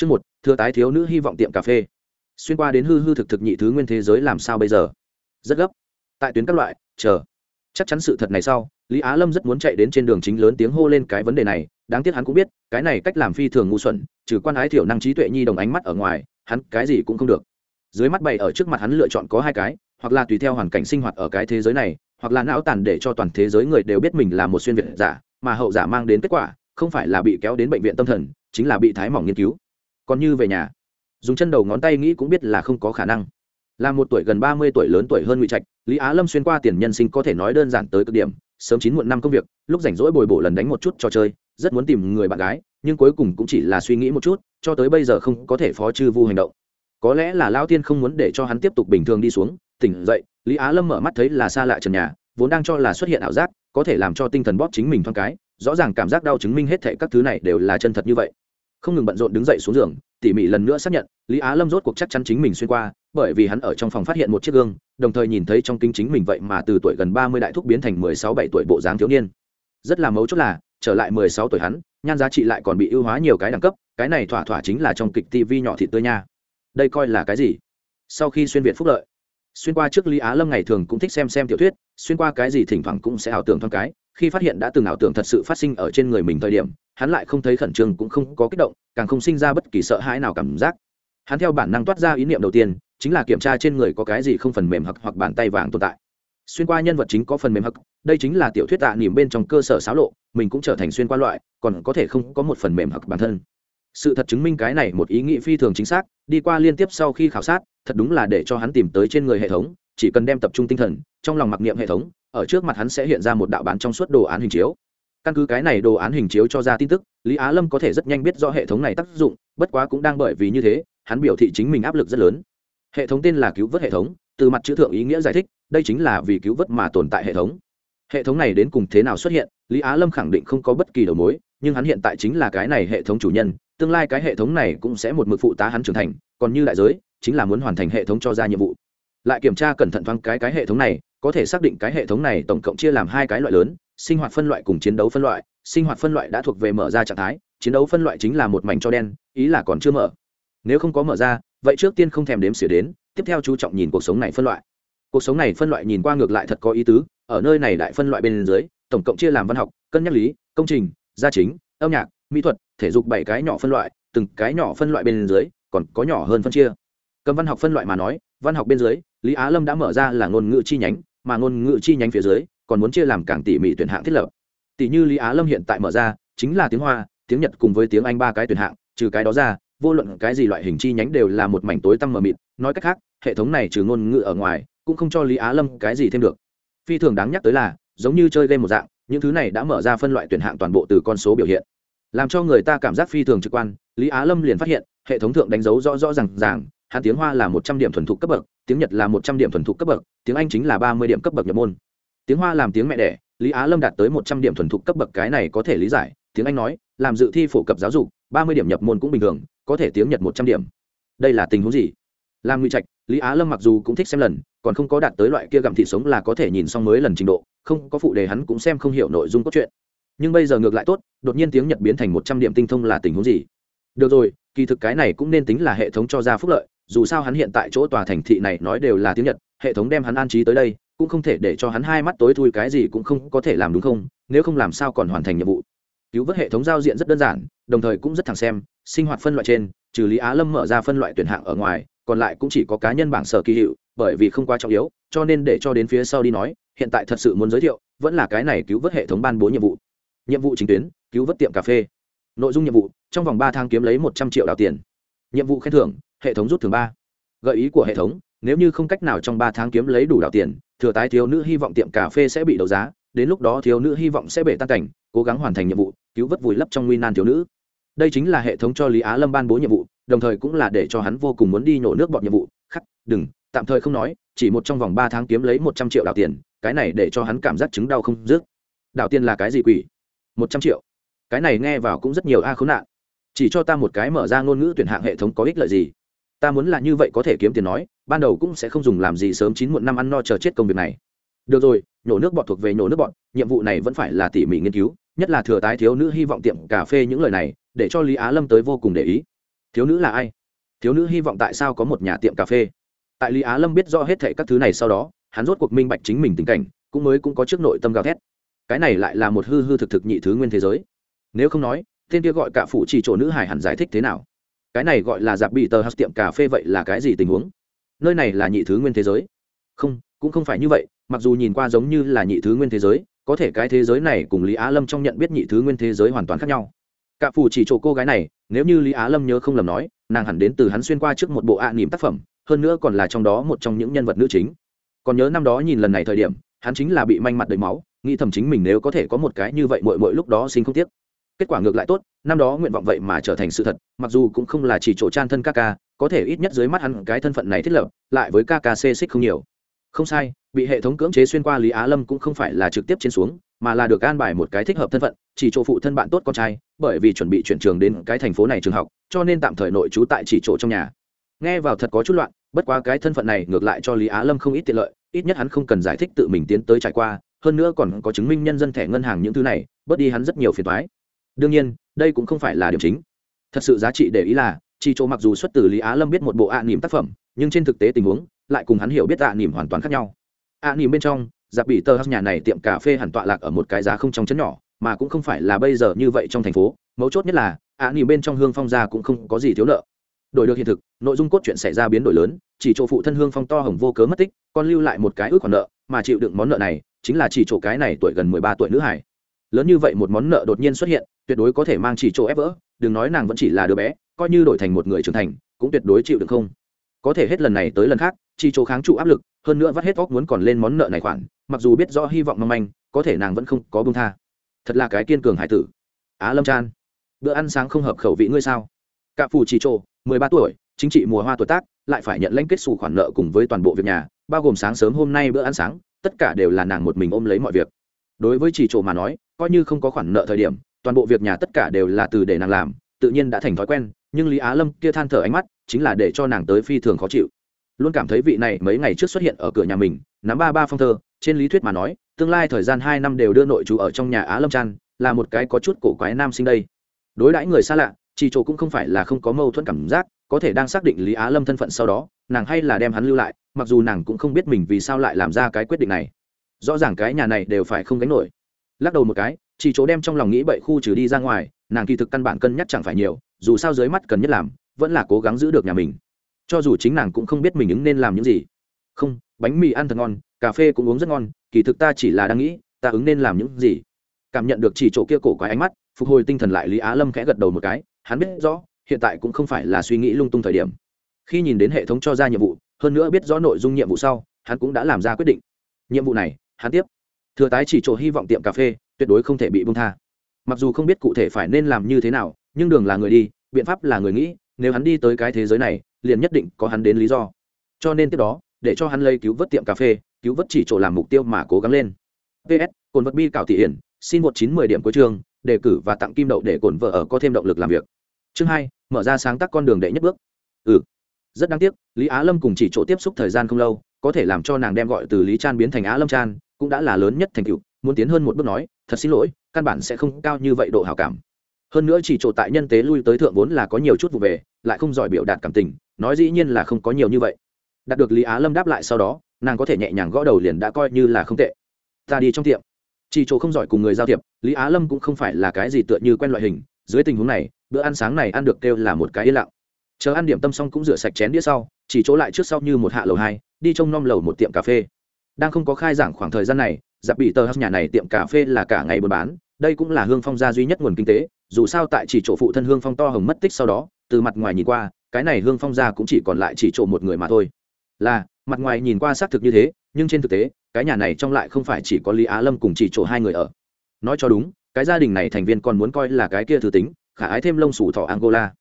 Chương một, thừa tái thiếu nữ hy vọng tiệm cà phê. Xuyên qua đến hư hư thực thực nhị thứ nguyên thế giới làm sao bây giờ? Rất gấp. Tại tuyến các loại, chờ. Chắc chắn sự thật này sau, Lý Á Lâm rất muốn chạy đến trên đường chính lớn tiếng hô lên cái vấn đề này, đáng tiếc hắn cũng biết, cái này cách làm phi thường ngu xuẩn, trừ quan ái thiểu năng trí tuệ nhi đồng ánh mắt ở ngoài, hắn cái gì cũng không được. Dưới mắt bày ở trước mặt hắn lựa chọn có hai cái, hoặc là tùy theo hoàn cảnh sinh hoạt ở cái thế giới này, hoặc là não tàn để cho toàn thế giới người đều biết mình là một xuyên việt giả, mà hậu giả mang đến kết quả, không phải là bị kéo đến bệnh viện tâm thần, chính là bị thái mỏng nghiên cứu còn như về nhà. Dùng chân đầu ngón tay nghĩ cũng biết là không có khả năng. Là một tuổi gần ba mươi tuổi lớn tuổi hơn ngụy trạch, lý á lâm xuyên qua tiền nhân sinh có thể nói đơn giản tới cực điểm, sớm chín muộn năm công việc, lúc rảnh rỗi bồi bổ lần đánh một chút trò chơi, rất muốn tìm người bạn gái, nhưng cuối cùng cũng chỉ là suy nghĩ một chút, cho tới bây giờ không có thể phó chư vu hành động. Có lẽ là lao tiên không muốn để cho hắn tiếp tục bình thường đi xuống, tỉnh dậy, lý á lâm mở mắt thấy là xa lạ trần nhà, vốn đang cho là xuất hiện ảo giác, có thể làm cho tinh thần bóp chính mình thoáng cái, rõ ràng cảm giác đau chứng minh hết thệ các thứ này đều là chân thật như vậy không ngừng bận rộn đứng dậy xuống giường, tỉ mỉ lần nữa xác nhận, lý á lâm rốt cuộc chắc chắn chính mình xuyên qua, bởi vì hắn ở trong phòng phát hiện một chiếc gương, đồng thời nhìn thấy trong kinh chính mình vậy mà từ tuổi gần ba mươi đại thúc biến thành mười sáu bảy tuổi bộ dáng thiếu niên. Rất là mấu chốt là, trở lại mười sáu tuổi hắn, nhan giá trị lại còn bị ưu hóa nhiều cái đẳng cấp, cái này thỏa thỏa chính là trong kịch tv nhỏ thị tươi nha. Đây coi là cái gì? Sau khi xuyên việt phúc lợi, xuyên qua trước lý á lâm ngày thường cũng thích xem xem tiểu thuyết, xuyên qua cái gì thỉnh thoảng cũng sẽ ảo tưởng thoáng cái khi phát hiện đã từng ảo tưởng thật sự phát sinh ở trên người mình thời điểm, hắn lại không thấy khẩn trương cũng không có kích động, càng không sinh ra bất kỳ sợ hãi nào cảm giác. Hắn theo bản năng toát ra ý niệm đầu tiên, chính là kiểm tra trên người có cái gì không phần mềm hặc hoặc bàn tay vàng tồn tại. Xuyên qua nhân vật chính có phần mềm hặc đây chính là tiểu thuyết tạ niềm bên trong cơ sở xáo lộ, mình cũng trở thành xuyên qua loại, còn có thể không có một phần mềm hặc bản thân. Sự thật chứng minh cái này một ý nghĩ phi thường chính xác, đi qua liên tiếp sau khi khảo sát, thật đúng là để cho hắn tìm tới trên người hệ thống, chỉ cần đem tập trung tinh thần, trong lòng mặc niệm hệ thống ở trước mặt hắn sẽ hiện ra một đạo bán trong suốt đồ án hình chiếu. Căn cứ cái này đồ án hình chiếu cho ra tin tức, lý á lâm có thể rất nhanh biết rõ hệ thống này tác dụng, bất quá cũng đang bởi vì như thế, hắn biểu thị chính mình áp lực rất lớn. Hệ thống tên là cứu vớt hệ thống, từ mặt chữ thượng ý nghĩa giải thích, đây chính là vì cứu vớt mà tồn tại hệ thống. Hệ thống này đến cùng thế nào xuất hiện, lý á lâm khẳng định không có bất kỳ đầu mối, nhưng hắn hiện tại chính là cái này hệ thống chủ nhân, tương lai cái hệ thống này cũng sẽ một mực phụ tá hắn trưởng thành, còn như đại giới, chính là muốn hoàn thành hệ thống cho ra nhiệm vụ. Lại kiểm tra cẩn thận thoáng cái cái hệ thống này có thể xác định cái hệ thống này tổng cộng chia làm hai cái loại lớn, sinh hoạt phân loại cùng chiến đấu phân loại. Sinh hoạt phân loại đã thuộc về mở ra trạng thái, chiến đấu phân loại chính là một mảnh cho đen, ý là còn chưa mở. Nếu không có mở ra, vậy trước tiên không thèm đếm xỉa đến, tiếp theo chú trọng nhìn cuộc sống này phân loại. Cuộc sống này phân loại nhìn qua ngược lại thật có ý tứ, ở nơi này đại phân loại bên dưới, tổng cộng chia làm văn học, cân nhắc lý, công trình, gia chính, âm nhạc, mỹ thuật, thể dục bảy cái nhỏ phân loại, từng cái nhỏ phân loại bên dưới, còn có nhỏ hơn phân chia. Cầm văn học phân loại mà nói, văn học bên dưới lý á lâm đã mở ra là ngôn ngữ chi nhánh, mà ngôn ngữ chi nhánh phía dưới còn muốn chia làm càng tỉ mỉ tuyển hạng thiết lập. Tỷ như lý á lâm hiện tại mở ra chính là tiếng hoa, tiếng nhật cùng với tiếng anh ba cái tuyển hạng, trừ cái đó ra, vô luận cái gì loại hình chi nhánh đều là một mảnh tối tăm mờ mịt. Nói cách khác, hệ thống này trừ ngôn ngữ ở ngoài, cũng không cho lý á lâm cái gì thêm được. Phi thường đáng nhắc tới là, giống như chơi game một dạng, những thứ này đã mở ra phân loại tuyển hạng toàn bộ từ con số biểu hiện. Làm cho người ta cảm giác phi thường trực quan, lý á lâm liền phát hiện, hệ thống thượng đánh dấu rõ rõ r à n g ràng hắn tiếng hoa là một trăm điểm thuần thục cấp bậc, tiếng nhật là một trăm điểm thuần thục cấp bậc, tiếng anh chính là ba mươi điểm cấp bậc nhập môn. Tiếng hoa làm tiếng mẹ đẻ, lý á lâm đạt tới một trăm điểm thuần thục cấp bậc cái này có thể lý giải, tiếng anh nói, làm dự thi phổ cập giáo dục, ba mươi điểm nhập môn cũng bình thường, có thể tiếng nhật một trăm điểm. Đây là tình huống gì? Làm nguy trạch, lý á lâm mặc dù cũng thích xem lần, còn không có đạt tới loại kia gặm thị sống là có thể nhìn xong mới lần trình độ, không có phụ đề hắn cũng xem không hiểu nội dung cốt truyện. Nhưng bây giờ ngược lại tốt, đột nhiên tiếng nhật biến thành một trăm điểm tinh thông là tình huống gì? Được rồi, kỳ thực cái này cũng nên tính là hệ thống cho ra phúc lợi dù sao hắn hiện tại chỗ tòa thành thị này nói đều là tiếng nhật, hệ thống đem hắn an trí tới đây, cũng không thể để cho hắn hai mắt tối thui cái gì cũng không có thể làm đúng không, nếu không làm sao còn hoàn thành nhiệm vụ. Cứu vớt hệ thống giao diện rất đơn giản, đồng thời cũng rất thẳng xem, sinh hoạt phân loại trên, trừ lý á lâm mở ra phân loại tuyển hạng ở ngoài, còn lại cũng chỉ có cá nhân bảng sở kỳ hiệu, bởi vì không quá trọng yếu, cho nên để cho đến phía sau đi nói, hiện tại thật sự muốn giới thiệu, vẫn là cái này cứu vớt hệ thống ban bố nhiệm vụ. Nhiệm vụ chính tuyến, cứu vớt tiệm cà phê. Nội dung nhiệm vụ, trong vòng ba tháng kiếm lấy một trăm triệu đào tiền. Nhiệm vụ khen thưởng hệ thống rút thường ba. Gợi ý của hệ thống, nếu như không cách nào trong ba tháng kiếm lấy đủ đạo tiền, thừa tái thiếu nữ hy vọng tiệm cà phê sẽ bị đấu giá, đến lúc đó thiếu nữ hy vọng sẽ bể tan cảnh, cố gắng hoàn thành nhiệm vụ, cứu vớt vùi lấp trong nguy nan thiếu nữ. Đây chính là hệ thống cho lý á lâm ban bố nhiệm vụ, đồng thời cũng là để cho hắn vô cùng muốn đi nhổ nước bọn nhiệm vụ. Khắc, đừng, tạm thời không nói, chỉ một trong vòng ba tháng kiếm lấy một trăm triệu đạo tiền, cái này để cho hắn cảm giác chứng đau không dứt. Đạo tiền là cái gì quỷ? Một trăm triệu. Cái này nghe vào cũng rất nhiều a khốn nạn. Chỉ cho ta một cái mở ra ngôn ngữ tuyển hạng hệ thống có ích lợi gì? Ta muốn là như vậy có thể kiếm tiền nói, ban đầu cũng sẽ không dùng làm gì sớm chín muộn năm ăn no chờ chết công việc này. Được rồi, nhổ nước bọt thuộc về nhổ nước bọt, nhiệm vụ này vẫn phải là tỉ mỉ nghiên cứu, nhất là thừa tái thiếu nữ hy vọng tiệm cà phê những lời này, để cho lý á lâm tới vô cùng để ý. Thiếu nữ là ai? Thiếu nữ hy vọng tại sao có một nhà tiệm cà phê? Tại lý á lâm biết rõ hết thệ các thứ này sau đó, hắn rốt cuộc minh bạch chính mình tình cảnh, cũng mới cũng có trước nội tâm gào thét. Cái này lại là một hư hư thực thực nhị thứ nguyên thế giới. Nếu không nói, tên kia gọi cả phụ chỉ chỗ nữ hải hẳn giải thích thế nào? Cái này gọi là dạp bị tờ hắc tiệm cà phê vậy là cái gì tình huống? Nơi này là nhị thứ nguyên thế giới. Không, cũng không phải như vậy, mặc dù nhìn qua giống như là nhị thứ nguyên thế giới, có thể cái thế giới này cùng lý á lâm trong nhận biết nhị thứ nguyên thế giới hoàn toàn khác nhau. Cả phù chỉ chỗ cô gái này, nếu như lý á lâm nhớ không lầm nói, nàng hẳn đến từ hắn xuyên qua trước một bộ ạ à niềm tác phẩm, hơn nữa còn là trong đó một trong những nhân vật nữ chính. Còn nhớ năm đó nhìn lần này thời điểm, hắn chính là bị manh mặt đầy máu, nghĩ thầm chính mình nếu có thể có một cái như vậy mỗi mỗi lúc đó sinh không tiếc kết quả ngược lại tốt, năm đó nguyện vọng vậy mà trở thành sự thật, mặc dù cũng không là chỉ chỗ trang thân ca ca, có thể ít nhất dưới mắt hắn cái thân phận này thiết lập, lại với ca ca xê xích không nhiều. Không sai, bị hệ thống cưỡng chế xuyên qua lý á lâm cũng không phải là trực tiếp trên xuống, mà là được an bài một cái thích hợp thân phận, chỉ chỗ phụ thân bạn tốt con trai, bởi vì chuẩn bị chuyển trường đến cái thành phố này trường học, cho nên tạm thời nội trú tại chỉ chỗ trong nhà. Nghe vào thật có chút loạn, bất quá cái thân phận này ngược lại cho lý á lâm không ít tiện lợi, ít nhất hắn không cần giải thích tự mình tiến tới trải qua, hơn nữa còn có chứng minh nhân dân thẻ ngân hàng những thứ này, bớt đi hắn rất nhiều phiền thoái đương nhiên, đây cũng không phải là điểm chính. Thật sự giá trị để ý là, chi chỗ mặc dù xuất từ lý á lâm biết một bộ ạ à nỉm tác phẩm, nhưng trên thực tế tình huống, lại cùng hắn hiểu biết ạ à nỉm hoàn toàn khác nhau. Ạ à nỉm bên trong, giặc bị tờ hắc nhà này tiệm cà phê hẳn tọa lạc ở một cái giá không trong chấn nhỏ, mà cũng không phải là bây giờ như vậy trong thành phố. Mấu chốt nhất là, ạ nỉm bên trong hương phong gia cũng không có gì thiếu nợ. Đổi được hiện thực, nội dung cốt truyện xảy ra biến đổi lớn chỉ chỗ phụ thân hương phong to hồng vô cớ mất tích, còn lưu lại một cái ước khoản nợ, mà chịu đựng món nợ này chính là chỉ chỗ cái này tuổi gần mười ba tuổi nữ hải lớn như vậy một món nợ đột nhiên xuất hiện, tuyệt đối có thể mang chỉ chỗ ép vỡ, đừng nói nàng vẫn chỉ là đứa bé, coi như đổi thành một người trưởng thành, cũng tuyệt đối chịu được không. Có thể hết lần này tới lần khác, chỉ chỗ kháng trụ áp lực, hơn nữa vắt hết óc muốn còn lên món nợ này khoản, mặc dù biết rõ hy vọng mong manh, có thể nàng vẫn không có bông tha. Thật là cái kiên cường hải tử. Á lâm chan, bữa ăn sáng không hợp khẩu vị ngươi sao? Cạ phù chỉ chỗ mười ba tuổi, chính trị mùa hoa tuổi tác, lại phải nhận lãnh kết xù khoản nợ cùng với toàn bộ việc nhà, bao gồm sáng sớm hôm nay bữa ăn sáng, tất cả đều là nàng một mình ôm lấy mọi việc. Đối với chỉ chỗ mà nói coi như không có khoản nợ thời điểm, toàn bộ việc nhà tất cả đều là từ để nàng làm, tự nhiên đã thành thói quen, nhưng lý á lâm kia than thở ánh mắt, chính là để cho nàng tới phi thường khó chịu. Luôn cảm thấy vị này mấy ngày trước xuất hiện ở cửa nhà mình, nắm ba ba phong thơ, trên lý thuyết mà nói, tương lai thời gian hai năm đều đưa nội chú ở trong nhà á lâm trăn, là một cái có chút cổ quái nam sinh đây. Đối đãi người xa lạ chị chỗ cũng không phải là không có mâu thuẫn cảm giác, có thể đang xác định lý á lâm thân phận sau đó, nàng hay là đem hắn lưu lại, mặc dù nàng cũng không biết mình vì sao lại làm ra cái quyết định này. Rõ ràng cái nhà này đều phải không gánh nổi lắc đầu một cái, chỉ chỗ đem trong lòng nghĩ bậy khu trừ đi ra ngoài, nàng kỳ thực căn bản cân nhắc chẳng phải nhiều, dù sao dưới mắt cần nhất làm, vẫn là cố gắng giữ được nhà mình. Cho dù chính nàng cũng không biết mình ứng nên làm những gì. Không, bánh mì ăn thật ngon, cà phê cũng uống rất ngon, kỳ thực ta chỉ là đang nghĩ, ta ứng nên làm những gì. Cảm nhận được chỉ chỗ kia cổ quái ánh mắt, phục hồi tinh thần lại lý á lâm khẽ gật đầu một cái, hắn biết rõ, hiện tại cũng không phải là suy nghĩ lung tung thời điểm. Khi nhìn đến hệ thống cho ra nhiệm vụ, hơn nữa biết rõ nội dung nhiệm vụ sau, hắn cũng đã làm ra quyết định. Nhiệm vụ này, hắn tiếp thừa tái chỉ chỗ hy vọng tiệm cà phê, tuyệt đối không thể bị bung tha. Mặc dù không biết cụ thể phải nên làm như thế nào, nhưng đường là người đi, biện pháp là người nghĩ, nếu hắn đi tới cái thế giới này, liền nhất định có hắn đến lý do. Cho nên tiếp đó, để cho hắn lấy cứu vớt tiệm cà phê, cứu vớt chỉ chỗ làm mục tiêu mà cố gắng lên. Ps cồn vật bi cảo thị hiển, xin một chín mười điểm cuối chương, đề cử và tặng kim đậu để cồn vợ ở có thêm động lực làm việc. Chương hai, mở ra sáng tác con đường đệ nhất bước. Ừ. Rất đáng tiếc, lý á lâm cùng chỉ chỗ tiếp xúc thời gian không lâu, có thể làm cho nàng đem gọi từ lý chan biến thành á lâm chan cũng đã là lớn nhất thành tựu, muốn tiến hơn một bước nói, thật xin lỗi, căn bản sẽ không cao như vậy độ hào cảm. Hơn nữa chỉ chỗ tại nhân tế lui tới thượng vốn là có nhiều chút vụ về, lại không giỏi biểu đạt cảm tình, nói dĩ nhiên là không có nhiều như vậy. Đạt được lý á lâm đáp lại sau đó, nàng có thể nhẹ nhàng gõ đầu liền đã coi như là không tệ. Ta đi trong tiệm. Chỉ chỗ không giỏi cùng người giao thiệp, lý á lâm cũng không phải là cái gì tựa như quen loại hình, dưới tình huống này, bữa ăn sáng này ăn được kêu là một cái yên lặng. Chờ ăn điểm tâm xong cũng rửa sạch chén đĩa sau, chỉ chỗ lại trước sau như một hạ lầu hai, đi trông nom lầu một tiệm cà phê đang không có khai giảng khoảng thời gian này, giặc bị tờ hắc nhà này tiệm cà phê là cả ngày buôn bán, đây cũng là hương phong gia duy nhất nguồn kinh tế, dù sao tại chỉ chỗ phụ thân hương phong to hồng mất tích sau đó, từ mặt ngoài nhìn qua, cái này hương phong gia cũng chỉ còn lại chỉ chỗ một người mà thôi. Là, mặt ngoài nhìn qua xác thực như thế, nhưng trên thực tế, cái nhà này trong lại không phải chỉ có lý á lâm cùng chỉ chỗ hai người ở. Nói cho đúng, cái gia đình này thành viên còn muốn coi là cái kia thứ tính, khả ái thêm lông sủ thỏ angola.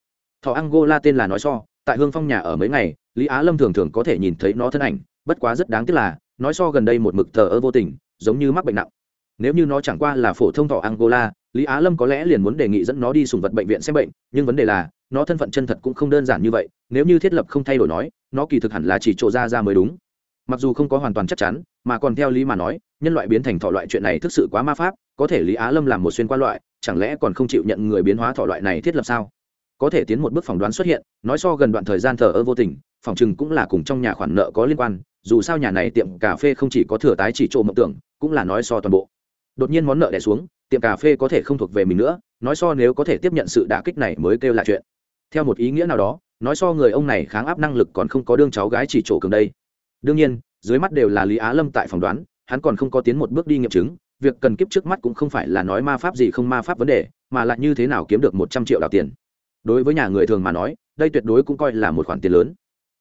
Thỏ angola tên là nói so, tại hương phong nhà ở mấy ngày, lý á lâm thường thường có thể nhìn thấy nó thân ảnh, bất quá rất đáng tiếc là nói so gần đây một mực thờ ơ vô tình, giống như mắc bệnh nặng. Nếu như nó chẳng qua là phổ thông thỏ angola, lý á lâm có lẽ liền muốn đề nghị dẫn nó đi sùng vật bệnh viện xem bệnh, nhưng vấn đề là, nó thân phận chân thật cũng không đơn giản như vậy, nếu như thiết lập không thay đổi nói, nó kỳ thực hẳn là chỉ trộ ra ra mới đúng. Mặc dù không có hoàn toàn chắc chắn, mà còn theo lý mà nói, nhân loại biến thành thọ loại chuyện này thực sự quá ma pháp, có thể lý á lâm làm một xuyên qua loại, chẳng lẽ còn không chịu nhận người biến hóa thọ loại này thiết lập sao? Có thể tiến một bước phỏng đoán xuất hiện, nói so gần đoạn thời gian thờ ơ vô tình phòng chừng cũng là cùng trong nhà khoản nợ có liên quan, dù sao nhà này tiệm cà phê không chỉ có thừa tái chỉ trộm mộng tưởng, cũng là nói so toàn bộ. Đột nhiên món nợ đẻ xuống, tiệm cà phê có thể không thuộc về mình nữa, nói so nếu có thể tiếp nhận sự đả kích này mới kêu là chuyện. Theo một ý nghĩa nào đó, nói so người ông này kháng áp năng lực còn không có đương cháu gái chỉ trổ cường đây. Đương nhiên, dưới mắt đều là lý á lâm tại phỏng đoán, hắn còn không có tiến một bước đi nghiệm chứng, việc cần kiếp trước mắt cũng không phải là nói ma pháp gì không ma pháp vấn đề, mà là như thế nào kiếm được một trăm triệu đào tiền. Đối với nhà người thường mà nói, đây tuyệt đối cũng coi là một khoản tiền lớn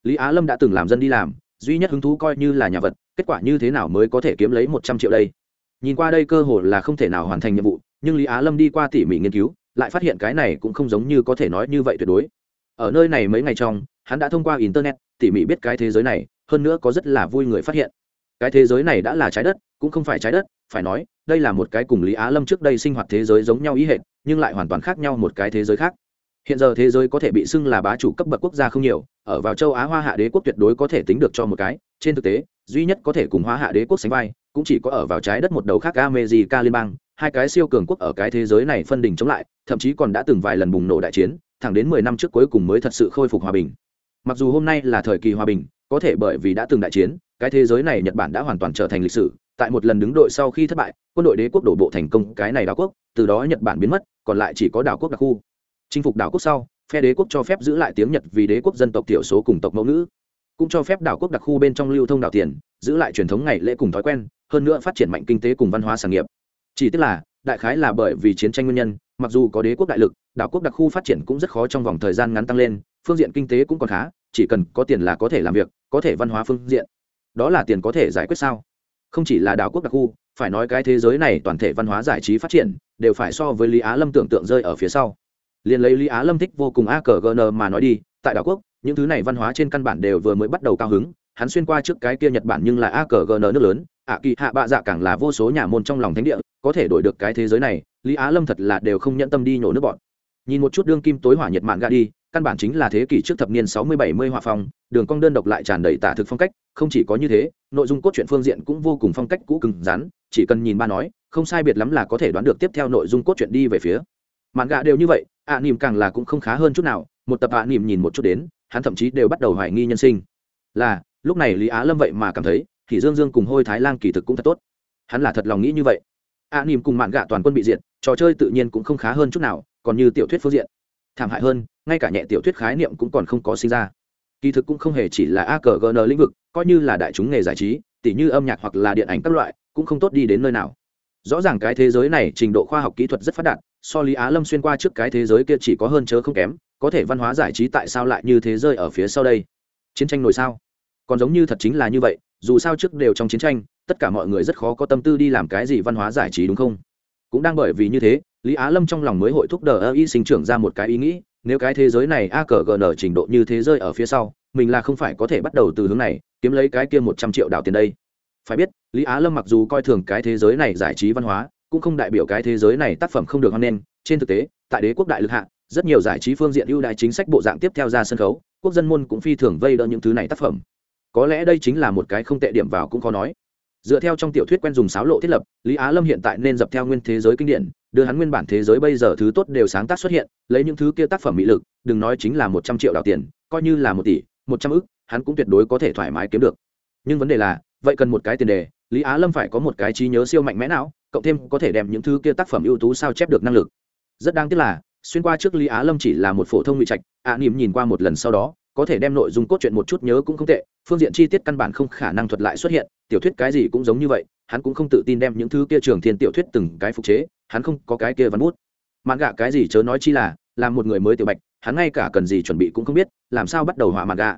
lý á lâm đã từng làm dân đi làm, duy nhất hứng thú coi như là nhà vật, kết quả như thế nào mới có thể kiếm lấy một trăm triệu đây? Nhìn qua đây cơ hội là không thể nào hoàn thành nhiệm vụ, nhưng lý á lâm đi qua tỉ mỉ nghiên cứu, lại phát hiện cái này cũng không giống như có thể nói như vậy tuyệt đối. Ở nơi này mấy ngày trong, hắn đã thông qua internet, tỉ mỉ biết cái thế giới này, hơn nữa có rất là vui người phát hiện. Cái thế giới này đã là trái đất, cũng không phải trái đất, phải nói, đây là một cái cùng lý á lâm trước đây sinh hoạt thế giới giống nhau ý hệ nhưng lại hoàn toàn khác nhau một cái thế giới khác hiện giờ thế giới có thể bị xưng là bá chủ cấp bậc quốc gia không nhiều, ở vào châu á hoa hạ đế quốc tuyệt đối có thể tính được cho một cái, trên thực tế, duy nhất có thể cùng hoa hạ đế quốc sánh vai, cũng chỉ có ở vào trái đất một đầu khác america liên bang, hai cái siêu cường quốc ở cái thế giới này phân đình chống lại, thậm chí còn đã từng vài lần bùng nổ đại chiến, thẳng đến mười năm trước cuối cùng mới thật sự khôi phục hòa bình. Mặc dù hôm nay là thời kỳ hòa bình, có thể bởi vì đã từng đại chiến, cái thế giới này nhật bản đã hoàn toàn trở thành lịch sử, tại một lần đứng đội sau khi thất bại, quân đội đế quốc đổ bộ thành công cái này đảo quốc, từ đó nhật bản biến mất, còn lại chỉ có đảo quốc đặc khu chinh phục đảo quốc sau phe đế quốc cho phép giữ lại tiếng nhật vì đế quốc dân tộc thiểu số cùng tộc mẫu nữ, cũng cho phép đảo quốc đặc khu bên trong lưu thông đảo tiền giữ lại truyền thống ngày lễ cùng thói quen hơn nữa phát triển mạnh kinh tế cùng văn hóa sản nghiệp. Chỉ tức là đại khái là bởi vì chiến tranh nguyên nhân mặc dù có đế quốc đại lực đảo quốc đặc khu phát triển cũng rất khó trong vòng thời gian ngắn tăng lên phương diện kinh tế cũng còn khá chỉ cần có tiền là có thể làm việc có thể văn hóa phương diện. Đó là tiền có thể giải quyết sao? Không chỉ là đảo quốc đặc khu phải nói cái thế giới này toàn thể văn hóa giải trí phát triển đều phải so với lý á lâm tưởng tượng rơi ở phía sau liền lấy lý á lâm thích vô cùng a cờ gn mà nói đi, tại đảo quốc, những thứ này văn hóa trên căn bản đều vừa mới bắt đầu cao hứng, hắn xuyên qua trước cái kia nhật bản nhưng là a cờ gn nước lớn, ạ kỳ hạ bạ dạ càng là vô số nhà môn trong lòng thánh địa, có thể đổi được cái thế giới này, lý á lâm thật là đều không nhẫn tâm đi nhổ nước bọn. Nhìn một chút đương kim tối hỏa nhật mạn ga đi, căn bản chính là thế kỷ trước thập niên sáu mươi bảy mươi hòa phong, đường cong đơn độc lại tràn đầy tả thực phong cách, không chỉ có như thế, nội dung cốt truyện phương diện cũng vô cùng phong cách cũ cứng rắn, chỉ cần nhìn ba nói, không sai biệt lắm là có thể đoán được tiếp theo nội dung cốt truyện đi về phía mạn gạ đều như vậy ạ à, nỉm càng là cũng không khá hơn chút nào một tập ạ à, nỉm nhìn một chút đến hắn thậm chí đều bắt đầu hoài nghi nhân sinh. Là lúc này lý á lâm vậy mà cảm thấy thì dương dương cùng hôi thái lan kỳ thực cũng thật tốt. Hắn là thật lòng nghĩ như vậy. A à, nỉm cùng mạn gạ toàn quân bị diệt trò chơi tự nhiên cũng không khá hơn chút nào còn như tiểu thuyết phương diện. Thảm hại hơn ngay cả nhẹ tiểu thuyết khái niệm cũng còn không có sinh ra. Kỳ thực cũng không hề chỉ là a cờ gn lĩnh vực coi như là đại chúng nghề giải trí tỉ như âm nhạc hoặc là điện ảnh các loại cũng không tốt đi đến nơi nào rõ ràng cái thế giới này trình độ khoa học kỹ thuật rất phát đạt, so lý á lâm xuyên qua trước cái thế giới kia chỉ có hơn chớ không kém, có thể văn hóa giải trí tại sao lại như thế rơi ở phía sau đây? Chiến tranh nổi sao? Còn giống như thật chính là như vậy, dù sao trước đều trong chiến tranh, tất cả mọi người rất khó có tâm tư đi làm cái gì văn hóa giải trí đúng không? Cũng đang bởi vì như thế, lý á lâm trong lòng mới hội thúc đờ ơ y sinh trưởng ra một cái ý nghĩ, nếu cái thế giới này a cờ gn trình độ như thế rơi ở phía sau, mình là không phải có thể bắt đầu từ hướng này, kiếm lấy cái kia một trăm triệu đào tiền đây phải biết, lý á lâm mặc dù coi thường cái thế giới này giải trí văn hóa, cũng không đại biểu cái thế giới này tác phẩm không được hoan nghênh. Trên thực tế, tại đế quốc đại lực hạ, rất nhiều giải trí phương diện ưu đại chính sách bộ dạng tiếp theo ra sân khấu, quốc dân môn cũng phi thường vây đỡ những thứ này tác phẩm. Có lẽ đây chính là một cái không tệ điểm vào cũng khó nói. Dựa theo trong tiểu thuyết quen dùng sáo lộ thiết lập, lý á lâm hiện tại nên dập theo nguyên thế giới kinh điển, đưa hắn nguyên bản thế giới bây giờ thứ tốt đều sáng tác xuất hiện, lấy những thứ kia tác phẩm mỹ lực, đừng nói chính là một trăm triệu đào tiền, coi như là một tỷ, một trăm ức, hắn cũng tuyệt đối có thể thoải mái kiếm được. Nhưng vấn đề là vậy cần một cái tiền đề lý á lâm phải có một cái trí nhớ siêu mạnh mẽ não, cộng thêm có thể đem những thứ kia tác phẩm ưu tú sao chép được năng lực. Rất đáng tiếc là xuyên qua trước lý á lâm chỉ là một phổ thông ngụy trạch ạ à, nỉm nhìn qua một lần sau đó có thể đem nội dung cốt truyện một chút nhớ cũng không tệ phương diện chi tiết căn bản không khả năng thuật lại xuất hiện tiểu thuyết cái gì cũng giống như vậy hắn cũng không tự tin đem những thứ kia trường thiên tiểu thuyết từng cái phục chế hắn không có cái kia văn bút. Mạn gạ cái gì chớ nói chi là làm một người mới tiểu bạch hắn ngay cả cần gì chuẩn bị cũng không biết làm sao bắt đầu họa mạn gạ.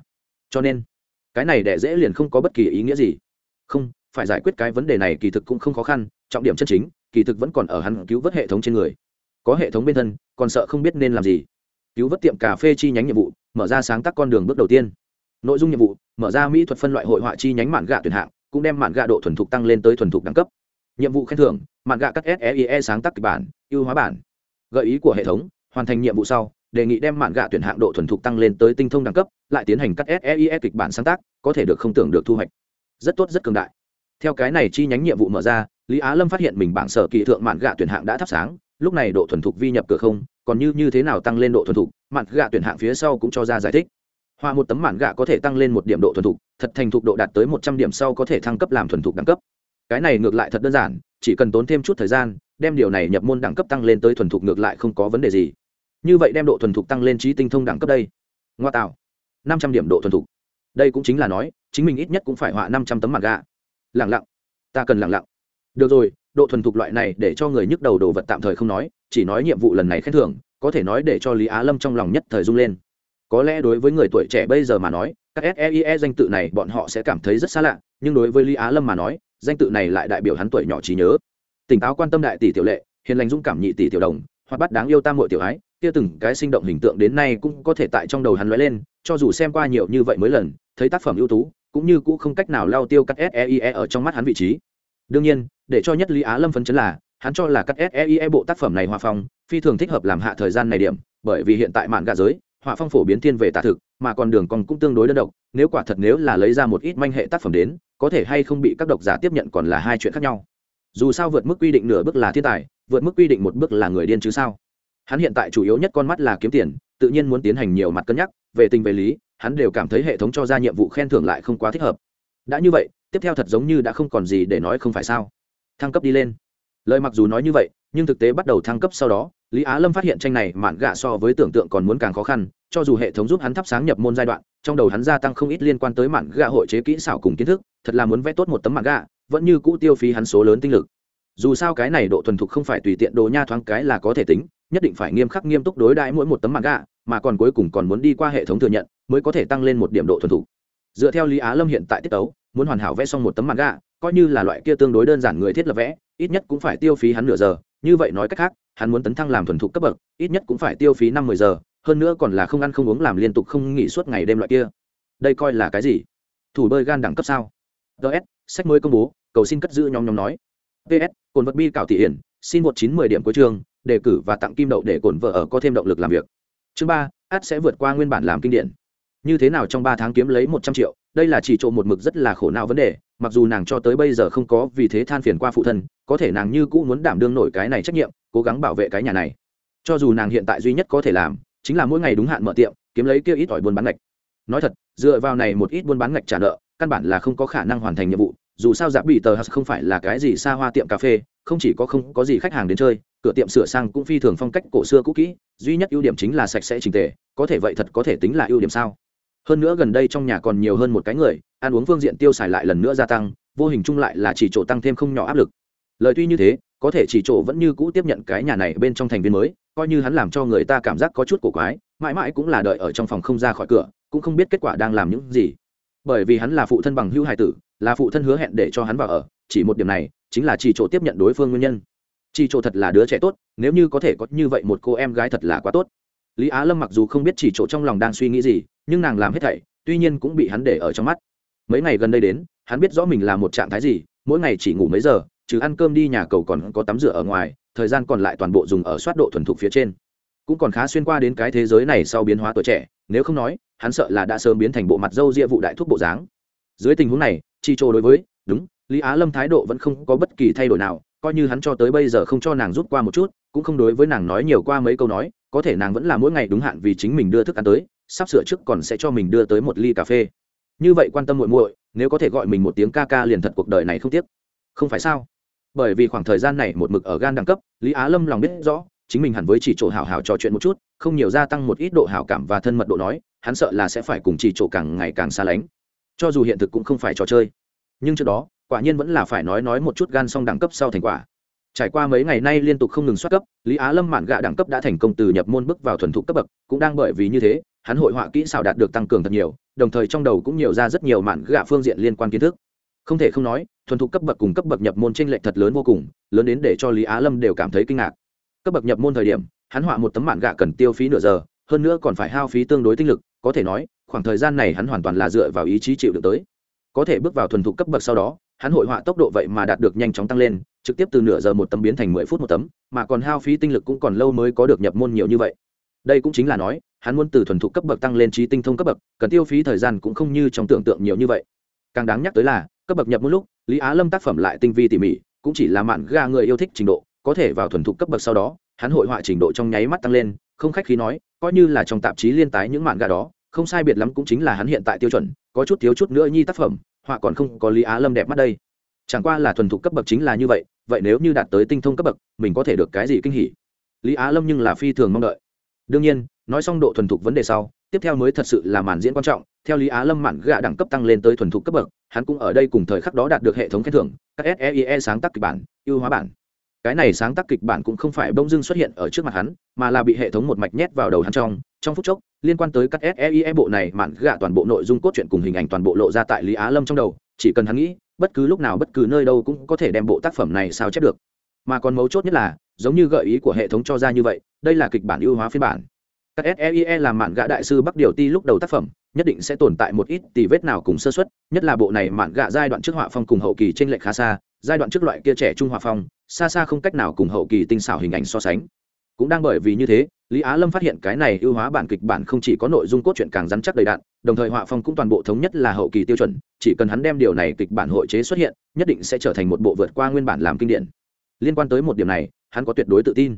Cho nên cái này đẻ dễ liền không có bất kỳ ý nghĩa gì không, phải giải quyết cái vấn đề này kỳ thực cũng không khó khăn, trọng điểm chân chính, kỳ thực vẫn còn ở hắn cứu vớt hệ thống trên người. Có hệ thống bên thân, còn sợ không biết nên làm gì. Cứu vớt tiệm cà phê chi nhánh nhiệm vụ, mở ra sáng tác con đường bước đầu tiên. Nội dung nhiệm vụ, mở ra mỹ thuật phân loại hội họa chi nhánh mạn gạ tuyển hạng, cũng đem mạn gạ độ thuần thục tăng lên tới thuần thục đẳng cấp. Nhiệm vụ khen thưởng, mạn gạ cắt seie e sáng tác kịch bản, ưu hóa bản. Gợi ý của hệ thống, hoàn thành nhiệm vụ sau, đề nghị đem mạn gạ tuyển hạng độ thuần thục tăng lên tới tinh thông đẳng cấp, lại tiến hành cắt seie e kịch bản sáng tác, có thể được không tưởng được thu hoạch rất tốt, rất cường đại. Theo cái này chi nhánh nhiệm vụ mở ra, lý á lâm phát hiện mình bảng sở kỳ thượng mạn gạ tuyển hạng đã thắp sáng, lúc này độ thuần thục vi nhập cửa không, còn như như thế nào tăng lên độ thuần thục, mạn gạ tuyển hạng phía sau cũng cho ra giải thích. Hoa một tấm mạn gạ có thể tăng lên một điểm độ thuần thục, thật thành thục độ đạt tới một trăm điểm sau có thể thăng cấp làm thuần thục đẳng cấp. Cái này ngược lại thật đơn giản, chỉ cần tốn thêm chút thời gian, đem điều này nhập môn đẳng cấp tăng lên tới thuần thục ngược lại không có vấn đề gì. Như vậy đem độ thuần thục tăng lên trí tinh thông đẳng cấp đây. Ngoa tạo. năm trăm điểm độ thuần thục. Đây cũng chính là nói chính mình ít nhất cũng phải họa năm trăm tấm mặt gà. Lẳng lặng. Ta cần lẳng lặng. Được rồi, độ thuần thục loại này để cho người nhức đầu đồ vật tạm thời không nói, chỉ nói nhiệm vụ lần này khen thưởng, có thể nói để cho lý á lâm trong lòng nhất thời rung lên. Có lẽ đối với người tuổi trẻ bây giờ mà nói, các seie danh tự này bọn họ sẽ cảm thấy rất xa lạ, nhưng đối với lý á lâm mà nói, danh tự này lại đại biểu hắn tuổi nhỏ trí nhớ. Tỉnh táo quan tâm đại tỷ tiểu lệ, hiền lành dũng cảm nhị tỷ tiểu đồng hoặc bắt đáng yêu tam hội tiểu ái, kia từng cái sinh động hình tượng đến nay cũng có thể tại trong đầu hắn lóe lên, cho dù xem qua nhiều như vậy mới lần, thấy tác phẩm ưu tú cũng như cũ không cách nào lao tiêu cắt seie e ở trong mắt hắn vị trí. Đương nhiên, để cho nhất lý á lâm phấn chấn là, hắn cho là cắt seie e bộ tác phẩm này hòa phong, phi thường thích hợp làm hạ thời gian này điểm, bởi vì hiện tại mạn gà giới, họa phong phổ biến thiên về tả thực, mà còn đường còn cũng tương đối đơn độc, nếu quả thật nếu là lấy ra một ít manh hệ tác phẩm đến, có thể hay không bị các độc giả tiếp nhận còn là hai chuyện khác nhau. Dù sao vượt mức quy định nửa bước là thiên tài, vượt mức quy định một bước là người điên chứ sao? Hắn hiện tại chủ yếu nhất con mắt là kiếm tiền, tự nhiên muốn tiến hành nhiều mặt cân nhắc, về tình về lý hắn đều cảm thấy hệ thống cho ra nhiệm vụ khen thưởng lại không quá thích hợp. Đã như vậy, tiếp theo thật giống như đã không còn gì để nói không phải sao? Thăng cấp đi lên. Lời mặc dù nói như vậy, nhưng thực tế bắt đầu thăng cấp sau đó, lý á lâm phát hiện tranh này mạn gạ so với tưởng tượng còn muốn càng khó khăn, cho dù hệ thống giúp hắn thắp sáng nhập môn giai đoạn, trong đầu hắn gia tăng không ít liên quan tới mạn gạ hội chế kỹ xảo cùng kiến thức, thật là muốn vẽ tốt một tấm mạn gạ, vẫn như cũ tiêu phí hắn số lớn tinh lực. Dù sao cái này độ thuần thục không phải tùy tiện đồ nha thoáng cái là có thể tính, nhất định phải nghiêm khắc nghiêm túc đối đãi mỗi một tấm mạn gạ, mà còn cuối cùng còn muốn đi qua hệ thống thừa nhận mới có thể tăng lên một điểm độ thuần thục. Dựa theo lý á lâm hiện tại tiết tấu muốn hoàn hảo vẽ xong một tấm mạn gạ coi như là loại kia tương đối đơn giản người thiết lập vẽ ít nhất cũng phải tiêu phí hắn nửa giờ. Như vậy nói cách khác hắn muốn tấn thăng làm thuần thục cấp bậc ít nhất cũng phải tiêu phí năm mười giờ hơn nữa còn là không ăn không uống làm liên tục không nghỉ suốt ngày đêm loại kia. Đây coi là cái gì? Thủ bơi gan đẳng cấp sao? Ts sách mới công bố cầu xin cất giữ nhóm nhóm nói. Ps cồn vật bi cảo thị hiển xin một chín mười điểm cuối trường, đề cử và tặng kim đậu để cồn vợ ở có thêm động lực làm việc. Chương ba át sẽ vượt qua nguyên bản làm kinh điển như thế nào trong ba tháng kiếm lấy một trăm triệu, đây là chỉ trộm một mực rất là khổ não vấn đề, mặc dù nàng cho tới bây giờ không có vì thế than phiền qua phụ thân, có thể nàng như cũ muốn đảm đương nổi cái này trách nhiệm, cố gắng bảo vệ cái nhà này. Cho dù nàng hiện tại duy nhất có thể làm, chính là mỗi ngày đúng hạn mở tiệm, kiếm lấy kia ít ỏi buôn bán ngạch. Nói thật, dựa vào này một ít buôn bán ngạch trả nợ, căn bản là không có khả năng hoàn thành nhiệm vụ, dù sao giáp bị tờ hạt không phải là cái gì xa hoa tiệm cà phê, không chỉ có không có gì khách hàng đến chơi, cửa tiệm sửa sang cũng phi thường phong cách cổ xưa cũ kỹ, duy nhất ưu điểm chính là sạch sẽ trình tề, có thể vậy thật có thể tính là ưu điểm sao? Hơn nữa gần đây trong nhà còn nhiều hơn một cái người, ăn uống phương diện tiêu xài lại lần nữa gia tăng, vô hình chung lại là chỉ chỗ tăng thêm không nhỏ áp lực. Lời tuy như thế, có thể chỉ chỗ vẫn như cũ tiếp nhận cái nhà này bên trong thành viên mới, coi như hắn làm cho người ta cảm giác có chút cổ quái, mãi mãi cũng là đợi ở trong phòng không ra khỏi cửa, cũng không biết kết quả đang làm những gì. Bởi vì hắn là phụ thân bằng hữu hải tử, là phụ thân hứa hẹn để cho hắn vào ở, chỉ một điểm này, chính là chỉ chỗ tiếp nhận đối phương nguyên nhân. Chỉ chỗ thật là đứa trẻ tốt, nếu như có thể có như vậy một cô em gái thật là quá tốt lý á lâm mặc dù không biết chỉ chỗ trong lòng đang suy nghĩ gì, nhưng nàng làm hết thảy, tuy nhiên cũng bị hắn để ở trong mắt. Mấy ngày gần đây đến, hắn biết rõ mình là một trạng thái gì, mỗi ngày chỉ ngủ mấy giờ chứ ăn cơm đi nhà cầu còn có tắm rửa ở ngoài, thời gian còn lại toàn bộ dùng ở soát độ thuần thục phía trên. Cũng còn khá xuyên qua đến cái thế giới này sau biến hóa tuổi trẻ, nếu không nói, hắn sợ là đã sớm biến thành bộ mặt dâu ria vụ đại thuốc bộ dáng. Dưới tình huống này, chi trô đối với, đúng, lý á lâm thái độ vẫn không có bất kỳ thay đổi nào, coi như hắn cho tới bây giờ không cho nàng rút qua một chút, cũng không đối với nàng nói nhiều qua mấy câu nói có thể nàng vẫn là mỗi ngày đúng hạn vì chính mình đưa thức ăn tới, sắp sửa trước còn sẽ cho mình đưa tới một ly cà phê. Như vậy quan tâm muội muội, nếu có thể gọi mình một tiếng ca ca liền thật cuộc đời này không tiếc. Không phải sao? Bởi vì khoảng thời gian này một mực ở gan đẳng cấp, lý á lâm lòng biết rõ, chính mình hẳn với chỉ chỗ hảo hảo trò chuyện một chút, không nhiều gia tăng một ít độ hảo cảm và thân mật độ nói, hắn sợ là sẽ phải cùng chỉ chỗ càng ngày càng xa lánh. Cho dù hiện thực cũng không phải trò chơi. Nhưng trước đó, quả nhiên vẫn là phải nói nói một chút gan song đẳng cấp sau thành quả trải qua mấy ngày nay liên tục không ngừng xuất cấp, lý á lâm mạn gạ đẳng cấp đã thành công từ nhập môn bước vào thuần thục cấp bậc, cũng đang bởi vì như thế, hắn hội họa kỹ xảo đạt được tăng cường thật nhiều, đồng thời trong đầu cũng nhiều ra rất nhiều mạn gạ phương diện liên quan kiến thức. Không thể không nói, thuần thục cấp bậc cùng cấp bậc nhập môn tranh lệch thật lớn vô cùng, lớn đến để cho lý á lâm đều cảm thấy kinh ngạc. Cấp bậc nhập môn thời điểm, hắn họa một tấm mạn gạ cần tiêu phí nửa giờ, hơn nữa còn phải hao phí tương đối tinh lực, có thể nói, khoảng thời gian này hắn hoàn toàn là dựa vào ý chí chịu được tới. Có thể bước vào thuần thục cấp bậc sau đó, hắn hội họa tốc độ vậy mà đạt được nhanh chóng tăng lên trực tiếp từ nửa giờ một tấm biến thành mười phút một tấm, mà còn hao phí tinh lực cũng còn lâu mới có được nhập môn nhiều như vậy. Đây cũng chính là nói, hắn muốn từ thuần thục cấp bậc tăng lên trí tinh thông cấp bậc, cần tiêu phí thời gian cũng không như trong tưởng tượng nhiều như vậy. Càng đáng nhắc tới là, cấp bậc nhập môn lúc, lý á lâm tác phẩm lại tinh vi tỉ mỉ, cũng chỉ là mạn ga người yêu thích trình độ, có thể vào thuần thục cấp bậc sau đó, hắn hội họa trình độ trong nháy mắt tăng lên, không khách khí nói, coi như là trong tạp chí liên tái những mạn ga đó, không sai biệt lắm cũng chính là hắn hiện tại tiêu chuẩn, có chút thiếu chút nữa nhi tác phẩm, họa còn không có lý á lâm đẹp mắt đây chẳng qua là thuần thục cấp bậc chính là như vậy vậy nếu như đạt tới tinh thông cấp bậc, mình có thể được cái gì kinh hỉ? Lý á lâm nhưng là phi thường mong đợi. Đương nhiên, nói xong độ thuần thục vấn đề sau, tiếp theo mới thật sự là màn diễn quan trọng. Theo lý á lâm mạn gạ đẳng cấp tăng lên tới thuần thục cấp bậc, hắn cũng ở đây cùng thời khắc đó đạt được hệ thống khen thưởng, các seie sáng tác kịch bản, ưu hóa bản. Cái này sáng tác kịch bản cũng không phải bông dưng xuất hiện ở trước mặt hắn, mà là bị hệ thống một mạch nhét vào đầu hắn trong. Trong phút chốc, liên quan tới các seie bộ này, mạn gạ toàn bộ nội dung cốt truyện cùng hình ảnh toàn bộ lộ ra tại lý á lâm trong đầu, chỉ cần hắn nghĩ bất cứ lúc nào bất cứ nơi đâu cũng có thể đem bộ tác phẩm này sao chép được. Mà còn mấu chốt nhất là, giống như gợi ý của hệ thống cho ra như vậy, đây là kịch bản ưu hóa phiên bản. Các seie làm mạn gạ đại sư bắc điều ti lúc đầu tác phẩm, nhất định sẽ tồn tại một ít tì vết nào cùng sơ xuất nhất là bộ này mạn gạ giai đoạn trước họa phong cùng hậu kỳ trên lệch khá xa, giai đoạn trước loại kia trẻ trung họa phong, xa xa không cách nào cùng hậu kỳ tinh xảo hình ảnh so sánh. Cũng đang bởi vì như thế lý á lâm phát hiện cái này ưu hóa bản kịch bản không chỉ có nội dung cốt truyện càng rắn chắc đầy đạn, đồng thời họa phong cũng toàn bộ thống nhất là hậu kỳ tiêu chuẩn, chỉ cần hắn đem điều này kịch bản hội chế xuất hiện, nhất định sẽ trở thành một bộ vượt qua nguyên bản làm kinh điển. Liên quan tới một điểm này, hắn có tuyệt đối tự tin.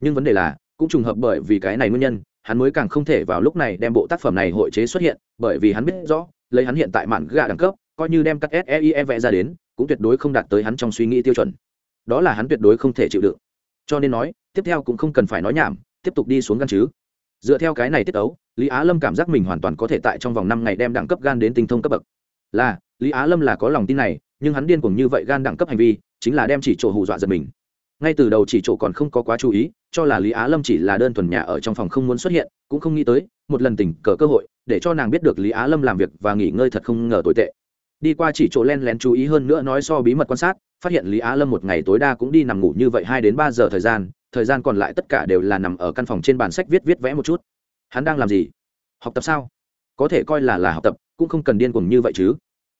Nhưng vấn đề là, cũng trùng hợp bởi vì cái này nguyên nhân, hắn mới càng không thể vào lúc này đem bộ tác phẩm này hội chế xuất hiện, bởi vì hắn biết rõ, lấy hắn hiện tại mạn gà đẳng cấp, coi như đem các seie vẽ ra đến, cũng tuyệt đối không đạt tới hắn trong suy nghĩ tiêu chuẩn. Đó là hắn tuyệt đối không thể chịu đựng. Cho nên nói, tiếp theo cũng không cần phải nói nhảm tiếp tục đi xuống gan chứ? Dựa theo cái này tiết tấu, lý á lâm cảm giác mình hoàn toàn có thể tại trong vòng năm ngày đem đẳng cấp gan đến tinh thông cấp bậc. Là, lý á lâm là có lòng tin này, nhưng hắn điên cuồng như vậy gan đẳng cấp hành vi, chính là đem chỉ chỗ hù dọa giật mình. Ngay từ đầu chỉ chỗ còn không có quá chú ý, cho là lý á lâm chỉ là đơn thuần nhà ở trong phòng không muốn xuất hiện, cũng không nghĩ tới, một lần tình cờ cơ hội, để cho nàng biết được lý á lâm làm việc và nghỉ ngơi thật không ngờ tồi tệ. Đi qua chỉ chỗ len lén chú ý hơn nữa nói so bí mật quan sát, phát hiện lý á lâm một ngày tối đa cũng đi nằm ngủ như vậy hai đến ba giờ thời gian thời gian còn lại tất cả đều là nằm ở căn phòng trên bàn sách viết viết vẽ một chút. Hắn đang làm gì? Học tập sao? Có thể coi là là học tập, cũng không cần điên cuồng như vậy chứ.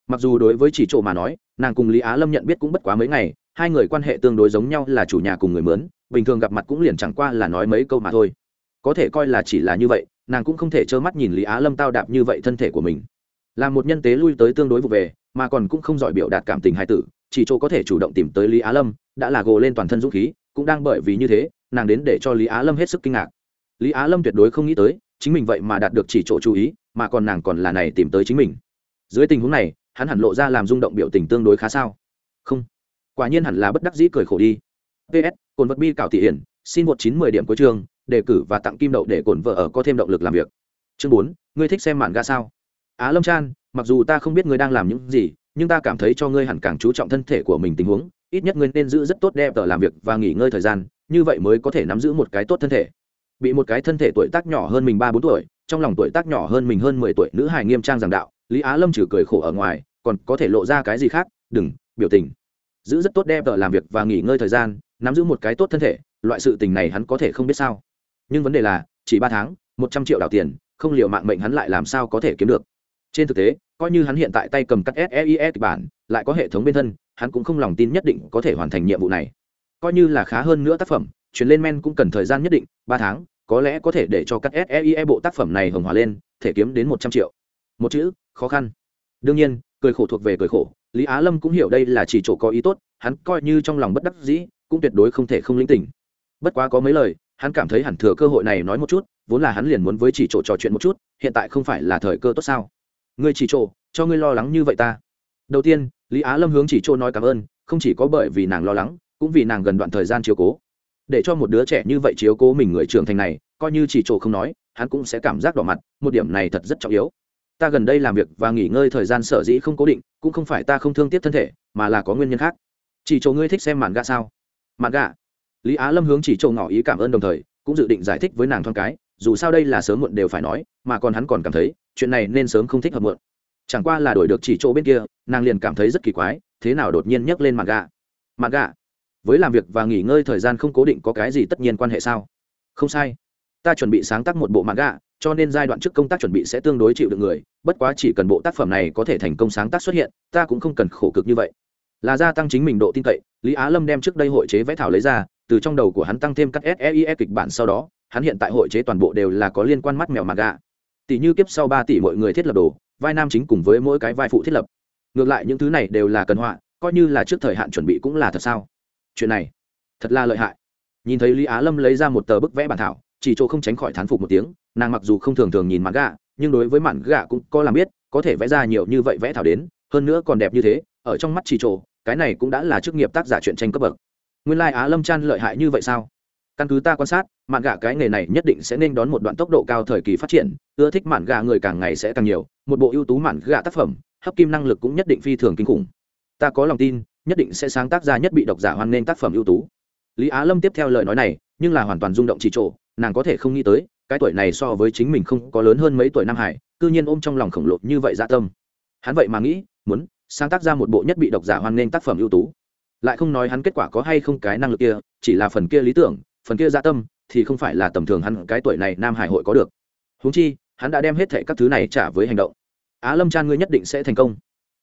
Mặc dù đối với chỉ chỗ mà nói, nàng cùng lý á lâm nhận biết cũng bất quá mấy ngày, hai người quan hệ tương đối giống nhau là chủ nhà cùng người mướn, bình thường gặp mặt cũng liền chẳng qua là nói mấy câu mà thôi. Có thể coi là chỉ là như vậy, nàng cũng không thể trơ mắt nhìn lý á lâm tao đạp như vậy thân thể của mình. Là một nhân tế lui tới tương đối vụ về, mà còn cũng không giỏi biểu đạt cảm tình hai tử, chỉ chỗ có thể chủ động tìm tới lý á lâm, đã là gồ lên toàn thân dũng khí cũng đang bởi vì như thế, nàng đến để cho lý á lâm hết sức kinh ngạc. Lý á lâm tuyệt đối không nghĩ tới, chính mình vậy mà đạt được chỉ chỗ chú ý, mà còn nàng còn là này tìm tới chính mình. Dưới tình huống này, hắn hẳn lộ ra làm rung động biểu tình tương đối khá sao? Không. Quả nhiên hẳn là bất đắc dĩ cười khổ đi. Ps cồn vật bi cảo thị hiển, xin một chín mười điểm cuối chương, đề cử và tặng kim đậu để cồn vợ ở có thêm động lực làm việc. Chương bốn, ngươi thích xem mạn ga sao? Á lâm chan, mặc dù ta không biết ngươi đang làm những gì, nhưng ta cảm thấy cho ngươi hẳn càng chú trọng thân thể của mình tình huống ít nhất ngươi nên giữ rất tốt đẹp tờ làm việc và nghỉ ngơi thời gian, như vậy mới có thể nắm giữ một cái tốt thân thể. Bị một cái thân thể tuổi tác nhỏ hơn mình ba bốn tuổi, trong lòng tuổi tác nhỏ hơn mình hơn mười tuổi nữ hài nghiêm trang giảng đạo, lý á lâm trừ cười khổ ở ngoài, còn có thể lộ ra cái gì khác, đừng, biểu tình. Giữ rất tốt đẹp tờ làm việc và nghỉ ngơi thời gian, nắm giữ một cái tốt thân thể, loại sự tình này hắn có thể không biết sao. Nhưng vấn đề là, chỉ ba tháng, một trăm triệu đào tiền, không liệu mạng mệnh hắn lại làm sao có thể kiếm được. Trên thực tế, coi như hắn hiện tại tay cầm cắt seie kịch bản, lại có hệ thống bên thân hắn cũng không lòng tin nhất định có thể hoàn thành nhiệm vụ này. Coi như là khá hơn nữa tác phẩm chuyển lên men cũng cần thời gian nhất định, ba tháng, có lẽ có thể để cho các seie bộ tác phẩm này hồng hòa lên, thể kiếm đến một trăm triệu. Một chữ, khó khăn. Đương nhiên, cười khổ thuộc về cười khổ, lý á lâm cũng hiểu đây là chỉ chỗ có ý tốt, hắn coi như trong lòng bất đắc dĩ, cũng tuyệt đối không thể không linh tỉnh bất quá có mấy lời, hắn cảm thấy hẳn thừa cơ hội này nói một chút, vốn là hắn liền muốn với chỉ chỗ trò chuyện một chút, hiện tại không phải là thời cơ tốt sao? Ngươi chỉ chỗ, cho ngươi lo lắng như vậy ta đầu tiên, lý á lâm hướng chỉ chỗ nói cảm ơn, không chỉ có bởi vì nàng lo lắng, cũng vì nàng gần đoạn thời gian chiếu cố. Để cho một đứa trẻ như vậy chiếu cố mình người trưởng thành này, coi như chỉ chỗ không nói, hắn cũng sẽ cảm giác đỏ mặt, một điểm này thật rất trọng yếu. Ta gần đây làm việc và nghỉ ngơi thời gian sở dĩ không cố định, cũng không phải ta không thương tiếc thân thể, mà là có nguyên nhân khác. Chỉ chỗ ngươi thích xem màn gà sao? Màn gà lý á lâm hướng chỉ chỗ ngỏ ý cảm ơn đồng thời, cũng dự định giải thích với nàng thoáng cái, dù sao đây là sớm muộn đều phải nói, mà còn hắn còn cảm thấy, chuyện này nên sớm không thích hợp muộn chẳng qua là đổi được chỉ chỗ bên kia, nàng liền cảm thấy rất kỳ quái, thế nào đột nhiên nhấc lên mặt gà mặt gà với làm việc và nghỉ ngơi thời gian không cố định có cái gì tất nhiên quan hệ sao? Không sai. Ta chuẩn bị sáng tác một bộ mặt gà cho nên giai đoạn trước công tác chuẩn bị sẽ tương đối chịu được người, bất quá chỉ cần bộ tác phẩm này có thể thành công sáng tác xuất hiện, ta cũng không cần khổ cực như vậy. Là gia tăng chính mình độ tin cậy, lý á lâm đem trước đây hội chế vẽ thảo lấy ra, từ trong đầu của hắn tăng thêm các seie kịch bản sau đó, hắn hiện tại hội chế toàn bộ đều là có liên quan mắt mèo mặt gà tỷ như kiếp sau ba tỷ mọi người thiết lập đồ vai nam chính cùng với mỗi cái vai phụ thiết lập. Ngược lại những thứ này đều là cần họa, coi như là trước thời hạn chuẩn bị cũng là thật sao? Chuyện này, thật là lợi hại. Nhìn thấy lý á lâm lấy ra một tờ bức vẽ bản thảo, chỉ chỗ không tránh khỏi thán phục một tiếng, nàng mặc dù không thường thường nhìn mạn gạ, nhưng đối với mạn gạ cũng có làm biết, có thể vẽ ra nhiều như vậy vẽ thảo đến, hơn nữa còn đẹp như thế, ở trong mắt chỉ chỗ, cái này cũng đã là chức nghiệp tác giả truyện tranh cấp bậc. Nguyên lai á lâm chan lợi hại như vậy sao? Căn cứ ta quan sát, mạn gà cái nghề này nhất định sẽ nên đón một đoạn tốc độ cao thời kỳ phát triển, ưa thích mạn gà người càng ngày sẽ càng nhiều, một bộ ưu tú mạn gà tác phẩm, hấp kim năng lực cũng nhất định phi thường kinh khủng. Ta có lòng tin, nhất định sẽ sáng tác ra nhất bị độc giả hoan nghênh tác phẩm ưu tú. Lý á lâm tiếp theo lời nói này, nhưng là hoàn toàn rung động chỉ trộ nàng có thể không nghĩ tới, cái tuổi này so với chính mình không có lớn hơn mấy tuổi nam hải, cư nhiên ôm trong lòng khổng lồ như vậy dạ tâm. Hắn vậy mà nghĩ, muốn sáng tác ra một bộ nhất bị độc giả hoan nghênh tác phẩm ưu tú. Lại không nói hắn kết quả có hay không cái năng lực kia, chỉ là phần kia lý tưởng phần kia dạ tâm thì không phải là tầm thường hắn, cái tuổi này nam hải hội có được. Húng chi, hắn đã đem hết thệ các thứ này trả với hành động. Á lâm chan ngươi nhất định sẽ thành công.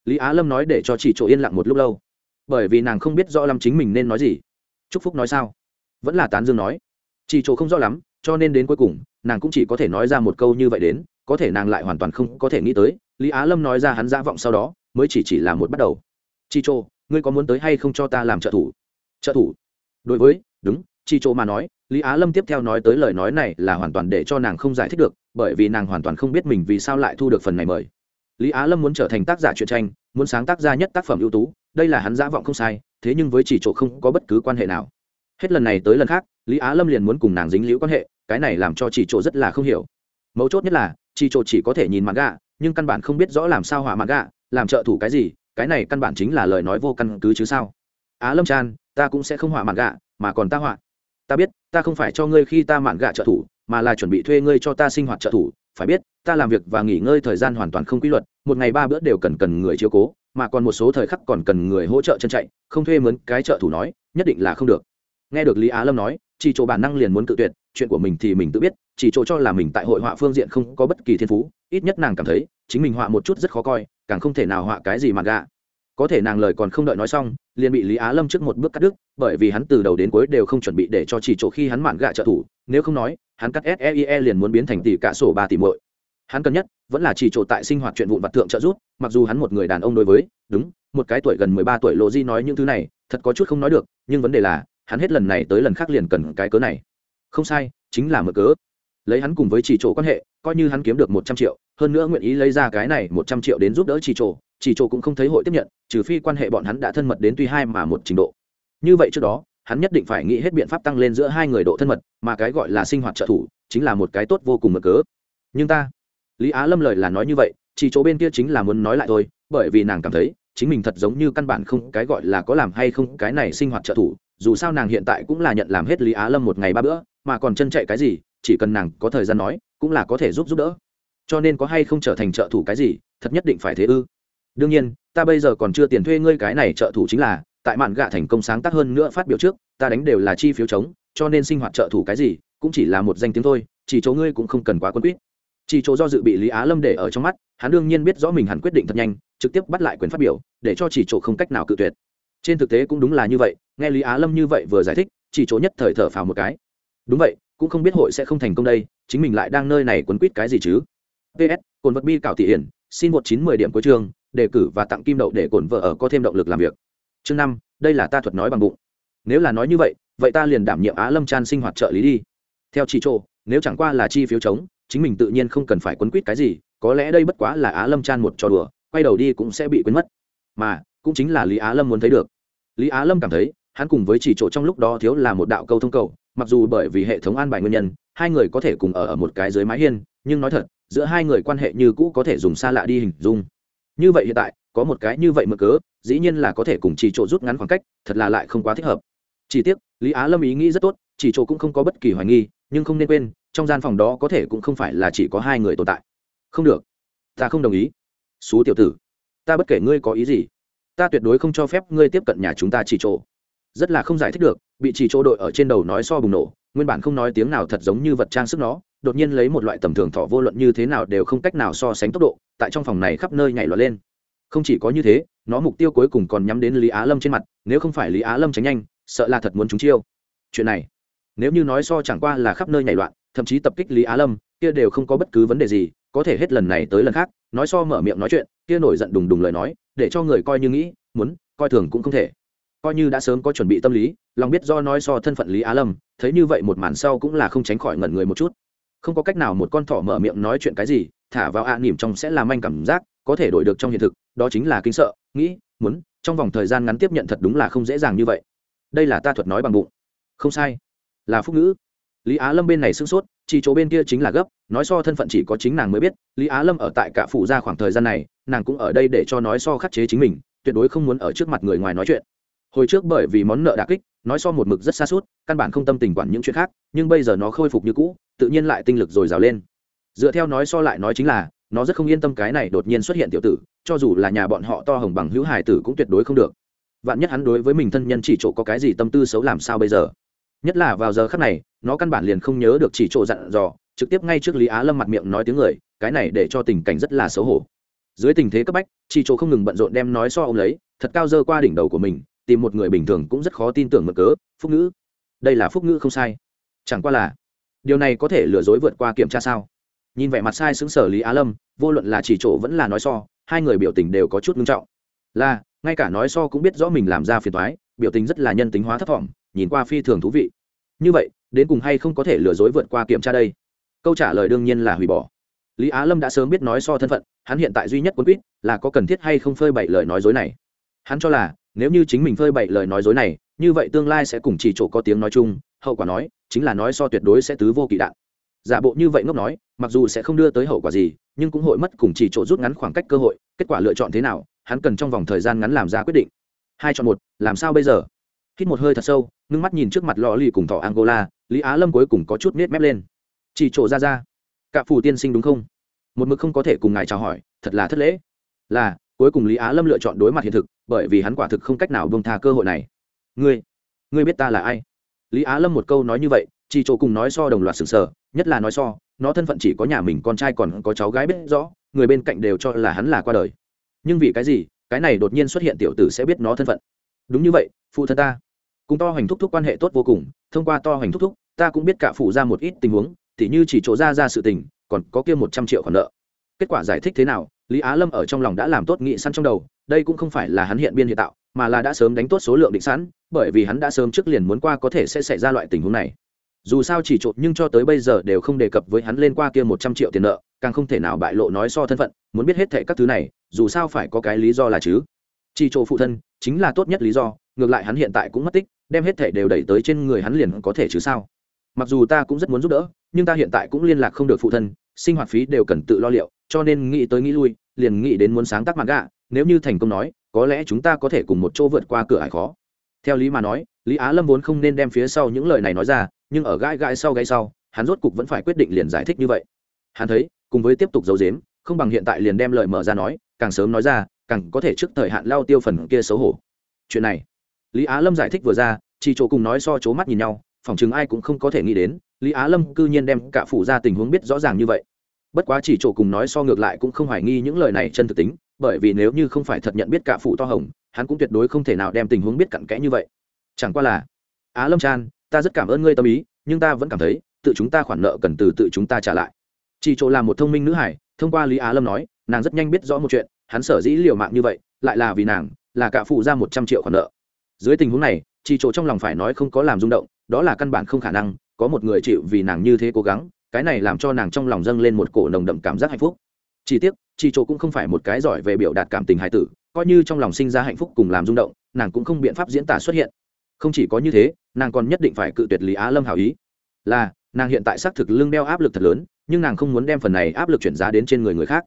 Lý á lâm nói để cho chị chỗ yên lặng một lúc lâu. Bởi vì nàng không biết rõ lắm chính mình nên nói gì. Chúc phúc nói sao? Vẫn là tán dương nói. Chị chỗ không rõ lắm, cho nên đến cuối cùng, nàng cũng chỉ có thể nói ra một câu như vậy đến, có thể nàng lại hoàn toàn không có thể nghĩ tới, lý á lâm nói ra hắn giả vọng sau đó, mới chỉ chỉ là một bắt đầu. Chị chỗ, ngươi có muốn tới hay không cho ta làm trợ thủ? Trợ thủ? Đối với, đúng chi chỗ mà nói, lý á lâm tiếp theo nói tới lời nói này là hoàn toàn để cho nàng không giải thích được, bởi vì nàng hoàn toàn không biết mình vì sao lại thu được phần này mời. Lý á lâm muốn trở thành tác giả truyện tranh, muốn sáng tác ra nhất tác phẩm ưu tú, đây là hắn giả vọng không sai, thế nhưng với chỉ chỗ không có bất cứ quan hệ nào. Hết lần này tới lần khác, lý á lâm liền muốn cùng nàng dính liễu quan hệ, cái này làm cho chỉ chỗ rất là không hiểu. Mấu chốt nhất là, chỉ chỗ chỉ có thể nhìn mặt gạ nhưng căn bản không biết rõ làm sao hỏa mặt gạ làm trợ thủ cái gì, cái này căn bản chính là lời nói vô căn cứ chứ sao. Á lâm chan, ta cũng sẽ không hỏa mặt gạ mà còn ta họa ta biết, ta không phải cho ngươi khi ta mạn gạ trợ thủ, mà là chuẩn bị thuê ngươi cho ta sinh hoạt trợ thủ, phải biết, ta làm việc và nghỉ ngơi thời gian hoàn toàn không quy luật, một ngày ba bữa đều cần cần người chiếu cố, mà còn một số thời khắc còn cần người hỗ trợ chân chạy, không thuê mướn cái trợ thủ nói, nhất định là không được. Nghe được lý á lâm nói, chỉ chỗ bản năng liền muốn tự tuyệt, chuyện của mình thì mình tự biết, chỉ chỗ cho là mình tại hội họa phương diện không có bất kỳ thiên phú, ít nhất nàng cảm thấy, chính mình họa một chút rất khó coi, càng không thể nào họa cái gì mà gạ có thể nàng lời còn không đợi nói xong, liền bị lý á lâm trước một bước cắt đứt, bởi vì hắn từ đầu đến cuối đều không chuẩn bị để cho chỉ chỗ khi hắn mạn gạ trợ thủ, nếu không nói, hắn cắt seie e liền muốn biến thành tỷ cả sổ ba tỷ muội. Hắn cần nhất, vẫn là chỉ chỗ tại sinh hoạt chuyện vụn vặt thượng trợ giúp, mặc dù hắn một người đàn ông đối với, đúng, một cái tuổi gần mười ba tuổi lộ di nói những thứ này, thật có chút không nói được, nhưng vấn đề là, hắn hết lần này tới lần khác liền cần cái cớ này. Không sai, chính là mở cớ. Lấy hắn cùng với chỉ chỗ quan hệ, coi như hắn kiếm được một trăm triệu hơn nữa nguyện ý lấy ra cái này một trăm triệu đến giúp đỡ chỉ chỗ chỉ chỗ cũng không thấy hội tiếp nhận, trừ phi quan hệ bọn hắn đã thân mật đến tuy hai mà một trình độ. Như vậy trước đó, hắn nhất định phải nghĩ hết biện pháp tăng lên giữa hai người độ thân mật, mà cái gọi là sinh hoạt trợ thủ, chính là một cái tốt vô cùng mở cớ. Nhưng ta, lý á lâm lời là nói như vậy chỉ chỗ bên kia chính là muốn nói lại thôi, bởi vì nàng cảm thấy, chính mình thật giống như căn bản không cái gọi là có làm hay không cái này sinh hoạt trợ thủ, dù sao nàng hiện tại cũng là nhận làm hết lý á lâm một ngày ba bữa, mà còn chân chạy cái gì, chỉ cần nàng có thời gian nói, cũng là có thể giúp giúp đỡ cho nên có hay không trở thành trợ thủ cái gì, thật nhất định phải thế ư? Đương nhiên, ta bây giờ còn chưa tiền thuê ngươi cái này trợ thủ chính là, tại mạn gạ thành công sáng tác hơn nữa phát biểu trước, ta đánh đều là chi phiếu chống, cho nên sinh hoạt trợ thủ cái gì, cũng chỉ là một danh tiếng thôi, chỉ chỗ ngươi cũng không cần quá quân quýt chỉ chỗ do dự bị lý á lâm để ở trong mắt, hắn đương nhiên biết rõ mình hẳn quyết định thật nhanh, trực tiếp bắt lại quyền phát biểu, để cho chỉ chỗ không cách nào cự tuyệt. Trên thực tế cũng đúng là như vậy, nghe lý á lâm như vậy vừa giải thích, chỉ chỗ nhất thời thở phào một cái. Đúng vậy, cũng không biết hội sẽ không thành công đây, chính mình lại đang nơi này quấn quýt cái gì chứ? Ps cồn vật bi cảo thị hiển, xin một chín mười điểm cuối chương, đề cử và tặng kim đậu để cồn vợ ở có thêm động lực làm việc. Chương năm, đây là ta thuật nói bằng bụng. Nếu là nói như vậy vậy ta liền đảm nhiệm á lâm tràn sinh hoạt trợ lý đi. Theo chị chỗ, nếu chẳng qua là chi phiếu chống, chính mình tự nhiên không cần phải quấn quýt cái gì, có lẽ đây bất quá là á lâm tràn một trò đùa, quay đầu đi cũng sẽ bị quên mất. Mà, cũng chính là lý á lâm muốn thấy được. Lý á lâm cảm thấy, hắn cùng với chỉ chỗ trong lúc đó thiếu là một đạo câu thông cầu, mặc dù bởi vì hệ thống an bài nguyên nhân, hai người có thể cùng ở ở một cái dưới mái hiên, nhưng nói thật giữa hai người quan hệ như cũ có thể dùng xa lạ đi hình dung. Như vậy hiện tại, có một cái như vậy mở cớ, dĩ nhiên là có thể cùng chỉ chỗ rút ngắn khoảng cách, thật là lại không quá thích hợp. Chỉ tiếc, lý á lâm ý nghĩ rất tốt, chỉ chỗ cũng không có bất kỳ hoài nghi, nhưng không nên quên, trong gian phòng đó có thể cũng không phải là chỉ có hai người tồn tại. Không được. Ta không đồng ý. Xú tiểu tử. Ta bất kể ngươi có ý gì, ta tuyệt đối không cho phép ngươi tiếp cận nhà chúng ta chỉ chỗ. Rất là không giải thích được, bị chỉ chỗ đội ở trên đầu nói so bùng nổ, nguyên bản không nói tiếng nào thật giống như vật trang sức nó đột nhiên lấy một loại tầm thường thọ vô luận như thế nào đều không cách nào so sánh tốc độ, tại trong phòng này khắp nơi nhảy loạn lên. Không chỉ có như thế, nó mục tiêu cuối cùng còn nhắm đến lý á lâm trên mặt, nếu không phải lý á lâm tránh nhanh, sợ là thật muốn chúng chiêu. Chuyện này, nếu như nói so chẳng qua là khắp nơi nhảy loạn, thậm chí tập kích lý á lâm, kia đều không có bất cứ vấn đề gì, có thể hết lần này tới lần khác, nói so mở miệng nói chuyện, kia nổi giận đùng đùng lời nói, để cho người coi như nghĩ, muốn, coi thường cũng không thể. Coi như đã sớm có chuẩn bị tâm lý, lòng biết do nói so thân phận lý á lâm, thấy như vậy một màn sau cũng là không tránh khỏi ngẩn người một chút không có cách nào một con thỏ mở miệng nói chuyện cái gì, thả vào ạ à nỉm trong sẽ làm anh cảm giác, có thể đổi được trong hiện thực, đó chính là kinh sợ, nghĩ, muốn, trong vòng thời gian ngắn tiếp nhận thật đúng là không dễ dàng như vậy. Đây là ta thuật nói bằng bụng. Không sai. Là phúc ngữ. Lý á lâm bên này sưng sốt, chỉ chỗ bên kia chính là gấp, nói so thân phận chỉ có chính nàng mới biết, lý á lâm ở tại cả phủ ra khoảng thời gian này, nàng cũng ở đây để cho nói so khắc chế chính mình, tuyệt đối không muốn ở trước mặt người ngoài nói chuyện hồi trước bởi vì món nợ đà kích, nói so một mực rất xa suốt, căn bản không tâm tình quản những chuyện khác, nhưng bây giờ nó khôi phục như cũ, tự nhiên lại tinh lực dồi dào lên. Dựa theo nói so lại nói chính là, nó rất không yên tâm cái này đột nhiên xuất hiện tiểu tử, cho dù là nhà bọn họ to hồng bằng hữu hải tử cũng tuyệt đối không được. Vạn nhất hắn đối với mình thân nhân chỉ chỗ có cái gì tâm tư xấu làm sao bây giờ? Nhất là vào giờ khắc này, nó căn bản liền không nhớ được chỉ chỗ dặn dò, trực tiếp ngay trước lý á lâm mặt miệng nói tiếng người, cái này để cho tình cảnh rất là xấu hổ. Dưới tình thế cấp bách, chỉ chỗ không ngừng bận rộn đem nói so ông lấy, thật cao dơ qua đỉnh đầu của mình tìm một người bình thường cũng rất khó tin tưởng mực cớ, phúc ngữ. Đây là phúc ngữ không sai. Chẳng qua là, điều này có thể lừa dối vượt qua kiểm tra sao? Nhìn vẻ mặt sai xứng sở lý á lâm, vô luận là chỉ chỗ vẫn là nói so, hai người biểu tình đều có chút nghiêm trọng. Là, ngay cả nói so cũng biết rõ mình làm ra phiền toái, biểu tình rất là nhân tính hóa thấp vọng, nhìn qua phi thường thú vị. Như vậy, đến cùng hay không có thể lừa dối vượt qua kiểm tra đây? Câu trả lời đương nhiên là hủy bỏ. Lý á lâm đã sớm biết nói so thân phận, hắn hiện tại duy nhất quân quýt là có cần thiết hay không phơi bậy lời nói dối này. Hắn cho là nếu như chính mình phơi bậy lời nói dối này, như vậy tương lai sẽ cùng chỉ chỗ có tiếng nói chung, hậu quả nói, chính là nói so tuyệt đối sẽ tứ vô kỵ đạn. Giả bộ như vậy ngốc nói, mặc dù sẽ không đưa tới hậu quả gì, nhưng cũng hội mất cùng chỉ chỗ rút ngắn khoảng cách cơ hội, kết quả lựa chọn thế nào, hắn cần trong vòng thời gian ngắn làm ra quyết định. Hai chọn một, làm sao bây giờ? Hít một hơi thật sâu, ngưng mắt nhìn trước mặt lò lì cùng thỏ angola, lý á lâm cuối cùng có chút nết mép lên. Chỉ chỗ ra ra. Cả phủ tiên sinh đúng không? Một mực không có thể cùng ngài chào hỏi, thật là thất lễ. Là, cuối cùng lý á lâm lựa chọn đối mặt hiện thực bởi vì hắn quả thực không cách nào bông tha cơ hội này. Ngươi ngươi biết ta là ai? Lý á lâm một câu nói như vậy, chỉ chỗ cùng nói so đồng loạt sừng sờ, nhất là nói so, nó thân phận chỉ có nhà mình con trai còn có cháu gái biết rõ, người bên cạnh đều cho là hắn là qua đời. Nhưng vì cái gì, cái này đột nhiên xuất hiện tiểu tử sẽ biết nó thân phận? Đúng như vậy, phụ thân ta. Cùng to hoành thúc thúc quan hệ tốt vô cùng, thông qua to hoành thúc thúc, ta cũng biết cả phụ ra một ít tình huống, tỉ như chỉ chỗ ra ra sự tình, còn có kia một trăm triệu khoản nợ. Kết quả giải thích thế nào, lý á lâm ở trong lòng đã làm tốt nghị săn trong đầu đây cũng không phải là hắn hiện biên hiện tạo, mà là đã sớm đánh tốt số lượng định sẵn, bởi vì hắn đã sớm trước liền muốn qua có thể sẽ xảy ra loại tình huống này. Dù sao chỉ trộn nhưng cho tới bây giờ đều không đề cập với hắn lên qua kia một trăm triệu tiền nợ, càng không thể nào bại lộ nói so thân phận, muốn biết hết thệ các thứ này, dù sao phải có cái lý do là chứ. Chỉ trộn phụ thân, chính là tốt nhất lý do, ngược lại hắn hiện tại cũng mất tích, đem hết thệ đều đẩy tới trên người hắn liền có thể chứ sao? Mặc dù ta cũng rất muốn giúp đỡ, nhưng ta hiện tại cũng liên lạc không được phụ thân, sinh hoạt phí đều cần tự lo liệu, cho nên nghĩ tới nghĩ lui, liền nghĩ đến muốn sáng tác mặt gạ nếu như thành công nói, có lẽ chúng ta có thể cùng một chỗ vượt qua cửa ải khó. Theo lý mà nói, lý á lâm vốn không nên đem phía sau những lời này nói ra, nhưng ở gãi gãi sau gãi sau, hắn rốt cục vẫn phải quyết định liền giải thích như vậy. Hắn thấy, cùng với tiếp tục giấu dếm không bằng hiện tại liền đem lời mở ra nói, càng sớm nói ra, càng có thể trước thời hạn lao tiêu phần kia xấu hổ. Chuyện này, lý á lâm giải thích vừa ra, chỉ chỗ cùng nói so c mắt nhìn nhau phỏng chừng ai cũng không có thể nghĩ đến, lý á lâm cư nhiên đem cả phủ ra tình huống biết rõ ràng như vậy. Bất quá chỉ chỗ cùng nói so ngược lại cũng không hoài nghi những lời này chân thực tính bởi vì nếu như không phải thật nhận biết cả phụ to hồng, hắn cũng tuyệt đối không thể nào đem tình huống biết cặn kẽ như vậy. Chẳng qua là, á lâm chan, ta rất cảm ơn ngươi tâm ý, nhưng ta vẫn cảm thấy, tự chúng ta khoản nợ cần từ tự chúng ta trả lại. Chị chỗ là một thông minh nữ hải, thông qua lý á lâm nói, nàng rất nhanh biết rõ một chuyện, hắn sở dĩ liều mạng như vậy, lại là vì nàng, là cả phụ ra một trăm triệu khoản nợ. Dưới tình huống này chị chỗ trong lòng phải nói không có làm rung động, đó là căn bản không khả năng, có một người chịu vì nàng như thế cố gắng, cái này làm cho nàng trong lòng dâng lên một cổ nồng đậm cảm giác hạnh phúc chỉ tiếc chị chỗ cũng không phải một cái giỏi về biểu đạt cảm tình hài tử, coi như trong lòng sinh ra hạnh phúc cùng làm rung động, nàng cũng không biện pháp diễn tả xuất hiện. Không chỉ có như thế, nàng còn nhất định phải cự tuyệt lý á lâm hảo ý. Là, nàng hiện tại xác thực lưng đeo áp lực thật lớn, nhưng nàng không muốn đem phần này áp lực chuyển giá đến trên người người khác.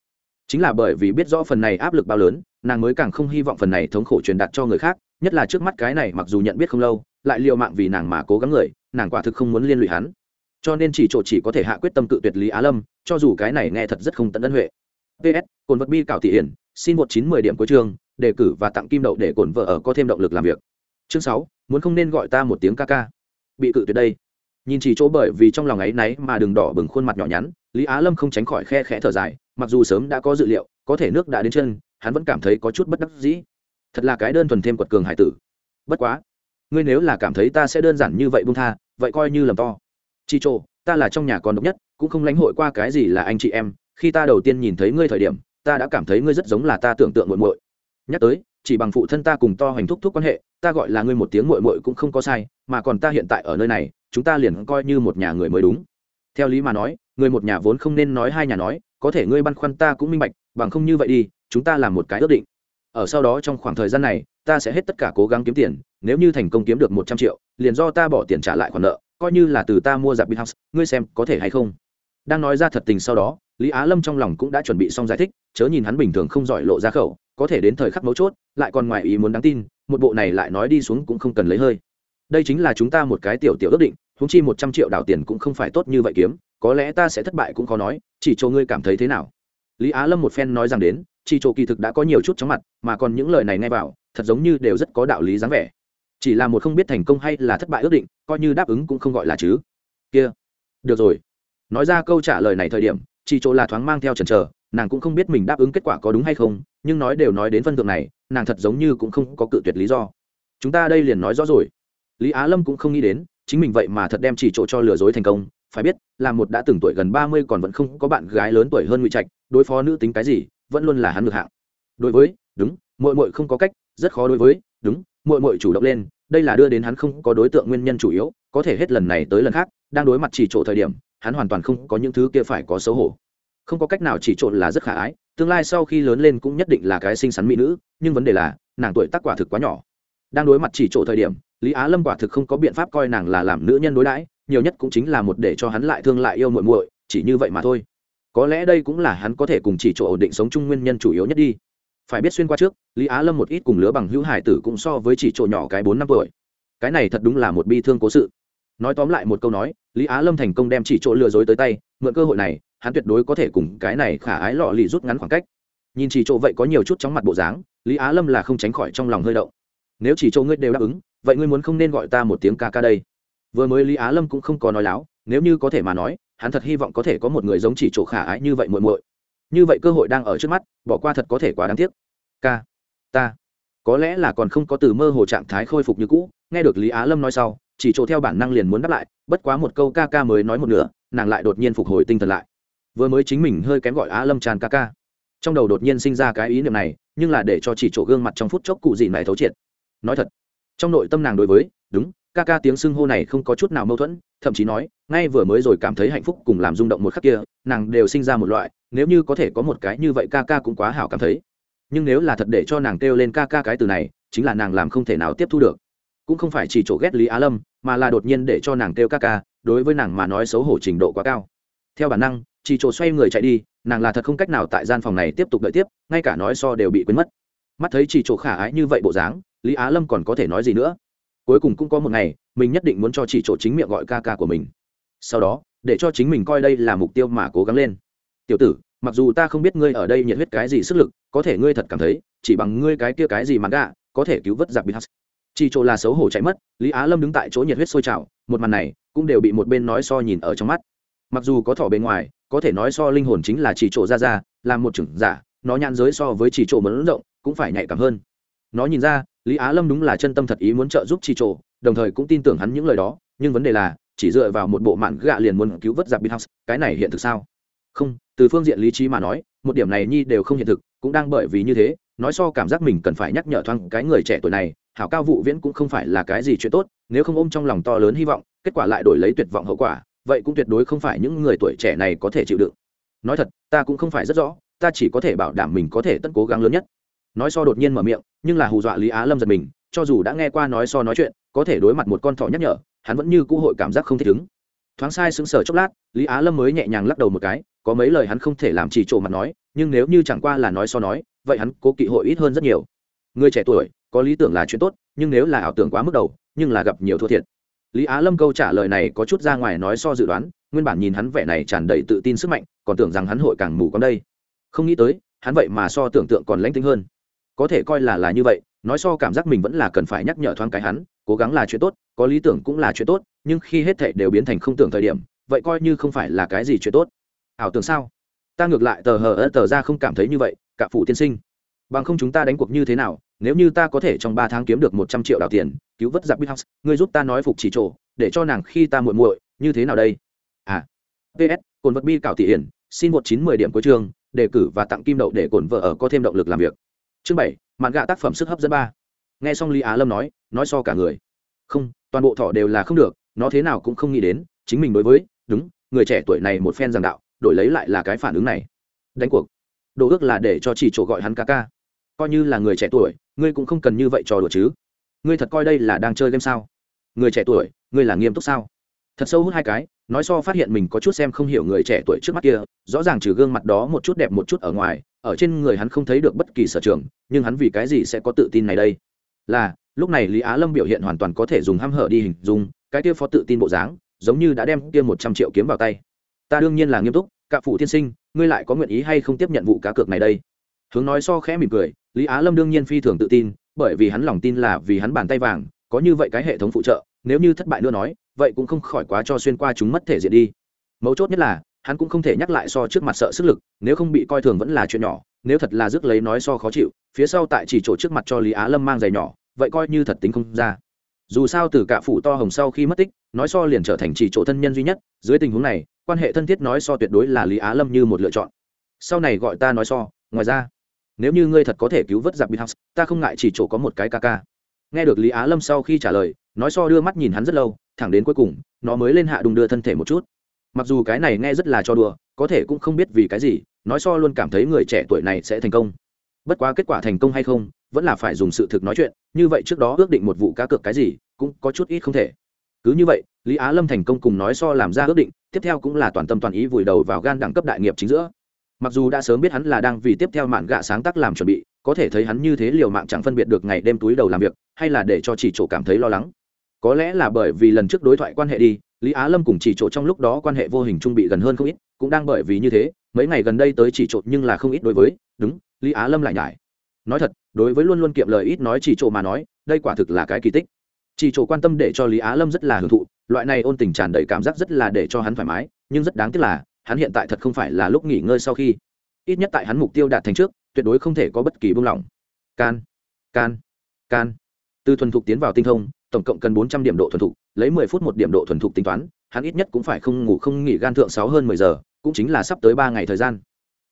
Chính là bởi vì biết rõ phần này áp lực bao lớn, nàng mới càng không hy vọng phần này thống khổ truyền đạt cho người khác, nhất là trước mắt cái này mặc dù nhận biết không lâu, lại l mạng vì nàng mà cố gắng người, nàng quả thực không muốn liên lụy hắn. Cho nên chỉ chỗ chỉ có thể hạ quyết tâm cự tuyệt lý á lâm, cho dù cái này nghe thật rất không tận ân huệ ps cồn vật bi cảo thị hiển, xin một chín mười điểm cuối chương, đề cử và tặng kim đậu để cồn vợ ở có thêm động lực làm việc. Chương sáu, muốn không nên gọi ta một tiếng ca ca. Bị cự tuyệt đây. Nhìn chỉ chỗ bởi vì trong lòng ấy náy mà đường đỏ bừng khuôn mặt nhỏ nhắn, lý á lâm không tránh khỏi khe khẽ thở dài, mặc dù sớm đã có dự liệu, có thể nước đã đến chân, hắn vẫn cảm thấy có chút bất đắc dĩ. Thật là cái đơn thuần thêm quật cường hải tử. Bất quá, ngươi nếu là cảm thấy ta sẽ đơn giản như vậy bung tha, vậy coi như lầm to. Chi chỗ ta là trong nhà con độc nhất, cũng không lãnh hội qua cái gì là anh chị em khi ta đầu tiên nhìn thấy ngươi thời điểm, ta đã cảm thấy ngươi rất giống là ta tưởng tượng muội muội. Nhắc tới, chỉ bằng phụ thân ta cùng to hoành thúc thúc quan hệ, ta gọi là ngươi một tiếng muội muội cũng không có sai, mà còn ta hiện tại ở nơi này, chúng ta liền coi như một nhà người mới đúng. Theo lý mà nói, người một nhà vốn không nên nói hai nhà nói, có thể ngươi băn khoăn ta cũng minh bạch, bằng không như vậy đi, chúng ta làm một cái ước định. Ở sau đó trong khoảng thời gian này, ta sẽ hết tất cả cố gắng kiếm tiền, nếu như thành công kiếm được một trăm triệu, liền do ta bỏ tiền trả lại khoản nợ, coi như là từ ta mua giặc bit house ngươi xem có thể hay không? Đang nói ra thật tình sau đó lý á lâm trong lòng cũng đã chuẩn bị xong giải thích, chớ nhìn hắn bình thường không giỏi lộ ra khẩu, có thể đến thời khắc mấu chốt, lại còn ngoài ý muốn đáng tin, một bộ này lại nói đi xuống cũng không cần lấy hơi. Đây chính là chúng ta một cái tiểu tiểu ước định húng chi một trăm triệu đảo tiền cũng không phải tốt như vậy kiếm, có lẽ ta sẽ thất bại cũng khó nói, chỉ cho ngươi cảm thấy thế nào. Lý á lâm một phen nói rằng đến, chỉ chỗ kỳ thực đã có nhiều chút chóng mặt, mà còn những lời này nghe vào, thật giống như đều rất có đạo lý dáng vẻ. Chỉ là một không biết thành công hay là thất bại ước định, coi như đáp ứng cũng không gọi là chứ. Kia, được rồi. Nói ra câu trả lời này thời điểm chỉ chỗ là thoáng mang theo chần chờ, nàng cũng không biết mình đáp ứng kết quả có đúng hay không, nhưng nói đều nói đến phân thượng này, nàng thật giống như cũng không có cự tuyệt lý do. Chúng ta đây liền nói rõ rồi. Lý á lâm cũng không nghĩ đến, chính mình vậy mà thật đem chỉ chỗ cho lừa dối thành công. Phải biết, là một đã từng tuổi gần ba mươi còn vẫn không có bạn gái lớn tuổi hơn ngụy trạch, đối phó nữ tính cái gì, vẫn luôn là hắn ngược hạng. Đối với, đúng mội mội không có cách, rất khó đối với, đúng mội mội chủ động lên, đây là đưa đến hắn không có đối tượng nguyên nhân chủ yếu, có thể hết lần này tới lần khác, đang đối mặt chỉ chỗ thời điểm hắn hoàn toàn không có những thứ kia phải có xấu hổ. Không có cách nào chỉ trộn là rất khả ái, tương lai sau khi lớn lên cũng nhất định là cái xinh xắn mỹ nữ, nhưng vấn đề là, nàng tuổi tác quả thực quá nhỏ. Đang đối mặt chỉ trộn thời điểm, lý á lâm quả thực không có biện pháp coi nàng là làm nữ nhân đối đãi, nhiều nhất cũng chính là một để cho hắn lại thương lại yêu muội muội, chỉ như vậy mà thôi. Có lẽ đây cũng là hắn có thể cùng chỉ chỗ ổn định sống chung nguyên nhân chủ yếu nhất đi. Phải biết xuyên qua trước, lý á lâm một ít cùng lứa bằng hữu hải tử cũng so với chỉ chỗ nhỏ cái bốn năm tuổi. Cái này thật đúng là một bi thương cố sự nói tóm lại một câu nói, lý á lâm thành công đem chỉ chỗ lừa dối tới tay, mượn cơ hội này, hắn tuyệt đối có thể cùng cái này khả ái lọ lì rút ngắn khoảng cách. Nhìn chỉ chỗ vậy có nhiều chút chóng mặt bộ dáng, lý á lâm là không tránh khỏi trong lòng hơi động. Nếu chỉ chỗ ngươi đều đáp ứng, vậy ngươi muốn không nên gọi ta một tiếng ca ca đây. Vừa mới lý á lâm cũng không có nói láo, nếu như có thể mà nói, hắn thật hy vọng có thể có một người giống chỉ chỗ khả ái như vậy muội muội như vậy cơ hội đang ở trước mắt, bỏ qua thật có thể quá đáng tiếc. Ca, ta. Có lẽ là còn không có từ mơ hồ trạng thái khôi phục như cũ, nghe được lý á lâm nói sau chỉ chỗ theo bản năng liền muốn đáp lại, bất quá một câu ca ca mới nói một nửa, nàng lại đột nhiên phục hồi tinh thần lại. Vừa mới chính mình hơi kém gọi á lâm tràn ca ca. Trong đầu đột nhiên sinh ra cái ý niệm này, nhưng là để cho chỉ chỗ gương mặt trong phút chốc cụ gì này thấu triệt. Nói thật, trong nội tâm nàng đối với, đúng, ca ca tiếng xưng hô này không có chút nào mâu thuẫn, thậm chí nói, ngay vừa mới rồi cảm thấy hạnh phúc cùng làm rung động một khắc kia, nàng đều sinh ra một loại, nếu như có thể có một cái như vậy ca ca cũng quá hảo cảm thấy. Nhưng nếu là thật để cho nàng kêu lên ca ca cái từ này, chính là nàng làm không thể nào tiếp thu được cũng không phải chỉ chỗ ghét lý á lâm, mà là đột nhiên để cho nàng kêu ca ca, đối với nàng mà nói xấu hổ trình độ quá cao. Theo bản năng, chỉ chỗ xoay người chạy đi, nàng là thật không cách nào tại gian phòng này tiếp tục đợi tiếp, ngay cả nói so đều bị quên mất. Mắt thấy chỉ chỗ khả ái như vậy bộ dáng, lý á lâm còn có thể nói gì nữa? Cuối cùng cũng có một ngày, mình nhất định muốn cho chỉ chỗ chính miệng gọi ca ca của mình. Sau đó, để cho chính mình coi đây là mục tiêu mà cố gắng lên. Tiểu tử, mặc dù ta không biết ngươi ở đây nhiệt huyết cái gì sức lực, có thể ngươi thật cảm thấy, chỉ bằng ngươi cái kia cái gì mà gạ, có thể cứu vớt giặc bị hắt chỉ chỗ là xấu hổ chạy mất, lý á lâm đứng tại chỗ nhiệt huyết sôi trào, một màn này cũng đều bị một bên nói so nhìn ở trong mắt. Mặc dù có thỏ bên ngoài, có thể nói so linh hồn chính là chỉ chỗ ra ra, làm một trưởng giả, nó nhãn giới so với chỉ chỗ mẫn rộng, cũng phải nhạy cảm hơn. Nó nhìn ra, lý á lâm đúng là chân tâm thật ý muốn trợ giúp chỉ chỗ, đồng thời cũng tin tưởng hắn những lời đó, nhưng vấn đề là, chỉ dựa vào một bộ mạn gạ liền muốn cứu vớt giặc bin house cái này hiện thực sao? Không, từ phương diện lý trí mà nói, một điểm này nhi đều không hiện thực, cũng đang bởi vì như thế, nói so cảm giác mình cần phải nhắc nhở thoáng cái người trẻ tuổi này hảo cao vụ viễn cũng không phải là cái gì chuyện tốt, nếu không ôm trong lòng to lớn hy vọng, kết quả lại đổi lấy tuyệt vọng hậu quả, vậy cũng tuyệt đối không phải những người tuổi trẻ này có thể chịu đựng. Nói thật, ta cũng không phải rất rõ, ta chỉ có thể bảo đảm mình có thể tất cố gắng lớn nhất. Nói so đột nhiên mở miệng, nhưng là hù dọa lý á lâm giật mình, cho dù đã nghe qua nói so nói chuyện, có thể đối mặt một con thỏ nhắc nhở, hắn vẫn như cũ hội cảm giác không thích ứng. Thoáng sai sững sờ chốc lát, lý á lâm mới nhẹ nhàng lắc đầu một cái, có mấy lời hắn không thể làm chỉ trộ mặt nói, nhưng nếu như chẳng qua là nói so nói, vậy hắn cố kỵ hội ít hơn rất nhiều. Người trẻ tuổi có lý tưởng là chuyện tốt, nhưng nếu là ảo tưởng quá mức đầu, nhưng là gặp nhiều thua thiệt. Lý á lâm câu trả lời này có chút ra ngoài nói so dự đoán, nguyên bản nhìn hắn vẻ này tràn đầy tự tin sức mạnh, còn tưởng rằng hắn hội càng mù con đây. Không nghĩ tới, hắn vậy mà so tưởng tượng còn lãnh tính hơn. Có thể coi là là như vậy, nói so cảm giác mình vẫn là cần phải nhắc nhở thoáng cái hắn, cố gắng là chuyện tốt, có lý tưởng cũng là chuyện tốt, nhưng khi hết thệ đều biến thành không tưởng thời điểm, vậy coi như không phải là cái gì chuyện tốt. Ảo tưởng sao? Ta ngược lại tờ hờ ớt tờ ra không cảm thấy như vậy, cả phụ tiên sinh. Bằng không chúng ta đánh cuộc như thế nào nếu như ta có thể trong ba tháng kiếm được một trăm triệu đào tiền, cứu vớt giặc bít house ngươi giúp ta nói phục chỉ trổ để cho nàng khi ta muội muội, như thế nào đây? À. Ps cồn vật bi cảo thị hiển, xin một chín mười điểm cuối chương, đề cử và tặng kim đậu để cồn vợ ở có thêm động lực làm việc. Chương bảy, mạn gạ tác phẩm sức hấp dẫn ba. Nghe xong lý á lâm nói nói so cả người. Không, toàn bộ thỏ đều là không được, nó thế nào cũng không nghĩ đến, chính mình đối với, đúng, người trẻ tuổi này một phen giảng đạo, đổi lấy lại là cái phản ứng này. Đánh cuộc. Đồ ước là để cho chỉ chỗ gọi hắn ca ca coi như là người trẻ tuổi, ngươi cũng không cần như vậy trò đùa chứ. Ngươi thật coi đây là đang chơi game sao? Người trẻ tuổi, ngươi là nghiêm túc sao? Thật sâu hút hai cái, nói so phát hiện mình có chút xem không hiểu người trẻ tuổi trước mắt kia, rõ ràng trừ gương mặt đó một chút đẹp một chút ở ngoài, ở trên người hắn không thấy được bất kỳ sở trường, nhưng hắn vì cái gì sẽ có tự tin này đây? Là, lúc này lý á lâm biểu hiện hoàn toàn có thể dùng h hở đi hình dung, cái kia phó tự tin bộ dáng, giống như đã đem kia một trăm triệu kiếm vào tay. Ta đương nhiên là nghiêm túc, cạ phụ tiên sinh, ngươi lại có nguyện ý hay không tiếp nhận vụ cá cược này đây? Hướng nói so khẽ mỉm cười lý á lâm đương nhiên phi thường tự tin, bởi vì hắn lòng tin là vì hắn bàn tay vàng, có như vậy cái hệ thống phụ trợ, nếu như thất bại nữa nói, vậy cũng không khỏi quá cho xuyên qua chúng mất thể diện đi. Mấu chốt nhất là, hắn cũng không thể nhắc lại so trước mặt sợ sức lực, nếu không bị coi thường vẫn là chuyện nhỏ, nếu thật là rước lấy nói so khó chịu, phía sau tại chỉ chỗ trước mặt cho lý á lâm mang giày nhỏ, vậy coi như thật tính không ra. Dù sao từ cả phụ to hồng sau khi mất tích, nói so liền trở thành chỉ chỗ thân nhân duy nhất, dưới tình huống này, quan hệ thân thiết nói so tuyệt đối là lý á lâm như một lựa chọn. Sau này gọi ta nói so, ngoài ra nếu như ngươi thật có thể cứu vớt giặc bít ta không ngại chỉ chỗ có một cái ca ca. Nghe được lý á lâm sau khi trả lời, nói so đưa mắt nhìn hắn rất lâu, thẳng đến cuối cùng, nó mới lên hạ đùng đưa thân thể một chút. Mặc dù cái này nghe rất là cho đùa, có thể cũng không biết vì cái gì, nói so luôn cảm thấy người trẻ tuổi này sẽ thành công. Bất quá kết quả thành công hay không, vẫn là phải dùng sự thực nói chuyện, như vậy trước đó ước định một vụ cá cược cái gì, cũng có chút ít không thể. Cứ như vậy, lý á lâm thành công cùng nói so làm ra ước định, tiếp theo cũng là toàn tâm toàn ý vùi đầu vào gan đẳng cấp đại nghiệp chính giữa mặc dù đã sớm biết hắn là đang vì tiếp theo mạn gạ sáng tác làm chuẩn bị, có thể thấy hắn như thế liều mạng chẳng phân biệt được ngày đêm túi đầu làm việc, hay là để cho chỉ chỗ cảm thấy lo lắng. Có lẽ là bởi vì lần trước đối thoại quan hệ đi, lý á lâm cùng chỉ chỗ trong lúc đó quan hệ vô hình trung bị gần hơn không ít, cũng đang bởi vì như thế, mấy ngày gần đây tới chỉ chỗ nhưng là không ít đối với, đúng, lý á lâm lại nhải. Nói thật, đối với luôn luôn kiệm lời ít nói chỉ chỗ mà nói, đây quả thực là cái kỳ tích. Chỉ chỗ quan tâm để cho lý á lâm rất là hưởng thụ, loại này ôn tình tràn đầy cảm giác rất là để cho hắn thoải mái, nhưng rất đáng tiếc là hắn hiện tại thật không phải là lúc nghỉ ngơi sau khi. Ít nhất tại hắn mục tiêu đạt thành trước, tuyệt đối không thể có bất kỳ buông lỏng. Can can can. Từ thuần thục tiến vào tinh thông, tổng cộng cần bốn trăm điểm độ thuần thục, lấy mười phút một điểm độ thuần thục tính toán, hắn ít nhất cũng phải không ngủ không nghỉ gan thượng sáu hơn mười giờ, cũng chính là sắp tới ba ngày thời gian.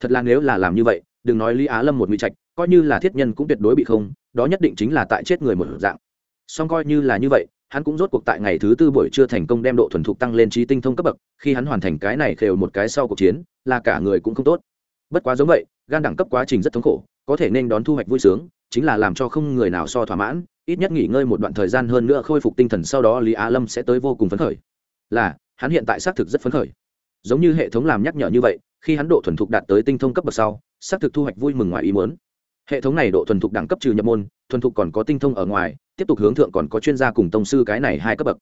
Thật là nếu là làm như vậy, đừng nói lý á lâm một nguy trạch, coi như là thiết nhân cũng tuyệt đối bị không, đó nhất định chính là tại chết người một dạng. Song coi như là như vậy hắn cũng rốt cuộc tại ngày thứ tư buổi trưa thành công đem độ thuần thục tăng lên trí tinh thông cấp bậc, khi hắn hoàn thành cái này khều một cái sau cuộc chiến, là cả người cũng không tốt. Bất quá giống vậy, gan đẳng cấp quá trình rất thống khổ, có thể nên đón thu hoạch vui sướng, chính là làm cho không người nào so thỏa mãn, ít nhất nghỉ ngơi một đoạn thời gian hơn nữa khôi phục tinh thần sau đó lý á lâm sẽ tới vô cùng phấn khởi. Là, hắn hiện tại xác thực rất phấn khởi. Giống như hệ thống làm nhắc nhở như vậy, khi hắn độ thuần thục đạt tới tinh thông cấp bậc sau, xác thực thu hoạch vui mừng ngoài ý muốn hệ thống này độ thuần thục đẳng cấp trừ nhập môn, thuần thục còn có tinh thông ở ngoài, tiếp tục hướng thượng còn có chuyên gia cùng tông sư cái này hai cấp bậc.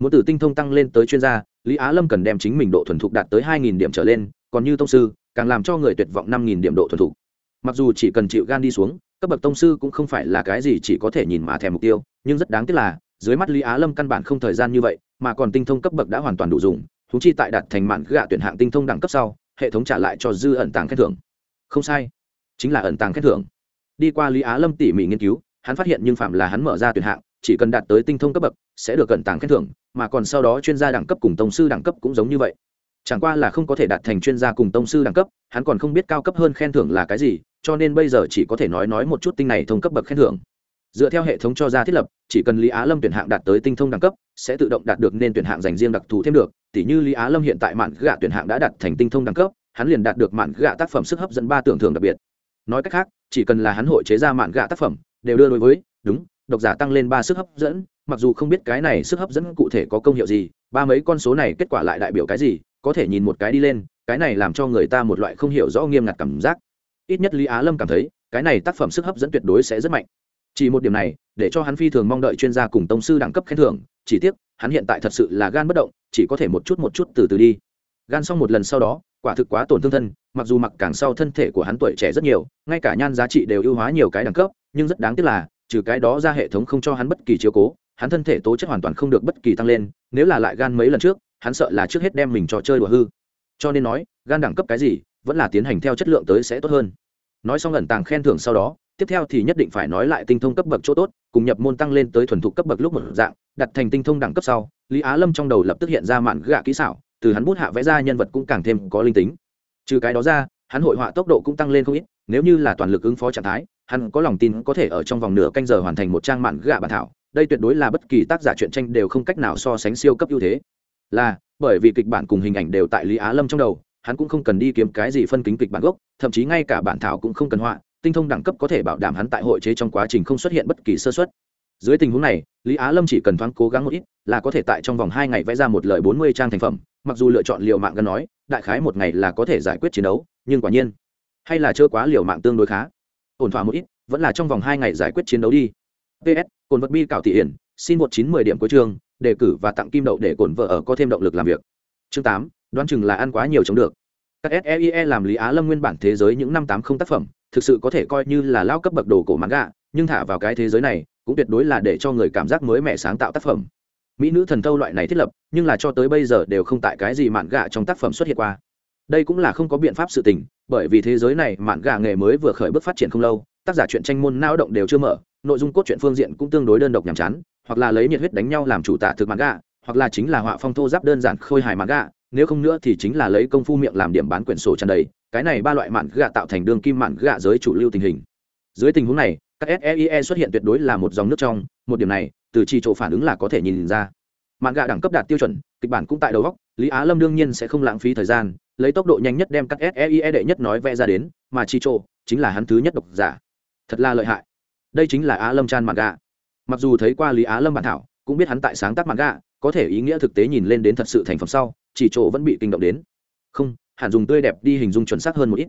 Muốn từ tinh thông tăng lên tới chuyên gia, lý á lâm cần đem chính mình độ thuần thục đạt tới hai nghìn điểm trở lên, còn như tông sư, càng làm cho người tuyệt vọng năm nghìn điểm độ thuần thục. Mặc dù chỉ cần chịu gan đi xuống, cấp bậc tông sư cũng không phải là cái gì chỉ có thể nhìn mà thèm mục tiêu, nhưng rất đáng tiếc là, dưới mắt lý á lâm căn bản không thời gian như vậy, mà còn tinh thông cấp bậc đã hoàn toàn đủ dùng thú chi tại đạt thành mạn gạ tuyển hạng tinh thông đẳng cấp sau, hệ thống trả lại cho dư ẩn tàng khen thưởng. Không sai, chính là ẩn tàng khen thưởng đi qua lý á lâm tỉ mỉ nghiên cứu, hắn phát hiện nhưng phạm là hắn mở ra tuyển hạng, chỉ cần đạt tới tinh thông cấp bậc, sẽ được cận tàng khen thưởng, mà còn sau đó chuyên gia đẳng cấp cùng tông sư đẳng cấp cũng giống như vậy. Chẳng qua là không có thể đạt thành chuyên gia cùng tông sư đẳng cấp, hắn còn không biết cao cấp hơn khen thưởng là cái gì, cho nên bây giờ chỉ có thể nói nói một chút tinh này thông cấp bậc khen thưởng. Dựa theo hệ thống cho ra thiết lập, chỉ cần lý á lâm tuyển hạng đạt tới tinh thông đẳng cấp, sẽ tự động đạt được nên tuyển hạng dành riêng đặc thù thêm được, tỉ như lý á lâm hiện tại mạn gạ tuyển hạng đã đạt thành tinh thông đẳng cấp, hắn liền đạt được mạn gạ tác phẩm sức hấp dẫn ba tưởng thưởng đặc biệt. Nói cách khác chỉ cần là hắn hội chế ra mạn gạ tác phẩm, đều đưa đối với, đúng, độc giả tăng lên ba sức hấp dẫn, mặc dù không biết cái này sức hấp dẫn cụ thể có công hiệu gì, ba mấy con số này kết quả lại đại biểu cái gì, có thể nhìn một cái đi lên, cái này làm cho người ta một loại không hiểu rõ nghiêm ngặt cảm giác. Ít nhất lý á lâm cảm thấy, cái này tác phẩm sức hấp dẫn tuyệt đối sẽ rất mạnh. Chỉ một điểm này, để cho hắn phi thường mong đợi chuyên gia cùng tông sư đẳng cấp khen thưởng, chỉ tiếc, hắn hiện tại thật sự là gan bất động, chỉ có thể một chút một chút từ từ đi. Gan xong một lần sau đó quả thực quá tổn thương thân, mặc dù mặc càng sau thân thể của hắn tuổi trẻ rất nhiều, ngay cả nhan giá trị đều ưu hóa nhiều cái đẳng cấp, nhưng rất đáng tiếc là, trừ cái đó ra hệ thống không cho hắn bất kỳ chiếu cố, hắn thân thể tố chất hoàn toàn không được bất kỳ tăng lên, nếu là lại gan mấy lần trước, hắn sợ là trước hết đem mình trò chơi đùa hư. Cho nên nói, gan đẳng cấp cái gì, vẫn là tiến hành theo chất lượng tới sẽ tốt hơn. Nói xong ẩn tàng khen thưởng sau đó, tiếp theo thì nhất định phải nói lại tinh thông cấp bậc chỗ tốt, cùng nhập môn tăng lên tới thuần thục cấp bậc lúc một dạng, đặt thành tinh thông đẳng cấp sau, lý á lâm trong đầu lập tức hiện ra mạn gạ kỹ xảo từ hắn bút hạ vẽ ra nhân vật cũng càng thêm có linh tính. Trừ cái đó ra, hắn hội họa tốc độ cũng tăng lên không ít, nếu như là toàn lực ứng phó trạng thái, hắn có lòng tin có thể ở trong vòng nửa canh giờ hoàn thành một trang mạn gạ bản thảo. Đây tuyệt đối là bất kỳ tác giả truyện tranh đều không cách nào so sánh siêu cấp ưu thế. Là, bởi vì kịch bản cùng hình ảnh đều tại lý á lâm trong đầu, hắn cũng không cần đi kiếm cái gì phân kính kịch bản gốc, thậm chí ngay cả bản thảo cũng không cần họa, tinh thông đẳng cấp có thể bảo đảm hắn tại hội chế trong quá trình không xuất hiện bất kỳ sơ xuất dưới tình huống này, lý á lâm chỉ cần thoáng cố gắng một ít, là có thể tại trong vòng hai ngày vẽ ra một lời bốn mươi trang thành phẩm mặc dù lựa chọn liều mạng gần nói, đại khái một ngày là có thể giải quyết chiến đấu, nhưng quả nhiên, hay là chưa quá liều mạng tương đối khá. Ổn thỏa một ít, vẫn là trong vòng hai ngày giải quyết chiến đấu đi. Ps cồn vật bi cảo thị hiển, xin một chín mười điểm cuối chương, đề cử và tặng kim đậu để cồn vợ ở có thêm động lực làm việc. Chương tám, đoán chừng là ăn quá nhiều chống được. Các seie làm lý á lâm nguyên bản thế giới những năm tám không tác phẩm, thực sự có thể coi như là lao cấp bậc đồ cổ mãn gạ nhưng thả vào cái thế giới này, cũng tuyệt đối là để cho người cảm giác mới mẻ sáng tạo tác phẩm mỹ nữ thần thâu loại này thiết lập, nhưng là cho tới bây giờ đều không tại cái gì mạn gạ trong tác phẩm xuất hiện qua. Đây cũng là không có biện pháp sự tình, bởi vì thế giới này mạn gạ nghề mới vừa khởi bước phát triển không lâu, tác giả truyện tranh môn não động đều chưa mở, nội dung cốt truyện phương diện cũng tương đối đơn độc nhàm chán, hoặc là lấy nhiệt huyết đánh nhau làm chủ tạ thực mạn gạ, hoặc là chính là họa phong thô giáp đơn giản khôi hài mạn gạ, nếu không nữa thì chính là lấy công phu miệng làm điểm bán quyển sổ tràn đầy, cái này ba loại mạn gạ tạo thành đường kim mạn gạ giới chủ lưu tình hình. Dưới tình huống này, các seie xuất hiện tuyệt đối là một dòng nước trong, một điểm này từ chi chỗ phản ứng là có thể nhìn ra. Mạn gạ đẳng cấp đạt tiêu chuẩn, kịch bản cũng tại đầu góc, lý á lâm đương nhiên sẽ không lãng phí thời gian, lấy tốc độ nhanh nhất đem các seie e đệ nhất nói vẽ ra đến, mà chi chỗ chính là hắn thứ nhất độc giả. Thật là lợi hại. Đây chính là á lâm chan mạn gạ. Mặc dù thấy qua lý á lâm bản thảo, cũng biết hắn tại sáng tác mạn gạ, có thể ý nghĩa thực tế nhìn lên đến thật sự thành phẩm sau, chỉ chỗ vẫn bị kinh động đến. Không, hẳn dùng tươi đẹp đi hình dung chuẩn xác hơn một ít.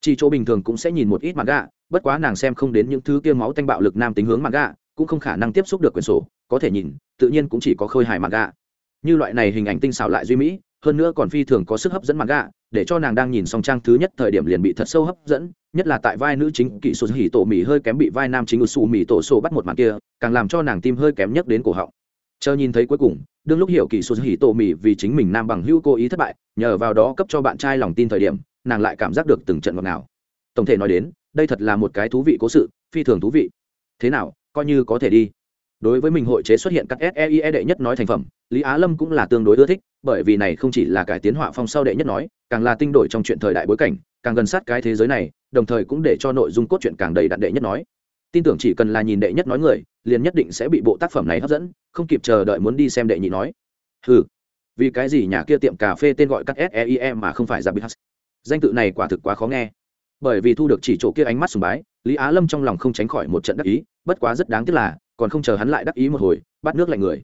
Chỉ chỗ bình thường cũng sẽ nhìn một ít mạn gạ, bất quá nàng xem không đến những thứ kia máu tanh bạo lực nam tính hướng mạn gạ cũng không khả năng tiếp xúc được quyển sổ, có thể nhìn, tự nhiên cũng chỉ có khôi hài mạn gạ như loại này hình ảnh tinh xảo lại duy mỹ, hơn nữa còn phi thường có sức hấp dẫn mạn gạ để cho nàng đang nhìn song trang thứ nhất thời điểm liền bị thật sâu hấp dẫn, nhất là tại vai nữ chính kỹ số hỉ tổ mỹ hơi kém bị vai nam chính ưu xù mỹ tổ sổ bắt một màn kia, càng làm cho nàng tim hơi kém nhất đến cổ họng. Chờ nhìn thấy cuối cùng, đương lúc hiểu kỳ số hỉ tổ mỹ vì chính mình nam bằng hữu cố ý thất bại, nhờ vào đó cấp cho bạn trai lòng tin thời điểm, nàng lại cảm giác được từng trận ngọt nào tổng thể nói đến, đây thật là một cái thú vị cố sự, phi thường thú vị. Thế nào coi như có thể đi. Đối với mình hội chế xuất hiện các seie đệ nhất nói thành phẩm, lý á lâm cũng là tương đối ưa thích, bởi vì này không chỉ là cải tiến họa phong sau đệ nhất nói, càng là tinh đổi trong chuyện thời đại bối cảnh, càng gần sát cái thế giới này, đồng thời cũng để cho nội dung cốt truyện càng đầy đặn đệ nhất nói. Tin tưởng chỉ cần là nhìn đệ nhất nói người, liền nhất định sẽ bị bộ tác phẩm này hấp dẫn, không kịp chờ đợi muốn đi xem đệ nhị nói. Ừ vì cái gì nhà kia tiệm cà phê tên gọi các seie mà không phải zabit danh tự này quả thực quá khó nghe bởi vì thu được chỉ chỗ kia ánh mắt sùng bái, lý á lâm trong lòng không tránh khỏi một trận đắc ý, bất quá rất đáng tiếc là, còn không chờ hắn lại đắc ý một hồi, bắt nước lạnh người.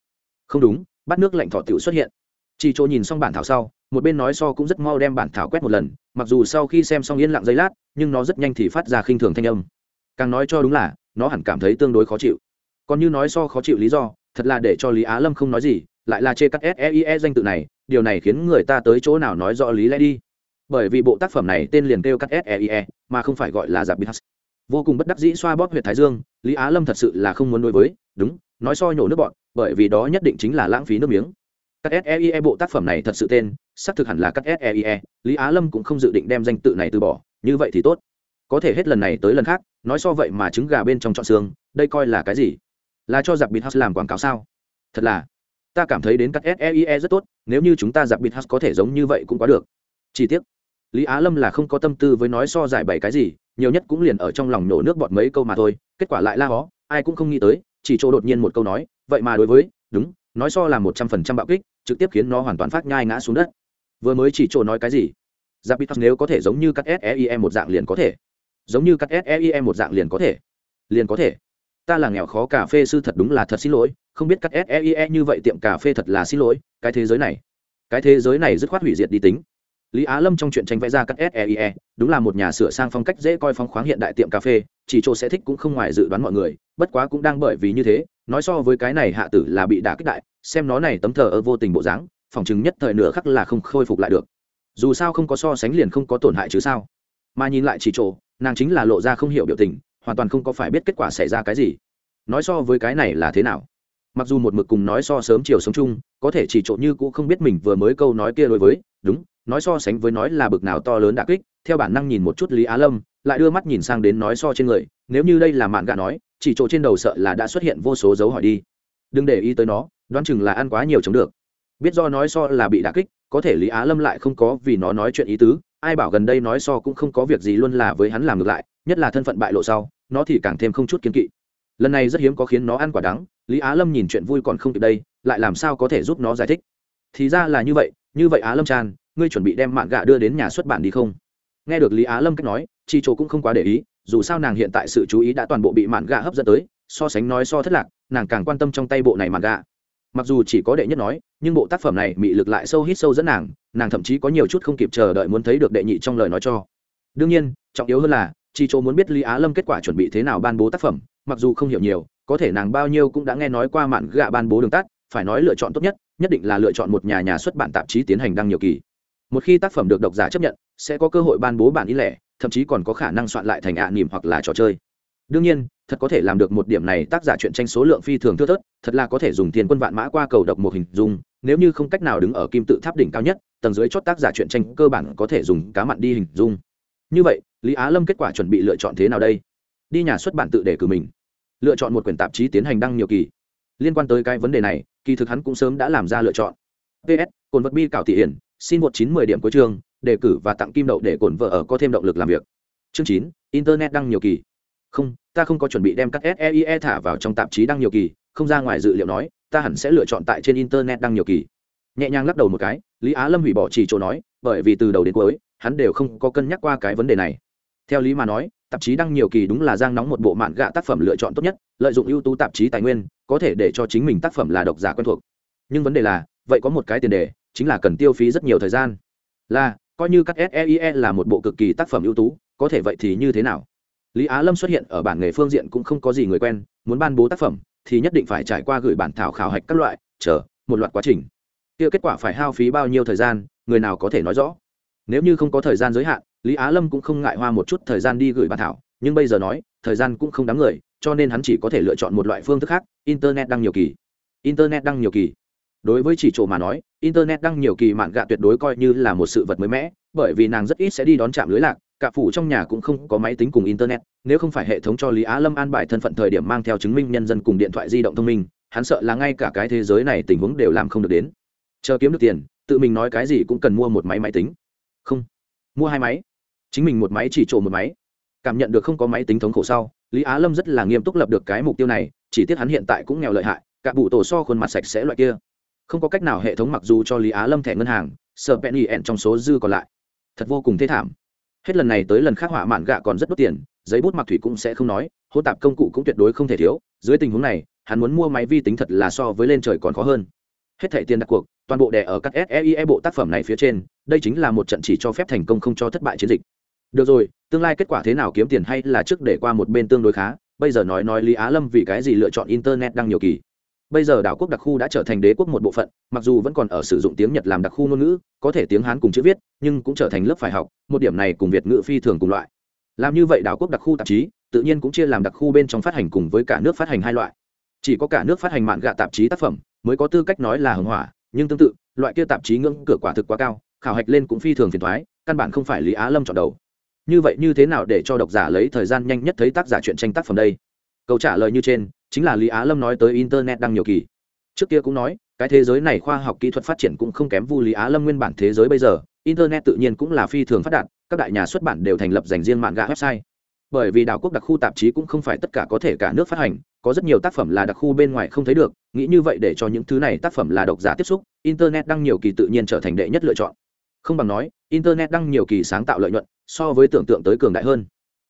Không đúng, bắt nước lạnh thọ tiểu xuất hiện. Chỉ chỗ nhìn xong bản thảo sau, một bên nói so cũng rất mau đem bản thảo quét một lần, mặc dù sau khi xem xong yên lặng giây lát, nhưng nó rất nhanh thì phát ra khinh thường thanh âm. Càng nói cho đúng là, nó hẳn cảm thấy tương đối khó chịu. Còn như nói so khó chịu lý do, thật là để cho lý á lâm không nói gì, lại là chê cắt seie e danh tự này, điều này khiến người ta tới chỗ nào nói rõ lý lẽ đi bởi vì bộ tác phẩm này tên liền kêu cắt seie mà không phải gọi là giặc bít vô cùng bất đắc dĩ xoa bóp huyện thái dương, lý á lâm thật sự là không muốn đối với, đúng, nói soi nhổ nước bọn, bởi vì đó nhất định chính là lãng phí nước miếng. Các seie bộ tác phẩm này thật sự tên, xác thực hẳn là các seie lý á lâm cũng không dự định đem danh tự này từ bỏ, như vậy thì tốt. Có thể hết lần này tới lần khác, nói so vậy mà trứng gà bên trong trọn xương, đây coi là cái gì? Là cho giặc bịt làm quảng cáo sao? Thật là, ta cảm thấy đến các seie rất tốt, nếu như chúng ta giặc bịt có thể giống như vậy cũng quá được. Chi tiết lý á lâm là không có tâm tư với nói so giải bày cái gì, nhiều nhất cũng liền ở trong lòng nổ nước bọt mấy câu mà thôi, kết quả lại la hó, ai cũng không nghĩ tới, chỉ chỗ đột nhiên một câu nói, vậy mà đối với, đúng, nói so là một trăm phần trăm bạo kích, trực tiếp khiến nó hoàn toàn phát nhai ngã xuống đất. Vừa mới chỉ chỗ nói cái gì? Giặc bịt nếu có thể giống như các seie một dạng liền có thể. Giống như các seie một dạng liền có thể. Liền có thể. Ta là nghèo khó cà phê sư thật đúng là thật xin lỗi, không biết các seie như vậy tiệm cà phê thật là xin lỗi, cái thế giới này. Cái thế giới này dứt khoát hủy diệt đi tính lý á lâm trong chuyện tranh vẽ ra các seie đúng là một nhà sửa sang phong cách dễ coi phong khoáng hiện đại tiệm cà phê, chỉ chỗ sẽ thích cũng không ngoài dự đoán mọi người, bất quá cũng đang bởi vì như thế, nói so với cái này hạ tử là bị đả kích đại, xem nó này tấm thờ ơ vô tình bộ dáng, phòng chứng nhất thời nửa khắc là không khôi phục lại được. Dù sao không có so sánh liền không có tổn hại chứ sao. Mà nhìn lại chỉ chỗ, nàng chính là lộ ra không hiểu biểu tình, hoàn toàn không có phải biết kết quả xảy ra cái gì. Nói so với cái này là thế nào? Mặc dù một mực cùng nói so sớm chiều sống chung, có thể chỉ trộn như cũng không biết mình vừa mới câu nói kia đối với, đúng nói so sánh với nói là bực nào to lớn đã kích, theo bản năng nhìn một chút lý á lâm, lại đưa mắt nhìn sang đến nói so trên người, nếu như đây là mạn gà nói, chỉ chỗ trên đầu sợ là đã xuất hiện vô số dấu hỏi đi. Đừng để ý tới nó, đoán chừng là ăn quá nhiều chống được. Biết do nói so là bị đả kích, có thể lý á lâm lại không có vì nó nói chuyện ý tứ, ai bảo gần đây nói so cũng không có việc gì luôn là với hắn làm ngược lại, nhất là thân phận bại lộ sau, nó thì càng thêm không chút kiến kỵ. Lần này rất hiếm có khiến nó ăn quả đắng, lý á lâm nhìn chuyện vui còn không kịp đây, lại làm sao có thể giúp nó giải thích? Thì ra là như vậy như vậy á lâm tràn ngươi chuẩn bị đem mạng gạ đưa đến nhà xuất bản đi không? Nghe được lý á lâm cách nói, chi chỗ cũng không quá để ý, dù sao nàng hiện tại sự chú ý đã toàn bộ bị mạn gạ hấp dẫn tới, so sánh nói so thất lạc, nàng càng quan tâm trong tay bộ này mạn gạ mặc dù chỉ có đệ nhất nói, nhưng bộ tác phẩm này bị lực lại sâu hít sâu dẫn nàng nàng thậm chí có nhiều chút không kịp chờ đợi muốn thấy được đệ nhị trong lời nói cho. Đương nhiên, trọng yếu hơn là, chi chỗ muốn biết lý á lâm kết quả chuẩn bị thế nào ban bố tác phẩm, mặc dù không hiểu nhiều, có thể nàng bao nhiêu cũng đã nghe nói qua mạn gạ ban bố đường tắt, phải nói lựa chọn tốt nhất nhất định là lựa chọn một nhà nhà xuất bản tạp chí tiến hành đăng nhiều kỳ một khi tác phẩm được độc giả chấp nhận, sẽ có cơ hội ban bố bản in lẻ, thậm chí còn có khả năng soạn lại thành ạ à hoặc là trò chơi. Đương nhiên, thật có thể làm được một điểm này tác giả truyện tranh số lượng phi thường thưa thớt, thật là có thể dùng tiền quân vạn mã qua cầu độc một hình dung, nếu như không cách nào đứng ở kim tự tháp đỉnh cao nhất, tầng dưới chót tác giả truyện tranh cơ bản có thể dùng cá mặn đi hình dung. Như vậy, lý á lâm kết quả chuẩn bị lựa chọn thế nào đây? Đi nhà xuất bản tự đề cử mình. Lựa chọn một quyển tạp chí tiến hành đăng nhiều kỳ. Liên quan tới cái vấn đề này, kỳ thực hắn cũng sớm đã làm ra lựa chọn. Ps cồn vật bi cảo thị hiển xin một chín mười điểm cuối chương, đề cử và tặng kim đậu để cổn vợ ở có thêm động lực làm việc. Chương chín, internet đăng nhiều kỳ. Không, ta không có chuẩn bị đem các seie thả vào trong tạp chí đăng nhiều kỳ, không ra ngoài dự liệu nói, ta hẳn sẽ lựa chọn tại trên internet đăng nhiều kỳ. Nhẹ nhàng lắc đầu một cái, lý á lâm hủy bỏ chỉ chỗ nói, bởi vì từ đầu đến cuối, hắn đều không có cân nhắc qua cái vấn đề này. Theo lý mà nói, tạp chí đăng nhiều kỳ đúng là giang nóng một bộ mạn gạ tác phẩm lựa chọn tốt nhất, lợi dụng ưu tú tạp chí tài nguyên, có thể để cho chính mình tác phẩm là độc giả quen thuộc. Nhưng vấn đề là, vậy có một cái tiền đề chính là cần tiêu phí rất nhiều thời gian. Là, coi như các seie là một bộ cực kỳ tác phẩm ưu tú, có thể vậy thì như thế nào? Lý á lâm xuất hiện ở bản nghề phương diện cũng không có gì người quen, muốn ban bố tác phẩm thì nhất định phải trải qua gửi bản thảo khảo hạch các loại, chờ, một loạt quá trình. Kia kết quả phải hao phí bao nhiêu thời gian, người nào có thể nói rõ? Nếu như không có thời gian giới hạn, lý á lâm cũng không ngại hoa một chút thời gian đi gửi bản thảo, nhưng bây giờ nói, thời gian cũng không đáng người, cho nên hắn chỉ có thể lựa chọn một loại phương thức khác, internet đăng nhiều kỳ. Internet đăng nhiều kỳ đối với chỉ chỗ mà nói, internet đăng nhiều kỳ mạn gạ tuyệt đối coi như là một sự vật mới mẻ, bởi vì nàng rất ít sẽ đi đón chạm lưới lạc, cả phủ trong nhà cũng không có máy tính cùng internet, nếu không phải hệ thống cho lý á lâm an bài thân phận thời điểm mang theo chứng minh nhân dân cùng điện thoại di động thông minh, hắn sợ là ngay cả cái thế giới này tình huống đều làm không được đến. Chờ kiếm được tiền, tự mình nói cái gì cũng cần mua một máy máy tính. Không. Mua hai máy. Chính mình một máy chỉ trộm một máy. Cảm nhận được không có máy tính thống khổ sau, lý á lâm rất là nghiêm túc lập được cái mục tiêu này, chỉ tiếc hắn hiện tại cũng nghèo lợi hại, cả bụ tổ so khuôn mặt sạch sẽ loại kia không có cách nào hệ thống mặc dù cho lý á lâm thẻ ngân hàng, sợ penny ẹn trong số dư còn lại. Thật vô cùng thế thảm. Hết lần này tới lần khác họa mạn gạ còn rất đốt tiền, giấy bút mặc thủy cũng sẽ không nói hô tạp công cụ cũng tuyệt đối không thể thiếu, dưới tình huống này, hắn muốn mua máy vi tính thật là so với lên trời còn khó hơn. Hết thẻ tiền đặt cuộc, toàn bộ đẻ ở các seie bộ tác phẩm này phía trên, đây chính là một trận chỉ cho phép thành công không cho thất bại chiến dịch. Được rồi, tương lai kết quả thế nào kiếm tiền hay là trước để qua một bên tương đối khá, bây giờ nói nói lý á lâm vì cái gì lựa chọn internet đăng nhiều kỳ bây giờ đảo quốc đặc khu đã trở thành đế quốc một bộ phận, mặc dù vẫn còn ở sử dụng tiếng nhật làm đặc khu ngôn ngữ, có thể tiếng hán cùng chữ viết, nhưng cũng trở thành lớp phải học, một điểm này cùng việt ngữ phi thường cùng loại. Làm như vậy đảo quốc đặc khu tạp chí, tự nhiên cũng chia làm đặc khu bên trong phát hành cùng với cả nước phát hành hai loại. Chỉ có cả nước phát hành mạn gạ tạp chí tác phẩm, mới có tư cách nói là hưng hỏa, nhưng tương tự, loại kia tạp chí ngưỡng cửa quả thực quá cao, khảo hạch lên cũng phi thường phiền thoái căn bản không phải lý á lâm chọn đầu. Như vậy như thế nào để cho độc giả lấy thời gian nhanh nhất thấy tác giả chuyện tranh tác phẩm đây? Câu trả lời như trên chính là lý á lâm nói tới internet đang nhiều kỳ. Trước kia cũng nói, cái thế giới này khoa học kỹ thuật phát triển cũng không kém vu lý á lâm nguyên bản thế giới bây giờ, internet tự nhiên cũng là phi thường phát đạt, các đại nhà xuất bản đều thành lập dành riêng mạng gạ website. Bởi vì đảo quốc đặc khu tạp chí cũng không phải tất cả có thể cả nước phát hành, có rất nhiều tác phẩm là đặc khu bên ngoài không thấy được, nghĩ như vậy để cho những thứ này tác phẩm là độc giả tiếp xúc, internet đăng nhiều kỳ tự nhiên trở thành đệ nhất lựa chọn. Không bằng nói, internet đăng nhiều kỳ sáng tạo lợi nhuận, so với tưởng tượng tới cường đại hơn.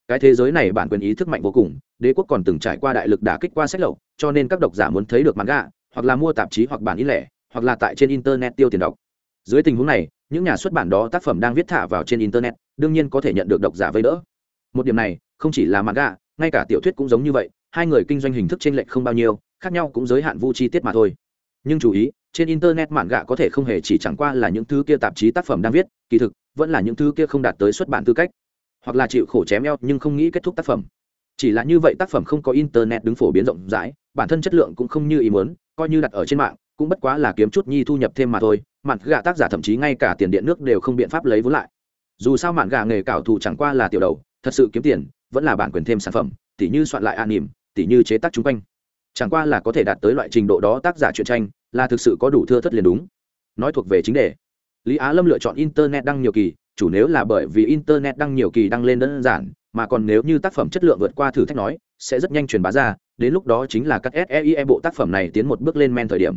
Cái thế giới này bản quyền ý thức mạnh vô cùng đế quốc còn từng trải qua đại lực đả kích qua sách lậu, cho nên các độc giả muốn thấy được manga, hoặc là mua tạp chí hoặc bản in lẻ, hoặc là tại trên internet tiêu tiền đọc. Dưới tình huống này, những nhà xuất bản đó tác phẩm đang viết thả vào trên internet, đương nhiên có thể nhận được độc giả vây đỡ. Một điểm này, không chỉ là manga, ngay cả tiểu thuyết cũng giống như vậy, hai người kinh doanh hình thức t r ê n lệch không bao nhiêu, khác nhau cũng giới hạn vu chi tiết mà thôi. Nhưng chú ý, trên internet mạn gạ có thể không hề chỉ chẳng qua là những thứ kia tạp chí tác phẩm đang viết, kỳ thực, vẫn là những thứ kia không đạt tới xuất bản tư cách, hoặc là chịu khổ chém eo nhưng không nghĩ kết thúc tác phẩm chỉ là như vậy tác phẩm không có internet đứng phổ biến rộng rãi, bản thân chất lượng cũng không như ý muốn, coi như đặt ở trên mạng, cũng bất quá là kiếm chút nhi thu nhập thêm mà thôi, mạn gà tác giả thậm chí ngay cả tiền điện nước đều không biện pháp lấy vốn lại. Dù sao mạn gà nghề cảo thù chẳng qua là tiểu đầu, thật sự kiếm tiền, vẫn là bản quyền thêm sản phẩm, tỉ như soạn lại an nỉm, tỉ như chế tác chung quanh. Chẳng qua là có thể đạt tới loại trình độ đó tác giả truyện tranh, là thực sự có đủ thưa thất liền đúng. Nói thuộc về chính đề. Lý á lâm lựa chọn internet đăng nhiều kỳ, chủ nếu là bởi vì internet đăng nhiều kỳ đăng lên đơn giản mà còn nếu như tác phẩm chất lượng vượt qua thử thách nói, sẽ rất nhanh truyền bá ra, đến lúc đó chính là các seie bộ tác phẩm này tiến một bước lên men thời điểm.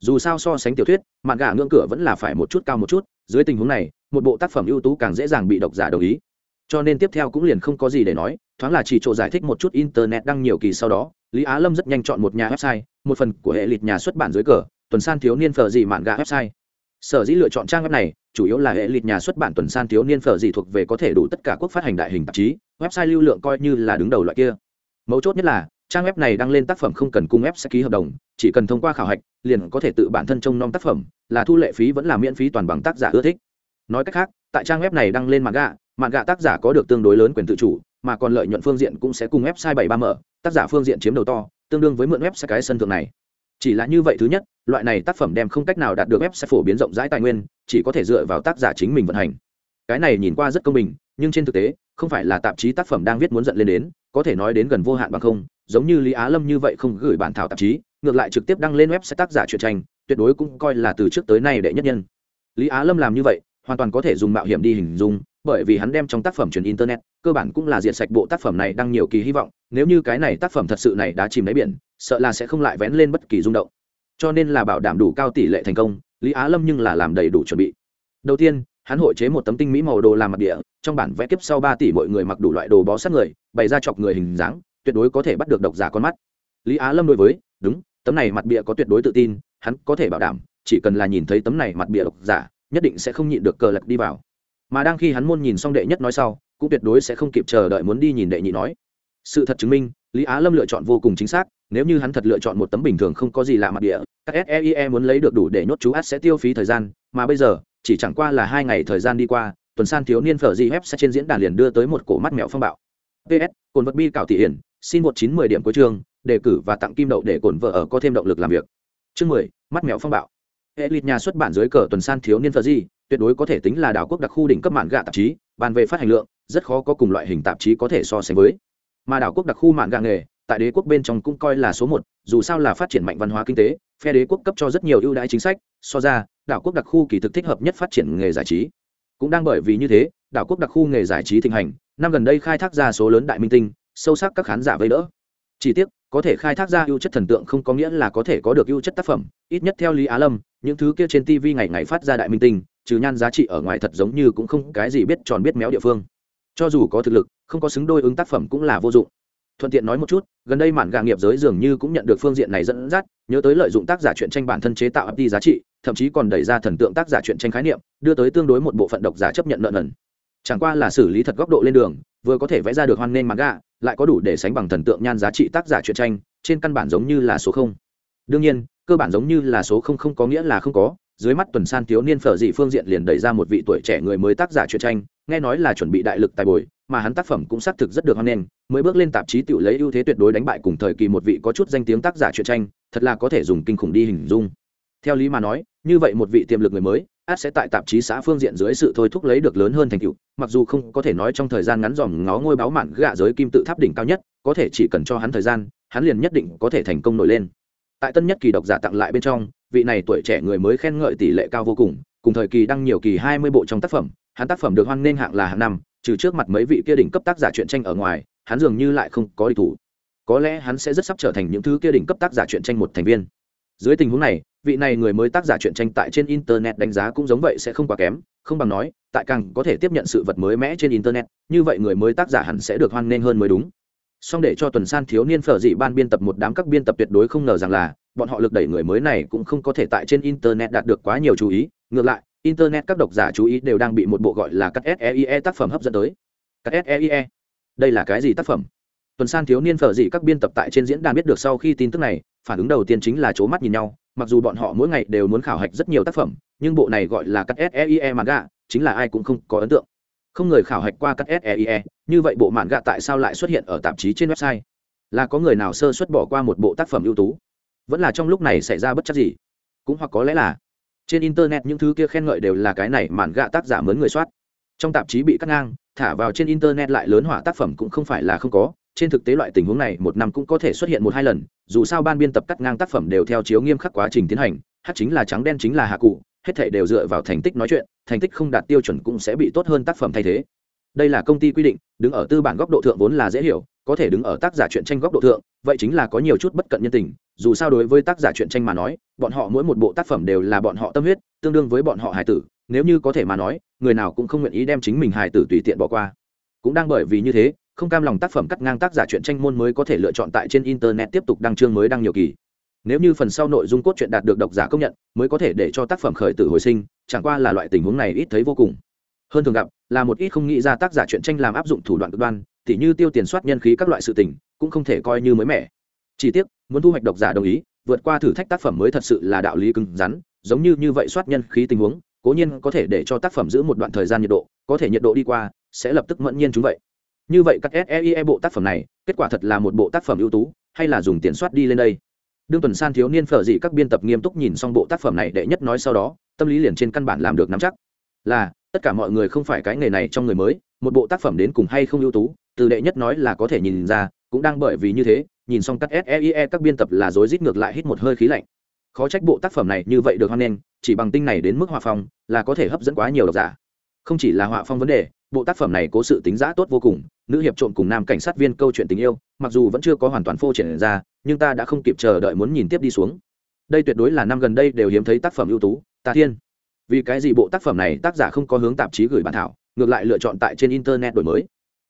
Dù sao so sánh tiểu thuyết, mạn gà ngưỡng cửa vẫn là phải một chút cao một chút, dưới tình huống này, một bộ tác phẩm ưu tú càng dễ dàng bị độc giả đồng ý. Cho nên tiếp theo cũng liền không có gì để nói, thoáng là chỉ chỗ giải thích một chút internet đăng nhiều kỳ sau đó, lý á lâm rất nhanh chọn một nhà website, một phần của hệ lịch nhà xuất bản dưới cờ, tuần san thiếu niên phở gì mạn gà website. Sở dĩ lựa chọn trang web này, chủ yếu là hệ lịch nhà xuất bản tuần san thiếu niên phở gì thuộc về có thể đủ tất cả quốc phát hành đại hình tạp chí website lưu lượng coi như là đứng đầu loại kia. Mấu chốt nhất là, trang web này đăng lên tác phẩm không cần cung web sẽ ký hợp đồng, chỉ cần thông qua khảo hạch, liền có thể tự bản thân trông nom tác phẩm, là thu lệ phí vẫn là miễn phí toàn bằng tác giả ưa thích. Nói cách khác, tại trang web này đăng lên mạng gạ mạng gạ tác giả có được tương đối lớn quyền tự chủ, mà còn lợi nhuận phương diện cũng sẽ cùng website bảy ba mở, tác giả phương diện chiếm đầu to, tương đương với mượn website cái sân thượng này. Chỉ là như vậy thứ nhất, loại này tác phẩm đem không cách nào đạt được website phổ biến rộng rãi tài nguyên, chỉ có thể dựa vào tác giả chính mình vận hành. Cái này nhìn qua rất công bình, nhưng trên thực tế không phải là tạp chí tác phẩm đang viết muốn dẫn lên đến, có thể nói đến gần vô hạn bằng không, giống như lý á lâm như vậy không gửi bản thảo tạp chí, ngược lại trực tiếp đăng lên web sẽ tác giả truyện tranh, tuyệt đối cũng coi là từ trước tới nay đệ nhất nhân. Lý á lâm làm như vậy, hoàn toàn có thể dùng mạo hiểm đi hình dung, bởi vì hắn đem trong tác phẩm truyền internet, cơ bản cũng là diệt sạch bộ tác phẩm này đăng nhiều kỳ hy vọng, nếu như cái này tác phẩm thật sự này đã chìm đáy biển, sợ là sẽ không lại vén lên bất kỳ rung động. Cho nên là bảo đảm đủ cao tỷ lệ thành công, lý á lâm nhưng là làm đầy đủ chuẩn bị. Đầu tiên, hắn hội chế một tấm tinh mỹ màu đồ làm mặt địa trong bản vẽ kiếp sau ba tỷ mọi người mặc đủ loại đồ bó sát người, bày ra chọc người hình dáng, tuyệt đối có thể bắt được độc giả con mắt. Lý á lâm đối với, đúng, tấm này mặt bịa có tuyệt đối tự tin, hắn có thể bảo đảm, chỉ cần là nhìn thấy tấm này mặt bịa độc giả, nhất định sẽ không nhịn được cờ lật đi vào. Mà đang khi hắn môn nhìn xong đệ nhất nói sau, cũng tuyệt đối sẽ không kịp chờ đợi muốn đi nhìn đệ nhị nói. Sự thật chứng minh, lý á lâm lựa chọn vô cùng chính xác, nếu như hắn thật lựa chọn một tấm bình thường không có gì lạ mặt địa các seie muốn lấy được đủ để nhốt chú át sẽ tiêu phí thời gian, mà bây giờ, chỉ chẳng qua là hai ngày thời gian đi qua tuần san thiếu niên phở di web sẽ trên diễn đàn liền đưa tới một cổ mắt mẹo phong bạo. Ps cồn vật bi cảo thị hiển, xin một chín mười điểm cuối chương, đề cử và tặng kim đậu để cồn vợ ở có thêm động lực làm việc. Chương mười, mắt mẹo phong bạo. Hệ lịch nhà xuất bản dưới cờ tuần san thiếu niên phở di tuyệt đối có thể tính là đảo quốc đặc khu đỉnh cấp mạn gạ tạp chí, bàn về phát hành lượng, rất khó có cùng loại hình tạp chí có thể so sánh với. Mà đảo quốc đặc khu mạn gạ nghề, tại đế quốc bên trong cũng coi là số một, dù sao là phát triển mạnh văn hóa kinh tế, phe đế quốc cấp cho rất nhiều ưu đãi chính sách, so ra, đảo quốc đặc khu kỳ thực thích hợp nhất phát triển nghề giải trí cũng đang bởi vì như thế, đảo quốc đặc khu nghề giải trí thịnh hành, năm gần đây khai thác ra số lớn đại minh tinh, sâu sắc các khán giả vây đỡ. Chỉ tiếc, có thể khai thác ra ưu chất thần tượng không có nghĩa là có thể có được ưu chất tác phẩm, ít nhất theo lý á lâm, những thứ kia trên tv ngày ngày phát ra đại minh tinh, trừ nhan giá trị ở ngoài thật giống như cũng không cái gì biết tròn biết méo địa phương. Cho dù có thực lực, không có xứng đôi ứng tác phẩm cũng là vô dụng. Thuận tiện nói một chút, gần đây mảng gà nghiệp giới dường như cũng nhận được phương diện này dẫn dắt, nhớ tới lợi dụng tác giả truyện tranh bản thân chế tạo ấp đi giá trị thậm chí còn đẩy ra thần tượng tác giả truyện tranh khái niệm, đưa tới tương đối một bộ phận độc giả chấp nhận nợ nần. Chẳng qua là xử lý thật góc độ lên đường, vừa có thể vẽ ra được hoan nghênh manga, lại có đủ để sánh bằng thần tượng nhan giá trị tác giả truyện tranh, trên căn bản giống như là số không. Đương nhiên, cơ bản giống như là số không không có nghĩa là không có, dưới mắt tuần san thiếu niên phở dị phương diện liền đẩy ra một vị tuổi trẻ người mới tác giả truyện tranh, nghe nói là chuẩn bị đại lực tài bồi, mà hắn tác phẩm cũng xác thực rất được hoan nghênh, mới bước lên tạp chí tự lấy ưu thế tuyệt đối đánh bại cùng thời kỳ một vị có chút danh tiếng tác giả truyện tranh, thật là có thể dùng kinh khủng đi hình dung. Theo lý mà nói như vậy một vị tiềm lực người mới, át sẽ tại tạp chí xã phương diện dưới sự thôi thúc lấy được lớn hơn thành tựu, mặc dù không có thể nói trong thời gian ngắn dòm ngó ngôi báo mạn gạ giới kim tự tháp đỉnh cao nhất, có thể chỉ cần cho hắn thời gian, hắn liền nhất định có thể thành công nổi lên. Tại tân nhất kỳ độc giả tặng lại bên trong, vị này tuổi trẻ người mới khen ngợi tỷ lệ cao vô cùng cùng thời kỳ đăng nhiều kỳ hai mươi bộ trong tác phẩm, hắn tác phẩm được hoan nghênh hạng là hạng năm, trừ trước mặt mấy vị kia đỉnh cấp tác giả truyện tranh ở ngoài, hắn dường như lại không có địch thủ. Có lẽ hắn sẽ rất sắp trở thành những thứ kia đỉnh cấp tác giả truyện tranh một thành viên dưới tình huống này, vị này người mới tác giả truyện tranh tại trên internet đánh giá cũng giống vậy sẽ không quá kém, không bằng nói, tại càng có thể tiếp nhận sự vật mới mẽ trên internet, như vậy người mới tác giả hẳn sẽ được hoan nghênh hơn mới đúng. Song để cho tuần san thiếu niên phở dị ban biên tập một đám các biên tập tuyệt đối không ngờ rằng là, bọn họ lực đẩy người mới này cũng không có thể tại trên internet đạt được quá nhiều chú ý. Ngược lại, internet các độc giả chú ý đều đang bị một bộ gọi là các seie tác phẩm hấp dẫn tới. Các seie đây là cái gì tác phẩm? Tuần san thiếu niên phở dị các biên tập tại trên diễn đàn biết được sau khi tin tức này, phản ứng đầu tiên chính là c mắt nhìn nhau, mặc dù bọn họ mỗi ngày đều muốn khảo hạch rất nhiều tác phẩm, nhưng bộ này gọi là cắt seie mà gạ chính là ai cũng không có ấn tượng. Không người khảo hạch qua cắt seie như vậy bộ mạn gạ tại sao lại xuất hiện ở tạp chí trên website? Là có người nào sơ xuất bỏ qua một bộ tác phẩm ưu tú? Vẫn là trong lúc này xảy ra bất chắc gì? Cũng hoặc có lẽ là trên internet những thứ kia khen ngợi đều là cái này mạn gạ tác giả mướn người soát. Trong tạp chí bị cắt ngang, thả vào trên internet lại lớn hỏa tác phẩm cũng không phải là không có trên thực tế loại tình huống này một năm cũng có thể xuất hiện một hai lần, dù sao ban biên tập cắt ngang tác phẩm đều theo chiếu nghiêm khắc quá trình tiến hành, hát chính là trắng đen chính là hạ cụ, hết thể đều dựa vào thành tích nói chuyện, thành tích không đạt tiêu chuẩn cũng sẽ bị tốt hơn tác phẩm thay thế. Đây là công ty quy định, đứng ở tư bản góc độ thượng vốn là dễ hiểu, có thể đứng ở tác giả truyện tranh góc độ thượng, vậy chính là có nhiều chút bất cận nhân tình, dù sao đối với tác giả truyện tranh mà nói, bọn họ mỗi một bộ tác phẩm đều là bọn họ tâm huyết, tương đương với bọn họ hài tử, nếu như có thể mà nói, người nào cũng không nguyện ý đem chính mình hài tử tùy tiện bỏ qua. Cũng đang bởi vì như thế không cam lòng tác phẩm cắt ngang tác giả chuyện tranh môn mới có thể lựa chọn tại trên internet tiếp tục đăng chương mới đăng nhiều kỳ. Nếu như phần sau nội dung cốt truyện đạt được độc giả công nhận, mới có thể để cho tác phẩm khởi tử hồi sinh, chẳng qua là loại tình huống này ít thấy vô cùng. Hơn thường gặp, là một ít không nghĩ ra tác giả chuyện tranh làm áp dụng thủ đoạn cực đoan, tỉ như tiêu tiền soát nhân khí các loại sự tình, cũng không thể coi như mới mẻ. Chỉ tiếc, muốn thu hoạch độc giả đồng ý, vượt qua thử thách tác phẩm mới thật sự là đạo lý cứng rắn, giống như như vậy soát nhân khí tình huống, cố nhiên có thể để cho tác phẩm giữ một đoạn thời gian nhiệt độ, có thể nhiệt độ đi qua, sẽ lập tức mẫn nhiên chúng vậy như vậy các SEIE bộ tác phẩm này, kết quả thật là một bộ tác phẩm ưu tú, hay là dùng tiền soát đi lên đây? Đương tuần san thiếu niên phở dị các biên tập nghiêm túc nhìn xong bộ tác phẩm này đệ nhất nói sau đó, tâm lý liền trên căn bản làm được nắm chắc. Là, tất cả mọi người không phải cái nghề này trong người mới, một bộ tác phẩm đến cùng hay không ưu tú, từ đệ nhất nói là có thể nhìn ra, cũng đang bởi vì như thế, nhìn xong các SEIE các biên tập là rối rít ngược lại hít một hơi khí lạnh. Khó trách bộ tác phẩm này như vậy được hoan nghênh, chỉ bằng tinh này đến mức họa phong, là có thể hấp dẫn quá nhiều độc giả. Không chỉ là họa phong vấn đề bộ tác phẩm này có sự tính giá tốt vô cùng, nữ hiệp trộm cùng nam cảnh sát viên câu chuyện tình yêu, mặc dù vẫn chưa có hoàn toàn phô triển ra, nhưng ta đã không kịp chờ đợi muốn nhìn tiếp đi xuống. Đây tuyệt đối là năm gần đây đều hiếm thấy tác phẩm ưu tú ta thiên. Vì cái gì bộ tác phẩm này tác giả không có hướng tạp chí gửi bản thảo, ngược lại lựa chọn tại trên internet đổi mới?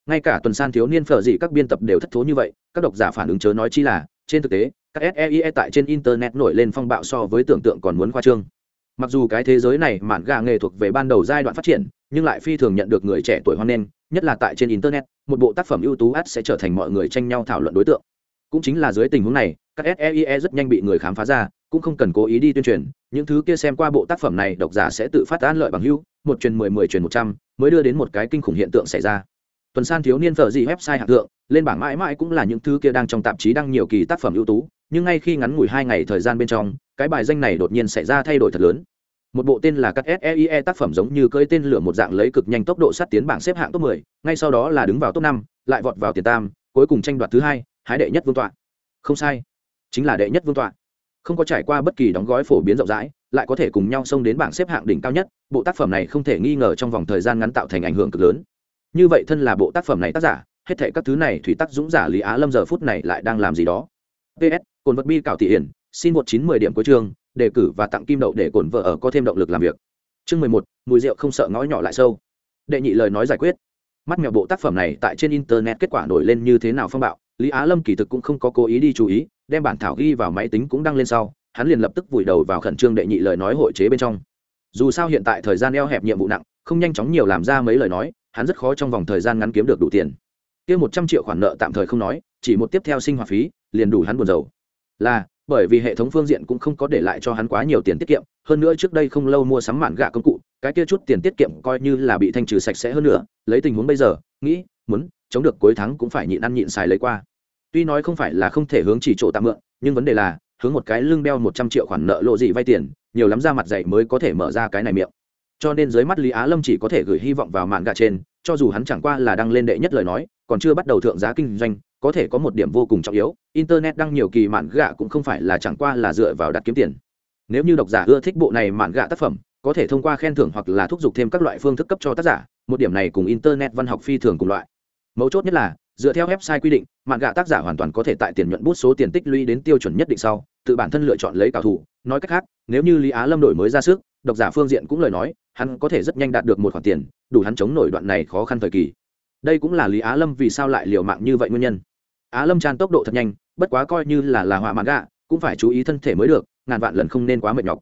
Ngay cả tuần san thiếu niên phở gì các biên tập đều thất thố như vậy, các độc giả phản ứng chớ nói chi là, trên thực tế, các SEIE e tại trên internet nổi lên phong bạo so với tưởng tượng còn muốn khoa trương mặc dù cái thế giới này mạn gà nghề thuộc về ban đầu giai đoạn phát triển, nhưng lại phi thường nhận được người trẻ tuổi hoan nghênh, nhất là tại trên internet, một bộ tác phẩm ưu tú ad sẽ trở thành mọi người tranh nhau thảo luận đối tượng. Cũng chính là dưới tình huống này, các SEIE rất nhanh bị người khám phá ra, cũng không cần cố ý đi tuyên truyền, những thứ kia xem qua bộ tác phẩm này độc giả sẽ tự phát an lợi bằng hưu một truyền mười mười truyền một trăm, mới đưa đến một cái kinh khủng hiện tượng xảy ra. Tuần san thiếu niên phở gì website hạng thượng, lên bảng mãi mãi cũng là những thứ kia đang trong tạp chí đăng nhiều kỳ tác phẩm ưu tú nhưng ngay khi ngắn ngủi hai ngày thời gian bên trong cái bài danh này đột nhiên xảy ra thay đổi thật lớn một bộ tên là các SEIE tác phẩm giống như cơi tên lửa một dạng lấy cực nhanh tốc độ sát tiến bảng xếp hạng top 10, ngay sau đó là đứng vào top 5, lại vọt vào tiền tam, cuối cùng tranh đoạt thứ hai, hái đệ nhất vương tọa. Không sai, chính là đệ nhất vương tọa. Không có trải qua bất kỳ đóng gói phổ biến rộng rãi, lại có thể cùng nhau xông đến bảng xếp hạng đỉnh cao nhất, bộ tác phẩm này không thể nghi ngờ trong vòng thời gian ngắn tạo thành ảnh hưởng cực lớn. Như vậy thân là bộ tác phẩm này tác giả, hết thảy các thứ này thủy tắc dũng giả Lý Á Lâm giờ phút này lại đang làm gì đó. PS, cồn vật bi cảo thị hiển, xin một chín mười điểm cuối chương đề cử và tặng kim đậu để Cồn vợ ở có thêm động lực làm việc. Chương mười một mùi rượu không sợ ngõ nhỏ lại sâu. Đệ nhị lời nói giải quyết. Mắt mèo bộ tác phẩm này tại trên internet kết quả nổi lên như thế nào phong bạo lý á lâm kỳ thực cũng không có cố ý đi chú ý đem bản thảo ghi vào máy tính cũng đăng lên sau hắn liền lập tức vùi đầu vào khẩn trương đệ nhị lời nói hội chế bên trong. Dù sao hiện tại thời gian eo hẹp nhiệm vụ nặng không nhanh chóng nhiều làm ra mấy lời nói hắn rất khó trong vòng thời gian ngắn kiếm được đủ tiền. Kia một trăm triệu khoản nợ tạm thời không nói chỉ một tiếp theo sinh hoạt phí, liền đủ hắn buồn rầu. Là, bởi vì hệ thống phương diện cũng không có để lại cho hắn quá nhiều tiền tiết kiệm, hơn nữa trước đây không lâu mua sắm mạn gạ công cụ, cái kia chút tiền tiết kiệm coi như là bị thanh trừ sạch sẽ hơn nữa, lấy tình huống bây giờ, nghĩ, muốn, chống được cuối tháng cũng phải nhịn ăn nhịn xài lấy qua. Tuy nói không phải là không thể hướng chỉ chỗ tạm mượn, nhưng vấn đề là, hướng một cái lưng đeo một trăm triệu khoản nợ lộ gì vay tiền, nhiều lắm ra mặt dạy mới có thể mở ra cái này miệng. Cho nên dưới mắt lý á lâm chỉ có thể gửi hy vọng vào mạn gạ trên, cho dù hắn chẳng qua là đăng lên đệ nhất lời nói, còn chưa bắt đầu thượng giá kinh doanh có thể có một điểm vô cùng trọng yếu, internet đăng nhiều kỳ mạn gạ cũng không phải là chẳng qua là dựa vào đặt kiếm tiền. Nếu như độc giả ưa thích bộ này mạn gạ tác phẩm, có thể thông qua khen thưởng hoặc là thúc giục thêm các loại phương thức cấp cho tác giả, một điểm này cùng internet văn học phi thường cùng loại. Mấu chốt nhất là, dựa theo website quy định, mạn gạ tác giả hoàn toàn có thể tại tiền nhuận bút số tiền tích lũy đến tiêu chuẩn nhất định sau, tự bản thân lựa chọn lấy cào thủ. Nói cách khác, nếu như lý á lâm đổi mới ra sức, độc giả phương diện cũng lời nói, hắn có thể rất nhanh đạt được một khoản tiền, đủ hắn chống nổi đoạn này khó khăn thời kỳ. Đây cũng là lý á lâm vì sao lại liều mạng như vậy nguyên nhân á lâm tràn tốc độ thật nhanh bất quá coi như là là họa mạn gạ cũng phải chú ý thân thể mới được ngàn vạn lần không nên quá mệt nhọc.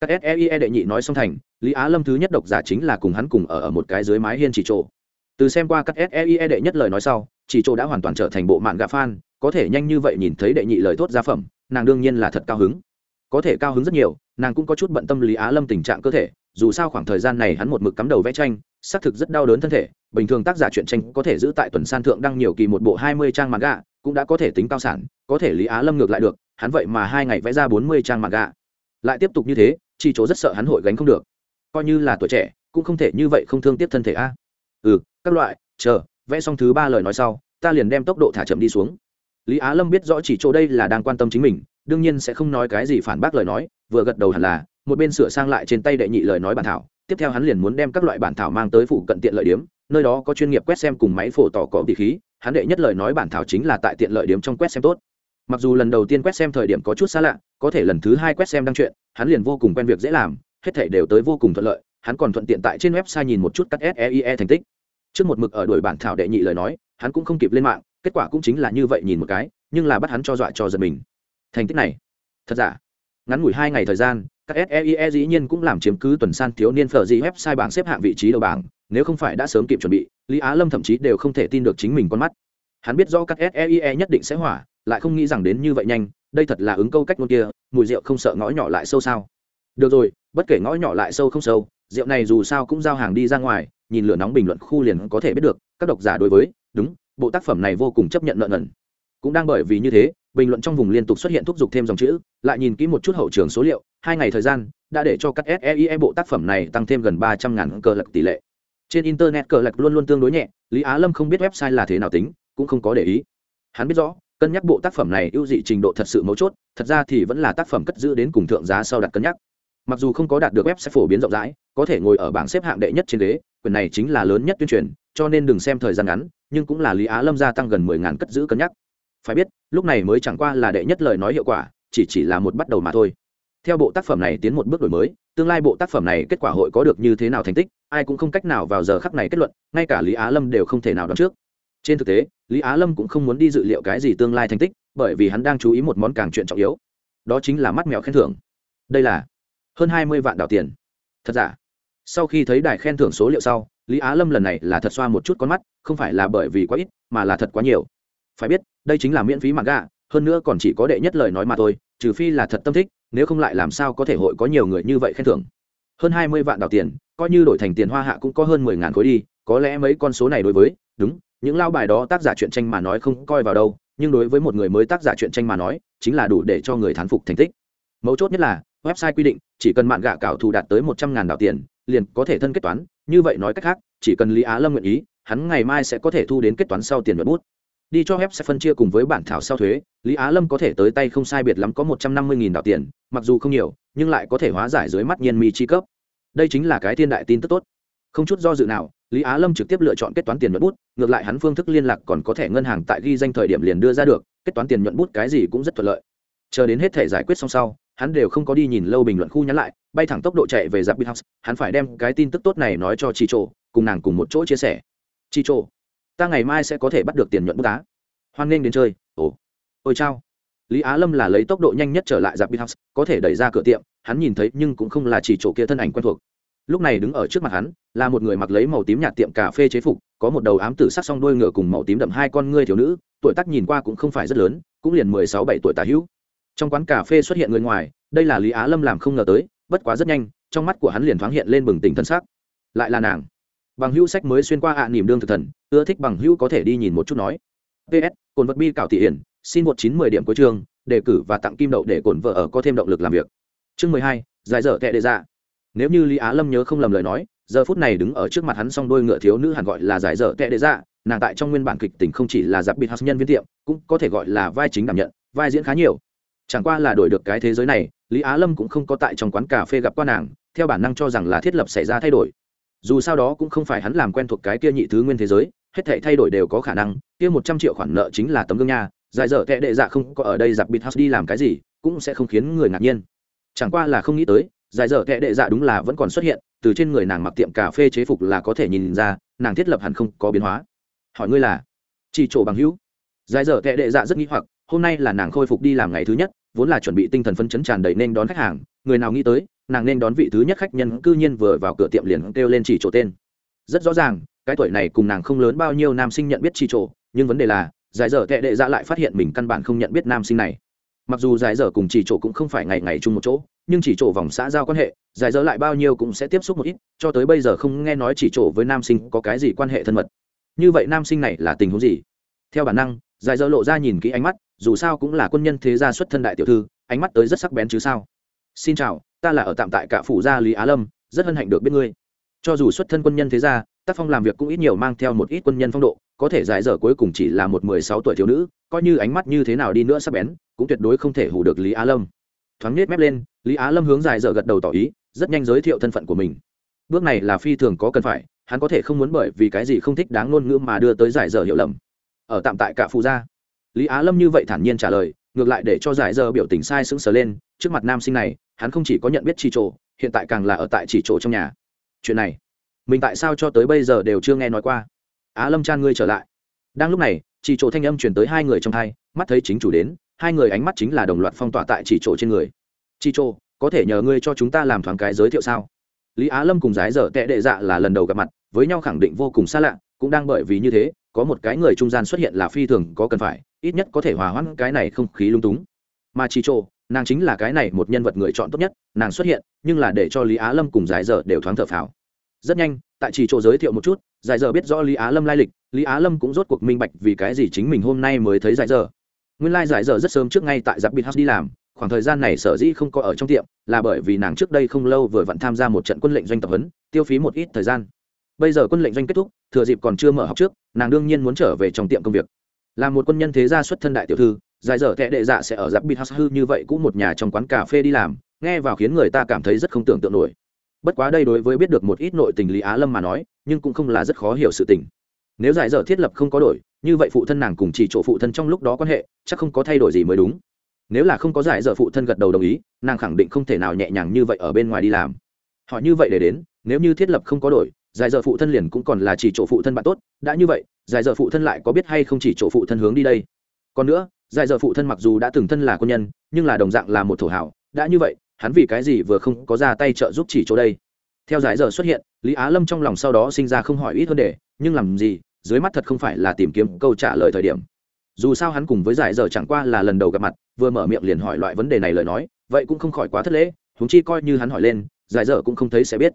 Các seie e đệ nhị nói xong thành lý á lâm thứ nhất độc giả chính là cùng hắn cùng ở, ở một cái dưới mái hiên chỉ trộ. Từ xem qua các seie e đệ nhất lời nói sau chỉ trộ đã hoàn toàn trở thành bộ mạn gạ fan có thể nhanh như vậy nhìn thấy đệ nhị lời thốt gia phẩm nàng đương nhiên là thật cao hứng. Có thể cao hứng rất nhiều nàng cũng có chút bận tâm lý á lâm tình trạng cơ thể dù sao khoảng thời gian này hắn một mực cắm đầu vẽ tranh xác thực rất đau đớn thân thể, bình thường tác giả truyện tranh có thể giữ tại tuần san thượng đăng nhiều kỳ một bộ hai mươi trang mặt gạ cũng đã có thể tính cao sản, có thể lý á lâm ngược lại được, hắn vậy mà hai ngày vẽ ra bốn mươi trang mặt gạ lại tiếp tục như thế, chi chỗ rất sợ hắn hội gánh không được. Coi như là tuổi trẻ, cũng không thể như vậy không thương tiếp thân thể a. Ừ các loại, chờ, vẽ xong thứ ba lời nói sau, ta liền đem tốc độ thả chậm đi xuống. Lý á lâm biết rõ chỉ chỗ đây là đang quan tâm chính mình, đương nhiên sẽ không nói cái gì phản bác lời nói, vừa gật đầu hẳn là, một bên sửa sang lại trên tay đệ nhị lời nói bản thảo tiếp theo hắn liền muốn đem các loại bản thảo mang tới phụ cận tiện lợi điểm, nơi đó có chuyên nghiệp quét xem cùng máy phổ tỏ cỏ tỷ khí hắn đệ nhất lời nói bản thảo chính là tại tiện lợi điểm trong quét xem tốt. Mặc dù lần đầu tiên quét xem thời điểm có chút xa lạ có thể lần thứ hai quét xem đăng chuyện hắn liền vô cùng quen việc dễ làm hết thể đều tới vô cùng thuận lợi hắn còn thuận tiện tại trên website nhìn một chút các seie e thành tích. Trước một mực ở đuổi bản thảo đệ nhị lời nói hắn cũng không kịp lên mạng kết quả cũng chính là như vậy nhìn một cái nhưng là bắt hắn cho dọa cho giật mình. Thành tích này thật giả? Ngắn ngủi hai ngày thời gian các seie dĩ nhiên cũng làm chiếm cứ tuần san thiếu niên phở gì website bảng xếp hạng vị trí đầu bảng, nếu không phải đã sớm kịp chuẩn bị, lý á lâm thậm chí đều không thể tin được chính mình con mắt. Hắn biết rõ các seie nhất định sẽ hỏa, lại không nghĩ rằng đến như vậy nhanh, đây thật là ứng câu cách ngôn kia, mùi rượu không sợ ngõ nhỏ lại sâu sao. Được rồi, bất kể ngõ nhỏ lại sâu không sâu, rượu này dù sao cũng giao hàng đi ra ngoài, nhìn lửa nóng bình luận khu liền có thể biết được, các độc giả đối với, đúng, bộ tác phẩm này vô cùng chấp nhận nợ nần. Cũng đang bởi vì như thế bình luận trong vùng liên tục xuất hiện thúc giục thêm dòng chữ, lại nhìn kỹ một chút hậu trường số liệu, hai ngày thời gian đã để cho các seie bộ tác phẩm này tăng thêm gần ba trăm ngàn cờ lạc tỷ lệ. Trên internet cờ lạc luôn luôn tương đối nhẹ, lý á lâm không biết website là thế nào tính, cũng không có để ý. Hắn biết rõ, cân nhắc bộ tác phẩm này ưu dị trình độ thật sự mấu chốt, thật ra thì vẫn là tác phẩm cất giữ đến cùng thượng giá sau đặt cân nhắc. Mặc dù không có đạt được website phổ biến rộng rãi, có thể ngồi ở bảng xếp hạng đệ nhất trên ghế, quyền này chính là lớn nhất tuyên truyền, cho nên đừng xem thời gian ngắn, nhưng cũng là lý á lâm gia tăng gần mười ngàn cất giữ cân nhắc phải biết, lúc này mới chẳng qua là đệ nhất lời nói hiệu quả, chỉ chỉ là một bắt đầu mà thôi. Theo bộ tác phẩm này tiến một bước đổi mới, tương lai bộ tác phẩm này kết quả hội có được như thế nào thành tích, ai cũng không cách nào vào giờ khắc này kết luận, ngay cả lý á lâm đều không thể nào đoán trước. Trên thực tế, lý á lâm cũng không muốn đi dự liệu cái gì tương lai thành tích, bởi vì hắn đang chú ý một món càng chuyện trọng yếu. Đó chính là mắt mèo khen thưởng. Đây là hơn hai mươi vạn đào tiền. Thật giả? Sau khi thấy đài khen thưởng số liệu sau, lý á lâm lần này là thật xoa một chút con mắt, không phải là bởi vì quá ít, mà là thật quá nhiều phải biết, đây chính là miễn phí mạng gà hơn nữa còn chỉ có đệ nhất lời nói mà thôi, trừ phi là thật tâm thích, nếu không lại làm sao có thể hội có nhiều người như vậy khen thưởng. Hơn hai mươi vạn đào tiền, coi như đổi thành tiền hoa hạ cũng có hơn mười ngàn khối đi, có lẽ mấy con số này đối với, đúng, những lao bài đó tác giả truyện tranh mà nói không coi vào đâu, nhưng đối với một người mới tác giả truyện tranh mà nói, chính là đủ để cho người thán phục thành tích. Mấu chốt nhất là, website quy định, chỉ cần mạng gạ cảo thù đạt tới một trăm ngàn đào tiền, liền có thể thân kết toán, như vậy nói cách khác, chỉ cần lý á lâm nguyện ý, hắn ngày mai sẽ có thể thu đến kết toán sau tiền nhuận bút đi cho phép sẽ phân chia cùng với bản thảo sau thuế, lý á lâm có thể tới tay không sai biệt lắm có một trăm năm mươi đạo tiền, mặc dù không nhiều, nhưng lại có thể hóa giải dưới mắt nhiên mi chi cấp. Đây chính là cái thiên đại tin tức tốt. Không chút do dự nào, lý á lâm trực tiếp lựa chọn kết toán tiền nhuận bút, ngược lại hắn phương thức liên lạc còn có thể ngân hàng tại ghi danh thời điểm liền đưa ra được, kết toán tiền nhuận bút cái gì cũng rất thuận lợi. Chờ đến hết thể giải quyết xong sau, hắn đều không có đi nhìn lâu bình luận khu nhắn lại, bay thẳng tốc độ chạy về giặc bithouse hắn phải đem cái tin tức tốt này nói cho chị trộ cùng nàng cùng một chỗ chia sẻ. Chị trộ ta ngày mai sẽ có thể bắt được tiền nhuận bút tá hoan nghênh đến chơi. Ồ. Ôi chao. Lý á lâm là lấy tốc độ nhanh nhất trở lại giặc bithouse có thể đẩy ra cửa tiệm, hắn nhìn thấy nhưng cũng không là chỉ chỗ kia thân ảnh quen thuộc. Lúc này đứng ở trước mặt hắn, là một người mặc lấy màu tím nhạt tiệm cà phê chế phục, có một đầu ám tử sắc song đôi ngựa cùng màu tím đậm hai con ngươi thiếu nữ, tuổi tác nhìn qua cũng không phải rất lớn, cũng liền mười sáu bảy tuổi tà hữu. Trong quán cà phê xuất hiện người ngoài, đây là lý á lâm làm không ngờ tới, bất quá rất nhanh, trong mắt của hắn liền thoáng hiện lên bừng tỉnh thân sắc. Lại là nàng bằng hữu sách mới xuyên qua ạ à, đương thực thần ưa thích bằng hữu có thể đi nhìn một chút nói. Ps cồn vật bi cảo thị hiển xin một chín mười điểm cuối chương đề cử và tặng kim đậu để cồn vợ ở có thêm động lực làm việc. Chương mười hai giải dở tệ đề ra dạ. nếu như lý á lâm nhớ không lầm lời nói giờ phút này đứng ở trước mặt hắn song đôi ngựa thiếu nữ hẳn gọi là giải dở tệ đệ dạ nàng tại trong nguyên bản kịch tình không chỉ là giặc bịt hạt nhân viên tiệm cũng có thể gọi là vai chính đảm nhận vai diễn khá nhiều. Chẳng qua là đổi được cái thế giới này lý á lâm cũng không có tại trong quán cà phê gặp qua nàng theo bản năng cho rằng là thiết lập xảy ra thay đổi dù sao đó cũng không phải hắn làm quen thuộc cái kia nhị thứ nguyên thế giới, hết thể thay đổi đều có khả năng, kia một trăm triệu khoản nợ chính là tấm gương nha dài dở tệ đệ dạ không có ở đây giặc bịt house đi làm cái gì, cũng sẽ không khiến người ngạc nhiên. Chẳng qua là không nghĩ tới dài dở tệ đệ dạ đúng là vẫn còn xuất hiện, từ trên người nàng mặc tiệm cà phê chế phục là có thể nhìn ra, nàng thiết lập hẳn không có biến hóa. Hỏi ngươi là chỉ chỗ bằng hữu? Dài dở tệ đệ dạ rất nghĩ hoặc, hôm nay là nàng khôi phục đi làm ngày thứ nhất, vốn là chuẩn bị tinh thần phấn chấn tràn đầy nên đón khách hàng, người nào nghĩ tới nàng nên đón vị thứ nhất khách nhân cư nhiên vừa vào cửa tiệm liền kêu lên chỉ chỗ tên. Rất rõ ràng, cái tuổi này cùng nàng không lớn bao nhiêu nam sinh nhận biết chỉ chỗ, nhưng vấn đề là, giải dở tệ đệ dạ lại phát hiện mình căn bản không nhận biết nam sinh này. Mặc dù giải dở cùng chỉ chỗ cũng không phải ngày ngày chung một chỗ, nhưng chỉ chỗ vòng xã giao quan hệ, giải dở lại bao nhiêu cũng sẽ tiếp xúc một ít, cho tới bây giờ không nghe nói chỉ chỗ với nam sinh có cái gì quan hệ thân mật. Như vậy nam sinh này là tình huống gì? Theo bản năng, giải dở lộ ra nhìn kỹ ánh mắt, dù sao cũng là quân nhân thế gia xuất thân đại tiểu thư, ánh mắt tới rất sắc bén chứ sao. Xin chào ta là ở tạm tại cả phủ gia lý á lâm, rất hân hạnh được biết ngươi. Cho dù xuất thân quân nhân thế gia, tác phong làm việc cũng ít nhiều mang theo một ít quân nhân phong độ, có thể giải dở cuối cùng chỉ là một mười sáu tuổi thiếu nữ, coi như ánh mắt như thế nào đi nữa sắp bén, cũng tuyệt đối không thể hù được lý á lâm. Thoáng nết mép lên, lý á lâm hướng giải dở gật đầu tỏ ý, rất nhanh giới thiệu thân phận của mình. Bước này là phi thường có cần phải, hắn có thể không muốn bởi vì cái gì không thích đáng ngôn ngữ mà đưa tới giải dở hiểu lầm. Ở tạm tại cả phụ gia, lý á lâm như vậy thản nhiên trả lời ngược lại để cho giải giờ biểu tình sai sững sờ lên, trước mặt nam sinh này, hắn không chỉ có nhận biết chỉ trộ hiện tại càng là ở tại chỉ trộ trong nhà. Chuyện này, mình tại sao cho tới bây giờ đều chưa nghe nói qua? Á lâm chan ngươi trở lại. Đang lúc này, chỉ trộ thanh âm chuyển tới hai người trong thai mắt thấy chính chủ đến, hai người ánh mắt chính là đồng loạt phong tỏa tại chỉ trộ trên người. Chỉ trộ có thể nhờ ngươi cho chúng ta làm thoáng cái giới thiệu sao? Lý á lâm cùng giải dở tệ đệ dạ là lần đầu gặp mặt, với nhau khẳng định vô cùng xa lạ, cũng đang bởi vì như thế có một cái người trung gian xuất hiện là phi thường có cần phải, ít nhất có thể hòa hoãn cái này không khí lung túng. Mà chi trộ nàng chính là cái này một nhân vật người chọn tốt nhất, nàng xuất hiện, nhưng là để cho lý á lâm cùng giải dở đều thoáng thở phào. Rất nhanh, tại chỉ chỗ giới thiệu một chút, giải dở biết rõ lý á lâm lai lịch, lý á lâm cũng rốt cuộc minh bạch vì cái gì chính mình hôm nay mới thấy giải dở. Nguyên lai dở rất sớm trước ngay tại giáp bịt house đi làm, khoảng thời gian này sở dĩ không có ở trong tiệm, là bởi vì nàng trước đây không lâu vừa vặn tham gia một trận quân lệnh doanh tập huấn, tiêu phí một ít thời gian bây giờ quân lệnh doanh kết thúc, thừa dịp còn chưa mở học trước, nàng đương nhiên muốn trở về trong tiệm công việc. Là một quân nhân thế gia xuất thân đại tiểu thư dài dở tệ đệ dạ sẽ ở giáp bít hư như vậy cũng một nhà trong quán cà phê đi làm, nghe vào khiến người ta cảm thấy rất không tưởng tượng nổi. Bất quá đây đối với biết được một ít nội tình lý á lâm mà nói, nhưng cũng không là rất khó hiểu sự tình. Nếu giải dở thiết lập không có đổi, như vậy phụ thân nàng cùng chỉ chỗ phụ thân trong lúc đó quan hệ, chắc không có thay đổi gì mới đúng. Nếu là không có giải dở phụ thân gật đầu đồng ý, nàng khẳng định không thể nào nhẹ nhàng như vậy ở bên ngoài đi làm. Họ như vậy để đến, nếu như thiết lập không có đổi giải dở phụ thân liền cũng còn là chỉ chỗ phụ thân bạn tốt, đã như vậy, giải dở phụ thân lại có biết hay không chỉ chỗ phụ thân hướng đi đây? Còn nữa, giải dở phụ thân mặc dù đã từng thân là quân nhân, nhưng là đồng dạng là một thổ hảo, đã như vậy, hắn vì cái gì vừa không có ra tay trợ giúp chỉ chỗ đây? Theo giải dở xuất hiện, lý á lâm trong lòng sau đó sinh ra không hỏi ít hơn để, nhưng làm gì, dưới mắt thật không phải là tìm kiếm câu trả lời thời điểm. Dù sao hắn cùng với giải dở chẳng qua là lần đầu gặp mặt, vừa mở miệng liền hỏi loại vấn đề này lời nói, vậy cũng không khỏi quá thất lễ húng chi coi như hắn hỏi lên, giải dở cũng không thấy sẽ biết.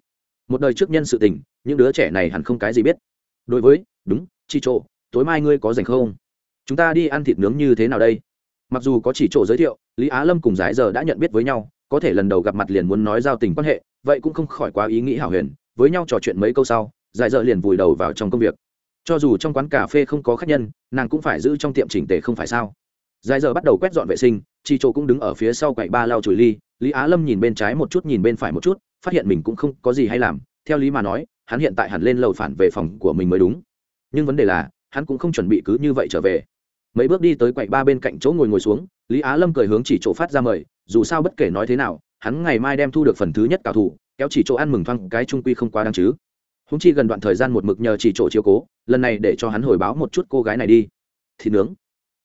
Một đời trước nhân sự tình những đứa trẻ này hẳn không cái gì biết. Đối với, đúng chỉ trộ tối mai ngươi có dành không? Chúng ta đi ăn thịt nướng như thế nào đây? Mặc dù có chỉ trộ giới thiệu, lý á lâm cùng giải giờ đã nhận biết với nhau, có thể lần đầu gặp mặt liền muốn nói giao tình quan hệ, vậy cũng không khỏi quá ý nghĩ hảo huyền, với nhau trò chuyện mấy câu sau, giải giờ liền vùi đầu vào trong công việc. Cho dù trong quán cà phê không có khách nhân, nàng cũng phải giữ trong tiệm chỉnh tề không phải sao? Giải giờ bắt đầu quét dọn vệ sinh, chi trộ cũng đứng ở phía sau quậy ba lau chùi ly, lý á lâm nhìn bên trái một chút, nhìn bên phải một chút, phát hiện mình cũng không có gì hay làm, theo lý mà nói hắn hiện tại hẳn lên lầu phản về phòng của mình mới đúng. Nhưng vấn đề là, hắn cũng không chuẩn bị cứ như vậy trở về. Mấy bước đi tới quậy ba bên cạnh chỗ ngồi ngồi xuống, lý á lâm cười hướng chỉ chỗ phát ra mời, dù sao bất kể nói thế nào, hắn ngày mai đem thu được phần thứ nhất cào thủ, kéo chỉ chỗ ăn mừng thăng cái trung quy không quá đáng chứ. Húng chi gần đoạn thời gian một mực nhờ chỉ chỗ chiếu cố, lần này để cho hắn hồi báo một chút cô gái này đi. Thì nướng.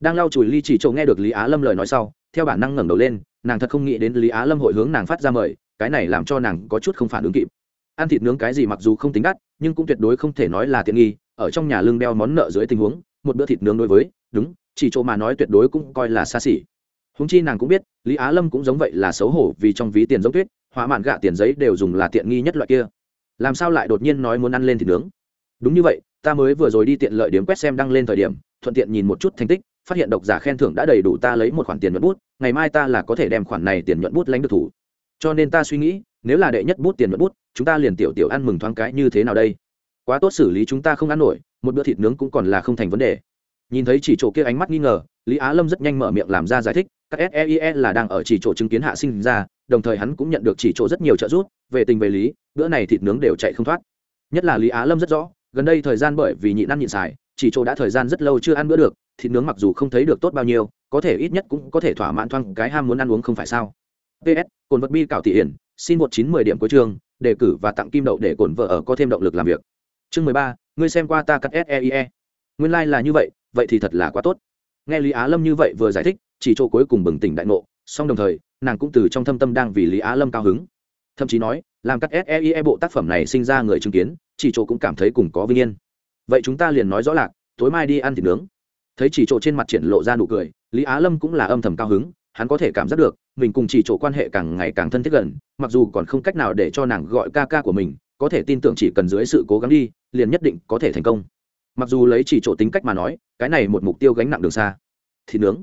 Đang lau chùi ly chỉ chỗ nghe được lý á lâm lời nói sau, theo bản năng ngẩng đầu lên, nàng thật không nghĩ đến lý á lâm hội hướng nàng phát ra mời, cái này làm cho nàng có chút không phản ứng kịp ăn thịt nướng cái gì mặc dù không tính đắt, nhưng cũng tuyệt đối không thể nói là tiện nghi, ở trong nhà lương đeo món nợ dưới tình huống, một bữa thịt nướng đối với, đúng, chỉ chỗ mà nói tuyệt đối cũng coi là xa xỉ. Húng chi nàng cũng biết, lý á lâm cũng giống vậy là xấu hổ vì trong ví tiền giống tuyết hỏa mạn gạ tiền giấy đều dùng là tiện nghi nhất loại kia. Làm sao lại đột nhiên nói muốn ăn lên thịt nướng? Đúng như vậy, ta mới vừa rồi đi tiện lợi điểm quét xem đăng lên thời điểm, thuận tiện nhìn một chút thành tích, phát hiện độc giả khen thưởng đã đầy đủ ta lấy một khoản tiền nhuận bút, ngày mai ta là có thể đem khoản này tiền nhuận bút lãnh được thủ cho nên ta suy nghĩ, nếu là đệ nhất bút tiền nhuận bút, chúng ta liền tiểu tiểu ăn mừng thoáng cái như thế nào đây? Quá tốt xử lý chúng ta không ăn nổi, một bữa thịt nướng cũng còn là không thành vấn đề. Nhìn thấy chỉ chỗ kia ánh mắt nghi ngờ, lý á lâm rất nhanh mở miệng làm ra giải thích, các seie là đang ở chỉ chỗ chứng kiến hạ sinh ra, đồng thời hắn cũng nhận được chỉ chỗ rất nhiều trợ giúp, về tình về lý, bữa này thịt nướng đều chạy không thoát. Nhất là lý á lâm rất rõ, gần đây thời gian bởi vì nhịn ăn nhịn xài, chỉ chỗ đã thời gian rất lâu chưa ăn bữa được, thịt nướng mặc dù không thấy được tốt bao nhiêu, có thể ít nhất cũng có thể thỏa mãn thoáng cái ham muốn ăn uống không phải sao? Ps cồn vật bi cảo thị hiển, xin một chín mười điểm cuối chương, đề cử và tặng kim đậu để cổn vợ ở có thêm động lực làm việc. Chương mười ba, ngươi xem qua ta cắt seie nguyên lai、like、là như vậy vậy thì thật là quá tốt. Nghe lý á lâm như vậy vừa giải thích, chỉ chỗ cuối cùng bừng tỉnh đại ngộ, song đồng thời, nàng cũng từ trong thâm tâm đang vì lý á lâm cao hứng. Thậm chí nói, làm cắt seie bộ tác phẩm này sinh ra người chứng kiến, chỉ chỗ cũng cảm thấy cùng có vinh yên. Vậy chúng ta liền nói rõ lạc, tối mai đi ăn thịt nướng. Thấy chỉ chỗ trên mặt triển lộ ra nụ cười, lý á lâm cũng là âm thầm cao hứng, hắn có thể cảm giác được mình cùng chỉ chỗ quan hệ càng ngày càng thân thiết gần, mặc dù còn không cách nào để cho nàng gọi ca ca của mình, có thể tin tưởng chỉ cần dưới sự cố gắng đi, liền nhất định có thể thành công. Mặc dù lấy chỉ chỗ tính cách mà nói, cái này một mục tiêu gánh nặng đường xa. Thì nướng,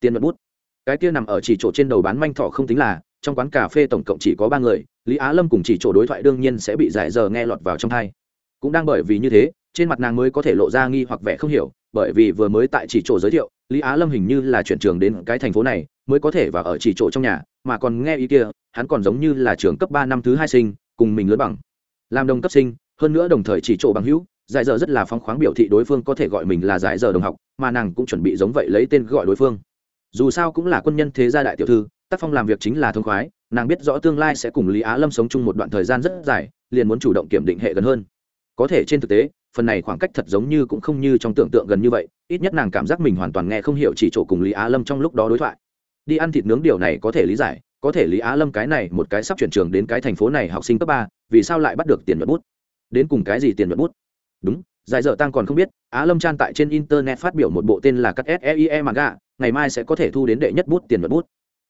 tiền mật bút. Cái kia nằm ở chỉ chỗ trên đầu bán manh thọ không tính là, trong quán cà phê tổng cộng chỉ có ba người, lý á lâm cùng chỉ chỗ đối thoại đương nhiên sẽ bị giải giờ nghe lọt vào trong thai. Cũng đang bởi vì như thế, trên mặt nàng mới có thể lộ ra nghi hoặc vẻ không hiểu, bởi vì vừa mới tại chỉ chỗ giới thiệu, lý á lâm hình như là chuyển trường đến cái thành phố này mới có thể vào ở chỉ chỗ trong nhà, mà còn nghe ý kia, hắn còn giống như là trường cấp ba năm thứ hai sinh, cùng mình lớn bằng. Làm đồng cấp sinh, hơn nữa đồng thời chỉ chỗ bằng hữu, giải giờ rất là phong khoáng biểu thị đối phương có thể gọi mình là giải giờ đồng học, mà nàng cũng chuẩn bị giống vậy lấy tên gọi đối phương. Dù sao cũng là quân nhân thế gia đại tiểu thư, tác phong làm việc chính là thông khoái, nàng biết rõ tương lai sẽ cùng lý á lâm sống chung một đoạn thời gian rất dài, liền muốn chủ động kiểm định hệ gần hơn. Có thể trên thực tế, phần này khoảng cách thật giống như cũng không như trong tưởng tượng gần như vậy, ít nhất nàng cảm giác mình hoàn toàn nghe không hiểu chỉ chỗ cùng lý á lâm trong lúc đó đối thoại đi ăn thịt nướng điều này có thể lý giải, có thể lý á lâm cái này một cái sắp chuyển trường đến cái thành phố này học sinh cấp ba, vì sao lại bắt được tiền nhuận bút? Đến cùng cái gì tiền nhuận bút? Đúng, giải dở tăng còn không biết, á lâm chan tại trên internet phát biểu một bộ tên là cắt seie manga ngày mai sẽ có thể thu đến đệ nhất bút tiền nhuận bút.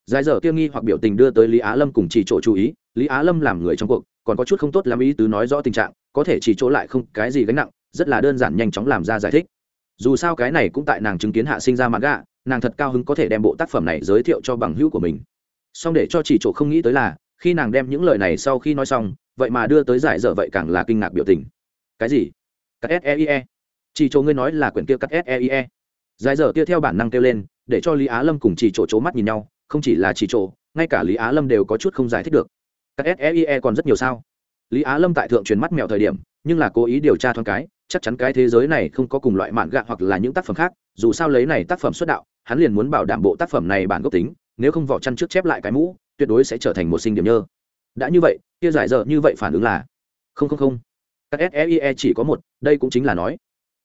Giải dở kia nghi hoặc biểu tình đưa tới lý á lâm cùng chỉ chỗ chú ý, lý á lâm làm người trong cuộc, còn có chút không tốt làm ý tứ nói rõ tình trạng, có thể chỉ chỗ lại không cái gì gánh nặng, rất là đơn giản nhanh chóng làm ra giải thích. Dù sao cái này cũng tại nàng chứng kiến hạ sinh ra manga nàng thật cao hứng có thể đem bộ tác phẩm này giới thiệu cho bằng hữu của mình. Song để cho chỉ chỗ không nghĩ tới là, khi nàng đem những lời này sau khi nói xong, vậy mà đưa tới giải dở vậy càng là kinh ngạc biểu tình. Cái gì? Cắt seie e. chỉ chỗ ngươi nói là quyển kia cắt seie e. giải dở kia theo bản năng kêu lên, để cho lý á lâm cùng chỉ chỗ c mắt nhìn nhau, không chỉ là chỉ chỗ, ngay cả lý á lâm đều có chút không giải thích được. Cắt seie e còn rất nhiều sao? Lý á lâm tại thượng truyền mắt mèo thời điểm, nhưng là cố ý điều tra thoáng cái chắc chắn cái thế giới này không có cùng loại mạn gạ hoặc là những tác phẩm khác, dù sao lấy này tác phẩm xuất đạo, hắn liền muốn bảo đảm bộ tác phẩm này bản gốc tính, nếu không vỏ chăn trước chép lại cái mũ, tuyệt đối sẽ trở thành một sinh điểm nhơ. Đã như vậy, kia giải dở như vậy phản ứng là không không không. Các seie chỉ có một, đây cũng chính là nói.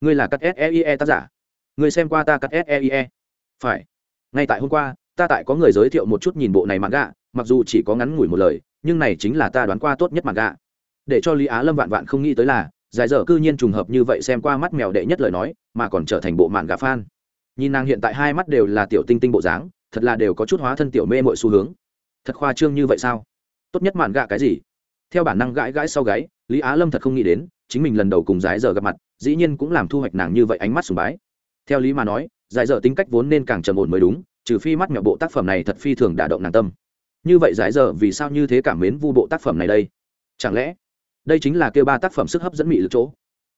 Ngươi là các seie tác giả. Ngươi xem qua ta các seie phải. Ngay tại hôm qua, ta tại có người giới thiệu một chút nhìn bộ này mạn gạ, mặc dù chỉ có ngắn ngủi một lời, nhưng này chính là ta đoán qua tốt nhất mạn gạ. Để cho lý á lâm vạn vạn không nghĩ tới là giải dở cư nhiên trùng hợp như vậy xem qua mắt mèo đệ nhất lời nói, mà còn trở thành bộ mạn gà phan. nhìn nàng hiện tại hai mắt đều là tiểu tinh tinh bộ dáng, thật là đều có chút hóa thân tiểu mê mọi xu hướng. Thật khoa trương như vậy sao? Tốt nhất mạn gạ cái gì? Theo bản năng gãi gãi sau gáy, lý á lâm thật không nghĩ đến, chính mình lần đầu cùng giải dở gặp mặt, dĩ nhiên cũng làm thu hoạch nàng như vậy ánh mắt sùng bái. Theo lý mà nói, giải dở tính cách vốn nên càng trầm ổn mới đúng, trừ phi mắt mẹo bộ tác phẩm này thật phi thường đả động nàng tâm. Như vậy giải dở vì sao như thế cảm mến vu bộ tác phẩm này đây? Chẳng lẽ đây chính là kêu ba tác phẩm sức hấp dẫn mị lực chỗ.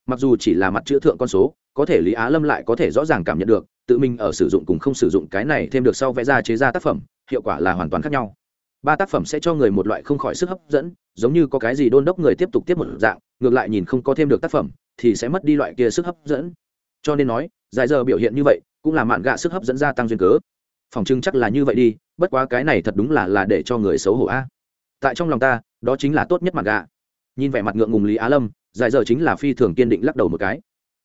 Mặc dù chỉ là mặt chữ thượng con số, có thể lý á lâm lại có thể rõ ràng cảm nhận được, tự mình ở sử dụng cùng không sử dụng cái này thêm được sau vẽ ra chế ra tác phẩm, hiệu quả là hoàn toàn khác nhau. Ba tác phẩm sẽ cho người một loại không khỏi sức hấp dẫn, giống như có cái gì đôn đốc người tiếp tục tiếp một dạng, ngược lại nhìn không có thêm được tác phẩm, thì sẽ mất đi loại kia sức hấp dẫn. Cho nên nói dài giờ biểu hiện như vậy, cũng là mạn gạ sức hấp dẫn gia tăng duyên cớ. Phòng trưng chắc là như vậy đi, bất quá cái này thật đúng là là để cho người xấu hổ a. Tại trong lòng ta, đó chính là tốt nhất mạn gạ nhìn vẻ mặt ngượng ngùng lý á lâm dài giờ chính là phi thường kiên định lắc đầu một cái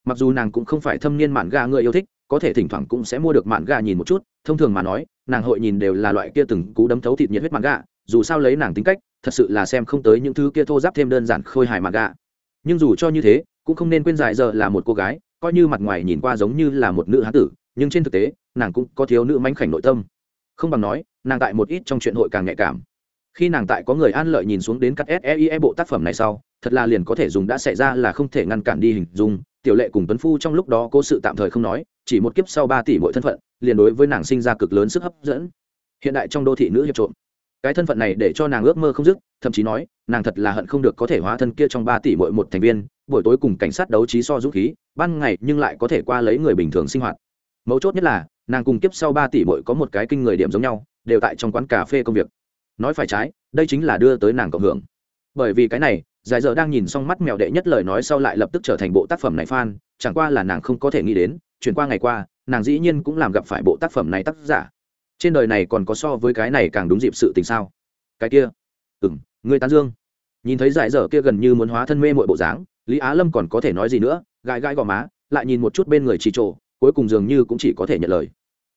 mặc dù nàng cũng không phải thâm niên mạn gà người yêu thích có thể thỉnh thoảng cũng sẽ mua được mạn gà nhìn một chút thông thường mà nói nàng hội nhìn đều là loại kia từng cú đấm thấu thịt nhiệt huyết mạn gà dù sao lấy nàng tính cách thật sự là xem không tới những thứ kia thô giáp thêm đơn giản khôi hài mạn gà nhưng dù cho như thế cũng không nên quên dài giờ là một cô gái coi như mặt ngoài nhìn qua giống như là một nữ hán tử nhưng trên thực tế nàng cũng có thiếu nữ manh khảnh nội tâm không bằng nói nàng tại một ít trong chuyện hội càng nhạy cảm khi nàng tại có người an lợi nhìn xuống đến cắt seie bộ tác phẩm này sau, thật là liền có thể dùng đã xảy ra là không thể ngăn cản đi hình dung, tiểu lệ cùng tuấn phu trong lúc đó cố sự tạm thời không nói, chỉ một kiếp sau ba tỷ mỗi thân phận, liền đối với nàng sinh ra cực lớn sức hấp dẫn. Hiện đại trong đô thị nữ hiệp trộm. Cái thân phận này để cho nàng ước mơ không dứt, thậm chí nói, nàng thật là hận không được có thể hóa thân kia trong ba tỷ mỗi một thành viên, buổi tối cùng cảnh sát đấu trí so dũng khí, ban ngày nhưng lại có thể qua lấy người bình thường sinh hoạt. Mấu chốt nhất là, nàng cùng kiếp sau ba tỷ mỗi có một cái kinh người điểm giống nhau, đều tại trong quán cà phê công việc nói phải trái, đây chính là đưa tới nàng cộng hưởng. Bởi vì cái này, giải giờ đang nhìn xong mắt mèo đệ nhất lời nói sau lại lập tức trở thành bộ tác phẩm này fan, chẳng qua là nàng không có thể nghĩ đến, chuyển qua ngày qua, nàng dĩ nhiên cũng làm gặp phải bộ tác phẩm này tác giả. Trên đời này còn có so với cái này càng đúng dịp sự tình sao? Cái kia. Ừ m người tán dương. Nhìn thấy giải dở kia gần như muốn hóa thân mê mọi bộ dáng, lý á lâm còn có thể nói gì nữa, gãi gãi gò má, lại nhìn một chút bên người trì trộ cuối cùng dường như cũng chỉ có thể nhận lời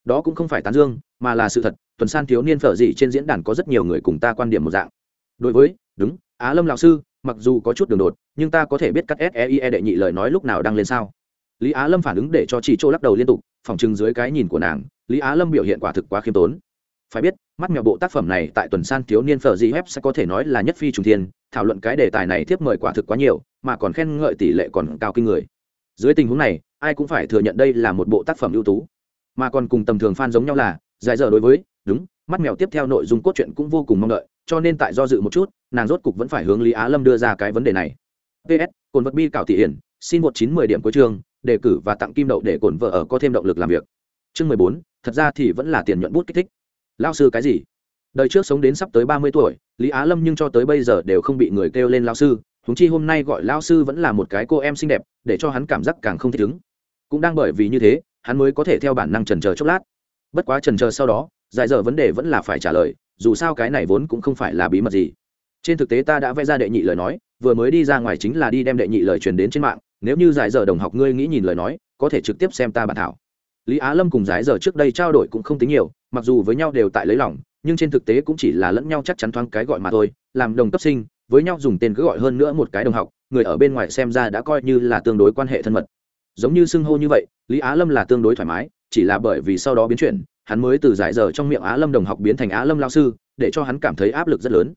đó cũng không phải tán dương, mà là sự thật, tuần san thiếu niên phở dị trên diễn đàn có rất nhiều người cùng ta quan điểm một dạng. Đối với, đúng, á lâm lão sư, mặc dù có chút đường đột, nhưng ta có thể biết cắt seie đệ nhị lời nói lúc nào đăng lên sao. Lý á lâm phản ứng để cho chị chỗ lắc đầu liên tục, phòng trừng dưới cái nhìn của nàng, lý á lâm biểu hiện quả thực quá khiêm tốn. Phải biết, mắt mèo bộ tác phẩm này tại tuần san thiếu niên phở dị web sẽ có thể nói là nhất phi trùng thiên, thảo luận cái đề tài này tiếp mời quả thực quá nhiều, mà còn khen ngợi tỷ lệ còn cao kinh người. Dưới tình huống này, ai cũng phải thừa nhận đây là một bộ tác phẩm ưu tú mà còn cùng tầm thường fan giống nhau là dài giờ đối với, đúng, mắt mèo tiếp theo nội dung cốt truyện cũng vô cùng mong đợi, cho nên tại do dự một chút, nàng rốt cục vẫn phải hướng lý á lâm đưa ra cái vấn đề này. Ps cồn vật bi cảo thị hiển, xin một chín mười điểm cuối chương, đề cử và tặng kim đậu để cồn vợ ở có thêm động lực làm việc. Chương mười bốn, thật ra thì vẫn là tiền nhuận bút kích thích. Lao sư cái gì? Đời trước sống đến sắp tới ba mươi tuổi, lý á lâm nhưng cho tới bây giờ đều không bị người kêu lên lao sư thúng chi hôm nay gọi lao sư vẫn là một cái cô em xinh đẹp, để cho hắn cảm giác càng không thích ứng. Cũng đang bởi vì như thế hắn mới có thể theo bản năng trần chờ chốc lát. Bất quá trần chờ sau đó, giải dở vấn đề vẫn là phải trả lời, dù sao cái này vốn cũng không phải là bí mật gì. Trên thực tế ta đã vẽ ra đệ nhị lời nói, vừa mới đi ra ngoài chính là đi đem đệ nhị lời truyền đến trên mạng, nếu như giải dở đồng học ngươi nghĩ nhìn lời nói, có thể trực tiếp xem ta bản thảo. Lý á lâm cùng giải dở trước đây trao đổi cũng không tính nhiều, mặc dù với nhau đều tại lấy lòng, nhưng trên thực tế cũng chỉ là lẫn nhau chắc chắn thoáng cái gọi mà thôi, làm đồng cấp sinh, với nhau dùng tên cứ gọi hơn nữa một cái đồng học, người ở bên ngoài xem ra đã coi như là tương đối quan hệ thân mật. Giống như xưng hô như vậy lý á lâm là tương đối thoải mái, chỉ là bởi vì sau đó biến chuyển, hắn mới từ giải giờ trong miệng á lâm đồng học biến thành á lâm lao sư, để cho hắn cảm thấy áp lực rất lớn.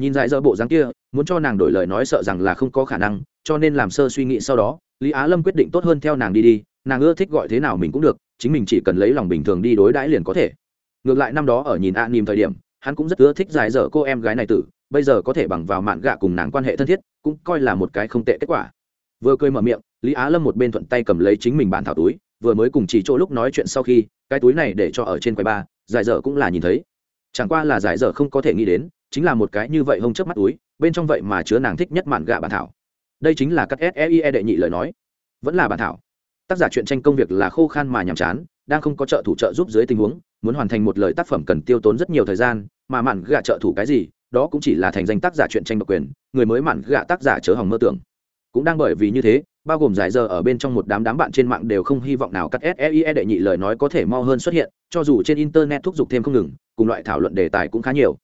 Nhìn giải giờ bộ dáng kia, muốn cho nàng đổi lời nói sợ rằng là không có khả năng, cho nên làm sơ suy nghĩ sau đó, lý á lâm quyết định tốt hơn theo nàng đi đi, nàng ưa thích gọi thế nào mình cũng được, chính mình chỉ cần lấy lòng bình thường đi đối đãi liền có thể. Ngược lại năm đó ở nhìn a nìm thời điểm, hắn cũng rất ưa thích giải dở cô em gái này tử, bây giờ có thể bằng vào mạn gạ cùng nàng quan hệ thân thiết, cũng coi là một cái không tệ kết quả vừa cười mở miệng, lý á lâm một bên thuận tay cầm lấy chính mình bản thảo túi, vừa mới cùng chỉ chỗ lúc nói chuyện sau khi, cái túi này để cho ở trên quầy ba, giải dở cũng là nhìn thấy. Chẳng qua là giải dở không có thể nghĩ đến, chính là một cái như vậy hông chớp mắt túi, bên trong vậy mà chứa nàng thích nhất mạn gạ bản thảo. Đây chính là các seie e đệ nhị lời nói. Vẫn là bản thảo. Tác giả chuyện tranh công việc là khô khan mà nhàm chán, đang không có trợ thủ trợ giúp dưới tình huống, muốn hoàn thành một lời tác phẩm cần tiêu tốn rất nhiều thời gian, mà mạn gạ trợ thủ cái gì, đó cũng chỉ là thành danh tác giả chuyện tranh độc quyền, người mới mạn gạ tác giả chớ hỏng mơ tưởng cũng đang bởi vì như thế bao gồm giải giờ ở bên trong một đám đám bạn trên mạng đều không hy vọng nào cắt SEIE e đệ nhị lời nói có thể mau hơn xuất hiện, cho dù trên internet thúc giục thêm không ngừng, cùng loại thảo luận đề tài cũng khá nhiều.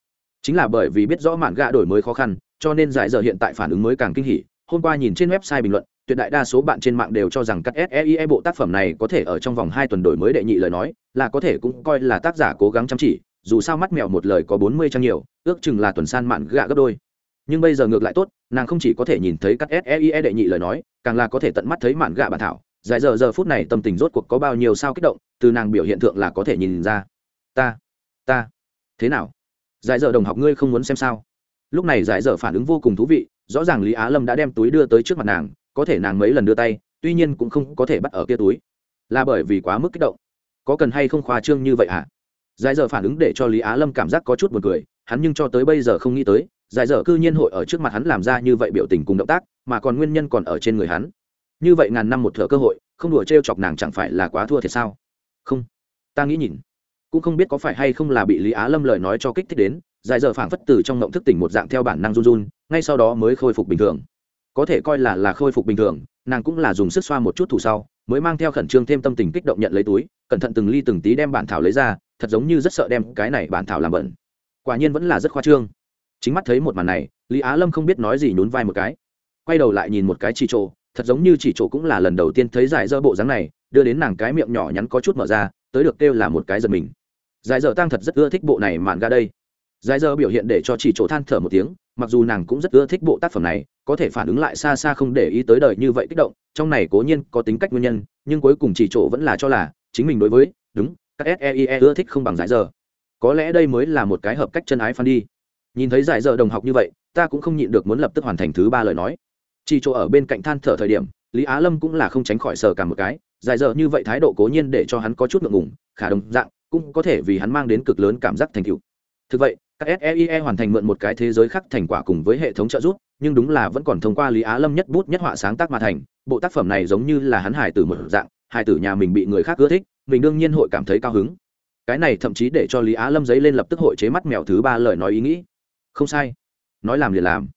Chính là bởi vì biết rõ mạn gạ đổi mới khó khăn, cho nên giải giờ hiện tại phản ứng mới càng kinh hỉ. Hôm qua nhìn trên website bình luận, tuyệt đại đa số bạn trên mạng đều cho rằng cắt SEIE e bộ tác phẩm này có thể ở trong vòng hai tuần đổi mới đệ nhị lời nói, là có thể cũng coi là tác giả cố gắng chăm chỉ, dù sao mắt mèo một lời có bốn mươi trang nhiều, ước chừng là tuần san mạn gạ gấp đôi nhưng bây giờ ngược lại tốt, nàng không chỉ có thể nhìn thấy các seie đệ nhị lời nói, càng là có thể tận mắt thấy mạn gạ bản thảo. Dài giờ giờ phút này tâm tình rốt cuộc có bao nhiêu sao kích động, từ nàng biểu hiện tượng là có thể nhìn ra. Ta ta, thế nào? Giải giờ đồng học ngươi không muốn xem sao? Lúc này giải giờ phản ứng vô cùng thú vị, rõ ràng lý á lâm đã đem túi đưa tới trước mặt nàng, có thể nàng mấy lần đưa tay, tuy nhiên cũng không có thể bắt ở kia túi. Là bởi vì quá mức kích động. Có cần hay không khoa trương như vậy hả? À? giải giờ phản ứng để cho lý á lâm cảm giác có chút b u ồ n cười, hắn nhưng cho tới bây giờ không nghĩ tới giải dở cư nhiên hội ở trước mặt hắn làm ra như vậy biểu tình cùng động tác, mà còn nguyên nhân còn ở trên người hắn. Như vậy ngàn năm một thợ cơ hội, không đùa t chọc nàng chẳng phải là quá thua thiệt sao? Không. Ta nghĩ nhìn. Cũng không biết có phải hay không là bị lý á lâm lời nói cho kích thích đến, giải dở phảng phất từ trong ngộng thức tỉnh một dạng theo bản năng run run, ngay sau đó mới khôi phục bình thường. Có thể coi là là khôi phục bình thường, nàng cũng là dùng sức xoa một chút thủ sau, mới mang theo khẩn trương thêm tâm tình kích động nhận lấy túi, cẩn thận từng ly từng tí đem bản thảo lấy ra, thật giống như rất sợ đem cái này bản thảo làm bẩn. Quả nhiên vẫn là rất khoa trương chính mắt thấy một màn này, lý á lâm không biết nói gì nhún vai một cái. Quay đầu lại nhìn một cái chỉ trộ thật giống như chỉ trộ cũng là lần đầu tiên thấy giải dơ bộ dáng này, đưa đến nàng cái miệng nhỏ nhắn có chút mở ra, tới được kêu là một cái giật mình. Giải dơ tăng thật rất ưa thích bộ này mạn ga đây. Giải dơ biểu hiện để cho chỉ trộ than thở một tiếng, mặc dù nàng cũng rất ưa thích bộ tác phẩm này, có thể phản ứng lại xa xa không để ý tới đời như vậy kích động, trong này cố nhiên có tính cách nguyên nhân, nhưng cuối cùng chỉ trộ vẫn là cho là chính mình đối với, đúng, các seie e ưa thích không bằng giải dơ. Có lẽ đây mới là một cái hợp cách chân ái phan đi nhìn thấy giải dở đồng học như vậy, ta cũng không nhịn được muốn lập tức hoàn thành thứ ba lời nói. Chỉ chỗ ở bên cạnh than thở thời điểm, lý á lâm cũng là không tránh khỏi sờ cả một cái. Giải dở như vậy thái độ cố nhiên để cho hắn có chút ngượng ngùng, khả đồng dạng, cũng có thể vì hắn mang đến cực lớn cảm giác thành tựu. Thực vậy, các seie hoàn thành mượn một cái thế giới khác thành quả cùng với hệ thống trợ giúp, nhưng đúng là vẫn còn thông qua lý á lâm nhất bút nhất họa sáng tác mà thành. Bộ tác phẩm này giống như là hắn hài tử một dạng, hài tử nhà mình bị người khác ưa thích, mình đương nhiên hội cảm thấy cao hứng. Cái này thậm chí để cho lý á lâm giấy lên lập tức hội chế mắt mèo thứ ba lời nói ý nghĩ không sai. Nói làm liền làm.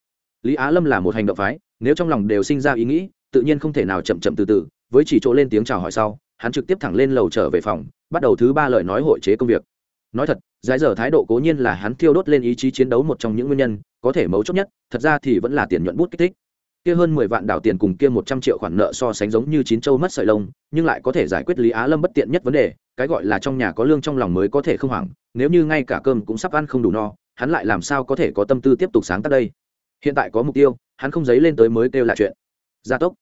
Lý á lâm là một hành động phái, nếu trong lòng đều sinh ra ý nghĩ, tự nhiên không thể nào chậm chậm từ từ, với chỉ chỗ lên tiếng chào hỏi sau, hắn trực tiếp thẳng lên lầu trở về phòng, bắt đầu thứ ba lời nói hội chế công việc. Nói thật, giải dở thái độ cố nhiên là hắn thiêu đốt lên ý chí chiến đấu một trong những nguyên nhân, có thể mấu chốt nhất, thật ra thì vẫn là tiền nhuận bút kích thích. Kia hơn mười vạn đảo tiền cùng kia một trăm triệu khoản nợ so sánh giống như chín châu mất sợi lông, nhưng lại có thể giải quyết lý á lâm bất tiện nhất vấn đề, cái gọi là trong nhà có lương trong lòng mới có thể không hoảng, nếu như ngay cả cơm cũng sắp ăn không đủ no hắn lại làm sao có thể có tâm tư tiếp tục sáng tác đây? Hiện tại có mục tiêu, hắn không dấy lên tới mới kêu là chuyện. Gia tốc.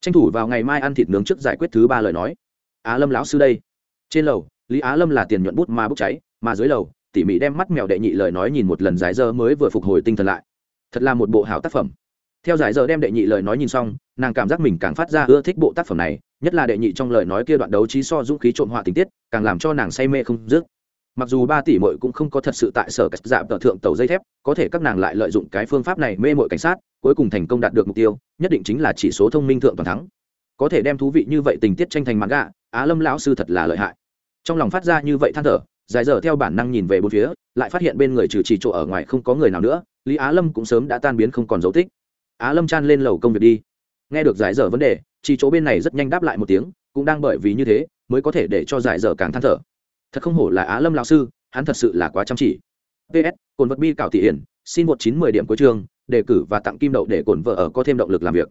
Tranh thủ vào ngày mai ăn thịt nướng trước giải quyết thứ ba lời nói. Á lâm lão sư đây. Trên lầu, lý á lâm là tiền nhuận bút mà bốc cháy, mà dưới lầu, tỉ mỉ đem mắt mèo đệ nhị lời nói nhìn một lần giải dơ mới vừa phục hồi tinh thần lại. Thật là một bộ hảo tác phẩm. Theo giải dơ đem đệ nhị lời nói nhìn xong, nàng cảm giác mình càng phát ra ưa thích bộ tác phẩm này, nhất là đệ nhị trong lời nói kia đoạn đấu trí so dũng khí trộm họa tình tiết, càng làm cho nàng say mê không dứt mặc dù ba tỷ mội cũng không có thật sự tại sở cách dạp tờ thượng tàu dây thép, có thể các nàng lại lợi dụng cái phương pháp này mê mội cảnh sát, cuối cùng thành công đạt được mục tiêu, nhất định chính là chỉ số thông minh thượng toàn thắng. Có thể đem thú vị như vậy tình tiết tranh thành mãn gạ á lâm lão sư thật là lợi hại. Trong lòng phát ra như vậy than thở, dài dở theo bản năng nhìn về bốn phía, lại phát hiện bên người trừ chỉ chỗ ở ngoài không có người nào nữa, lý á lâm cũng sớm đã tan biến không còn dấu tích. Á lâm chan lên lầu công việc đi. Nghe được giải dở vấn đề, chỉ chỗ bên này rất nhanh đáp lại một tiếng, cũng đang bởi vì như thế, mới có thể để cho giải dở càng than thở thật không hổ là á lâm lão sư, hắn thật sự là quá chăm chỉ. Ps cồn vật bi cảo thị hiển, xin một chín mười điểm cuối chương, đề cử và tặng kim đậu để Cổn vợ ở có thêm động lực làm việc.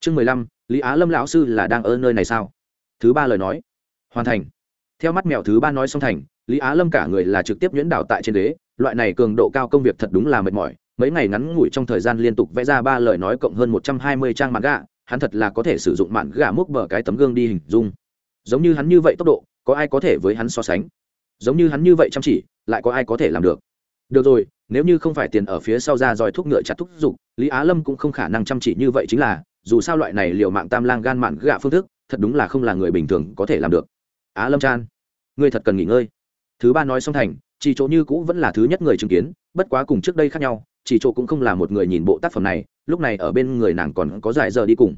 Chương mười lăm, lý á lâm lão sư là đang ở nơi này sao? Thứ ba lời nói. Hoàn thành. Theo mắt mèo thứ ba nói xong thành, lý á lâm cả người là trực tiếp nhuyễn đảo tại trên đế, loại này cường độ cao công việc thật đúng là mệt mỏi. Mấy ngày ngắn ngủi trong thời gian liên tục vẽ ra ba lời nói cộng hơn một trăm hai mươi trang mạn gà hắn thật là có thể sử dụng mạn gà múc bờ cái tấm gương đi hình dung. Giống như hắn như vậy tốc độ, có ai có thể với hắn so sánh? Giống như hắn như vậy chăm chỉ, lại có ai có thể làm được. Được rồi, nếu như không phải tiền ở phía sau ra dòi thuốc ngựa chặt thúc giục, lý á lâm cũng không khả năng chăm chỉ như vậy chính là, dù sao loại này liệu mạng tam lang gan mạn gạ phương thức, thật đúng là không là người bình thường có thể làm được. Á lâm chan, ngươi thật cần nghỉ ngơi. Thứ ba nói xong thành, chỉ chỗ như cũ vẫn là thứ nhất người chứng kiến, bất quá cùng trước đây khác nhau, chỉ chỗ cũng không là một người nhìn bộ tác phẩm này, lúc này ở bên người nàng còn có giải giờ đi cùng.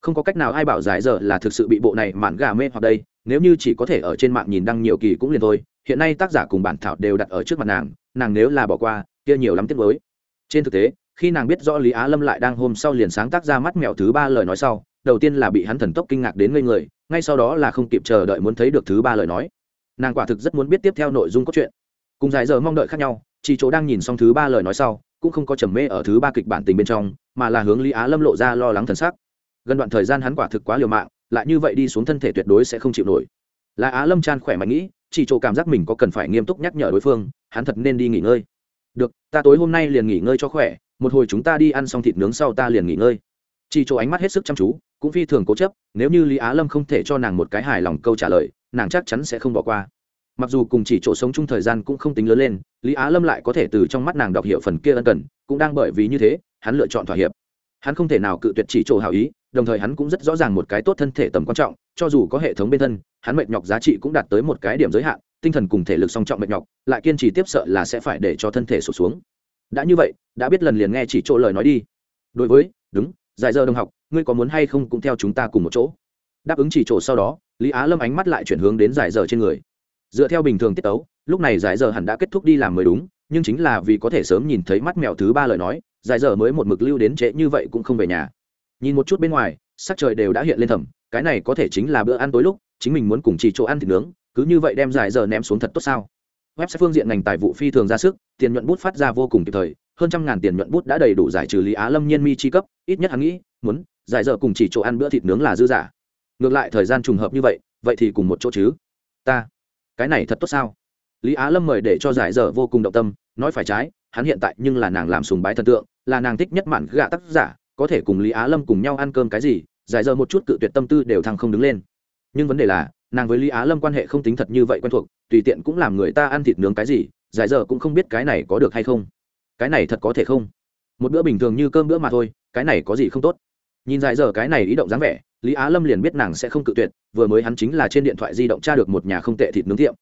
Không có cách nào ai bảo giải giờ là thực sự bị bộ này mạn gà mê hoặc đây, nếu như chỉ có thể ở trên mạng nhìn đăng nhiều kỳ cũng liền thôi hiện nay tác giả cùng bản thảo đều đặt ở trước mặt nàng nàng nếu là bỏ qua, kia nhiều lắm tiếc mới trên thực tế, khi nàng biết rõ lý á lâm lại đang hôm sau liền sáng tác ra mắt mèo thứ ba lời nói sau, đầu tiên là bị hắn thần tốc kinh ngạc đến ngây người, ngay sau đó là không kịp chờ đợi muốn thấy được thứ ba lời nói. Nàng quả thực rất muốn biết tiếp theo nội dung cốt truyện. Cùng dài giờ mong đợi khác nhau chị chỗ đang nhìn xong thứ ba lời nói sau, cũng không có trầm mê ở thứ ba kịch bản tình bên trong, mà là hướng lý á lâm lộ ra lo lắng thần sắc. Gần đoạn thời gian hắn quả thực quá liều mạng, lại như vậy đi xuống thân thể tuyệt đối sẽ không chịu nổi là á lâm chan khỏe mạnh nghĩ, chỉ chỗ cảm giác mình có cần phải nghiêm túc nhắc nhở đối phương, hắn thật nên đi nghỉ ngơi. Được, ta tối hôm nay liền nghỉ ngơi cho khỏe, một hồi chúng ta đi ăn xong thịt nướng sau ta liền nghỉ ngơi. Chỉ chỗ ánh mắt hết sức chăm chú, cũng phi thường cố chấp, nếu như lý á lâm không thể cho nàng một cái hài lòng câu trả lời, nàng chắc chắn sẽ không bỏ qua. Mặc dù cùng chỉ chỗ sống chung thời gian cũng không tính lớn lên, lý á lâm lại có thể từ trong mắt nàng đọc hiểu phần kia ân cần, cũng đang bởi vì như thế, hắn lựa chọn thỏa hiệp hắn không thể nào cự tuyệt chỉ chỗ hảo ý, đồng thời hắn cũng rất rõ ràng một cái tốt thân thể tầm quan trọng, cho dù có hệ thống bên thân, hắn mệt nhọc giá trị cũng đạt tới một cái điểm giới hạn, tinh thần cùng thể lực song trọng mệt nhọc, lại kiên trì tiếp sợ là sẽ phải để cho thân thể sụt xuống. Đã như vậy, đã biết lần liền nghe chỉ chỗ lời nói đi. Đối với, đúng dài giờ đồng học, ngươi có muốn hay không cũng theo chúng ta cùng một chỗ. Đáp ứng chỉ chỗ sau đó, lý á lâm ánh mắt lại chuyển hướng đến giải giờ trên người. Dựa theo bình thường tiết tấu, lúc này giải giờ hẳn đã kết thúc đi làm mới đúng, nhưng chính là vì có thể sớm nhìn thấy mắt mèo thứ ba lời nói giải giờ mới một mực lưu đến trễ như vậy cũng không về nhà. Nhìn một chút bên ngoài, sắc trời đều đã hiện lên thầm, cái này có thể chính là bữa ăn tối lúc, chính mình muốn cùng chỉ chỗ ăn thịt nướng, cứ như vậy đem giải giờ ném xuống thật tốt sao? Website phương diện ngành tài vụ phi thường ra sức, tiền nhuận bút phát ra vô cùng kịp thời, hơn trăm ngàn tiền nhuận bút đã đầy đủ giải trừ lý á lâm nhiên mi chi cấp, ít nhất hắn nghĩ, muốn, giải giờ cùng chỉ chỗ ăn bữa thịt nướng là dư giả. Ngược lại thời gian trùng hợp như vậy vậy thì cùng một chỗ chứ. Ta, cái này thật tốt sao? Lý á lâm mời để cho giải dở vô cùng động tâm, nói phải trái, hắn hiện tại nhưng là nàng làm sùng bái thần tượng là nàng thích nhất mạn gạ tác giả, có thể cùng lý á lâm cùng nhau ăn cơm cái gì, giải giờ một chút cự tuyệt tâm tư đều thăng không đứng lên. Nhưng vấn đề là, nàng với lý á lâm quan hệ không tính thật như vậy quen thuộc, tùy tiện cũng làm người ta ăn thịt nướng cái gì, giải giờ cũng không biết cái này có được hay không. Cái này thật có thể không? Một bữa bình thường như cơm bữa mà thôi, cái này có gì không tốt? Nhìn giải giờ cái này ý động dáng vẻ, lý á lâm liền biết nàng sẽ không cự tuyệt, vừa mới hắn chính là trên điện thoại di động tra được một nhà không tệ thịt nướng tiệm.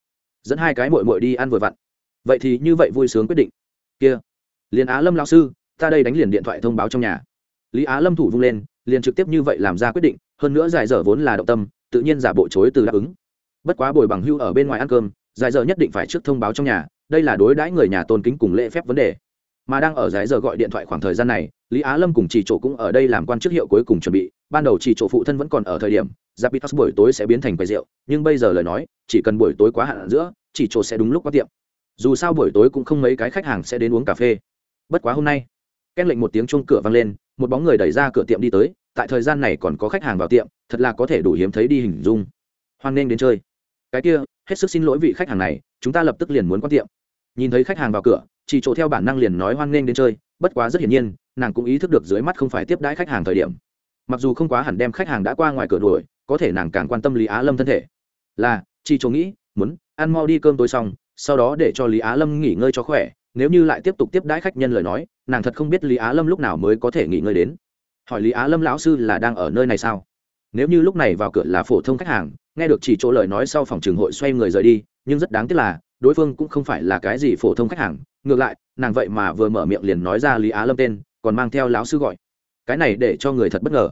Dẫn hai cái mội mội đi ăn vừa vặn. Vậy thì như vậy vui sướng quyết định. Kia, liền á lâm lao sư ta đây đánh liền điện thoại thông báo trong nhà lý á lâm thủ vung lên liền trực tiếp như vậy làm ra quyết định hơn nữa giải dở vốn là động tâm tự nhiên giả bộ chối từ đáp ứng bất quá bồi bằng hưu ở bên ngoài ăn cơm giải dở nhất định phải trước thông báo trong nhà đây là đối đãi người nhà tôn kính cùng lễ phép vấn đề mà đang ở giải giờ gọi điện thoại khoảng thời gian này lý á lâm cùng chỉ chỗ cũng ở đây làm quan chức hiệu cuối cùng chuẩn bị ban đầu chỉ chỗ phụ thân vẫn còn ở thời điểm Zapitas buổi tối sẽ biến thành quầy rượu, nhưng bây giờ lời nói, chỉ cần buổi tối quá hạn giữa, chỉ chỗ sẽ đúng lúc qua tiệm. Dù sao buổi tối cũng không mấy cái khách hàng sẽ đến uống cà phê. Bất quá hôm nay, ken lệnh một tiếng chuông cửa vang lên, một bóng người đẩy ra cửa tiệm đi tới, tại thời gian này còn có khách hàng vào tiệm, thật là có thể đủ hiếm thấy đi hình dung. Hoan nên đến chơi. Cái kia, hết sức xin lỗi vị khách hàng này, chúng ta lập tức liền muốn quan tiệm. Nhìn thấy khách hàng vào cửa, chỉ chỗ theo bản năng liền nói hoan nghênh đến chơi bất quá rất hiển nhiên nàng cũng ý thức được dưới mắt không phải tiếp đãi khách hàng thời điểm mặc dù không quá hẳn đem khách hàng đã qua ngoài cửa đuổi có thể nàng càng quan tâm lý á lâm thân thể là Chỉ chỗ nghĩ muốn ăn mau đi cơm tối xong sau đó để cho lý á lâm nghỉ ngơi cho khỏe nếu như lại tiếp tục tiếp đãi khách nhân lời nói, nàng thật không biết lý á lâm lúc nào mới có thể nghỉ ngơi đến. Hỏi lý á lâm lão sư là đang ở nơi này sao? Nếu như lúc này vào cửa là phổ thông khách hàng, nghe được chỉ chỗ lời nói sau phòng trường hội xoay người rời đi, nhưng rất đáng tiếc là, đối phương cũng không phải là cái gì phổ thông khách hàng. Ngược lại, nàng vậy mà vừa mở miệng liền nói ra lý á lâm tên, còn mang theo lão sư gọi. Cái này để cho người thật bất ngờ.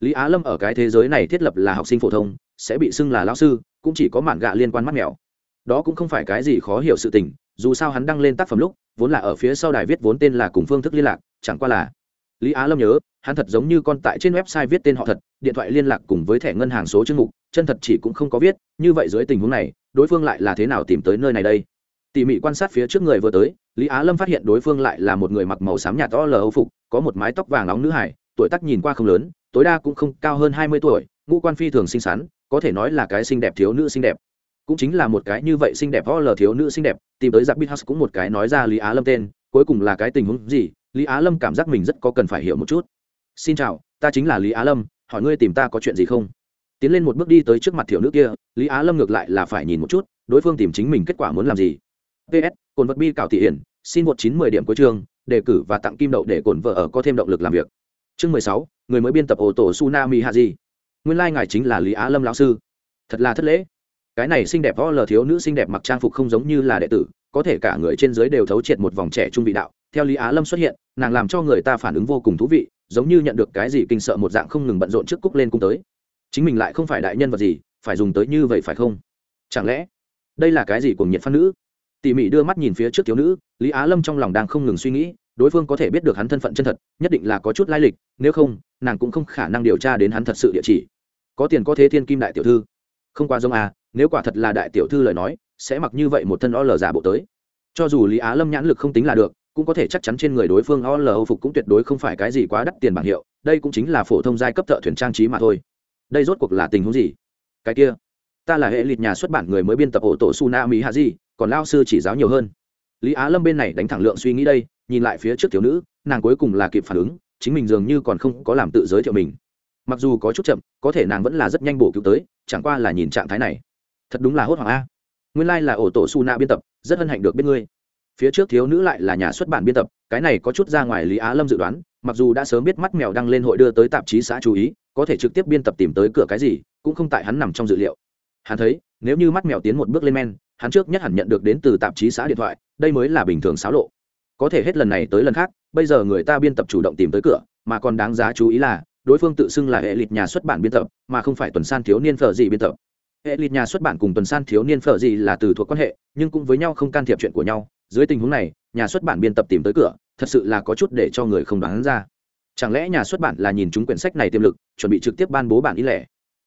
Lý á lâm ở cái thế giới này thiết lập là học sinh phổ thông, sẽ bị xưng là lão sư, cũng chỉ có mạn gạ liên quan mắt mèo. Đó cũng không phải cái gì khó hiểu sự tình dù sao hắn đăng lên tác phẩm lúc, vốn là ở phía sau đài viết vốn tên là cùng phương thức liên lạc, chẳng qua là lý á lâm nhớ, hắn thật giống như con tại trên website viết tên họ thật, điện thoại liên lạc cùng với thẻ ngân hàng số chương mục, chân thật chỉ cũng không có viết, như vậy dưới tình huống này, đối phương lại là thế nào tìm tới nơi này đây? Tỉ mỉ quan sát phía trước người vừa tới, lý á lâm phát hiện đối phương lại là một người mặc màu xám nhạt to lờ âu phục, có một mái tóc vàng nóng nữ hải, tuổi tác nhìn qua không lớn, tối đa cũng không cao hơn hai mươi tuổi, ngũ quan phi thường xinh xắn, có thể nói là cái xinh đẹp thiếu nữ xinh đẹp cũng chính là một cái như vậy xinh đẹp to lờ thiếu nữ xinh đẹp, tìm tới giặc bít house cũng một cái nói ra lý á lâm tên, cuối cùng là cái tình huống gì? Lý á lâm cảm giác mình rất có cần phải hiểu một chút. Xin chào, ta chính là lý á lâm, hỏi ngươi tìm ta có chuyện gì không? Tiến lên một bước đi tới trước mặt thiểu nữ kia, lý á lâm ngược lại là phải nhìn một chút, đối phương tìm chính mình kết quả muốn làm gì? Ps cồn vật bi cảo thị hiển, xin một chín mười điểm cuối chương, đề cử và tặng kim đậu để cồn vợ ở có thêm động lực làm việc. Chương mười sáu, người mới biên tập ô tô tsunami hạ gì nguyên lai、like、ngài chính là lý á lâm lão sư. Thật là thất lễ cái này xinh đẹp o lờ thiếu nữ xinh đẹp mặc trang phục không giống như là đệ tử, có thể cả người trên dưới đều thấu triệt một vòng trẻ trung vị đạo. Theo lý á lâm xuất hiện, nàng làm cho người ta phản ứng vô cùng thú vị, giống như nhận được cái gì kinh sợ một dạng không ngừng bận rộn trước cúc lên cung tới. Chính mình lại không phải đại nhân vật gì, phải dùng tới như vậy phải không? Chẳng lẽ đây là cái gì của nhiệt phát nữ? Tỉ mỉ đưa mắt nhìn phía trước thiếu nữ, lý á lâm trong lòng đang không ngừng suy nghĩ, đối phương có thể biết được hắn thân phận chân thật, nhất định là có chút lai lịch, nếu không, nàng cũng không khả năng điều tra đến hắn thật sự địa chỉ. Có tiền có thế thiên kim đại tiểu thư không qua giống à nếu quả thật là đại tiểu thư lời nói, sẽ mặc như vậy một thân o lờ giả bộ tới. Cho dù lý á lâm nhãn lực không tính là được, cũng có thể chắc chắn trên người đối phương o l âu phục cũng tuyệt đối không phải cái gì quá đắt tiền bảng hiệu, đây cũng chính là phổ thông giai cấp thợ thuyền trang trí mà thôi. Đây rốt cuộc là tình huống gì? Cái kia, ta là hệ lịt nhà xuất bản người mới biên tập ổ tổ su na mỹ hạ di còn lao sư chỉ giáo nhiều hơn. Lý á lâm bên này đánh thẳng lượng suy nghĩ đây, nhìn lại phía trước thiếu nữ, nàng cuối cùng là kịp phản ứng, chính mình dường như còn không có làm tự giới thiệu mình mặc dù có chút chậm, có thể nàng vẫn là rất nhanh bổ cứu tới, chẳng qua là nhìn trạng thái này. Thật đúng là hốt hoảng a. Nguyên lai、like、là ổ tổ su na biên tập, rất hân hạnh được biết ngươi. Phía trước thiếu nữ lại là nhà xuất bản biên tập, cái này có chút ra ngoài lý á lâm dự đoán, mặc dù đã sớm biết mắt mèo đăng lên hội đưa tới tạp chí xã chú ý, có thể trực tiếp biên tập tìm tới cửa cái gì, cũng không tại hắn nằm trong dự liệu. Hắn thấy, nếu như mắt mèo tiến một bước lên men, hắn trước nhất hẳn nhận được đến từ tạp chí xã điện thoại, đây mới là bình thường xáo lộ. Có thể hết lần này tới lần khác, bây giờ người ta biên tập chủ động tìm tới cửa, mà còn đáng giá chú ý là đối phương tự xưng là hệ lịch nhà xuất bản biên tập, mà không phải tuần san thiếu niên phở gì biên tập. Hệ lịch nhà xuất bản cùng tuần san thiếu niên phở gì là từ thuộc quan hệ, nhưng cũng với nhau không can thiệp chuyện của nhau. Dưới tình huống này, nhà xuất bản biên tập tìm tới cửa, thật sự là có chút để cho người không đoán ra. Chẳng lẽ nhà xuất bản là nhìn chúng quyển sách này tiềm lực, chuẩn bị trực tiếp ban bố bản ý lẻ?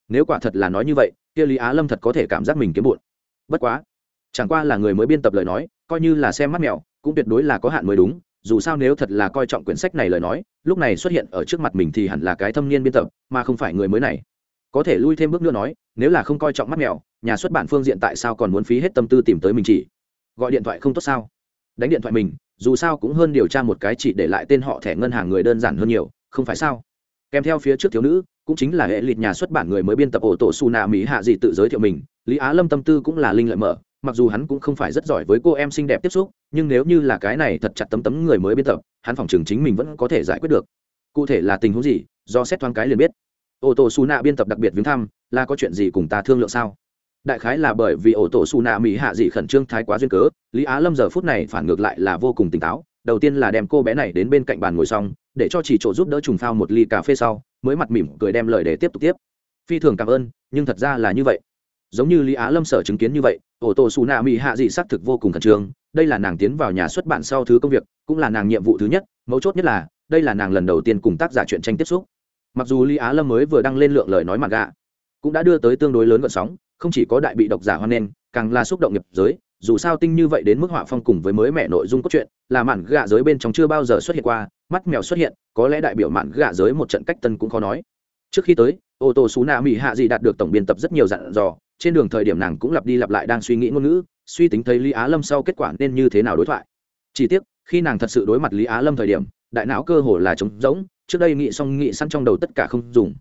Nếu quả thật là nói như vậy, kia lý á lâm thật có thể cảm giác mình kiếm bụn bất quá, chẳng qua là người mới biên tập lời nói, coi như là xem mắt mèo, cũng tuyệt đối là có hạn mới đúng dù sao nếu thật là coi trọng quyển sách này lời nói, lúc này xuất hiện ở trước mặt mình thì hẳn là cái thâm niên biên tập, mà không phải người mới này. Có thể lui thêm bước nữa nói, nếu là không coi trọng mắt mèo, nhà xuất bản phương diện tại sao còn muốn phí hết tâm tư tìm tới mình chỉ? Gọi điện thoại không tốt sao? Đánh điện thoại mình, dù sao cũng hơn điều tra một cái chỉ để lại tên họ thẻ ngân hàng người đơn giản hơn nhiều, không phải sao? Kèm theo phía trước thiếu nữ, cũng chính là hệ lịch nhà xuất bản người mới biên tập ổ tổ su nạ mỹ hạ dị tự giới thiệu mình, lý á lâm tâm tư cũng là linh lợi mở mặc dù hắn cũng không phải rất giỏi với cô em xinh đẹp tiếp xúc, nhưng nếu như là cái này thật chặt tấm tấm người mới biên tập, hắn phòng trường chính mình vẫn có thể giải quyết được. Cụ thể là tình huống gì, do xét thoáng cái liền biết. Ô tô su nạ biên tập đặc biệt viếng thăm, là có chuyện gì cùng ta thương lượng sao? Đại khái là bởi vì ổ tổ su nạ mỹ hạ dị khẩn trương thái quá duyên cớ, lý á lâm giờ phút này phản ngược lại là vô cùng tỉnh táo, đầu tiên là đem cô bé này đến bên cạnh bàn ngồi xong, để cho chỉ chỗ giúp đỡ trùng phao một ly cà phê sau, mới mặt mỉm cười đem lời để tiếp tục tiếp. Phi thường cảm ơn, nhưng thật ra là như vậy. Giống như lý á lâm sở chứng kiến như vậy ổ tổ xù nạ mỹ hạ dị xác thực vô cùng khẩn trương, đây là nàng tiến vào nhà xuất bản sau thứ công việc, cũng là nàng nhiệm vụ thứ nhất, mấu chốt nhất là, đây là nàng lần đầu tiên cùng tác giả chuyện tranh tiếp xúc. Mặc dù lý á lâm mới vừa đăng lên lượng lời nói mặt gạ, cũng đã đưa tới tương đối lớn gợn sóng, không chỉ có đại bị độc giả hoan nghênh, càng là xúc động nghiệp giới, dù sao tinh như vậy đến mức họa phong cùng với mới mẹ nội dung cốt truyện, là mạn gạ giới bên trong chưa bao giờ xuất hiện qua, mắt mèo xuất hiện, có lẽ đại biểu mạn gạ giới một trận cách tân cũng khó nói. Trước khi tới ô tô xú nạ mỹ hạ dị đạt được tổng biên tập rất nhiều dặn dò trên đường thời điểm nàng cũng lặp đi lặp lại đang suy nghĩ ngôn ngữ, suy tính thấy lý á lâm sau kết quả nên như thế nào đối thoại. Chỉ tiếc, khi nàng thật sự đối mặt lý á lâm thời điểm, đại não cơ hồ là trống rỗng, trước đây nghĩ xong nghĩ săn trong đầu tất cả không dùng.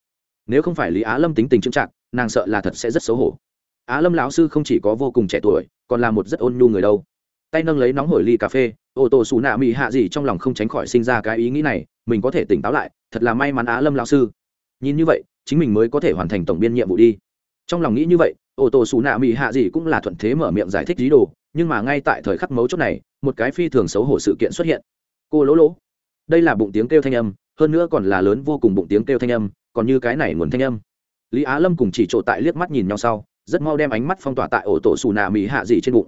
Nếu không phải lý á lâm tính tình trưng trạng nàng sợ là thật sẽ rất xấu hổ. Á lâm lão sư không chỉ có vô cùng trẻ tuổi, còn là một rất ôn nhu người đâu. Tay nâng lấy nóng hổi ly cà phê, ô tô xù nạ mị hạ gì trong lòng không tránh khỏi sinh ra cái ý nghĩ này, mình có thể tỉnh táo lại, thật là may mắn á lâm lão sư. Nhìn như vậy, chính mình mới có thể hoàn thành tổng biên nhiệm vụ đi. Trong lòng nghĩ như vậy ô tô xù nạ mỹ hạ gì cũng là thuận thế mở miệng giải thích lý đồ, nhưng mà ngay tại thời khắc mấu chốt này, một cái phi thường xấu hổ sự kiện xuất hiện. Cô lỗ lỗ. Đây là bụng tiếng kêu thanh âm, hơn nữa còn là lớn vô cùng bụng tiếng kêu thanh âm, còn như cái này nguồn thanh âm. Lý á lâm cùng chỉ trộ tại liếc mắt nhìn nhau sau, rất mau đem ánh mắt phong tỏa tại ổ tổ xù nạ mỹ hạ gì trên bụng.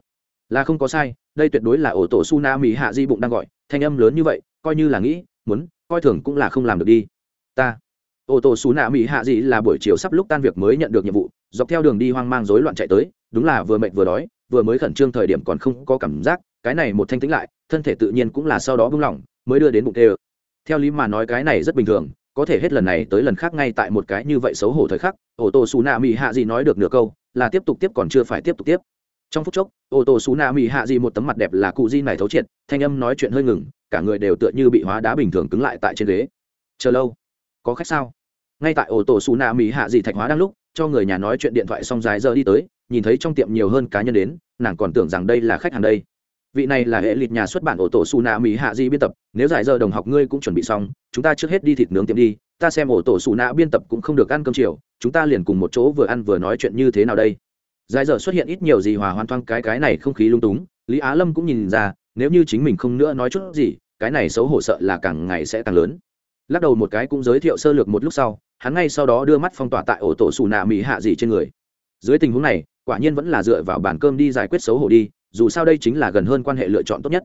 Là không có sai, đây tuyệt đối là ổ tổ su na mỹ hạ di bụng đang gọi, thanh âm lớn như vậy, coi như là nghĩ, muốn, coi thường cũng là không làm được đi. Ta. Ổ tổ su na mỹ hạ di là buổi chiều sắp lúc tan việc mới nhận được nhiệm vụ dọc theo đường đi hoang mang rối loạn chạy tới, đúng là vừa mệt vừa đói, vừa mới khẩn trương thời điểm còn không có cảm giác, cái này một thanh tĩnh lại, thân thể tự nhiên cũng là sau đó buông lỏng, mới đưa đến bụng tê theo lý mà nói cái này rất bình thường, có thể hết lần này tới lần khác ngay tại một cái như vậy xấu hổ thời khắc ổ tổ su na mỹ hạ gì nói được nửa câu, là tiếp tục tiếp còn chưa phải tiếp tục tiếp. Trong phút chốc ô tô su na mỹ hạ gì một tấm mặt đẹp là cụ di này thấu triệt, thanh âm nói chuyện hơi ngừng, cả người đều tựa như bị hóa đá bình thường cứng lại tại trên ghế. Chờ lâu. Có khách sao? Ngay tại ô tô su na mỹ hạ gì thạch hóa đang lúc cho người nhà nói chuyện điện thoại xong dài giờ đi tới, nhìn thấy trong tiệm nhiều hơn cá nhân đến, nàng còn tưởng rằng đây là khách hàng đây. Vị này là hệ lịch nhà xuất bản ổ tổ su na mỹ hạ di biên tập, nếu giải giờ đồng học ngươi cũng chuẩn bị xong, chúng ta trước hết đi thịt nướng tiệm đi, ta xem ổ tổ su na biên tập cũng không được ăn cơm chiều, chúng ta liền cùng một chỗ vừa ăn vừa nói chuyện như thế nào đây. Dài giờ xuất hiện ít nhiều gì hòa hoàn thoáng cái cái này không khí lung túng, lý á lâm cũng nhìn ra, nếu như chính mình không nữa nói chút gì, cái này xấu hổ sợ là càng ngày sẽ càng lớn. Lắc đầu một cái cũng giới thiệu sơ lược một lúc sau hắn ngay sau đó đưa mắt phong tỏa tại ổ tổ xù nạ mỹ hạ gì trên người. Dưới tình huống này, quả nhiên vẫn là dựa vào bàn cơm đi giải quyết xấu hổ đi, dù sao đây chính là gần hơn quan hệ lựa chọn tốt nhất.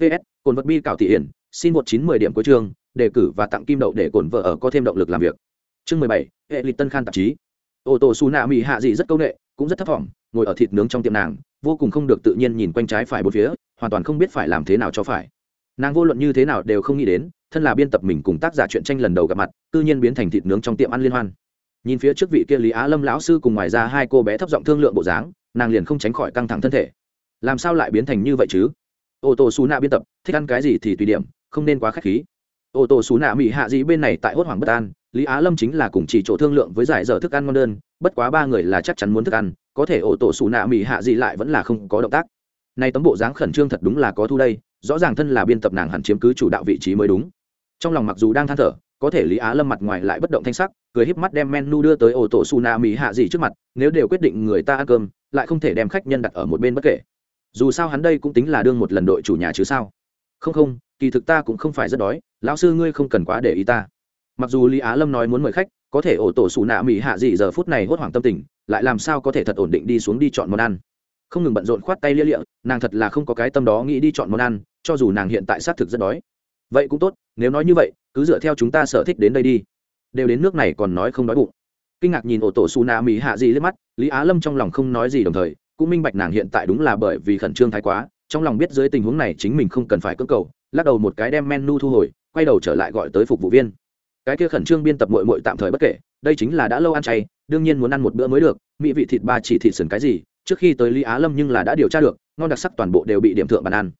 Ps cồn vật bi cảo thị hiển, xin một chín mười điểm cuối chương, đề cử và tặng kim đậu để cồn vợ ở có thêm động lực làm việc. Chương mười bảy, hệ lịch tân khan tạp chí. Ô tô xù nạ mỹ hạ gì rất công nghệ, cũng rất thấp thỏm ngồi ở thịt nướng trong tiệm nàng, vô cùng không được tự nhiên nhìn quanh trái phải bốn phía, hoàn toàn không biết phải làm thế nào cho phải. Nàng vô luận như thế nào đều không nghĩ đến thân là biên tập mình cùng tác giả chuyện tranh lần đầu gặp mặt tự nhiên biến thành thịt nướng trong tiệm ăn liên hoan. Nhìn phía trước vị kia lý á lâm lão sư cùng ngoài ra hai cô bé thấp giọng thương lượng bộ dáng, nàng liền không tránh khỏi căng thẳng thân thể. Làm sao lại biến thành như vậy chứ? Ô tô xú nạ biên tập, thích ăn cái gì thì tùy điểm, không nên quá k h á c h khí. Ô tô xú nạ mỹ hạ gì bên này tại hốt hoảng bất an, lý á lâm chính là cùng chỉ chỗ thương lượng với giải dở thức ăn ngon đơn, bất quá ba người là chắc chắn muốn thức ăn, có thể Ô tô xú nạ mỹ hạ gì lại vẫn là không có động tác. Nay tấm bộ dáng khẩn trương thật đúng là có thu đây, rõ ràng thân là biên tập nàng hẳn chiếm cứ chủ đạo vị trí mới đúng trong lòng mặc dù đang than thở, có thể lý á lâm mặt ngoài lại bất động thanh sắc, cười híp mắt đem menu đưa tới ổ tổ su na mỹ hạ gì trước mặt, nếu đều quyết định người ta ăn cơm, lại không thể đem khách nhân đặt ở một bên bất kể. Dù sao hắn đây cũng tính là đương một lần đội chủ nhà chứ sao? Không không, kỳ thực ta cũng không phải rất đói, lão sư ngươi không cần quá để ý ta. Mặc dù lý á lâm nói muốn mời khách, có thể ổ tổ sủ nạ mỹ hạ gì giờ phút này hốt hoảng tâm tình, lại làm sao có thể thật ổn định đi xuống đi chọn món ăn? Không ngừng bận rộn khoát tay lia lịa, nàng thật là không có cái tâm đó nghĩ đi chọn món ăn, cho dù nàng hiện tại xác thực rất đói vậy cũng tốt, nếu nói như vậy, cứ dựa theo chúng ta sở thích đến đây đi. Đều đến nước này còn nói không đói bụng. Kinh ngạc nhìn ổ tổ su na mỹ hạ dị liếc mắt, lý á lâm trong lòng không nói gì đồng thời, cũng minh bạch nàng hiện tại đúng là bởi vì khẩn trương thái quá, trong lòng biết dưới tình huống này chính mình không cần phải cưỡng cầu, lắc đầu một cái đem menu thu hồi, quay đầu trở lại gọi tới phục vụ viên. Cái kia khẩn trương biên tập mội mội tạm thời bất kể, đây chính là đã lâu ăn chay, đương nhiên muốn ăn một bữa mới được, mỹ vị thịt ba chỉ thịt sườn cái gì, trước khi tới lý á lâm nhưng là đã điều tra được, ngon đặc sắc toàn bộ đều bị điểm thượng bàn ăn.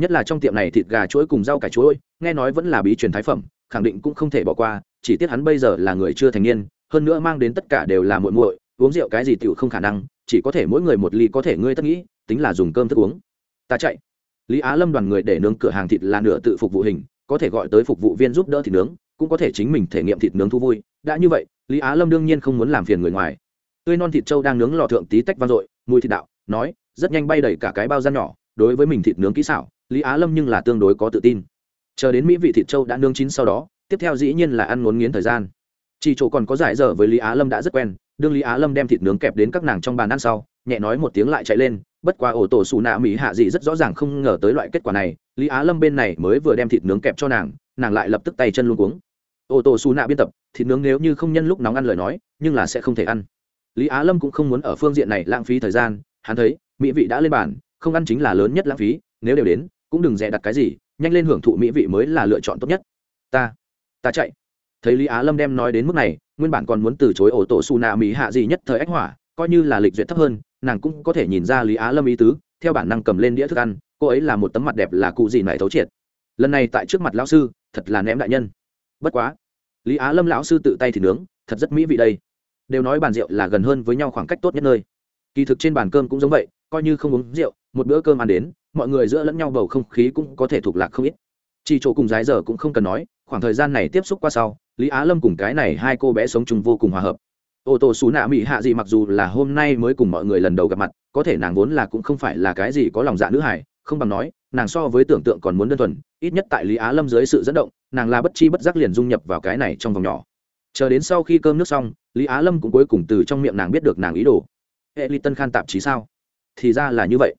Nhất là trong tiệm này thịt gà chuỗi cùng rau cải chuỗi nghe nói vẫn là bí truyền thái phẩm, khẳng định cũng không thể bỏ qua, chỉ tiếc hắn bây giờ là người chưa thành niên, hơn nữa mang đến tất cả đều là muội muội, uống rượu cái gì tiểu không khả năng, chỉ có thể mỗi người một ly có thể ngươi tất nghĩ, tính là dùng cơm thức uống. Ta chạy. Lý á lâm đoàn người để nướng cửa hàng thịt là nửa tự phục vụ hình, có thể gọi tới phục vụ viên giúp đỡ thịt nướng, cũng có thể chính mình thể nghiệm thịt nướng thú vui. Đã như vậy, lý á lâm đương nhiên không muốn làm phiền người ngoài. Tươi non thịt trâu đang nướng lò thượng tí tách vang dội, mùi thịt đạo, nói, rất nhanh bay đầy cả cái bao gian nhỏ, đối với mình thịt nướng kỹ xảo, lý á lâm nhưng là tương đối có tự tin chờ đến mỹ vị thịt trâu đã nướng chín sau đó, tiếp theo dĩ nhiên là ăn ngốn nghiến thời gian. Chị chỗ còn có giải dở với lý á lâm đã rất quen, đương lý á lâm đem thịt nướng kẹp đến các nàng trong bàn ăn sau, nhẹ nói một tiếng lại chạy lên, bất qua ổ tổ xù nạ mỹ hạ dị rất rõ ràng không ngờ tới loại kết quả này, lý á lâm bên này mới vừa đem thịt nướng kẹp cho nàng nàng lại lập tức tay chân luôn cuống. Ổ tổ xù nạ biên tập, thịt nướng nếu như không nhân lúc nóng ăn lời nói, nhưng là sẽ không thể ăn. Lý á lâm cũng không muốn ở phương diện này lãng phí thời gian, hắn thấy, mỹ vị đã lên bàn, không ăn chính là lớn nhất lãng phí, nếu đều đến, cũng đừng dè đặt cái gì nhanh lên hưởng thụ mỹ vị mới là lựa chọn tốt nhất. Ta ta chạy. Thấy lý á lâm đem nói đến mức này, nguyên bản còn muốn từ chối ổ tổ su nạ mỹ hạ gì nhất thời ách hỏa, coi như là lịch duyệt thấp hơn, nàng cũng có thể nhìn ra lý á lâm ý tứ, theo bản năng cầm lên đĩa thức ăn, cô ấy là một tấm mặt đẹp là cụ gì này thấu triệt. Lần này tại trước mặt lão sư, thật là ném đại nhân. Bất quá, lý á lâm lão sư tự tay thì nướng, thật rất mỹ vị đây. Đều nói bàn rượu là gần hơn với nhau khoảng cách tốt nhất nơi. Kỳ thực trên bàn cơm cũng giống vậy, coi như không uống rượu, một bữa cơm ăn đến mọi người giữa lẫn nhau bầu không khí cũng có thể thuộc lạc không ít. Chỉ chỗ cùng dái giờ cũng không cần nói, khoảng thời gian này tiếp xúc qua sau, lý á lâm cùng cái này hai cô bé sống chung vô cùng hòa hợp. Ô tô xú nạ mỹ hạ gì mặc dù là hôm nay mới cùng mọi người lần đầu gặp mặt, có thể nàng vốn là cũng không phải là cái gì có lòng dạ nữ hải không bằng nói, nàng so với tưởng tượng còn muốn đơn thuần, ít nhất tại lý á lâm dưới sự dẫn động, nàng là bất chi bất giác liền dung nhập vào cái này trong vòng nhỏ. Chờ đến sau khi cơm nước xong, lý á lâm cũng cuối cùng từ trong miệng nàng biết được nàng ý đồ. Hệ ly tân khan tạp chí sao? Thì ra là như vậy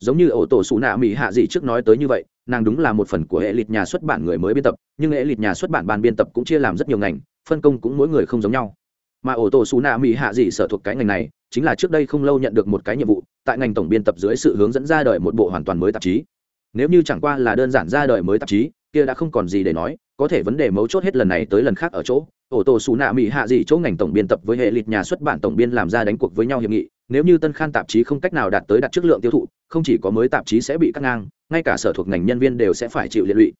giống như ổ tổ xù nạ mỹ hạ dị trước nói tới như vậy, nàng đúng là một phần của hệ lịch nhà xuất bản người mới biên tập, nhưng hệ lịch nhà xuất bản ban biên tập cũng chia làm rất nhiều ngành, phân công cũng mỗi người không giống nhau. Mà ổ tổ xù nạ mỹ hạ dị sở thuộc cái ngành này, chính là trước đây không lâu nhận được một cái nhiệm vụ, tại ngành tổng biên tập dưới sự hướng dẫn ra đời một bộ hoàn toàn mới tạp chí. Nếu như chẳng qua là đơn giản ra đời mới tạp chí, kia đã không còn gì để nói có thể vấn đề mấu chốt hết lần này tới lần khác ở chỗ, ổ tổ xù nạ mỹ hạ dị chỗ ngành tổng biên tập với hệ lịch nhà xuất bản tổng biên làm ra đánh cuộc với nhau hiệp nghị, nếu như tân khan tạp chí không cách nào đạt tới đạt chất lượng tiêu thụ, không chỉ có mới tạp chí sẽ bị cắt ngang, ngay cả sở thuộc ngành nhân viên đều sẽ phải chịu liệt lụy.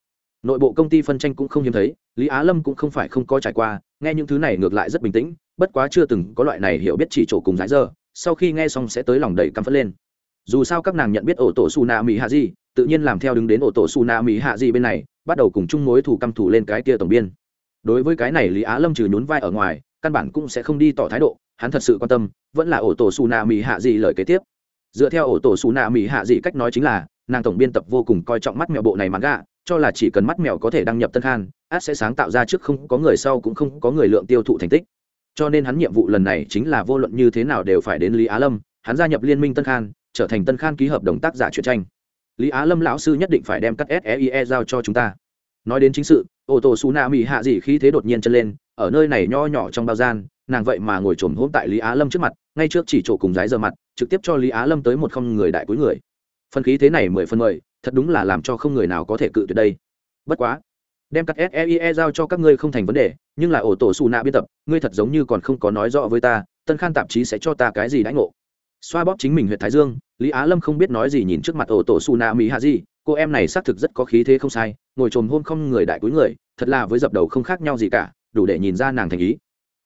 Nội bộ công ty phân tranh cũng không hiếm thấy, lý á lâm cũng không phải không có trải qua, nghe những thứ này ngược lại rất bình tĩnh, bất quá chưa từng có loại này hiểu biết chỉ chỗ cùng giải giờ sau khi nghe xong sẽ tới lòng đầy căm phất lên. Dù sao các nàng nhận biết ổ tổ su na mỹ hạ di tự nhiên làm theo đứng đến ổ tổ su na mỹ hạ di bên này bắt đầu cùng chung mối thủ căm thủ lên cái kia tổng biên. Đối với cái này lý á lâm trừ nhún vai ở ngoài, căn bản cũng sẽ không đi tỏ thái độ, hắn thật sự quan tâm, vẫn là ổ tổ su na mỹ hạ Dị lời kế tiếp. Dựa theo ổ tổ su na mỹ hạ Dị cách nói chính là, nàng tổng biên tập vô cùng coi trọng mắt mèo bộ này mà gạ, cho là chỉ cần mắt mèo có thể đăng nhập tân khan, át sẽ sáng tạo ra trước không có người sau cũng không có người lượng tiêu thụ thành tích. Cho nên hắn nhiệm vụ lần này chính là vô luận như thế nào đều phải đến lý á lâm, hắn gia nhập liên minh tân khan, trở thành tân khan ký hợp đồng tác giả truyện tranh lý á lâm lão sư nhất định phải đem cắt seie e giao cho chúng ta. Nói đến chính sự, ô tô su na mỹ hạ dị khí thế đột nhiên chân lên, ở nơi này nho nhỏ trong bao gian, nàng vậy mà ngồi trồm hỗn tại lý á lâm trước mặt, ngay trước chỉ chỗ cùng dái giờ mặt, trực tiếp cho lý á lâm tới một không người đại cuối người. Phân khí thế này mười phân mười thật đúng là làm cho không người nào có thể cự tuyệt đây. Bất quá, đem cắt seie e giao cho các ngươi không thành vấn đề, nhưng là ổ tổ xù nạ biên tập, ngươi thật giống như còn không có nói rõ với ta, tân khan tạp chí sẽ cho ta cái gì đãi ngộ xoa bóp chính mình huyện thái dương, lý á lâm không biết nói gì nhìn trước mặt ổ tổ su na mỹ hạ di cô em này xác thực rất có khí thế không sai, ngồi trồm hôn không người đại cuối người, thật là với dập đầu không khác nhau gì cả, đủ để nhìn ra nàng thành ý.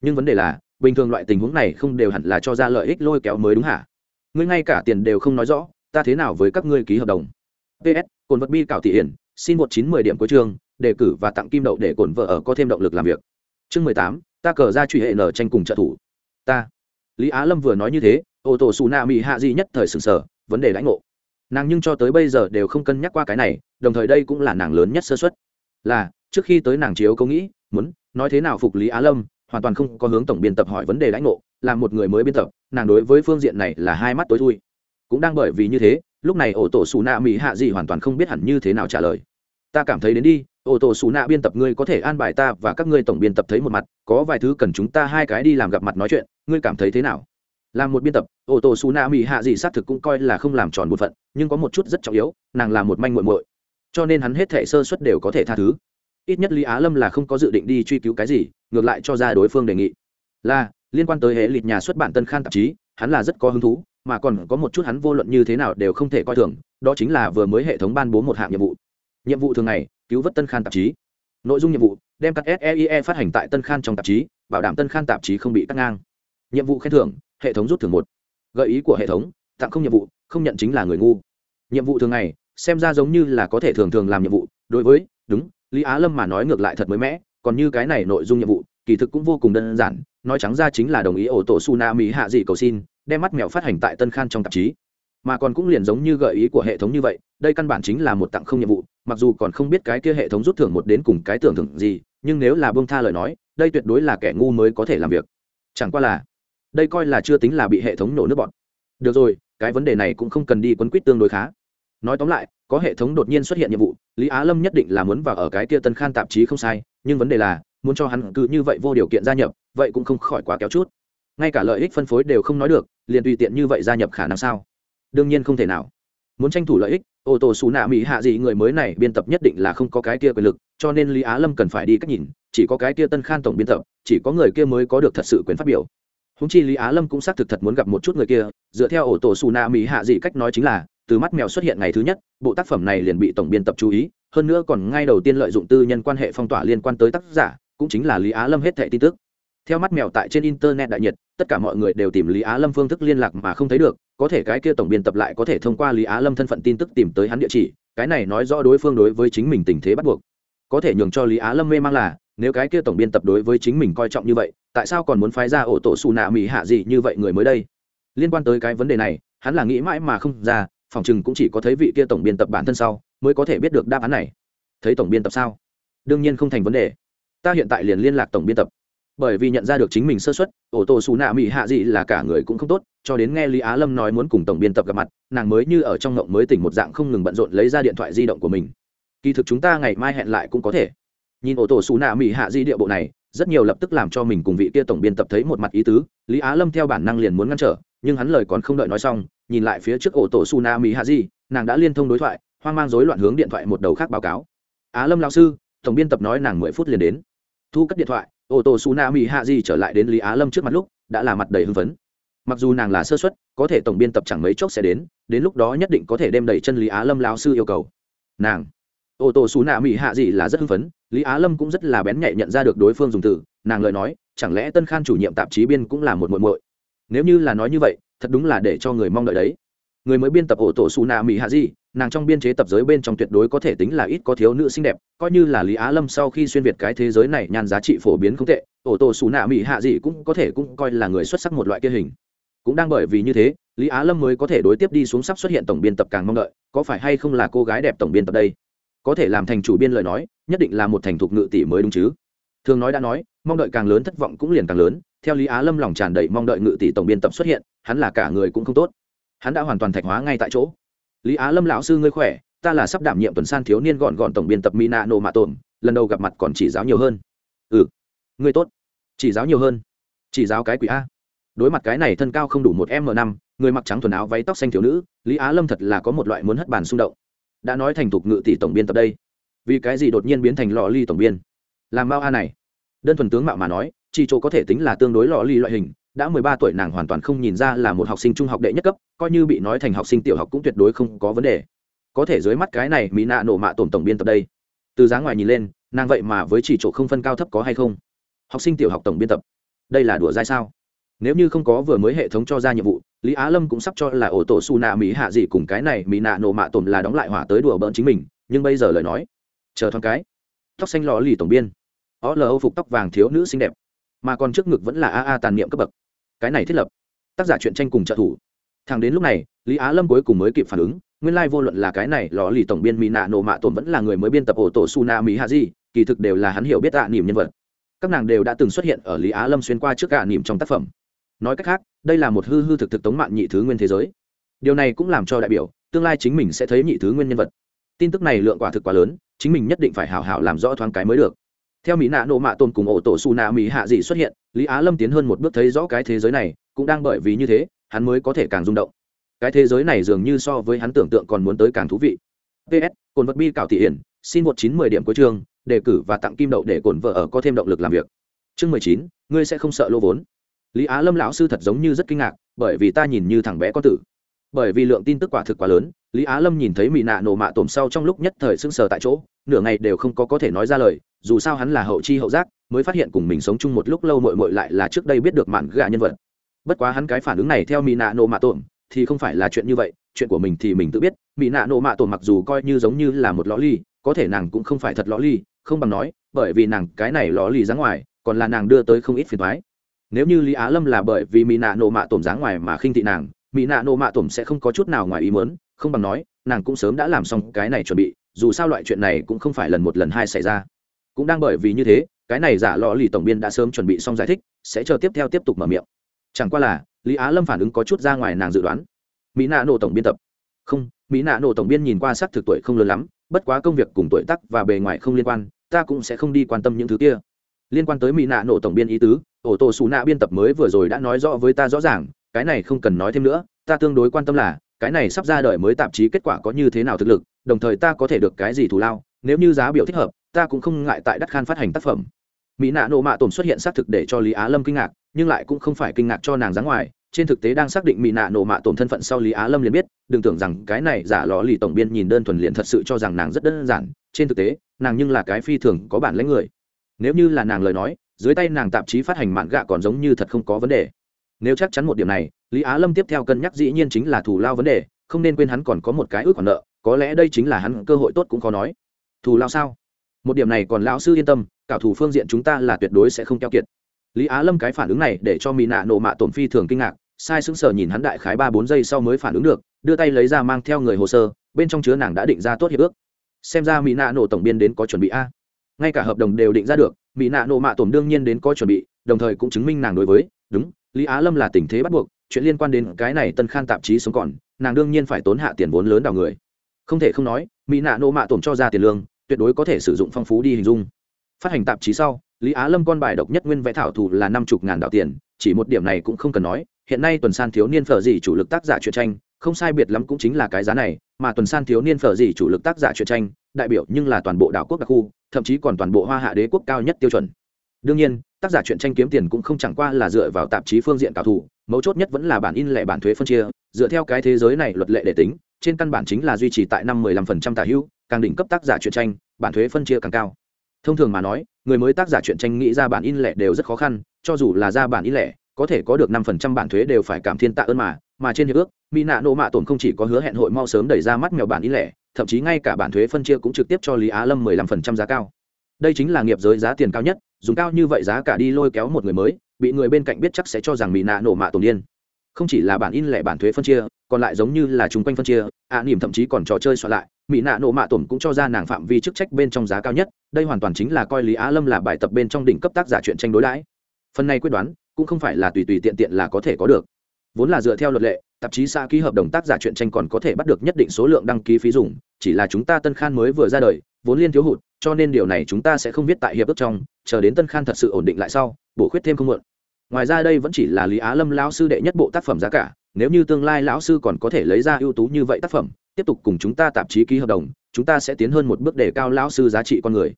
Nhưng vấn đề là, bình thường loại tình huống này không đều hẳn là cho ra lợi ích lôi kéo mới đúng hả? Ngươi ngay cả tiền đều không nói rõ, ta thế nào với các ngươi ký hợp đồng? Ps cồn vật bi cảo thị hiển, xin một chín mười điểm cuối chương, đề cử và tặng kim đậu để cổn vợ ở có thêm động lực làm việc. Chương mười tám, ta cờ ra truy hệ nở tranh cùng trợ thủ. Ta. Lý á lâm vừa nói như thế ô tô xù nạ mỹ hạ di nhất thời sừng sờ, vấn đề lãnh ngộ. Nàng nhưng cho tới bây giờ đều không cân nhắc qua cái này đồng thời đây cũng là nàng lớn nhất sơ xuất là trước khi tới nàng chiếu câu nghĩ muốn nói thế nào phục lý á lâm hoàn toàn không có hướng tổng biên tập hỏi vấn đề lãnh ngộ là một người mới biên tập nàng đối với phương diện này là hai mắt tối thui. Cũng đang bởi vì như thế lúc này ổ tổ xù nạ mỹ hạ gì hoàn toàn không biết hẳn như thế nào trả lời. Ta cảm thấy đến đi ổ tổ xù nạ biên tập ngươi có thể an bài ta và các ngươi tổng biên tập thấy một mặt có vài thứ cần chúng ta hai cái đi làm gặp mặt nói chuyện ngươi cảm thấy thế nào? Là một biên tập, ô tô su na mỹ hạ gì xác thực cũng coi là không làm tròn một phận, nhưng có một chút rất trọng yếu, nàng là một manh muội muội. Cho nên hắn hết thể sơ suất đều có thể tha thứ. Ít nhất lý á lâm là không có dự định đi truy cứu cái gì, ngược lại cho ra đối phương đề nghị. Là, liên quan tới hệ lịch nhà xuất bản tân khan tạp chí, hắn là rất có hứng thú, mà còn có một chút hắn vô luận như thế nào đều không thể coi thường, đó chính là vừa mới hệ thống ban bố một hạng nhiệm vụ. Nhiệm vụ thường ngày, cứu vớt tân khan tạp chí. Nội dung nhiệm vụ, đem các seie phát hành tại tân khan trong tạp chí, bảo đảm tân khan tạp chí không bị cắt ngang. Nhiệm vụ khen thưởng hệ thống rút thưởng một. Gợi ý của hệ thống tặng không nhiệm vụ, không nhận chính là người ngu. Nhiệm vụ thường ngày, xem ra giống như là có thể thường thường làm nhiệm vụ. Đối với, đúng, lý á lâm mà nói ngược lại thật mới mẻ, còn như cái này nội dung nhiệm vụ, kỳ thực cũng vô cùng đơn giản, nói trắng ra chính là đồng ý ổ tổ su na mỹ hạ dị cầu xin, đem mắt mèo phát hành tại tân khan trong tạp chí. Mà còn cũng liền giống như gợi ý của hệ thống như vậy, đây căn bản chính là một tặng không nhiệm vụ, mặc dù còn không biết cái kia hệ thống rút thưởng một đến cùng cái tưởng thưởng gì, nhưng nếu là bông tha lời nói, đây tuyệt đối là kẻ ngu mới có thể làm việc. Chẳng qua là đây coi là chưa tính là bị hệ thống nổ nước bọn được rồi, cái vấn đề này cũng không cần đi quấn quýt tương đối khá. Nói tóm lại, có hệ thống đột nhiên xuất hiện nhiệm vụ, lý á lâm nhất định là muốn vào ở cái kia tân khan tạp chí không sai, nhưng vấn đề là, muốn cho hắn cứ như vậy vô điều kiện gia nhập, vậy cũng không khỏi quá kéo chút. Ngay cả lợi ích phân phối đều không nói được, liền tùy tiện như vậy gia nhập khả năng sao? Đương nhiên không thể nào. Muốn tranh thủ lợi ích, ô tô xù nạ mỹ hạ gì người mới này biên tập nhất định là không có cái kia quyền lực, cho nên lý á lâm cần phải đi cách nhìn, chỉ có cái kia tân khan tổng biên tập, chỉ có người kia mới có được thật sự quyền phát biểu húng chi lý á lâm cũng xác thực thật muốn gặp một chút người kia, dựa theo ổ tổ xù nạ mỹ hạ dị cách nói chính là, từ mắt mèo xuất hiện ngày thứ nhất, bộ tác phẩm này liền bị tổng biên tập chú ý, hơn nữa còn ngay đầu tiên lợi dụng tư nhân quan hệ phong tỏa liên quan tới tác giả, cũng chính là lý á lâm hết thệ tin tức. Theo mắt mèo tại trên internet đại nhiệt, tất cả mọi người đều tìm lý á lâm phương thức liên lạc mà không thấy được, có thể cái kia tổng biên tập lại có thể thông qua lý á lâm thân phận tin tức tìm tới hắn địa chỉ, cái này nói rõ đối phương đối với chính mình tình thế bắt buộc. Có thể nhường cho lý á lâm mê mang là, nếu cái kia tổng biên tập đối với chính mình coi trọng như vậy tại sao còn muốn phái ra ổ tổ xù nạ mỹ hạ gì như vậy người mới đây? Liên quan tới cái vấn đề này, hắn là nghĩ mãi mà không ra, phòng chừng cũng chỉ có thấy vị kia tổng biên tập bản thân sau, mới có thể biết được đáp án này. Thấy tổng biên tập sao? Đương nhiên không thành vấn đề. Ta hiện tại liền liên lạc tổng biên tập. Bởi vì nhận ra được chính mình sơ xuất ổ tổ xù nạ mỹ hạ dị là cả người cũng không tốt, cho đến nghe lý á lâm nói muốn cùng tổng biên tập gặp mặt, nàng mới như ở trong ngộng mới tỉnh một dạng không ngừng bận rộn lấy ra điện thoại di động của mình. Kỳ thực chúng ta ngày mai hẹn lại cũng có thể. Nhìn ổ tổ xù nạ mỹ hạ dị địa bộ này rất nhiều lập tức làm cho mình cùng vị kia tổng biên tập thấy một mặt ý tứ, lý á lâm theo bản năng liền muốn ngăn trở, nhưng hắn lời còn không đợi nói xong, nhìn lại phía trước ổ tổ tsunami hạ di nàng đã liên thông đối thoại, hoang mang rối loạn hướng điện thoại một đầu khác báo cáo. Á lâm lao sư, tổng biên tập nói nàng mười phút liền đến. Thu cất điện thoại ô tô tsunami hạ di trở lại đến lý á lâm trước mặt lúc, đã là mặt đầy hưng phấn. Mặc dù nàng là sơ xuất có thể tổng biên tập chẳng mấy chốc sẽ đến đến lúc đó nhất định có thể đem đẩy chân lý á lâm lao sư yêu cầu. Nàng ô tô xú nạ mỹ hạ gì là rất hưng phấn, lý á lâm cũng rất là bén nhạy nhận ra được đối phương dùng từ, nàng lời nói, chẳng lẽ tân khan chủ nhiệm tạp chí biên cũng là một muội muội? Nếu như là nói như vậy, thật đúng là để cho người mong đợi đấy. Người mới biên tập ổ tổ xù nạ mỹ hạ di nàng trong biên chế tập giới bên trong tuyệt đối có thể tính là ít có thiếu nữ xinh đẹp, coi như là lý á lâm sau khi xuyên việt cái thế giới này nhan giá trị phổ biến không tệ ổ tổ xù nạ mỹ hạ di cũng có thể cũng coi là người xuất sắc một loại kia hình. Cũng đang bởi vì như thế, lý á lâm mới có thể đối tiếp đi xuống sắp xuất hiện tổng biên tập càng mong đợi, có phải hay không là cô gái đẹp tổng biên tập đây? Có thể làm thành chủ biên lời nói, nhất định là một thành thục ngự tỷ mới đúng chứ. Thường nói đã nói, mong đợi càng lớn thất vọng cũng liền càng lớn, theo lý á lâm lòng tràn đầy mong đợi ngự tỷ tổng biên tập xuất hiện, hắn là cả người cũng không tốt. Hắn đã hoàn toàn thạch hóa ngay tại chỗ. Lý á lâm lão sư ngươi khỏe, ta là sắp đảm nhiệm tuần san thiếu niên gọn gọn tổng biên tập mina nô mạ tổn, lần đầu gặp mặt còn chỉ giáo nhiều hơn. Ừ ngươi tốt. Chỉ giáo nhiều hơn. Chỉ giáo cái quỷ a. Đối mặt cái này thân cao không đủ một m năm, người mặc trắng thuần áo váy tóc xanh thiếu nữ, lý á lâm thật là có một loại muốn hất bàn xung động đã nói thành thục ngự tỷ tổng biên tập đây. Vì cái gì đột nhiên biến thành lò ly tổng biên? Làm mao a này. Đơn thuần tướng mạo mà nói chị chỗ có thể tính là tương đối lò ly loại hình, đã mười ba tuổi nàng hoàn toàn không nhìn ra là một học sinh trung học đệ nhất cấp, coi như bị nói thành học sinh tiểu học cũng tuyệt đối không có vấn đề. Có thể dưới mắt cái này mỹ nạ nổ mạ tổn tổng biên tập đây. Từ giá ngoài nhìn lên, nàng vậy mà với chỉ chỗ không phân cao thấp có hay không? Học sinh tiểu học tổng biên tập, đây là đùa dai sao? Nếu như không có vừa mới hệ thống cho ra nhiệm vụ lý á lâm cũng sắp cho là ổ tổ su nạ mỹ hạ gì cùng cái này mỹ nạ nổ mạ tổm là đóng lại hỏa tới đùa bỡn chính mình nhưng bây giờ lời nói chờ thoáng cái tóc xanh lò lì tổng biên ó lờ âu phục tóc vàng thiếu nữ xinh đẹp mà còn trước ngực vẫn là a a tàn niệm cấp bậc. Cái này thiết lập tác giả truyện tranh cùng trợ thủ. Thằng đến lúc này lý á lâm cuối cùng mới kịp phản ứng nguyên lai、like、vô luận là cái này lò lì tổng biên mỹ nạ nổ mạ tổn vẫn là người mới biên tập ổ tổ su na mỹ hạ di kỳ thực đều là hắn hiểu biết tạ à, nhân vật. Các nàng đều đã từng xuất hiện ở lý á lâm xuyên qua trước cả niềm trong tác phẩm nói cách khác, đây là một hư hư thực thực tống mạng nhị thứ nguyên thế giới. Điều này cũng làm cho đại biểu, tương lai chính mình sẽ thấy nhị thứ nguyên nhân vật. Tin tức này lượng quả thực quá lớn, chính mình nhất định phải hào hào làm rõ thoáng cái mới được. Theo mỹ nạ nộ mạ tôn cùng ổ tổ su nạ mỹ hạ dị xuất hiện, lý á lâm tiến hơn một bước thấy rõ cái thế giới này, cũng đang bởi vì như thế, hắn mới có thể càng rung động. Cái thế giới này dường như so với hắn tưởng tượng còn muốn tới càng thú vị. Ps cồn vật bi cạo thị hiển, xin một chín mười điểm cuối chương, đề cử và tặng kim đậu để cồn vợ ở có thêm động lực làm việc. Chương mười chín, ngươi sẽ không sợ lô vốn lý á lâm lão sư thật giống như rất kinh ngạc, bởi vì ta nhìn như thằng bé có tử. Bởi vì lượng tin tức quả thực quá lớn, lý á lâm nhìn thấy mỹ nạ nổ mạ tồm sau trong lúc nhất thời sưng sờ tại chỗ, nửa ngày đều không có có thể nói ra lời, dù sao hắn là hậu chi hậu giác, mới phát hiện cùng mình sống chung một lúc lâu mội mội lại là trước đây biết được mạn gà nhân vật. Bất quá hắn cái phản ứng này theo mỹ nạ nổ mạ tồm thì không phải là chuyện như vậy, chuyện của mình thì mình tự biết mỹ nạ nổ mạ tồm mặc dù coi như giống như là một lõ ly, có thể nàng cũng không phải thật lõ ly, không bằng nói, bởi vì nàng cái này lõ ly ra ngoài, còn là nàng đưa tới không ít phiền thoái nếu như lý á lâm là bởi vì mỹ nạ nộ mạ tổm dáng ngoài mà khinh thị nàng mỹ nạ nộ mạ tổm sẽ không có chút nào ngoài ý mớn không bằng nói, nàng cũng sớm đã làm xong cái này chuẩn bị, dù sao loại chuyện này cũng không phải lần một lần hai xảy ra. Cũng đang bởi vì như thế, cái này giả lò lì tổng biên đã sớm chuẩn bị xong giải thích, sẽ chờ tiếp theo tiếp tục mở miệng. Chẳng qua là, lý á lâm phản ứng có chút ra ngoài nàng dự đoán. Mỹ nạ nộ tổng biên tập. Không mỹ nạ nộ tổng biên nhìn qua sắc thực tuổi không lớn lắm, bất quá công việc cùng tuổi tắc và bề ngoài không liên quan, ta cũng sẽ không đi quan tâm những thứ kia. Liên quan tới mỹ nạ nộ tổng biên ý tứ ổ tổ xù nạ biên tập mới vừa rồi đã nói rõ với ta rõ ràng, cái này không cần nói thêm nữa, ta tương đối quan tâm là, cái này sắp ra đời mới tạp chí kết quả có như thế nào thực lực, đồng thời ta có thể được cái gì thù lao, nếu như giá biểu thích hợp, ta cũng không ngại tại đắt khan phát hành tác phẩm. Mỹ nạ nộ mạ tổn xuất hiện xác thực để cho lý á lâm kinh ngạc, nhưng lại cũng không phải kinh ngạc cho nàng dáng ngoài. Trên thực tế đang xác định mỹ nạ nộ mạ tổn thân phận sau lý á lâm liền biết, đừng tưởng rằng cái này giả lò lì tổng biên nhìn đơn thuần liền thật sự cho rằng nàng rất đơn giản. Trên thực tế, nàng nhưng là cái phi thường có bản lãnh người. Nếu như là nàng lời nói dưới tay nàng tạp chí phát hành mạn gạ còn giống như thật không có vấn đề. Nếu chắc chắn một điểm này, lý á lâm tiếp theo cân nhắc dĩ nhiên chính là thù lao vấn đề, không nên quên hắn còn có một cái ước khoản nợ, có lẽ đây chính là hắn cơ hội tốt cũng khó nói. Thù lao sao? Một điểm này còn lão sư yên tâm cả thủ phương diện chúng ta là tuyệt đối sẽ không keo kiệt. Lý á lâm cái phản ứng này để cho mỹ nạ nộ mạ tổn phi thường kinh ngạc, sai sững sờ nhìn hắn đại khái ba bốn giây sau mới phản ứng được, đưa tay lấy ra mang theo người hồ sơ, bên trong chứa nàng đã định ra tốt hiệp ước. Xem ra mỹ nạ nổ tổng biên đến có chuẩn bị a. Ngay cả hợp đồng đều định ra được mỹ nạ nộ mạ tổn đương nhiên đến có chuẩn bị, đồng thời cũng chứng minh nàng đối với, đúng, lý á lâm là tình thế bắt buộc, chuyện liên quan đến cái này tân khan tạp chí sống còn, nàng đương nhiên phải tốn hạ tiền vốn lớn đào người. Không thể không nói, mỹ nạ nộ mạ tổn cho ra tiền lương, tuyệt đối có thể sử dụng phong phú đi hình dung. Phát hành tạp chí sau, lý á lâm con bài độc nhất nguyên vẽ thảo thủ là năm chục ngàn đạo tiền, chỉ một điểm này cũng không cần nói, hiện nay tuần san thiếu niên phở gì chủ lực tác giả truyện tranh, không sai biệt lắm cũng chính là cái giá này mà tuần san thiếu niên phở gì chủ lực tác giả truyện tranh, đại biểu nhưng là toàn bộ đảo quốc đặc khu, thậm chí còn toàn bộ hoa hạ đế quốc cao nhất tiêu chuẩn. Đương nhiên, tác giả truyện tranh kiếm tiền cũng không chẳng qua là dựa vào tạp chí phương diện cao thủ, mấu chốt nhất vẫn là bản in lệ bản thuế phân chia, dựa theo cái thế giới này luật lệ để tính, trên căn bản chính là duy trì tại năm 15% tả hữu, càng đỉnh cấp tác giả truyện tranh, bản thuế phân chia càng cao. Thông thường mà nói, người mới tác giả truyện tranh nghĩ ra bản in lẻ đều rất khó khăn, cho dù là ra bản in lẻ, có thể có được năm phần trăm bản thuế đều phải cảm thiên tạ ơn mà mà trên hiệp ước mỹ nạ nộ mạ tổn không chỉ có hứa hẹn hội mau sớm đẩy ra mắt mèo bản in lẻ thậm chí ngay cả bản thuế phân chia cũng trực tiếp cho lý á lâm mười lăm phần trăm giá cao. Đây chính là nghiệp giới giá tiền cao nhất dùng cao như vậy giá cả đi lôi kéo một người mới bị người bên cạnh biết chắc sẽ cho rằng mỹ nạ nổ mạ tổn điên. Không chỉ là bản in lẻ bản thuế phân chia còn lại giống như là chung quanh phân chia ạ à, nỉm thậm chí còn trò chơi soạn lại mỹ nạ nộ mạ tổn cũng cho ra nàng phạm vi chức trách bên trong giá cao nhất đây hoàn toàn chính là coi lý á lâm là bài tập bên trong đỉnh cấp tác giả chuyện tranh đối đãi. Phần này quyết đoán cũng không phải là tùy tùy tiện tiện là có thể có được. Vốn là dựa theo luật lệ tạp chí xã ký hợp đồng tác giả chuyện tranh còn có thể bắt được nhất định số lượng đăng ký phí dùng, chỉ là chúng ta tân khan mới vừa ra đời, vốn liên thiếu hụt, cho nên điều này chúng ta sẽ không viết tại hiệp ước trong, chờ đến tân khan thật sự ổn định lại sau, bổ khuyết thêm không muộn ngoài ra đây vẫn chỉ là lý á lâm lão sư đệ nhất bộ tác phẩm giá cả, nếu như tương lai lão sư còn có thể lấy ra ưu tú như vậy tác phẩm, tiếp tục cùng chúng ta tạp chí ký hợp đồng, chúng ta sẽ tiến hơn một bước để cao lão sư giá trị con người.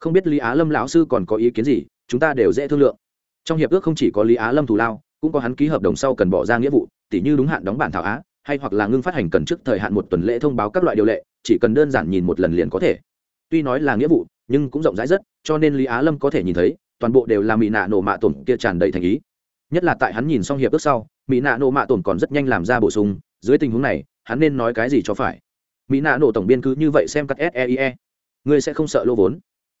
Không biết lý á lâm lão sư còn có ý kiến gì, chúng ta đều dễ thương lượng. Trong hiệp ước không chỉ có lý á lâm thù lao cũng có hắn ký hợp đồng sau cần bỏ ra nghĩa vụ, tỉ như đúng hạn đóng bản thảo á, hay hoặc là ngưng phát hành cần trước thời hạn một tuần lễ thông báo các loại điều lệ, chỉ cần đơn giản nhìn một lần liền có thể. Tuy nói là nghĩa vụ, nhưng cũng rộng rãi rất, cho nên lý á lâm có thể nhìn thấy, toàn bộ đều là mỹ nạ nổ mạ tổn kia tràn đầy thành ý. Nhất là tại hắn nhìn xong hiệp ước sau mỹ nạ nổ mạ tổn còn rất nhanh làm ra bổ sung, dưới tình huống này, hắn nên nói cái gì cho phải? Mỹ nạ nổ tổng biên cứ như vậy xem cắt seie e. ngươi sẽ không sợ lỗ vốn.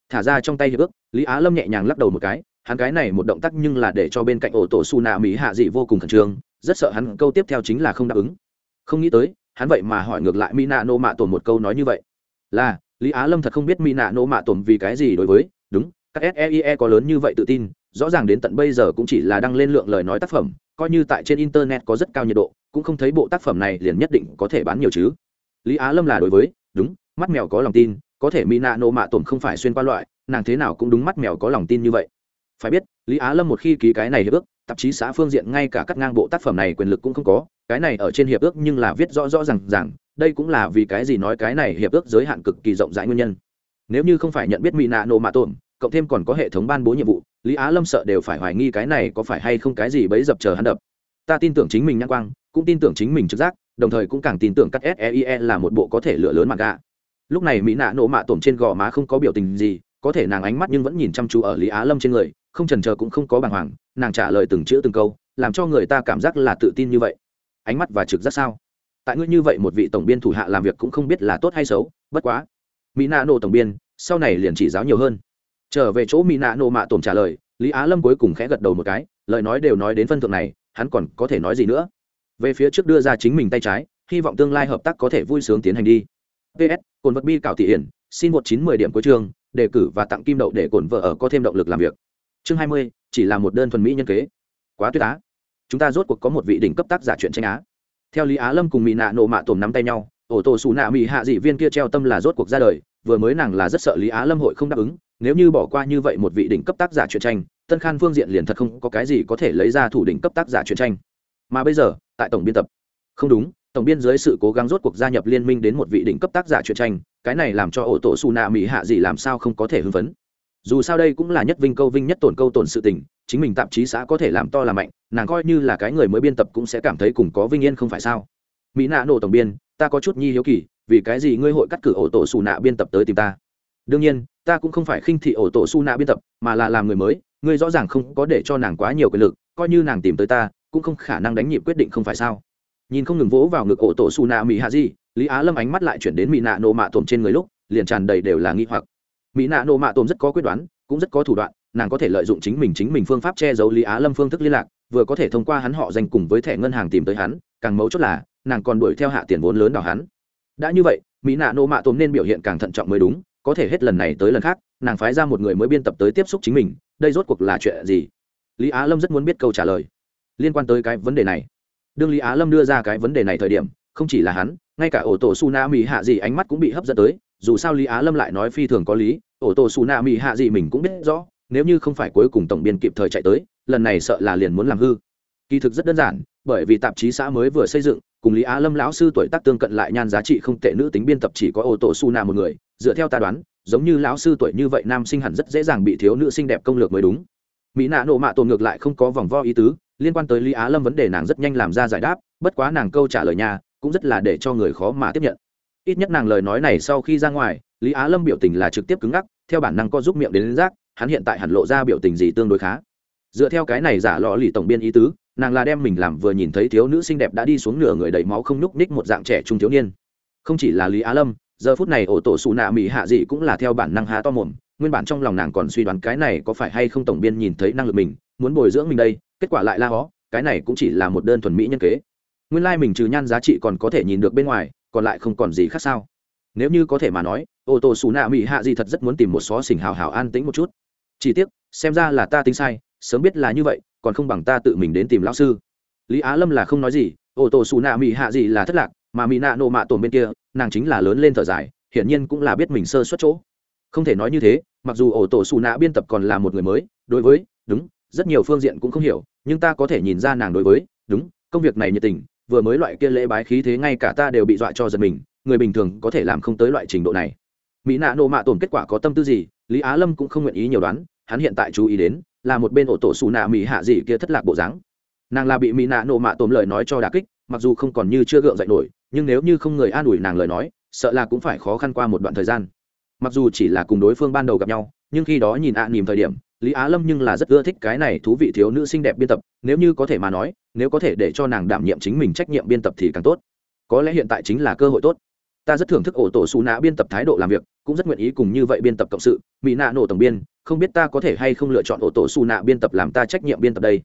Thả ra trong tay hiệp ước, lý á lâm nhẹ nhàng lắc đầu một cái hắn cái này một động tác nhưng là để cho bên cạnh ổ tổ su nạ mỹ hạ dị vô cùng khẩn trương, rất sợ hắn câu tiếp theo chính là không đáp ứng. Không nghĩ tới, hắn vậy mà hỏi ngược lại mỹ nạ Nô mạ tổn một câu nói như vậy. Là, lý á lâm thật không biết mỹ nạ Nô mạ tổn vì cái gì đối với, đúng, các seie e có lớn như vậy tự tin, rõ ràng đến tận bây giờ cũng chỉ là đăng lên lượng lời nói tác phẩm, coi như tại trên internet có rất cao nhiệt độ, cũng không thấy bộ tác phẩm này liền nhất định có thể bán nhiều chứ. Lý á lâm là đối với, đúng, mắt mèo có lòng tin, có thể mỹ nạ Nô mạ tổn không phải xuyên qua loại, nàng thế nào cũng đúng mắt mèo có lòng tin như vậy phải biết, lý á lâm một khi ký cái này hiệp ước, tạp chí xã phương diện ngay cả cắt ngang bộ tác phẩm này quyền lực cũng không có, cái này ở trên hiệp ước nhưng là viết rõ rõ r à n g rằng đây cũng là vì cái gì nói cái này hiệp ước giới hạn cực kỳ rộng rãi nguyên nhân. Nếu như không phải nhận biết mỹ nạ nộ mạ tổn, cộng thêm còn có hệ thống ban bố nhiệm vụ, lý á lâm sợ đều phải hoài nghi cái này có phải hay không cái gì bấy dập chờ hắn đập. Ta tin tưởng chính mình nhãn quang, cũng tin tưởng chính mình trực giác, đồng thời cũng càng tin tưởng các seie e là một bộ có thể lựa lớn mặt gà lúc này mỹ nạ nộ mạ tổn trên gò má không có biểu tình gì, có thể nàng ánh mắt nhưng vẫn nhìn chăm chú ở lý á lâm trên người không trần chờ cũng không có bàng hoàng, nàng trả lời từng chữ từng câu, làm cho người ta cảm giác là tự tin như vậy. Ánh mắt và trực giác sao? Tại ngươi như vậy một vị tổng biên thủ hạ làm việc cũng không biết là tốt hay xấu, bất quá. Mỹ nạ nổ tổng biên, sau này liền chỉ giáo nhiều hơn. Trở về chỗ mỹ nạ nổ mạ tổn trả lời, lý á lâm cuối cùng khẽ gật đầu một cái, lời nói đều nói đến phân thượng này, hắn còn có thể nói gì nữa? Về phía trước đưa ra chính mình tay trái, hy vọng tương lai hợp tác có thể vui sướng tiến hành đi. Ps cồn vật bi cảo thị hiển, xin một chín mười điểm cuối chương, đề cử và tặng kim đậu để cồn vợ ở có thêm động lực làm việc chương hai mươi, chỉ là một đơn thuần mỹ nhân kế. Quá tuyệt á. Chúng ta rốt cuộc có một vị đỉnh cấp tác giả chuyện tranh á. Theo lý á lâm cùng mỹ nạ nộ mạ tổm nắm tay nhau, ổ tổ xù nạ mỹ hạ dị viên kia treo tâm là rốt cuộc ra đời, vừa mới nàng là rất sợ lý á lâm hội không đáp ứng, nếu như bỏ qua như vậy một vị đỉnh cấp tác giả truyện tranh, tân khan phương diện liền thật không có cái gì có thể lấy ra thủ đỉnh cấp tác giả truyện tranh. Mà bây giờ, tại tổng biên tập. Không đúng, tổng biên dưới sự cố gắng rốt cuộc gia nhập liên minh đến một vị đỉnh cấp tác giả truyện tranh, cái này làm cho ổ tổ xù nạ mỹ hạ Dị làm sao không có thể hưng phấn dù sao đây cũng là nhất vinh câu vinh nhất tổn câu tổn sự tình, chính mình tạp chí xã có thể làm to làm mạnh, nàng coi như là cái người mới biên tập cũng sẽ cảm thấy cùng có vinh yên không phải sao? Mỹ nạ nổ tổng biên, ta có chút nhi hiếu kỳ, vì cái gì ngươi hội cắt cử ổ tổ xù nạ biên tập tới tìm ta? Đương nhiên, ta cũng không phải khinh thị ổ tổ xù nạ biên tập, mà là làm người mới, ngươi rõ ràng không có để cho nàng quá nhiều quyền lực, coi như nàng tìm tới ta, cũng không khả năng đánh nhịp quyết định không phải sao? Nhìn không ngừng vỗ vào ngực ổ tổ xù nạ mỹ hạ di, lý á lâm ánh mắt lại chuyển đến mỹ nạ nổ mạ tổm trên người lúc, liền tràn đầy đều là nghi hoặc mỹ nạ nộ mạ tôm rất có quyết đoán, cũng rất có thủ đoạn, nàng có thể lợi dụng chính mình chính mình phương pháp che giấu lý á lâm phương thức liên lạc, vừa có thể thông qua hắn họ danh cùng với thẻ ngân hàng tìm tới hắn, càng mấu chốt là, nàng còn đuổi theo hạ tiền vốn lớn đào hắn. Đã như vậy, mỹ nạ nộ mạ tồn nên biểu hiện càng thận trọng mới đúng, có thể hết lần này tới lần khác, nàng phái ra một người mới biên tập tới tiếp xúc chính mình, đây rốt cuộc là chuyện gì? Lý á lâm rất muốn biết câu trả lời. Liên quan tới cái vấn đề này. Đương lý á lâm đưa ra cái vấn đề này thời điểm, không chỉ là hắn, ngay cả ổ tổ su na mỹ hạ gì ánh mắt cũng bị hấp dẫn tới dù sao lý á lâm lại nói phi thường có lý, ổ tổ su na mỹ hạ gì mình cũng biết rõ, nếu như không phải cuối cùng tổng biên kịp thời chạy tới, lần này sợ là liền muốn làm hư. Kỳ thực rất đơn giản, bởi vì tạp chí xã mới vừa xây dựng, cùng lý á lâm lão sư tuổi tác tương cận lại nhan giá trị không tệ nữ tính biên tập chỉ có ô tô su na một người, dựa theo ta đoán, giống như lão sư tuổi như vậy nam sinh hẳn rất dễ dàng bị thiếu nữ xinh đẹp công lược mới đúng. Mỹ nạ nộ mạ tồn ngược lại không có vòng vo ý tứ, liên quan tới lý á lâm vấn đề nàng rất nhanh làm ra giải đáp, bất quá nàng câu trả lời nhà, cũng rất là để cho người khó mà tiếp nhận ít nhất nàng lời nói này sau khi ra ngoài lý á lâm biểu tình là trực tiếp cứng ngắc theo bản năng co giúp miệng đến, đến rác hắn hiện tại hẳn lộ ra biểu tình gì tương đối khá. Dựa theo cái này giả lò lì tổng biên ý tứ nàng là đem mình làm vừa nhìn thấy thiếu nữ xinh đẹp đã đi xuống nửa người đầy máu không nhúc ních một dạng trẻ trung thiếu niên. Không chỉ là lý á lâm giờ phút này ổ tổ xù nạ mỹ hạ dị cũng là theo bản năng há to mồm nguyên bản trong lòng nàng còn suy đoán cái này có phải hay không tổng biên nhìn thấy năng lực mình muốn bồi dưỡng mình đây kết quả lại la hó cái này cũng chỉ là một đơn thuần mỹ nhân kế. Nguyên lai、like、mình trừ nhan giá trị còn có thể nhìn được bên ngoài còn lại không còn gì khác sao? Nếu như có thể mà nói, ô tô xù nạ mỹ hạ gì thật rất muốn tìm một xó xỉnh hào hào an tĩnh một chút. Chỉ tiếc, xem ra là ta tính sai, sớm biết là như vậy, còn không bằng ta tự mình đến tìm lão sư. Lý á lâm là không nói gì, ô tô xù nạ mỹ hạ gì là thất lạc, mà mỹ nạ nộ mạ tổn bên kia, nàng chính là lớn lên thở dài, hiển nhiên cũng là biết mình sơ suất chỗ. Không thể nói như thế, mặc dù ổ tổ xù nạ biên tập còn là một người mới, đối với, đúng, rất nhiều phương diện cũng không hiểu, nhưng ta có thể nhìn ra nàng đối với, đúng, công việc này nhiệt tình vừa mới loại kia lễ bái khí thế ngay cả ta đều bị dọa cho giật mình, người bình thường có thể làm không tới loại trình độ này. Mỹ nạ nộ mạ tổn kết quả có tâm tư gì, lý á lâm cũng không nguyện ý nhiều đoán, hắn hiện tại chú ý đến, là một bên ổ tổ xù nạ mỹ hạ gì kia thất lạc bộ dáng. Nàng là bị mỹ nạ nộ mạ tổn lời nói cho đà kích, mặc dù không còn như chưa gượng dậy nổi, nhưng nếu như không người an ủi nàng lời nói, sợ là cũng phải khó khăn qua một đoạn thời gian. Mặc dù chỉ là cùng đối phương ban đầu gặp nhau, nhưng khi đó nhìn ạ à nỉm thời điểm, lý á lâm nhưng là rất ưa thích cái này thú vị thiếu nữ xinh đẹp biên tập, nếu như có thể mà nói nếu có thể để cho nàng đảm nhiệm chính mình trách nhiệm biên tập thì càng tốt. Có lẽ hiện tại chính là cơ hội tốt. Ta rất thưởng thức ổ tổ xù nạ biên tập thái độ làm việc, cũng rất nguyện ý cùng như vậy biên tập cộng sự. Mỹ nạ nổ tổng biên, không biết ta có thể hay không lựa chọn ổ tổ xù nạ biên tập làm ta trách nhiệm biên tập đây?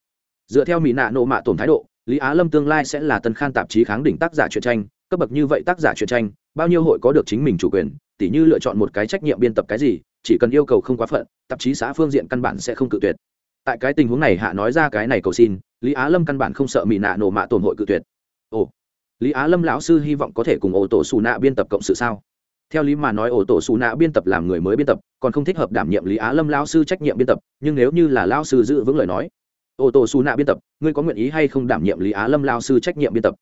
Dựa theo mỹ nạ nổ mạ tổn thái độ, lý á lâm tương lai sẽ là tân khan tạp chí kháng đỉnh tác giả truyện tranh. Cấp bậc như vậy tác giả truyện tranh, bao nhiêu hội có được chính mình chủ quyền, tỉ như lựa chọn một cái trách nhiệm biên tập cái gì, chỉ cần yêu cầu không quá phận, tạp chí xã phương diện căn bản sẽ không cự tuyệt. Tại cái tình huống này hạ nói ra cái này cầu xin lý á lâm căn bản không sợ mỹ nạ nổ mạ tổn hội cự tuyệt. Ồ, lý á lâm lão sư hy vọng có thể cùng ổ tổ xù nạ biên tập cộng sự sao? Theo lý mà nói ổ tổ xù nạ biên tập làm người mới biên tập, còn không thích hợp đảm nhiệm lý á lâm lão sư trách nhiệm biên tập, nhưng nếu như là lão sư giữ vững lời nói, ổ tổ xù nạ biên tập, ngươi có nguyện ý hay không đảm nhiệm lý á lâm lão sư trách nhiệm biên tập?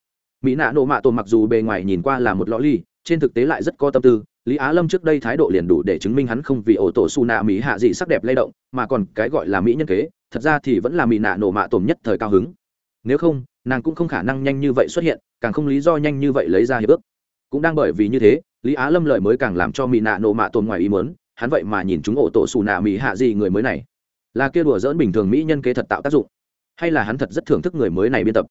Mỹ nạ nổ mạ tổn mặc dù bề ngoài nhìn qua là một lõ ly, trên thực tế lại rất có tâm tư lý á lâm trước đây thái độ liền đủ để chứng minh hắn không vì ổ tổ su nạ mỹ hạ dị sắc đẹp lay động, mà còn cái gọi là mỹ nhân kế, thật ra thì vẫn là mỹ nạ nổ mạ tổm nhất thời cao hứng. Nếu không, nàng cũng không khả năng nhanh như vậy xuất hiện, càng không lý do nhanh như vậy lấy ra hiệp ước. Cũng đang bởi vì như thế, lý á lâm lợi mới càng làm cho mỹ nạ nổ mạ tổm ngoài ý mớn hắn vậy mà nhìn chúng ổ tổ su nạ mỹ hạ dị người mới này. Là kia đùa dỡn bình thường mỹ nhân kế thật tạo tác dụng. Hay là hắn thật rất thưởng thức người mới này biên tập.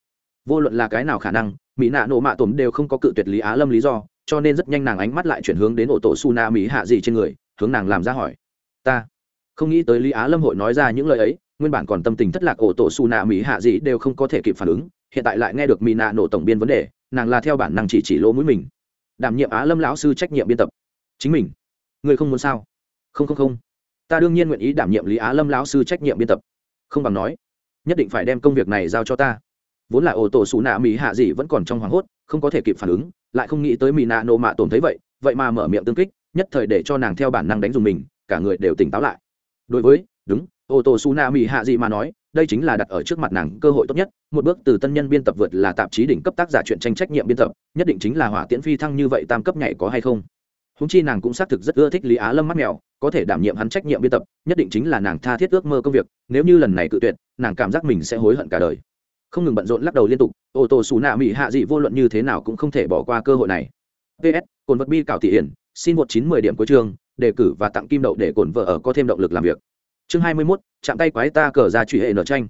Vô luận là cái nào khả năng, mỹ nạ nổ mạ tổm đều không có cự tuyệt lý á lâm lý do cho nên rất nhanh nàng ánh mắt lại chuyển hướng đến ổ tổ su na mỹ hạ dị trên người, hướng nàng làm ra hỏi. Ta không nghĩ tới lý á lâm hội nói ra những lời ấy, nguyên bản còn tâm tình thất lạc ổ tổ su na mỹ hạ dị đều không có thể kịp phản ứng, hiện tại lại nghe được mỹ nạ nổ tổng biên vấn đề, nàng là theo bản năng chỉ chỉ lỗ mũi mình. Đảm nhiệm á lâm lão sư trách nhiệm biên tập. Chính mình? Người không muốn sao? Không không không. Ta đương nhiên nguyện ý đảm nhiệm lý á lâm lão sư trách nhiệm biên tập. Không bằng nói, nhất định phải đem công việc này giao cho ta. Vốn là ổ tổ xù nạ mỹ hạ dị vẫn còn trong hoảng hốt không có thể kịp phản ứng, lại không nghĩ tới mỹ nạ nộ mạ tổn thấy vậy vậy mà mở miệng tương kích, nhất thời để cho nàng theo bản năng đánh dùng mình, cả người đều tỉnh táo lại. Đối với, đúng ô tô su na mỹ hạ gì mà nói, đây chính là đặt ở trước mặt nàng cơ hội tốt nhất, một bước từ tân nhân biên tập vượt là tạp chí đỉnh cấp tác giả chuyện tranh trách nhiệm biên tập, nhất định chính là hỏa tiễn phi thăng như vậy tam cấp nhảy có hay không. Húng chi nàng cũng xác thực rất ưa thích lý á lâm mắt mèo, có thể đảm nhiệm hắn trách nhiệm biên tập, nhất định chính là nàng tha thiết ước mơ công việc, nếu như lần này cự tuyệt, nàng cảm giác mình sẽ hối hận cả đời không ngừng bận rộn lắc đầu liên tục, ô tô xù nạ mỹ hạ dị vô luận như thế nào cũng không thể bỏ qua cơ hội này. Ps cồn vật bi cảo thị hiển, xin một chín mười điểm cuối chương, đề cử và tặng kim đậu để cồn vợ ở có thêm động lực làm việc. Chương hai mươi mốt, chạm tay quái ta cờ ra truy hệ nở tranh.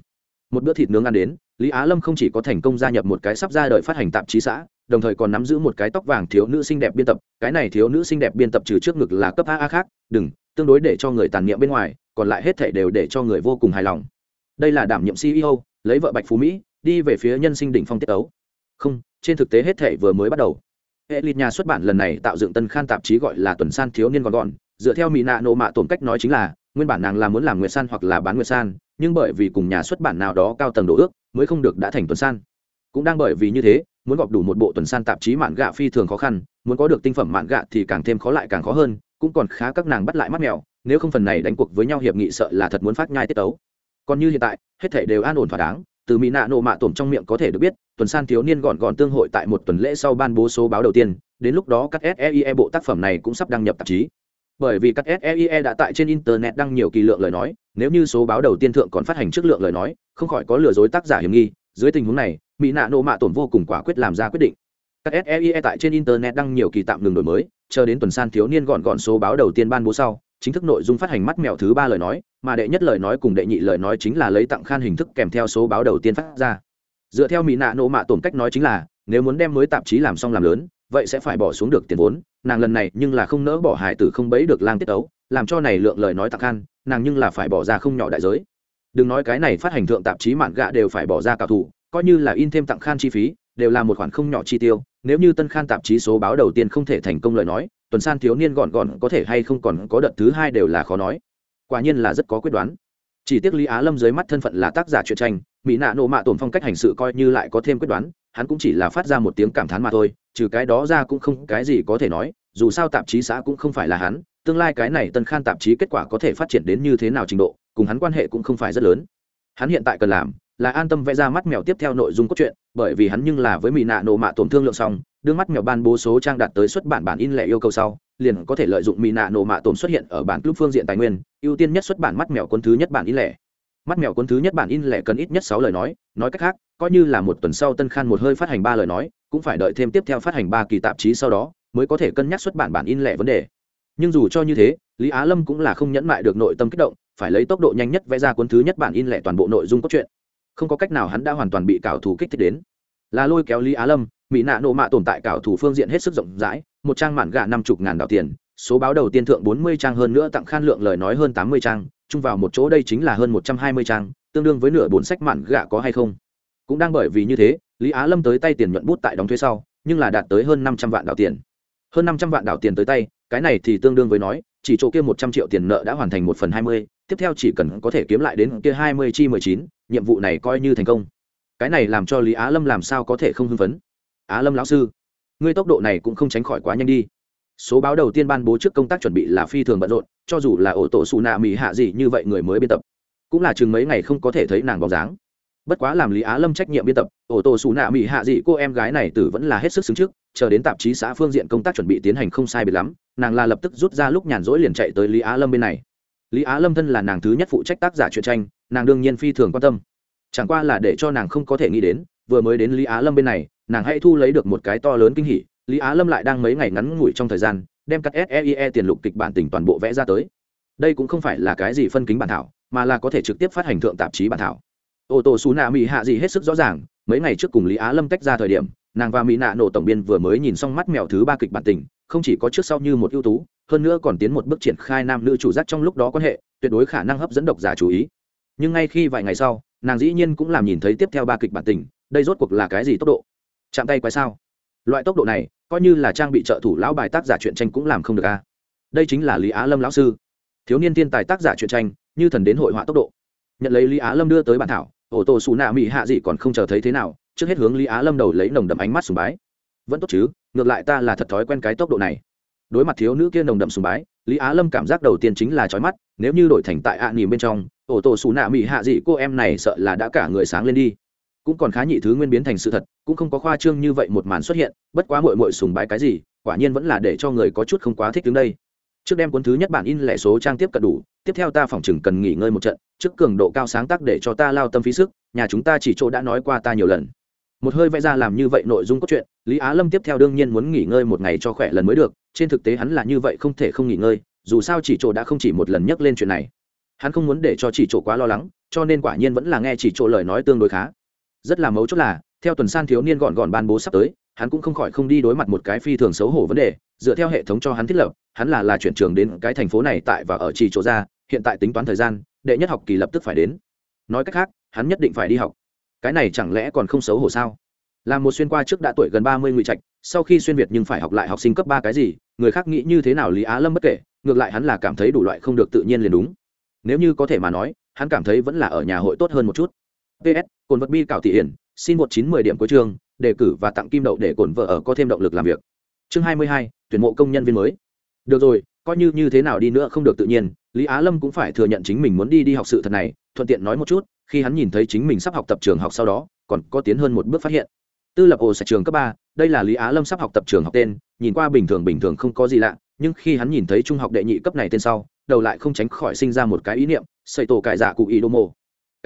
Một bữa thịt nướng ăn đến, lý á lâm không chỉ có thành công gia nhập một cái sắp ra đời phát hành tạp chí xã, đồng thời còn nắm giữ một cái tóc vàng thiếu nữ xinh đẹp biên tập. Cái này thiếu nữ xinh đẹp biên tập trừ trước ngực là cấp a a khác, đừng, tương đối để cho người tàn niệm bên ngoài, còn lại hết thể đều để cho người vô cùng hài lòng. Đây là đảm nhiệm ceo lấy vợ bạch phú mỹ đi về phía nhân sinh đỉnh phong tiết ấu. Không, trên thực tế hết thể vừa mới bắt đầu. Hệ nhà xuất bản lần này tạo dựng tân khan tạp chí gọi là tuần san thiếu niên gọn gọn, dựa theo mỹ nạ nộ mạ tổn cách nói chính là, nguyên bản nàng là muốn làm nguyệt san hoặc là bán nguyệt san, nhưng bởi vì cùng nhà xuất bản nào đó cao tầng độ ước, mới không được đã thành tuần san. Cũng đang bởi vì như thế, muốn gọp đủ một bộ tuần san tạp chí mạn gạ phi thường khó khăn, muốn có được tinh phẩm mạn gạ thì càng thêm khó lại càng khó hơn, cũng còn khá các nàng bắt lại mắt mèo, nếu không phần này đánh cuộc với nhau hiệp nghị sợ là thật muốn phát nhai tiết tấu còn như hiện tại, hết thể đều an ổn thỏa đáng từ mỹ nạ nộ mạ tổm trong miệng có thể được biết, tuần san thiếu niên gọn gọn tương hội tại một tuần lễ sau ban bố số báo đầu tiên, đến lúc đó các seie bộ tác phẩm này cũng sắp đăng nhập tạp chí. Bởi vì các seie đã tại trên internet đăng nhiều kỳ lượng lời nói, nếu như số báo đầu tiên thượng còn phát hành trước lượng lời nói, không khỏi có lừa dối tác giả hiểm nghi, dưới tình huống này, mỹ nạ nộ mạ tổn vô cùng quả quyết làm ra quyết định. Các seie tại trên internet đăng nhiều kỳ tạm ngừng đổi mới, chờ đến tuần san thiếu niên gọn gọn số báo đầu tiên ban bố sau chính thức nội dung phát hành mắt mèo thứ ba lời nói, mà đệ nhất lời nói cùng đệ nhị lời nói chính là lấy tặng khan hình thức kèm theo số báo đầu tiên phát ra. Dựa theo mỹ nạ nộ mạ tổn cách nói chính là, nếu muốn đem mới tạp chí làm xong làm lớn, vậy sẽ phải bỏ xuống được tiền vốn, nàng lần này nhưng là không nỡ bỏ hải tử không bấy được lang tiết ấu, làm cho này lượng lời nói tặng khan, nàng nhưng là phải bỏ ra không nhỏ đại giới. Đừng nói cái này phát hành thượng tạp chí mạn gạ đều phải bỏ ra cả thủ, coi như là in thêm tặng khan chi phí, đều là một khoản không nhỏ chi tiêu, nếu như tân khan tạp chí số báo đầu tiên không thể thành công lời nói tuần san thiếu niên gọn gọn có thể hay không còn có đợt thứ hai đều là khó nói. Quả nhiên là rất có quyết đoán. Chỉ tiếc lý á lâm dưới mắt thân phận là tác giả truyện tranh, mỹ nạ nộ mạ tổn phong cách hành sự coi như lại có thêm quyết đoán, hắn cũng chỉ là phát ra một tiếng cảm thán mà thôi, trừ cái đó ra cũng không cái gì có thể nói, dù sao tạp chí xã cũng không phải là hắn, tương lai cái này tân khan tạp chí kết quả có thể phát triển đến như thế nào trình độ, cùng hắn quan hệ cũng không phải rất lớn. Hắn hiện tại cần làm là an tâm vẽ ra mắt mèo tiếp theo nội dung cốt truyện, bởi vì hắn nhưng là với mỹ nạ nộ mạ tổn thương lượng xong đưa mắt mèo ban bố số trang đạt tới xuất bản bản in lẻ yêu cầu sau, liền có thể lợi dụng mỹ nạ nổ mạ tồn xuất hiện ở bản club phương diện tài nguyên, ưu tiên nhất xuất bản mắt mèo cuốn thứ nhất bản in lẻ. Mắt mèo cuốn thứ nhất bản in lẻ cần ít nhất sáu lời nói nói cách khác, coi như là một tuần sau tân khan một hơi phát hành ba lời nói, cũng phải đợi thêm tiếp theo phát hành ba kỳ tạp chí sau đó, mới có thể cân nhắc xuất bản bản in lẻ vấn đề. Nhưng dù cho như thế, lý á lâm cũng là không nhẫn mại được nội tâm kích động, phải lấy tốc độ nhanh nhất vẽ ra cuốn thứ nhất bản in lẻ toàn bộ nội dung cốt truyện. Không có cách nào hắn đã hoàn toàn bị cảo thủ kích thích đến là lôi kéo lý á lâm, mỹ nạ nộ mạ tồn tại cảo thủ phương diện hết sức rộng rãi, một trang mạn gà năm chục ngàn đạo tiền, số báo đầu tiên thượng bốn mươi trang hơn nữa tặng khan lượng lời nói hơn tám mươi trang, chung vào một chỗ đây chính là hơn một trăm hai mươi trang, tương đương với nửa bốn sách mạn gà có hay không. Cũng đang bởi vì như thế, lý á lâm tới tay tiền nhuận bút tại đóng thuế sau, nhưng là đạt tới hơn năm trăm vạn đạo tiền. Hơn năm trăm vạn đạo tiền tới tay, cái này thì tương đương với nói, chỉ chỗ kia một trăm triệu tiền nợ đã hoàn thành một phần hai mươi, tiếp theo chỉ cần có thể kiếm lại đến kia hai mươi chi mười chín, nhiệm vụ này coi như thành công cái này làm cho lý á lâm làm sao có thể không hưng phấn? Á lâm lão sư, ngươi tốc độ này cũng không tránh khỏi quá nhanh đi. Số báo đầu tiên ban bố trước công tác chuẩn bị là phi thường bận rộn, cho dù là ổ tổ xù nạ mỹ hạ gì như vậy người mới biên tập, cũng là chừng mấy ngày không có thể thấy nàng bóng dáng. Bất quá làm lý á lâm trách nhiệm biên tập, ổ tổ xù nạ mỹ hạ dị cô em gái này tử vẫn là hết sức xứng trước, chờ đến tạp chí xã phương diện công tác chuẩn bị tiến hành không sai biệt lắm, nàng là lập tức rút ra lúc nhàn rỗi liền chạy tới lý á lâm bên này. Lý á lâm thân là nàng thứ nhất phụ trách tác giả truyện tranh, nàng đương nhiên phi thường quan tâm chẳng qua là để cho nàng không có thể nghĩ đến, vừa mới đến lý á lâm bên này, nàng hãy thu lấy được một cái to lớn kinh hỉ, lý á lâm lại đang mấy ngày ngắn ngủi trong thời gian, đem các seie e tiền lục kịch bản tình toàn bộ vẽ ra tới. Đây cũng không phải là cái gì phân kính bản thảo, mà là có thể trực tiếp phát hành thượng tạp chí bản thảo. Ô tô xú nạ mỹ hạ gì hết sức rõ ràng, mấy ngày trước cùng lý á lâm tách ra thời điểm, nàng và mỹ nạ nổ tổng biên vừa mới nhìn xong mắt mèo thứ ba kịch bản tình, không chỉ có trước sau như một ưu tú, hơn nữa còn tiến một bước triển khai nam nữ chủ giác trong lúc đó quan hệ, tuyệt đối khả năng hấp dẫn độc giả chú ý. Nhưng ngay khi vài ngày sau nàng dĩ nhiên cũng làm nhìn thấy tiếp theo ba kịch bản tình, đây rốt cuộc là cái gì tốc độ? Chạm tay quái sao? Loại tốc độ này, coi như là trang bị trợ thủ lão bài tác giả truyện tranh cũng làm không được a đây chính là lý á lâm lão sư. Thiếu niên thiên tài tác giả truyện tranh, như thần đến hội họa tốc độ. Nhận lấy lý á lâm đưa tới bản thảo, ổ tổ xù nạ mỹ hạ gì còn không chờ thấy thế nào, trước hết hướng lý á lâm đầu lấy nồng đậm ánh mắt sùng bái. Vẫn tốt chứ, ngược lại ta là thật thói quen cái tốc độ này. Đối mặt thiếu nữ kia nồng đậm sùng bái, lý á lâm cảm giác đầu tiên chính là trói mắt, nếu như đổi thành tại ạ à nỉm bên trong ổ tổ xù nạ mỹ hạ dị, cô em này sợ là đã cả người sáng lên đi. Cũng còn khá nhị thứ nguyên biến thành sự thật, cũng không có khoa trương như vậy một màn xuất hiện, bất quá mội mội sùng bái cái gì, quả nhiên vẫn là để cho người có chút không quá thích đứng đây. Trước đem cuốn thứ nhất bản in lẻ số trang tiếp cận đủ, tiếp theo ta phỏng chừng cần nghỉ ngơi một trận, trước cường độ cao sáng tác để cho ta lao tâm phí sức, nhà chúng ta chỉ chỗ đã nói qua ta nhiều lần. Một hơi vẽ ra làm như vậy nội dung cốt truyện, lý á lâm tiếp theo đương nhiên muốn nghỉ ngơi một ngày cho khỏe lần mới được, trên thực tế hắn là như vậy không thể không nghỉ ngơi, dù sao chỉ chỗ đã không chỉ một lần nhắc lên chuyện này hắn không muốn để cho chỉ chỗ quá lo lắng, cho nên quả nhiên vẫn là nghe chỉ chỗ lời nói tương đối khá. Rất là mấu chốt là, theo tuần san thiếu niên gọn gọn ban bố sắp tới, hắn cũng không khỏi không đi đối mặt một cái phi thường xấu hổ vấn đề, dựa theo hệ thống cho hắn thiết lập, hắn là là chuyển trường đến cái thành phố này tại và ở chỉ chỗ ra, hiện tại tính toán thời gian, đệ nhất học kỳ lập tức phải đến. Nói cách khác, hắn nhất định phải đi học. Cái này chẳng lẽ còn không xấu hổ sao? Là một xuyên qua trước đã tuổi gần ba mươi ngụy trạch, sau khi xuyên việt nhưng phải học lại học sinh cấp ba cái gì, người khác nghĩ như thế nào lý á lâm bất kể, ngược lại hắn là cảm thấy đủ loại không được tự nhiên liền đúng nếu như có thể mà nói, hắn cảm thấy vẫn là ở nhà hội tốt hơn một chút. Ps cồn vật bi cảo thị hiển, xin một chín mười điểm cuối trường đề cử và tặng kim đậu để cồn vợ ở có thêm động lực làm việc. Chương hai mươi hai, tuyển mộ công nhân viên mới. Được rồi, coi như như thế nào đi nữa không được tự nhiên, lý á lâm cũng phải thừa nhận chính mình muốn đi đi học sự thật này, thuận tiện nói một chút, khi hắn nhìn thấy chính mình sắp học tập trường học sau đó, còn có tiến hơn một bước phát hiện. Tư lập ổ sạch trường cấp ba, đây là lý á lâm sắp học tập trường học tên, nhìn qua bình thường bình thường không có gì lạ, nhưng khi hắn nhìn thấy trung học đệ nhị cấp này tên sau đầu lại không tránh khỏi sinh ra một cái ý niệm xây tổ cải dạ cụ ý đô mô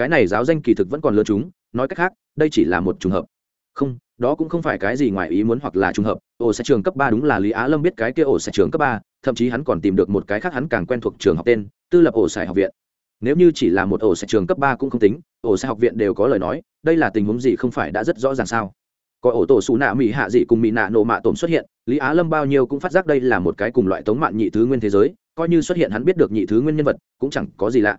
cái này giáo danh kỳ thực vẫn còn lừa chúng, nói cách khác, đây chỉ là một trùng hợp. Không, đó cũng không phải cái gì ngoài ý muốn hoặc là trùng hợp ổ sẽ trường cấp ba đúng là lý á lâm biết cái kia ổ sẽ trường cấp ba, thậm chí hắn còn tìm được một cái khác hắn càng quen thuộc trường học tên, tư lập ổ sải học viện. Nếu như chỉ là một ổ sẽ trường cấp ba cũng không tính ổ sẽ học viện đều có lời nói, đây là tình huống gì không phải đã rất rõ ràng sao? Có ổ tổ xù nạ mỹ hạ dị cùng mỹ nạ nổ mạ tổm xuất hiện, lý á lâm bao nhiêu cũng phát giác đây là một cái cùng loại tống mạn nhị thứ nguyên thế giới coi như xuất hiện hắn biết được nhị thứ nguyên nhân vật, cũng chẳng có gì lạ.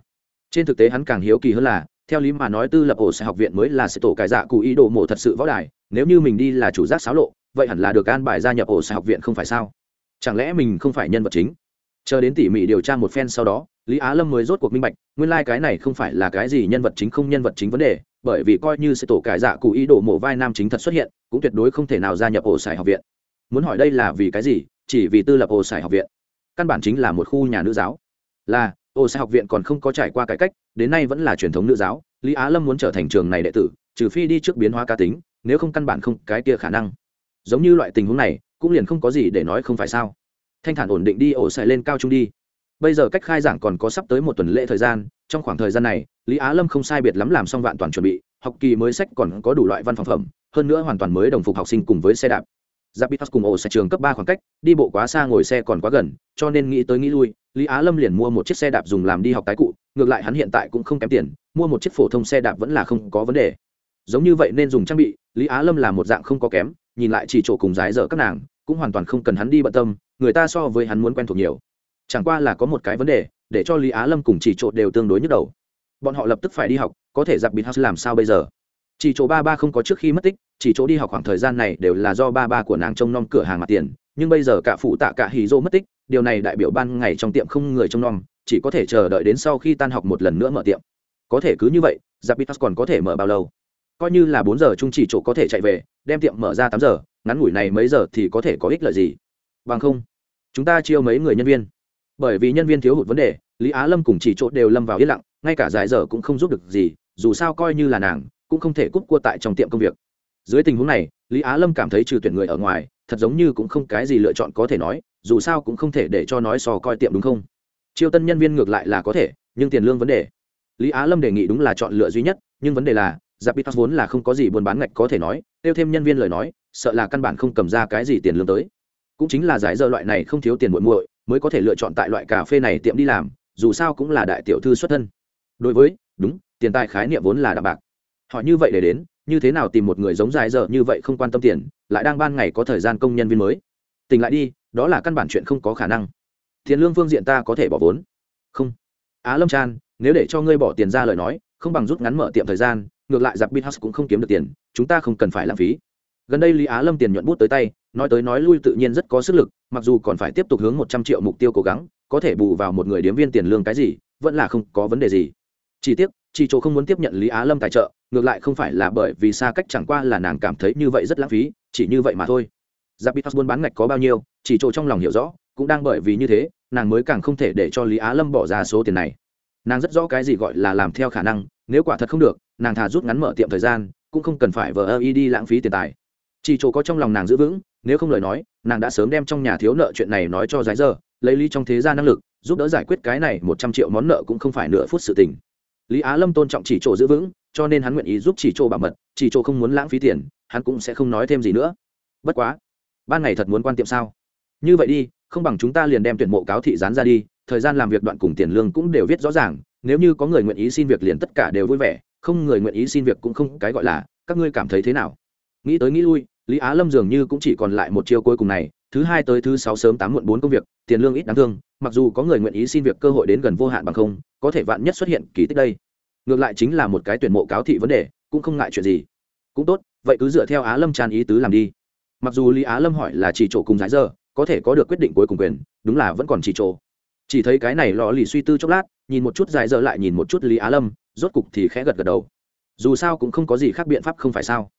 Trên thực tế hắn càng hiếu kỳ hơn là, theo lý mà nói tư lập ổ sẽ học viện mới là sẽ tổ cải dạ cụ ý đồ mổ thật sự võ đài, nếu như mình đi là chủ giác xáo lộ, vậy hẳn là được an bài gia nhập ổ sẽ học viện không phải sao? Chẳng lẽ mình không phải nhân vật chính? Chờ đến tỉ mỉ điều tra một phen sau đó, lý á lâm mới rốt cuộc minh bạch, nguyên lai、like、cái này không phải là cái gì nhân vật chính không nhân vật chính vấn đề, bởi vì coi như sẽ tổ cải dạ cụ ý đồ mổ vai nam chính thật xuất hiện, cũng tuyệt đối không thể nào gia nhập ổ sải học viện. Muốn hỏi đây là vì cái gì? Chỉ vì tư lập ổ sải học viện căn bản chính là một khu nhà nữ giáo. Là, ô sải học viện còn không có trải qua cải cách, đến nay vẫn là truyền thống nữ giáo. Lý á lâm muốn trở thành trường này đệ tử, trừ phi đi trước biến hóa cá tính, nếu không căn bản không cái kia khả năng. Giống như loại tình huống này, cũng liền không có gì để nói không phải sao. Thanh thản ổn định đi ổ xài lên cao trung đi. Bây giờ cách khai giảng còn có sắp tới một tuần lễ thời gian, trong khoảng thời gian này, lý á lâm không sai biệt lắm làm xong vạn toàn chuẩn bị, học kỳ mới sách còn có đủ loại văn phòng phẩm, hơn nữa hoàn toàn mới đồng phục học sinh cùng với xe đạp. Zapitas cùng ổ xe trường cấp ba khoảng cách, đi bộ quá xa ngồi xe còn quá gần, cho nên nghĩ tới nghĩ lui, Lý Á Lâm liền mua một chiếc xe đạp dùng làm đi học tái cụ, ngược lại hắn hiện tại cũng không kém tiền, mua một chiếc phổ thông xe đạp vẫn là không có vấn đề. Giống như vậy nên dùng trang bị, Lý Á Lâm là một dạng không có kém, nhìn lại chỉ chỗ cùng giái dở các nàng, cũng hoàn toàn không cần hắn đi bận tâm, người ta so với hắn muốn quen thuộc nhiều. Chẳng qua là có một cái vấn đề, để cho Lý Á Lâm cùng chỉ chỗ đều tương đối nhức đầu. Bọn họ lập tức phải đi học, có thể giặc làm sao bây giờ? Chỉ chỗ ba ba không có trước khi mất tích, chỉ chỗ đi học khoảng thời gian này đều là do ba ba của nàng trông nom cửa hàng mặt tiền. Nhưng bây giờ cả phụ tạ cả hì dô mất tích, điều này đại biểu ban ngày trong tiệm không người trông nom, chỉ có thể chờ đợi đến sau khi tan học một lần nữa mở tiệm. Có thể cứ như vậy zapitas còn có thể mở bao lâu? Coi như là bốn giờ chung chỉ chỗ có thể chạy về, đem tiệm mở ra tám giờ, ngắn ngủi này mấy giờ thì có thể có ích lợi gì? Bằng không, chúng ta chiêu mấy người nhân viên. Bởi vì nhân viên thiếu hụt vấn đề, lý á lâm cùng chỉ chỗ đều lâm vào yên lặng, ngay cả dài giờ cũng không giúp được gì, dù sao coi như là nàng cũng không thể cúp cua tại trong tiệm công việc dưới tình huống này lý á lâm cảm thấy trừ tuyển người ở ngoài thật giống như cũng không cái gì lựa chọn có thể nói dù sao cũng không thể để cho nói so coi tiệm đúng không chiêu tân nhân viên ngược lại là có thể nhưng tiền lương vấn đề lý á lâm đề nghị đúng là chọn lựa duy nhất nhưng vấn đề là Zapitas vốn là không có gì buôn bán ngạch có thể nói, tiêu thêm nhân viên lời nói, sợ là căn bản không cầm ra cái gì tiền lương tới. Cũng chính là giải dơ loại này không thiếu tiền muội muội, mới có thể lựa chọn tại loại cà phê này tiệm đi làm, dù sao cũng là đại tiểu thư xuất thân. Đối với, đúng, tiền tài khái niệm vốn là đạm bạc họ như vậy để đến, như thế nào tìm một người giống dài dở như vậy không quan tâm tiền, lại đang ban ngày có thời gian công nhân viên mới. Tỉnh lại đi, đó là căn bản chuyện không có khả năng. Tiền lương phương diện ta có thể bỏ vốn. Không. Á lâm chan, nếu để cho ngươi bỏ tiền ra lời nói, không bằng rút ngắn mở tiệm thời gian, ngược lại giặc bithouse cũng không kiếm được tiền, chúng ta không cần phải lãng phí. Gần đây lý á lâm tiền nhuận bút tới tay, nói tới nói lui tự nhiên rất có sức lực, mặc dù còn phải tiếp tục hướng một trăm triệu mục tiêu cố gắng, có thể bù vào một người điếm viên tiền lương cái gì, vẫn là không có vấn đề gì. Chỉ tiếc chị chỗ không muốn tiếp nhận lý á lâm tài trợ ngược lại không phải là bởi vì xa cách chẳng qua là nàng cảm thấy như vậy rất lãng phí, chỉ như vậy mà thôi. Giáp bitas buôn bán ngạch có bao nhiêu, chỉ chỗ trong lòng hiểu rõ, cũng đang bởi vì như thế, nàng mới càng không thể để cho lý á lâm bỏ ra số tiền này. Nàng rất rõ cái gì gọi là làm theo khả năng, nếu quả thật không được, nàng thà rút ngắn mở tiệm thời gian, cũng không cần phải vờ ơ y đi lãng phí tiền tài. Chỉ chỗ có trong lòng nàng giữ vững, nếu không lời nói, nàng đã sớm đem trong nhà thiếu nợ chuyện này nói cho giái giờ lấy lý trong thế gia năng lực, giúp đỡ giải quyết cái này một trăm triệu món nợ cũng không phải nửa phút sự tình. Lý á lâm tôn trọng chỉ chỗ giữ vững cho nên hắn nguyện ý giúp chỉ chỗ bảo mật, chỉ chỗ không muốn lãng phí tiền, hắn cũng sẽ không nói thêm gì nữa. Bất quá, ban ngày thật muốn quan tiệm sao? Như vậy đi, không bằng chúng ta liền đem tuyển mộ cáo thị dán ra đi, thời gian làm việc đoạn cùng tiền lương cũng đều viết rõ ràng, nếu như có người nguyện ý xin việc liền tất cả đều vui vẻ, không người nguyện ý xin việc cũng không cái gọi là, các ngươi cảm thấy thế nào? Nghĩ tới nghĩ lui, lý á lâm dường như cũng chỉ còn lại một chiêu cuối cùng này, thứ hai tới thứ sáu sớm tám muộn bốn công việc, tiền lương ít đáng thương, mặc dù có người nguyện ý xin việc cơ hội đến gần vô hạn bằng không, có thể vạn nhất xuất hiện kỳ tích đây ngược lại chính là một cái tuyển mộ cáo thị vấn đề, cũng không ngại chuyện gì. Cũng tốt, vậy cứ dựa theo á lâm tràn ý tứ làm đi. Mặc dù lý á lâm hỏi là chỉ chỗ cùng giải giờ, có thể có được quyết định cuối cùng quyền, đúng là vẫn còn chỉ chỗ. Chỉ thấy cái này lò lì suy tư chốc lát, nhìn một chút giải giờ lại nhìn một chút lý á lâm, rốt cục thì khẽ gật gật đầu. Dù sao cũng không có gì khác biện pháp không phải sao.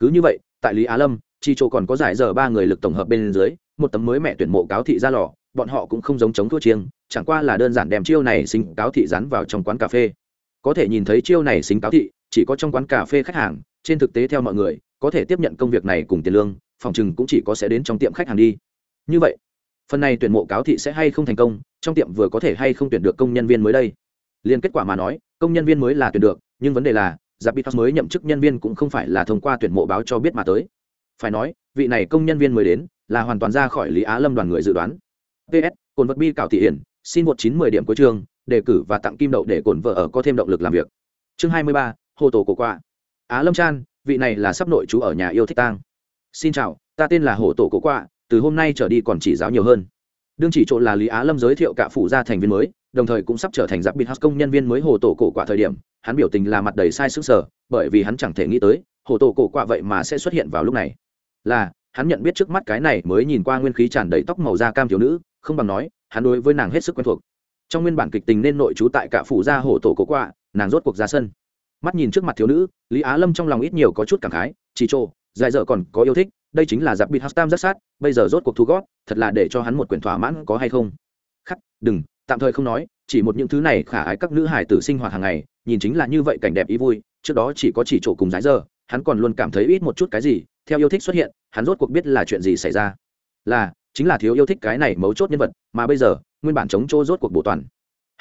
Cứ như vậy, tại lý á lâm chi chỗ còn có giải giờ ba người lực tổng hợp bên dưới, một tấm mới mẹ tuyển mộ cáo thị ra lò, bọn họ cũng không giống chống thua chiêng, chẳng qua là đơn giản đem chiêu này sinh cáo thị dán vào trong quán cà phê có thể nhìn thấy chiêu này xính cáo thị, chỉ có trong quán cà phê khách hàng, trên thực tế theo mọi người, có thể tiếp nhận công việc này cùng tiền lương, phòng chừng cũng chỉ có sẽ đến trong tiệm khách hàng đi. Như vậy, phần này tuyển mộ cáo thị sẽ hay không thành công, trong tiệm vừa có thể hay không tuyển được công nhân viên mới đây. Liền kết quả mà nói, công nhân viên mới là tuyển được, nhưng vấn đề là, giáp bít mới nhậm chức nhân viên cũng không phải là thông qua tuyển mộ báo cho biết mà tới. Phải nói, vị này công nhân viên mới đến, là hoàn toàn ra khỏi lý á lâm đoàn người dự đoán. Ps cồn vật bi cảo thị hiển, xin một chín mười điểm cuối trường đề cử và tặng kim đậu để cổn vợ ở có thêm động lực làm việc. Chương hai mươi ba, hồ tổ cổ quạ á lâm chan, vị này là sắp nội chú ở nhà yêu thích tang. Xin chào, ta tên là hồ tổ cổ quạ từ hôm nay trở đi còn chỉ giáo nhiều hơn. Đương chỉ chỗ là lý á lâm giới thiệu cả phủ gia thành viên mới, đồng thời cũng sắp trở thành giám bịt hắc công nhân viên mới hồ tổ cổ quả thời điểm, hắn biểu tình là mặt đầy sai sức sở bởi vì hắn chẳng thể nghĩ tới, hồ tổ cổ quả vậy mà sẽ xuất hiện vào lúc này. Là, hắn nhận biết trước mắt cái này mới nhìn qua nguyên khí tràn đầy tóc màu da cam thiếu nữ, không bằng nói, hắn đối với nàng hết sức quen thuộc trong nguyên bản kịch tình nên nội trú tại cả phủ gia hổ tổ cổ quạ, nàng rốt cuộc ra sân. Mắt nhìn trước mặt thiếu nữ, lý á lâm trong lòng ít nhiều có chút cảm khái, chỉ trộ dài dở còn có yêu thích, đây chính là giặc bịt hastam rất sát, bây giờ rốt cuộc thu gót, thật là để cho hắn một quyển thỏa mãn có hay không? Khắc, đừng, tạm thời không nói, chỉ một những thứ này khả ái các nữ hải tử sinh hoạt hàng ngày, nhìn chính là như vậy cảnh đẹp ý vui, trước đó chỉ có chỉ chỗ cùng dái giờ hắn còn luôn cảm thấy ít một chút cái gì, theo yêu thích xuất hiện, hắn rốt cuộc biết là chuyện gì xảy ra. Là chính là thiếu yêu thích cái này mấu chốt nhân vật, mà bây giờ, nguyên bản chống chỗ rốt cuộc bộ toàn.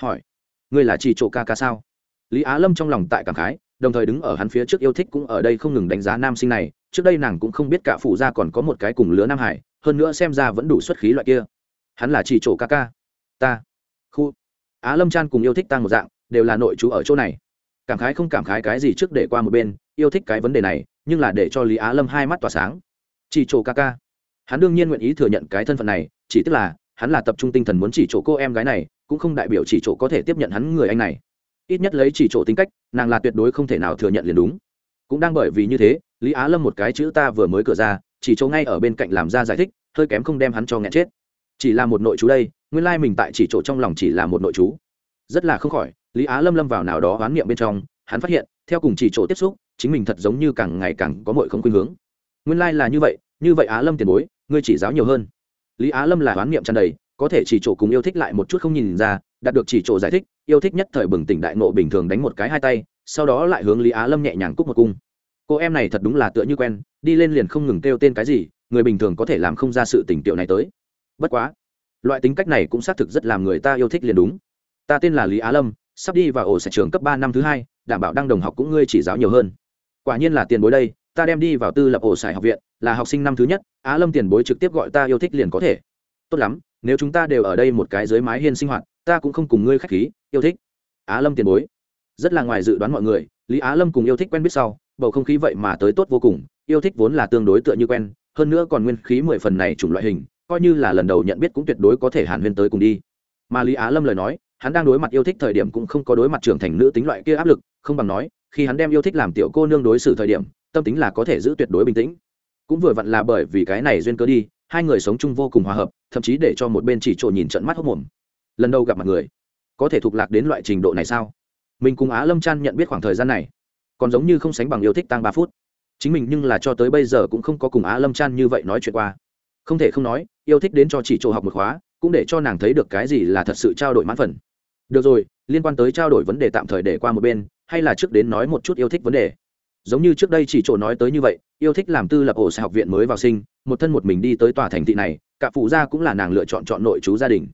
Hỏi, ngươi là chỉ chỗ ca ca sao? Lý á lâm trong lòng tại cảm khái, đồng thời đứng ở hắn phía trước yêu thích cũng ở đây không ngừng đánh giá nam sinh này, trước đây nàng cũng không biết cả phụ gia còn có một cái cùng lứa nam hải, hơn nữa xem ra vẫn đủ xuất khí loại kia. Hắn là chỉ chỗ ca ca. Ta, khu. Á lâm chan cùng yêu thích tăng một dạng, đều là nội chú ở chỗ này. Cảm khái không cảm khái cái gì trước để qua một bên, yêu thích cái vấn đề này, nhưng là để cho lý á lâm hai mắt tỏa sáng. Chỉ chỗ ca ca hắn đương nhiên nguyện ý thừa nhận cái thân phận này, chỉ tức là, hắn là tập trung tinh thần muốn chỉ chỗ cô em gái này, cũng không đại biểu chỉ chỗ có thể tiếp nhận hắn người anh này. Ít nhất lấy chỉ chỗ tính cách, nàng là tuyệt đối không thể nào thừa nhận liền đúng. Cũng đang bởi vì như thế, lý á lâm một cái chữ ta vừa mới cửa ra, chỉ chỗ ngay ở bên cạnh làm ra giải thích, hơi kém không đem hắn cho nghẹn chết. Chỉ là một nội chú đây, nguyên lai mình tại chỉ chỗ trong lòng chỉ là một nội chú. Rất là không khỏi, lý á lâm lâm vào nào đó oán niệm bên trong, hắn phát hiện, theo cùng chỉ chỗ tiếp xúc, chính mình thật giống như càng ngày càng có mọi không khuynh hướng. Nguyên lai là như vậy như vậy á lâm tiền bối ngươi chỉ giáo nhiều hơn. Lý á lâm là oán niệm tràn đầy, có thể chỉ chỗ cùng yêu thích lại một chút không nhìn ra, đạt được chỉ chỗ giải thích, yêu thích nhất thời bừng tỉnh đại nộ bình thường đánh một cái hai tay, sau đó lại hướng lý á lâm nhẹ nhàng cúc một cung. Cô em này thật đúng là tựa như quen, đi lên liền không ngừng kêu tên cái gì, người bình thường có thể làm không ra sự tình tiệu này tới. Bất quá, loại tính cách này cũng xác thực rất làm người ta yêu thích liền đúng. Ta tên là lý á lâm, sắp đi vào ổ sẽ trường cấp ba năm thứ hai, đảm bảo đăng đồng học cũng ngươi chỉ giáo nhiều hơn. Quả nhiên là tiền bối đây ta đem đi vào tư lập ổ sải học viện, là học sinh năm thứ nhất, á lâm tiền bối trực tiếp gọi ta yêu thích liền có thể. Tốt lắm, nếu chúng ta đều ở đây một cái dưới mái hiên sinh hoạt, ta cũng không cùng ngươi khách khí, yêu thích. Á lâm tiền bối. Rất là ngoài dự đoán mọi người, lý á lâm cùng yêu thích quen biết sau, bầu không khí vậy mà tới tốt vô cùng, yêu thích vốn là tương đối tựa như quen, hơn nữa còn nguyên khí mười phần này chủng loại hình, coi như là lần đầu nhận biết cũng tuyệt đối có thể hàn huyên tới cùng đi. Mà lý á lâm lời nói, hắn đang đối mặt yêu thích thời điểm cũng không có đối mặt trưởng thành nữ tính loại kia áp lực, không bằng nói, khi hắn đem yêu thích làm tiểu cô nương đối xử thời điểm tâm tính là có thể giữ tuyệt đối bình tĩnh. Cũng vừa vặn là bởi vì cái này duyên cớ đi, hai người sống chung vô cùng hòa hợp, thậm chí để cho một bên chỉ trộn nhìn trận mắt hốc mồm. Lần đầu gặp mặt người, có thể thuộc lạc đến loại trình độ này sao? Mình cùng á lâm chan nhận biết khoảng thời gian này, còn giống như không sánh bằng yêu thích tăng ba phút. Chính mình nhưng là cho tới bây giờ cũng không có cùng á lâm chan như vậy nói chuyện qua. Không thể không nói, yêu thích đến cho chỉ trộn học một khóa, cũng để cho nàng thấy được cái gì là thật sự trao đổi mãn phần. Được rồi, liên quan tới trao đổi vấn đề tạm thời để qua một bên, hay là trước đến nói một chút yêu thích vấn đề? Giống như trước đây chỉ chỗ nói tới như vậy, yêu thích làm tư lập ổ học viện mới vào sinh, một thân một mình đi tới tòa thành thị này, cả phụ gia cũng là nàng lựa chọn chọn nội chú gia đình.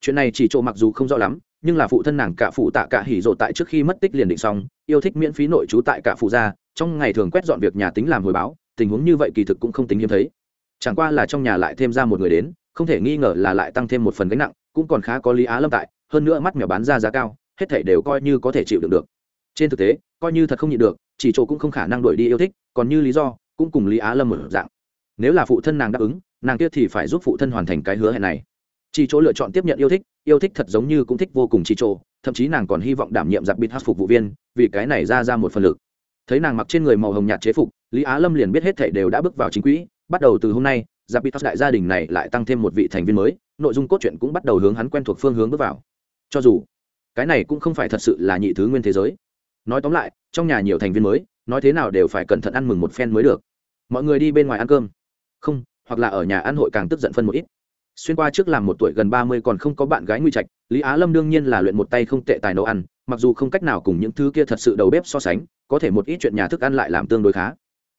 Chuyện này chỉ chỗ mặc dù không rõ lắm, nhưng là phụ thân nàng cả phụ tạ cả hỉ rộ tại trước khi mất tích liền định xong, yêu thích miễn phí nội trú tại cả phụ gia, trong ngày thường quét dọn việc nhà tính làm hồi báo, tình huống như vậy kỳ thực cũng không tính hiếm thấy. Chẳng qua là trong nhà lại thêm ra một người đến, không thể nghi ngờ là lại tăng thêm một phần gánh nặng, cũng còn khá có lý á lâm tại, hơn nữa mắt mèo bán ra giá cao, hết thảy đều coi như có thể chịu đựng được. Trên thực tế, coi như thật không nhịn được chỉ chỗ cũng không khả năng đuổi đi yêu thích, còn như lý do, cũng cùng lý á lâm một dạng. Nếu là phụ thân nàng đáp ứng, nàng kia thì phải giúp phụ thân hoàn thành cái hứa hẹn này. Chỉ chỗ lựa chọn tiếp nhận yêu thích yêu thích thật giống như cũng thích vô cùng chỉ chỗ, thậm chí nàng còn hy vọng đảm nhiệm giặc bịt hát phục vụ viên, vì cái này ra ra một phần lực. Thấy nàng mặc trên người màu hồng nhạt chế phục, lý á lâm liền biết hết thảy đều đã bước vào chính quỹ, bắt đầu từ hôm nay, giặc bịt đại gia đình này lại tăng thêm một vị thành viên mới, nội dung cốt truyện cũng bắt đầu hướng hắn quen thuộc phương hướng bước vào. Cho dù, cái này cũng không phải thật sự là nhị thứ nguyên thế giới nói tóm lại, trong nhà nhiều thành viên mới, nói thế nào đều phải cẩn thận ăn mừng một phen mới được. Mọi người đi bên ngoài ăn cơm. Không, hoặc là ở nhà ăn hội càng tức giận phân một ít. Xuyên qua trước làm một tuổi gần ba mươi còn không có bạn gái nguy trạch, lý á lâm đương nhiên là luyện một tay không tệ tài nấu ăn, mặc dù không cách nào cùng những thứ kia thật sự đầu bếp so sánh, có thể một ít chuyện nhà thức ăn lại làm tương đối khá.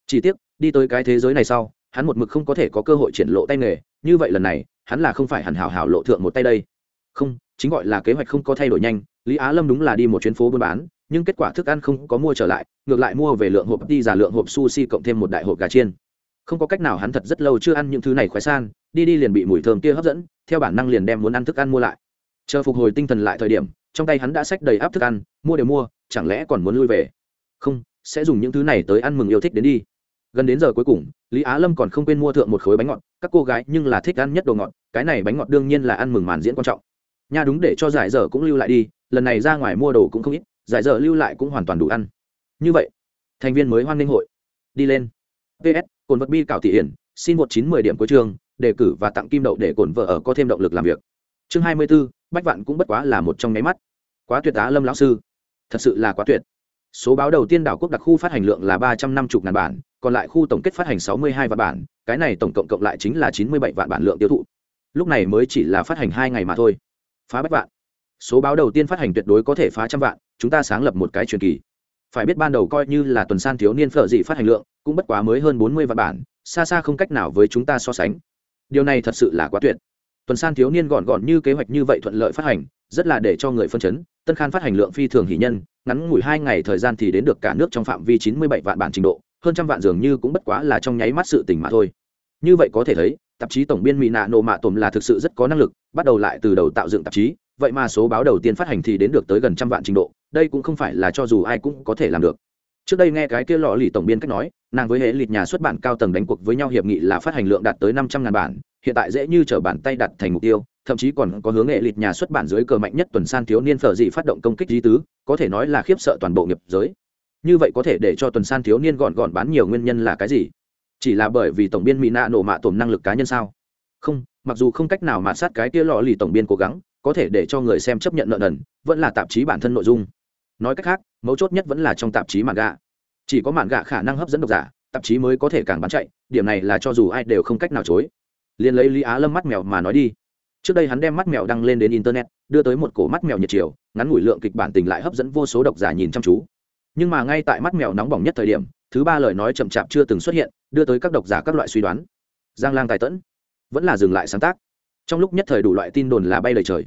Chỉ tiếc, đi tới cái thế giới này sau, hắn một mực không có thể có cơ hội triển lộ tay nghề, như vậy lần này, hắn là không phải hẳn hảo hảo lộ thượng một tay đây. Không, chính gọi là kế hoạch không có thay đổi nhanh, lý á lâm đúng là đi một chuyến phố buôn bán nhưng kết quả thức ăn không có mua trở lại, ngược lại mua về lượng hộp đi giả lượng hộp sushi cộng thêm một đại hộp gà chiên. Không có cách nào hắn thật rất lâu chưa ăn những thứ này khoái san, đi đi liền bị mùi thơm kia hấp dẫn, theo bản năng liền đem muốn ăn thức ăn mua lại. Chờ phục hồi tinh thần lại thời điểm, trong tay hắn đã xách đầy áp thức ăn, mua đều mua, chẳng lẽ còn muốn lui về? Không, sẽ dùng những thứ này tới ăn mừng yêu thích đến đi. Gần đến giờ cuối cùng, lý á lâm còn không quên mua thượng một khối bánh ngọt, các cô gái nhưng là thích ăn nhất đồ ngọt, cái này bánh ngọt đương nhiên là ăn mừng màn diễn quan trọng. Nha đúng để cho giải dở cũng lưu lại đi, lần này ra ngoài mua đồ cũng không ít giải dở lưu lại cũng hoàn toàn đủ ăn. Như vậy, thành viên mới hoan nghênh hội. Đi lên. Ps cồn vật bi cảo thị hiển, xin một chín mười điểm cuối trường đề cử và tặng kim đậu để cồn vợ ở có thêm động lực làm việc. Chương hai mươi b ố bách vạn cũng bất quá là một trong nháy mắt. Quá tuyệt á, lâm lão sư. Thật sự là quá tuyệt. Số báo đầu tiên đảo quốc đặc khu phát hành lượng là ba trăm năm mươi ngàn bản, còn lại khu tổng kết phát hành sáu mươi hai vạn bản, cái này tổng cộng cộng lại chính là chín mươi bảy vạn bản lượng tiêu thụ. Lúc này mới chỉ là phát hành hai ngày mà thôi. Phá bách vạn. Số báo đầu tiên phát hành tuyệt đối có thể phá trăm vạn chúng ta sáng lập một cái truyền kỳ. Phải biết ban đầu coi như là tuần san thiếu niên phở dị phát hành lượng, cũng bất quá mới hơn bốn mươi vạn bản, xa xa không cách nào với chúng ta so sánh. Điều này thật sự là quá tuyệt. Tuần san thiếu niên gọn gọn như kế hoạch như vậy thuận lợi phát hành, rất là để cho người phân chấn, tân khan phát hành lượng phi thường hỷ nhân, ngắn ngủi hai ngày thời gian thì đến được cả nước trong phạm vi chín mươi bảy vạn bản trình độ, hơn trăm vạn dường như cũng bất quá là trong nháy mắt sự tình mà thôi. Như vậy có thể thấy, tạp chí tổng biên mỹ nạ nộ mạ tồm là thực sự rất có năng lực, bắt đầu lại từ đầu tạo dựng tạp chí, vậy mà số báo đầu tiên phát hành thì đến được tới gần trăm vạn trình độ đây cũng không phải là cho dù ai cũng có thể làm được. Trước đây nghe cái kia lọ lì tổng biên cách nói, nàng với hệ lịt nhà xuất bản cao tầng đánh cuộc với nhau hiệp nghị là phát hành lượng đạt tới năm trăm ngàn bản, hiện tại dễ như t r ở bàn tay đặt thành mục tiêu, thậm chí còn có hướng hệ lịt nhà xuất bản dưới cờ mạnh nhất tuần san thiếu niên phở dị phát động công kích di tứ, có thể nói là khiếp sợ toàn bộ nghiệp giới. Như vậy có thể để cho tuần san thiếu niên gọn gọn bán nhiều nguyên nhân là cái gì? Chỉ là bởi vì tổng biên mỹ nạ nổ mạ tổn năng lực cá nhân sao? Không, mặc dù không cách nào mà sát cái kia lọ lì tổng biên cố gắng, có thể để cho người xem chấp nhận nợ nần, vẫn là tạp chí bản thân nội dung nói cách khác, mấu chốt nhất vẫn là trong tạp chí mạn gạ. Chỉ có mạn gạ khả năng hấp dẫn độc giả, tạp chí mới có thể càng bán chạy, điểm này là cho dù ai đều không cách nào chối. Liền lấy lý á lâm mắt mèo mà nói đi. Trước đây hắn đem mắt mèo đăng lên đến internet, đưa tới một cổ mắt mèo nhiệt chiều, ngắn ngủi lượng kịch bản tình lại hấp dẫn vô số độc giả nhìn chăm chú. Nhưng mà ngay tại mắt mèo nóng bỏng nhất thời điểm, thứ ba lời nói chậm chạp chưa từng xuất hiện, đưa tới các độc giả các loại suy đoán. Giang lang tài tẫn. Vẫn là dừng lại sáng tác. Trong lúc nhất thời đủ loại tin đồn là bay lời trời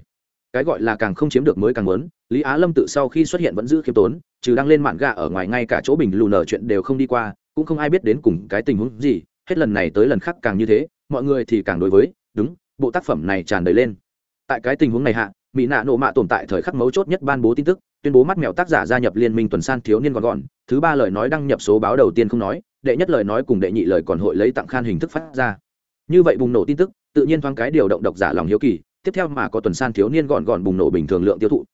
cái gọi là càng không chiếm được mới càng muốn, lý á lâm tự sau khi xuất hiện vẫn giữ khiêm tốn, trừ đang lên mạn gà ở ngoài ngay cả chỗ bình lù nở chuyện đều không đi qua, cũng không ai biết đến cùng cái tình huống gì, hết lần này tới lần khác càng như thế, mọi người thì càng đối với, đúng, bộ tác phẩm này tràn đầy lên. Tại cái tình huống này hạ, mỹ nạ nộ mạ tồn tại thời khắc mấu chốt nhất ban bố tin tức, tuyên bố mắt mèo tác giả gia nhập liên minh tuần san thiếu niên gọn gọn, thứ ba lời nói đăng nhập số báo đầu tiên không nói, đệ nhất lời nói cùng đệ nhị lời còn hội lấy tặng khan hình thức phát ra. Như vậy bùng nổ tin tức, tự nhiên thoáng cái điều động độc giả lòng hiếu kỳ tiếp theo mà có tuần san thiếu niên gọn gọn bùng nổ bình thường lượng tiêu thụ.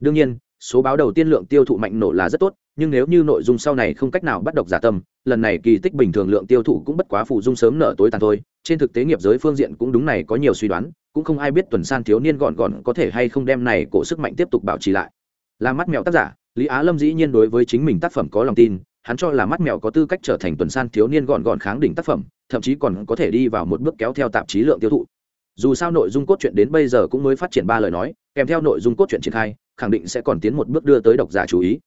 Đương nhiên, số báo đầu tiên lượng tiêu thụ mạnh nổ là rất tốt, nhưng nếu như nội dung sau này không cách nào bắt độc giả tâm, lần này kỳ tích bình thường lượng tiêu thụ cũng bất quá phụ dung sớm nở tối tàn thôi. Trên thực tế nghiệp giới phương diện cũng đúng này có nhiều suy đoán, cũng không ai biết tuần san thiếu niên gọn gọn có thể hay không đem này cổ sức mạnh tiếp tục bảo trì lại. Là mắt mèo tác giả, lý á lâm dĩ nhiên đối với chính mình tác phẩm có lòng tin, hắn cho là mắt mèo có tư cách trở thành tuần san thiếu niên gọn gọn kháng đỉnh tác phẩm, thậm chí còn có thể đi vào một bước kéo theo tạp chí lượng tiêu thụ dù sao nội dung cốt truyện đến bây giờ cũng mới phát triển ba lời nói, kèm theo nội dung cốt truyện triển khai, khẳng định sẽ còn tiến một bước đưa tới độc giả chú ý.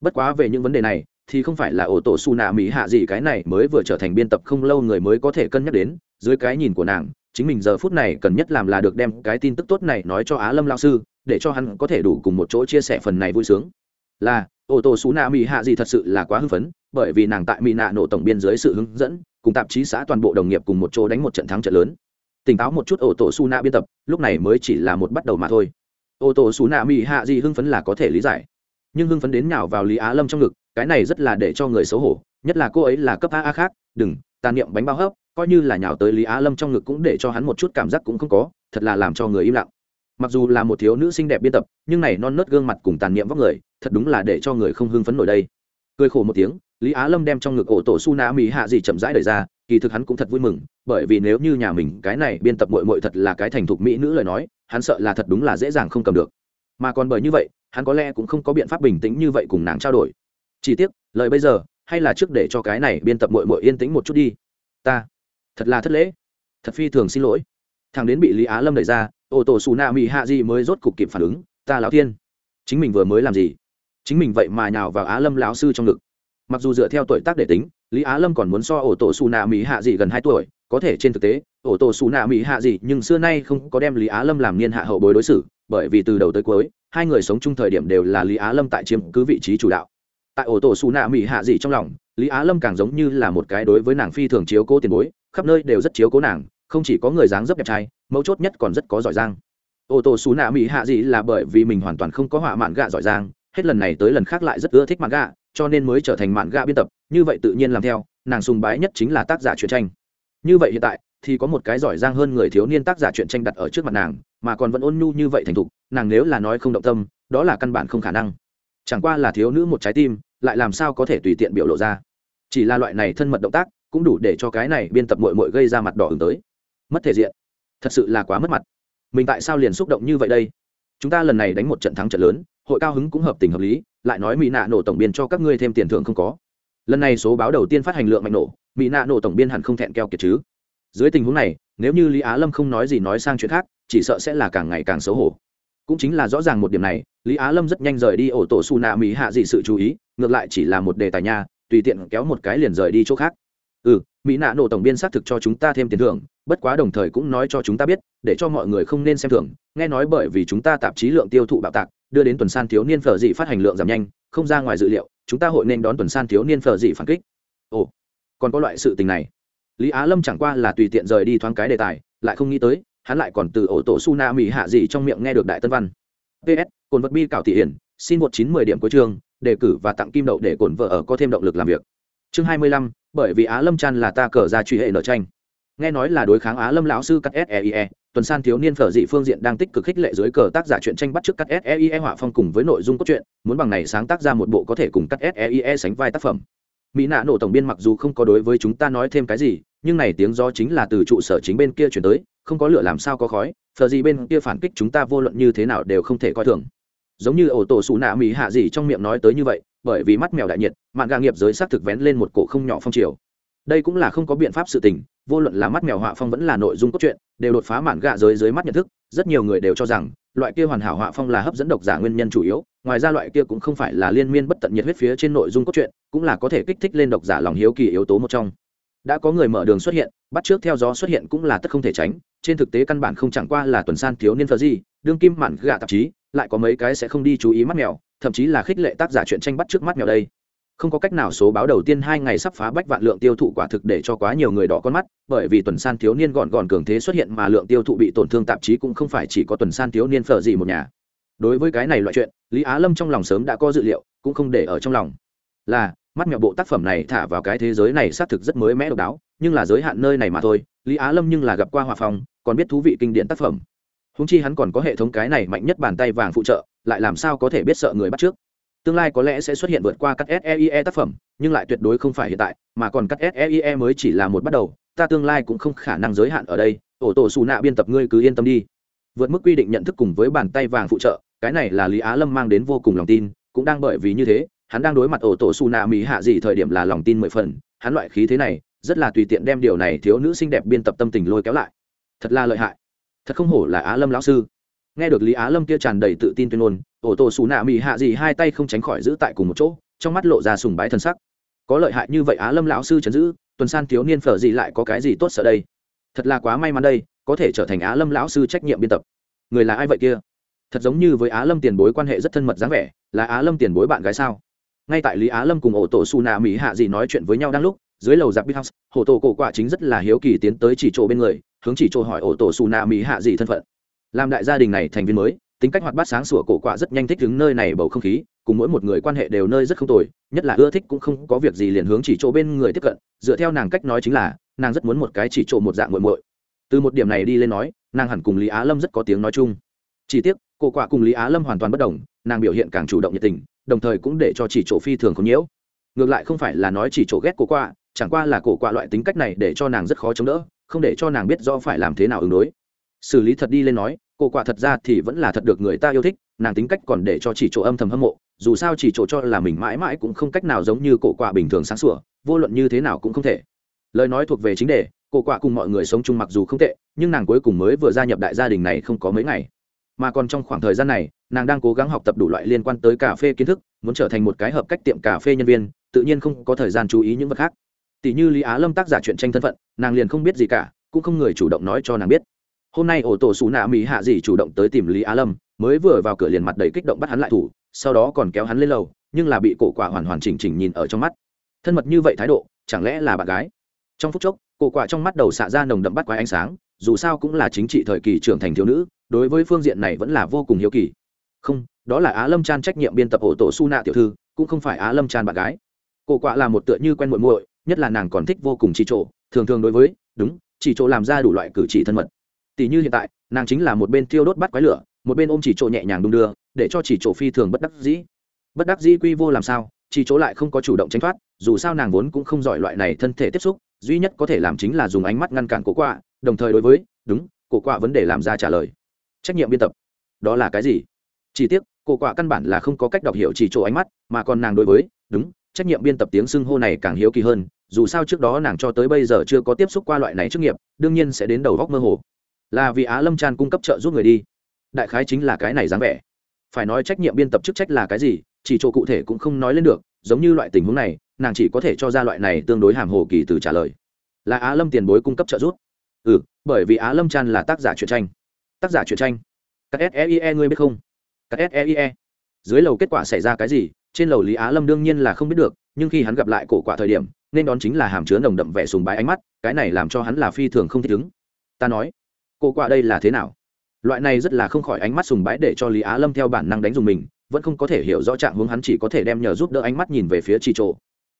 Bất quá về những vấn đề này, thì không phải là ổ tổ su nạ mỹ hạ gì cái này mới vừa trở thành biên tập không lâu người mới có thể cân nhắc đến. Dưới cái nhìn của nàng, chính mình giờ phút này cần nhất làm là được đem cái tin tức tốt này nói cho á lâm lao sư, để cho hắn có thể đủ cùng một chỗ chia sẻ phần này vui sướng. Là ô tổ su nạ mỹ hạ gì thật sự là quá hưng phấn, bởi vì nàng tại mỹ nạ nổ tổng biên dưới sự hướng dẫn, cùng tạp chí xã toàn bộ đồng nghiệp cùng một chỗ đánh một trận thắng trận lớn tỉnh táo một chút ô tổ su na biên tập, lúc này mới chỉ là một bắt đầu mà thôi. Ô tổ su na mỹ hạ gì hưng phấn là có thể lý giải, nhưng hưng phấn đến nào vào lý á lâm trong ngực, cái này rất là để cho người xấu hổ, nhất là cô ấy là cấp a a khác, đừng, tàn niệm bánh bao hấp, coi như là nhào tới lý á lâm trong ngực cũng để cho hắn một chút cảm giác cũng không có, thật là làm cho người im lặng. Mặc dù là một thiếu nữ xinh đẹp biên tập, nhưng này non nớt gương mặt cùng tàn niệm vóc người, thật đúng là để cho người không hưng phấn nổi đây. Cười khổ một tiếng lý á lâm đem trong ngực ổ tổ su na mỹ hạ gì chậm rãi đời ra, kỳ thực hắn cũng thật vui mừng, bởi vì nếu như nhà mình, cái này biên tập mội mội thật là cái thành thục mỹ nữ lời nói, hắn sợ là thật đúng là dễ dàng không cầm được. Mà còn bởi như vậy, hắn có lẽ cũng không có biện pháp bình tĩnh như vậy cùng nàng trao đổi. Chỉ tiếc, lời bây giờ, hay là trước để cho cái này biên tập mội mội yên tĩnh một chút đi. Ta, thật là thất lễ. Thật phi thường xin lỗi. Thằng đến bị lý á lâm đẩy ra ô tổ xù nạ mỹ hạ gì mới rốt cục kịp phản ứng. Ta lão thiên chính mình vừa mới làm gì? Chính mình vậy mà nhào vào á lâm lão sư trong ngực mặc dù dựa theo tuổi tác để tính, lý á lâm còn muốn so ổ tổ xù nạ mỹ hạ dị gần hai tuổi, có thể trên thực tế, ổ tổ xù nạ mỹ hạ dị nhưng xưa nay không có đem lý á lâm làm niên hạ hậu bối đối xử, bởi vì từ đầu tới cuối, hai người sống chung thời điểm đều là lý á lâm tại chiếm cứ vị trí chủ đạo. Tại ổ tổ xù nạ mỹ hạ dị trong lòng, lý á lâm càng giống như là một cái đối với nàng phi thường chiếu cố tiền bối, khắp nơi đều rất chiếu cố nàng, không chỉ có người dáng dấp đẹp trai, mấu chốt nhất còn rất có giỏi giang. Ổ tổ xù nạ mỹ hạ dị là bởi vì mình hoàn toàn không có họa mạn gạ giỏi giang, hết lần này tới lần khác lại rất ưa thích mạn gạ cho nên mới trở thành mạn gạ biên tập, như vậy tự nhiên làm theo, nàng sùng bái nhất chính là tác giả truyện tranh. Như vậy hiện tại, thì có một cái giỏi giang hơn người thiếu niên tác giả truyện tranh đặt ở trước mặt nàng, mà còn vẫn ôn nhu như vậy thành thục, nàng nếu là nói không động tâm, đó là căn bản không khả năng. Chẳng qua là thiếu nữ một trái tim, lại làm sao có thể tùy tiện biểu lộ ra. Chỉ là loại này thân mật động tác, cũng đủ để cho cái này biên tập mội mội gây ra mặt đỏ ứng tới. Mất thể diện. Thật sự là quá mất mặt. Mình tại sao liền xúc động như vậy đây? Chúng ta lần này đánh một trận thắng trận lớn hội cao hứng cũng hợp tình hợp lý, lại nói mỹ nạ nổ tổng biên cho các ngươi thêm tiền thưởng không có. Lần này số báo đầu tiên phát hành lượng mạnh nổ, mỹ nạ nổ tổng biên hẳn không thẹn keo kiệt chứ. Dưới tình huống này, nếu như lý á lâm không nói gì nói sang chuyện khác, chỉ sợ sẽ là càng ngày càng xấu hổ. Cũng chính là rõ ràng một điểm này, lý á lâm rất nhanh rời đi ổ tổ su nạ mỹ hạ dị sự chú ý, ngược lại chỉ là một đề tài nha, tùy tiện kéo một cái liền rời đi chỗ khác. Ừ mỹ nạ nổ tổng biên xác thực cho chúng ta thêm tiền thưởng, bất quá đồng thời cũng nói cho chúng ta biết, để cho mọi người không nên xem thường, nghe nói bởi vì chúng ta tạp chí lượng tiêu thụ bạo tạc đưa đến tuần san thiếu niên phở dị phát hành lượng giảm nhanh, không ra ngoài dự liệu, chúng ta hội nên đón tuần san thiếu niên phở dị phản kích. Ồ, còn có loại sự tình này. Lý á lâm chẳng qua là tùy tiện rời đi thoáng cái đề tài, lại không nghĩ tới, hắn lại còn từ ổ tổ su na mỹ hạ dị trong miệng nghe được đại tân văn. Ps cồn vật bi cảo thị hiển, xin một chín mười điểm cuối chương, đề cử và tặng kim đậu để cổn vợ ở có thêm động lực làm việc. Chương hai mươi lăm, bởi vì á lâm chăn là ta cờ ra truy hệ nợ tranh. Nghe nói là đối kháng á lâm lão sư cắt seie e tuần san thiếu niên phở dị phương diện đang tích cực khích lệ dưới cờ tác giả truyện tranh bắt trước cắt seie họa phong cùng với nội dung cốt truyện, muốn bằng này sáng tác ra một bộ có thể cùng cắt seie sánh vai tác phẩm. Mỹ nạ nổ tổng biên mặc dù không có đối với chúng ta nói thêm cái gì, nhưng này tiếng do chính là từ trụ sở chính bên kia chuyển tới, không có lửa làm sao có khói, phở dị bên kia phản kích chúng ta vô luận như thế nào đều không thể coi thường. Giống như ổ tổ xù nạ mỹ hạ gì trong miệng nói tới như vậy, bởi vì mắt mèo đại nhiệt mạng gà nghiệp giới xác thực vén lên một cổ không nhỏ phong triều đây cũng là không có biện pháp sự tình, vô luận là mắt mèo họa phong vẫn là nội dung cốt truyện, đều đột phá mản gạ giới dưới mắt nhận thức, rất nhiều người đều cho rằng, loại kia hoàn hảo họa phong là hấp dẫn độc giả nguyên nhân chủ yếu, ngoài ra loại kia cũng không phải là liên miên bất tận nhiệt huyết phía trên nội dung cốt truyện, cũng là có thể kích thích lên độc giả lòng hiếu kỳ yếu tố một trong. Đã có người mở đường xuất hiện, bắt trước theo gió xuất hiện cũng là tất không thể tránh, trên thực tế căn bản không chẳng qua là tuần san thiếu niên phờ gì, đương kim mản gạ tạp chí, lại có mấy cái sẽ không đi chú ý mắt mèo, thậm chí là khích lệ tác giả chuyện tranh bắt trước mắt mèo đây không có cách nào số báo đầu tiên hai ngày sắp phá bách vạn lượng tiêu thụ quả thực để cho quá nhiều người đỏ con mắt, bởi vì tuần san thiếu niên gọn gọn cường thế xuất hiện mà lượng tiêu thụ bị tổn thương tạp chí cũng không phải chỉ có tuần san thiếu niên phở gì một nhà. Đối với cái này loại chuyện, lý á lâm trong lòng sớm đã có dự liệu, cũng không để ở trong lòng. Là, mắt mẹo bộ tác phẩm này thả vào cái thế giới này xác thực rất mới mẽ độc đáo, nhưng là giới hạn nơi này mà thôi, lý á lâm nhưng là gặp qua hòa phong, còn biết thú vị kinh điển tác phẩm. Húng chi hắn còn có hệ thống cái này mạnh nhất bàn tay vàng phụ trợ, lại làm sao có thể biết sợ người bắt trước? Tương lai có lẽ sẽ xuất hiện vượt qua các seie tác phẩm, nhưng lại tuyệt đối không phải hiện tại, mà còn các seie mới chỉ là một bắt đầu, ta tương lai cũng không khả năng giới hạn ở đây, ổ tổ sủ nạ biên tập ngươi cứ yên tâm đi. Vượt mức quy định nhận thức cùng với bàn tay vàng phụ trợ, cái này là lý á lâm mang đến vô cùng lòng tin, cũng đang bởi vì như thế, hắn đang đối mặt ổ tổ sủ nạ mỹ hạ gì thời điểm là lòng tin mười phần, hắn loại khí thế này, rất là tùy tiện đem điều này thiếu nữ xinh đẹp biên tập tâm tình lôi kéo lại. Thật là lợi hại. Thật không hổ là á lâm lão sư. Nghe được lý á lâm kia tràn đầy tự tin tuyên ngôn ổ tổ xù nạ mỹ hạ gì hai tay không tránh khỏi giữ tại cùng một chỗ, trong mắt lộ ra sùng bái thân sắc. Có lợi hại như vậy á lâm lão sư chấn giữ, tuần san thiếu niên phở gì lại có cái gì tốt sợ đây? Thật là quá may mắn đây, có thể trở thành á lâm lão sư trách nhiệm biên tập. Người là ai vậy kia? Thật giống như với á lâm tiền bối quan hệ rất thân mật dáng vẻ, là á lâm tiền bối bạn gái sao? Ngay tại lý á lâm cùng ổ tổ su nạ mỹ hạ gì nói chuyện với nhau đang lúc, dưới lầu giặc big house hổ tổ cổ quả chính rất là hiếu kỳ tiến tới chỉ chỗ bên người, hướng chỉ chỗ hỏi ổ tổ su nạ mỹ hạ gì thân phận. Làm đại gia đình này thành viên mới tính cách hoạt bát sáng sủa cổ quả rất nhanh thích đứng nơi này bầu không khí, cùng mỗi một người quan hệ đều nơi rất không tồi, nhất là ưa thích cũng không có việc gì liền hướng chỉ chỗ bên người tiếp cận, dựa theo nàng cách nói chính là, nàng rất muốn một cái chỉ chỗ một dạng muội muội. Từ một điểm này đi lên nói, nàng hẳn cùng lý á lâm rất có tiếng nói chung. Chỉ tiếc, cổ quạ cùng lý á lâm hoàn toàn bất đồng, nàng biểu hiện càng chủ động nhiệt tình, đồng thời cũng để cho chỉ chỗ phi thường không nhiễu. Ngược lại không phải là nói chỉ chỗ ghét cổ quạ, chẳng qua là cổ quạ loại tính cách này để cho nàng rất khó chống đỡ, không để cho nàng biết do phải làm thế nào ứng đối. Xử lý thật đi lên nói cổ quả thật ra thì vẫn là thật được người ta yêu thích, nàng tính cách còn để cho chỉ chỗ âm thầm hâm mộ, dù sao chỉ chỗ cho là mình mãi mãi cũng không cách nào giống như cổ quả bình thường sáng sủa, vô luận như thế nào cũng không thể. Lời nói thuộc về chính đề, cổ quả cùng mọi người sống chung mặc dù không tệ, nhưng nàng cuối cùng mới vừa gia nhập đại gia đình này không có mấy ngày. Mà còn trong khoảng thời gian này, nàng đang cố gắng học tập đủ loại liên quan tới cà phê kiến thức, muốn trở thành một cái hợp cách tiệm cà phê nhân viên, tự nhiên không có thời gian chú ý những vật khác. Tỷ như lý á lâm tác giả chuyện tranh thân phận, nàng liền không biết gì cả, cũng không người chủ động nói cho nàng biết hôm nay ổ tổ xù nạ mỹ hạ Dị chủ động tới tìm lý á lâm, mới vừa vào cửa liền mặt đầy kích động bắt hắn lại thủ, sau đó còn kéo hắn lên lầu, nhưng là bị cổ quả hoàn hoàn chỉnh chỉnh nhìn ở trong mắt. Thân mật như vậy thái độ, chẳng lẽ là bạn gái? Trong phút chốc, cổ quả trong mắt đầu xạ ra nồng đậm bắt quái ánh sáng, dù sao cũng là chính trị thời kỳ trưởng thành thiếu nữ, đối với phương diện này vẫn là vô cùng hiếu kỳ. Không, đó là á lâm chan trách nhiệm biên tập ổ tổ su nạ tiểu thư, cũng không phải á lâm chan bạn gái. Cổ quạ là một tựa như quen muội muội, nhất là nàng còn thích vô cùng chỉ trộ thường thường đối với, đúng, chỉ trộ làm ra đủ loại cử chỉ thân mật tỷ như hiện tại, nàng chính là một bên tiêu đốt bắt quái lửa, một bên ôm chỉ chỗ nhẹ nhàng đung đưa, để cho chỉ chỗ phi thường bất đắc dĩ. Bất đắc dĩ quy vô làm sao, chỉ chỗ lại không có chủ động tránh thoát, dù sao nàng vốn cũng không giỏi loại này thân thể tiếp xúc, duy nhất có thể làm chính là dùng ánh mắt ngăn cản cổ quạ, đồng thời đối với, đúng, cổ quạ vấn đề làm ra trả lời. Trách nhiệm biên tập. Đó là cái gì? Chỉ tiếc, cổ quạ căn bản là không có cách đọc hiểu chỉ chỗ ánh mắt, mà còn nàng đối với, đúng, trách nhiệm biên tập tiếng xưng hô này càng hiếu kỳ hơn, dù sao trước đó nàng cho tới bây giờ chưa có tiếp xúc qua loại này chức nghiệp đương nhiên sẽ đến đầu góc mơ hồ là vì á lâm tràn cung cấp trợ giúp người đi. Đại khái chính là cái này dáng vẻ. Phải nói trách nhiệm biên tập chức trách là cái gì, chỉ chỗ cụ thể cũng không nói lên được, giống như loại tình huống này, nàng chỉ có thể cho ra loại này tương đối hàm hồ kỳ từ trả lời. Là á lâm tiền bối cung cấp trợ giúp. Ừ bởi vì á lâm Tràn là tác giả truyện tranh. Tác giả truyện tranh. Các seie ngươi biết không? Các seie dưới lầu kết quả xảy ra cái gì, trên lầu lý á lâm đương nhiên là không biết được, nhưng khi hắn gặp lại cổ quả thời điểm, nên đón chính là hàm chứa nồng đậm vẻ sùng bái ánh mắt, cái này làm cho hắn là phi thường không thích ứng. Ta nói cổ quả đây là thế nào? Loại này rất là không khỏi ánh mắt sùng bái để cho lý á lâm theo bản năng đánh dùng mình, vẫn không có thể hiểu rõ trạng hướng hắn chỉ có thể đem nhờ giúp đỡ ánh mắt nhìn về phía chị trộ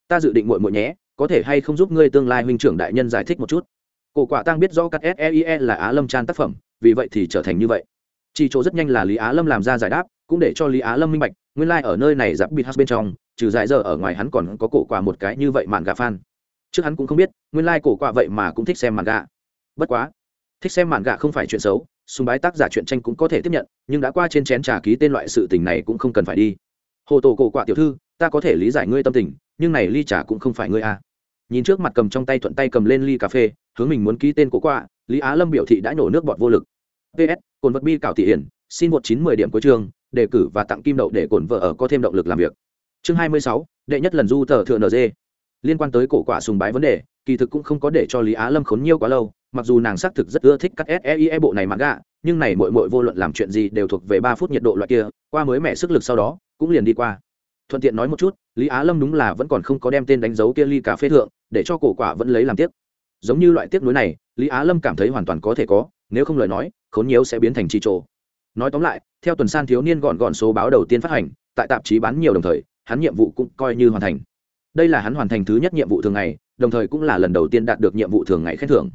ta dự định muội muội nhé, có thể hay không giúp ngươi tương lai huynh trưởng đại nhân giải thích một chút? Cổ quả tăng biết rõ các seie là á lâm tràn tác phẩm, vì vậy thì trở thành như vậy. Chỉ chỗ rất nhanh là lý á lâm làm ra giải đáp, cũng để cho lý á lâm minh bạch, nguyên lai、like、ở nơi này giáp bịt hát bên trong, trừ giải giờ ở ngoài hắn còn có cổ quả một cái như vậy mạn gà phan. Trước hắn cũng không biết, nguyên lai、like、cổ quả vậy mà cũng thích xem mạn gà. Bất quá thích xem mạn gạ không phải chuyện xấu sùng bái tác giả chuyện tranh cũng có thể tiếp nhận nhưng đã qua trên chén trà ký tên loại sự tình này cũng không cần phải đi. Hồ tổ cổ quạ tiểu thư ta có thể lý giải ngươi tâm tình nhưng này ly trà cũng không phải ngươi a à. nhìn trước mặt cầm trong tay thuận tay cầm lên ly cà phê hướng mình muốn ký tên cổ quạ, lý á lâm biểu thị đã nổ nước bọt vô lực. Ps cồn vật bi cảo thị hiển xin một chín mười điểm cuối chương đề cử và tặng kim đậu để cổn vợ ở có thêm động lực làm việc. Chương hai mươi sáu đệ nhất lần du tờ thượng nd liên quan tới cổ quả sùng bái vấn đề kỳ thực cũng không có để cho lý á lâm khốn nhiều quá lâu, mặc dù nàng xác thực rất ưa thích các seie bộ này mà gạ nhưng này mội mội vô luận làm chuyện gì đều thuộc về ba phút nhiệt độ loại kia, qua mới mẻ sức lực sau đó, cũng liền đi qua. Thuận tiện nói một chút, lý á lâm đúng là vẫn còn không có đem tên đánh dấu kia ly cà phê thượng, để cho cổ quả vẫn lấy làm tiếc giống như loại tiếc nuối này, lý á lâm cảm thấy hoàn toàn có thể có, nếu không lời nói, khốn nhiễu sẽ biến thành chi trổ. nói tóm lại, theo tuần san thiếu niên gọn gọn số báo đầu tiên phát hành, tại tạp chí bán nhiều đồng thời, hắn nhiệm vụ cũng coi như hoàn thành. Đây là hắn hoàn thành thứ nhất nhiệm vụ thường ngày đồng thời cũng là lần đầu tiên đạt được nhiệm vụ thường ngày khen thưởng.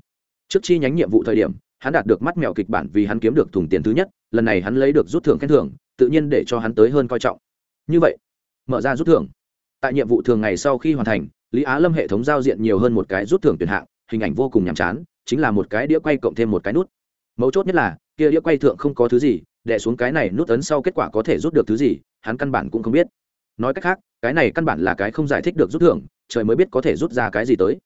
Trước chi nhánh nhiệm vụ thời điểm, hắn đạt được mắt mèo kịch bản vì hắn kiếm được thùng tiền thứ nhất, lần này hắn lấy được rút thưởng khen thưởng, tự nhiên để cho hắn tới hơn coi trọng. Như vậy, mở ra rút thưởng. Tại nhiệm vụ thường ngày sau khi hoàn thành, lý á lâm hệ thống giao diện nhiều hơn một cái rút thưởng tuyển hạng, hình ảnh vô cùng nhàm chán, chính là một cái đĩa quay cộng thêm một cái nút. Mấu chốt nhất là, kia đĩa quay thượng không có thứ gì đẻ xuống cái này nút ấn sau kết quả có thể rút được thứ gì, hắn căn bản cũng không biết. Nói cách khác, cái này căn bản là cái không giải thích được rút thưởng trời mới biết có thể rút ra cái gì tới.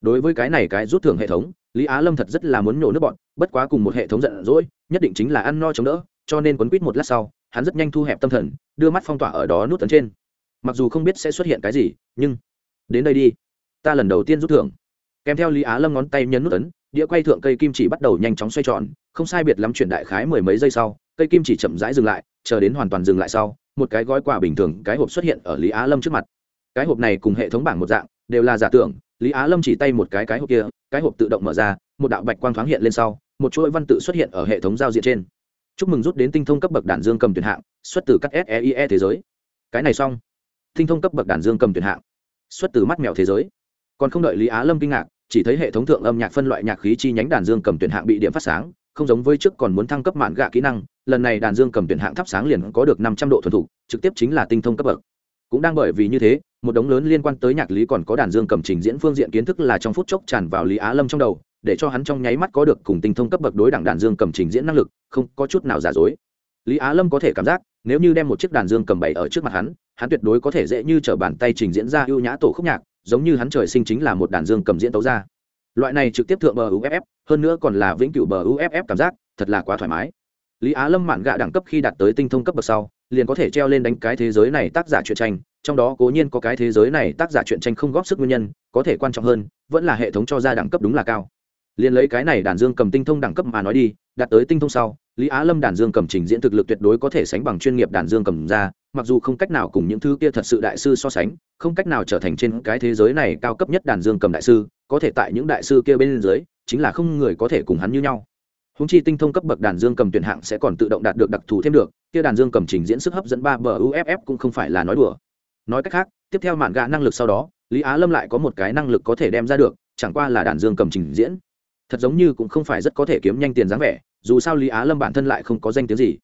Đối với cái này cái rút thưởng hệ thống, lý á lâm thật rất là muốn nhổ nước bọn, bất quá cùng một hệ thống giận dỗi, nhất định chính là ăn no chống đỡ, cho nên quấn quýt một lát sau, hắn rất nhanh thu hẹp tâm thần, đưa mắt phong tỏa ở đó nút tấn trên. Mặc dù không biết sẽ xuất hiện cái gì, nhưng đến đây đi, ta lần đầu tiên rút thưởng. Kèm theo lý á lâm ngón tay nhấn nút ấn, đĩa quay thượng cây kim chỉ bắt đầu nhanh chóng xoay tròn, không sai biệt lắm chuyển đại khái mười mấy giây sau, cây kim chỉ chậm rãi dừng lại, chờ đến hoàn toàn dừng lại sau, một cái gói quà bình thường, cái hộp xuất hiện ở lý á lâm trước mặt cái hộp này cùng hệ thống bảng một dạng, đều là giả tưởng, lý á lâm chỉ tay một cái cái hộp kia, cái hộp tự động mở ra, một đạo bạch quang thoáng hiện lên sau, một chuỗi văn tự xuất hiện ở hệ thống giao diện trên. Chúc mừng rút đến tinh thông cấp bậc đàn dương cầm tuyển hạng, xuất từ các seie e thế giới. Cái này xong. Tinh thông cấp bậc đàn dương cầm tuyển hạng, xuất từ mắt mèo thế giới. Còn không đợi lý á lâm kinh ngạc, chỉ thấy hệ thống thượng âm nhạc phân loại nhạc khí chi nhánh đàn dương cầm tuyển hạng bị điểm phát sáng, không giống với trước còn muốn thăng cấp mạn gạ kỹ năng, lần này đàn dương cầm tuyển hạng thắp sáng liền có được năm trăm độ thuần thục, trực tiếp chính là tinh thông cấp bậc cũng đang bởi vì như thế, một đống lớn liên quan tới nhạc lý còn có đàn dương cầm trình diễn phương diện kiến thức là trong phút chốc tràn vào lý á lâm trong đầu, để cho hắn trong nháy mắt có được cùng tinh thông cấp bậc đối đẳng đàn dương cầm trình diễn năng lực, không có chút nào giả dối. Lý á lâm có thể cảm giác, nếu như đem một chiếc đàn dương cầm bày ở trước mặt hắn hắn tuyệt đối có thể dễ như t r ở bàn tay trình diễn ra ưu nhã tổ khúc nhạc, giống như hắn trời sinh chính là một đàn dương cầm diễn tấu ra. Loại này trực tiếp thượng bờ uff hơn nữa còn là vĩnh cửu bờ uff cảm giác, thật là quá thoải mái. Lý á lâm mạn gạ đẳng cấp khi đạt tới tinh thông cấp bậc sau liền có thể treo lên đánh cái thế giới này tác giả truyện tranh, trong đó cố nhiên có cái thế giới này tác giả truyện tranh không góp sức nguyên nhân, có thể quan trọng hơn, vẫn là hệ thống cho ra đẳng cấp đúng là cao. Liền lấy cái này đàn dương cầm tinh thông đẳng cấp mà nói đi, đạt tới tinh thông sau, lý á lâm đàn dương cầm trình diễn thực lực tuyệt đối có thể sánh bằng chuyên nghiệp đàn dương cầm ra, mặc dù không cách nào cùng những thứ kia thật sự đại sư so sánh, không cách nào trở thành trên cái thế giới này cao cấp nhất đàn dương cầm đại sư, có thể tại những đại sư kia bên dưới, chính là không người có thể cùng hắn như nhau. Húng chi tinh thông cấp bậc đàn dương cầm tuyển hạng sẽ còn tự động đạt được đặc thù thêm được kia đàn dương cầm trình diễn sức hấp dẫn ba bờ uff cũng không phải là nói đùa. Nói cách khác, tiếp theo mạn gạ năng lực sau đó, lý á lâm lại có một cái năng lực có thể đem ra được, chẳng qua là đàn dương cầm trình diễn. Thật giống như cũng không phải rất có thể kiếm nhanh tiền dáng vẻ, dù sao lý á lâm bản thân lại không có danh tiếng gì.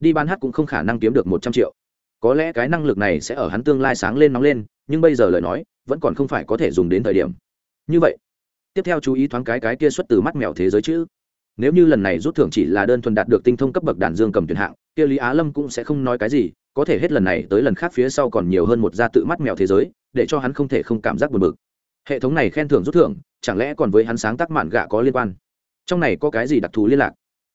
Đi bán hát cũng không khả năng kiếm được một trăm triệu. Có lẽ cái năng lực này sẽ ở hắn tương lai sáng lên nóng lên, nhưng bây giờ lời nói, vẫn còn không phải có thể dùng đến thời điểm. Như vậy, tiếp theo chú ý thoáng cái cái kia xuất từ mắt mèo thế giới chứ. Nếu như lần này rút thưởng chỉ là đơn thuần đạt được tinh thông cấp bậc đàn dương cầm tuyển hạng kia lý á lâm cũng sẽ không nói cái gì, có thể hết lần này tới lần khác phía sau còn nhiều hơn một gia tự mắt mèo thế giới, để cho hắn không thể không cảm giác buồn bực. Hệ thống này khen thưởng rút thưởng, chẳng lẽ còn với hắn sáng tác mạn gạ có liên quan? Trong này có cái gì đặc thù liên lạc?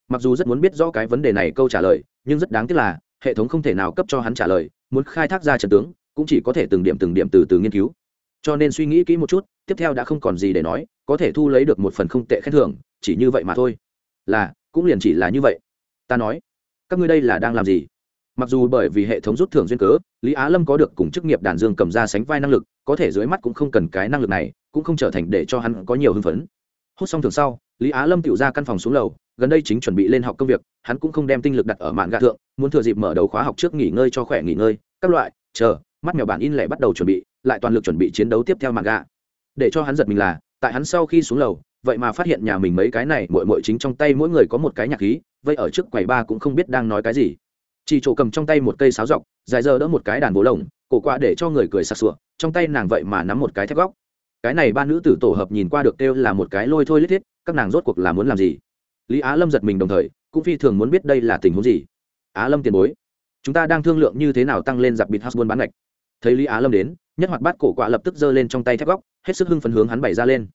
Mặc dù rất muốn biết rõ cái vấn đề này câu trả lời, nhưng rất đáng tiếc là, hệ thống không thể nào cấp cho hắn trả lời, muốn khai thác ra trận tướng, cũng chỉ có thể từng điểm từng điểm từ từ nghiên cứu. Cho nên suy nghĩ kỹ một chút, tiếp theo đã không còn gì để nói, có thể thu lấy được một phần không tệ khen thưởng, chỉ như vậy mà thôi. Là, cũng liền chỉ là như vậy. Ta nói các ngươi đây là đang làm gì? Mặc dù bởi vì hệ thống rút thưởng duyên cớ, lý á lâm có được cùng chức nghiệp đàn dương cầm ra sánh vai năng lực, có thể dưới mắt cũng không cần cái năng lực này, cũng không trở thành để cho hắn có nhiều hưng phấn. Hút xong thường sau, lý á lâm tự ra căn phòng xuống lầu, gần đây chính chuẩn bị lên học công việc, hắn cũng không đem tinh lực đặt ở mạng gạ thượng, muốn thừa dịp mở đầu khóa học trước nghỉ ngơi cho khỏe nghỉ ngơi, các loại, chờ, mắt mèo bản in lẻ bắt đầu chuẩn bị, lại toàn lực chuẩn bị chiến đấu tiếp theo mạng gạ. Để cho hắn giật mình là, tại hắn sau khi xuống lầu vậy mà phát hiện nhà mình mấy cái này mội mội chính trong tay mỗi người có một cái nhạc khí, vậy ở trước quầy ba cũng không biết đang nói cái gì. Chị chỗ cầm trong tay một cây sáo dọc, dài giờ đỡ một cái đàn bố lồng, cổ quạ để cho người cười sặc sụa, trong tay nàng vậy mà nắm một cái thép góc. Cái này ba nữ tử tổ hợp nhìn qua được kêu là một cái lôi thôi lít thiết, các nàng rốt cuộc là muốn làm gì? Lý á lâm giật mình đồng thời, cũng phi thường muốn biết đây là tình huống gì. Á lâm tiền bối, chúng ta đang thương lượng như thế nào tăng lên giặc bịt house buôn bán ngạch. Thấy lý á lâm đến, nhất hoạt bát cổ quạ lập tức giơ lên trong tay thép góc, hết sức hưng phấn hướng hắn bày ra lên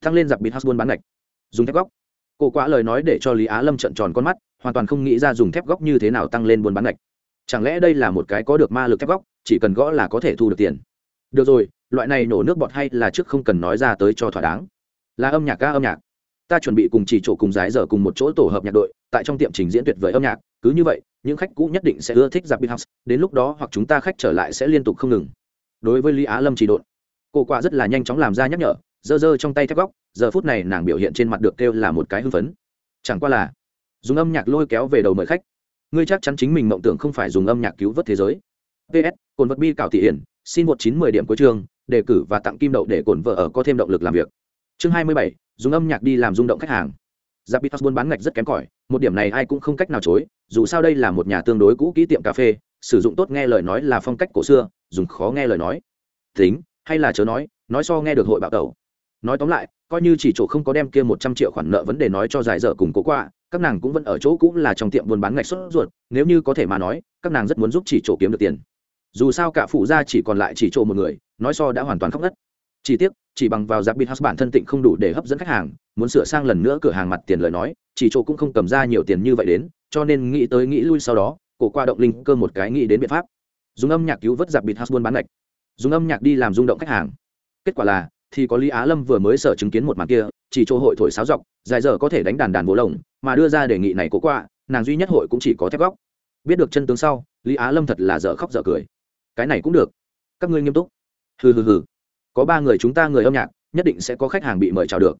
tăng lên giặc bịt hắc buôn bán ngạch. Dùng thép góc. Cổ quạ lời nói để cho lý á lâm trận tròn con mắt, hoàn toàn không nghĩ ra dùng thép góc như thế nào tăng lên buôn bán ngạch. Chẳng lẽ đây là một cái có được ma lực thép góc, chỉ cần gõ là có thể thu được tiền? Được rồi, loại này nổ nước bọt hay là trước không cần nói ra tới cho thỏa đáng. Là âm nhạc ca, âm nhạc. Ta chuẩn bị cùng chỉ chỗ cùng giái giờ cùng một chỗ tổ hợp nhạc đội, tại trong tiệm trình diễn tuyệt vời âm nhạc, cứ như vậy, những khách cũ nhất định sẽ ưa thích giặc bịt house, đến lúc đó hoặc chúng ta khách trở lại sẽ liên tục không ngừng. Đối với lý á lâm chỉ độn cô quả rất là nhanh chóng làm ra nhắc nhở giơ giơ trong tay thép góc giờ phút này nàng biểu hiện trên mặt được kêu là một cái hưng phấn. Chẳng qua là dùng âm nhạc lôi kéo về đầu mời khách. Ngươi chắc chắn chính mình mộng tưởng không phải dùng âm nhạc cứu vớt thế giới. Ps cồn vật bi cảo thị hiển xin một chín mười điểm cuối trường đề cử và tặng kim đậu để cồn vợ ở có thêm động lực làm việc. Chương hai mươi bảy dùng âm nhạc đi làm rung động khách hàng. Zapitas buôn bán ngạch rất kém cỏi, một điểm này ai cũng không cách nào chối, dù sao đây là một nhà tương đối cũ kỹ tiệm cà phê, sử dụng tốt nghe lời nói là phong cách cổ xưa, dùng khó nghe lời nói. Tính, hay là chớ nói, nói so nghe được hội bạo tẩu. Nói tóm lại, coi như chỉ chỗ không có đem kia một trăm triệu khoản nợ vấn đề nói cho giải dở cùng cố qua, các nàng cũng vẫn ở chỗ cũng là trong tiệm buôn bán ngạch xuất ruột, nếu như có thể mà nói, các nàng rất muốn giúp chỉ chỗ kiếm được tiền. Dù sao cả phụ gia chỉ còn lại chỉ chỗ một người, nói so đã hoàn toàn khóc ngất. Chỉ tiếc chỉ bằng vào giặc bịt house bản thân tịnh không đủ để hấp dẫn khách hàng muốn sửa sang lần nữa cửa hàng mặt tiền lời nói chỉ chỗ cũng không cầm ra nhiều tiền như vậy đến cho nên nghĩ tới nghĩ lui sau đó cổ qua động linh cơ một cái nghĩ đến biện pháp. Dùng âm nhạc cứu vớt giặc bịt house buôn bán ngạch. Dùng âm nhạc đi làm rung động khách hàng. Kết quả là thì có lý á lâm vừa mới sở chứng kiến một màn kia chỉ chỗ hội thổi sáo dọc dài giờ có thể đánh đàn đàn bố lồng mà đưa ra đề nghị này cổ quạ, nàng duy nhất hội cũng chỉ có thép góc. Biết được chân tướng sau lý á lâm thật là dở khóc dở cười. Cái này cũng được. Các ngươi nghiêm túc. Hừ hừ hừ. Có ba người chúng ta người âm nhạc nhất định sẽ có khách hàng bị mời chào được.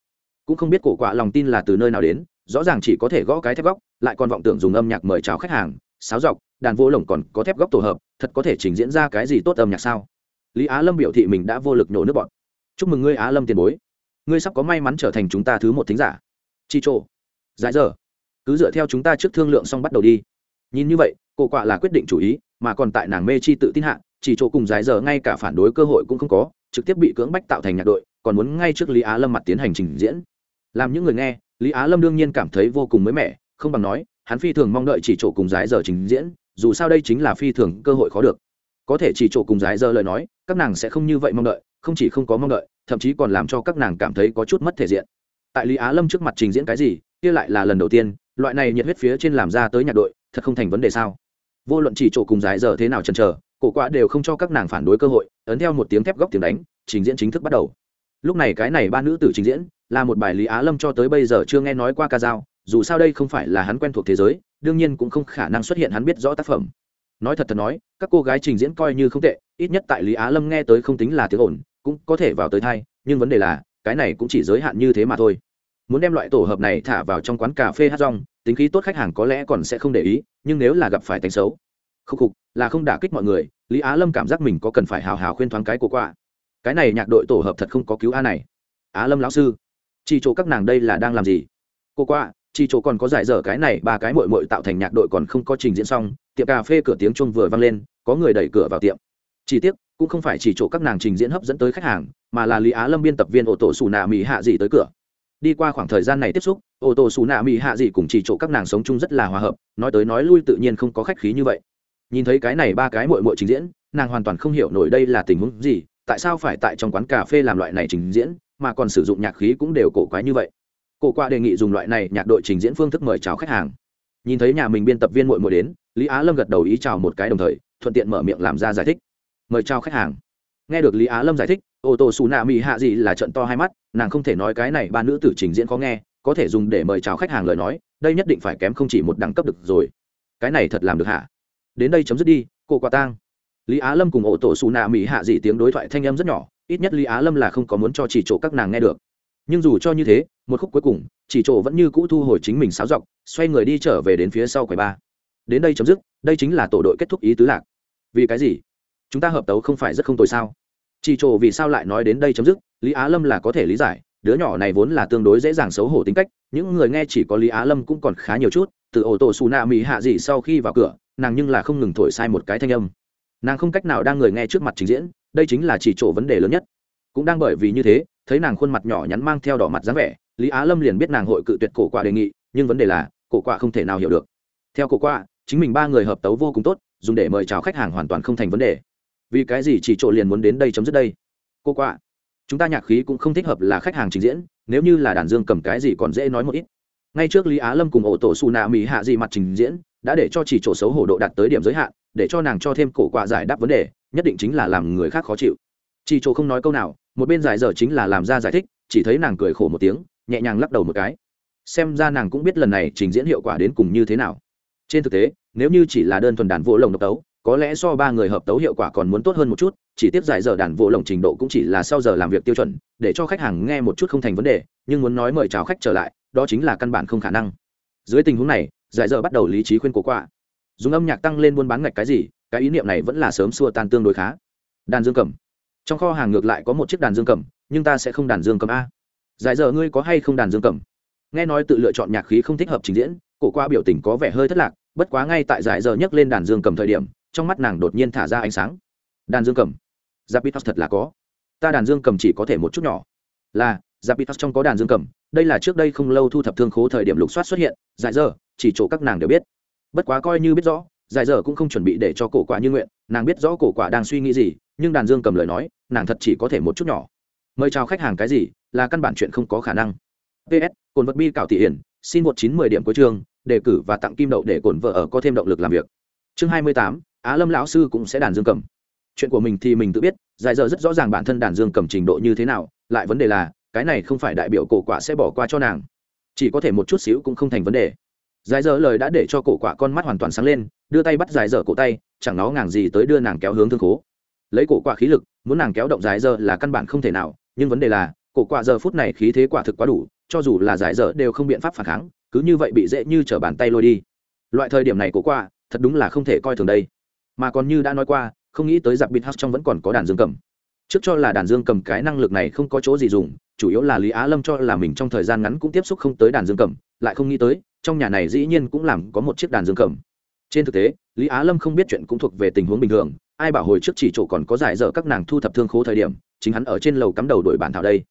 Cũng không biết cổ quạ lòng tin là từ nơi nào đến rõ ràng chỉ có thể gõ cái thép góc lại còn vọng tưởng dùng âm nhạc mời chào khách hàng sáo dọc đàn vô lồng còn có thép góc tổ hợp thật có thể trình diễn ra cái gì tốt âm nhạc sao? Lý á lâm biểu thị mình đã vô lực nhổ nước bọn chúc mừng ngươi á lâm tiền bối. Ngươi sắp có may mắn trở thành chúng ta thứ một thính giả. Chi trộ giải giờ. Cứ dựa theo chúng ta trước thương lượng xong bắt đầu đi. Nhìn như vậy, cổ quạ là quyết định chủ ý, mà còn tại nàng mê chi tự tin hạ chỉ chỗ cùng giải giờ ngay cả phản đối cơ hội cũng không có, trực tiếp bị cưỡng bách tạo thành nhạc đội, còn muốn ngay trước lý á lâm mặt tiến hành trình diễn. Làm những người nghe, lý á lâm đương nhiên cảm thấy vô cùng mới mẻ, không bằng nói, hắn phi thường mong đợi chỉ chỗ cùng giải giờ trình diễn, dù sao đây chính là phi thường cơ hội khó được. Có thể chỉ chỗ cùng giải giờ lời nói, các nàng sẽ không như vậy mong đợi không chỉ không có mong đợi, thậm chí còn làm cho các nàng cảm thấy có chút mất thể diện. Tại lý á lâm trước mặt trình diễn cái gì, kia lại là lần đầu tiên, loại này nhiệt huyết phía trên làm ra tới nhạc đội, thật không thành vấn đề sao? Vô luận chỉ chỗ cùng giải giờ thế nào chần chờ, cổ quạ đều không cho các nàng phản đối cơ hội, ấn theo một tiếng thép góc tiếng đánh, trình diễn chính thức bắt đầu. Lúc này cái này ba nữ tử trình diễn, là một bài lý á lâm cho tới bây giờ chưa nghe nói qua ca dao, dù sao đây không phải là hắn quen thuộc thế giới, đương nhiên cũng không khả năng xuất hiện hắn biết rõ tác phẩm. Nói thật thật nói, các cô gái trình diễn coi như không tệ, ít nhất tại lý á lâm nghe tới không tính là tiếng ổn cũng có thể vào tới thai, nhưng vấn đề là, cái này cũng chỉ giới hạn như thế mà thôi. Muốn đem loại tổ hợp này thả vào trong quán cà phê hát rong, tính khí tốt khách hàng có lẽ còn sẽ không để ý, nhưng nếu là gặp phải tính xấu, khúc khục, là không đả kích mọi người, lý á lâm cảm giác mình có cần phải hào hào khuyên thoáng cái của quạ. Cái này nhạc đội tổ hợp thật không có cứu a này. Á lâm lão sư, chỉ chỗ các nàng đây là đang làm gì? Cô quạ, chỉ chỗ còn có giải dở cái này, ba cái mội mội tạo thành nhạc đội còn không có trình diễn xong, tiệm cà phê cửa tiếng chuông vừa vang lên, có người đẩy cửa vào tiệm. Chỉ tiếc cũng không phải chỉ chỗ các nàng trình diễn hấp dẫn tới khách hàng, mà là lý á lâm biên tập viên ô tô xù nạ mỹ hạ dị tới cửa. Đi qua khoảng thời gian này tiếp xúc, ô tô xù nạ mỹ hạ dị cùng chỉ chỗ các nàng sống chung rất là hòa hợp, nói tới nói lui tự nhiên không có khách khí như vậy. Nhìn thấy cái này ba cái mội mội trình diễn, nàng hoàn toàn không hiểu nổi đây là tình huống gì, tại sao phải tại trong quán cà phê làm loại này trình diễn, mà còn sử dụng nhạc khí cũng đều cổ quái như vậy. Cổ qua đề nghị dùng loại này nhạc đội trình diễn phương thức mời chào khách hàng. Nhìn thấy nhà mình biên tập viên mội mội đến, lý á lâm gật đầu ý chào một cái đồng thời, thuận tiện mở miệng làm ra giải thích mời chào khách hàng. Nghe được lý á lâm giải thích, ô tô xù nạ mỹ hạ gì là trận to hai mắt, nàng không thể nói cái này ba nữ tử trình diễn có nghe, có thể dùng để mời chào khách hàng lời nói, đây nhất định phải kém không chỉ một đẳng cấp được rồi. Cái này thật làm được hả? Đến đây chấm dứt đi, cô quả tang. Lý á lâm cùng ô tổ xù nạ mỹ hạ dị tiếng đối thoại thanh âm rất nhỏ, ít nhất lý á lâm là không có muốn cho chỉ chỗ các nàng nghe được. Nhưng dù cho như thế, một khúc cuối cùng, chỉ chỗ vẫn như cũ thu hồi chính mình sáo dọc, xoay người đi trở về đến phía sau quầy ba đến đây chấm dứt, đây chính là tổ đội kết thúc ý tứ lạc. Vì cái gì? Chúng ta hợp tấu không phải rất không tồi sao? Chỉ chỗ vì sao lại nói đến đây chấm dứt, lý á lâm là có thể lý giải, đứa nhỏ này vốn là tương đối dễ dàng xấu hổ tính cách, những người nghe chỉ có lý á lâm cũng còn khá nhiều chút, từ ổ tổ xù nạ mỹ hạ dị sau khi vào cửa, nàng nhưng là không ngừng thổi sai một cái thanh âm. Nàng không cách nào đang người nghe trước mặt trình diễn, đây chính là chỉ chỗ vấn đề lớn nhất. Cũng đang bởi vì như thế, thấy nàng khuôn mặt nhỏ nhắn mang theo đỏ mặt dáng vẻ, lý á lâm liền biết nàng hội cự tuyệt cổ quả đề nghị, nhưng vấn đề là, cổ quả không thể nào hiểu được. Theo cổ quả chính mình ba người hợp tấu vô cùng tốt, dùng để mời chào khách hàng hoàn toàn không thành vấn đề vì cái gì chỉ trộn liền muốn đến đây chấm dứt đây? Cô quạ, chúng ta nhạc khí cũng không thích hợp là khách hàng trình diễn, nếu như là đàn dương cầm cái gì còn dễ nói một ít. Ngay trước lý á lâm cùng ổ tổ xù nạ mỹ hạ gì mặt trình diễn, đã để cho chỉ chỗ xấu hổ độ đạt tới điểm giới hạn, để cho nàng cho thêm cổ quạ giải đáp vấn đề, nhất định chính là làm người khác khó chịu. Chỉ chỗ không nói câu nào, một bên giải dở chính là làm ra giải thích, chỉ thấy nàng cười khổ một tiếng, nhẹ nhàng lắc đầu một cái. Xem ra nàng cũng biết lần này trình diễn hiệu quả đến cùng như thế nào. Trên thực tế, nếu như chỉ là đơn thuần đàn vỗ lồng độc tấu có lẽ so ba người hợp tấu hiệu quả còn muốn tốt hơn một chút, chỉ tiếp giải giờ đàn vỗ lồng trình độ cũng chỉ là sau giờ làm việc tiêu chuẩn, để cho khách hàng nghe một chút không thành vấn đề, nhưng muốn nói mời chào khách trở lại, đó chính là căn bản không khả năng. Dưới tình huống này, giải giờ bắt đầu lý trí khuyên cố quạ. Dùng âm nhạc tăng lên buôn bán ngạch cái gì, cái ý niệm này vẫn là sớm xua tan tương đối khá. Đàn dương cầm. Trong kho hàng ngược lại có một chiếc đàn dương cầm, nhưng ta sẽ không đàn dương cầm a. Giải giờ ngươi có hay không đàn dương cầm? Nghe nói tự lựa chọn nhạc khí không thích hợp trình diễn, cổ qua biểu tình có vẻ hơi thất lạc, bất quá ngay tại giải giờ nhấc lên đàn dương cầm thời điểm trong mắt nàng đột nhiên thả ra ánh sáng. Đàn dương cầm. Zapitos thật là có. Ta đàn dương cầm chỉ có thể một chút nhỏ. Là zapitos trong có đàn dương cầm. Đây là trước đây không lâu thu thập thương khố thời điểm lục soát xuất hiện. Dài giờ chỉ chỗ các nàng đều biết. Bất quá coi như biết rõ dài giờ cũng không chuẩn bị để cho cổ quả như nguyện. Nàng biết rõ cổ quả đang suy nghĩ gì, nhưng đàn dương cầm lời nói, nàng thật chỉ có thể một chút nhỏ. Mời chào khách hàng cái gì, là căn bản chuyện không có khả năng. Ps cồn vật bi cảo thị hiển, xin một chín mười điểm cuối chương, đề cử và tặng kim đậu để cồn vợ ở có thêm động lực làm việc. Chương hai mươi tám á lâm lão sư cũng sẽ đàn dương cầm. Chuyện của mình thì mình tự biết, Dài giờ rất rõ ràng bản thân đàn dương cầm trình độ như thế nào, lại vấn đề là, cái này không phải đại biểu cổ quả sẽ bỏ qua cho nàng. Chỉ có thể một chút xíu cũng không thành vấn đề. Dài dở lời đã để cho cổ quả con mắt hoàn toàn sáng lên, đưa tay bắt dài dở cổ tay, chẳng nó ngàng gì tới đưa nàng kéo hướng thương khố. Lấy cổ quả khí lực, muốn nàng kéo động dài dở là căn bản không thể nào, nhưng vấn đề là, cổ quả giờ phút này khí thế quả thực quá đủ, cho dù là dài dở đều không biện pháp phản kháng, cứ như vậy bị dễ như t bàn tay lôi đi. Loại thời điểm này cổ quả, thật đúng là không thể coi thường đây mà còn như đã nói qua, không nghĩ tới giặc bịt hắc trong vẫn còn có đàn dương cầm. Trước cho là đàn dương cầm cái năng lực này không có chỗ gì dùng, chủ yếu là lý á lâm cho là mình trong thời gian ngắn cũng tiếp xúc không tới đàn dương cầm, lại không nghĩ tới, trong nhà này dĩ nhiên cũng làm có một chiếc đàn dương cầm. Trên thực tế, lý á lâm không biết chuyện cũng thuộc về tình huống bình thường, ai bảo hồi trước chỉ chỗ còn có giải dở các nàng thu thập thương khố thời điểm, chính hắn ở trên lầu cắm đầu đội bản thảo đây.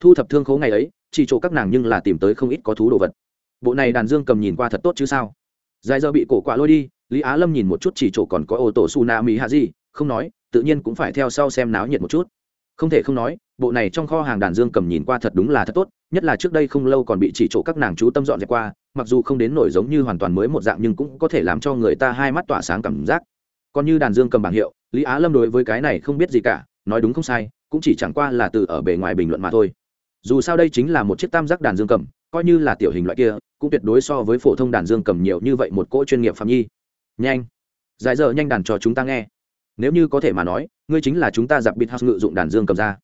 Thu thập thương khố ngày ấy, chỉ chỗ các nàng nhưng là tìm tới không ít có thú đồ vật. Bộ này đàn dương cầm nhìn qua thật tốt chứ sao? Giải dở bị cổ quạ lôi đi lý á lâm nhìn một chút chỉ chỗ còn có ô tô tsunami hạ gì không nói, tự nhiên cũng phải theo sau xem náo nhiệt một chút. Không thể không nói, bộ này trong kho hàng đàn dương cầm nhìn qua thật đúng là thật tốt, nhất là trước đây không lâu còn bị chỉ chỗ các nàng chú tâm dọn dẹp qua, mặc dù không đến nổi giống như hoàn toàn mới một dạng nhưng cũng có thể làm cho người ta hai mắt tỏa sáng cảm giác. Còn như đàn dương cầm bảng hiệu, lý á lâm đối với cái này không biết gì cả, nói đúng không sai, cũng chỉ chẳng qua là từ ở bề ngoài bình luận mà thôi. Dù sao đây chính là một chiếc tam giác đàn dương cầm, coi như là tiểu hình loại kia, cũng tuyệt đối so với phổ thông đàn dương cầm nhiều như vậy một cỗ chuyên nghiệp phạm nhi nhanh. Giải dở nhanh đàn cho chúng ta nghe. Nếu như có thể mà nói, ngươi chính là chúng ta giặc bịt house ngự dụng đàn dương cầm ra.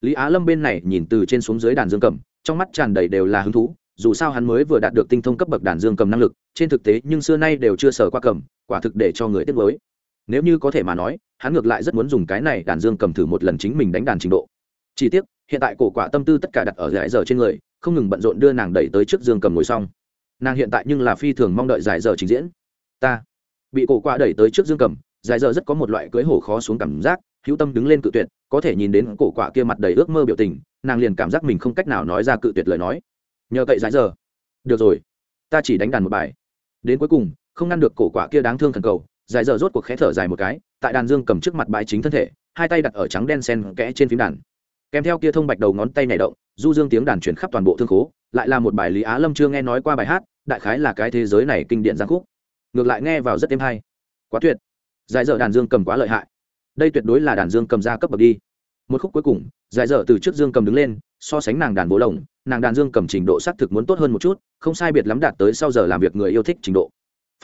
Lý á lâm bên này nhìn từ trên xuống dưới đàn dương cầm, trong mắt tràn đầy đều là hứng thú, dù sao hắn mới vừa đạt được tinh thông cấp bậc đàn dương cầm năng lực, trên thực tế nhưng xưa nay đều chưa sở qua cầm, quả thực để cho người tiết mới nếu như có thể mà nói, hắn ngược lại rất muốn dùng cái này đàn dương cầm thử một lần chính mình đánh đàn trình độ. Chỉ tiếc, hiện tại cổ quả tâm tư tất cả đặt ở giải giờ trên người, không ngừng bận rộn đưa nàng đẩy tới trước dương cầm ngồi xong. Nàng hiện tại nhưng là phi thường mong đợi giải giờ trình diễn. Ta bị cổ quạ đẩy tới trước dương cầm giải giờ rất có một loại cưới hổ khó xuống cảm giác, hữu tâm đứng lên cự tuyệt, có thể nhìn đến cổ quạ kia mặt đầy ước mơ biểu tình, nàng liền cảm giác mình không cách nào nói ra cự tuyệt lời nói. Nhờ cậy giải giờ được rồi, ta chỉ đánh đàn một bài. Đến cuối cùng, không ngăn được cổ quả kia đáng thương thần cầu giải giờ rốt cuộc khẽ thở dài một cái, tại đàn dương cầm trước mặt bãi chính thân thể, hai tay đặt ở trắng đen sen kẽ trên phím đàn. Kèm theo kia thông bạch đầu ngón tay nảy động, du dương tiếng đàn chuyển khắp toàn bộ thương khố, lại là một bài lý á lâm chưa nghe nói qua bài hát, đại khái là cái thế giới này kinh điển giang khúc ngược lại nghe vào rất êm hay. Quá tuyệt. Giải dở đàn dương cầm quá lợi hại. Đây tuyệt đối là đàn dương cầm ra cấp bậc đi. Một khúc cuối cùng, giải dở từ trước dương cầm đứng lên, so sánh nàng đàn bố lồng, nàng đàn dương cầm trình độ xác thực muốn tốt hơn một chút, không sai biệt lắm đạt tới sau giờ làm việc người yêu thích trình độ.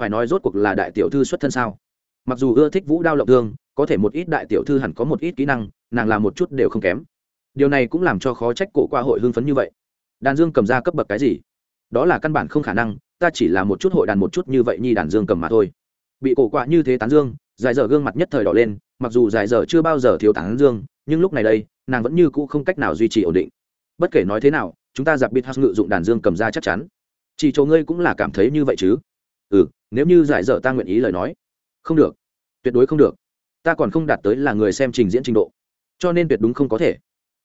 Phải nói rốt cuộc là đại tiểu thư xuất thân sao? Mặc dù ưa thích vũ đao lộng thương, có thể một ít đại tiểu thư hẳn có một ít kỹ năng, nàng làm một chút đều không kém. Điều này cũng làm cho khó trách cổ qua hội hưng phấn như vậy. Đàn dương cầm ra cấp bậc cái gì? Đó là căn bản không khả năng ta chỉ là một chút hội đàn một chút như vậy nhi đàn dương cầm mà thôi. Bị cổ quạ như thế tán dương, dài dở gương mặt nhất thời đỏ lên, mặc dù dài dở chưa bao giờ thiếu tán dương, nhưng lúc này đây, nàng vẫn như cũ không cách nào duy trì ổn định. Bất kể nói thế nào, chúng ta giặc biệt hát ngự dụng đàn dương cầm ra chắc chắn. Chỉ chỗ ngươi cũng là cảm thấy như vậy chứ. Ừ nếu như giải dở ta nguyện ý lời nói. Không được. Tuyệt đối không được. Ta còn không đạt tới là người xem trình diễn trình độ. Cho nên tuyệt đúng không có thể.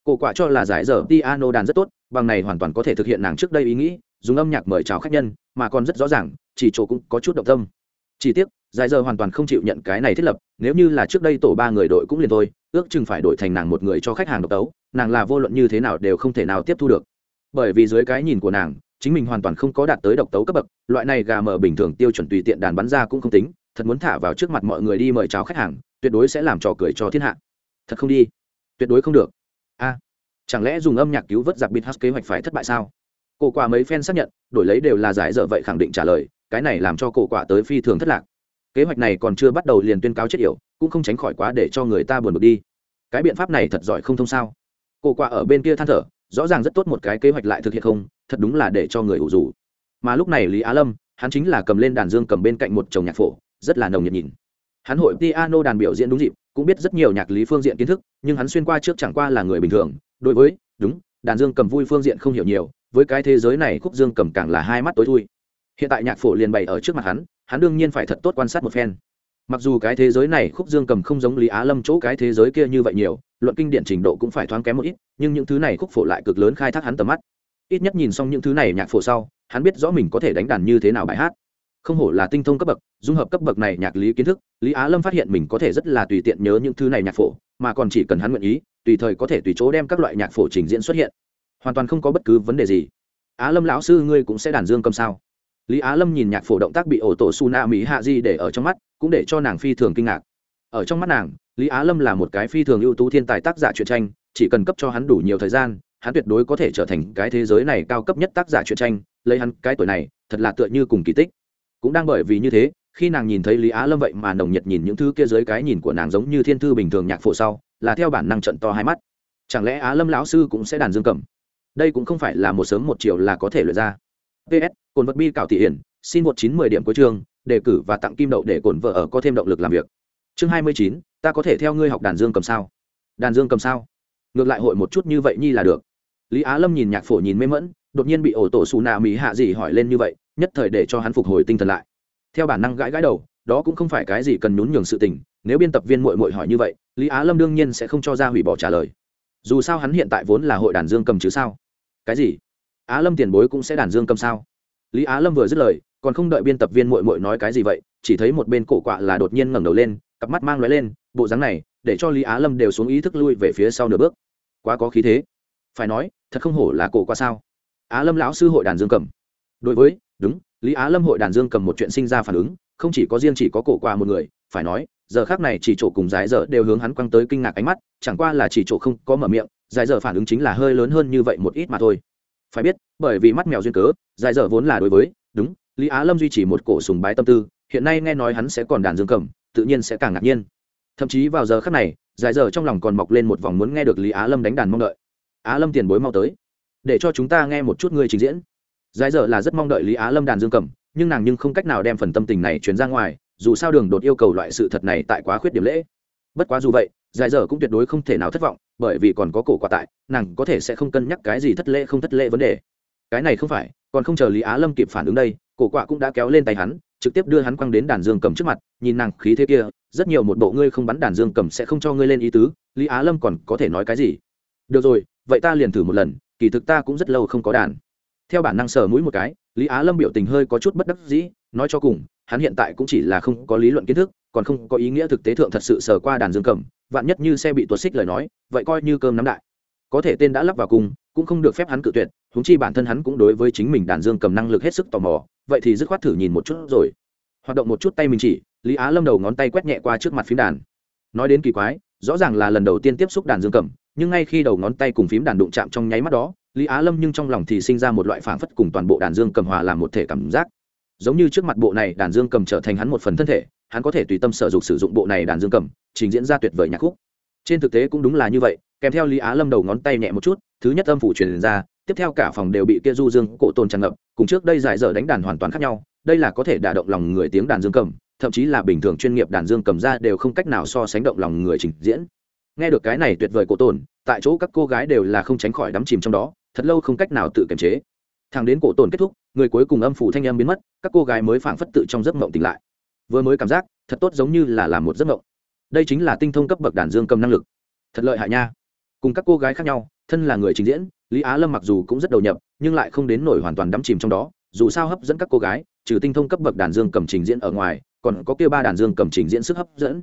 Cổ quả cho là giải dở piano đàn rất tốt, bằng này hoàn toàn có thể thực hiện nàng trước đây ý nghĩ dùng âm nhạc mời chào khách nhân, mà còn rất rõ ràng, chỉ chỗ cũng có chút động tâm. Chỉ tiếc, giải giờ hoàn toàn không chịu nhận cái này thiết lập, nếu như là trước đây tổ ba người đội cũng liền thôi, ước chừng phải đổi thành nàng một người cho khách hàng độc tấu nàng là vô luận như thế nào đều không thể nào tiếp thu được. Bởi vì dưới cái nhìn của nàng, chính mình hoàn toàn không có đạt tới độc tấu cấp bậc, loại này gà mở bình thường tiêu chuẩn tùy tiện đàn bắn ra cũng không tính, thật muốn thả vào trước mặt mọi người đi mời chào khách hàng, tuyệt đối sẽ làm trò cười cho thiên hạ. Thật không đi? Tuyệt đối không được. A, chẳng lẽ dùng âm nhạc cứu vớt giặc bịt hát kế hoạch phải thất bại sao? Cổ quả mấy fan xác nhận, đổi lấy đều là giải dở vậy khẳng định trả lời, cái này làm cho cổ quả tới phi thường thất lạc. Kế hoạch này còn chưa bắt đầu liền tuyên cáo chết yểu, cũng không tránh khỏi quá để cho người ta buồn bực đi. Cái biện pháp này thật giỏi không thông sao? Cổ quả ở bên kia than thở, rõ ràng rất tốt một cái kế hoạch lại thực hiện không, thật đúng là để cho người ủ rủ mà lúc này lý á lâm, hắn chính là cầm lên đàn dương cầm bên cạnh một chồng nhạc phổ, rất là nồng nhiệt nhìn. Hắn hội piano đàn biểu diễn đúng dịp, cũng biết rất nhiều nhạc lý phương diện kiến thức, nhưng hắn xuyên qua trước chẳng qua là người bình thường, đối với, đúng, đàn dương cầm vui phương diện không hiểu nhiều với cái thế giới này khúc dương cầm càng là hai mắt tối thui. Hiện tại nhạc phổ liền bày ở trước mặt hắn hắn đương nhiên phải thật tốt quan sát một phen. Mặc dù cái thế giới này khúc dương cầm không giống lý á lâm chỗ cái thế giới kia như vậy nhiều, luận kinh điển trình độ cũng phải thoáng kém một ít, nhưng những thứ này khúc phổ lại cực lớn khai thác hắn tầm mắt. Ít nhất nhìn xong những thứ này nhạc phổ sau, hắn biết rõ mình có thể đánh đàn như thế nào bài hát. Không hổ là tinh thông cấp bậc, dung hợp cấp bậc này nhạc lý kiến thức, lý á lâm phát hiện mình có thể rất là tùy tiện nhớ những thứ này nhạc phổ, mà còn chỉ cần hắn nguyện ý, tùy thời có thể tùy chỗ đem các loại nhạc phổ trình diễn xuất hiện hoàn toàn không có bất cứ vấn đề gì. Á lâm lão sư ngươi cũng sẽ đàn dương cầm sao? Lý á lâm nhìn nhạc phổ động tác bị ổ tổ su na mỹ hạ di để ở trong mắt, cũng để cho nàng phi thường kinh ngạc. Ở trong mắt nàng, lý á lâm là một cái phi thường ưu tú thiên tài tác giả truyện tranh, chỉ cần cấp cho hắn đủ nhiều thời gian, hắn tuyệt đối có thể trở thành cái thế giới này cao cấp nhất tác giả truyện tranh, lấy hắn cái tuổi này, thật là tựa như cùng kỳ tích. Cũng đang bởi vì như thế, khi nàng nhìn thấy lý á lâm vậy mà nồng nhiệt nhìn những thứ kia dưới cái nhìn của nàng giống như thiên thư bình thường nhạc phổ sau, là theo bản năng trận to hai mắt. Chẳng lẽ á lâm lão sư cũng sẽ đàn dương cầm? Đây cũng không phải là một sớm một chiều là có thể luyện ra. Ps cồn vật bi cảo thị hiển, xin một chín mười điểm cuối chương đề cử và tặng kim đậu để cồn vợ ở có thêm động lực làm việc. Chương hai mươi chín, ta có thể theo ngươi học đàn dương cầm sao? Đàn dương cầm sao? Ngược lại hội một chút như vậy nhi là được. Lý á lâm nhìn nhạc phổ nhìn mê mẫn đột nhiên bị ổ tổ xù nà mỹ hạ gì hỏi lên như vậy, nhất thời để cho hắn phục hồi tinh thần lại. Theo bản năng gãi gãi đầu, đó cũng không phải cái gì cần nhún nhường sự tình, nếu biên tập viên mội mội hỏi như vậy, lý á lâm đương nhiên sẽ không cho ra hủy bỏ trả lời. Dù sao hắn hiện tại vốn là hội đàn dương cầm chứ sao? Cái gì? Á lâm tiền bối cũng sẽ đàn dương cầm sao? Lý á lâm vừa dứt lời, còn không đợi biên tập viên mội mội nói cái gì vậy, chỉ thấy một bên cổ quạ là đột nhiên ngẩng đầu lên, cặp mắt mang lóe lên, bộ dáng này, để cho lý á lâm đều xuống ý thức lui về phía sau nửa bước. Quá có khí thế. Phải nói, thật không hổ là cổ qua sao? Á lâm lão sư hội đàn dương cầm. Đối với, đúng, lý á lâm hội đàn dương cầm một chuyện sinh ra phản ứng, không chỉ có riêng chỉ có cổ qua một người, phải nói, giờ khác này chỉ chỗ cùng giải dở đều hướng hắn quăng tới kinh ngạc ánh mắt, chẳng qua là chỉ chỗ không có mở miệng giải dở phản ứng chính là hơi lớn hơn như vậy một ít mà thôi. Phải biết, bởi vì mắt mèo duyên cớ, giải dở vốn là đối với, đúng, lý á lâm duy trì một cổ sùng bái tâm tư, hiện nay nghe nói hắn sẽ còn đàn dương cầm, tự nhiên sẽ càng ngạc nhiên. Thậm chí vào giờ khắc này, giải dở trong lòng còn mọc lên một vòng muốn nghe được lý á lâm đánh đàn mong đợi. Á lâm tiền bối mau tới, để cho chúng ta nghe một chút ngươi trình diễn. Giải dở là rất mong đợi lý á lâm đàn dương cầm, nhưng nàng nhưng không cách nào đem phần tâm tình này truyền ra ngoài, dù sao đường đột yêu cầu loại sự thật này tại quá khuyết điểm lễ. Bất quá dù vậy, giải dở cũng tuyệt đối không thể nào thất vọng bởi vì còn có cổ quả tại, nàng có thể sẽ không cân nhắc cái gì thất lễ không thất lễ vấn đề. Cái này không phải, còn không chờ lý á lâm kịp phản ứng đây, cổ quạ cũng đã kéo lên tay hắn, trực tiếp đưa hắn quăng đến đàn dương cầm trước mặt, nhìn nàng khí thế kia, rất nhiều một bộ ngươi không bắn đàn dương cầm sẽ không cho ngươi lên ý tứ, lý á lâm còn có thể nói cái gì? Được rồi, vậy ta liền thử một lần, kỳ thực ta cũng rất lâu không có đàn. Theo bản năng sờ mũi một cái, lý á lâm biểu tình hơi có chút bất đắc dĩ, nói cho cùng, hắn hiện tại cũng chỉ là không có lý luận kiến thức, còn không có ý nghĩa thực tế thượng thật sự sờ qua đàn dương cầm vạn nhất như xe bị tuột xích lời nói, vậy coi như cơm nắm đại. Có thể tên đã lắp vào cung cũng không được phép hắn cự tuyệt húng chi bản thân hắn cũng đối với chính mình đàn dương cầm năng lực hết sức tò mò, vậy thì dứt khoát thử nhìn một chút rồi. Hoạt động một chút tay mình chỉ, lý á lâm đầu ngón tay quét nhẹ qua trước mặt phím đàn. Nói đến kỳ quái, rõ ràng là lần đầu tiên tiếp xúc đàn dương cầm, nhưng ngay khi đầu ngón tay cùng phím đàn đụng chạm trong nháy mắt đó, lý á lâm nhưng trong lòng thì sinh ra một loại phảng phất cùng toàn bộ đàn dương cầm hòa làm một thể cảm giác. Giống như trước mặt bộ này đàn dương cầm trở thành hắn một phần thân thể hắn có thể tùy tâm sở dục sử dụng bộ này đàn dương cầm, trình diễn ra tuyệt vời nhạc khúc. Trên thực tế cũng đúng là như vậy, kèm theo lý á lâm đầu ngón tay nhẹ một chút, thứ nhất âm phủ truyền ra, tiếp theo cả phòng đều bị kia du dương cổ tồn tràn ngập, cùng trước đây giải dở đánh đàn hoàn toàn khác nhau, đây là có thể đả động lòng người tiếng đàn dương cầm, thậm chí là bình thường chuyên nghiệp đàn dương cầm ra đều không cách nào so sánh động lòng người trình diễn. Nghe được cái này tuyệt vời cổ tồn tại chỗ các cô gái đều là không tránh khỏi đắm chìm trong đó, thật lâu không cách nào tự kiềm chế. Thằng đến cổ tồn kết thúc, người cuối cùng âm phủ thanh âm biến mất, các cô gái mới phảng phất tự trong giấc mộng tỉnh lại vừa mới cảm giác thật tốt giống như là làm một giấc mộng. Đây chính là tinh thông cấp bậc đàn dương cầm năng lực. Thật lợi hại nha. Cùng các cô gái khác nhau, thân là người trình diễn, lý á lâm mặc dù cũng rất đầu nhập, nhưng lại không đến nổi hoàn toàn đắm chìm trong đó, dù sao hấp dẫn các cô gái, trừ tinh thông cấp bậc đàn dương cầm trình diễn ở ngoài, còn có kia ba đàn dương cầm trình diễn sức hấp dẫn.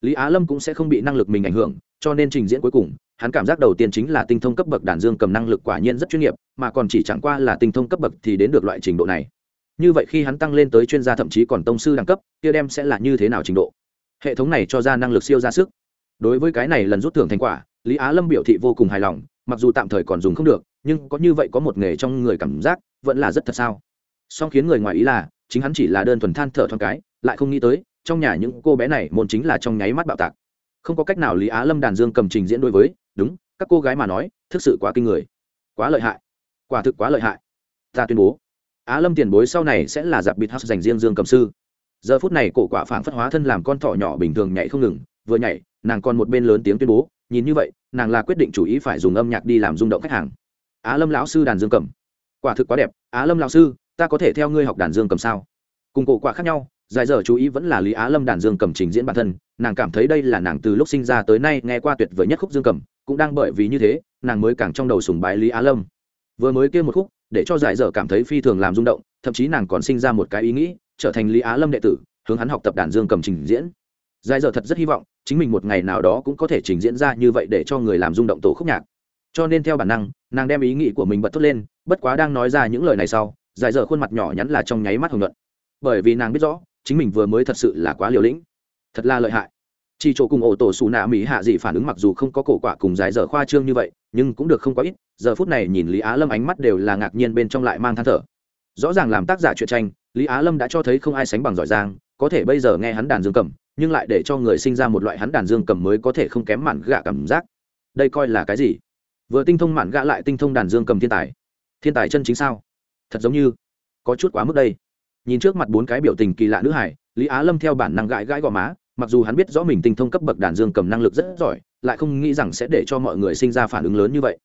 Lý á lâm cũng sẽ không bị năng lực mình ảnh hưởng, cho nên trình diễn cuối cùng, hắn cảm giác đầu tiên chính là tinh thông cấp bậc đàn dương cầm năng lực quả nhiên rất chuyên nghiệp, mà còn chỉ chẳng qua là tinh thông cấp bậc thì đến được loại trình độ này như vậy khi hắn tăng lên tới chuyên gia thậm chí còn tông sư đẳng cấp, kia đem sẽ là như thế nào trình độ? Hệ thống này cho ra năng lực siêu ra sức. Đối với cái này lần rút thưởng thành quả, lý á lâm biểu thị vô cùng hài lòng, mặc dù tạm thời còn dùng không được, nhưng có như vậy có một nghề trong người cảm giác, vẫn là rất thật sao? Song khiến người ngoài ý là, chính hắn chỉ là đơn thuần than thở thoáng cái, lại không nghĩ tới, trong nhà những cô bé này môn chính là trong nháy mắt bạo tạc. Không có cách nào lý á lâm đàn dương cầm trình diễn đối với, đúng, các cô gái mà nói, thực sự quá kinh người, quá lợi hại, quả thực quá lợi hại. Ta tuyên bố á lâm tiền bối sau này sẽ là giặc bịt hắc dành riêng dương cầm sư. Giờ phút này cổ quả phảng phất hóa thân làm con thỏ nhỏ bình thường nhảy không ngừng, vừa nhảy, nàng còn một bên lớn tiếng tuyên bố, nhìn như vậy, nàng là quyết định chủ ý phải dùng âm nhạc đi làm rung động khách hàng. Á lâm lão sư đàn dương cầm. Quả thực quá đẹp, á lâm lão sư, ta có thể theo ngươi học đàn dương cầm sao? Cùng cổ quả khác nhau, dài giờ chú ý vẫn là lý á lâm đàn dương cầm trình diễn bản thân, nàng cảm thấy đây là nàng từ lúc sinh ra tới nay nghe qua tuyệt vời nhất khúc dương cầm, cũng đang bởi vì như thế, nàng mới càng trong đầu sùng bái lý á lâm. Vừa mới kêu một khúc để cho giải dở cảm thấy phi thường làm rung động, thậm chí nàng còn sinh ra một cái ý nghĩ, trở thành lý á lâm đệ tử, hướng hắn học tập đàn dương cầm trình diễn. Giải dở thật rất hy vọng, chính mình một ngày nào đó cũng có thể trình diễn ra như vậy để cho người làm rung động tổ khúc nhạc. Cho nên theo bản năng, nàng đem ý nghĩ của mình bật thốt lên, bất quá đang nói ra những lời này sau, giải dở khuôn mặt nhỏ nhắn là trong nháy mắt hồng luận bởi vì nàng biết rõ, chính mình vừa mới thật sự là quá liều lĩnh. Thật là lợi hại chỉ chỗ cùng ổ tổ xù nạ mỹ hạ dị phản ứng mặc dù không có cổ quả cùng dài dở khoa trương như vậy, nhưng cũng được không quá ít. Giờ phút này nhìn lý á lâm ánh mắt đều là ngạc nhiên bên trong lại mang than thở. Rõ ràng làm tác giả truyện tranh, lý á lâm đã cho thấy không ai sánh bằng giỏi giang, có thể bây giờ nghe hắn đàn dương cầm, nhưng lại để cho người sinh ra một loại hắn đàn dương cầm mới có thể không kém mặn gạ cảm giác. Đây coi là cái gì? Vừa tinh thông mặn gạ lại tinh thông đàn dương cầm thiên tài. Thiên tài chân chính sao? Thật giống như có chút quá mức đây. Nhìn trước mặt bốn cái biểu tình kỳ lạ nữ hải, lý á lâm theo bản năng gãi gãi gò má mặc dù hắn biết rõ mình tinh thông cấp bậc đàn dương cầm năng lực rất giỏi, lại không nghĩ rằng sẽ để cho mọi người sinh ra phản ứng lớn như vậy.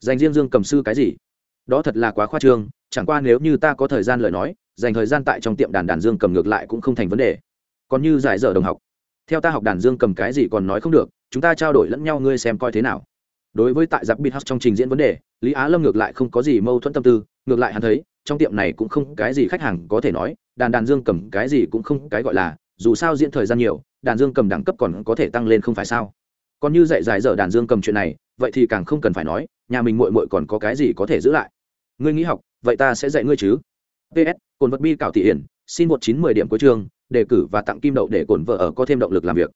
Dành riêng dương cầm sư cái gì? Đó thật là quá khoa trương, chẳng qua nếu như ta có thời gian lời nói, dành thời gian tại trong tiệm đàn đàn dương cầm ngược lại cũng không thành vấn đề. Còn như giải dở đồng học, theo ta học đàn dương cầm cái gì còn nói không được, chúng ta trao đổi lẫn nhau ngươi xem coi thế nào. Đối với tại giặc bít hắc trong trình diễn vấn đề, lý á lâm ngược lại không có gì mâu thuẫn tâm tư, ngược lại hắn thấy, trong tiệm này cũng không cái gì khách hàng có thể nói, đàn đàn dương cầm cái gì cũng không cái gọi là dù sao diễn thời gian nhiều, đàn dương cầm đẳng cấp còn có thể tăng lên không phải sao? Còn như dạy dài dở đàn dương cầm chuyện này, vậy thì càng không cần phải nói, nhà mình mội mội còn có cái gì có thể giữ lại? Ngươi nghĩ học, vậy ta sẽ dạy ngươi chứ. Ps cồn vật bi cảo thị hiển, xin một chín mười điểm cuối chương, đề cử và tặng kim đậu để cồn vợ ở có thêm động lực làm việc.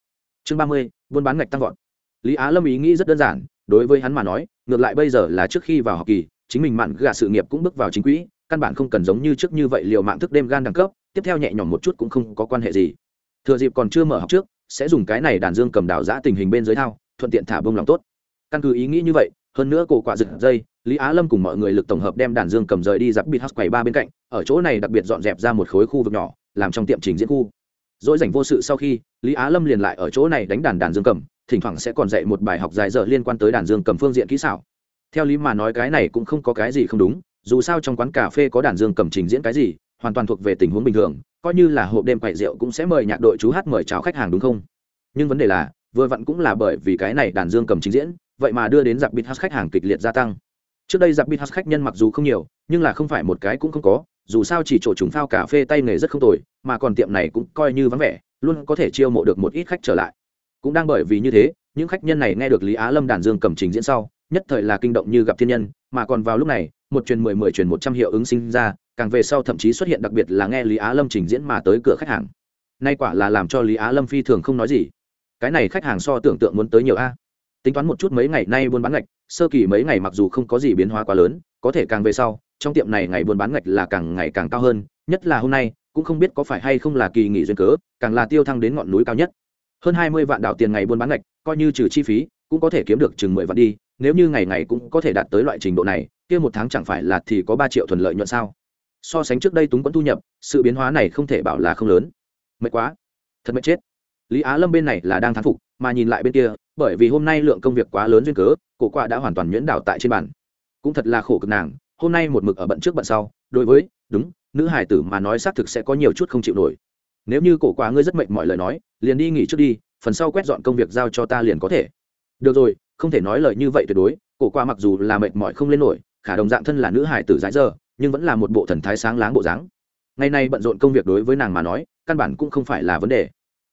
Chương ba mươi, buôn bán ngạch tăng vọt. Lý á lâm ý nghĩ rất đơn giản, đối với hắn mà nói, ngược lại bây giờ là trước khi vào học kỳ, chính mình mặn gà sự nghiệp cũng bước vào chính quỹ, căn bản không cần giống như trước như vậy liều mạng thức đêm gan đẳng cấp, tiếp theo nhẹ nhõm một chút cũng không có quan hệ gì thừa dịp còn chưa mở học trước, sẽ dùng cái này đàn dương cầm đào giã tình hình bên dưới thao, thuận tiện thả bông lòng tốt. Căn cứ ý nghĩ như vậy, hơn nữa cổ quả rực dây lý á lâm cùng mọi người lực tổng hợp đem đàn dương cầm rời đi giặc bịt hắc quầy ba bên cạnh, ở chỗ này đặc biệt dọn dẹp ra một khối khu vực nhỏ, làm trong tiệm trình diễn khu. Dỗi dành vô sự sau khi, lý á lâm liền lại ở chỗ này đánh đàn đàn dương cầm, thỉnh thoảng sẽ còn dạy một bài học dài dở liên quan tới đàn dương cầm phương diện kỹ xảo. Theo lý mà nói cái này cũng không có cái gì không đúng, dù sao trong quán cà phê có đàn dương cầm trình diễn cái gì hoàn toàn thuộc về tình huống bình thường, coi như là hộp đêm quậy rượu cũng sẽ mời nhạc đội chú hát mời chào khách hàng đúng không? Nhưng vấn đề là, vừa vặn cũng là bởi vì cái này đàn dương cầm trình diễn, vậy mà đưa đến giặc bít hát khách hàng kịch liệt gia tăng. Trước đây giặc bít hát khách nhân mặc dù không nhiều, nhưng là không phải một cái cũng không có, dù sao chỉ chỗ chúng phao cà phê tay nghề rất không tồi, mà còn tiệm này cũng coi như vắng vẻ, luôn có thể chiêu mộ được một ít khách trở lại. Cũng đang bởi vì như thế, những khách nhân này nghe được lý á lâm đàn dương cầm trình diễn sau, nhất thời là kinh động như gặp thiên nhân, mà còn vào lúc này, một truyền mười mười truyền một trăm hiệu ứng sinh ra càng về sau thậm chí xuất hiện đặc biệt là nghe lý á lâm trình diễn mà tới cửa khách hàng. Nay quả là làm cho lý á lâm phi thường không nói gì. Cái này khách hàng so tưởng tượng muốn tới nhiều a. Tính toán một chút mấy ngày nay buôn bán ngạch, sơ kỳ mấy ngày mặc dù không có gì biến hóa quá lớn, có thể càng về sau, trong tiệm này ngày buôn bán ngạch là càng ngày càng cao hơn, nhất là hôm nay, cũng không biết có phải hay không là kỳ nghỉ duyên cớ, càng là tiêu thăng đến ngọn núi cao nhất. Hơn hai mươi vạn đạo tiền ngày buôn bán ngạch, coi như trừ chi phí, cũng có thể kiếm được chừng mười vạn đi, nếu như ngày ngày cũng có thể đạt tới loại trình độ này, kia một tháng chẳng phải là thì có ba triệu thuần lợi nhuận sao? So sánh trước đây túng quẫn thu nhập, sự biến hóa này không thể bảo là không lớn. Mệt quá. Thật mệt chết. Lý á lâm bên này là đang thán phục, mà nhìn lại bên kia, bởi vì hôm nay lượng công việc quá lớn duyên cớ, cổ quạ đã hoàn toàn nhuyễn đảo tại trên bàn. Cũng thật là khổ cực nàng, hôm nay một mực ở bận trước bận sau, đối với, đúng, nữ hải tử mà nói xác thực sẽ có nhiều chút không chịu nổi. Nếu như cổ quá ngươi rất mệt mọi lời nói, liền đi nghỉ trước đi, phần sau quét dọn công việc giao cho ta liền có thể. Được rồi, không thể nói lời như vậy tuyệt đối, cổ qua mặc dù là mệt mỏi không lên nổi, khả đồng dạng thân là nữ hải tử dãi giờ nhưng vẫn là một bộ thần thái sáng láng bộ dáng. Ngày nay bận rộn công việc đối với nàng mà nói, căn bản cũng không phải là vấn đề.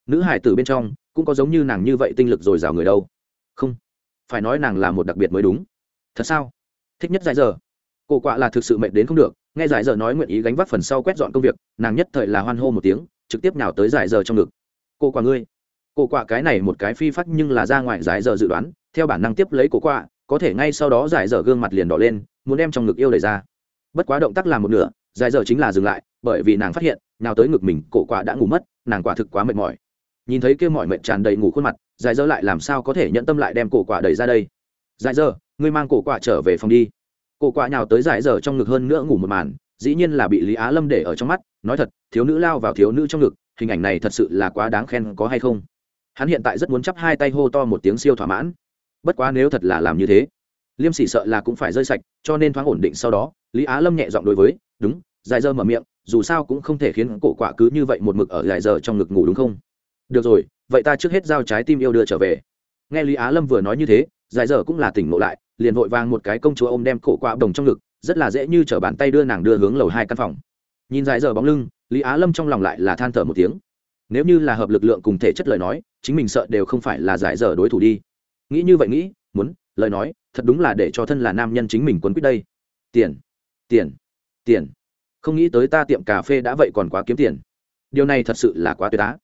Nữ hải tử bên trong, cũng có giống như nàng như vậy tinh lực dồi dào người đâu. Không, phải nói nàng là một đặc biệt mới đúng. Thật sao? Thích nhất giải giờ. Cổ quạ là thực sự mệt đến không được, nghe giải giờ nói nguyện ý gánh vác phần sau quét dọn công việc, nàng nhất thời là hoan hô một tiếng, trực tiếp nhào tới giải giờ trong ngực. Cô quả ngươi. Cổ quạ cái này một cái phi phát nhưng là ra ngoài giải giờ dự đoán, theo bản năng tiếp lấy cổ quạ, có thể ngay sau đó giải giờ gương mặt liền đỏ lên, muốn đem trong ngực yêu đẩy ra bất quá động tác làm một nửa giải giờ chính là dừng lại, bởi vì nàng phát hiện, nào tới ngực mình, cổ quả đã ngủ mất, nàng quả thực quá mệt mỏi. Nhìn thấy kia mọi mệt tràn đầy ngủ khuôn mặt giải giờ lại làm sao có thể nhận tâm lại đem cổ quả đẩy ra đây? Giải giờ ngươi mang cổ quả trở về phòng đi. Cổ quả nhào tới giải giờ trong ngực hơn nữa ngủ một màn, dĩ nhiên là bị lý á lâm để ở trong mắt, nói thật, thiếu nữ lao vào thiếu nữ trong ngực, hình ảnh này thật sự là quá đáng khen có hay không? Hắn hiện tại rất muốn chắp hai tay hô to một tiếng siêu thỏa mãn. Bất quá nếu thật là làm như thế liêm sỉ sợ là cũng phải rơi sạch, cho nên thoáng ổn định sau đó, lý á lâm nhẹ giọng đối với, đúng, dài giờ mở miệng, dù sao cũng không thể khiến cổ quả cứ như vậy một mực ở dài giờ trong ngực ngủ đúng không? Được rồi, vậy ta trước hết giao trái tim yêu đưa trở về. Nghe lý á lâm vừa nói như thế, dài giờ cũng là tỉnh ngộ lại, liền vội vàng một cái công chúa ôm đem cổ quả đồng trong ngực, rất là dễ như t bàn tay đưa nàng đưa hướng lầu hai căn phòng. Nhìn dài giờ bóng lưng, lý á lâm trong lòng lại là than thở một tiếng. Nếu như là hợp lực lượng cùng thể chất lời nói, chính mình sợ đều không phải là giải dở đối thủ đi. Nghĩ như vậy nghĩ, muốn lời nói, thật đúng là để cho thân là nam nhân chính mình quấn quýt đây. Tiền tiền tiền. Không nghĩ tới ta tiệm cà phê đã vậy còn quá kiếm tiền. Điều này thật sự là quá tuyệt á.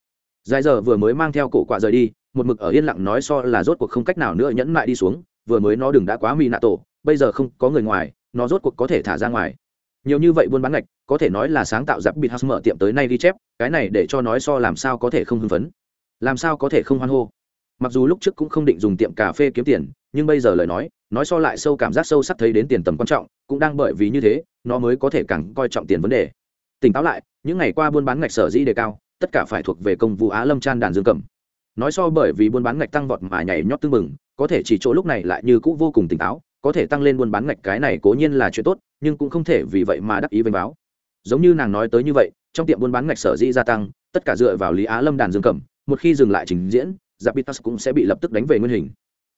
Dài giờ vừa mới mang theo cổ quạ rời đi, một mực ở yên lặng nói so là rốt cuộc không cách nào nữa nhẫn lại đi xuống, vừa mới nó đừng đã quá mì nạ tổ, bây giờ không có người ngoài, nó rốt cuộc có thể thả ra ngoài. Nhiều như vậy buôn bán ngạch, có thể nói là sáng tạo giáp bịt hắc mở tiệm tới nay ghi chép, cái này để cho nói so làm sao có thể không hưng phấn, làm sao có thể không hoan hô mặc dù lúc trước cũng không định dùng tiệm cà phê kiếm tiền, nhưng bây giờ lời nói nói so lại sâu cảm giác sâu sắc thấy đến tiền tầm quan trọng, cũng đang bởi vì như thế, nó mới có thể càng coi trọng tiền vấn đề. Tỉnh táo lại, những ngày qua buôn bán ngạch sở dĩ đề cao, tất cả phải thuộc về công vụ á lâm Tràn đàn dương cầm nói so bởi vì buôn bán ngạch tăng vọt mà nhảy nhót tưng mừng có thể chỉ chỗ lúc này lại như cũ vô cùng tỉnh táo, có thể tăng lên buôn bán ngạch cái này cố nhiên là chuyện tốt, nhưng cũng không thể vì vậy mà đắc ý vênh báo. Giống như nàng nói tới như vậy, trong tiệm buôn bán ngạch sở dĩ gia tăng, tất cả dựa vào lý á lâm đàn dương cầm một khi dừng lại trình diễn Zapitas cũng sẽ bị lập tức đánh về nguyên hình.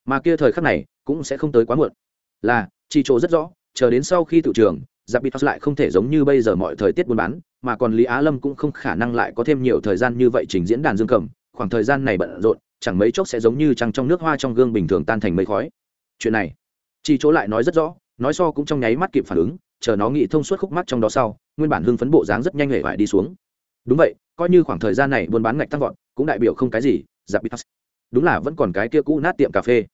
Mà kia thời khắc này, cũng sẽ không tới quá muộn. Là, chỉ chỗ rất rõ, chờ đến sau khi tự trường Zapitas lại không thể giống như bây giờ mọi thời tiết buôn bán, mà còn lý á lâm cũng không khả năng lại có thêm nhiều thời gian như vậy trình diễn đàn dương cầm, khoảng thời gian này bận rộn, chẳng mấy chốc sẽ giống như trăng trong nước hoa trong gương bình thường tan thành mây khói. Chuyện này, chỉ chỗ lại nói rất rõ, nói so cũng trong nháy mắt kịp phản ứng, chờ nó nghĩ thông suốt khúc mắt trong đó sau, nguyên bản hưng phấn bộ dáng rất nhanh hề phải đi xuống. Đúng vậy, coi như khoảng thời gian này buôn bán ngạch tăng vọt, cũng đại biểu không cái gì Dạ giặc đúng là vẫn còn cái kia cũ nát tiệm cà phê.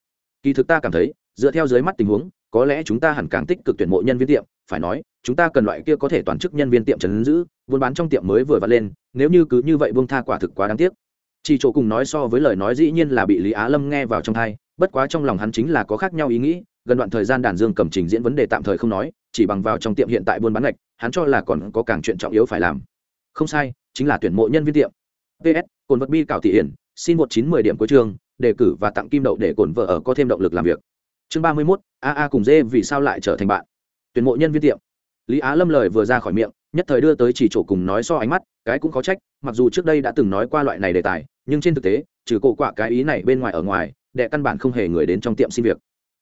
Kỳ thực ta cảm thấy, dựa theo dưới mắt tình huống, có lẽ chúng ta hẳn càng tích cực tuyển mộ nhân viên tiệm, phải nói, chúng ta cần loại kia có thể toàn chức nhân viên tiệm trấn giữ, buôn bán trong tiệm mới vừa vặt lên, nếu như cứ như vậy buông tha quả thực quá đáng tiếc. Chỉ chỗ cùng nói so với lời nói dĩ nhiên là bị lý á lâm nghe vào trong thai bất quá trong lòng hắn chính là có khác nhau ý nghĩ, gần đoạn thời gian đàn dương cầm trình diễn vấn đề tạm thời không nói, chỉ bằng vào trong tiệm hiện tại buôn bán ngạch, hắn cho là còn có càng chuyện trọng yếu phải làm. Không sai, chính là tuyển mộ nhân viên tiệm. Ps cồn vật bi cảo thị hiển xin một chín mười điểm cuối trường đề cử và tặng kim đậu để cổn vợ ở có thêm động lực làm việc. Chương ba mươi mốt, a cùng dê vì sao lại trở thành bạn? Tuyển mộ nhân viên tiệm. Lý á lâm lời vừa ra khỏi miệng, nhất thời đưa tới chỉ chỗ cùng nói so ánh mắt, cái cũng có trách, mặc dù trước đây đã từng nói qua loại này đề tài, nhưng trên thực tế, trừ cổ quạ cái ý này bên ngoài ở ngoài, đệ căn bản không hề người đến trong tiệm xin việc.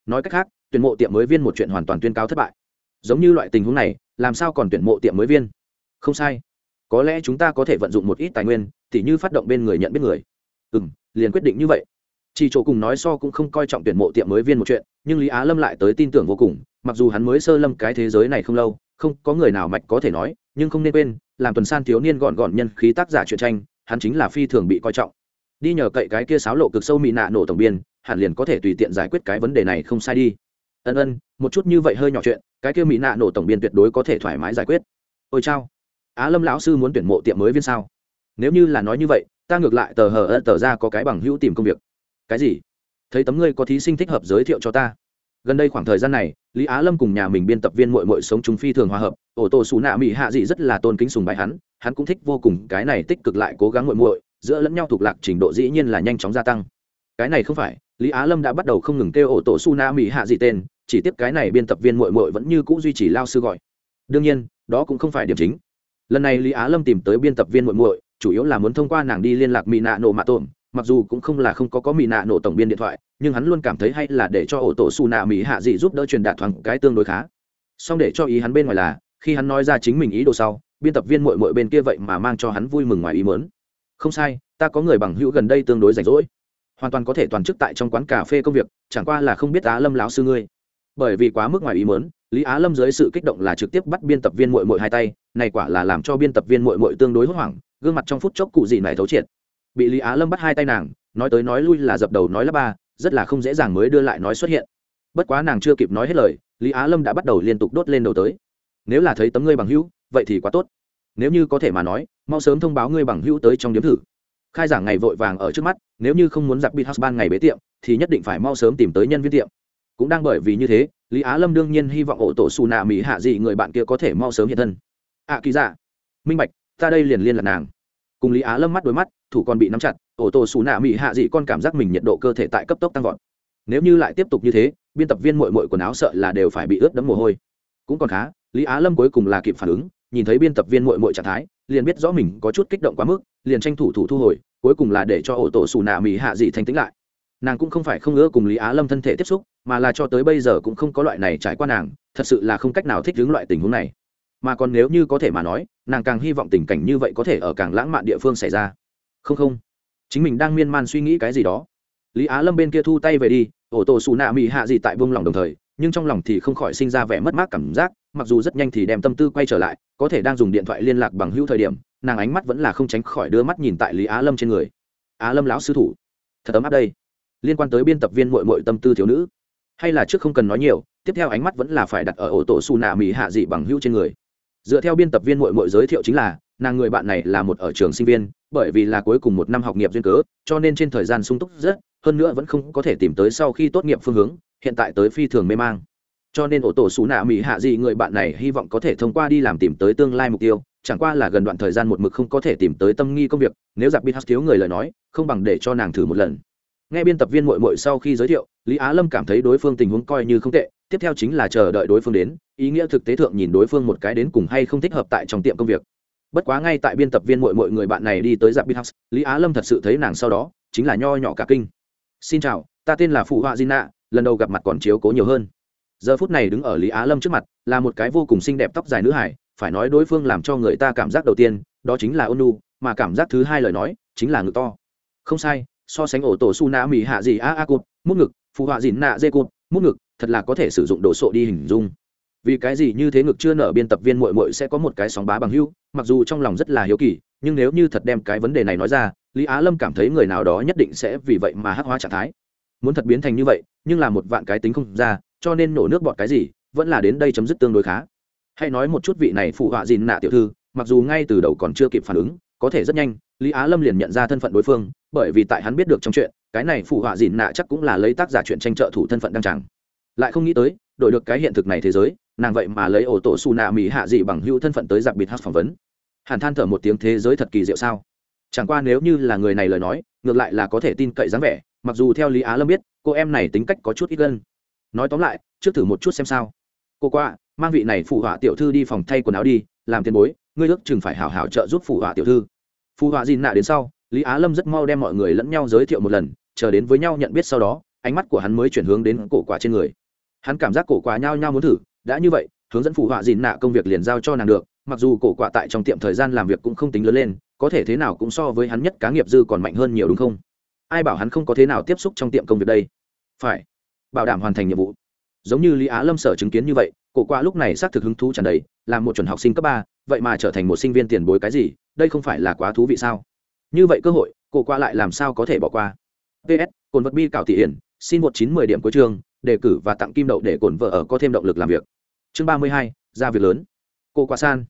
Nói cách khác, tuyển mộ tiệm mới viên một chuyện hoàn toàn tuyên cáo thất bại. Giống như loại tình huống này, làm sao còn tuyển mộ tiệm mới viên? Không sai. Có lẽ chúng ta có thể vận dụng một ít tài nguyên t như phát động bên người nhận biết người ừ m liền quyết định như vậy. Chỉ chỗ cùng nói so cũng không coi trọng tuyển mộ tiệm mới viên một chuyện, nhưng lý á lâm lại tới tin tưởng vô cùng, mặc dù hắn mới sơ lâm cái thế giới này không lâu, không có người nào mạch có thể nói, nhưng không nên quên, làm tuần san thiếu niên gọn gọn nhân khí tác giả truyện tranh, hắn chính là phi thường bị coi trọng. Đi nhờ cậy cái kia sáo lộ cực sâu mị nạ nổ tổng biên, hẳn liền có thể tùy tiện giải quyết cái vấn đề này không sai đi. Ân ân, một chút như vậy hơi nhỏ chuyện, cái kia mỹ nạ nổ tổng biên tuyệt đối có thể thoải mái giải quyết. Ôi chao, á lâm lão sư muốn tuyển mộ tiệm mới viên sao? Nếu như là nói như vậy ta ngược lại tờ hờ ơ tờ ra có cái bằng hữu tìm công việc. Cái gì? Thấy tấm ngươi có thí sinh thích hợp giới thiệu cho ta. Gần đây khoảng thời gian này, lý á lâm cùng nhà mình biên tập viên mội mội sống chúng phi thường hòa hợp, ổ tổ xù nạ mỹ hạ dị rất là tôn kính sùng bài hắn hắn cũng thích vô cùng, cái này tích cực lại cố gắng mội mội giữa lẫn nhau thuộc lạc trình độ dĩ nhiên là nhanh chóng gia tăng. Cái này không phải, lý á lâm đã bắt đầu không ngừng kêu ổ tổ xù na mỹ hạ dị tên, chỉ tiếp cái này biên tập viên mội mội vẫn như c ũ duy trì lao sư gọi. Đương nhiên, đó cũng không phải điểm chính. Lần này lý á lâm tìm tới biên tập viên mội mội chủ yếu là muốn thông qua nàng đi liên lạc mỹ nạ nổ mạ tổn mặc dù cũng không là không có có mỹ nạ nổ tổng biên điện thoại, nhưng hắn luôn cảm thấy hay là để cho ổ tổ xù nạ mỹ hạ dị giúp đỡ truyền đạt thoáng cái tương đối khá. Song để cho ý hắn bên ngoài là, khi hắn nói ra chính mình ý đồ sau, biên tập viên mội mội bên kia vậy mà mang cho hắn vui mừng ngoài ý mớn không sai, ta có người bằng hữu gần đây tương đối rảnh rỗi. Hoàn toàn có thể toàn chức tại trong quán cà phê công việc, chẳng qua là không biết á lâm láo sư ngươi. Bởi vì quá mức ngoài ý mớn lý á lâm dưới sự kích động là trực tiếp bắt biên tập viên mội mội hai tay, này quả là làm cho biên tập viên mội mội tương đối hốt hoảng gương mặt trong phút chốc cụ gì này thấu triệt. Bị lý á lâm bắt hai tay nàng nói tới nói lui là dập đầu nói là ba rất là không dễ dàng mới đưa lại nói xuất hiện. Bất quá nàng chưa kịp nói hết lời lý á lâm đã bắt đầu liên tục đốt lên đầu tới. Nếu là thấy tấm ngươi bằng hữu vậy thì quá tốt. Nếu như có thể mà nói mau sớm thông báo ngươi bằng hữu tới trong điếm thử. Khai giảng ngày vội vàng ở trước mắt nếu như không muốn giặc bít house ban ngày bế tiệm thì nhất định phải mau sớm tìm tới nhân viên tiệm. Cũng đang bởi vì như thế lý á lâm đương nhiên hy vọng ổ tổ xù nạ mỹ hạ dị người bạn kia có thể mau sớm hiện thân. Ạ à, kỳ dạ minh bạch ta đây liền liên lạc nàng. Cùng lý á lâm mắt đôi mắt, thủ còn bị nắm chặt, ổ tổ xù nạ mỹ hạ dị con cảm giác mình nhiệt độ cơ thể tại cấp tốc tăng vọt. Nếu như lại tiếp tục như thế, biên tập viên mội mội quần áo sợ là đều phải bị ướt đẫm mồ hôi. Cũng còn khá, lý á lâm cuối cùng là kịp phản ứng, nhìn thấy biên tập viên mội mội trạng thái, liền biết rõ mình có chút kích động quá mức, liền tranh thủ thủ thu hồi, cuối cùng là để cho ổ tổ xù nạ mỹ hạ dị thanh tĩnh lại. Nàng cũng không phải không ngỡ cùng lý á lâm thân thể tiếp xúc, mà là cho tới bây giờ cũng không có loại này trải qua nàng, thật sự là không cách nào thích ứng loại tình huống này mà còn nếu như có thể mà nói, nàng càng hy vọng tình cảnh như vậy có thể ở càng lãng mạn địa phương xảy ra. Không không. Chính mình đang miên man suy nghĩ cái gì đó. Lý á lâm bên kia thu tay về đi, ổ tổ xù nạ mỹ hạ gì tại vương lòng đồng thời, nhưng trong lòng thì không khỏi sinh ra vẻ mất mát cảm giác, mặc dù rất nhanh thì đem tâm tư quay trở lại, có thể đang dùng điện thoại liên lạc bằng hữu thời điểm, nàng ánh mắt vẫn là không tránh khỏi đưa mắt nhìn tại lý á lâm trên người. Á lâm lão sư thủ, thật ấm áp đây. Liên quan tới biên tập viên mội mội tâm tư thiếu nữ. Hay là trước không cần nói nhiều, tiếp theo ánh mắt vẫn là phải đặt ở ổ tổ xù nạ mỹ hạ dị bằng hữu trên người dựa theo biên tập viên mội mội giới thiệu chính là, nàng người bạn này là một ở trường sinh viên, bởi vì là cuối cùng một năm học nghiệp duyên cớ, cho nên trên thời gian sung túc rất, hơn nữa vẫn không có thể tìm tới sau khi tốt nghiệp phương hướng, hiện tại tới phi thường mê mang. Cho nên ổ tổ xù nạ mỹ hạ dị người bạn này hy vọng có thể thông qua đi làm tìm tới tương lai mục tiêu, chẳng qua là gần đoạn thời gian một mực không có thể tìm tới tâm nghi công việc, nếu giặc bít thiếu người lời nói, không bằng để cho nàng thử một lần. Nghe biên tập viên mội mội sau khi giới thiệu, lý á lâm cảm thấy đối phương tình huống coi như không tệ tiếp theo chính là chờ đợi đối phương đến, ý nghĩa thực tế thượng nhìn đối phương một cái đến cùng hay không thích hợp tại trong tiệm công việc. Bất quá ngay tại biên tập viên mội mội người bạn này đi tới dạp bít house, lý á lâm thật sự thấy nàng sau đó, chính là nho nhỏ cả kinh. Xin chào, ta tên là phụ họa di nạ, lần đầu gặp mặt còn chiếu cố nhiều hơn. Giờ phút này đứng ở lý á lâm trước mặt, là một cái vô cùng xinh đẹp tóc dài nữ hải, phải nói đối phương làm cho người ta cảm giác đầu tiên, đó chính là ônu mà cảm giác thứ hai lời nói, chính là ngực to. Không sai, so sánh ổ tổ su nạ mỹ hạ gì a a cụt, mút ngực, phụ họa dìn nạ dê cụt, mút ngực thật là có thể sử dụng đồ sộ đi hình dung. Vì cái gì như thế ngực chưa nở biên tập viên mội mội sẽ có một cái sóng bá bằng hưu, mặc dù trong lòng rất là hiếu kỳ, nhưng nếu như thật đem cái vấn đề này nói ra, lý á lâm cảm thấy người nào đó nhất định sẽ vì vậy mà hắc hóa trạng thái. Muốn thật biến thành như vậy, nhưng là một vạn cái tính không ra, cho nên nổ nước bọt cái gì, vẫn là đến đây chấm dứt tương đối khá. Hãy nói một chút vị này phụ họa dìn nạ tiểu thư, mặc dù ngay từ đầu còn chưa kịp phản ứng, có thể rất nhanh, lý á lâm liền nhận ra thân phận đối phương, bởi vì tại hắn biết được trong chuyện, cái này phụ họa dìn nạ chắc cũng là lấy tác giả chuyện tranh trợ thủ thân phận đăng tràng lại không nghĩ tới, đổi được cái hiện thực này thế giới, nàng vậy mà lấy ổ tổ xù nạ mỹ hạ dị bằng hữu thân phận tới giặc bịt hát phỏng vấn. Hàn than thở một tiếng thế giới thật kỳ diệu sao? Chẳng qua nếu như là người này lời nói, ngược lại là có thể tin cậy dáng vẻ, mặc dù theo lý á lâm biết, cô em này tính cách có chút ít gân. Nói tóm lại, trước thử một chút xem sao. Cô qua, mang vị này phụ họa tiểu thư đi phòng thay quần áo đi, làm tiền bối, ngươi ước chừng phải hảo hảo trợ giúp phụ họa tiểu thư. Phụ họa dìn nạ đến sau, lý á lâm rất mau đem mọi người lẫn nhau giới thiệu một lần, chờ đến với nhau nhận biết sau đó, ánh mắt của hắn mới chuyển hướng đến cổ quả trên người hắn cảm giác cổ quả nhao nhao muốn thử, đã như vậy, hướng dẫn phụ họa dìn nạ công việc liền giao cho nàng được, mặc dù cổ quả tại trong tiệm thời gian làm việc cũng không tính lớn lên, có thể thế nào cũng so với hắn nhất cá nghiệp dư còn mạnh hơn nhiều đúng không? Ai bảo hắn không có thế nào tiếp xúc trong tiệm công việc đây? Phải, bảo đảm hoàn thành nhiệm vụ. Giống như lý á lâm sở chứng kiến như vậy, cổ quả lúc này xác thực hứng thú tràn đầy, là một chuẩn học sinh cấp ba, vậy mà trở thành một sinh viên tiền bối cái gì, đây không phải là quá thú vị sao? Như vậy cơ hội, cổ quả lại làm sao có thể bỏ qua? Ps cồn vật bi cảo thị hiển, xin một chín mười điểm cuối trường đề cử và tặng kim đậu để cổn vợ ở có thêm động lực làm việc. Chương ba mươi hai, ra việc lớn. Cô quả san.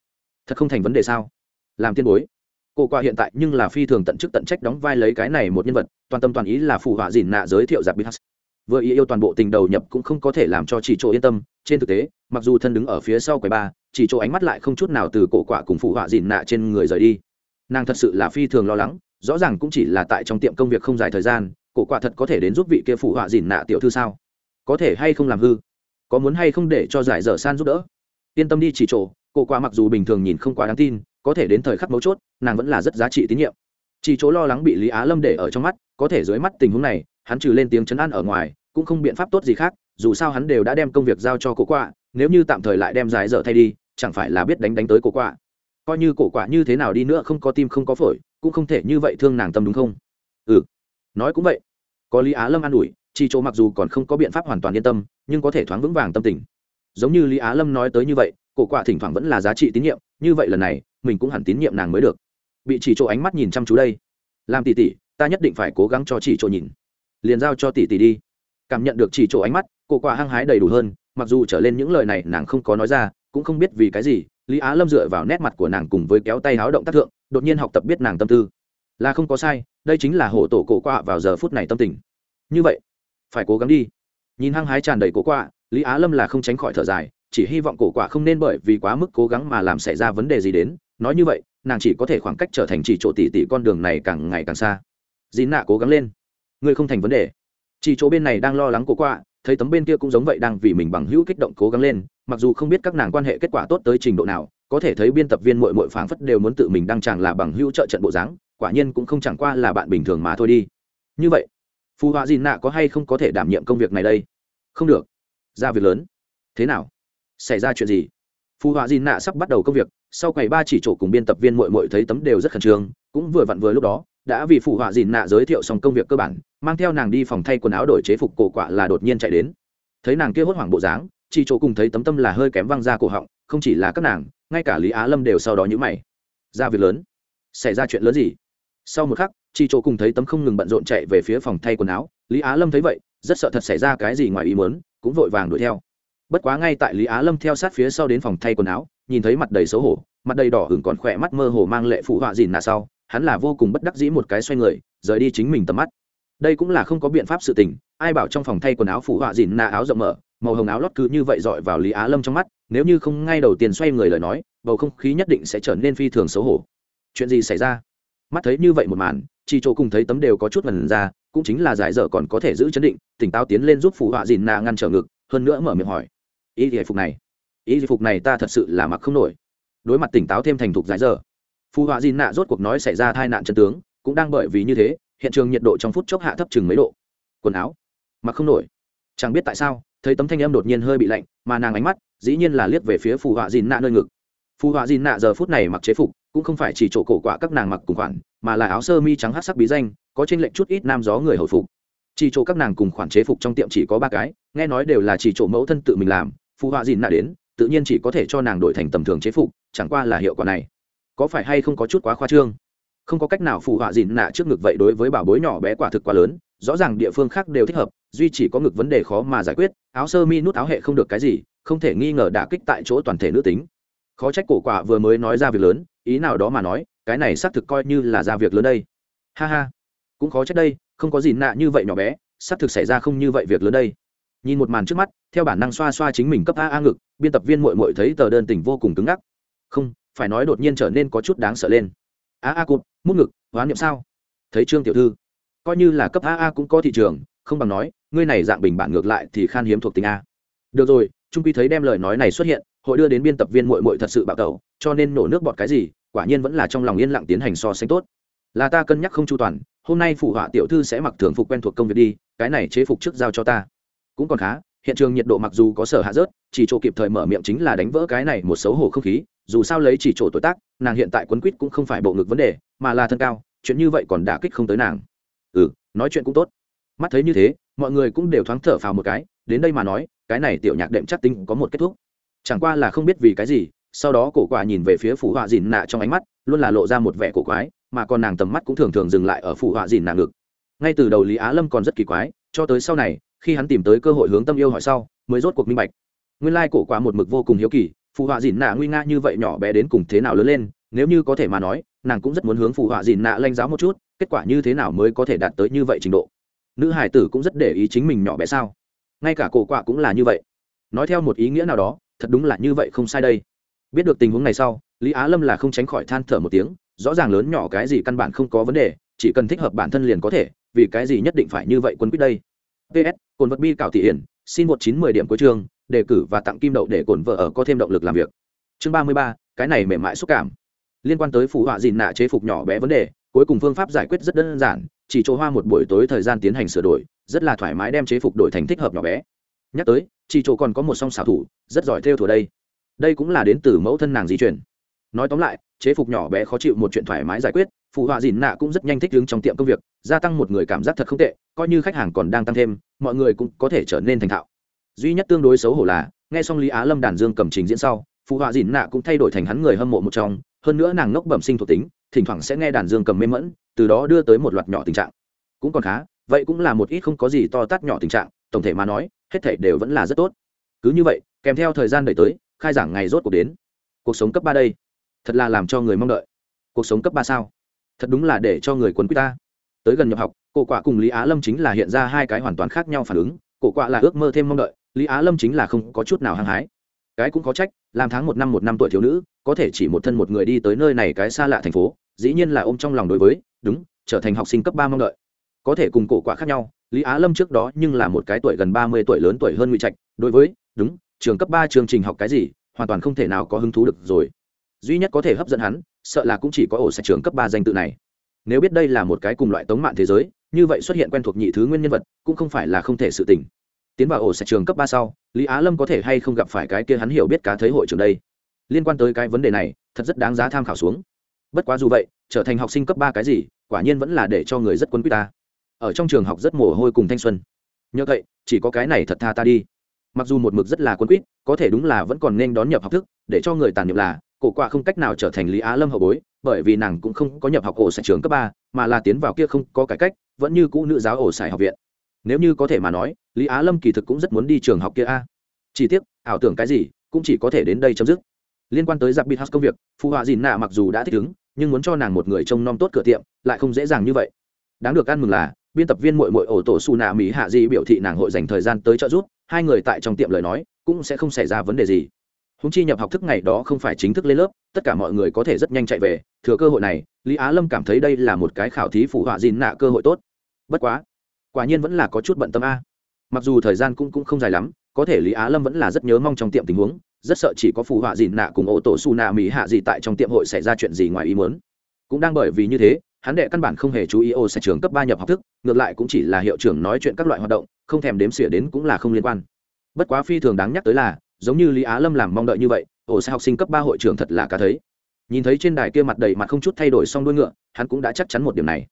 Thật không thành vấn đề sao? Làm tiên bối. Cô qua hiện tại nhưng là phi thường tận chức tận trách đóng vai lấy cái này một nhân vật, toàn tâm toàn ý là phù họa dìn nạ giới thiệu giặc bihas vừa ý yêu toàn bộ tình đầu nhập cũng không có thể làm cho chị chỗ yên tâm, trên thực tế, mặc dù thân đứng ở phía sau quầy ba, chỉ chỗ ánh mắt lại không chút nào từ cổ quả cùng phụ họa dìn nạ trên người rời đi. Nàng thật sự là phi thường lo lắng, rõ ràng cũng chỉ là tại trong tiệm công việc không dài thời gian, cổ quả thật có thể đến giúp vị kia phụ họa dìn nạ tiểu thư sao? Có thể hay không làm hư? Có muốn hay không để cho giải dở san giúp đỡ? Yên tâm đi chỉ chỗ cổ quả mặc dù bình thường nhìn không quá đáng tin, có thể đến thời khắc mấu chốt, nàng vẫn là rất giá trị tín nhiệm. Chỉ chỗ lo lắng bị lý á lâm để ở trong mắt, có thể dưới mắt tình huống này, hắn trừ lên tiếng chấn an ở ngoài, cũng không biện pháp tốt gì khác, dù sao hắn đều đã đem công việc giao cho cổ quạ, nếu như tạm thời lại đem giải dở thay đi, chẳng phải là biết đánh đánh tới cổ quạ. Coi như cổ quạ như thế nào đi nữa không có tim không có phổi, cũng không thể như vậy thương nàng tâm đúng không? Ừ nói cũng vậy. Có lý á lâm an ủi chỉ chỗ mặc dù còn không có biện pháp hoàn toàn yên tâm, nhưng có thể thoáng vững vàng tâm tình. Giống như lý á lâm nói tới như vậy, cổ quả thỉnh thoảng vẫn là giá trị tín nhiệm, như vậy lần này, mình cũng hẳn tín nhiệm nàng mới được. Bị chỉ chỗ ánh mắt nhìn chăm chú đây. Làm tỷ tỷ, ta nhất định phải cố gắng cho chỉ chỗ nhìn. Liền giao cho tỷ tỷ đi. Cảm nhận được chỉ chỗ ánh mắt, cổ quả hăng hái đầy đủ hơn, mặc dù trở lên những lời này nàng không có nói ra, cũng không biết vì cái gì, lý á lâm dựa vào nét mặt của nàng cùng với kéo tay háo động tác thượng, đột nhiên học tập biết nàng tâm tư. Là không có sai, đây chính là hổ tổ cổ quả vào giờ phút này tâm tình. Như vậy phải cố gắng đi. Nhìn hăng hái tràn đầy cố quạ, lý á lâm là không tránh khỏi thở dài, chỉ hy vọng cổ quạ không nên bởi vì quá mức cố gắng mà làm xảy ra vấn đề gì đến. Nói như vậy, nàng chỉ có thể khoảng cách trở thành chỉ chỗ tỷ tỷ con đường này càng ngày càng xa. Dì nạ cố gắng lên. Ngươi không thành vấn đề. Chỉ chỗ bên này đang lo lắng cổ quạ, thấy tấm bên kia cũng giống vậy đang vì mình bằng hữu kích động cố gắng lên, mặc dù không biết các nàng quan hệ kết quả tốt tới trình độ nào, có thể thấy biên tập viên mội mội phảng phất đều muốn tự mình đăng tràng là bằng hữu trợ trận bộ dáng, quả nhiên cũng không chẳng qua là bạn bình thường mà thôi đi. Như vậy phù họa gì nạ có hay không có thể đảm nhiệm công việc này đây? Không được. Ra việc lớn. Thế nào? Xảy ra chuyện gì? Phù họa gì nạ sắp bắt đầu công việc, sau ngày ba chỉ chỗ cùng biên tập viên mội mội thấy tấm đều rất khẩn trương, cũng vừa vặn vừa lúc đó, đã vì phù họa dìn nạ giới thiệu xong công việc cơ bản, mang theo nàng đi phòng thay quần áo đổi chế phục cổ quạ là đột nhiên chạy đến. Thấy nàng kia hốt hoảng bộ dáng, chỉ chỗ cùng thấy tấm tâm là hơi kém văng ra cổ họng, không chỉ là các nàng, ngay cả lý á lâm đều sau đó nhữ mày. Ra việc lớn. Xảy ra chuyện lớn gì? Sau một khắc chị chỗ cùng thấy tấm không ngừng bận rộn chạy về phía phòng thay quần áo, lý á lâm thấy vậy, rất sợ thật xảy ra cái gì ngoài ý muốn, cũng vội vàng đuổi theo. Bất quá ngay tại lý á lâm theo sát phía sau đến phòng thay quần áo, nhìn thấy mặt đầy xấu hổ, mặt đầy đỏ hửng còn khỏe mắt mơ hồ mang lệ phụ họa dìn nạ sau, hắn là vô cùng bất đắc dĩ một cái xoay người, rời đi chính mình tầm mắt. Đây cũng là không có biện pháp sự tình, ai bảo trong phòng thay quần áo phụ họa dìn nạ áo rộng mở, màu hồng áo lót cứ như vậy dọi vào lý á lâm trong mắt, nếu như không ngay đầu tiên xoay người lời nói, bầu không khí nhất định sẽ trở nên phi thường xấu hổ. Chuyện gì xảy ra? Mắt thấy như vậy một màn chỉ chỗ cùng thấy tấm đều có chút mần ra, cũng chính là giải dở còn có thể giữ chấn định, tỉnh táo tiến lên giúp phụ họa dìn nạ ngăn trở ngực, hơn nữa mở miệng hỏi, ý gì phục này? Ý gì phục này ta thật sự là mặc không nổi. Đối mặt tỉnh táo thêm thành thục giải dở, phụ họa dìn nạ rốt cuộc nói xảy ra tai nạn chân tướng, cũng đang bởi vì như thế, hiện trường nhiệt độ trong phút chốc hạ thấp chừng mấy độ. Quần áo, mặc không nổi. Chẳng biết tại sao, thấy tấm thanh âm đột nhiên hơi bị lạnh, mà nàng ánh mắt dĩ nhiên là liếc về phía phù họa dìn nạ nơi ngực. Phù họa dìn nạ giờ phút này mặc chế phục cũng không phải chỉ chỗ cổ quả các nàng mặc cùng khoản, mà là áo sơ mi trắng hát sắc bí danh, có trên lệnh chút ít nam gió người hồi phục. Chỉ chỗ các nàng cùng khoản chế phục trong tiệm chỉ có ba cái, nghe nói đều là chỉ chỗ mẫu thân tự mình làm phù họa dìn nạ đến, tự nhiên chỉ có thể cho nàng đổi thành tầm thường chế phục, chẳng qua là hiệu quả này. Có phải hay không có chút quá khoa trương? Không có cách nào phù họa dìn nạ trước ngực vậy đối với bảo bối nhỏ bé quả thực quá lớn, rõ ràng địa phương khác đều thích hợp, duy chỉ có ngực vấn đề khó mà giải quyết, áo sơ mi nút áo hệ không được cái gì, không thể nghi ngờ đả kích tại chỗ toàn thể nữ tính. Khó trách cổ quả vừa mới nói ra việc lớn ý nào đó mà nói, cái này xác thực coi như là ra việc lớn đây. Ha ha, cũng khó trách đây, không có gì nạ như vậy nhỏ bé, xác thực xảy ra không như vậy việc lớn đây. Nhìn một màn trước mắt, theo bản năng xoa xoa chính mình cấp a a ngực, biên tập viên mội mội thấy tờ đơn tình vô cùng cứng ngắc. Không, phải nói đột nhiên trở nên có chút đáng sợ lên. A a cụt, mút ngực, hoán niệm sao? Thấy trương tiểu thư, coi như là cấp a a cũng có thị trường, không bằng nói, ngươi này dạng bình bản ngược lại thì khan hiếm thuộc tính a. Được rồi, trung quy thấy đem lời nói này xuất hiện hội đưa đến biên tập viên muội muội thật sự bạo tẩu, cho nên nổ nước bọt cái gì, quả nhiên vẫn là trong lòng yên lặng tiến hành so sánh tốt. Là ta cân nhắc không chu toàn, hôm nay phụ họa tiểu thư sẽ mặc thường phục quen thuộc công việc đi, cái này chế phục trước giao cho ta. Cũng còn khá, hiện trường nhiệt độ mặc dù có sở hạ rớt, chỉ chỗ kịp thời mở miệng chính là đánh vỡ cái này một xấu hổ không khí, dù sao lấy chỉ chỗ tuổi tác, nàng hiện tại quấn quýt cũng không phải bộ ngực vấn đề, mà là thân cao, chuyện như vậy còn đả kích không tới nàng. Ừ nói chuyện cũng tốt. Mắt thấy như thế, mọi người cũng đều thoáng thở phào một cái, đến đây mà nói, cái này tiểu nhạc đệm chắc tinh có một kết thúc chẳng qua là không biết vì cái gì, sau đó cổ quả nhìn về phía phụ họa dìn nạ trong ánh mắt, luôn là lộ ra một vẻ cổ quái, mà còn nàng tầm mắt cũng thường thường dừng lại ở phụ họa dìn nạ ngực. Ngay từ đầu lý á lâm còn rất kỳ quái, cho tới sau này, khi hắn tìm tới cơ hội hướng tâm yêu hỏi sau, mới rốt cuộc minh bạch. Nguyên lai cổ quả một mực vô cùng hiếu kỳ phụ họa dìn nạ nguy nga như vậy nhỏ bé đến cùng thế nào lớn lên, nếu như có thể mà nói, nàng cũng rất muốn hướng phụ họa dìn nạ lanh giáo một chút, kết quả như thế nào mới có thể đạt tới như vậy trình độ. Nữ hải tử cũng rất để ý chính mình nhỏ bé sao. Ngay cả cổ quả cũng là như vậy. Nói theo một ý nghĩa nào đó thật đúng là như vậy không sai đây. Biết được tình huống này sau, lý á lâm là không tránh khỏi than thở một tiếng, rõ ràng lớn nhỏ cái gì căn bản không có vấn đề, chỉ cần thích hợp bản thân liền có thể, vì cái gì nhất định phải như vậy quân quyết đây. Ps cồn vật bi cảo thị hiển, xin một chín mười điểm cuối chương đề cử và tặng kim đậu để cồn vợ ở có thêm động lực làm việc. Chương ba mươi ba, cái này mềm mại xúc cảm. Liên quan tới phụ họa dìn nạ chế phục nhỏ bé vấn đề, cuối cùng phương pháp giải quyết rất đơn giản, chỉ chỗ hoa một buổi tối thời gian tiến hành sửa đổi, rất là thoải mái đem chế phục đổi thành thích hợp nhỏ bé. Nhắc tới chỉ chỗ còn có một song xảo thủ, rất giỏi theo thủ đây. Đây cũng là đến từ mẫu thân nàng di chuyển. Nói tóm lại, chế phục nhỏ bé khó chịu một chuyện thoải mái giải quyết, phụ họa dìn nạ cũng rất nhanh thích đứng trong tiệm công việc, gia tăng một người cảm giác thật không tệ, coi như khách hàng còn đang tăng thêm, mọi người cũng có thể trở nên thành thạo. Duy nhất tương đối xấu hổ là, nghe xong lý á lâm đàn dương cầm trình diễn sau, phụ họa dìn nạ cũng thay đổi thành hắn người hâm mộ một trong, hơn nữa nàng ngốc bẩm sinh thuộc tính, thỉnh thoảng sẽ nghe đàn dương cầm mê mẫn, từ đó đưa tới một loạt nhỏ tình trạng. Cũng còn khá, vậy cũng là một ít không có gì to tát nhỏ tình trạng tổng thể mà nói, hết thể đều vẫn là rất tốt. Cứ như vậy, kèm theo thời gian đẩy tới, khai giảng ngày rốt cuộc đến. Cuộc sống cấp ba đây, thật là làm cho người mong đợi. Cuộc sống cấp ba sao? Thật đúng là để cho người quân quý ta. Tới gần nhập học, cổ quả cùng lý á lâm chính là hiện ra hai cái hoàn toàn khác nhau phản ứng. Cổ quả là ước mơ thêm mong đợi, lý á lâm chính là không có chút nào hăng hái. Cái cũng có trách, làm tháng một năm một năm tuổi thiếu nữ, có thể chỉ một thân một người đi tới nơi này cái xa lạ thành phố, dĩ nhiên là ôm trong lòng đối với, đúng, trở thành học sinh cấp ba mong đợi. Có thể cùng cổ quả khác nhau lý á lâm trước đó nhưng là một cái tuổi gần ba mươi tuổi lớn tuổi hơn ngụy trạch, đối với, đúng, trường cấp ba chương trình học cái gì, hoàn toàn không thể nào có hứng thú được rồi. Duy nhất có thể hấp dẫn hắn, sợ là cũng chỉ có ổ sạch trường cấp ba danh tự này. Nếu biết đây là một cái cùng loại tống mạng thế giới, như vậy xuất hiện quen thuộc nhị thứ nguyên nhân vật, cũng không phải là không thể sự tình. Tiến vào ổ sạch trường cấp ba sau, lý á lâm có thể hay không gặp phải cái kia hắn hiểu biết cá thấy hội trường đây? Liên quan tới cái vấn đề này, thật rất đáng giá tham khảo xuống. Bất quá dù vậy, trở thành học sinh cấp ba cái gì, quả nhiên vẫn là để cho người rất quấn quýt ta ở trong trường học rất mồ hôi cùng thanh xuân. Nhờ vậy chỉ có cái này thật tha ta đi. Mặc dù một mực rất là quân quýt, có thể đúng là vẫn còn nên đón nhập học thức, để cho người tàn nhập là, cổ quạ không cách nào trở thành lý á lâm hậu bối, bởi vì nàng cũng không có nhập học ổ sạch trường cấp ba, mà là tiến vào kia không có cải cách, vẫn như cũ nữ giáo ổ sải học viện. Nếu như có thể mà nói, lý á lâm kỳ thực cũng rất muốn đi trường học kia a. Chỉ tiếc, ảo tưởng cái gì, cũng chỉ có thể đến đây chấm dứt. Liên quan tới giặc bịt house công việc phụ họa dìn nạ mặc dù đã thích ứng, nhưng muốn cho nàng một người trông nom tốt cửa tiệm, lại không dễ dàng như vậy. Đáng được ăn mừng là biên tập viên mội mội ổ tổ su nạ mỹ hạ di biểu thị nàng hội dành thời gian tới trợ giúp, hai người tại trong tiệm lời nói, cũng sẽ không xảy ra vấn đề gì. Húng chi nhập học thức ngày đó không phải chính thức lên lớp, tất cả mọi người có thể rất nhanh chạy về, thừa cơ hội này, lý á lâm cảm thấy đây là một cái khảo thí phụ họa dìn nạ cơ hội tốt. Bất quá, quả nhiên vẫn là có chút bận tâm a. Mặc dù thời gian cũng cũng không dài lắm, có thể lý á lâm vẫn là rất nhớ mong trong tiệm tình huống, rất sợ chỉ có phù họa dìn nạ cùng ô tổ su nạ mỹ hạ gì tại trong tiệm hội xảy ra chuyện gì ngoài ý muốn. Cũng đang bởi vì như thế hắn đệ căn bản không hề chú ý ô sẽ trường cấp ba nhập học thức, ngược lại cũng chỉ là hiệu trưởng nói chuyện các loại hoạt động, không thèm đếm xỉa đến cũng là không liên quan. Bất quá phi thường đáng nhắc tới là, giống như lý á lâm làm mong đợi như vậy ổ sẽ học sinh cấp ba hội trưởng thật là cá thấy. Nhìn thấy trên đài kia mặt đầy mặt không chút thay đổi xong đuôi ngựa, hắn cũng đã chắc chắn một điểm này.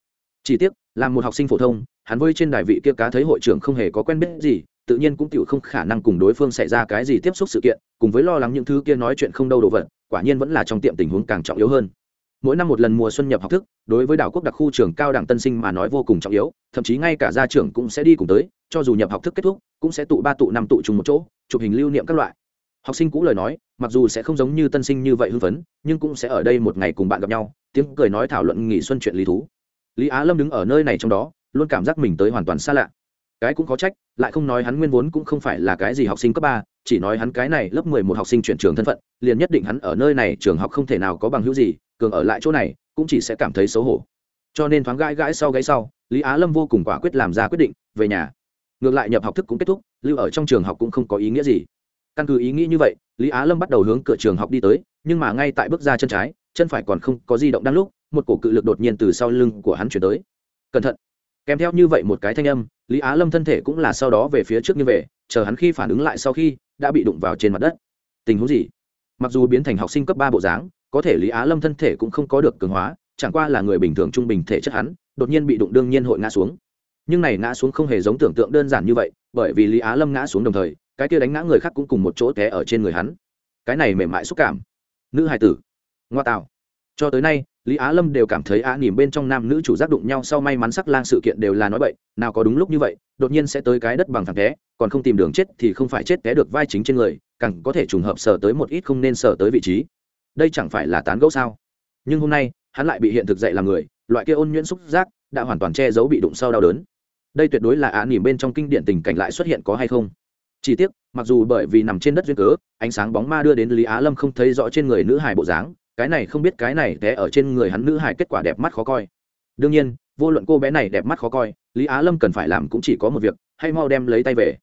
Chỉ tiếc, làm một học sinh phổ thông, hắn với trên đài vị kia cá thấy hội trưởng không hề có quen biết gì, tự nhiên cũng tiểu không khả năng cùng đối phương xảy ra cái gì tiếp xúc sự kiện, cùng với lo lắng những thứ kia nói chuyện không đâu đồ vật, quả nhiên vẫn là trong tiệm tình huống càng trọng yếu hơn mỗi năm một lần mùa xuân nhập học thức, đối với đảo quốc đặc khu trường cao đẳng tân sinh mà nói vô cùng trọng yếu, thậm chí ngay cả gia trưởng cũng sẽ đi cùng tới, cho dù nhập học thức kết thúc, cũng sẽ tụ ba tụ năm tụ chung một chỗ, chụp hình lưu niệm các loại. Học sinh cũ lời nói, mặc dù sẽ không giống như tân sinh như vậy hưng phấn, nhưng cũng sẽ ở đây một ngày cùng bạn gặp nhau, tiếng cười nói thảo luận nghỉ xuân chuyện lý thú. Lý á lâm đứng ở nơi này trong đó, luôn cảm giác mình tới hoàn toàn xa lạ. Cái cũng có trách, lại không nói hắn nguyên vốn cũng không phải là cái gì học sinh cấp ba, chỉ nói hắn cái này lớp mười một học sinh chuyển trường thân phận, liền nhất định hắn ở nơi này trường học không thể nào có bằng hữu gì cường ở lại chỗ này, cũng chỉ sẽ cảm thấy xấu hổ. Cho nên thoáng gãi gãi sau gãi sau, lý á lâm vô cùng quả quyết làm ra quyết định, về nhà. Ngược lại nhập học thức cũng kết thúc, lưu ở trong trường học cũng không có ý nghĩa gì. Căn cứ ý nghĩ như vậy, lý á lâm bắt đầu hướng cửa trường học đi tới, nhưng mà ngay tại bước ra chân trái, chân phải còn không có di động đang lúc, một cổ cự lực đột nhiên từ sau lưng của hắn chuyển tới. Cẩn thận. Kèm theo như vậy một cái thanh âm, lý á lâm thân thể cũng là sau đó về phía trước như vậy chờ hắn khi phản ứng lại sau khi, đã bị đụng vào trên mặt đất. Tình huống gì? Mặc dù biến thành học sinh cấp ba bộ dáng có thể lý á lâm thân thể cũng không có được cường hóa, chẳng qua là người bình thường trung bình thể chất hắn, đột nhiên bị đụng đương nhiên hội ngã xuống. Nhưng này ngã xuống không hề giống tưởng tượng đơn giản như vậy, bởi vì lý á lâm ngã xuống đồng thời, cái kia đánh ngã người khác cũng cùng một chỗ té ở trên người hắn. Cái này mềm mại xúc cảm. Nữ hài tử. Ngoa tạo. Cho tới nay, lý á lâm đều cảm thấy á nỉm bên trong nam nữ chủ giác đụng nhau sau may mắn sắc lang sự kiện đều là nói vậy nào có đúng lúc như vậy, đột nhiên sẽ tới cái đất bằng thẳng té, còn không tìm đường chết thì không phải chết té được vai chính trên người, càng có thể trùng hợp sở tới một ít không nên sở tới vị trí đây chẳng phải là tán gẫu sao? Nhưng hôm nay, hắn lại bị hiện thực dạy làm người, loại kia ôn nhuyễn xúc giác đã hoàn toàn che giấu bị đụng sau đau đớn. Đây tuyệt đối là á nỉm bên trong kinh điển tình cảnh lại xuất hiện có hay không? Chỉ tiếc, mặc dù bởi vì nằm trên đất duyên cớ, ánh sáng bóng ma đưa đến lý á lâm không thấy rõ trên người nữ hải bộ dáng, cái này không biết cái này té ở trên người hắn nữ hải kết quả đẹp mắt khó coi. Đương nhiên, vô luận cô bé này đẹp mắt khó coi, lý á lâm cần phải làm cũng chỉ có một việc, hay mau đem lấy tay về.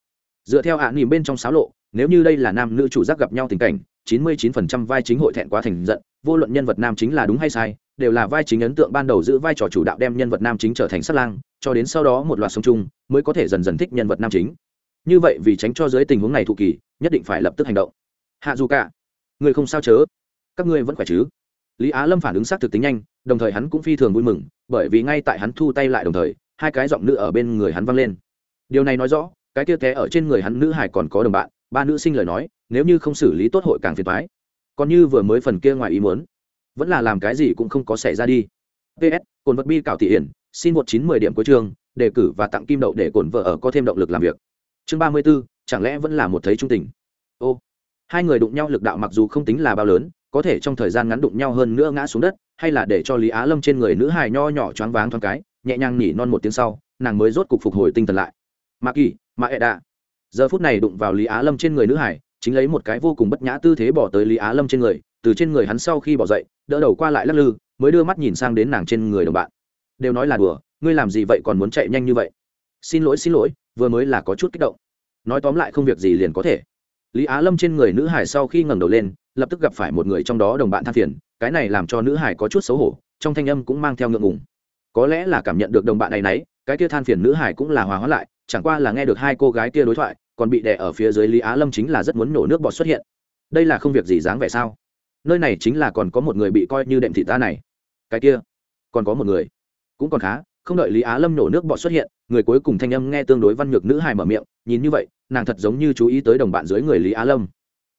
Dựa theo hạ nỉm bên trong sáo lộ nếu như đây là nam nữ chủ giác gặp nhau tình cảnh, chín mươi chín phần trăm vai chính hội thẹn quá thành giận, vô luận nhân vật nam chính là đúng hay sai, đều là vai chính ấn tượng ban đầu giữ vai trò chủ đạo đem nhân vật nam chính trở thành sát lang, cho đến sau đó một loạt sống chung, mới có thể dần dần thích nhân vật nam chính. Như vậy vì tránh cho dưới tình huống này thụ kỳ, nhất định phải lập tức hành động. Hạ dù cả, người không sao chớ? Các ngươi vẫn khỏe chứ? Lý á lâm phản ứng xác thực tính nhanh, đồng thời hắn cũng phi thường vui mừng, bởi vì ngay tại hắn thu tay lại đồng thời, hai cái giọng nữ ở bên người hắn vang lên. Điều này nói rõ, cái kia té ở trên người hắn nữ hải còn có đồng bạn ba nữ sinh lời nói, nếu như không xử lý tốt hội càng phiền thoái còn như vừa mới phần kia ngoài ý muốn, vẫn là làm cái gì cũng không có xảy ra đi. Ps cồn vật bi cảo thị hiển, xin một chín mười điểm cuối trường đề cử và tặng kim đậu để cồn vợ ở có thêm động lực làm việc. Chương ba mươi b ố chẳng lẽ vẫn là một thấy trung tình? Ô, hai người đụng nhau lực đạo mặc dù không tính là bao lớn, có thể trong thời gian ngắn đụng nhau hơn nữa ngã xuống đất, hay là để cho lý á lâm trên người nữ hài nho nhỏ choáng váng thoáng cái, nhẹ nhàng nhỉ non một tiếng sau, nàng mới rốt cục phục hồi tinh thần lại. Mạ kỳ, mạ ẹ đạ giờ phút này đụng vào lý á lâm trên người nữ hải, chính lấy một cái vô cùng bất nhã tư thế bỏ tới lý á lâm trên người, từ trên người hắn sau khi bỏ dậy, đỡ đầu qua lại lắc lư, mới đưa mắt nhìn sang đến nàng trên người đồng bạn. Đều nói là đùa, ngươi làm gì vậy còn muốn chạy nhanh như vậy? Xin lỗi xin lỗi, vừa mới là có chút kích động. Nói tóm lại không việc gì liền có thể. Lý á lâm trên người nữ hải sau khi ngẩng đầu lên, lập tức gặp phải một người trong đó đồng bạn than phiền, cái này làm cho nữ hải có chút xấu hổ, trong thanh âm cũng mang theo ngượng ngùng. Có lẽ là cảm nhận được đồng bạn này nấy, cái kia than phiền nữ hải cũng là hòa hóa lại chẳng qua là nghe được hai cô gái kia đối thoại, còn bị đè ở phía dưới lý á lâm chính là rất muốn nổ nước bọt xuất hiện. Đây là không việc gì dáng vẻ sao? Nơi này chính là còn có một người bị coi như đệm thị ta này. Cái kia, còn có một người. Cũng còn khá, không đợi lý á lâm nổ nước bọt xuất hiện, người cuối cùng thanh âm nghe tương đối văn nhược nữ hài mở miệng, nhìn như vậy, nàng thật giống như chú ý tới đồng bạn dưới người lý á lâm.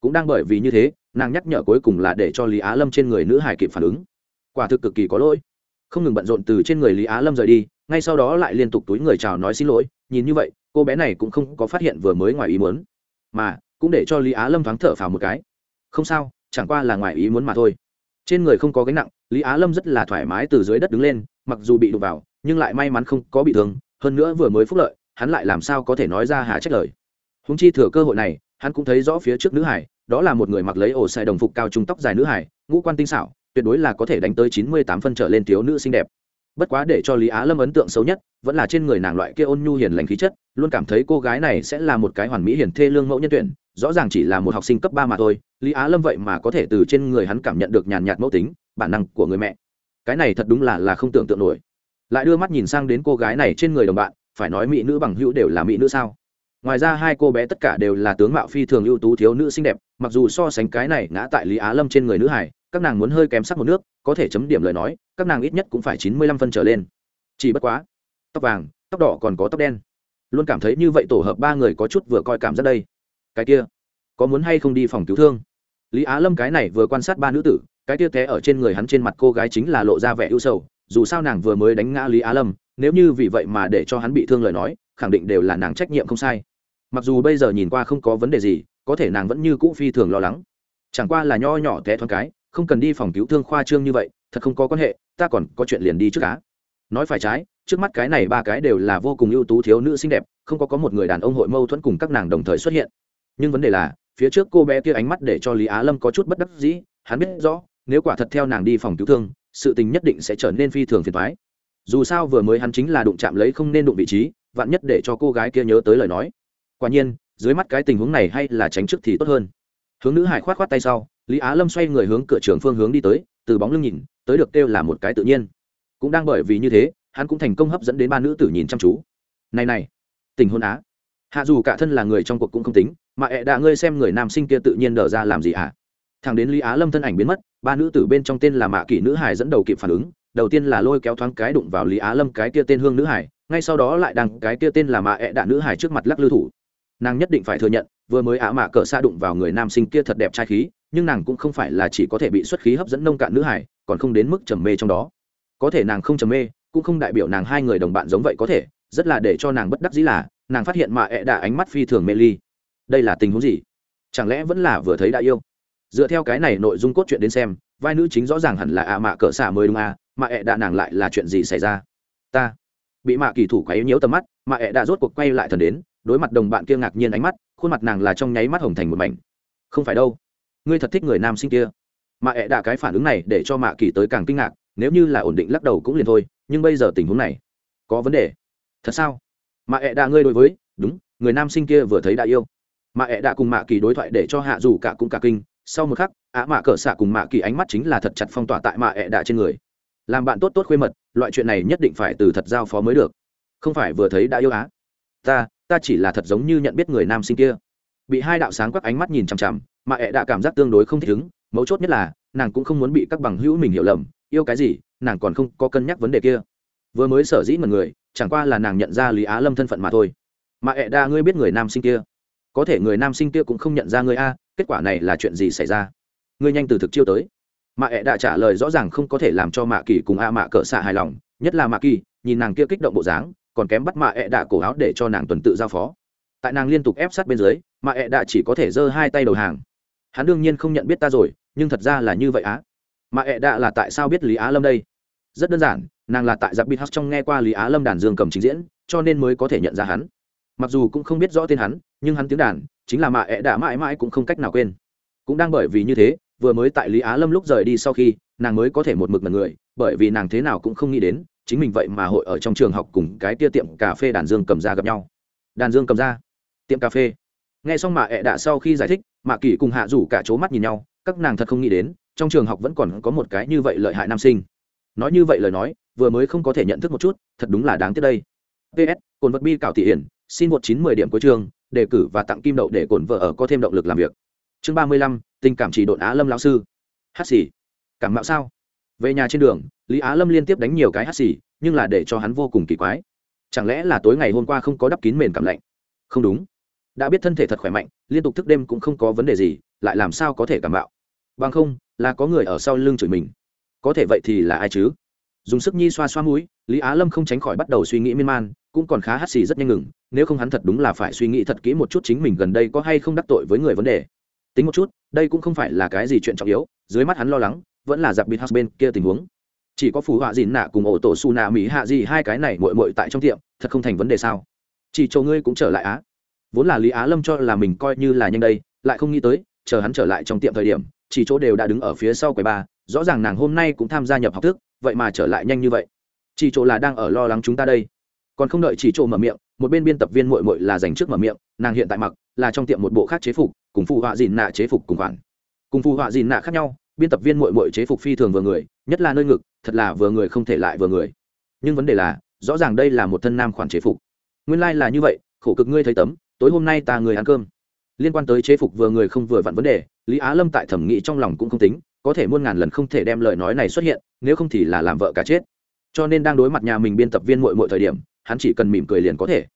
Cũng đang bởi vì như thế, nàng nhắc nhở cuối cùng là để cho lý á lâm trên người nữ hài kịp phản ứng. Quả thực cực kỳ có lỗi. Không ngừng bận rộn từ trên người lý á lâm rời đi, ngay sau đó lại liên tục túi người chào nói xin lỗi nhìn như vậy, cô bé này cũng không có phát hiện vừa mới ngoài ý muốn, mà cũng để cho lý á lâm thoáng thở phào một cái. Không sao, chẳng qua là ngoài ý muốn mà thôi. Trên người không có gánh nặng, lý á lâm rất là thoải mái từ dưới đất đứng lên, mặc dù bị đụng vào, nhưng lại may mắn không có bị thương, hơn nữa vừa mới phúc lợi, hắn lại làm sao có thể nói ra hà trách lời. Húng chi thừa cơ hội này, hắn cũng thấy rõ phía trước nữ hải, đó là một người mặc lấy ổ xài đồng phục cao trung tóc dài nữ hải, ngũ quan tinh xảo, tuyệt đối là có thể đánh tới chín mươi tám phân trở lên thiếu nữ xinh đẹp bất quá để cho lý á lâm ấn tượng xấu nhất, vẫn là trên người nàng loại kia ôn nhu hiền lành khí chất, luôn cảm thấy cô gái này sẽ là một cái hoàn mỹ hiền thê lương mẫu nhân tuyển, rõ ràng chỉ là một học sinh cấp ba mà thôi, lý á lâm vậy mà có thể từ trên người hắn cảm nhận được nhàn nhạt mẫu tính, bản năng của người mẹ. Cái này thật đúng là là không tưởng tượng nổi. Lại đưa mắt nhìn sang đến cô gái này trên người đồng bạn, phải nói mỹ nữ bằng hữu đều là mỹ nữ sao? Ngoài ra hai cô bé tất cả đều là tướng mạo phi thường ưu tú thiếu nữ xinh đẹp, mặc dù so sánh cái này ngã tại lý á lâm trên người nữ hải, các nàng muốn hơi kém sắc một nước, có thể chấm điểm lời nói, các nàng ít nhất cũng phải chín mươi lăm phân trở lên. Chỉ bất quá, tóc vàng, tóc đỏ còn có tóc đen. Luôn cảm thấy như vậy tổ hợp ba người có chút vừa coi cảm giác đây. Cái kia, có muốn hay không đi phòng cứu thương? Lý á lâm cái này vừa quan sát ba nữ tử, cái kia té ở trên người hắn trên mặt cô gái chính là lộ ra vẻ ưu sầu, dù sao nàng vừa mới đánh ngã lý á lâm, nếu như vì vậy mà để cho hắn bị thương lời nói khẳng định đều là nàng trách nhiệm không sai. Mặc dù bây giờ nhìn qua không có vấn đề gì, có thể nàng vẫn như cũ phi thường lo lắng. Chẳng qua là nho nhỏ té thoáng cái, không cần đi phòng cứu thương khoa trương như vậy, thật không có quan hệ, ta còn có chuyện liền đi trước cá nói phải trái, trước mắt cái này ba cái đều là vô cùng ưu tú thiếu nữ xinh đẹp, không có có một người đàn ông hội mâu thuẫn cùng các nàng đồng thời xuất hiện. Nhưng vấn đề là, phía trước cô bé kia ánh mắt để cho lý á lâm có chút bất đắc dĩ, hắn biết rõ, nếu quả thật theo nàng đi phòng cứu thương, sự tình nhất định sẽ trở nên phi thường phiền thoái dù sao vừa mới hắn chính là đụng chạm lấy không nên đụng vị trí vạn nhất để cho cô gái kia nhớ tới lời nói. Quả nhiên, dưới mắt cái tình huống này hay là tránh trước thì tốt hơn. Hướng nữ hải khoát khoát tay sau, lý á lâm xoay người hướng cửa trường phương hướng đi tới, từ bóng lưng nhìn, tới được kêu là một cái tự nhiên. Cũng đang bởi vì như thế, hắn cũng thành công hấp dẫn đến ba nữ tử nhìn chăm chú. Này này, tình hôn á. Hạ dù cả thân là người trong cuộc cũng không tính, mà ẹ đã ngươi xem người nam sinh kia tự nhiên đờ ra làm gì ạ? À? thằng đến lý á lâm thân ảnh biến mất, ba nữ tử bên trong tên là mạ kỷ nữ hải dẫn đầu kịp phản ứng, đầu tiên là lôi kéo thoáng cái đụng vào lý á lâm cái kia tên hương nữ hải ngay sau đó lại đăng cái kia tên là mạ ẹ đạ nữ hải trước mặt lắc lư thủ. Nàng nhất định phải thừa nhận, vừa mới ả mạ cỡ xa đụng vào người nam sinh kia thật đẹp trai khí, nhưng nàng cũng không phải là chỉ có thể bị xuất khí hấp dẫn nông cạn nữ hải, còn không đến mức trầm mê trong đó. Có thể nàng không trầm mê, cũng không đại biểu nàng hai người đồng bạn giống vậy có thể, rất là để cho nàng bất đắc dĩ là, nàng phát hiện mạ ẹ đạ ánh mắt phi thường mê ly. Đây là tình huống gì? Chẳng lẽ vẫn là vừa thấy đã yêu? Dựa theo cái này nội dung cốt truyện đến xem, vai nữ chính rõ ràng hẳn là ạ mạ cỡ xả mới đúng à mạ ẹ đạ nàng lại là chuyện gì xảy ra? Ta bị mạ kỳ thủ quấy nhiễu tầm mắt mạ ẹ đã rốt cuộc quay lại thần đến, đối mặt đồng bạn kia ngạc nhiên ánh mắt, khuôn mặt nàng là trong nháy mắt hồng thành một mảnh. Không phải đâu, ngươi thật thích người nam sinh kia. Mạ ẹ đã cái phản ứng này để cho mạ kỳ tới càng kinh ngạc, nếu như là ổn định lắc đầu cũng liền thôi, nhưng bây giờ tình huống này, có vấn đề. Thật sao? Mạ ẹ đã ngươi đối với, đúng, người nam sinh kia vừa thấy đã yêu. Mạ ẹ đã cùng mạ kỳ đối thoại để cho hạ dù cả cũng cả kinh, sau một khắc ạ mạ cỡ xạ cùng mạ kỳ ánh mắt chính là thật chặt phong tỏa tại mạ ẹ đã trên người làm bạn tốt tốt khuê mật, loại chuyện này nhất định phải từ thật giao phó mới được. Không phải vừa thấy đã yêu á. Ta ta chỉ là thật giống như nhận biết người nam sinh kia. Bị hai đạo sáng quắc ánh mắt nhìn chằm chằm, mà ẹ đã cảm giác tương đối không thích ứng, mấu chốt nhất là, nàng cũng không muốn bị các bằng hữu mình hiểu lầm, yêu cái gì, nàng còn không có cân nhắc vấn đề kia. Vừa mới sở dĩ mật người, chẳng qua là nàng nhận ra lý á lâm thân phận mà thôi. Mà ẹ đa ngươi biết người nam sinh kia. Có thể người nam sinh kia cũng không nhận ra ngươi a, kết quả này là chuyện gì xảy ra? Ngươi nhanh từ thực chiêu tới mạ ẹ đã trả lời rõ ràng không có thể làm cho mạ kỳ cùng a mạ cỡ xạ hài lòng, nhất là mạ kỳ, nhìn nàng kia kích động bộ dáng, còn kém bắt mạ ẹ đã cổ áo để cho nàng tuần tự giao phó. Tại nàng liên tục ép sát bên dưới, mạ ẹ đã chỉ có thể giơ hai tay đầu hàng. Hắn đương nhiên không nhận biết ta rồi, nhưng thật ra là như vậy á. Mạ ẹ đã là tại sao biết lý á lâm đây? Rất đơn giản, nàng là tại giặc bít hắc trong nghe qua lý á lâm đàn dương cầm trình diễn, cho nên mới có thể nhận ra hắn. Mặc dù cũng không biết rõ tên hắn, nhưng hắn tiếng đàn, chính là mạ ẹ đã mãi mãi cũng không cách nào quên. Cũng đang bởi vì như thế vừa mới tại lý á lâm lúc rời đi sau khi, nàng mới có thể một mực mật người, bởi vì nàng thế nào cũng không nghĩ đến, chính mình vậy mà hội ở trong trường học cùng cái tia tiệm cà phê đàn dương cầm ra gặp nhau. Đàn dương cầm ra tiệm cà phê? Nghe xong mạ ẹ đạ sau khi giải thích mạ kỳ cùng hạ rủ cả c mắt nhìn nhau, các nàng thật không nghĩ đến, trong trường học vẫn còn có một cái như vậy lợi hại nam sinh. Nói như vậy lời nói, vừa mới không có thể nhận thức một chút, thật đúng là đáng tiếc đây. Ps cồn vật bi cảo thị hiển, xin một chín mười điểm cuối trường đề cử và tặng kim đậu để cồn vợ ở có thêm động lực làm việc. Chương ba mươi lăm tình cảm chỉ độn á lâm lão sư. Hát xì. Cảm mạo sao? Về nhà trên đường, lý á lâm liên tiếp đánh nhiều cái hát xì, nhưng là để cho hắn vô cùng kỳ quái. Chẳng lẽ là tối ngày hôm qua không có đắp kín mền cảm lạnh? Không đúng. Đã biết thân thể thật khỏe mạnh, liên tục thức đêm cũng không có vấn đề gì, lại làm sao có thể cảm bạo bằng không, là có người ở sau lưng chửi mình. Có thể vậy thì là ai chứ? Dùng sức nhi xoa xoa mũi, lý á lâm không tránh khỏi bắt đầu suy nghĩ miên man, cũng còn khá hắt xì rất nhanh ngừng, nếu không hắn thật đúng là phải suy nghĩ thật kỹ một chút chính mình gần đây có hay không đắc tội với người vấn đề. Tính một chút đây cũng không phải là cái gì chuyện trọng yếu, dưới mắt hắn lo lắng, vẫn là giặc bịt hắc bên kia tình huống. Chỉ có phù họa dìn nạ cùng ổ tổ su nạ mỹ hạ gì hai cái này mội mội tại trong tiệm, thật không thành vấn đề sao? Chỉ chỗ ngươi cũng trở lại á. Vốn là lý á lâm cho là mình coi như là nhanh đây, lại không nghĩ tới, chờ hắn trở lại trong tiệm thời điểm, chỉ chỗ đều đã đứng ở phía sau quầy ba rõ ràng nàng hôm nay cũng tham gia nhập học thức, vậy mà trở lại nhanh như vậy. Chỉ chỗ là đang ở lo lắng chúng ta đây. Còn không đợi chỉ chỗ mở miệng, một bên biên tập viên mội mội là dành trước mở miệng, nàng hiện tại mặc là trong tiệm một bộ khác chế phục, cùng phụ họa dìn nạ chế phục cùng khoản. Cùng phụ họa dìn nạ khác nhau, biên tập viên mội mội chế phục phi thường vừa người, nhất là nơi ngực, thật là vừa người không thể lại vừa người. Nhưng vấn đề là, rõ ràng đây là một thân nam khoản chế phục. Nguyên lai、like、là như vậy, khổ cực ngươi thấy tấm, tối hôm nay ta người ăn cơm. Liên quan tới chế phục vừa người không vừa vặn vấn đề, lý á lâm tại thẩm nghĩ trong lòng cũng không tính, có thể muôn ngàn lần không thể đem lời nói này xuất hiện, nếu không thì là làm vợ cả chết. Cho nên đang đối mặt nhà mình biên tập viên mội mội thời điểm, hắn chỉ cần mỉm cười liền có thể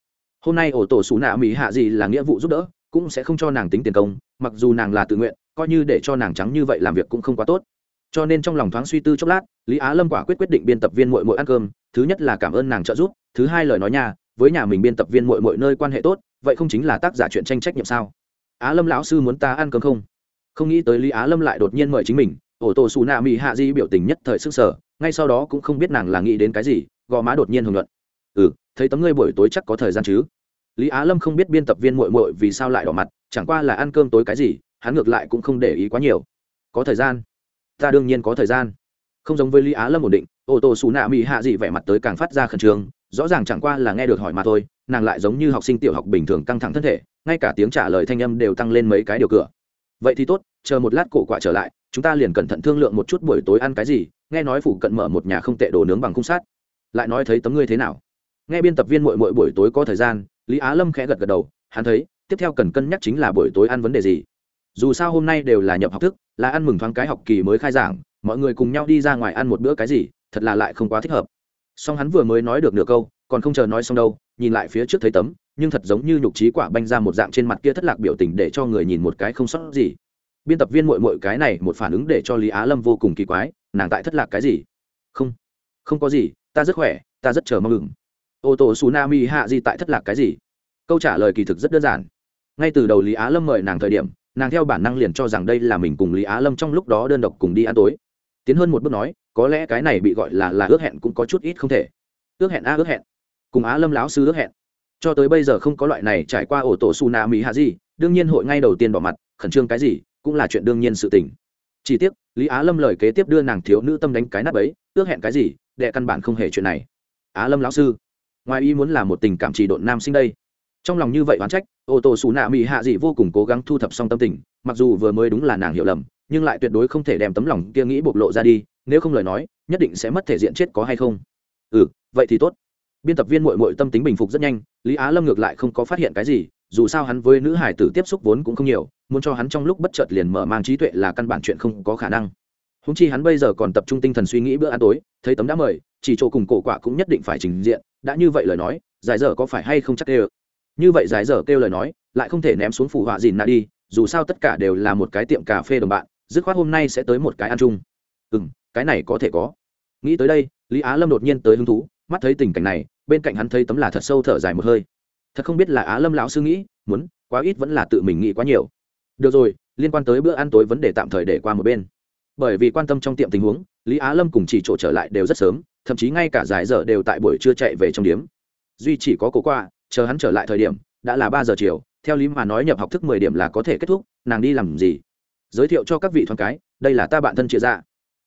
hôm nay ổ tổ xù nạ mỹ hạ gì là nghĩa vụ giúp đỡ, cũng sẽ không cho nàng tính tiền công, mặc dù nàng là tự nguyện, coi như để cho nàng trắng như vậy làm việc cũng không quá tốt. Cho nên trong lòng thoáng suy tư chốc lát, lý á lâm quả quyết quyết định biên tập viên mội mội ăn cơm, thứ nhất là cảm ơn nàng trợ giúp, thứ hai lời nói nhà với nhà mình biên tập viên mội mội nơi quan hệ tốt, vậy không chính là tác giả chuyện tranh trách nhiệm sao? Á lâm lão sư muốn ta ăn cơm không? Không nghĩ tới lý á lâm lại đột nhiên mời chính mình, ổ tổ xù nạ mỹ hạ di biểu tình nhất thời sức sở ngay sau đó cũng không biết nàng là nghĩ đến cái gì, gò má đột nhiên hưởng luận ừ thấy tấm ngươi buổi tối chắc có thời gian chứ? Lý á lâm không biết biên tập viên mội mội vì sao lại đỏ mặt, chẳng qua là ăn cơm tối cái gì, hắn ngược lại cũng không để ý quá nhiều. Có thời gian? Ta đương nhiên có thời gian. Không giống với lý á lâm ổn định, ô tô xù nạ mỹ hạ dị vẻ mặt tới càng phát ra khẩn trương, rõ ràng chẳng qua là nghe được hỏi mà thôi, nàng lại giống như học sinh tiểu học bình thường căng thẳng thân thể, ngay cả tiếng trả lời thanh âm đều tăng lên mấy cái điều cửa. Vậy thì tốt, chờ một lát cổ quạ trở lại, chúng ta liền cẩn thận thương lượng một chút buổi tối ăn cái gì, nghe nói phủ cận mở một nhà không tệ đồ nướng bằng khung sát lại nói thấy tấm ngươi thế nào? Nghe biên tập viên mỗi mỗi buổi tối có thời gian, lý á lâm khẽ gật gật đầu, hắn thấy, tiếp theo cần cân nhắc chính là buổi tối ăn vấn đề gì. Dù sao hôm nay đều là nhập học thức, là ăn mừng thoáng cái học kỳ mới khai giảng, mọi người cùng nhau đi ra ngoài ăn một bữa cái gì, thật là lại không quá thích hợp. Song hắn vừa mới nói được nửa câu, còn không chờ nói xong đâu, nhìn lại phía trước thấy tấm, nhưng thật giống như nhục trí quả banh ra một dạng trên mặt kia thất lạc biểu tình để cho người nhìn một cái không sót gì. Biên tập viên mội mội cái này một phản ứng để cho lý á lâm vô cùng kỳ quái, nàng tại thất lạc cái gì? Không không có gì, ta rất khỏe, ta rất chờ mong ngừng ô tô tsunami hạ gì tại thất lạc cái gì? Câu trả lời kỳ thực rất đơn giản. Ngay từ đầu lý á lâm mời nàng thời điểm, nàng theo bản năng liền cho rằng đây là mình cùng lý á lâm trong lúc đó đơn độc cùng đi ăn tối. Tiến hơn một bước nói, có lẽ cái này bị gọi là là ước hẹn cũng có chút ít không thể. Ước hẹn a ước hẹn. Cùng á lâm lão sư ước hẹn. Cho tới bây giờ không có loại này trải qua ổ tổ su na mỹ hạ gì đương nhiên hội ngay đầu tiên bỏ mặt, khẩn trương cái gì, cũng là chuyện đương nhiên sự tình. Chỉ tiếc, lý á lâm lời kế tiếp đưa nàng thiếu nữ tâm đánh cái nắp ấy, ước hẹn cái gì, đệ căn bản không hề chuyện này. Á lâm lão sư ngoài ý muốn là một tình cảm trì độn nam sinh đây. Trong lòng như vậy oán trách, ô tô xù nạ mỹ hạ dị vô cùng cố gắng thu thập xong tâm tình, mặc dù vừa mới đúng là nàng hiểu lầm, nhưng lại tuyệt đối không thể đem tấm lòng kia nghĩ bộc lộ ra đi, nếu không lời nói, nhất định sẽ mất thể diện chết có hay không. Ừ vậy thì tốt. Biên tập viên mội mội tâm tính bình phục rất nhanh, lý á lâm ngược lại không có phát hiện cái gì, dù sao hắn với nữ hải tử tiếp xúc vốn cũng không nhiều, muốn cho hắn trong lúc bất chợt liền mở mang trí tuệ là căn bản chuyện không có khả năng. Húng chi hắn bây giờ còn tập trung tinh thần suy nghĩ bữa ăn tối, thấy tấm đã mời, chỉ chỗ cùng cổ quả cũng nhất định phải trình diện đã như vậy lời nói, giải dở có phải hay không chắc kêu? Như vậy giải dở kêu lời nói, lại không thể ném xuống phủ họa dìn nạ đi, dù sao tất cả đều là một cái tiệm cà phê đồng bạn, dứt khoát hôm nay sẽ tới một cái ăn chung. Ừ m cái này có thể có. Nghĩ tới đây, lý á lâm đột nhiên tới hứng thú, mắt thấy tình cảnh này, bên cạnh hắn thấy tấm là thật sâu thở dài một hơi. Thật không biết là á lâm lão sư nghĩ, muốn, quá ít vẫn là tự mình nghĩ quá nhiều. Được rồi, liên quan tới bữa ăn tối vấn đề tạm thời để qua một bên. Bởi vì quan tâm trong tiệm tình huống, lý á lâm cùng chỉ chỗ trở lại đều rất sớm thậm chí ngay cả giải giờ đều tại buổi trưa chạy về trong điếm. Duy chỉ có cố qua, chờ hắn trở lại thời điểm, đã là ba giờ chiều, theo lý mà nói nhập học thức mười điểm là có thể kết thúc, nàng đi làm gì? Giới thiệu cho các vị thoáng cái, đây là ta bạn thân chia ra dạ.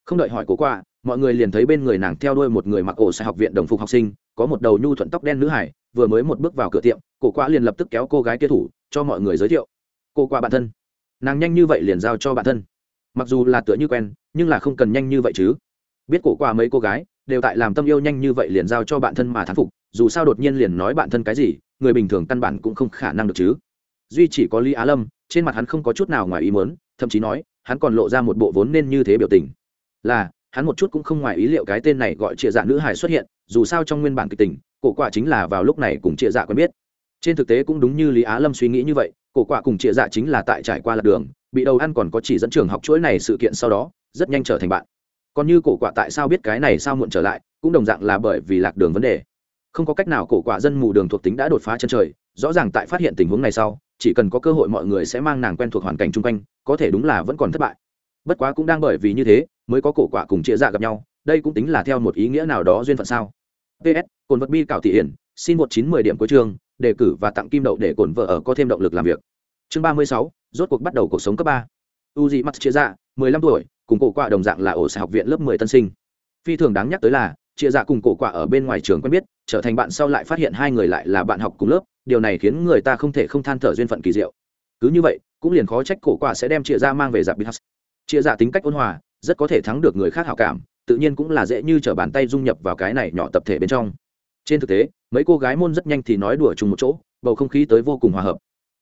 không đợi hỏi cố qua, mọi người liền thấy bên người nàng theo đuôi một người mặc ổ sai học viện đồng phục học sinh, có một đầu nhu thuận tóc đen nữ hải vừa mới một bước vào cửa tiệm cổ qua liền lập tức kéo cô gái kia thủ, cho mọi người giới thiệu. Cô qua bạn thân. Nàng nhanh như vậy liền giao cho bạn thân. Mặc dù là tựa như quen, nhưng là không cần nhanh như vậy chứ. Biết cổ qua mấy cô gái đều tại làm tâm yêu nhanh như vậy liền giao cho bạn thân mà thán phục, dù sao đột nhiên liền nói bạn thân cái gì, người bình thường căn bản cũng không khả năng được chứ. Duy chỉ có lý á lâm, trên mặt hắn không có chút nào ngoài ý muốn, thậm chí nói, hắn còn lộ ra một bộ vốn nên như thế biểu tình. Là, hắn một chút cũng không ngoài ý liệu cái tên này gọi trịa dạ nữ hải xuất hiện, dù sao trong nguyên bản kịch tình, cổ quả chính là vào lúc này cùng trịa dạ quen biết. Trên thực tế cũng đúng như lý á lâm suy nghĩ như vậy, cổ quả cùng trịa dạ chính là tại trải qua lạc đường, bị đầu ăn còn có chỉ dẫn trường học chuỗi này sự kiện sau đó, rất nhanh trở thành bạn còn như cổ quả tại sao biết cái này sao muộn trở lại, cũng đồng dạng là bởi vì lạc đường vấn đề. Không có cách nào cổ quả dân mù đường thuộc tính đã đột phá chân trời, rõ ràng tại phát hiện tình huống này sau, chỉ cần có cơ hội mọi người sẽ mang nàng quen thuộc hoàn cảnh chung quanh, có thể đúng là vẫn còn thất bại. Bất quá cũng đang bởi vì như thế, mới có cổ quả cùng chia dạ gặp nhau, đây cũng tính là theo một ý nghĩa nào đó duyên phận sao. Ps cồn vật bi cảo thị hiển, xin một chín mười điểm cuối chương, đề cử và tặng kim đậu để cồn vợ ở có thêm động lực làm việc. Chương ba mươi sáu, rốt cuộc bắt đầu cuộc sống cấp ba. U dị mắt chia dạ mười lăm tuổi, cùng cổ quạ đồng dạng là ổ xã học viện lớp mười tân sinh. Phi thường đáng nhắc tới là Triệu dạ cùng cổ quạ ở bên ngoài trường quen biết, trở thành bạn sau lại phát hiện hai người lại là bạn học cùng lớp, điều này khiến người ta không thể không than thở duyên phận kỳ diệu. Cứ như vậy, cũng liền khó trách cổ quạ sẽ đem Triệu Dạ mang về giặc bithas Triệu dạ tính cách ôn hòa, rất có thể thắng được người khác hảo cảm, tự nhiên cũng là dễ như trở bàn tay dung nhập vào cái này nhỏ tập thể bên trong. Trên thực tế, mấy cô gái môn rất nhanh thì nói đùa chung một chỗ, bầu không khí tới vô cùng hòa hợp.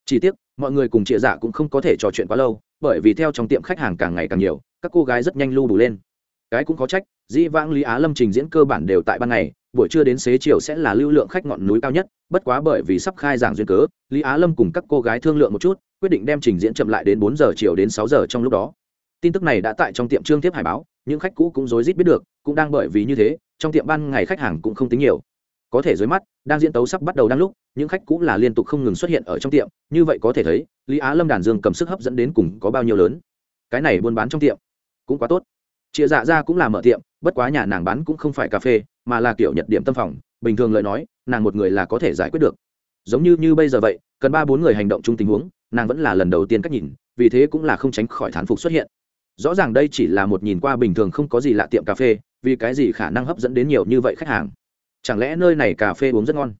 Chỉ tiếc, mọi người cùng Triệu dạ cũng không có thể trò chuyện quá lâu bởi vì theo trong tiệm khách hàng càng ngày càng nhiều, các cô gái rất nhanh lưu đủ lên. Cái cũng có trách, dĩ vãng lý á lâm trình diễn cơ bản đều tại ban ngày, buổi trưa đến xế chiều sẽ là lưu lượng khách ngọn núi cao nhất, bất quá bởi vì sắp khai giảng duyên cớ, lý á lâm cùng các cô gái thương lượng một chút, quyết định đem trình diễn chậm lại đến bốn giờ chiều đến sáu giờ trong lúc đó. Tin tức này đã tại trong tiệm trương tiếp hải báo, những khách cũ cũng rối rít biết được, cũng đang bởi vì như thế, trong tiệm ban ngày khách hàng cũng không tính nhiều có thể dưới mắt, đang diễn tấu sắp bắt đầu đang lúc, những khách cũ là liên tục không ngừng xuất hiện ở trong tiệm, như vậy có thể thấy, lý á lâm đàn dương cầm sức hấp dẫn đến cùng có bao nhiêu lớn. Cái này buôn bán trong tiệm cũng quá tốt. Chia dạ ra cũng là mở tiệm, bất quá nhà nàng bán cũng không phải cà phê, mà là kiểu nhật điểm tâm phòng. Bình thường lời nói, nàng một người là có thể giải quyết được. Giống như như bây giờ vậy, cần ba bốn người hành động chung tình huống, nàng vẫn là lần đầu tiên cách nhìn, vì thế cũng là không tránh khỏi thán phục xuất hiện. Rõ ràng đây chỉ là một nhìn qua bình thường không có gì lạ tiệm cà phê, vì cái gì khả năng hấp dẫn đến nhiều như vậy khách hàng? Chẳng lẽ nơi này cà phê uống rất ngon?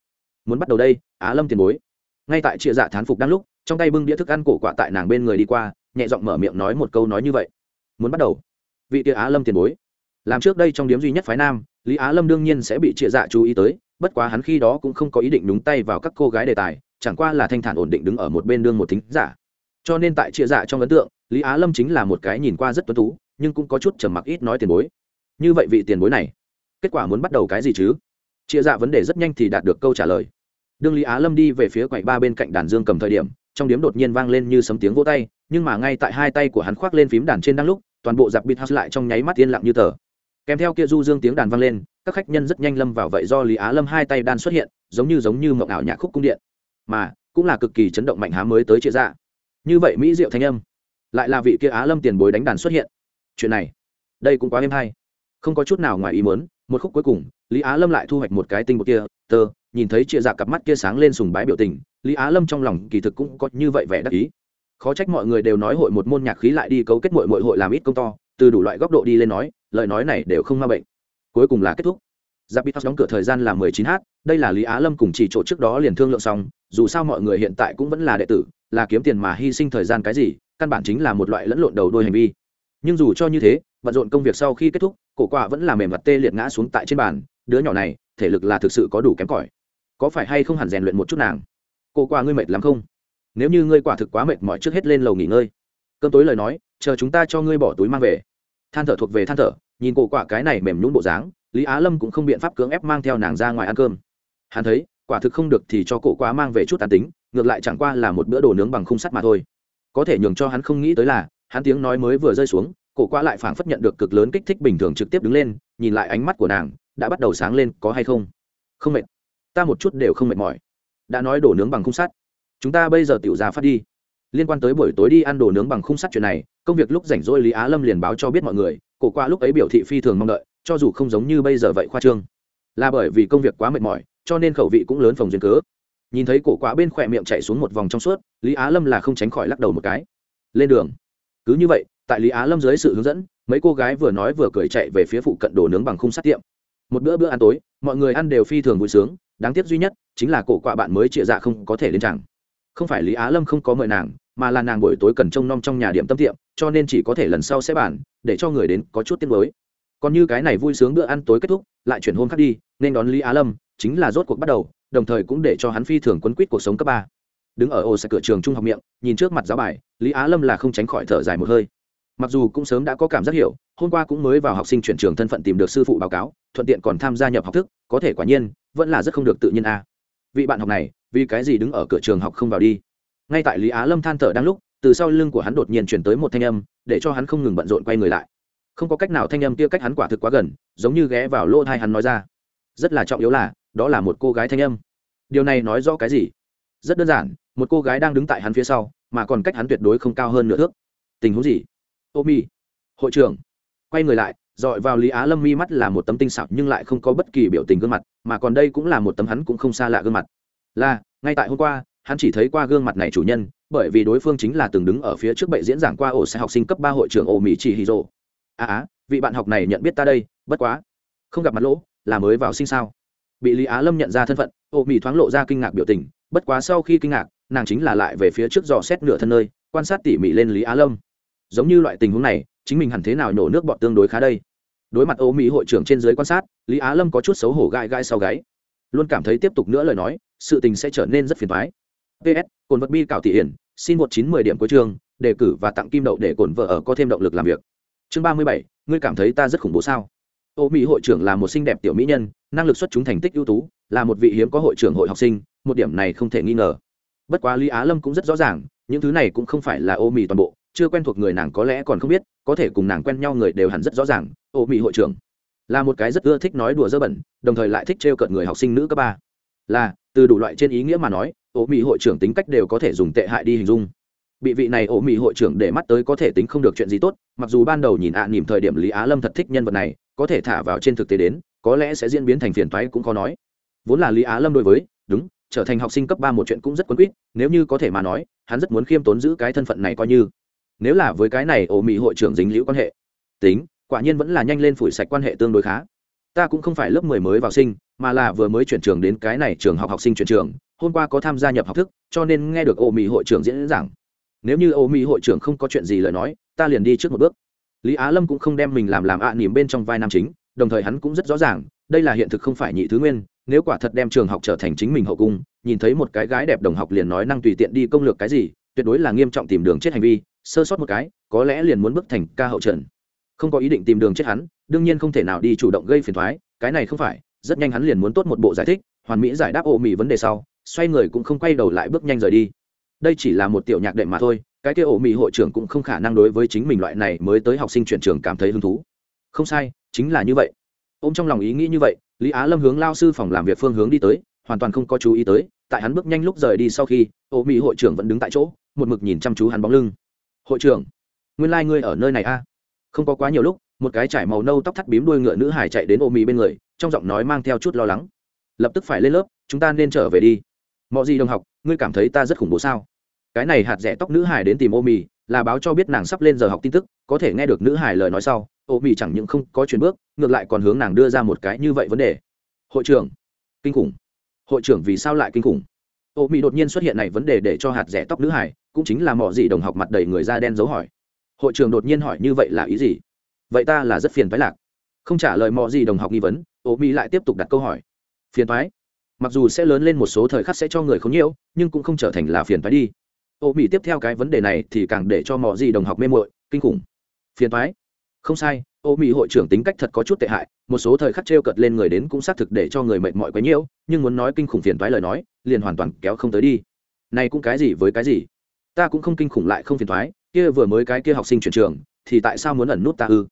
Muốn bắt đầu đây, á lâm tiền bối. Ngay tại chia dạ thán phục đang lúc, trong tay bưng đĩa thức ăn cổ quạ tại nàng bên người đi qua, nhẹ giọng mở miệng nói một câu nói như vậy. Muốn bắt đầu. Vị tia á lâm tiền bối. Làm trước đây trong điếm duy nhất phái nam, lý á lâm đương nhiên sẽ bị chia dạ chú ý tới, bất quá hắn khi đó cũng không có ý định đúng tay vào các cô gái đề tài, chẳng qua là thanh thản ổn định đứng ở một bên đương một thính giả. Cho nên tại chia dạ trong ấn tượng, lý á lâm chính là một cái nhìn qua rất tuấn tú, nhưng cũng có chút trầm mặc ít nói tiền bối. Như vậy vị tiền bối này, kết quả muốn bắt đầu cái gì chứ? Chia dạ vấn đề rất nhanh thì đạt được câu trả lời. Đương lý á lâm đi về phía quầy ba bên cạnh đàn dương cầm thời điểm, trong điếm đột nhiên vang lên như sấm tiếng vỗ tay, nhưng mà ngay tại hai tay của hắn khoác lên phím đàn trên đang lúc, toàn bộ giặc bịt house lại trong nháy mắt yên lặng như tờ. Kèm theo kia du dương tiếng đàn vang lên, các khách nhân rất nhanh lâm vào vậy do lý á lâm hai tay đan xuất hiện, giống như giống như mộng ảo nhạc khúc cung điện. Mà, cũng là cực kỳ chấn động mạnh há mới tới chia dạ. Như vậy mỹ diệu thanh âm, lại là vị kia á lâm tiền bối đánh đàn xuất hiện. Chuyện này, đây cũng quá êm hay. Không có chút nào ngoài ý muốn, một khúc cuối cùng lý á lâm lại thu hoạch một cái tinh bột kia, tơ, nhìn thấy chia dạ cặp mắt kia sáng lên sùng bái biểu tình, lý á lâm trong lòng kỳ thực cũng có như vậy vẻ đắc ý. Khó trách mọi người đều nói hội một môn nhạc khí lại đi cấu kết mội mội hội làm ít công to, từ đủ loại góc độ đi lên nói, lời nói này đều không ma bệnh. Cuối cùng là kết thúc. Giáp bít đóng cửa thời gian là mười chín h, đây là lý á lâm cùng chỉ chỗ trước đó liền thương lượng xong, dù sao mọi người hiện tại cũng vẫn là đệ tử, là kiếm tiền mà hy sinh thời gian cái gì, căn bản chính là một loại lẫn lộn đầu đôi hành vi. Nhưng dù cho như thế, bận rộn công việc sau khi kết thúc, cổ quả vẫn là mềm mặt tê liệt ngã xuống tại trên bàn đứa nhỏ này, thể lực là thực sự có đủ kém cỏi. Có phải hay không hẳn rèn luyện một chút nàng? Cô qua ngươi mệt lắm không? Nếu như ngươi quả thực quá mệt mỏi trước hết lên lầu nghỉ ngơi. Cơm tối lời nói, chờ chúng ta cho ngươi bỏ túi mang về. Than thở thuộc về than thở, nhìn cổ quả cái này mềm nhún bộ dáng, lý á lâm cũng không biện pháp cưỡng ép mang theo nàng ra ngoài ăn cơm. Hắn thấy, quả thực không được thì cho cổ quá mang về chút tàn tính, ngược lại chẳng qua là một bữa đồ nướng bằng khung sắt mà thôi. Có thể nhường cho hắn không nghĩ tới là, hắn tiếng nói mới vừa rơi xuống cổ quá lại phảng phất nhận được cực lớn kích thích bình thường trực tiếp đứng lên, nhìn lại ánh mắt của nàng đã bắt đầu sáng lên có hay không? Không mệt. Ta một chút đều không mệt mỏi. Đã nói đổ nướng bằng khung sắt. Chúng ta bây giờ tiểu ra phát đi. Liên quan tới buổi tối đi ăn đồ nướng bằng khung sắt chuyện này, công việc lúc rảnh rỗi lý á lâm liền báo cho biết mọi người, cổ qua lúc ấy biểu thị phi thường mong đợi, cho dù không giống như bây giờ vậy khoa trương. Là bởi vì công việc quá mệt mỏi, cho nên khẩu vị cũng lớn phòng duyên cớ. Nhìn thấy cổ quá bên khỏe miệng chạy xuống một vòng trong suốt, lý á lâm là không tránh khỏi lắc đầu một cái. Lên đường. Cứ như vậy, tại lý á lâm dưới sự hướng dẫn, mấy cô gái vừa nói vừa cười chạy về phía phụ cận đồ nướng bằng khung sắt tiệm một bữa bữa ăn tối, mọi người ăn đều phi thường vui sướng, đáng tiếc duy nhất chính là cổ quạ bạn mới trịa dạ không có thể đến chẳng. Không phải lý á lâm không có mời nàng, mà là nàng buổi tối cần trông nom trong nhà điểm tâm tiệm, cho nên chỉ có thể lần sau sẽ bàn, để cho người đến có chút tiết mới còn như cái này vui sướng bữa ăn tối kết thúc, lại chuyển hôm khác đi, nên đón lý á lâm, chính là rốt cuộc bắt đầu, đồng thời cũng để cho hắn phi thường quấn quýt cuộc sống cấp ba. Đứng ở ô xe cửa trường trung học miệng, nhìn trước mặt giáo bài, lý á lâm là không tránh khỏi thở dài một hơi mặc dù cũng sớm đã có cảm giác hiểu, hôm qua cũng mới vào học sinh chuyển trường thân phận tìm được sư phụ báo cáo, thuận tiện còn tham gia nhập học thức, có thể quả nhiên, vẫn là rất không được tự nhiên a. Vị bạn học này, vì cái gì đứng ở cửa trường học không vào đi? Ngay tại lý á lâm than thở đang lúc, từ sau lưng của hắn đột nhiên chuyển tới một thanh âm, để cho hắn không ngừng bận rộn quay người lại. Không có cách nào thanh âm kia cách hắn quả thực quá gần, giống như ghé vào lỗ thai hắn nói ra. Rất là trọng yếu là, đó là một cô gái thanh âm. Điều này nói rõ cái gì? Rất đơn giản, một cô gái đang đứng tại hắn phía sau, mà còn cách hắn tuyệt đối không cao hơn nửa thước. Tình huống gì? Ô mi. Hội trưởng. Quay người lại, dọi vào lý á lâm mi mắt là một tấm tinh xảo nhưng lại không có bất kỳ biểu tình gương mặt, mà còn đây cũng là một tấm hắn cũng không xa lạ gương mặt. Là, ngay tại hôm qua, hắn chỉ thấy qua gương mặt này chủ nhân, bởi vì đối phương chính là từng đứng ở phía trước bệ diễn giảng qua ổ xe học sinh cấp ba hội trưởng ổ mỹ chỉ hì rồ à á vị bạn học này nhận biết ta đây, bất quá. Không gặp mặt lỗ, là mới vào sinh sao. Bị lý á lâm nhận ra thân phận, ô mỹ thoáng lộ ra kinh ngạc biểu tình, bất quá sau khi kinh ngạc, nàng chính là lại về phía trước dò xét nửa thân nơi, quan sát tỉ mỉ lên lý á lâm giống như loại tình huống này, chính mình hẳn thế nào nhổ nước bọn tương đối khá đây? Đối mặt ô mỹ hội trưởng trên dưới quan sát, lý á lâm có chút xấu hổ gai gai sau gáy. Luôn cảm thấy tiếp tục nữa lời nói, sự tình sẽ trở nên rất phiền thoái ps cồn vật bi cảo thị hiển, xin một chín mười điểm cuối chương, đề cử và tặng kim đậu để cồn vợ ở có thêm động lực làm việc. Chương ba mươi bảy, ngươi cảm thấy ta rất khủng bố sao? Ô mỹ hội trưởng là một xinh đẹp tiểu mỹ nhân, năng lực xuất chúng thành tích ưu tú, là một vị hiếm có hội trưởng hội học sinh, một điểm này không thể nghi ngờ. Bất quá lý á lâm cũng rất rõ ràng, những thứ này cũng không phải là ô mỹ toàn bộ chưa quen thuộc người nàng có lẽ còn không biết có thể cùng nàng quen nhau người đều hẳn rất rõ ràng ô mỹ hội trưởng. Là một cái rất ưa thích nói đùa dơ bẩn đồng thời lại thích trêu cợt người học sinh nữ cấp ba. Là từ đủ loại trên ý nghĩa mà nói ô mỹ hội trưởng tính cách đều có thể dùng tệ hại đi hình dung. Bị vị này ổ mỹ hội trưởng để mắt tới có thể tính không được chuyện gì tốt mặc dù ban đầu nhìn ạ à, nỉm thời điểm lý á lâm thật thích nhân vật này có thể thả vào trên thực tế đến có lẽ sẽ diễn biến thành phiền toái cũng khó nói. Vốn là lý á lâm đối với đúng trở thành học sinh cấp ba một chuyện cũng rất quấn quýt nếu như có thể mà nói hắn rất muốn khiêm tốn giữ cái thân phận này coi như nếu là với cái này ổ mỹ hội trưởng dính liễu quan hệ. Tính, quả nhiên vẫn là nhanh lên phủi sạch quan hệ tương đối khá. Ta cũng không phải lớp mười mới vào sinh, mà là vừa mới chuyển trường đến cái này trường học học sinh chuyển trường, hôm qua có tham gia nhập học thức, cho nên nghe được ổ mỹ hội trưởng diễn giảng. Nếu như ổ mỹ hội trưởng không có chuyện gì lời nói, ta liền đi trước một bước. Lý á lâm cũng không đem mình làm làm ạ à nỉm bên trong vai nam chính, đồng thời hắn cũng rất rõ ràng, đây là hiện thực không phải nhị thứ nguyên, nếu quả thật đem trường học trở thành chính mình hậu cung, nhìn thấy một cái gái đẹp đồng học liền nói năng tùy tiện đi công lược cái gì, tuyệt đối là nghiêm trọng tìm đường chết hành vi sơ sót một cái, có lẽ liền muốn bước thành ca hậu trần. Không có ý định tìm đường chết hắn, đương nhiên không thể nào đi chủ động gây phiền thoái, cái này không phải, rất nhanh hắn liền muốn tốt một bộ giải thích, hoàn mỹ giải đáp ổ mỹ vấn đề sau, xoay người cũng không quay đầu lại bước nhanh rời đi. Đây chỉ là một tiểu nhạc đệm mà thôi, cái kia ổ mỹ hội trưởng cũng không khả năng đối với chính mình loại này mới tới học sinh chuyển trường cảm thấy hứng thú. Không sai, chính là như vậy. Ô m trong lòng ý nghĩ như vậy, lý á lâm hướng lao sư phòng làm việc phương hướng đi tới, hoàn toàn không có chú ý tới, tại hắn bước nhanh lúc rời đi sau khi, ổ mỹ hội trưởng vẫn đứng tại chỗ, một mực nhìn chăm chú hắn bóng lưng hội trưởng, nguyên lai、like、ngươi ở nơi này a? À? không có quá nhiều lúc, một cái trải màu nâu tóc thắt bím đuôi ngựa nữ hải chạy đến ô mì bên người, trong giọng nói mang theo chút lo lắng. Lập tức phải lên lớp, chúng ta nên trở về đi. Mọi gì đồng học, ngươi cảm thấy ta rất khủng bố sao? Cái này hạt rẻ tóc nữ hải đến tìm ô mì là báo cho biết nàng sắp lên giờ học tin tức, có thể nghe được nữ hải lời nói sau ô mì chẳng những không có chuyển bước, ngược lại còn hướng nàng đưa ra một cái như vậy vấn đề. Hội trưởng, kinh khủng. Hội trưởng vì sao lại kinh khủng? Ô mì đột nhiên xuất hiện này vấn đề để cho hạt rẻ tóc nữ hải cũng chính là mỏ gì đồng học mặt đầy người da đen dấu hỏi. Hội trưởng đột nhiên hỏi như vậy là ý gì? Vậy ta là rất phiền phái lạc. Không trả lời mỏ gì đồng học nghi vấn, ô mỹ lại tiếp tục đặt câu hỏi. Phiền phái mặc dù sẽ lớn lên một số thời khắc sẽ cho người không nhiễu, nhưng cũng không trở thành là phiền phái đi. Ô mỹ tiếp theo cái vấn đề này thì càng để cho mỏ gì đồng học mê mội kinh khủng. Phiền phái không sai, ô mỹ hội trưởng tính cách thật có chút tệ hại, một số thời khắc t r e o cợt lên người đến cũng xác thực để cho người mệt mỏi quấy nhiễu nhưng muốn nói kinh khủng phiền toái lời nói, liền hoàn toàn kéo không tới đi. Này cũng cái gì với cái gì? Ta cũng không kinh khủng lại không phiền thoái, kia vừa mới cái kia học sinh chuyển trường, thì tại sao muốn ẩn nút ta ư?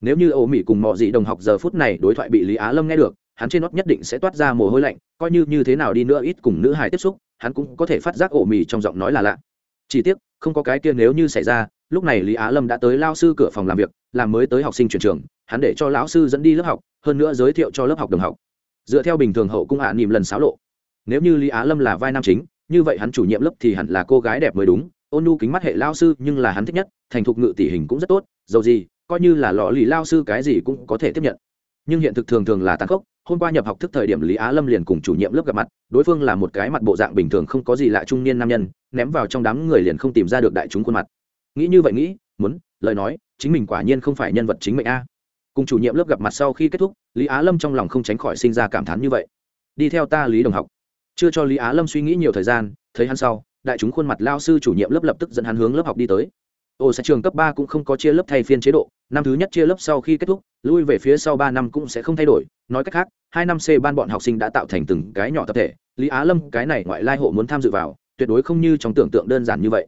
Nếu như ô mỹ cùng mọi dị đồng học giờ phút này đối thoại bị lý á lâm nghe được, hắn trên nót nhất định sẽ toát ra mồ hôi lạnh, coi như như thế nào đi nữa ít cùng nữ hài tiếp xúc, hắn cũng có thể phát giác ổ mì trong giọng nói là lạ. Chỉ tiếc, không có cái kia nếu như xảy ra, lúc này lý á lâm đã tới lao sư cửa phòng làm việc, làm mới tới học sinh chuyển trường, hắn để cho lão sư dẫn đi lớp học, hơn nữa giới thiệu cho lớp học đồng học. Dựa theo bình thường hậu cung hạ à nỉm lần xáo lộ. Nếu như lý á lâm là vai nam chính như vậy hắn chủ nhiệm lớp thì hẳn là cô gái đẹp mới đúng. Ôn nu kính mắt hệ lao sư nhưng là hắn thích nhất, thành thục ngự tỷ hình cũng rất tốt, dầu gì, coi như là lò lì lao sư cái gì cũng có thể tiếp nhận. Nhưng hiện thực thường thường là tàn khốc, hôm qua nhập học thức thời điểm lý á lâm liền cùng chủ nhiệm lớp gặp mặt, đối phương là một cái mặt bộ dạng bình thường không có gì lạ trung niên nam nhân, ném vào trong đám người liền không tìm ra được đại chúng khuôn mặt. Nghĩ như vậy nghĩ, muốn, lời nói, chính mình quả nhiên không phải nhân vật chính mệnh a. Cùng chủ nhiệm lớp gặp mặt sau khi kết thúc, lý á lâm trong lòng không tránh khỏi sinh ra cảm thán như vậy. Đi theo ta lý đồng học chưa cho lý á lâm suy nghĩ nhiều thời gian, thấy hắn sau, đại chúng khuôn mặt lao sư chủ nhiệm lớp lập tức dẫn hắn hướng lớp học đi tới. Ồ sẽ trường cấp ba cũng không có chia lớp thay phiên chế độ, năm thứ nhất chia lớp sau khi kết thúc, lui về phía sau ba năm cũng sẽ không thay đổi. Nói cách khác, hai năm c ban bọn học sinh đã tạo thành từng cái nhỏ tập thể, lý á lâm cái này ngoại lai hộ muốn tham dự vào, tuyệt đối không như trong tưởng tượng đơn giản như vậy.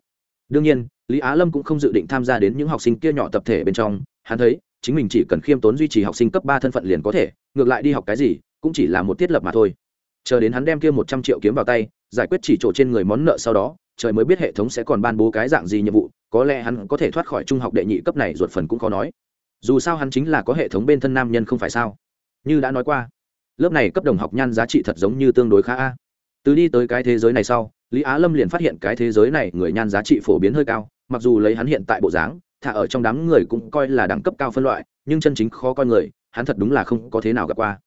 Đương nhiên, lý á lâm cũng không dự định tham gia đến những học sinh kia nhỏ tập thể bên trong, hắn thấy, chính mình chỉ cần khiêm tốn duy trì học sinh cấp ba thân phận liền có thể, ngược lại đi học cái gì, cũng chỉ là một tiết lập mà thôi chờ đến hắn đem kia một trăm triệu kiếm vào tay, giải quyết chỉ chỗ trên người món nợ sau đó, trời mới biết hệ thống sẽ còn ban bố cái dạng gì nhiệm vụ, có lẽ hắn có thể thoát khỏi trung học đệ nhị cấp này ruột phần cũng khó nói. Dù sao hắn chính là có hệ thống bên thân nam nhân không phải sao? Như đã nói qua, lớp này cấp đồng học nhan giá trị thật giống như tương đối khá a. Từ đi tới cái thế giới này sau, lý á lâm liền phát hiện cái thế giới này người nhan giá trị phổ biến hơi cao, mặc dù lấy hắn hiện tại bộ dáng, thả ở trong đám người cũng coi là đẳng cấp cao phân loại, nhưng chân chính khó coi người, hắn thật đúng là không có thế nào gặp qua.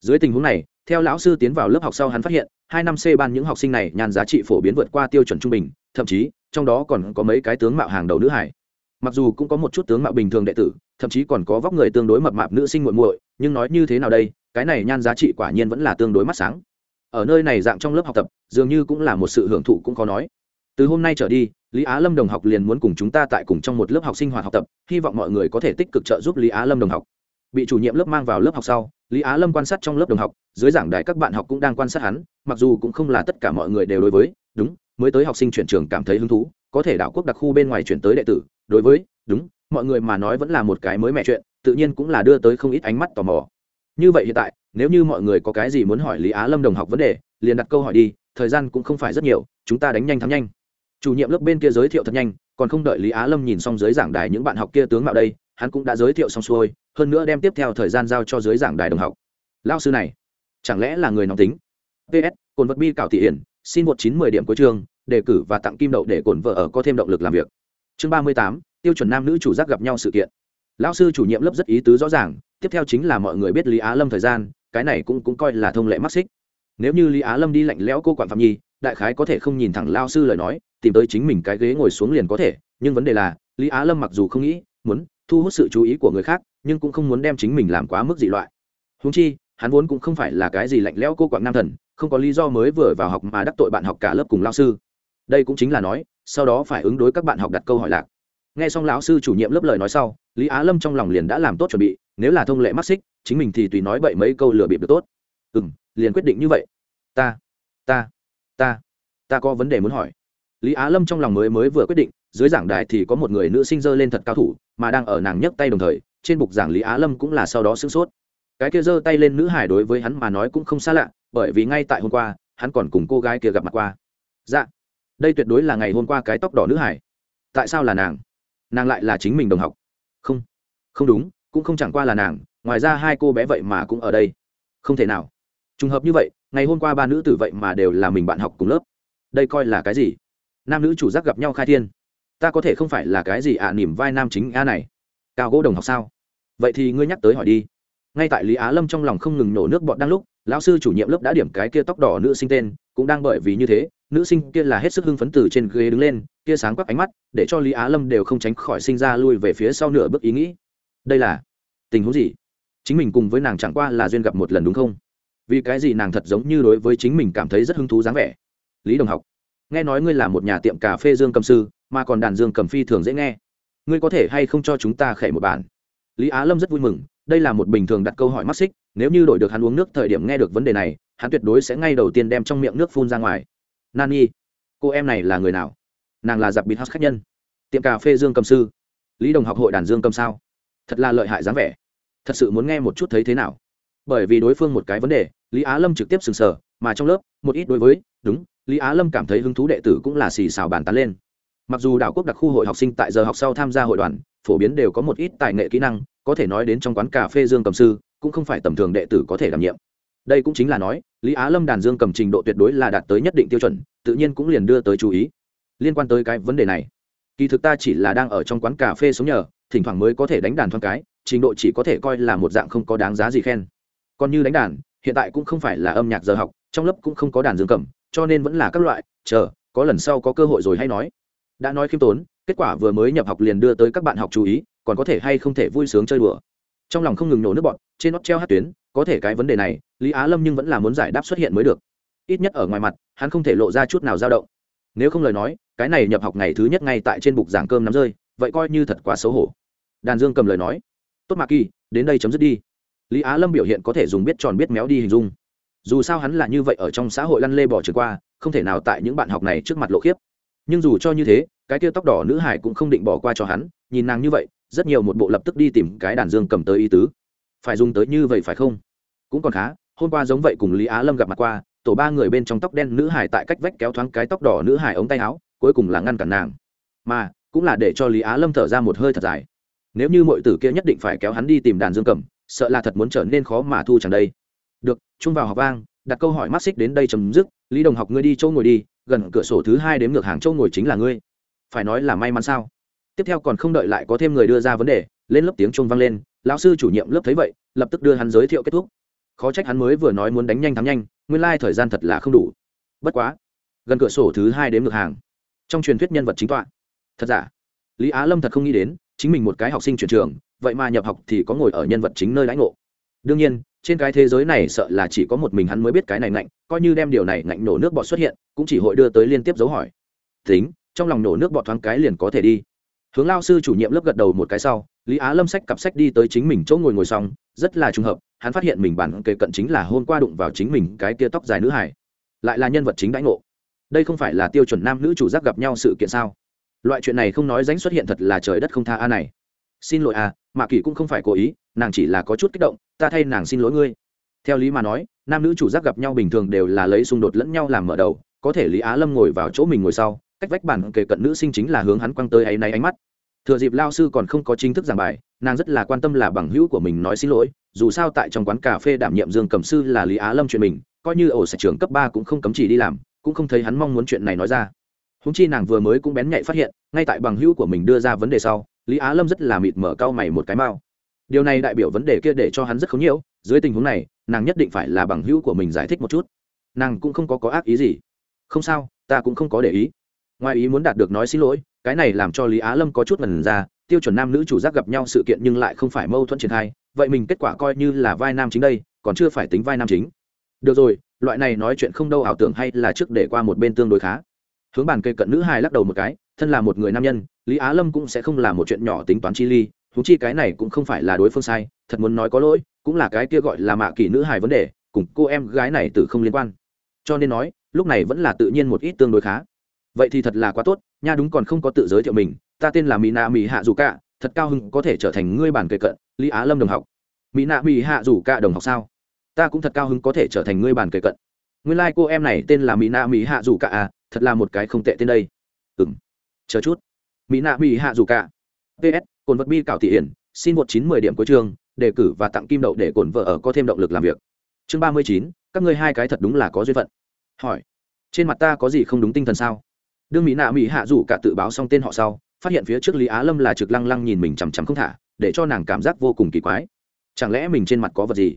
Dưới tình huống này theo lão sư tiến vào lớp học sau hắn phát hiện, hai năm c ban những học sinh này nhàn giá trị phổ biến vượt qua tiêu chuẩn trung bình, thậm chí, trong đó còn có mấy cái tướng mạo hàng đầu nữ hải. Mặc dù cũng có một chút tướng mạo bình thường đệ tử, thậm chí còn có vóc người tương đối mập mạp nữ sinh muội muội, nhưng nói như thế nào đây, cái này nhan giá trị quả nhiên vẫn là tương đối mắt sáng. Ở nơi này dạng trong lớp học tập, dường như cũng là một sự hưởng thụ cũng khó nói. Từ hôm nay trở đi, lý á lâm đồng học liền muốn cùng chúng ta tại cùng trong một lớp học sinh hoạt học tập, hy vọng mọi người có thể tích cực trợ giúp lý á lâm đồng học bị chủ nhiệm lớp mang vào lớp học sau, lý á lâm quan sát trong lớp đồng học, dưới giảng đài các bạn học cũng đang quan sát hắn, mặc dù cũng không là tất cả mọi người đều đối với, đúng, mới tới học sinh chuyển trường cảm thấy hứng thú, có thể đảo quốc đặc khu bên ngoài chuyển tới đệ tử, đối với, đúng, mọi người mà nói vẫn là một cái mới mẹ chuyện, tự nhiên cũng là đưa tới không ít ánh mắt tò mò. Như vậy hiện tại, nếu như mọi người có cái gì muốn hỏi lý á lâm đồng học vấn đề, liền đặt câu hỏi đi, thời gian cũng không phải rất nhiều, chúng ta đánh nhanh thắng nhanh. Chủ nhiệm lớp bên kia giới thiệu thật nhanh, còn không đợi lý á lâm nhìn xong dưới giảng đài những bạn học kia tướng mạo đây, hắn cũng đã giới thiệu xong xuôi hơn nữa đem tiếp theo thời gian giao cho dưới giảng đài đồng học. Lao sư này, chẳng lẽ là người nóng tính? Ps cồn vật bi cảo thị hiển, xin một chín mười điểm cuối chương, đề cử và tặng kim đậu để cồn vợ ở có thêm động lực làm việc. Chương ba mươi tám, tiêu chuẩn nam nữ chủ giác gặp nhau sự kiện. Lão sư chủ nhiệm lớp rất ý tứ rõ ràng, tiếp theo chính là mọi người biết lý á lâm thời gian, cái này cũng cũng coi là thông lệ mắc xích. Nếu như lý á lâm đi lạnh lẽo cô quản phạm nhi, đại khái có thể không nhìn thẳng lao sư lời nói, tìm tới chính mình cái ghế ngồi xuống liền có thể, nhưng vấn đề là, lý á lâm mặc dù không nghĩ, muốn thu hút sự chú ý của người khác, nhưng cũng không muốn đem chính mình làm quá mức dị loại. Húng chi, hắn vốn cũng không phải là cái gì lạnh lẽo cô quạng nam thần, không có lý do mới vừa vào học mà đắc tội bạn học cả lớp cùng lao sư. Đây cũng chính là nói, sau đó phải ứng đối các bạn học đặt câu hỏi lạc. Nghe xong lão sư chủ nhiệm lớp lời nói sau, lý á lâm trong lòng liền đã làm tốt chuẩn bị, nếu là thông lệ mắc xích, chính mình thì tùy nói bậy mấy câu lừa bịp được tốt. Ừ m liền quyết định như vậy. Ta ta ta ta có vấn đề muốn hỏi. Lý á lâm trong lòng mới mới vừa quyết định dưới giảng đài thì có một người nữ sinh dơ lên thật cao thủ, mà đang ở nàng nhấc tay đồng thời, trên bục giảng lý á lâm cũng là sau đó sửng sốt. Cái kia giơ tay lên nữ hải đối với hắn mà nói cũng không xa lạ, bởi vì ngay tại hôm qua, hắn còn cùng cô gái kia gặp mặt qua. Dạ đây tuyệt đối là ngày hôm qua cái tóc đỏ nữ hải. Tại sao là nàng? Nàng lại là chính mình đồng học. Không không đúng, cũng không chẳng qua là nàng, ngoài ra hai cô bé vậy mà cũng ở đây. Không thể nào. Trùng hợp như vậy, ngày hôm qua ba nữ tử vậy mà đều là mình bạn học cùng lớp. Đây coi là cái gì? Nam nữ chủ giác gặp nhau khai thiên ta có thể không phải là cái gì ạ à, nỉm vai nam chính a này. Cao gỗ đồng học sao? Vậy thì ngươi nhắc tới hỏi đi. Ngay tại lý á lâm trong lòng không ngừng nổ nước bọn đang lúc lão sư chủ nhiệm lớp đã điểm cái kia tóc đỏ nữ sinh tên cũng đang bởi vì như thế nữ sinh kia là hết sức hưng phấn từ trên ghế đứng lên kia sáng quắc ánh mắt để cho lý á lâm đều không tránh khỏi sinh ra lui về phía sau nửa bước ý nghĩ. Đây là tình huống gì? Chính mình cùng với nàng chẳng qua là duyên gặp một lần đúng không? Vì cái gì nàng thật giống như đối với chính mình cảm thấy rất hứng thú dáng vẻ? Lý đồng học nghe nói ngươi là một nhà tiệm cà phê dương cầm sư mà còn đàn dương cầm phi thường dễ nghe. Ngươi có thể hay không cho chúng ta khẻ một bản? Lý á lâm rất vui mừng, đây là một bình thường đặt câu hỏi mắc xích, nếu như đổi được hắn uống nước thời điểm nghe được vấn đề này, hắn tuyệt đối sẽ ngay đầu tiên đem trong miệng nước phun ra ngoài. Nani, cô em này là người nào? Nàng là giặc bịt hát khách nhân. Tiệm cà phê dương cầm sư. Lý đồng học hội đàn dương cầm sao? Thật là lợi hại dáng vẻ. Thật sự muốn nghe một chút thấy thế nào? Bởi vì đối phương một cái vấn đề, lý á lâm trực tiếp sừng sờ, mà trong lớp, một ít đối với, đúng, lý á lâm cảm thấy hứng thú đệ tử cũng là xì xào bàn tán lên mặc dù đảo quốc đặc khu hội học sinh tại giờ học sau tham gia hội đoàn, phổ biến đều có một ít tài nghệ kỹ năng, có thể nói đến trong quán cà phê dương cầm sư, cũng không phải tầm thường đệ tử có thể đảm nhiệm. Đây cũng chính là nói, lý á lâm đàn dương cầm trình độ tuyệt đối là đạt tới nhất định tiêu chuẩn, tự nhiên cũng liền đưa tới chú ý. Liên quan tới cái vấn đề này, kỳ thực ta chỉ là đang ở trong quán cà phê sống nhờ, thỉnh thoảng mới có thể đánh đàn thoáng cái, trình độ chỉ có thể coi là một dạng không có đáng giá gì khen. Còn như đánh đàn, hiện tại cũng không phải là âm nhạc giờ học, trong lớp cũng không có đàn dương cầm, cho nên vẫn là các loại, chờ, có lần sau có cơ hội rồi hay nói đã nói khiêm tốn, kết quả vừa mới nhập học liền đưa tới các bạn học chú ý, còn có thể hay không thể vui sướng chơi đùa. Trong lòng không ngừng nổ nước bọn trên nót treo hát tuyến, có thể cái vấn đề này, lý á lâm nhưng vẫn là muốn giải đáp xuất hiện mới được. Ít nhất ở ngoài mặt, hắn không thể lộ ra chút nào dao động. Nếu không lời nói, cái này nhập học ngày thứ nhất ngay tại trên bục giảng cơm nắm rơi, vậy coi như thật quá xấu hổ. Đàn dương cầm lời nói. Tốt mạc kỳ, đến đây chấm dứt đi. Lý á lâm biểu hiện có thể dùng biết tròn biết méo đi hình dung. Dù sao hắn là như vậy ở trong xã hội lăn lê bỏ trừ qua, không thể nào tại những bạn học này trước mặt lộ khiếp nhưng dù cho như thế, cái tia tóc đỏ nữ hải cũng không định bỏ qua cho hắn, nhìn nàng như vậy, rất nhiều một bộ lập tức đi tìm cái đàn dương cầm tới ý tứ. Phải dùng tới như vậy phải không? Cũng còn khá, hôm qua giống vậy cùng lý á lâm gặp mặt qua, tổ ba người bên trong tóc đen nữ hải tại cách vách kéo thoáng cái tóc đỏ nữ hải ống tay áo, cuối cùng là ngăn cản nàng. Mà, cũng là để cho lý á lâm thở ra một hơi thật dài. Nếu như mọi tử kia nhất định phải kéo hắn đi tìm đàn dương cầm, sợ là thật muốn trở nên khó mà thu chẳng đây. Được, chung vào học vang đặt câu hỏi mắt xích đến đây chấm dứt, lý đồng học, ngươi đi chỗ ngồi đi, gần cửa sổ thứ hai đếm ngược hàng chỗ ngồi chính là ngươi. Phải nói là may mắn sao? Tiếp theo còn không đợi lại có thêm người đưa ra vấn đề, lên lớp tiếng trung vang lên, lão sư chủ nhiệm lớp thấy vậy, lập tức đưa hắn giới thiệu kết thúc. Khó trách hắn mới vừa nói muốn đánh nhanh thắng nhanh, nguyên lai thời gian thật là không đủ. Bất quá, gần cửa sổ thứ hai đếm ngược hàng. Trong truyền thuyết nhân vật chính tọa. Thật giả? Lý á lâm thật không nghĩ đến, chính mình một cái học sinh chuyển trường, vậy mà nhập học thì có ngồi ở nhân vật chính nơi lãnh ngộ đương nhiên, trên cái thế giới này sợ là chỉ có một mình hắn mới biết cái này ngạnh, coi như đem điều này ngạnh nổ nước bọt xuất hiện, cũng chỉ hội đưa tới liên tiếp dấu hỏi. Tính, trong lòng nổ nước bọt thoáng cái liền có thể đi. Hướng lao sư chủ nhiệm lớp gật đầu một cái sau, lý á lâm sách cặp sách đi tới chính mình chỗ ngồi ngồi xong, rất là trùng hợp, hắn phát hiện mình bản kề cận chính là hôm qua đụng vào chính mình cái tia tóc dài nữ hải lại là nhân vật chính đãi ngộ. Đây không phải là tiêu chuẩn nam nữ chủ giác gặp nhau sự kiện sao? Loại chuyện này không nói dánh xuất hiện thật là trời đất không tha a này. Xin lỗi à mạ kỳ cũng không phải cố ý nàng chỉ là có chút kích động, ta thay nàng xin lỗi ngươi. Theo lý mà nói, nam nữ chủ giác gặp nhau bình thường đều là lấy xung đột lẫn nhau làm mở đầu, có thể lý á lâm ngồi vào chỗ mình ngồi sau, cách vách bản kể cận nữ sinh chính là hướng hắn quăng tới áy náy ánh mắt. Thừa dịp lao sư còn không có chính thức giảng bài, nàng rất là quan tâm là bằng hữu của mình nói xin lỗi, dù sao tại trong quán cà phê đảm nhiệm dương cầm sư là lý á lâm chuyện mình, coi như ổ sạch trường cấp ba cũng không cấm chỉ đi làm, cũng không thấy hắn mong muốn chuyện này nói ra. Húng chi nàng vừa mới cũng bén nhạy phát hiện, ngay tại bằng hữu của mình đưa ra vấn đề sau, lý á lâm rất là mịt mở cau mày một cái mao điều này đại biểu vấn đề kia để cho hắn rất khó nhiễu, dưới tình huống này, nàng nhất định phải là bằng hữu của mình giải thích một chút. Nàng cũng không có có ác ý gì. Không sao, ta cũng không có để ý. Ngoài ý muốn đạt được nói xin lỗi, cái này làm cho lý á lâm có chút lần ra, tiêu chuẩn nam nữ chủ giác gặp nhau sự kiện nhưng lại không phải mâu thuẫn triển khai, vậy mình kết quả coi như là vai nam chính đây, còn chưa phải tính vai nam chính. Được rồi, loại này nói chuyện không đâu ảo tưởng hay là trước để qua một bên tương đối khá. Hướng bàn cây cận nữ hài lắc đầu một cái, thân là một người nam nhân, lý á lâm cũng sẽ không làm một chuyện nhỏ tính toán chi ly huống chi cái này cũng không phải là đối phương sai, thật muốn nói có lỗi, cũng là cái kia gọi là mạ kỳ nữ hài vấn đề, cùng cô em gái này tự không liên quan. Cho nên nói, lúc này vẫn là tự nhiên một ít tương đối khá. Vậy thì thật là quá tốt, nha đúng còn không có tự giới thiệu mình, ta tên là mỹ nạ mỹ hạ dù cả thật cao hưng có thể trở thành ngươi bản kề cận, lý á lâm đồng học. Mỹ nạ mỹ hạ dù cả đồng học sao? Ta cũng thật cao hứng có thể trở thành ngươi bản kề cận. Nguyên lai、like、cô em này tên là mỹ nạ mỹ hạ dù cả à thật là một cái không tệ tên đây. Ừ m chờ chút. Mỹ nạ mỹ hạ dù cả ps cồn vật bi cảo thị hiển, xin một chín mười điểm cuối trường đề cử và tặng kim đậu để cồn vợ ở có thêm động lực làm việc. Chương ba mươi chín, các ngươi hai cái thật đúng là có duyên phận. Hỏi, trên mặt ta có gì không đúng tinh thần sao? Đương mỹ nạ mỹ hạ rủ cả tự báo xong tên họ sau, phát hiện phía trước lý á lâm là trực lăng lăng nhìn mình chằm chằm không thả, để cho nàng cảm giác vô cùng kỳ quái. Chẳng lẽ mình trên mặt có vật gì?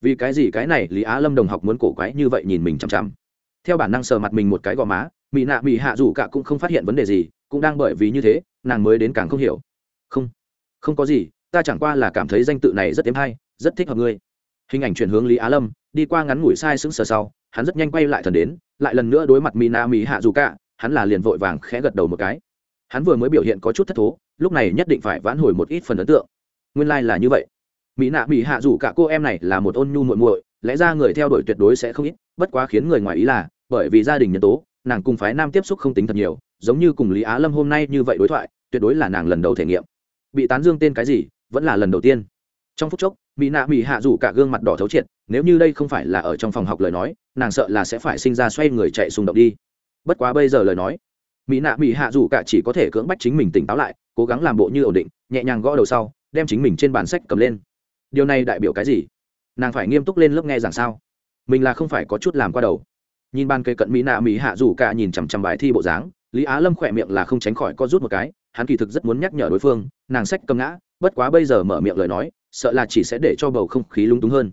Vì cái gì cái này lý á lâm đồng học muốn cổ quái như vậy nhìn mình chằm chằm? Theo bản năng sờ mặt mình một cái gò má, mỹ nạ mỹ hạ rủ cả cũng không phát hiện vấn đề gì, cũng đang bởi vì như thế, nàng mới đến càng không hiểu không không có gì, ta chẳng qua là cảm thấy danh tự này rất êm hay, rất thích hợp ngươi. Hình ảnh chuyển hướng lý á lâm, đi qua ngắn ngủi sai sững sờ sau, hắn rất nhanh quay lại thần đến, lại lần nữa đối mặt mỹ mỹ hạ dù cả, hắn là liền vội vàng khẽ gật đầu một cái. Hắn vừa mới biểu hiện có chút thất thố, lúc này nhất định phải vãn hồi một ít phần ấn tượng. Nguyên lai、like、là như vậy. Mỹ nạ mỹ hạ dù cả, cô em này là một ôn nhu muội muội, lẽ ra người theo đuổi tuyệt đối sẽ không ít, bất quá khiến người ngoài ý là, bởi vì gia đình nhân tố, nàng cùng phái nam tiếp xúc không tính thật nhiều, giống như cùng lý á lâm hôm nay như vậy đối thoại, tuyệt đối là nàng lần đầu thể nghiệm bị tán dương tên cái gì, vẫn là lần đầu tiên. Trong phút chốc, mỹ nạ mỹ hạ rủ cả gương mặt đỏ thấu triệt, nếu như đây không phải là ở trong phòng học lời nói, nàng sợ là sẽ phải sinh ra xoay người chạy xung động đi. Bất quá bây giờ lời nói, mỹ nạ mỹ hạ rủ cả chỉ có thể cưỡng bách chính mình tỉnh táo lại, cố gắng làm bộ như ổn định, nhẹ nhàng gõ đầu sau, đem chính mình trên bản sách cầm lên. Điều này đại biểu cái gì? Nàng phải nghiêm túc lên lớp nghe rằng sao? Mình là không phải có chút làm qua đầu. Nhìn ban cây cận mỹ nạ mỹ hạ rủ cả nhìn chằm chằm bài thi bộ dáng, lý á lâm khỏe miệng là không tránh khỏi có rút một cái hắn kỳ thực rất muốn nhắc nhở đối phương, nàng sách cầm ngã, bất quá bây giờ mở miệng lời nói, sợ là chỉ sẽ để cho bầu không khí lung túng hơn.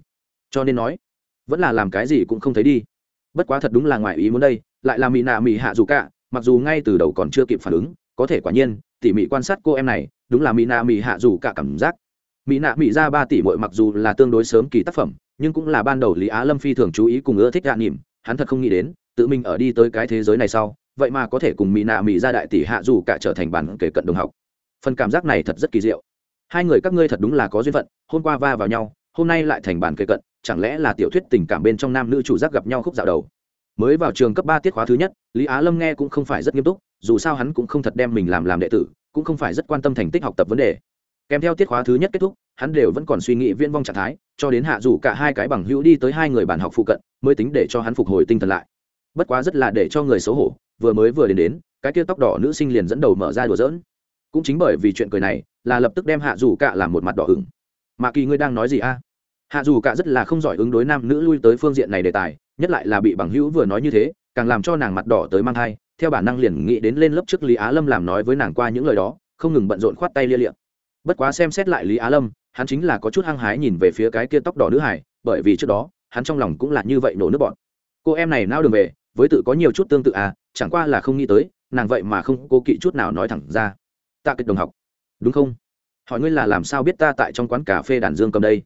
Cho nên nói, vẫn là làm cái gì cũng không thấy đi. Bất quá thật đúng là ngoài ý muốn đây, lại là mỹ nạ mỹ hạ dù cả, mặc dù ngay từ đầu còn chưa kịp phản ứng, có thể quả nhiên, tỉ mỉ quan sát cô em này, đúng là mỹ nạ mỹ hạ dù cả cảm giác. Mỹ nạ mỹ ra ba tỷ mội mặc dù là tương đối sớm kỳ tác phẩm, nhưng cũng là ban đầu lý á lâm phi thường chú ý cùng ưa thích gạ nỉm hắn thật không nghĩ đến, tự mình ở đi tới cái thế giới này sau vậy mà có thể cùng mỹ nạ mỹ ra đại tỷ hạ dù cả trở thành bản kể cận đồng học. Phần cảm giác này thật rất kỳ diệu. Hai người các ngươi thật đúng là có duyên phận, hôm qua va vào nhau, hôm nay lại thành bản kể cận, chẳng lẽ là tiểu thuyết tình cảm bên trong nam nữ chủ giác gặp nhau khúc dạo đầu? Mới vào trường cấp ba tiết khóa thứ nhất, lý á lâm nghe cũng không phải rất nghiêm túc, dù sao hắn cũng không thật đem mình làm làm đệ tử, cũng không phải rất quan tâm thành tích học tập vấn đề. Kèm theo tiết khóa thứ nhất kết thúc, hắn đều vẫn còn suy nghĩ viên vong trạng thái, cho đến hạ dù cả hai cái bằng hữu đi tới hai người bạn học phụ cận, mới tính để cho hắn phục hồi tinh thần lại. Bất quá rất là để cho người xấu hổ vừa mới vừa đến đến, cái tia tóc đỏ nữ sinh liền dẫn đầu mở ra đùa dỡn cũng chính bởi vì chuyện cười này, là lập tức đem hạ dù Cạ làm một mặt đỏ ửng. Mà kỳ ngươi đang nói gì a? Hạ dù Cạ rất là không giỏi ứng đối nam nữ lui tới phương diện này đề tài, nhất lại là bị bằng hữu vừa nói như thế, càng làm cho nàng mặt đỏ tới mang thai, theo bản năng liền nghĩ đến lên lớp trước lý á lâm làm nói với nàng qua những lời đó, không ngừng bận rộn khoát tay lia liệm bất quá xem xét lại lý á lâm, hắn chính là có chút hăng hái nhìn về phía cái kia tóc đỏ nữ hải bởi vì trước đó, hắn trong lòng cũng là như vậy nổ nước bọn. Cô em này nao đường về, với tự có nhiều chút tương tự à chẳng qua là không nghĩ tới, nàng vậy mà không cố kỵ chút nào nói thẳng ra. Tạ kịch đồng học. Đúng không? Hỏi ngươi là làm sao biết ta tại trong quán cà phê đàn dương cầm đây?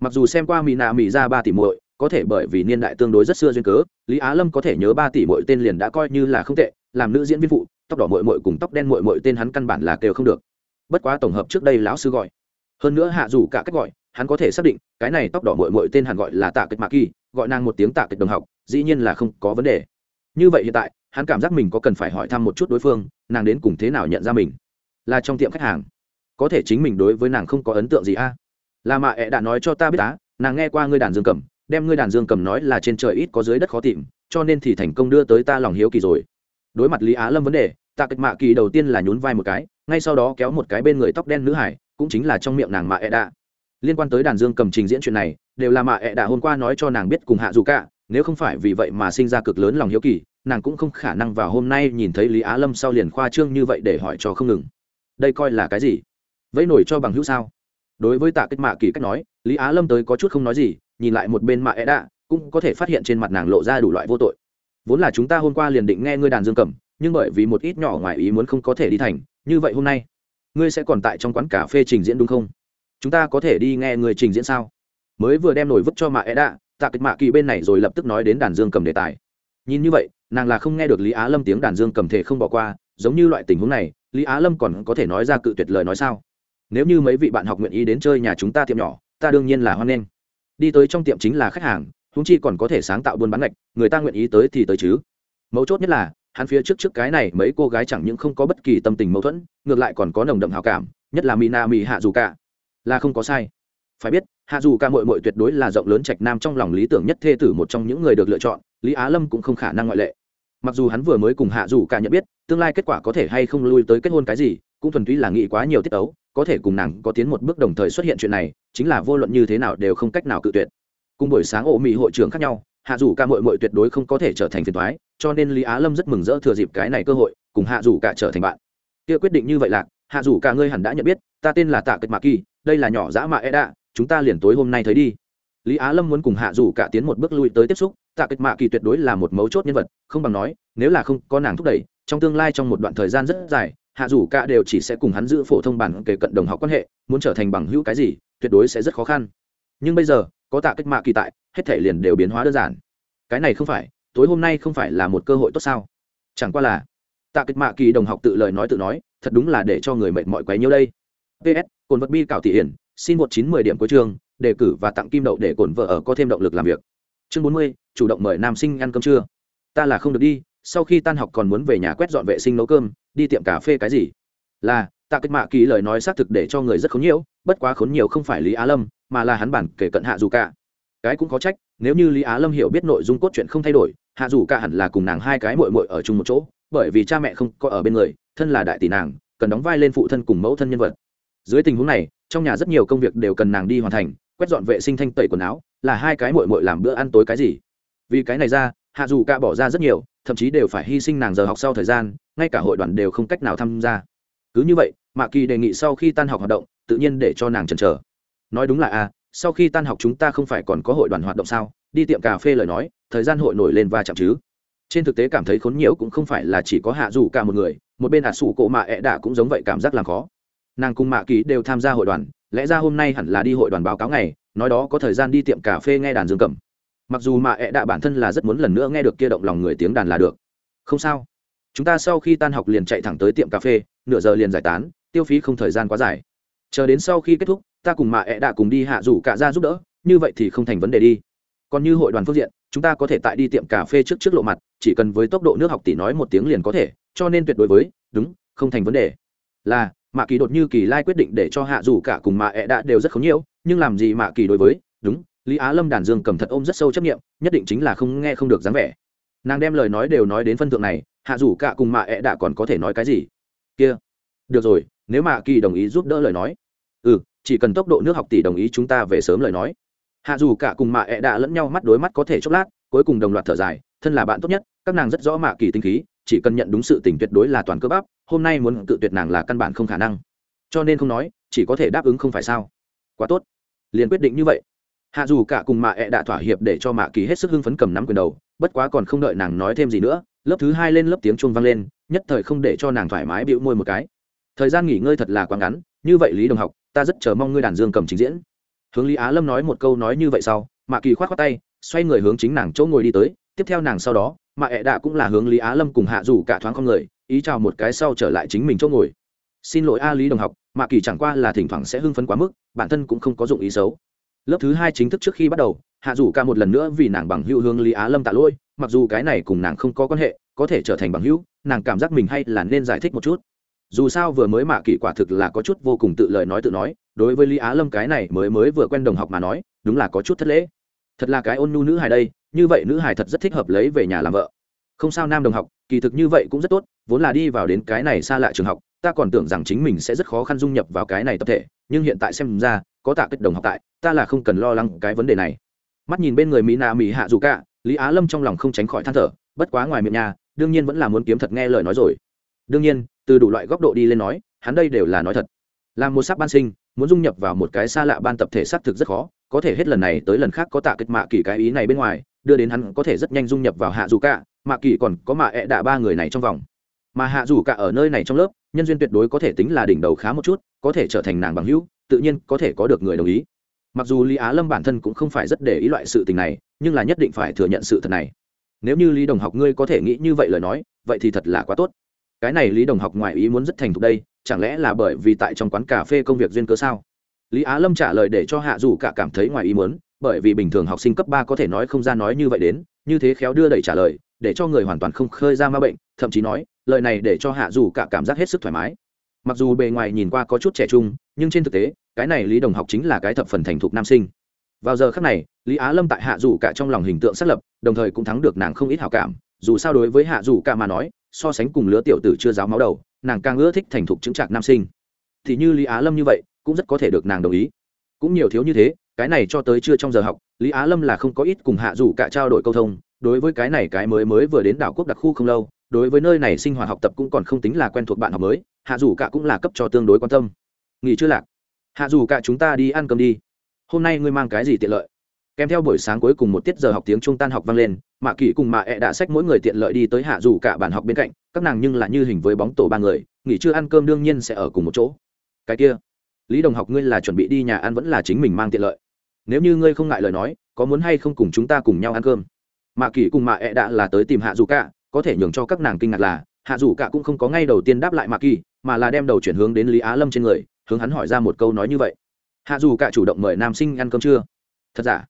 Mặc dù xem qua mỹ nạ mỹ ra ba tỷ muội, có thể bởi vì niên đại tương đối rất xưa duyên cớ, lý á lâm có thể nhớ ba tỷ muội tên liền đã coi như là không tệ, làm nữ diễn viên phụ, tóc đỏ muội muội cùng tóc đen muội muội tên hắn căn bản là kêu không được. Bất quá tổng hợp trước đây lão sư gọi. Hơn nữa hạ dù cả cách gọi, hắn có thể xác định, cái này tóc đỏ muội muội tên hắn gọi là tạ kịch mạc kỳ, gọi nàng một tiếng tạ kịch đồng học, dĩ nhiên là không có vấn đề. Như vậy hiện tại hắn cảm giác mình có cần phải hỏi thăm một chút đối phương, nàng đến cùng thế nào nhận ra mình? Là trong tiệm khách hàng. Có thể chính mình đối với nàng không có ấn tượng gì a? À? là mạ ẹ đã nói cho ta biết á, nàng nghe qua ngươi đàn dương cầm, đem ngươi đàn dương cầm nói là trên trời ít có dưới đất khó tìm, cho nên thì thành công đưa tới ta lòng hiếu kỳ rồi. Đối mặt lý á lâm vấn đề tạ kịch mạ kỳ đầu tiên là nhún vai một cái, ngay sau đó kéo một cái bên người tóc đen nữ hải, cũng chính là trong miệng nàng mạ ẹ đạ liên quan tới đàn dương cầm trình diễn chuyện này, đều là mạ ẹ đạ hôm qua nói cho nàng biết cùng hạ dù cả, nếu không phải vì vậy mà sinh ra cực lớn lòng hiếu kỳ nàng cũng không khả năng vào hôm nay nhìn thấy lý á lâm sau liền khoa trương như vậy để hỏi cho không ngừng. Đây coi là cái gì? Vẫy nổi cho bằng hữu sao? Đối với tạ kích mạ kỳ cách nói, lý á lâm tới có chút không nói gì, nhìn lại một bên mạ É đạ, cũng có thể phát hiện trên mặt nàng lộ ra đủ loại vô tội. Vốn là chúng ta hôm qua liền định nghe ngươi đàn dương cầm, nhưng bởi vì một ít nhỏ ngoài ý muốn không có thể đi thành, như vậy hôm nay, ngươi sẽ còn tại trong quán cà phê trình diễn đúng không? Chúng ta có thể đi nghe người trình diễn sao? Mới vừa đem nổi vứt cho mạ É đạ, tạ kịch mạ kỳ bên này rồi lập tức nói đến đàn dương cầm đề tài. Nhìn như vậy nàng là không nghe được lý á lâm tiếng đàn dương cầm thể không bỏ qua, giống như loại tình huống này, lý á lâm còn có thể nói ra cự tuyệt lời nói sao? Nếu như mấy vị bạn học nguyện ý đến chơi nhà chúng ta tiệm nhỏ, ta đương nhiên là hoan nghênh. Đi tới trong tiệm chính là khách hàng húng chi còn có thể sáng tạo buôn bán ngạch, người ta nguyện ý tới thì tới chứ. Mấu chốt nhất là, hắn phía trước trước cái này mấy cô gái chẳng những không có bất kỳ tâm tình mâu thuẫn, ngược lại còn có nồng đậm hào cảm, nhất là mina mỹ hạ dù cả. Là không có sai. Phải biết, hạ dù ca mội mội tuyệt đối là rộng lớn trạch nam trong lòng lý tưởng nhất thê tử một trong những người được lựa chọn, lý á lâm cũng không khả năng ngoại lệ mặc dù hắn vừa mới cùng hạ dù Cả nhận biết, tương lai kết quả có thể hay không lui tới kết hôn cái gì, cũng thuần túy là nghĩ quá nhiều tiết ấu, có thể cùng nàng có tiến một bước đồng thời xuất hiện chuyện này, chính là vô luận như thế nào đều không cách nào cự tuyệt. Cùng buổi sáng ổ mỹ hội trưởng khác nhau, hạ dù ca mội mội tuyệt đối không có thể trở thành phiền thoái cho nên lý á lâm rất mừng rỡ thừa dịp cái này cơ hội, cùng hạ dù cả trở thành bạn. Kia quyết định như vậy là, hạ dù cả ngươi hẳn đã nhận biết, ta tên là tạ kịch mạc kỳ, đây là nhỏ dã mạ e đạ chúng ta liền tối hôm nay thấy đi. Lý á lâm muốn cùng hạ dù cả tiến một bước lui tới tiếp xúc tạ kịch mạ kỳ tuyệt đối là một mấu chốt nhân vật không bằng nói nếu là không có nàng thúc đẩy trong tương lai trong một đoạn thời gian rất dài hạ dù cả đều chỉ sẽ cùng hắn giữ phổ thông bản kể cận đồng học quan hệ muốn trở thành bằng hữu cái gì tuyệt đối sẽ rất khó khăn. Nhưng bây giờ có tạ kịch mạ kỳ tại hết thể liền đều biến hóa đơn giản. Cái này không phải tối hôm nay không phải là một cơ hội tốt sao? Chẳng qua là tạ kịch mạ kỳ đồng học tự lời nói tự nói thật đúng là để cho người mệt mỏi quấy nhiêu đây. Ps cồn vật bi cảo thị hiển xin một chín mười điểm cuối trường, đề cử và tặng kim đậu để cổn vợ ở có thêm động lực làm việc. Chương bốn mươi chủ động mời nam sinh ăn cơm trưa. Ta là không được đi, sau khi tan học còn muốn về nhà quét dọn vệ sinh nấu cơm, đi tiệm cà phê cái gì? Là, tạ kết mạ kỳ lời nói xác thực để cho người rất khốn nhiều bất quá khốn nhiều không phải lý á lâm, mà là hắn bản kể cận hạ dù cả. Cái cũng có trách, nếu như lý á lâm hiểu biết nội dung cốt truyện không thay đổi, hạ dù cả hẳn là cùng nàng hai cái mội mội ở chung một chỗ, bởi vì cha mẹ không có ở bên người, thân là đại tỷ nàng, cần đóng vai lên phụ thân cùng mẫu thân nhân vật. Dưới tình huống này, trong nhà rất nhiều công việc đều cần nàng đi hoàn thành, quét dọn vệ sinh thanh tẩy quần áo, là hai cái mội mội làm bữa ăn tối cái gì? Vì cái này ra hạ dù cả bỏ ra rất nhiều thậm chí đều phải hy sinh nàng giờ học sau thời gian ngay cả hội đoàn đều không cách nào tham gia. Cứ như vậy mạ kỳ đề nghị sau khi tan học hoạt động tự nhiên để cho nàng chần chờ. Nói đúng là a à, sau khi tan học chúng ta không phải còn có hội đoàn hoạt động sao? Đi tiệm cà phê lời nói thời gian hội nổi lên và chậm chứ. Trên thực tế cảm thấy khốn nhiễu cũng không phải là chỉ có hạ dù cả một người một bên hạ sủ cộ mạ ẹ đạ cũng giống vậy cảm giác làm khó. Nàng cùng mạ kỳ đều tham gia hội đoàn lẽ ra hôm nay hẳn là đi hội đoàn báo cáo ngày nói đó có thời gian đi tiệm cà phê nghe đàn dương cầm mặc dù mà ẹ đạ bản thân là rất muốn lần nữa nghe được kia động lòng người tiếng đàn là được. Không sao. Chúng ta sau khi tan học liền chạy thẳng tới tiệm cà phê, nửa giờ liền giải tán, tiêu phí không thời gian quá dài. Chờ đến sau khi kết thúc, ta cùng mạ ẹ đạ cùng đi hạ rủ cả ra giúp đỡ, như vậy thì không thành vấn đề đi. Còn như hội đoàn phương diện, chúng ta có thể tại đi tiệm cà phê trước trước lộ mặt, chỉ cần với tốc độ nước học tỷ nói một tiếng liền có thể, cho nên tuyệt đối với, đúng, không thành vấn đề. Là, mạ kỳ đột như kỳ lai quyết định để cho hạ dù cả cùng mạ ẹ đạ đều rất khống nhiễu, nhưng làm gì mạ kỳ đối với, đúng lý á lâm đàn dương cầm thật ôm rất sâu chấp nghiệm nhất định chính là không nghe không được dáng vẻ. Nàng đem lời nói đều nói đến phân thượng này, hạ dù cả cùng mạ ẹ đạ còn có thể nói cái gì? Kia. Được rồi, nếu mạ kỳ đồng ý giúp đỡ lời nói. Ừ chỉ cần tốc độ nước học tỷ đồng ý chúng ta về sớm lời nói. Hạ dù cả cùng mạ ẹ đạ lẫn nhau mắt đối mắt có thể chốc lát, cuối cùng đồng loạt thở dài, thân là bạn tốt nhất, các nàng rất rõ mạ kỳ tinh khí, chỉ cần nhận đúng sự tình tuyệt đối là toàn cơ bắp, hôm nay muốn tự tuyệt nàng là căn bản không khả năng. Cho nên không nói, chỉ có thể đáp ứng không phải sao. Quá tốt. Liền quyết định như vậy hạ dù cả cùng mạ ẹ、e、đã đã thỏa hiệp để cho mạ kỳ hết sức hưng phấn cầm nắm quyền đầu, bất quá còn không đợi nàng nói thêm gì nữa, lớp thứ hai lên lớp tiếng chuông vang lên, nhất thời không để cho nàng thoải mái bịu môi một cái. Thời gian nghỉ ngơi thật là quá ngắn, như vậy lý đồng học, ta rất chờ mong ngươi đàn dương cầm trình diễn. Hướng lý á lâm nói một câu nói như vậy sau, mạ kỳ k h o á t k tay, xoay người hướng chính nàng chỗ ngồi đi tới, tiếp theo nàng sau đó, mạ ẹ đạ cũng là hướng lý á lâm cùng hạ dù cả thoáng con người, ý chào một cái sau trở lại chính mình chỗ ngồi. Xin lỗi a lý đồng học, mạ kỳ chẳng qua là thỉnh thoảng sẽ hưng phấn quá mức, bản thân cũng không có dụng ý xấu lớp thứ hai chính thức trước khi bắt đầu, hạ dù ca một lần nữa vì nàng bằng hữu hướng lý á lâm tạ lỗi, mặc dù cái này cùng nàng không có quan hệ, có thể trở thành bằng hữu, nàng cảm giác mình hay là nên giải thích một chút. Dù sao vừa mới mạ kỳ quả thực là có chút vô cùng tự lời nói tự nói, đối với lý á lâm cái này mới mới vừa quen đồng học mà nói, đúng là có chút thất lễ. Thật là cái ôn nhu nữ hài đây, như vậy nữ hài thật rất thích hợp lấy về nhà làm vợ. Không sao nam đồng học, kỳ thực như vậy cũng rất tốt, vốn là đi vào đến cái này xa lạ trường học ta còn tưởng rằng chính mình sẽ rất khó khăn dung nhập vào cái này tập thể, nhưng hiện tại xem ra, có tạ kích đồng học tại, ta là không cần lo lắng cái vấn đề này. Mắt nhìn bên người mỹ nạ mỹ hạ dù cả, lý á lâm trong lòng không tránh khỏi than thở, bất quá ngoài miệng nhà đương nhiên vẫn là muốn kiếm thật nghe lời nói rồi. Đương nhiên, từ đủ loại góc độ đi lên nói, hắn đây đều là nói thật. Là một sắc ban sinh, muốn dung nhập vào một cái xa lạ ban tập thể xác thực rất khó, có thể hết lần này tới lần khác có tạ kịch mạ kỳ cái ý này bên ngoài, đưa đến hắn có thể rất nhanh dung nhập vào hạ dù cả, mạ kỳ còn có mạ ẹ đạ ba người này trong vòng mà hạ dù cả ở nơi này trong lớp, nhân duyên tuyệt đối có thể tính là đỉnh đầu khá một chút, có thể trở thành nàng bằng hữu, tự nhiên có thể có được người đồng ý. Mặc dù lý á lâm bản thân cũng không phải rất để ý loại sự tình này, nhưng là nhất định phải thừa nhận sự thật này. Nếu như lý đồng học ngươi có thể nghĩ như vậy lời nói, vậy thì thật là quá tốt. Cái này lý đồng học ngoại ý muốn rất thành thục đây, chẳng lẽ là bởi vì tại trong quán cà phê công việc duyên cớ sao? Lý á lâm trả lời để cho hạ dù cả cảm thấy ngoài ý muốn, bởi vì bình thường học sinh cấp ba có thể nói không ra nói như vậy đến, như thế khéo đưa đẩy trả lời, để cho người hoàn toàn không khơi ra ma bệnh thậm chí nói, lời này để cho hạ dù cả cảm giác hết sức thoải mái. Mặc dù bề ngoài nhìn qua có chút trẻ trung, nhưng trên thực tế, cái này lý đồng học chính là cái thập phần thành thục nam sinh. Vào giờ khác này, lý á lâm tại hạ dù cả trong lòng hình tượng xác lập, đồng thời cũng thắng được nàng không ít hảo cảm. Dù sao đối với hạ dù cả mà nói, so sánh cùng lứa tiểu tử chưa giáo máu đầu, nàng càng ưa thích thành thục chứng trạc nam sinh. Thì như lý á lâm như vậy, cũng rất có thể được nàng đồng ý. Cũng nhiều thiếu như thế, cái này cho tới chưa trong giờ học, lý á lâm là không có ít cùng hạ dù cả trao đổi câu thông. Đối với cái này cái mới mới vừa đến đảo quốc đặc khu không lâu đối với nơi này sinh hoạt học tập cũng còn không tính là quen thuộc bạn học mới, hạ dù cả cũng là cấp cho tương đối quan tâm. Nghỉ chưa lạc. Hạ dù cả chúng ta đi ăn cơm đi. Hôm nay ngươi mang cái gì tiện lợi? Kèm theo buổi sáng cuối cùng một tiết giờ học tiếng trung tan học vang lên, mạ kỷ cùng mạ ẹ đã xách mỗi người tiện lợi đi tới hạ dù cả bàn học bên cạnh, các nàng nhưng là như hình với bóng tổ ba người, nghỉ trưa ăn cơm đương nhiên sẽ ở cùng một chỗ. Cái kia, lý đồng học ngươi là chuẩn bị đi nhà ăn vẫn là chính mình mang tiện lợi? Nếu như ngươi không ngại lời nói, có muốn hay không cùng chúng ta cùng nhau ăn cơm? Mạ kỷ cùng mạ ẹ đã là tới tìm hạ dù cả có thể nhường cho các nàng kinh ngạc là, hạ dù cả cũng không có ngay đầu tiên đáp lại mạ Kỳ, mà là đem đầu chuyển hướng đến lý á lâm trên người, hướng hắn hỏi ra một câu nói như vậy. Hạ dù cả chủ động mời nam sinh ăn cơm chưa? Thật giả?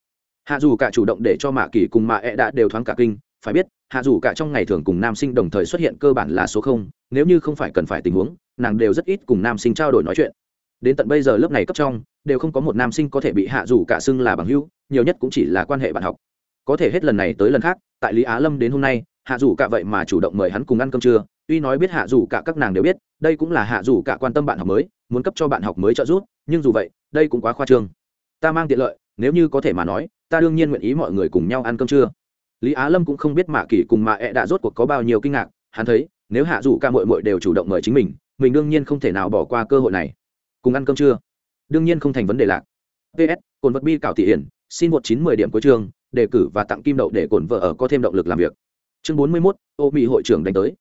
Hạ dù cả chủ động để cho mạ kỳ cùng mạ e ẹ đã đều thoáng cả kinh, phải biết, hạ dù cả trong ngày thường cùng nam sinh đồng thời xuất hiện cơ bản là số không, nếu như không phải cần phải tình huống, nàng đều rất ít cùng nam sinh trao đổi nói chuyện. Đến tận bây giờ lớp này cấp trong, đều không có một nam sinh có thể bị hạ dù cả xưng là bằng hữu, nhiều nhất cũng chỉ là quan hệ bạn học. Có thể hết lần này tới lần khác, tại lý á lâm đến hôm nay hạ dù cả vậy mà chủ động mời hắn cùng ăn cơm trưa, tuy nói biết hạ dù cả các nàng đều biết, đây cũng là hạ dù cả quan tâm bạn học mới, muốn cấp cho bạn học mới trợ giúp, nhưng dù vậy, đây cũng quá khoa trương. Ta mang tiện lợi, nếu như có thể mà nói, ta đương nhiên nguyện ý mọi người cùng nhau ăn cơm trưa. Lý á lâm cũng không biết mạ kỷ cùng mạ ẹ đã rốt cuộc có bao nhiêu kinh ngạc, hắn thấy, nếu hạ dù ca mội mội đều chủ động mời chính mình mình đương nhiên không thể nào bỏ qua cơ hội này. Cùng ăn cơm trưa. Đương nhiên không thành vấn đề lạc. Ps cồn vật bi cảo thị hiển, xin một chín mười điểm cuối trường đề cử và tặng kim đậu để Cổn vợ ở có thêm động lực làm việc chương bốn mươi mốt, ô mỹ hội trưởng đánh tới.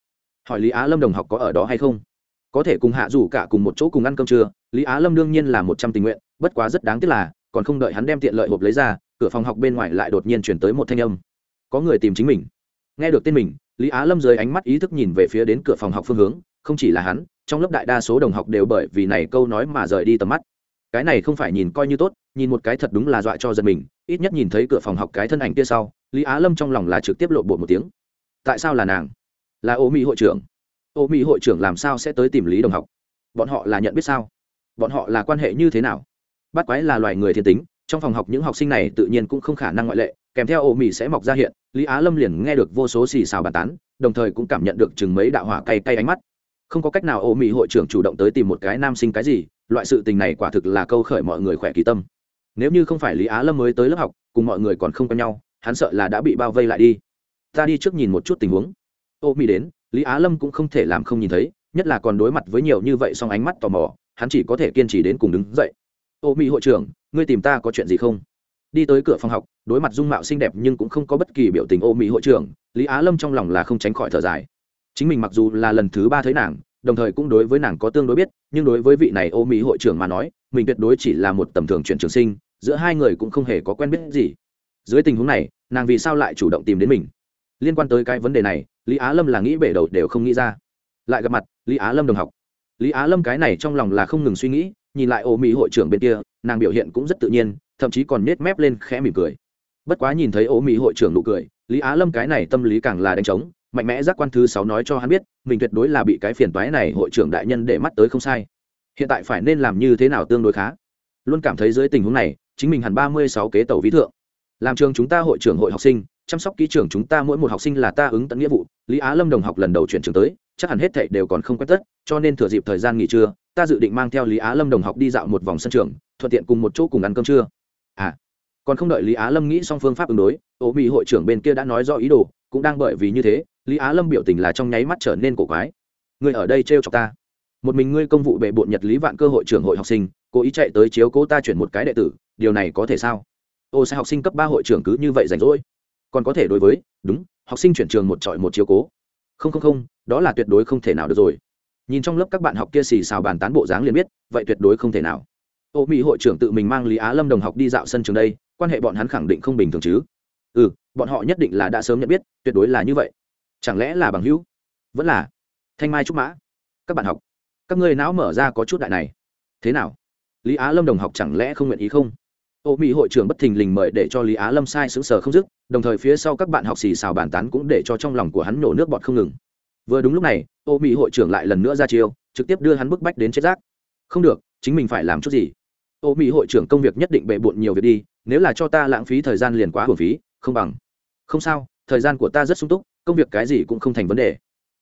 Hỏi lý á lâm đồng học có ở đó hay không? Có thể cùng hạ dù cả cùng một chỗ cùng ăn cơm trưa, lý á lâm đương nhiên là một trăm tình nguyện, bất quá rất đáng tiếc là, còn không đợi hắn đem tiện lợi hộp lấy ra, cửa phòng học bên ngoài lại đột nhiên chuyển tới một thanh âm. Có người tìm chính mình. Nghe được tên mình, lý á lâm dưới ánh mắt ý thức nhìn về phía đến cửa phòng học phương hướng, không chỉ là hắn, trong lớp đại đa số đồng học đều bởi vì này câu nói mà rời đi tầm mắt. Cái này không phải nhìn coi như tốt, nhìn một cái thật đúng là dọa cho giật mình, ít nhất nhìn thấy cửa phòng học cái thân ảnh kia sau, lý á lâm trong lòng là trực tiếp lộ bộ một tiếng tại sao là nàng? Là ô mỹ hội trưởng. Ô mỹ hội trưởng làm sao sẽ tới tìm lý đồng học? Bọn họ là nhận biết sao? Bọn họ là quan hệ như thế nào? Bắt quái là loài người thiên tính, trong phòng học những học sinh này tự nhiên cũng không khả năng ngoại lệ, kèm theo ô mỹ sẽ mọc ra hiện, lý á lâm liền nghe được vô số xì xào bàn tán, đồng thời cũng cảm nhận được chừng mấy đạo hỏa cay cay ánh mắt. Không có cách nào ô mỹ hội trưởng chủ động tới tìm một cái nam sinh cái gì, loại sự tình này quả thực là câu khởi mọi người khỏe kỳ tâm. Nếu như không phải lý á lâm mới tới lớp học, cùng mọi người còn không quen nhau, hắn sợ là đã bị bao vây lại đi ta đi trước nhìn một chút tình huống. Ô, mỹ đến, lý á lâm cũng không thể làm không nhìn thấy, nhất là còn đối mặt với nhiều như vậy song ánh mắt tò mò, hắn chỉ có thể kiên trì đến cùng đứng dậy. Ô, mỹ hội trưởng, ngươi tìm ta có chuyện gì không? Đi tới cửa phòng học, đối mặt dung mạo xinh đẹp nhưng cũng không có bất kỳ biểu tình ô, mỹ hội trưởng, lý á lâm trong lòng là không tránh khỏi thở dài. Chính mình mặc dù là lần thứ ba thấy nàng, đồng thời cũng đối với nàng có tương đối biết, nhưng đối với vị này ô, mỹ hội trưởng mà nói, mình tuyệt đối chỉ là một tầm thường chuyển trường sinh, giữa hai người cũng không hề có quen biết gì. Dưới tình huống này, nàng vì sao lại chủ động tìm đến mình? Liên quan tới cái vấn đề này, lý á lâm là nghĩ bể đầu đều không nghĩ ra. Lại gặp mặt, lý á lâm đồng học. Lý á lâm cái này trong lòng là không ngừng suy nghĩ, nhìn lại ô mỹ hội trưởng bên kia, nàng biểu hiện cũng rất tự nhiên, thậm chí còn nết mép lên khẽ mỉm cười. Bất quá nhìn thấy ô mỹ hội trưởng nụ cười, lý á lâm cái này tâm lý càng là đánh trống, mạnh mẽ giác quan thứ sáu nói cho hắn biết, mình tuyệt đối là bị cái phiền toái này hội trưởng đại nhân để mắt tới không sai. Hiện tại phải nên làm như thế nào tương đối khá. Luôn cảm thấy dưới tình huống này, chính mình hẳn ba mươi sáu kế tàu ví thượng. Làm trường chúng ta hội trưởng hội học sinh chăm sóc kỹ trưởng chúng ta mỗi một học sinh là ta ứng tận nghĩa vụ, lý á lâm đồng học lần đầu chuyển trường tới, chắc hẳn hết thảy đều còn không quen tất, cho nên thừa dịp thời gian nghỉ trưa, ta dự định mang theo lý á lâm đồng học đi dạo một vòng sân trường, thuận tiện cùng một chỗ cùng ăn cơm trưa. À còn không đợi lý á lâm nghĩ xong phương pháp ứng đối, ô mỹ hội trưởng bên kia đã nói rõ ý đồ, cũng đang bởi vì như thế, lý á lâm biểu tình là trong nháy mắt trở nên cổ quái. Người ở đây trêu chọc ta. Một mình ngươi công vụ bệ bộn nhật lý vạn cơ hội trưởng hội học sinh, cố ý chạy tới chiếu cố ta chuyển một cái đệ tử, điều này có thể sao? Ô sẽ học sinh cấp ba hội trưởng cứ như vậy rảnh rỗi? Còn có thể đối với, đúng, học sinh chuyển trường một trọi một chiếu cố. Không không không, đó là tuyệt đối không thể nào được rồi. Nhìn trong lớp các bạn học kia xì xào bàn tán bộ dáng liền biết, vậy tuyệt đối không thể nào. Ô mỹ hội trưởng tự mình mang lý á lâm đồng học đi dạo sân trường đây, quan hệ bọn hắn khẳng định không bình thường chứ. Ừ bọn họ nhất định là đã sớm nhận biết, tuyệt đối là như vậy. Chẳng lẽ là bằng hữu? Vẫn là. Thanh mai trúc mã. Các bạn học, các ngươi não mở ra có chút đại này. Thế nào? Lý á lâm đồng học chẳng lẽ không nguyện ý không? Ô mỹ hội trưởng bất thình lình mời để cho lý á lâm sai sững sờ không dứt, đồng thời phía sau các bạn học xì xào bàn tán cũng để cho trong lòng của hắn nổ nước bọt không ngừng. Vừa đúng lúc này, ô mỹ hội trưởng lại lần nữa ra chiêu, trực tiếp đưa hắn bức bách đến chết rác. Không được, chính mình phải làm chút gì. Ô mỹ hội trưởng công việc nhất định bệ bộn nhiều việc đi, nếu là cho ta lãng phí thời gian liền quá hồn phí, không bằng. Không sao, thời gian của ta rất sung túc, công việc cái gì cũng không thành vấn đề.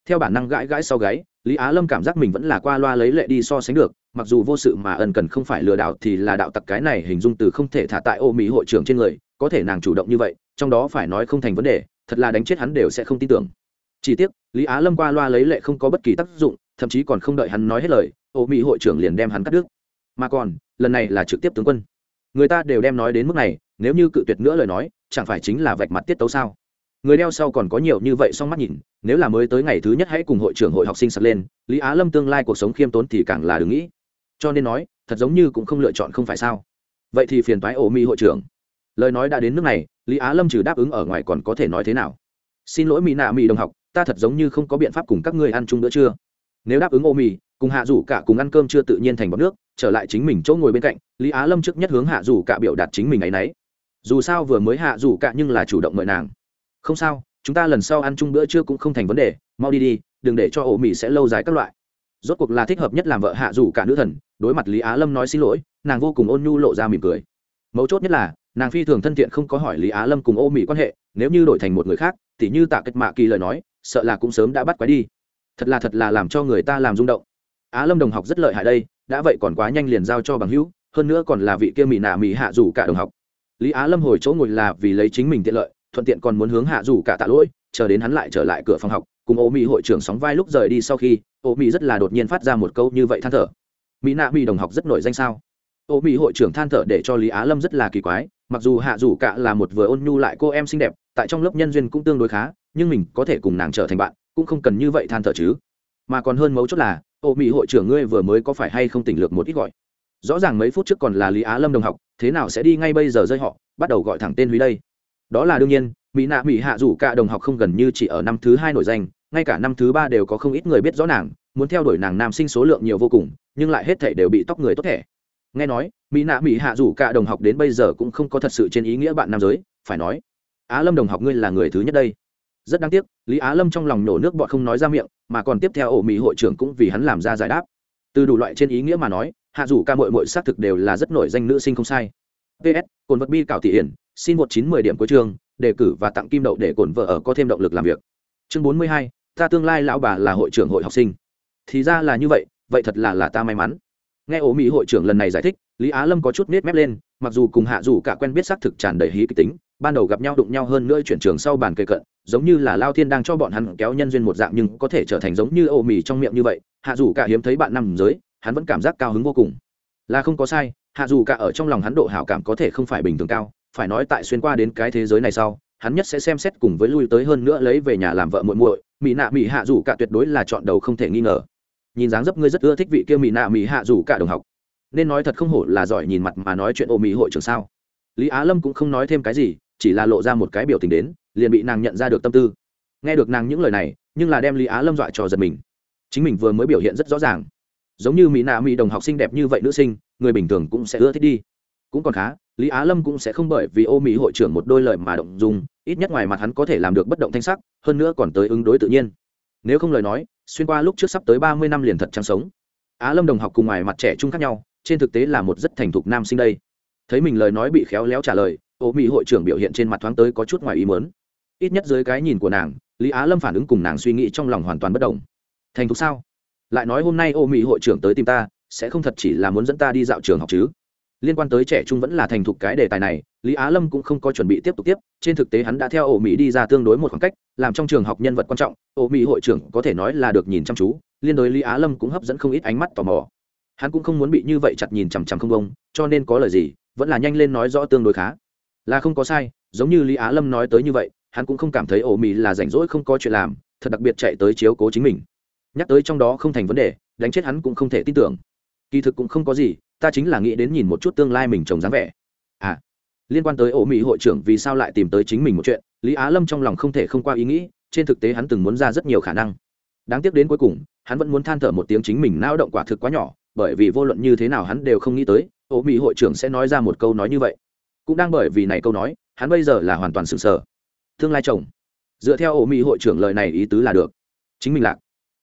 Theo bản năng gãi gãi sau gáy, lý á lâm cảm giác mình vẫn là qua loa lấy lệ đi so sánh được mặc dù vô sự mà ân cần không phải lừa đảo thì là đạo tặc cái này hình dung từ không thể thả tại ô mỹ hội trưởng trên người, có thể nàng chủ động như vậy, trong đó phải nói không thành vấn đề, thật là đánh chết hắn đều sẽ không tin tưởng. Chỉ tiếc, lý á lâm qua loa lấy lệ không có bất kỳ tác dụng, thậm chí còn không đợi hắn nói hết lời, ô mỹ hội trưởng liền đem hắn cắt đứt. Mà còn, lần này là trực tiếp tướng quân. Người ta đều đem nói đến mức này, nếu như cự tuyệt nữa lời nói, chẳng phải chính là vạch mặt tiết tấu sao? Người đeo sau còn có nhiều như vậy song mắt nhìn, nếu là mới tới ngày thứ nhất hãy cùng hội trưởng hội học sinh sật lên, lý á lâm tương lai cuộc sống khiêm tốn thì càng là đừng nghĩ cho nên nói, thật giống như cũng không lựa chọn không phải sao? Vậy thì phiền toái ổ mi hội trưởng. Lời nói đã đến nước này, lý á lâm trừ đáp ứng ở ngoài còn có thể nói thế nào? Xin lỗi mỹ nạ mỹ đồng học, ta thật giống như không có biện pháp cùng các ngươi ăn chung bữa trưa. Nếu đáp ứng ô mì cùng hạ rủ cả cùng ăn cơm chưa tự nhiên thành bọc nước, trở lại chính mình chỗ ngồi bên cạnh, lý á lâm trước nhất hướng hạ rủ cả biểu đạt chính mình ấ y n ấ y dù sao vừa mới hạ rủ cả nhưng là chủ động mời nàng. Không sao, chúng ta lần sau ăn chung bữa trưa cũng không thành vấn đề, mau đi đi, đừng để cho ổ mì sẽ lâu dài các loại. Rốt cuộc là thích hợp nhất làm vợ hạ rủ cả nữ thần đối mặt lý á lâm nói xin lỗi, nàng vô cùng ôn nhu lộ ra mỉm cười. Mấu chốt nhất là, nàng phi thường thân thiện không có hỏi lý á lâm cùng ô mỹ quan hệ, nếu như đổi thành một người khác t h như tạ cách mạ kỳ lời nói, sợ là cũng sớm đã bắt quái đi. Thật là thật là làm cho người ta làm rung động. Á lâm đồng học rất lợi hại đây, đã vậy còn quá nhanh liền giao cho bằng hữu, hơn nữa còn là vị kia mỹ nạ mỹ hạ rủ cả đồng học. Lý á lâm hồi chỗ ngồi là vì lấy chính mình tiện lợi, thuận tiện còn muốn hướng hạ rủ cả tạ lỗi, chờ đến hắn lại trở lại cửa phòng học, cùng ô mỹ hội trưởng sóng vai lúc rời đi sau khi, ô mỹ rất là đột nhiên phát ra một câu như vậy than thở mỹ nạ mỹ đồng học rất nổi danh sao? Ô mỹ hội trưởng than thở để cho lý á lâm rất là kỳ quái, mặc dù hạ dù cả là một vừa ôn nhu lại cô em xinh đẹp, tại trong lớp nhân duyên cũng tương đối khá, nhưng mình có thể cùng nàng trở thành bạn, cũng không cần như vậy than thở chứ. Mà còn hơn mấu chốt là, ô mỹ hội trưởng ngươi vừa mới có phải hay không tỉnh lược một ít gọi. Rõ ràng mấy phút trước còn là lý á lâm đồng học, thế nào sẽ đi ngay bây giờ rơi họ, bắt đầu gọi thẳng tên huy đây. Đó là đương nhiên, mỹ nạ mỹ hạ dù cả đồng học không gần như chỉ ở năm thứ hai nổi danh, ngay cả năm thứ ba đều có không ít người biết rõ nàng, muốn theo đuổi nàng nam sinh số lượng nhiều vô cùng nhưng lại hết thể đều bị tóc người tốt thẻ. Nghe nói, mỹ nạ mỹ hạ rủ cả đồng học đến bây giờ cũng không có thật sự trên ý nghĩa bạn nam giới, phải nói, á lâm đồng học ngươi là người thứ nhất đây. Rất đáng tiếc, lý á lâm trong lòng nổ nước bọn không nói ra miệng, mà còn tiếp theo ổ mỹ hội trưởng cũng vì hắn làm ra giải đáp. Từ đủ loại trên ý nghĩa mà nói, hạ rủ ca mội mội xác thực đều là rất nổi danh nữ sinh không sai. Ps cồn vật bi cảo thị hiển, xin một chín mười điểm cuối trường đề cử và tặng kim đậu để cồn vợ ở có thêm động lực làm việc. Chương bốn mươi hai, ta tương lai lão bà là hội trưởng hội học sinh. Thì ra là như vậy vậy thật là là ta may mắn. Nghe ổ mỹ hội trưởng lần này giải thích, lý á lâm có chút nết mép lên, mặc dù cùng hạ dù cả quen biết xác thực tràn đầy hí kịch tính, ban đầu gặp nhau đụng nhau hơn nữa chuyển trường sau bàn kề cận, giống như là lao thiên đang cho bọn hắn kéo nhân duyên một dạng nhưng có thể trở thành giống như ổ mì trong miệng như vậy, hạ dù cả hiếm thấy bạn nằm giới, hắn vẫn cảm giác cao hứng vô cùng. Là không có sai, hạ dù cả ở trong lòng hắn độ hảo cảm có thể không phải bình thường cao, phải nói tại xuyên qua đến cái thế giới này sau, hắn nhất sẽ xem xét cùng với lui tới hơn nữa lấy về nhà làm vợ muội muội mỹ nạ mỹ hạ dù cả tuyệt đối là chọn đầu không thể nghi ngờ nhìn dáng dấp ngươi rất ưa thích vị kia mỹ nạ mỹ hạ rủ cả đồng học. Nên nói thật không hổ là giỏi nhìn mặt mà nói chuyện ô mỹ hội trưởng sao. Lý á lâm cũng không nói thêm cái gì, chỉ là lộ ra một cái biểu tình đến, liền bị nàng nhận ra được tâm tư. Nghe được nàng những lời này, nhưng là đem lý á lâm dọa cho giật mình. Chính mình vừa mới biểu hiện rất rõ ràng. Giống như mỹ nạ mỹ đồng học xinh đẹp như vậy nữ sinh, người bình thường cũng sẽ ưa thích đi. Cũng còn khá, lý á lâm cũng sẽ không bởi vì ô mỹ hội trưởng một đôi lời mà động dùng ít nhất ngoài mặt hắn có thể làm được bất động thanh sắc, hơn nữa còn tới ứng đối tự nhiên. Nếu không lời nói xuyên qua lúc trước sắp tới ba mươi năm liền thật trắng sống. Á lâm đồng học cùng ngoài mặt trẻ trung khác nhau, trên thực tế là một rất thành thục nam sinh đây. Thấy mình lời nói bị khéo léo trả lời, ô mỹ hội trưởng biểu hiện trên mặt thoáng tới có chút ngoài ý mớn ít nhất dưới cái nhìn của nàng, lý á lâm phản ứng cùng nàng suy nghĩ trong lòng hoàn toàn bất đồng. Thành thục sao? Lại nói hôm nay ô mỹ hội trưởng tới tìm ta, sẽ không thật chỉ là muốn dẫn ta đi dạo trường học chứ? Liên quan tới trẻ trung vẫn là thành thục cái đề tài này, lý á lâm cũng không có chuẩn bị tiếp tục tiếp, trên thực tế hắn đã theo ổ mỹ đi ra tương đối một khoảng cách, làm trong trường học nhân vật quan trọng, ổ mỹ hội trưởng có thể nói là được nhìn chăm chú, liên đối lý á lâm cũng hấp dẫn không ít ánh mắt tò mò. Hắn cũng không muốn bị như vậy chặt nhìn chằm chằm không công cho nên có lời gì, vẫn là nhanh lên nói rõ tương đối khá. Là không có sai, giống như lý á lâm nói tới như vậy, hắn cũng không cảm thấy ổ mỹ là rảnh rỗi không có chuyện làm, thật đặc biệt chạy tới chiếu cố chính mình. Nhắc tới trong đó không thành vấn đề, đánh chết hắn cũng không thể tin tưởng kỳ thực cũng không có gì, ta chính là nghĩ đến nhìn một chút tương lai mình trồng dáng vẻ. À liên quan tới ổ mỹ hội trưởng vì sao lại tìm tới chính mình một chuyện, lý á lâm trong lòng không thể không qua ý nghĩ, trên thực tế hắn từng muốn ra rất nhiều khả năng. Đáng tiếc đến cuối cùng, hắn vẫn muốn than thở một tiếng chính mình nao động quả thực quá nhỏ, bởi vì vô luận như thế nào hắn đều không nghĩ tới, ổ mỹ hội trưởng sẽ nói ra một câu nói như vậy. Cũng đang bởi vì này câu nói, hắn bây giờ là hoàn toàn sừng sờ. Tương lai chồng. Dựa theo ổ mỹ hội trưởng lời này ý tứ là được. Chính mình lạc.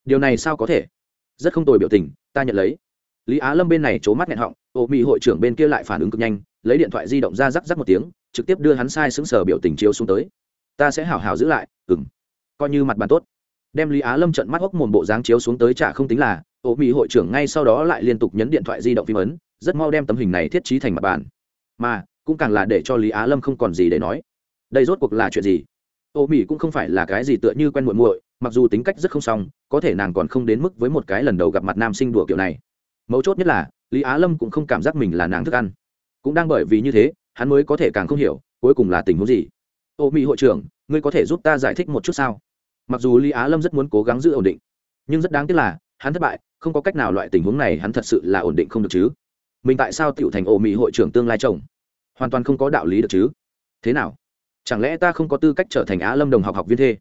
Điều này sao có thể? Rất không tồi biểu tình, ta nhận lấy lý á lâm bên này c h ố mắt nghẹn họng, ô mỹ hội trưởng bên kia lại phản ứng cực nhanh, lấy điện thoại di động ra rắc rắc một tiếng, trực tiếp đưa hắn sai xứng sở biểu tình chiếu xuống tới. Ta sẽ hảo hảo giữ lại ừng coi như mặt bàn tốt. Đem lý á lâm trận mắt hốc mồm bộ dáng chiếu xuống tới chả không tính là, ô mỹ hội trưởng ngay sau đó lại liên tục nhấn điện thoại di động phim ấn, rất mau đem tấm hình này thiết trí thành mặt bàn. Mà, cũng càng là để cho lý á lâm không còn gì để nói. Đây rốt cuộc là chuyện gì? Ô mỹ cũng không phải là cái gì tựa như quen muội muội, mặc dù tính cách rất không xong có thể nàng còn không đến mức với một cái lần đầu gặp mặt nam sinh đùa kiểu này mấu chốt nhất là, lý á lâm cũng không cảm giác mình là nàng thức ăn. Cũng đang bởi vì như thế, hắn mới có thể càng không hiểu, cuối cùng là tình huống gì. Ô mỹ hội trưởng, ngươi có thể giúp ta giải thích một chút sao? Mặc dù lý á lâm rất muốn cố gắng giữ ổn định, nhưng rất đáng tiếc là, hắn thất bại, không có cách nào loại tình huống này hắn thật sự là ổn định không được chứ. Mình tại sao tựu thành ô mỹ hội trưởng tương lai chồng? Hoàn toàn không có đạo lý được chứ. Thế nào? Chẳng lẽ ta không có tư cách trở thành á lâm đồng học học viên thê?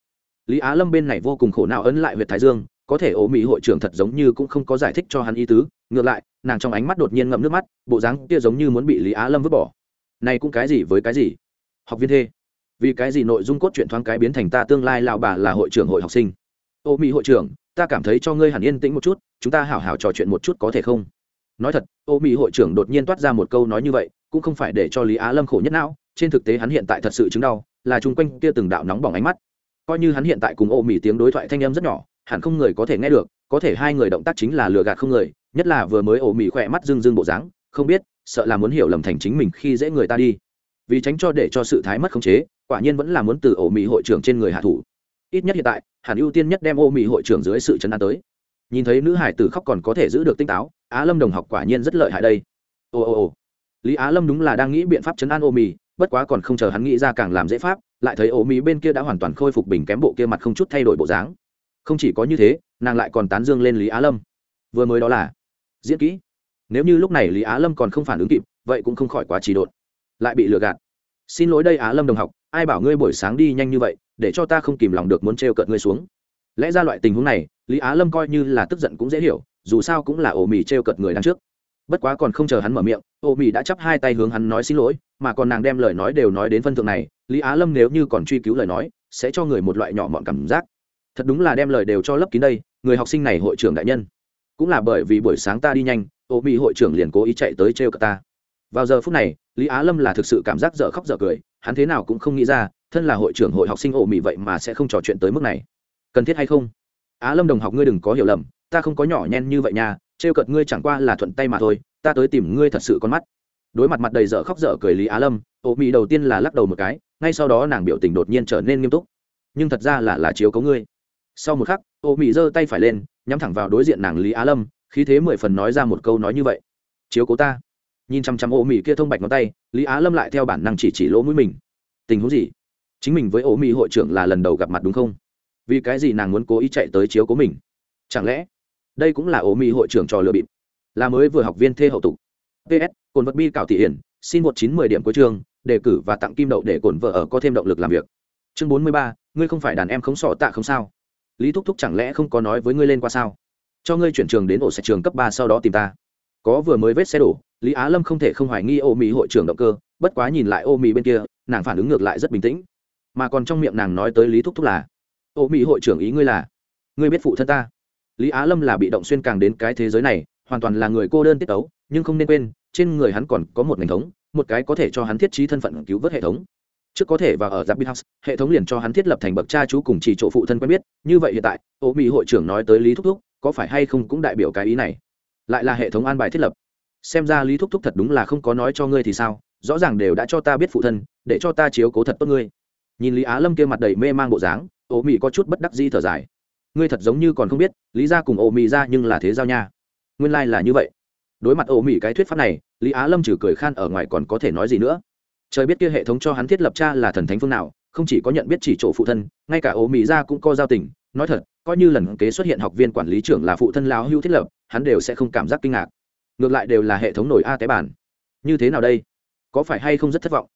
Lý á lâm bên này vô cùng khổ não ấn lại huyện thái dương có thể ố mỹ hội trưởng thật giống như cũng không có giải thích cho hắn ý tứ, ngược lại, nàng trong ánh mắt đột nhiên ngậm nước mắt, bộ dáng kia giống như muốn bị lý á lâm vứt bỏ. Này cũng cái gì với cái gì? Học viên thê, vì cái gì nội dung cốt truyện thoáng cái biến thành ta tương lai lão bà là hội trưởng hội học sinh? Ô mỹ hội trưởng, ta cảm thấy cho ngươi hẳn yên tĩnh một chút, chúng ta hảo hảo trò chuyện một chút có thể không? Nói thật ô mỹ hội trưởng đột nhiên toát ra một câu nói như vậy, cũng không phải để cho lý á lâm khổ nhất não, trên thực tế hắn hiện tại thật sự chứng đau, là chung quanh kia từng đạo nóng bỏng ánh mắt. Coi như hắn hiện tại cùng ô mỹ tiếng đối thoại thanh âm rất nhỏ hẳn không người có thể nghe được có thể hai người động tác chính là lừa gạt không người nhất là vừa mới ổ mị khỏe mắt dưng dưng bộ dáng không biết sợ là muốn hiểu lầm thành chính mình khi dễ người ta đi. Vì tránh cho để cho sự thái mất khống chế quả nhiên vẫn là muốn từ ổ mị hội trưởng trên người hạ thủ. Ít nhất hiện tại hẳn ưu tiên nhất đem ô mị hội trưởng dưới sự chấn an tới. Nhìn thấy nữ hải tử khóc còn có thể giữ được tinh táo á lâm đồng học quả nhiên rất lợi hại đây. Ồ ồ ồ lý á lâm đúng là đang nghĩ biện pháp chấn an ô mị, bất quá còn không chờ hắn nghĩ ra càng làm dễ pháp lại thấy ô mị bên kia đã hoàn toàn khôi phục bình kém bộ kia mặt không chút thay đổi bộ dáng không chỉ có như thế, nàng lại còn tán dương lên lý á lâm. Vừa mới đó là diễn kỹ. Nếu như lúc này lý á lâm còn không phản ứng kịp, vậy cũng không khỏi quá trì độn. Lại bị lừa gạt. Xin lỗi đây á lâm đồng học, ai bảo ngươi buổi sáng đi nhanh như vậy, để cho ta không kìm lòng được muốn t r e o cợt ngươi xuống. Lẽ ra loại tình huống này, lý á lâm coi như là tức giận cũng dễ hiểu, dù sao cũng là ổ mì t r e o cợt người đằng trước. Bất quá còn không chờ hắn mở miệng, ổ mì đã chắp hai tay hướng hắn nói xin lỗi, mà còn nàng đem lời nói đều nói đến phân thượng này, lý á lâm nếu như còn truy cứu lời nói, sẽ cho người một loại nhỏ mọn cảm giác thật đúng là đem lời đều cho lấp kín đây, người học sinh này hội trưởng đại nhân. Cũng là bởi vì buổi sáng ta đi nhanh, ô mỹ hội trưởng liền cố ý chạy tới trêu cả ta. Vào giờ phút này, lý á lâm là thực sự cảm giác dở khóc dở cười, hắn thế nào cũng không nghĩ ra, thân là hội trưởng hội học sinh ổ mỹ vậy mà sẽ không trò chuyện tới mức này. Cần thiết hay không? Á lâm đồng học ngươi đừng có hiểu lầm, ta không có nhỏ nhen như vậy nha, trêu cợt ngươi chẳng qua là thuận tay mà thôi, ta tới tìm ngươi thật sự con mắt. Đối mặt mặt đầy dở khóc dở cười lý á lâm ổ mỹ đầu tiên là lắc đầu một cái, ngay sau đó nàng biểu tình đột nhiên trở nên nghiêm túc. Nhưng thật ra là là chiếu cấu ngươi sau một khắc, ô mị giơ tay phải lên, nhắm thẳng vào đối diện nàng lý á lâm, khí thế mười phần nói ra một câu nói như vậy. Chiếu cố ta. Nhìn chằm chằm ô mị kia thông bạch ngón tay, lý á lâm lại theo bản năng chỉ chỉ lỗ mũi mình. Tình huống gì? Chính mình với ô mị hội trưởng là lần đầu gặp mặt đúng không? Vì cái gì nàng muốn cố ý chạy tới chiếu cố mình? Chẳng lẽ đây cũng là ô mị hội trưởng trò lừa bịp? Là mới vừa học viên thê hậu tục. Ps cồn vật bi cảo thị hiển, xin một chín mười điểm cuối trường đề cử và tặng kim đậu để cồn vợ ở có thêm động lực làm việc. Chương bốn mươi ba, ngươi không phải đàn em không sọ tạ không sao lý thúc thúc chẳng lẽ không có nói với ngươi lên qua sao? Cho ngươi chuyển trường đến ổ xe trường cấp ba sau đó tìm ta. Có vừa mới vết xe đổ, lý á lâm không thể không hoài nghi ô mỹ hội trưởng động cơ, bất quá nhìn lại ô mỹ bên kia, nàng phản ứng ngược lại rất bình tĩnh. Mà còn trong miệng nàng nói tới lý thúc thúc là, ô mỹ hội trưởng ý ngươi là, ngươi biết phụ thân ta. Lý á lâm là bị động xuyên càng đến cái thế giới này, hoàn toàn là người cô đơn tiết tấu, nhưng không nên quên, trên người hắn còn có một ngành thống, một cái có thể cho hắn thiết trí thân phận cứu vớt hệ thống trước có thể và ở giáp house, hệ thống liền cho hắn thiết lập thành bậc cha chú cùng chỉ chỗ phụ thân quen biết, như vậy hiện tại, ô mỹ hội trưởng nói tới lý thúc thúc, có phải hay không cũng đại biểu cái ý này? Lại là hệ thống an bài thiết lập. Xem ra lý thúc thúc thật đúng là không có nói cho ngươi thì sao, rõ ràng đều đã cho ta biết phụ thân, để cho ta chiếu cố thật tốt ngươi. Nhìn lý á lâm kia mặt đầy mê mang bộ dáng, ô mỹ có chút bất đắc di thở dài. Ngươi thật giống như còn không biết, lý ra cùng ô mỹ ra nhưng là thế giao nha. Nguyên lai、like、là như vậy. Đối mặt ô mỹ cái thuyết pháp này, lý á lâm trừ cười khan ở ngoài còn có thể nói gì nữa? Trời biết kia hệ thống cho hắn thiết lập cha là thần thánh phương nào, không chỉ có nhận biết chỉ chỗ phụ thân, ngay cả ố mỹ ra cũng có giao tình. Nói thật, coi như lần kế xuất hiện học viên quản lý trưởng là phụ thân lão hưu thiết lập, hắn đều sẽ không cảm giác kinh ngạc. Ngược lại đều là hệ thống nổi a tế bản. Như thế nào đây? Có phải hay không rất thất vọng?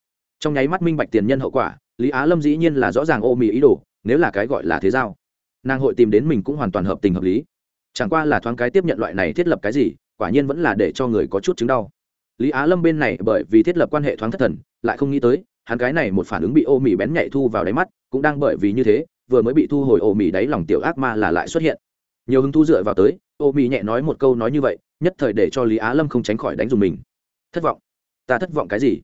Trong nháy mắt minh bạch tiền nhân hậu quả, lý á lâm dĩ nhiên là rõ ràng ô mì ý đồ, nếu là cái gọi là thế giao, nàng hội tìm đến mình cũng hoàn toàn hợp tình hợp lý. Chẳng qua là thoáng cái tiếp nhận loại này thiết lập cái gì, quả nhiên vẫn là để cho người có chút chứng đau. Lý á lâm bên này bởi vì thiết lập quan hệ thoáng thất thần lại không nghĩ tới, hắn cái này một phản ứng bị ô mì bén nhạy thu vào đáy mắt, cũng đang bởi vì như thế, vừa mới bị thu hồi ô mì đáy lòng tiểu ác ma là lại xuất hiện. Nhiều hứng thu dựa vào tới, ô mì nhẹ nói một câu nói như vậy, nhất thời để cho lý á lâm không tránh khỏi đánh dùng mình. Thất vọng. Ta thất vọng cái gì?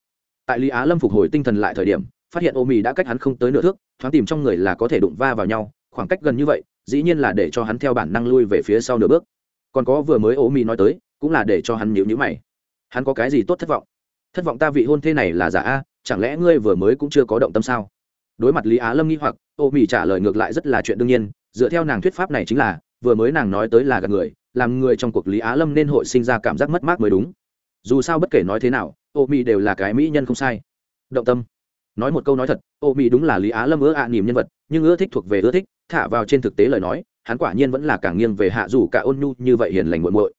Tại lý á lâm phục hồi tinh thần lại thời điểm, phát hiện ô mì đã cách hắn không tới nửa thước, thoáng tìm trong người là có thể đụng va vào nhau, khoảng cách gần như vậy, dĩ nhiên là để cho hắn theo bản năng lui về phía sau nửa bước. Còn có vừa mới ô mì nói tới, cũng là để cho hắn nhịu nhữ mày. Hắn có cái gì tốt thất vọng? Thất vọng ta vị hôn thê này là giả a, chẳng lẽ ngươi vừa mới cũng chưa có động tâm sao? Đối mặt lý á lâm nghi hoặc ô mỹ trả lời ngược lại rất là chuyện đương nhiên, dựa theo nàng thuyết pháp này chính là, vừa mới nàng nói tới là gạt người, làm người trong cuộc lý á lâm nên hội sinh ra cảm giác mất mát mới đúng. Dù sao bất kể nói thế nào ô mỹ đều là cái mỹ nhân không sai. Động tâm. Nói một câu nói thật ô mỹ đúng là lý á lâm ưa ạ à niềm nhân vật, nhưng ưa thích thuộc về ưa thích, thả vào trên thực tế lời nói, hắn quả nhiên vẫn là càng nghiêng về hạ dù cả ôn nhu như vậy hiền lành muội muội.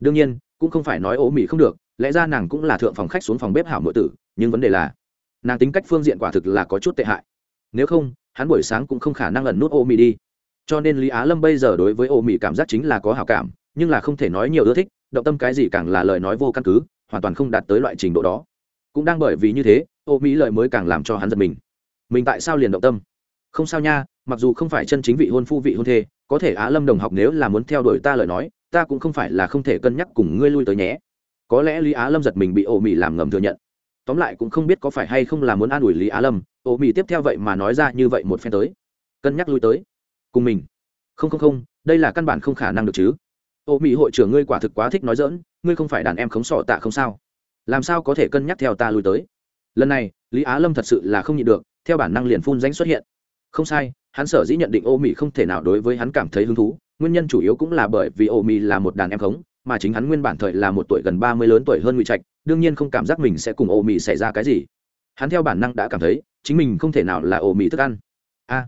Đương nhiên, cũng không phải nói ô mỹ không được lẽ ra nàng cũng là thượng phòng khách xuống phòng bếp hảo nội tử, nhưng vấn đề là, nàng tính cách phương diện quả thực là có chút tệ hại. Nếu không, hắn buổi sáng cũng không khả năng ẩn nút ô mỹ đi. Cho nên lý á lâm bây giờ đối với ô mỹ cảm giác chính là có hảo cảm, nhưng là không thể nói nhiều ưa thích, động tâm cái gì càng là lời nói vô căn cứ, hoàn toàn không đạt tới loại trình độ đó. Cũng đang bởi vì như thế ô mỹ lời mới càng làm cho hắn giật mình. Mình tại sao liền động tâm? Không sao nha, mặc dù không phải chân chính vị hôn phu vị hôn thê, có thể á lâm đồng học nếu là muốn theo đuổi ta lời nói, ta cũng không phải là không thể cân nhắc cùng ngươi lui tới nhé có lẽ lý á lâm giật mình bị ô mỹ làm ngầm thừa nhận. Tóm lại cũng không biết có phải hay không là muốn an ủi lý á lâm ô mỹ tiếp theo vậy mà nói ra như vậy một phen tới. Cân nhắc lui tới. Cùng mình. Không không không, đây là căn bản không khả năng được chứ. Ô mỹ hội trưởng ngươi quả thực quá thích nói dỡn ngươi không phải đàn em khống sọ tạ không sao. Làm sao có thể cân nhắc theo ta lui tới? Lần này, lý á lâm thật sự là không nhịn được, theo bản năng liền phun danh xuất hiện. Không sai, hắn sở dĩ nhận định ô mỹ không thể nào đối với hắn cảm thấy hứng thú, nguyên nhân chủ yếu cũng là bởi vì ô mỹ là một đàn em khống mà chính hắn nguyên bản thời là một tuổi gần ba mươi lớn tuổi hơn ngụy trạch, đương nhiên không cảm giác mình sẽ cùng ô mỹ xảy ra cái gì. Hắn theo bản năng đã cảm thấy, chính mình không thể nào là ô mỹ thức ăn. A,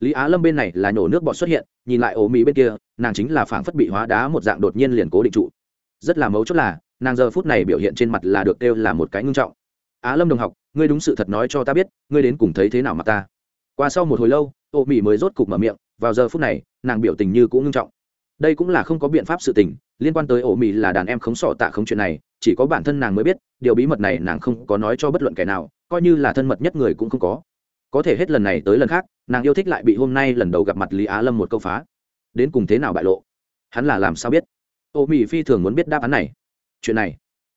lý á lâm bên này là nhổ nước bọt xuất hiện, nhìn lại ô mỹ bên kia, nàng chính là phảng phất bị hóa đá một dạng đột nhiên liền cố định trụ. Rất là mấu chốt là, nàng giờ phút này biểu hiện trên mặt là được kêu là một cái ngưng trọng. Á lâm đồng học, ngươi đúng sự thật nói cho ta biết, ngươi đến cùng thấy thế nào mà ta? Qua sau một hồi lâu ô mỹ mới rốt cục mở miệng, vào giờ phút này, nàng biểu tình như cũng ngưng trọng đây cũng là không có biện pháp sự tình, liên quan tới ổ mỹ là đàn em khống sọ tạ không chuyện này, chỉ có bản thân nàng mới biết, điều bí mật này nàng không có nói cho bất luận kẻ nào, coi như là thân mật nhất người cũng không có. Có thể hết lần này tới lần khác, nàng yêu thích lại bị hôm nay lần đầu gặp mặt lý á lâm một câu phá. Đến cùng thế nào bại lộ? Hắn là làm sao biết? Ô mỹ phi thường muốn biết đáp án này. Chuyện này,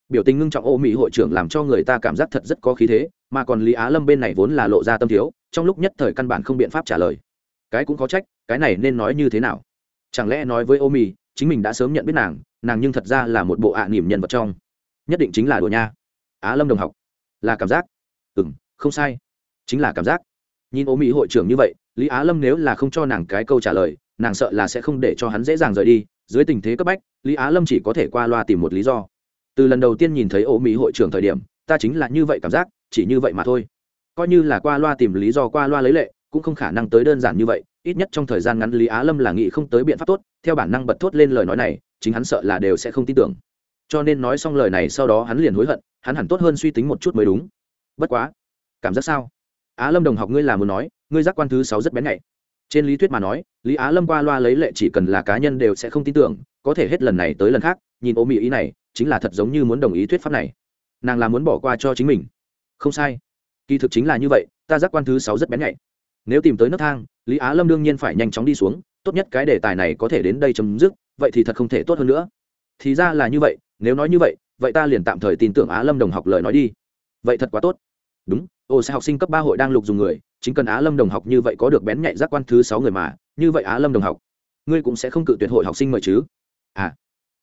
biểu tình ngưng trọng ô mỹ hội trưởng làm cho người ta cảm giác thật rất có khí thế, mà còn lý á lâm bên này vốn là lộ ra tâm thiếu, trong lúc nhất thời căn bản không biện pháp trả lời. Cái cũng có trách, cái này nên nói như thế nào? Chẳng lẽ nói với ô mì chính mình đã sớm nhận biết nàng nàng nhưng thật ra là một bộ ạ à nhân vật trong. Nhất định chính là đùa nha. Á lâm đồng học. Là cảm giác. Ừ m không sai. Chính là cảm giác. Nhìn ô mỹ hội trưởng như vậy, lý á lâm nếu là không cho nàng cái câu trả lời, nàng sợ là sẽ không để cho hắn dễ dàng rời đi. Dưới tình thế cấp bách, lý á lâm chỉ có thể qua loa tìm một lý do. Từ lần đầu tiên nhìn thấy ô mỹ hội trưởng thời điểm, ta chính là như vậy cảm giác, chỉ như vậy mà thôi. Coi như là qua loa tìm lý do, qua loa lấy lệ cũng không khả năng tới đơn giản như vậy, ít nhất trong thời gian ngắn lý á lâm là nghĩ không tới biện pháp tốt, theo bản năng bật thốt lên lời nói này, chính hắn sợ là đều sẽ không tin tưởng. Cho nên nói xong lời này sau đó hắn liền hối hận, hắn hẳn tốt hơn suy tính một chút mới đúng. Bất quá, cảm giác sao? Á lâm đồng học ngươi là muốn nói, ngươi giác quan thứ sáu rất bén nhạy. Trên lý thuyết mà nói, lý á lâm qua loa lấy lệ chỉ cần là cá nhân đều sẽ không tin tưởng, có thể hết lần này tới lần khác, nhìn ô mỹ ý này, chính là thật giống như muốn đồng ý thuyết pháp này. Nàng là muốn bỏ qua cho chính mình. Không sai. Kỳ thực chính là như vậy, ta giác quan thứ sáu rất bén nhạy nếu tìm tới nấc thang, lý á lâm đương nhiên phải nhanh chóng đi xuống, tốt nhất cái đề tài này có thể đến đây chấm dứt, vậy thì thật không thể tốt hơn nữa. Thì ra là như vậy, nếu nói như vậy vậy ta liền tạm thời tin tưởng á lâm đồng học lời nói đi. Vậy thật quá tốt. Đúng, ô, sẽ học sinh cấp ba hội đang lục dùng người, chính cần á lâm đồng học như vậy có được bén nhạy giác quan thứ sáu người mà, như vậy á lâm đồng học, ngươi cũng sẽ không cự tuyệt hội học sinh mời chứ? À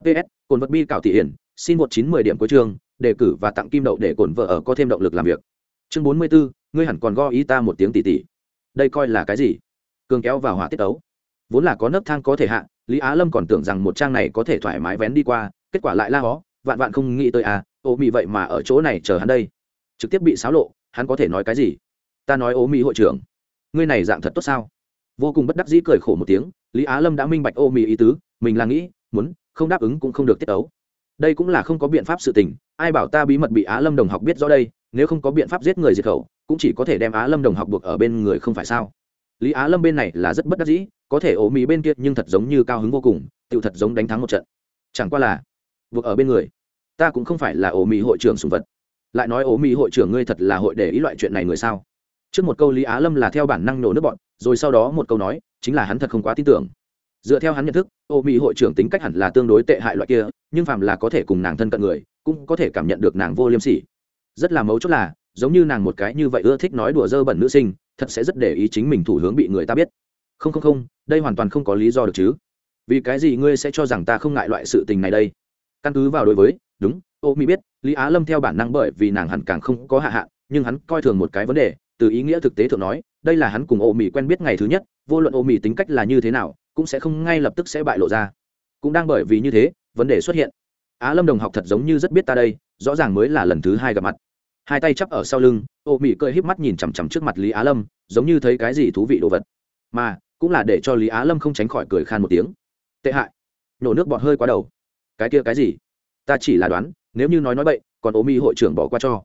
ps cồn vật bi cảo thị hiển, xin một chín mười điểm cuối trường đề cử và tặng kim đậu để cồn vợ ở có thêm động lực làm việc. Chương bốn mươi bốn ngươi hẳn còn go ý ta một tiếng tỷ tỷ đây coi là cái gì? Cường kéo vào hỏa tiết ấu vốn là có nấc thang có thể hạ, lý á lâm còn tưởng rằng một trang này có thể thoải mái vén đi qua, kết quả lại la hó, vạn vạn không nghĩ tới à ô mị vậy mà ở chỗ này chờ hắn đây. Trực tiếp bị xáo lộ, hắn có thể nói cái gì? Ta nói ô mị hội trưởng. Ngươi này dạng thật tốt sao? Vô cùng bất đắc dĩ cười khổ một tiếng, lý á lâm đã minh bạch ô mị ý tứ, mình là nghĩ, muốn, không đáp ứng cũng không được tiết ấu đây cũng là không có biện pháp sự tình, ai bảo ta bí mật bị á lâm đồng học biết rõ đây, nếu không có biện pháp giết người diệt khẩu cũng chỉ có thể đem á lâm đồng học buộc ở bên người không phải sao? Lý á lâm bên này là rất bất đắc dĩ, có thể ố mỹ bên kia nhưng thật giống như cao hứng vô cùng tự thật giống đánh thắng một trận. Chẳng qua là, buộc ở bên người, ta cũng không phải là ố mỹ hội trưởng sùng vật. Lại nói ố mỹ hội trưởng ngươi thật là hội để ý loại chuyện này người sao? Trước một câu lý á lâm là theo bản năng nổ nước bọn, rồi sau đó một câu nói, chính là hắn thật không quá tin tưởng. Dựa theo hắn nhận thức ô mỹ hội trưởng tính cách hẳn là tương đối tệ hại loại kia, nhưng phàm là có thể cùng nàng thân cận người, cũng có thể cảm nhận được nàng vô liêm sỉ. Rất là mấu chốt là giống như nàng một cái như vậy ưa thích nói đùa dơ bẩn nữ sinh thật sẽ rất để ý chính mình thủ hướng bị người ta biết. Không không không đây hoàn toàn không có lý do được chứ. Vì cái gì ngươi sẽ cho rằng ta không ngại loại sự tình này đây? Căn cứ vào đối với đúng ô mỹ biết lý á lâm theo bản năng bởi vì nàng hẳn càng không có hạ hạ, nhưng hắn coi thường một cái vấn đề từ ý nghĩa thực tế thượng nói đây là hắn cùng ô mỹ quen biết ngày thứ nhất vô luận ô mỹ tính cách là như thế nào cũng sẽ không ngay lập tức sẽ bại lộ ra. Cũng đang bởi vì như thế vấn đề xuất hiện. Á lâm đồng học thật giống như rất biết ta đây rõ ràng mới là lần thứ hai gặp mặt hai tay chắp ở sau lưng, ô mỹ Cơi híp mắt nhìn chằm chằm trước mặt lý á lâm, giống như thấy cái gì thú vị đồ vật. Mà, cũng là để cho lý á lâm không tránh khỏi cười khan một tiếng. Tệ hại. Nổ nước bọt hơi quá đầu. Cái kia cái gì? Ta chỉ là đoán, nếu như nói nói bậy, còn ô mỹ hội trưởng bỏ qua cho.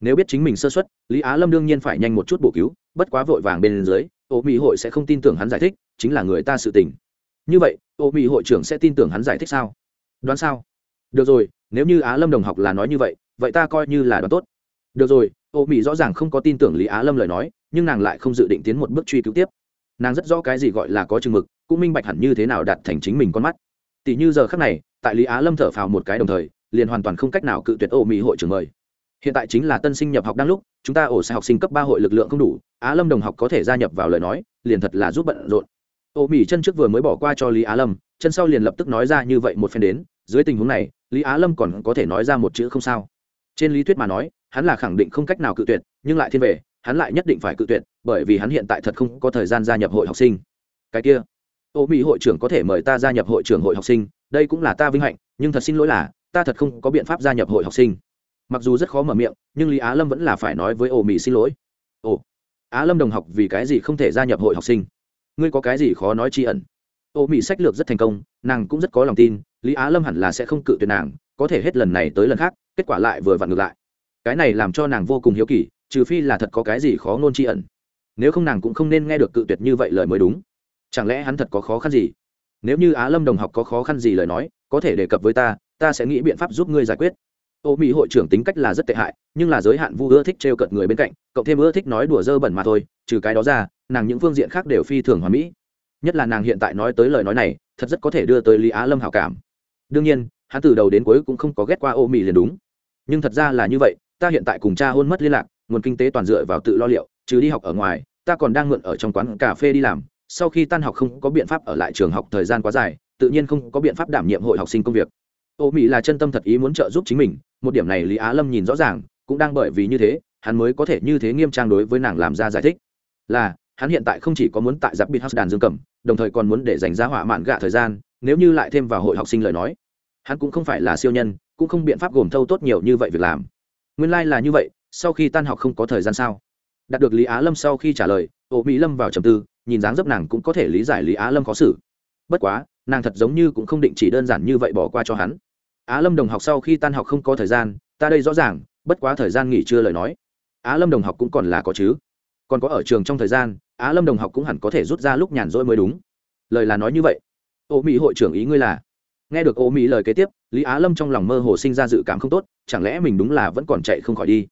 Nếu biết chính mình sơ xuất lý á lâm đương nhiên phải nhanh một chút bổ cứu, bất quá vội vàng bên dưới, ô mỹ hội sẽ không tin tưởng hắn giải thích, chính là người ta sự tình. Như vậy, ô mỹ hội trưởng sẽ tin tưởng hắn giải thích sao? Đoán sao? Được rồi, nếu như á lâm đồng học là nói như vậy vậy ta coi như là đoán tốt được rồi, ô mỹ rõ ràng không có tin tưởng lý á lâm lời nói, nhưng nàng lại không dự định tiến một bước truy cứu tiếp. Nàng rất rõ cái gì gọi là có chừng mực, cũng minh bạch hẳn như thế nào đặt thành chính mình con mắt. Tỷ như giờ khác này, tại lý á lâm thở phào một cái đồng thời, liền hoàn toàn không cách nào cự tuyệt ô mỹ hội trưởng mời. Hiện tại chính là tân sinh nhập học đang lúc, chúng ta ổ sẽ học sinh cấp ba hội lực lượng không đủ, á lâm đồng học có thể gia nhập vào lời nói, liền thật là giúp bận rộn. Ô mỹ chân trước vừa mới bỏ qua cho lý á lâm, chân sau liền lập tức nói ra như vậy một phen đến, dưới tình huống này, lý á lâm còn có thể nói ra một chữ không sao. Trên lý thuyết mà nói hắn là khẳng định không cách nào cự tuyệt, nhưng lại thiên về, hắn lại nhất định phải cự tuyệt, bởi vì hắn hiện tại thật không có thời gian gia nhập hội học sinh. Cái kia ô mỹ hội trưởng có thể mời ta gia nhập hội trưởng hội học sinh, đây cũng là ta vinh hạnh, nhưng thật xin lỗi là, ta thật không có biện pháp gia nhập hội học sinh. Mặc dù rất khó mở miệng, nhưng lý á lâm vẫn là phải nói với ô mỹ xin lỗi. Ồ, á lâm đồng học vì cái gì không thể gia nhập hội học sinh? Ngươi có cái gì khó nói tri ẩn? Ô mỹ sách lược rất thành công, nàng cũng rất có lòng tin, lý á lâm hẳn là sẽ không cự tuyệt nàng, có thể hết lần này tới lần khác, kết quả lại vừa vặn ngược lại cái này làm cho nàng vô cùng hiếu kỳ, trừ phi là thật có cái gì khó ngôn tri ẩn. Nếu không nàng cũng không nên nghe được cự tuyệt như vậy lời mới đúng. Chẳng lẽ hắn thật có khó khăn gì? Nếu như á lâm đồng học có khó khăn gì lời nói, có thể đề cập với ta ta sẽ nghĩ biện pháp giúp ngươi giải quyết. Ô mỹ hội trưởng tính cách là rất tệ hại, nhưng là giới hạn vu ưa thích t r e o cợt người bên cạnh, cộng thêm ưa thích nói đùa dơ bẩn mà thôi, trừ cái đó ra, nàng những phương diện khác đều phi thường hoàn mỹ. Nhất là nàng hiện tại nói tới lời nói này, thật rất có thể đưa tới lý á lâm hảo cảm. Đương nhiên, hắn từ đầu đến cuối cũng không có ghét qua ô mỹ liền đúng. Nhưng thật ra là như vậy ta hiện tại cùng cha hôn mất liên lạc, nguồn kinh tế toàn dựa vào tự lo liệu chứ đi học ở ngoài, ta còn đang mượn ở trong quán cà phê đi làm. Sau khi tan học không có biện pháp ở lại trường học thời gian quá dài, tự nhiên không có biện pháp đảm nhiệm hội học sinh công việc. Ô mỹ là chân tâm thật ý muốn trợ giúp chính mình, một điểm này lý á lâm nhìn rõ ràng, cũng đang bởi vì như thế, hắn mới có thể như thế nghiêm trang đối với nàng làm ra giải thích. Là, hắn hiện tại không chỉ có muốn tại giáp bị house đàn dương cầm, đồng thời còn muốn để dành ra hỏa mạn gạ thời gian, nếu như lại thêm vào hội học sinh lời nói, hắn cũng không phải là siêu nhân, cũng không biện pháp gồm thâu tốt nhiều như vậy việc làm nguyên lai、like、là như vậy, sau khi tan học không có thời gian sao? Đạt được lý á lâm sau khi trả lời ô mỹ lâm vào trầm tư, nhìn dáng dấp nàng cũng có thể lý giải lý á lâm khó xử. Bất quá, nàng thật giống như cũng không định chỉ đơn giản như vậy bỏ qua cho hắn. Á lâm đồng học sau khi tan học không có thời gian, ta đây rõ ràng, bất quá thời gian nghỉ trưa lời nói. Á lâm đồng học cũng còn là có chứ. Còn có ở trường trong thời gian, á lâm đồng học cũng hẳn có thể rút ra lúc nhàn rỗi mới đúng. Lời là nói như vậy. Ô mỹ hội trưởng ý ngươi là? Nghe được ô mỹ lời kế tiếp lý á lâm trong lòng mơ hồ sinh ra dự cảm không tốt, chẳng lẽ mình đúng là vẫn còn chạy không khỏi đi?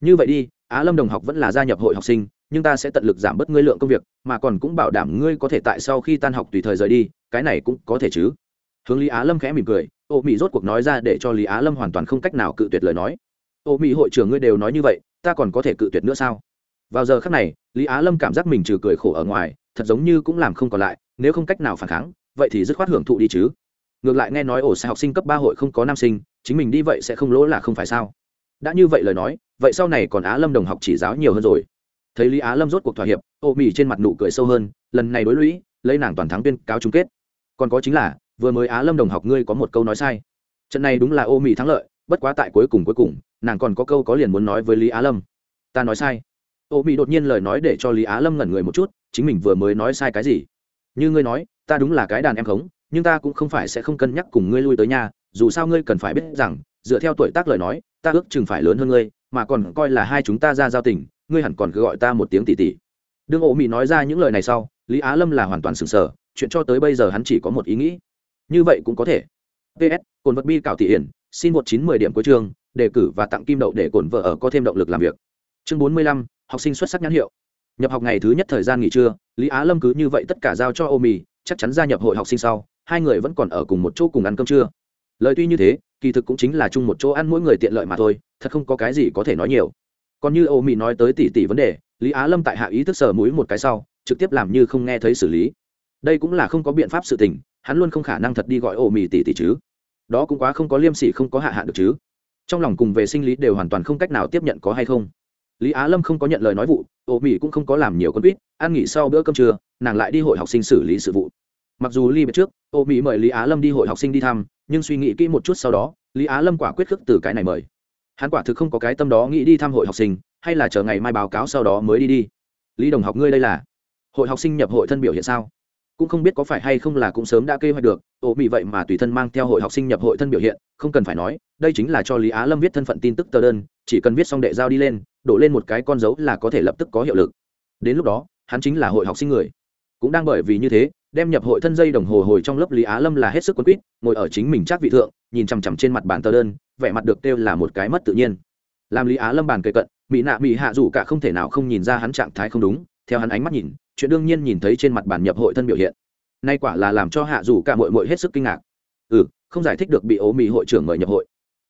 Như vậy đi, á lâm đồng học vẫn là gia nhập hội học sinh, nhưng ta sẽ tận lực giảm bớt ngươi lượng công việc, mà còn cũng bảo đảm ngươi có thể tại sau khi tan học tùy thời rời đi, cái này cũng có thể chứ? Hướng lý á lâm khẽ mỉm cười, ô mỹ rốt cuộc nói ra để cho lý á lâm hoàn toàn không cách nào cự tuyệt lời nói. Ô mỹ hội trưởng ngươi đều nói như vậy, ta còn có thể cự tuyệt nữa sao? Vào giờ khác này, lý á lâm cảm giác mình trừ cười khổ ở ngoài, thật giống như cũng làm không còn lại, nếu không cách nào phản kháng, vậy thì dứt khoát hưởng thụ đi chứ ngược lại nghe nói ổ xe học sinh cấp ba hội không có nam sinh, chính mình đi vậy sẽ không lỗ là không phải sao? Đã như vậy lời nói, vậy sau này còn á lâm đồng học chỉ giáo nhiều hơn rồi. Thấy lý á lâm rốt cuộc thỏa hiệp, ô mì trên mặt nụ cười sâu hơn, lần này đối lũy, lấy nàng toàn thắng tuyên cáo chung kết. Còn có chính là, vừa mới á lâm đồng học ngươi có một câu nói sai. Trận này đúng là ô mì thắng lợi, bất quá tại cuối cùng cuối cùng, nàng còn có câu có liền muốn nói với lý á lâm. Ta nói sai. Ô mì đột nhiên lời nói để cho lý á lâm ngẩn người một chút, chính mình vừa mới nói sai cái gì? Như ngươi nói, ta đúng là cái đàn em khống nhưng ta cũng không phải sẽ không cân nhắc cùng ngươi lui tới nhà, dù sao ngươi cần phải biết rằng, dựa theo tuổi tác lời nói, ta ước chừng phải lớn hơn ngươi, mà còn coi là hai chúng ta ra giao tình, ngươi hẳn còn cứ gọi ta một tiếng tỷ tỷ. Đương ổ mỹ nói ra những lời này sau, lý á lâm là hoàn toàn sừng sờ, chuyện cho tới bây giờ hắn chỉ có một ý nghĩ. Như vậy cũng có thể. Ps cồn vật bi cảo tỷ hiển, xin một chín mười điểm cuối trường đề cử và tặng kim đậu để cồn vợ ở có thêm động lực làm việc. Chương bốn mươi lăm, học sinh xuất sắc nhãn hiệu. Nhập học ngày thứ nhất thời gian nghỉ trưa, lý á lâm cứ như vậy tất cả giao cho ô mì chắc chắn gia nhập hội học sinh sau hai người vẫn còn ở cùng một chỗ cùng ăn cơm trưa. Lời tuy như thế, kỳ thực cũng chính là chung một chỗ ăn mỗi người tiện lợi mà thôi, thật không có cái gì có thể nói nhiều. Còn như Âu Mị nói tới tỷ tỷ vấn đề, lý á lâm tại hạ ý thức sờ mũi một cái sau, trực tiếp làm như không nghe thấy xử lý. Đây cũng là không có biện pháp sự tình, hắn luôn không khả năng thật đi gọi Âu mì tỷ tỷ chứ. Đó cũng quá không có liêm sỉ không có hạ hạ được chứ. Trong lòng cùng về sinh lý đều hoàn toàn không cách nào tiếp nhận có hay không. Lý á lâm không có nhận lời nói vụ, Âu Mị cũng không có làm nhiều con quýt, ăn nghỉ sau bữa cơm trưa, nàng lại đi hội học sinh xử lý sự vụ mặc dù ly biệt trước, ô mỹ mời lý á lâm đi hội học sinh đi thăm, nhưng suy nghĩ kỹ một chút sau đó, lý á lâm quả quyết khước từ cái này mời. Hắn quả thực không có cái tâm đó nghĩ đi thăm hội học sinh, hay là chờ ngày mai báo cáo sau đó mới đi đi. Lý đồng học ngươi đây là hội học sinh nhập hội thân biểu hiện sao? Cũng không biết có phải hay không là cũng sớm đã kế hoạch được, ô mỹ vậy mà tùy thân mang theo hội học sinh nhập hội thân biểu hiện, không cần phải nói, đây chính là cho lý á lâm viết thân phận tin tức tờ đơn, chỉ cần viết xong đệ giao đi lên, đổ lên một cái con dấu là có thể lập tức có hiệu lực. Đến lúc đó, hắn chính là hội học sinh người. Cũng đang bởi vì như thế đem nhập hội thân dây đồng hồ hồi trong lớp lý á lâm là hết sức quân quýt, ngồi ở chính mình chắc vị thượng, nhìn chằm chằm trên mặt bàn tờ đơn, vẻ mặt được kêu là một cái mất tự nhiên. Làm lý á lâm bàn kề cận mỹ nạ mỹ hạ dù cả không thể nào không nhìn ra hắn trạng thái không đúng, theo hắn ánh mắt nhìn, chuyện đương nhiên nhìn thấy trên mặt bàn nhập hội thân biểu hiện. Nay quả là làm cho hạ dù cả mội mội hết sức kinh ngạc. Ừ không giải thích được bị ố mỹ hội trưởng mời nhập hội.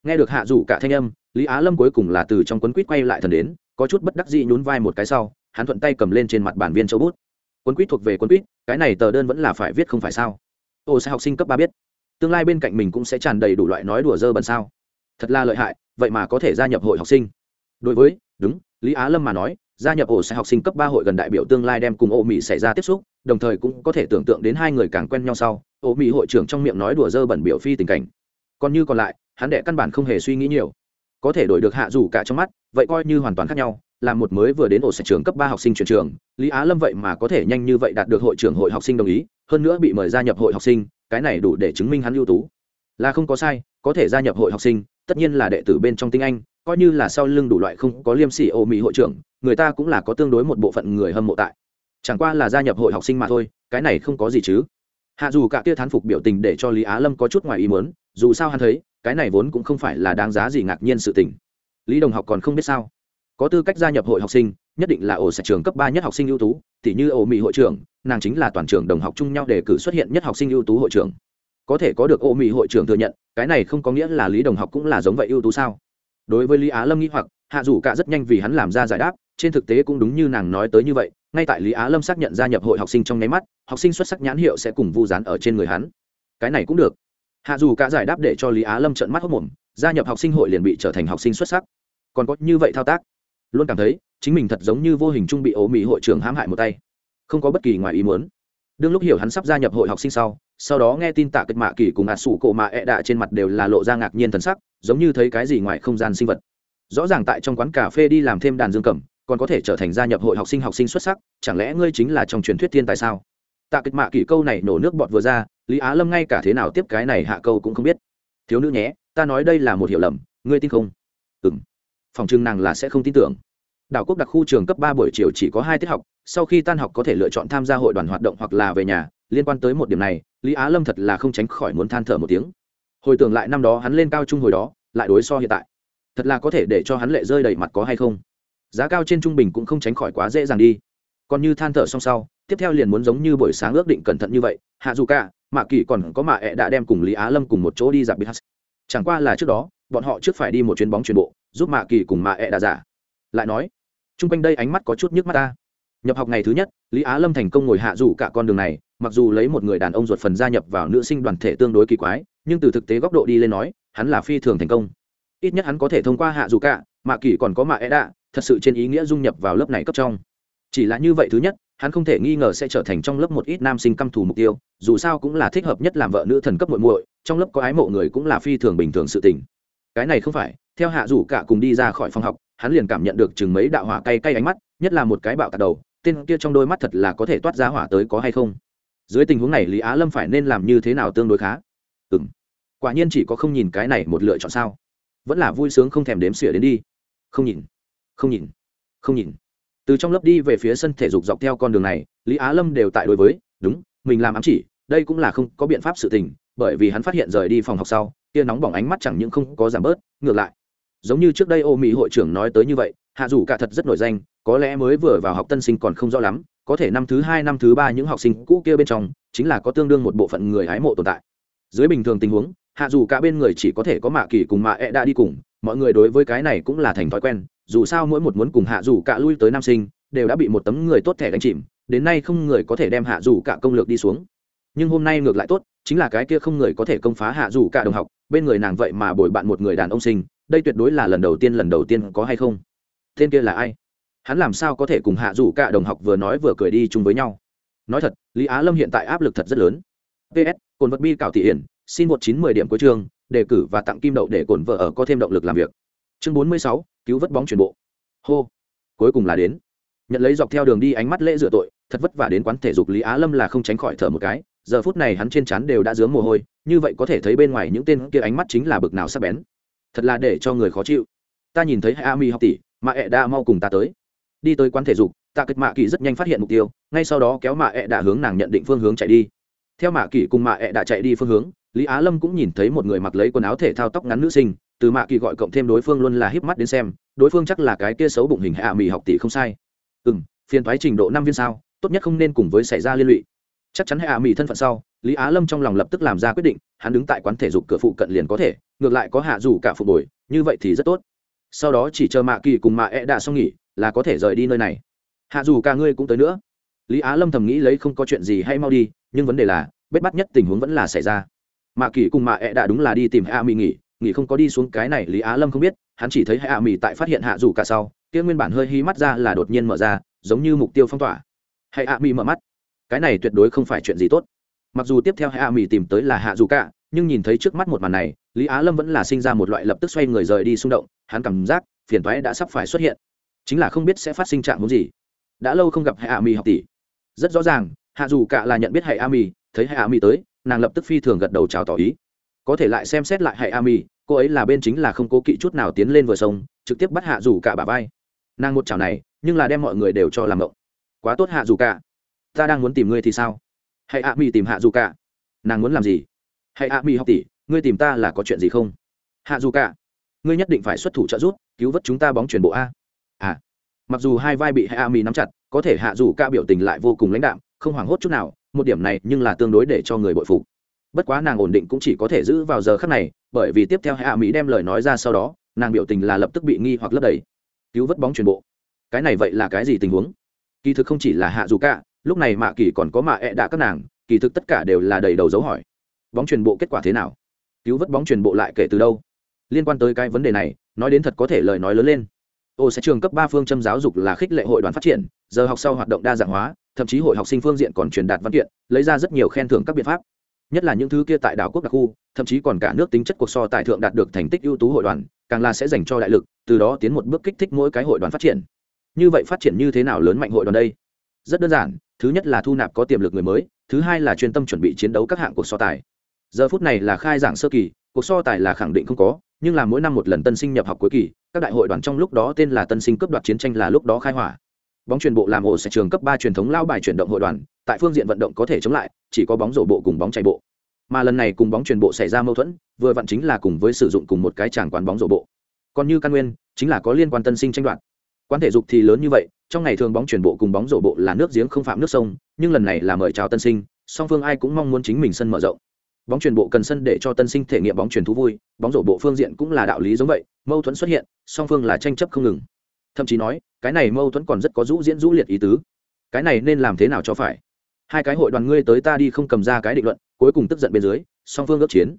Nghe được hạ dù cả thanh âm, lý á lâm cuối cùng là từ trong quấn quýt quay lại thần đến, có chút bất đắc dĩ nhún vai một cái sau, hắn thuận tay cầm lên trên mặt bàn viên châu bút quân quýt thuộc về quân quýt, cái này tờ đơn vẫn là phải viết không phải sao? Ô sẽ học sinh cấp ba biết? Tương lai bên cạnh mình cũng sẽ tràn đầy đủ loại nói đùa dơ bẩn sao? Thật là lợi hại, vậy mà có thể gia nhập hội học sinh. Đối với, đúng, lý á lâm mà nói, gia nhập ổ sẽ học sinh cấp ba hội gần đại biểu tương lai đem cùng ô mỹ xảy ra tiếp xúc, đồng thời cũng có thể tưởng tượng đến hai người càng quen nhau sau, ô mỹ hội trưởng trong miệng nói đùa dơ bẩn biểu phi tình cảnh. Còn như còn lại, hắn đệ căn bản không hề suy nghĩ nhiều. Có thể đổi được hạ dù cả trong mắt, vậy coi như hoàn toàn khác nhau là một mới vừa đến ổ sạch trường cấp ba học sinh chuyển trường, lý á lâm vậy mà có thể nhanh như vậy đạt được hội trưởng hội học sinh đồng ý, hơn nữa bị mời gia nhập hội học sinh, cái này đủ để chứng minh hắn ưu tú. Là không có sai, có thể gia nhập hội học sinh, tất nhiên là đệ tử bên trong tinh anh, coi như là sau lưng đủ loại không có liêm sỉ ô mỹ hội trưởng, người ta cũng là có tương đối một bộ phận người hâm mộ tại. Chẳng qua là gia nhập hội học sinh mà thôi, cái này không có gì chứ. Hạ dù cả kia thán phục biểu tình để cho lý á lâm có chút ngoài ý muốn, dù sao hắn thấy, cái này vốn cũng không phải là đáng giá gì ngạc nhiên sự tình. Lý đồng học còn không biết sao có tư cách gia nhập hội học sinh, nhất định là ổ sạch trường cấp ba nhất học sinh ưu tú t h như ổ mỹ hội trưởng, nàng chính là toàn trường đồng học chung nhau đề cử xuất hiện nhất học sinh ưu tú hội trưởng. Có thể có được ổ mỹ hội trưởng thừa nhận, cái này không có nghĩa là lý đồng học cũng là giống vậy ưu tú sao? Đối với lý á lâm nghĩ hoặc, hạ dù cả rất nhanh vì hắn làm ra giải đáp, trên thực tế cũng đúng như nàng nói tới như vậy, ngay tại lý á lâm xác nhận gia nhập hội học sinh trong nháy mắt, học sinh xuất sắc nhãn hiệu sẽ cùng vu dán ở trên người hắn. Cái này cũng được. Hạ dù cả giải đáp để cho lý á lâm trợn mắt hốc mồm, gia nhập học sinh hội liền bị trở thành học sinh xuất sắc. Còn có như vậy thao tác luôn cảm thấy chính mình thật giống như vô hình trung bị ố mỹ hội trưởng hãm hại một tay. Không có bất kỳ ngoài ý muốn. Đương lúc hiểu hắn sắp gia nhập hội học sinh sau sau đó nghe tin tạ kịch mạ kỳ cùng ạt sủ cổ mạ ẹ đạ trên mặt đều là lộ ra ngạc nhiên thần sắc, giống như thấy cái gì ngoài không gian sinh vật. Rõ ràng tại trong quán cà phê đi làm thêm đàn dương cầm, còn có thể trở thành gia nhập hội học sinh học sinh xuất sắc, chẳng lẽ ngươi chính là trong truyền thuyết thiên tài sao? Tạ kịch mạ kỷ câu này nổ nước bọt vừa ra, lý á lâm ngay cả thế nào tiếp cái này hạ câu cũng không biết. Thiếu nữ nhé, ta nói đây là một hiểu lầm, ngươi tin không? Ừ m phòng trưng nàng là sẽ không tin tưởng. Đảo quốc đặc khu trường cấp ba buổi chiều chỉ có hai tiết học, sau khi tan học có thể lựa chọn tham gia hội đoàn hoạt động hoặc là về nhà, liên quan tới một điểm này, lý á lâm thật là không tránh khỏi muốn than thở một tiếng. Hồi tưởng lại năm đó hắn lên cao trung hồi đó, lại đối so hiện tại. Thật là có thể để cho hắn lệ rơi đầy mặt có hay không? Giá cao trên trung bình cũng không tránh khỏi quá dễ dàng đi. Còn như than thở xong sau, tiếp theo liền muốn giống như buổi sáng ước định cẩn thận như vậy, hạ dù cả, mạ kỳ còn có mạ ẹ đã đem cùng lý á lâm cùng một chỗ đi dạp bít chẳng qua là trước đó, bọn họ trước phải đi một chuyến bóng chuyển bộ giúp mạ kỳ cùng mạ ẹ đã giả. Lại nói chung quanh đây ánh mắt có chút nhức mắt ta. Nhập học ngày thứ nhất, lý á lâm thành công ngồi hạ rủ cả con đường này, mặc dù lấy một người đàn ông ruột phần gia nhập vào nữ sinh đoàn thể tương đối kỳ quái, nhưng từ thực tế góc độ đi lên nói, hắn là phi thường thành công. Ít nhất hắn có thể thông qua hạ dù cả, mạ kỳ còn có mạ E đạ, thật sự trên ý nghĩa dung nhập vào lớp này cấp trong. Chỉ là như vậy thứ nhất, hắn không thể nghi ngờ sẽ trở thành trong lớp một ít nam sinh căm thù mục tiêu, dù sao cũng là thích hợp nhất làm vợ nữ thần cấp muội muội, trong lớp có ái mộ người cũng là phi thường bình thường sự tình. Cái này không phải theo hạ rủ cả cùng đi ra khỏi phòng học, hắn liền cảm nhận được chừng mấy đạo hỏa cay cay ánh mắt, nhất là một cái bạo tạc đầu, tên kia trong đôi mắt thật là có thể toát ra hỏa tới có hay không. Dưới tình huống này lý á lâm phải nên làm như thế nào tương đối khá? Ừ m quả nhiên chỉ có không nhìn cái này một lựa chọn sao. Vẫn là vui sướng không thèm đếm xỉa đến đi. Không nhìn. Không nhìn. Không nhìn. Từ trong lớp đi về phía sân thể dục dọc theo con đường này, lý á lâm đều tại đối với, đúng, mình làm ám chỉ, đây cũng là không có biện pháp sự tình, bởi vì hắn phát hiện rời đi phòng học sau, kia nóng bỏng ánh mắt chẳng những không có giảm bớt, ngược lại giống như trước đây ô mỹ hội trưởng nói tới như vậy, hạ dù cả thật rất nổi danh, có lẽ mới vừa vào học tân sinh còn không rõ lắm, có thể năm thứ hai, năm thứ ba những học sinh cũ kia bên trong, chính là có tương đương một bộ phận người hái mộ tồn tại. Dưới bình thường tình huống, hạ dù cả bên người chỉ có thể có mạ kỳ cùng mạ e đã đi cùng, mọi người đối với cái này cũng là thành thói quen, dù sao mỗi một muốn cùng hạ dù cả lui tới nam sinh, đều đã bị một tấm người tốt thẻ đánh chìm, đến nay không người có thể đem hạ dù cả công lược đi xuống. Nhưng hôm nay ngược lại tốt, chính là cái kia không người có thể công phá hạ dù cả đồng học, bên người nàng vậy mà bồi bạn một người đàn ông sinh đây tuyệt đối là lần đầu tiên lần đầu tiên có hay không? Tên kia là ai? Hắn làm sao có thể cùng hạ dù cả đồng học vừa nói vừa cười đi chung với nhau? Nói thật, lý á lâm hiện tại áp lực thật rất lớn. Ps cồn vật bi cảo thị hiển, xin một chín mười điểm cuối chương, đề cử và tặng kim đậu để cồn vợ ở có thêm động lực làm việc. Chương bốn mươi sáu, cứu vớt bóng chuyển bộ. Hô. Cuối cùng là đến. Nhận lấy dọc theo đường đi ánh mắt lễ dựa tội, thật vất vả đến quán thể dục lý á lâm là không tránh khỏi thở một cái, giờ phút này hắn trên trán đều đã dướng mồ hôi, như vậy có thể thấy bên ngoài những tên kia ánh mắt chính là bực nào sắc bén thật là để cho người khó chịu. Ta nhìn thấy hai a mi học tỷ mà ẹ e đã mau cùng ta tới. Đi tới quán thể dục tạ kịch mạ kỳ rất nhanh phát hiện mục tiêu, ngay sau đó kéo mạ ẹ e đã hướng nàng nhận định phương hướng chạy đi. Theo mạ kỳ cùng mạ ẹ e đã chạy đi phương hướng, lý á lâm cũng nhìn thấy một người mặc lấy quần áo thể thao tóc ngắn nữ sinh, từ mạ kỳ gọi cộng thêm đối phương luôn là híp mắt đến xem, đối phương chắc là cái kia xấu bụng hình hạ mỹ học tỷ không sai. Ừ m phiền thoái trình độ năm viên sao, tốt nhất không nên cùng với xảy ra liên lụy. Chắc chắn hạ mỹ thân phận sau, lý á lâm trong lòng lập tức làm ra quyết định hắn đứng tại quán thể dục cửa phụ cận liền có thể, ngược lại có hạ dù cả phục bồi, như vậy thì rất tốt. Sau đó chỉ chờ mạ kỳ cùng mạ E đạ xong nghỉ, là có thể rời đi nơi này. Hạ dù cả ngươi cũng tới nữa. Lý á lâm thầm nghĩ lấy không có chuyện gì hay mau đi, nhưng vấn đề là, bết bắt nhất tình huống vẫn là xảy ra. Mạ kỳ cùng mạ E đạ đúng là đi tìm hạ mỹ nghỉ nghỉ không có đi xuống cái này lý á lâm không biết, hắn chỉ thấy hạ mỹ tại phát hiện hạ dù cả sau, kia nguyên bản hơi hí mắt ra là đột nhiên mở ra, giống như mục tiêu phong tỏa. Hạ mỹ mở mắt. Cái này tuyệt đối không phải chuyện gì tốt mặc dù tiếp theo hạ mỹ tìm tới là hạ dù cả, nhưng nhìn thấy trước mắt một màn này, lý á lâm vẫn là sinh ra một loại lập tức xoay người rời đi xung động, hắn cảm giác phiền toái đã sắp phải xuất hiện. Chính là không biết sẽ phát sinh trạng muốn gì. Đã lâu không gặp hạ mỹ học tỷ. Rất rõ ràng, hạ dù cả là nhận biết hạ mỹ thấy hạ mỹ tới, nàng lập tức phi thường gật đầu chào tỏ ý. Có thể lại xem xét lại hạ mỹ cô ấy là bên chính là không cố kỵ chút nào tiến lên vừa sông, trực tiếp bắt hạ dù cả bà vai. Nàng một chảo này, nhưng là đem mọi người đều cho làm ngộng. Quá tốt hạ dù cả. Ta đang muốn tìm ngươi thì sao? Hãy a mi tìm hạ dù cả. Nàng muốn làm gì? Hãy a mi học tỷ, ngươi tìm ta là có chuyện gì không? Hạ dù cả, ngươi nhất định phải xuất thủ trợ giúp, cứu vớt chúng ta bóng chuyển bộ a. À mặc dù hai vai bị hạ a mi nắm chặt, có thể hạ dù cả biểu tình lại vô cùng lãnh đạm, không hoảng hốt chút nào, một điểm này nhưng là tương đối để cho người bội phục. Bất quá nàng ổn định cũng chỉ có thể giữ vào giờ khắc này, bởi vì tiếp theo hạ mỹ đem lời nói ra sau đó, nàng biểu tình là lập tức bị nghi hoặc lấp đầy. Cứu vớt bóng chuyển bộ. Cái này vậy là cái gì tình huống? Kỳ thực không chỉ là hạ dù cả lúc này mạ kỳ còn có mạ ẹ、e、đạ các nàng, kỳ thực tất cả đều là đầy đầu dấu hỏi. Bóng truyền bộ kết quả thế nào? Cứu vớt bóng truyền bộ lại kể từ đâu? Liên quan tới cái vấn đề này, nói đến thật có thể lời nói lớn lên. Ô, sẽ trường cấp ba phương châm giáo dục là khích lệ hội đoàn phát triển, giờ học sau hoạt động đa dạng hóa, thậm chí hội học sinh phương diện còn truyền đạt văn kiện, lấy ra rất nhiều khen thưởng các biện pháp. Nhất là những thứ kia tại đảo quốc đặc khu, thậm chí còn cả nước tính chất cuộc so tài thượng đạt được thành tích ưu tú hội đoàn, càng là sẽ dành cho đại lực, từ đó tiến một bước kích thích mỗi cái hội đoàn phát triển. Như vậy phát triển như thế nào lớn mạnh hội đoàn đây? Rất đơn giản thứ nhất là thu nạp có tiềm lực người mới, thứ hai là chuyên tâm chuẩn bị chiến đấu các hạng cuộc so tài. Giờ phút này là khai giảng sơ kỳ, cuộc so tài là khẳng định không có, nhưng là mỗi năm một lần tân sinh nhập học cuối kỳ, các đại hội đoàn trong lúc đó tên là tân sinh cấp đoạt chiến tranh là lúc đó khai hỏa. Bóng truyền bộ làm ổ sẽ trường cấp ba truyền thống lao bài chuyển động hội đoàn, tại phương diện vận động có thể chống lại, chỉ có bóng rổ bộ cùng bóng chạy bộ. Mà lần này cùng bóng truyền bộ xảy ra mâu thuẫn, vừa vặn chính là cùng với sử dụng cùng một cái tràng quán bóng rổ bộ. Còn như căn nguyên, chính là có liên quan tân sinh tranh đoạt quán thể dục thì lớn như vậy, trong ngày thường bóng truyền bộ cùng bóng rổ bộ là nước giếng không phạm nước sông, nhưng lần này là mời chào tân sinh, song phương ai cũng mong muốn chính mình sân mở rộng. Bóng truyền bộ cần sân để cho tân sinh thể nghiệm bóng truyền thú vui, bóng rổ bộ phương diện cũng là đạo lý giống vậy, mâu thuẫn xuất hiện, song phương là tranh chấp không ngừng. Thậm chí nói, cái này mâu thuẫn còn rất có rũ diễn rũ liệt ý tứ. Cái này nên làm thế nào cho phải? Hai cái hội đoàn ngươi tới ta đi không cầm ra cái định luận, cuối cùng tức giận bên dưới, song phương ước chiến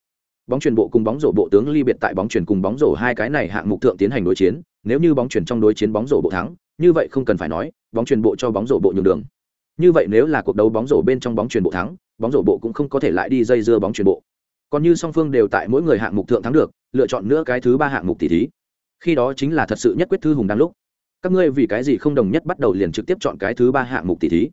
bóng truyền bộ cùng bóng rổ bộ tướng ly biệt tại bóng truyền cùng bóng rổ hai cái này hạng mục thượng tiến hành đối chiến, nếu như bóng truyền trong đối chiến bóng rổ bộ thắng, như vậy không cần phải nói, bóng truyền bộ cho bóng rổ bộ nhường đường. Như vậy nếu là cuộc đấu bóng rổ bên trong bóng truyền bộ thắng, bóng rổ bộ cũng không có thể lại đi dây dưa bóng truyền bộ. Còn như song phương đều tại mỗi người hạng mục thượng thắng được, lựa chọn nữa cái thứ ba hạng mục tỷ thí. Khi đó chính là thật sự nhất quyết thư hùng đang lúc. Các ngươi vì cái gì không đồng nhất bắt đầu liền trực tiếp chọn cái thứ ba hạng mục tỷ thí?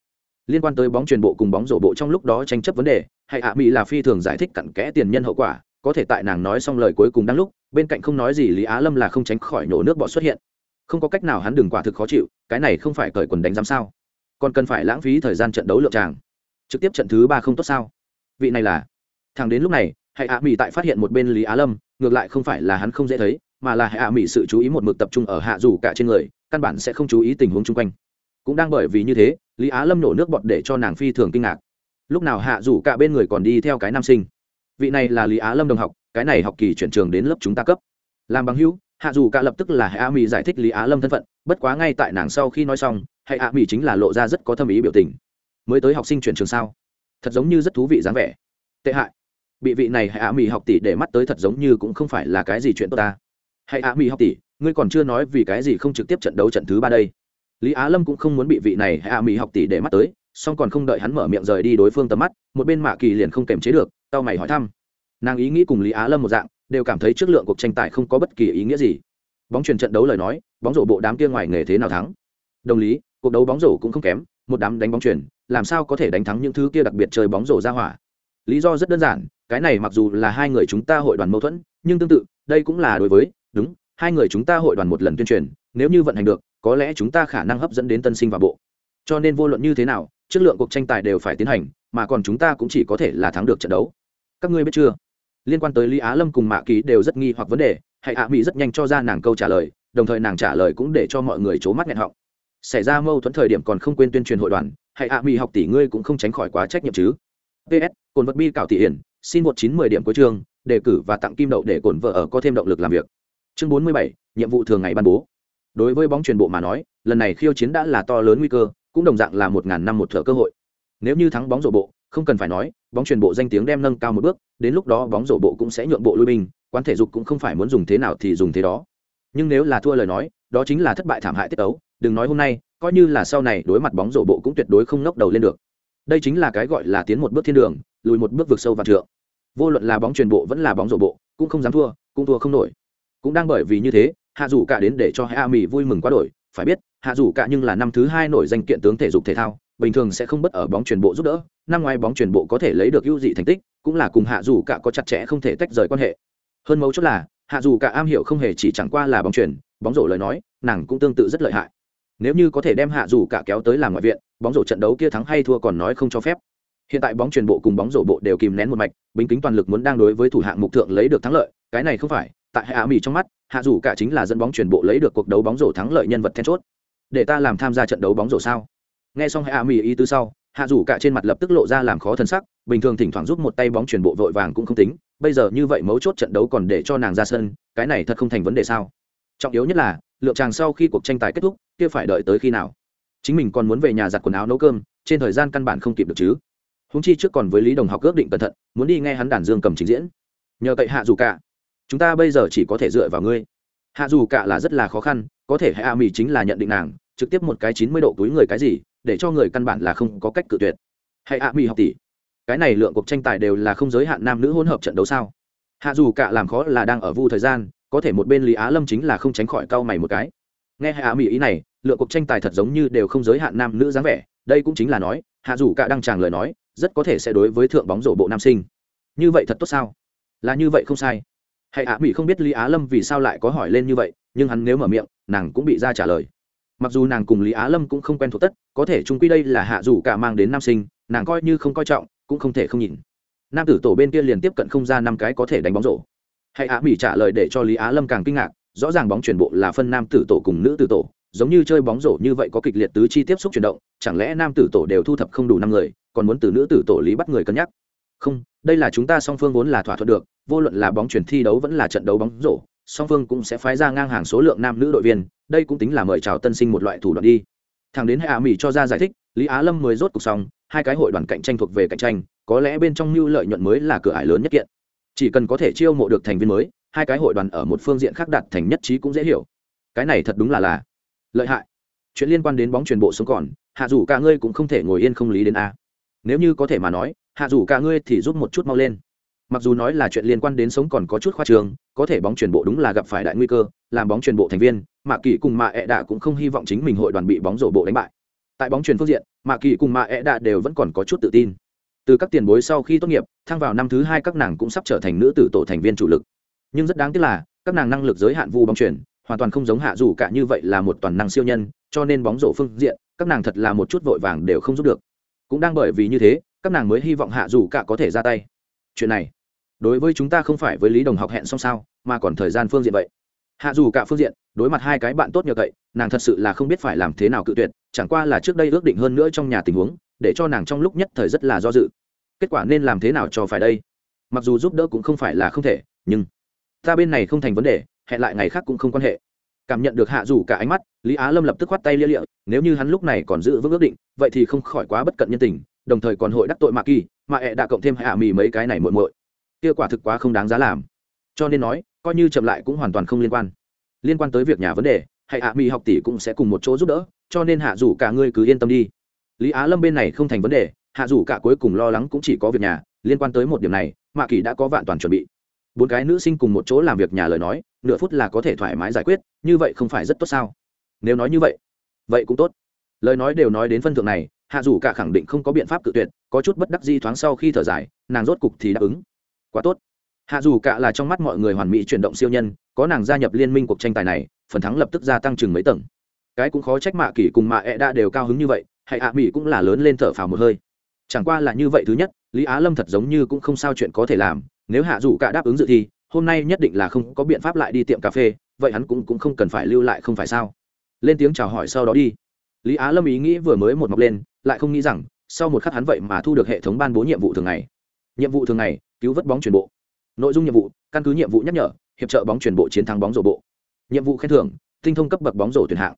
Liên quan tới bóng truyền bộ cùng bóng rổ bộ trong lúc đó tranh chấp vấn đề, hay hạ mỹ là phi thường giải thích cặn kẽ tiền nhân hậu quả có thể tại nàng nói xong lời cuối cùng đang lúc, bên cạnh không nói gì lý á lâm là không tránh khỏi nổ nước bọt xuất hiện. Không có cách nào hắn đừng quả thực khó chịu, cái này không phải cởi quần đánh giám sao? Còn cần phải lãng phí thời gian trận đấu lượng tràng. Trực tiếp trận thứ ba không tốt sao? Vị này là, thằng đến lúc này hãy hạ mỹ tại phát hiện một bên lý á lâm, ngược lại không phải là hắn không dễ thấy, mà là hạ mỹ sự chú ý một mực tập trung ở hạ dù cả trên người, căn bản sẽ không chú ý tình huống chung quanh. Cũng đang bởi vì như thế, lý á lâm nổ nước bọt để cho nàng phi thường kinh ngạc. Lúc nào hạ dù cả bên người còn đi theo cái nam sinh? Vị này là lý á lâm đồng học, cái này học kỳ chuyển trường đến lớp chúng ta cấp. Làm bằng hữu, hạ dù cả lập tức là hạ mỹ giải thích lý á lâm thân phận, bất quá ngay tại nàng sau khi nói xong, hạ mỹ chính là lộ ra rất có tâm ý biểu tình. Mới tới học sinh chuyển trường sao? Thật giống như rất thú vị dáng vẻ. Tệ hại. Bị vị này hạ mỹ học tỷ để mắt tới thật giống như cũng không phải là cái gì chuyện tốt ta. Hạ mỹ học tỷ, ngươi còn chưa nói vì cái gì không trực tiếp trận đấu trận thứ ba đây. Lý á lâm cũng không muốn bị vị này hạ mỹ học tỷ để mắt tới, song còn không đợi hắn mở miệng rời đi đối phương tầm mắt, một bên mạ kỳ liền không kềm chế được tao mày hỏi thăm. Nàng ý nghĩ cùng lý á lâm một dạng, đều cảm thấy chất lượng cuộc tranh tài không có bất kỳ ý nghĩa gì. Bóng truyền trận đấu lời nói, bóng rổ bộ đám kia ngoài nghề thế nào thắng? Đồng lý, cuộc đấu bóng rổ cũng không kém, một đám đánh bóng truyền, làm sao có thể đánh thắng những thứ kia đặc biệt chơi bóng rổ ra hỏa? Lý do rất đơn giản, cái này mặc dù là hai người chúng ta hội đoàn mâu thuẫn, nhưng tương tự, đây cũng là đối với, đúng, hai người chúng ta hội đoàn một lần tuyên truyền, nếu như vận hành được, có lẽ chúng ta khả năng hấp dẫn đến tân sinh và bộ cho nên vô luận như thế nào, chất lượng cuộc tranh tài đều phải tiến hành, mà còn chúng ta cũng chỉ có thể là thắng được trận đấu. Các ngươi biết chưa? Liên quan tới lý á lâm cùng mạ ký đều rất nghi hoặc vấn đề hãy ạ mỹ rất nhanh cho ra nàng câu trả lời, đồng thời nàng trả lời cũng để cho mọi người c h ố mắt nghẹn họng. Xảy ra mâu thuẫn thời điểm còn không quên tuyên truyền hội đoàn hãy ạ mỹ học tỷ ngươi cũng không tránh khỏi quá trách nhiệm chứ? Ps cồn vật bi cảo tỷ hiển, xin một chín mười điểm cuối chương, đề cử và tặng kim đậu để cồn vợ ở có thêm động lực làm việc. Chương bốn mươi bảy, nhiệm vụ thường ngày ban bố. Đối với bóng truyền bộ mà nói, lần này khiêu chiến đã là to lớn nguy cơ cũng đồng dạng là một ngàn năm một thợ cơ hội. Nếu như thắng bóng rổ bộ, không cần phải nói, bóng truyền bộ danh tiếng đem nâng cao một bước, đến lúc đó bóng rổ bộ cũng sẽ nhượng bộ lui binh, quán thể dục cũng không phải muốn dùng thế nào thì dùng thế đó. Nhưng nếu là thua lời nói, đó chính là thất bại thảm hại tiết ấu, đừng nói hôm nay, coi như là sau này đối mặt bóng rổ bộ cũng tuyệt đối không ngóc đầu lên được. Đây chính là cái gọi là tiến một bước thiên đường, lùi một bước vực sâu và trượng. Vô luận là bóng truyền bộ vẫn là bóng rổ bộ, cũng không dám thua, cũng thua không nổi. Cũng đang bởi vì như thế, hạ dù cả đến để cho hạ mỹ vui mừng quá đổi, phải biết hạ dù cả nhưng là năm thứ hai nổi danh kiện tướng thể dục thể thao, bình thường sẽ không bất ở bóng truyền bộ giúp đỡ, năm ngoài bóng truyền bộ có thể lấy được ưu dị thành tích, cũng là cùng hạ dù cả có chặt chẽ không thể tách rời quan hệ. Hơn mấu chốt là, hạ dù cả am hiểu không hề chỉ chẳng qua là bóng truyền bóng rổ lời nói, nàng cũng tương tự rất lợi hại. Nếu như có thể đem hạ dù cả kéo tới làm ngoại viện, bóng rổ trận đấu kia thắng hay thua còn nói không cho phép. Hiện tại bóng truyền bộ cùng bóng rổ bộ đều kìm nén một mạch, bính kính toàn lực muốn đang đối với thủ hạng mục thượng lấy được thắng lợi, cái này không phải, tại hạ mỹ trong mắt, hạ dù cả chính là dẫn bóng truyền bộ lấy được cuộc đấu bóng rổ thắng lợi nhân vật then chốt để ta làm tham gia trận đấu bóng rổ sao? Nghe xong hạ mỹ ý tứ sau, hạ rủ cả trên mặt lập tức lộ ra làm khó thân sắc, bình thường thỉnh thoảng giúp một tay bóng truyền bộ vội vàng cũng không tính, bây giờ như vậy mấu chốt trận đấu còn để cho nàng ra sân, cái này thật không thành vấn đề sao? Trọng yếu nhất là, lượng chàng sau khi cuộc tranh tài kết thúc, kia phải đợi tới khi nào? Chính mình còn muốn về nhà giặt quần áo nấu cơm, trên thời gian căn bản không kịp được chứ. Húng chi trước còn với lý đồng học ước định cẩn thận, muốn đi nghe hắn đàn dương cầm trình diễn. Nhờ cậy hạ dù cả, chúng ta bây giờ chỉ có thể dựa vào ngươi hạ dù cả là rất là khó khăn, có thể hạ mỹ chính là nhận định nàng, trực tiếp một cái chín mươi độ túi người cái gì, để cho người căn bản là không có cách cự tuyệt. Hãy hạ mỹ học tỷ, cái này lượng cuộc tranh tài đều là không giới hạn nam nữ hỗn hợp trận đấu sao? Hạ dù cả làm khó là đang ở vu thời gian, có thể một bên lý á lâm chính là không tránh khỏi cau mày một cái. Nghe hạ mỹ ý này, lượng cuộc tranh tài thật giống như đều không giới hạn nam nữ dáng vẻ, đây cũng chính là nói, hạ dù cả đang tràng lời nói, rất có thể sẽ đối với thượng bóng rổ bộ nam sinh. Như vậy thật tốt sao? Là như vậy không sai hãy ạ, mỹ không biết lý á lâm vì sao lại có hỏi lên như vậy, nhưng hắn nếu mở miệng, nàng cũng bị ra trả lời. Mặc dù nàng cùng lý á lâm cũng không quen thuộc tất, có thể chúng quy đây là hạ dù cả mang đến nam sinh, nàng coi như không coi trọng, cũng không thể không nhìn. Nam tử tổ bên kia liền tiếp cận không ra năm cái có thể đánh bóng rổ. Hãy á mỹ trả lời để cho lý á lâm càng kinh ngạc, rõ ràng bóng chuyển bộ là phân nam tử tổ cùng nữ tử tổ, giống như chơi bóng rổ như vậy có kịch liệt tứ chi tiếp xúc chuyển động, chẳng lẽ nam tử tổ đều thu thập không đủ năm người, còn muốn từ nữ tử tổ lý bắt người cân nhắc? Không, đây là chúng ta song phương vốn là thỏa thuận được vô luận là bóng chuyển thi đấu vẫn là trận đấu bóng rổ, song phương cũng sẽ phái ra ngang hàng số lượng nam nữ đội viên, đây cũng tính là mời chào tân sinh một loại thủ đoạn đi. Thằng đến hạ mỹ cho ra giải thích, lý á lâm mới rốt cuộc xong, hai cái hội đoàn cạnh tranh thuộc về cạnh tranh, có lẽ bên trong mưu lợi nhuận mới là cửa ải lớn nhất kiện. Chỉ cần có thể chiêu mộ được thành viên mới, hai cái hội đoàn ở một phương diện khác đạt thành nhất trí cũng dễ hiểu. Cái này thật đúng là là lợi hại. Chuyện liên quan đến bóng truyền bộ sống còn, hạ dù cả ngươi cũng không thể ngồi yên không lý đến a. Nếu như có thể mà nói, hạ dù cả ngươi thì giúp một chút mau lên mặc dù nói là chuyện liên quan đến sống còn có chút khoa trường có thể bóng truyền bộ đúng là gặp phải đại nguy cơ, làm bóng truyền bộ thành viên, mạ kỳ cùng mạ ẹ đạ cũng không hy vọng chính mình hội đoàn bị bóng rổ bộ đánh bại. Tại bóng truyền phương diện, mạ kỳ cùng mạ ẹ đạ đều vẫn còn có chút tự tin. Từ các tiền bối sau khi tốt nghiệp, thăng vào năm thứ hai các nàng cũng sắp trở thành nữ tử tổ thành viên chủ lực. Nhưng rất đáng tiếc là, các nàng năng lực giới hạn vu bóng truyền hoàn toàn không giống hạ dù cả như vậy là một toàn năng siêu nhân, cho nên bóng rổ phương diện, các nàng thật là một chút vội vàng đều không giúp được. Cũng đang bởi vì như thế, các nàng mới hy vọng hạ dù cả có thể ra tay. Chuyện này đối với chúng ta không phải với lý đồng học hẹn xong sao, mà còn thời gian phương diện vậy. Hạ dù cả phương diện, đối mặt hai cái bạn tốt như vậy nàng thật sự là không biết phải làm thế nào cự tuyệt, chẳng qua là trước đây ước định hơn nữa trong nhà tình huống, để cho nàng trong lúc nhất thời rất là do dự. Kết quả nên làm thế nào cho phải đây? Mặc dù giúp đỡ cũng không phải là không thể, nhưng ta bên này không thành vấn đề, hẹn lại ngày khác cũng không quan hệ. Cảm nhận được hạ dù cả ánh mắt, lý á lâm lập tức khoát tay lia lịa, nếu như hắn lúc này còn giữ vững ước định, vậy thì không khỏi quá bất cận nhân tình, đồng thời còn hội đắc tội mạ kỳ mà ẹ đã cộng thêm hạ mì mấy cái này muội muội kia quả thực quá không đáng giá làm. Cho nên nói, coi như chậm lại cũng hoàn toàn không liên quan. Liên quan tới việc nhà vấn đề hãy hạ mỹ học tỷ cũng sẽ cùng một chỗ giúp đỡ, cho nên hạ dù cả ngươi cứ yên tâm đi. Lý á lâm bên này không thành vấn đề, hạ dù cả cuối cùng lo lắng cũng chỉ có việc nhà, liên quan tới một điểm này, mạ kỳ đã có vạn toàn chuẩn bị. Bốn cái nữ sinh cùng một chỗ làm việc nhà lời nói, nửa phút là có thể thoải mái giải quyết, như vậy không phải rất tốt sao? Nếu nói như vậy vậy cũng tốt. Lời nói đều nói đến phân thượng này, hạ dù cả khẳng định không có biện pháp cự tuyệt, có chút bất đắc di thoáng sau khi thở dài, nàng rốt cục thì đáp ứng quá tốt. Hạ dù cả là trong mắt mọi người hoàn mỹ chuyển động siêu nhân có nàng gia nhập liên minh cuộc tranh tài này phần thắng lập tức gia tăng chừng mấy tầng. Cái cũng khó trách mạ kỷ cùng mạ ẹ、e、đã đều cao hứng như vậy hay hạ mỹ cũng là lớn lên thở phào một hơi. Chẳng qua là như vậy thứ nhất lý á lâm thật giống như cũng không sao chuyện có thể làm nếu hạ dù cả đáp ứng dự thi hôm nay nhất định là không có biện pháp lại đi tiệm cà phê vậy hắn cũng, cũng không cần phải lưu lại không phải sao? Lên tiếng chào hỏi sau đó đi. Lý á lâm ý nghĩ vừa mới một mọc lên lại không nghĩ rằng sau một khắc hắn vậy mà thu được hệ thống ban bố nhiệm vụ thường ngày. Nhiệm vụ thường ngày cứu vớt bóng chuyển bộ. Nội dung nhiệm vụ, căn cứ nhiệm vụ nhắc nhở, hiệp trợ bóng chuyển bộ chiến thắng bóng rổ bộ. Nhiệm vụ khen thưởng, tinh thông cấp bậc bóng rổ tuyển hạng.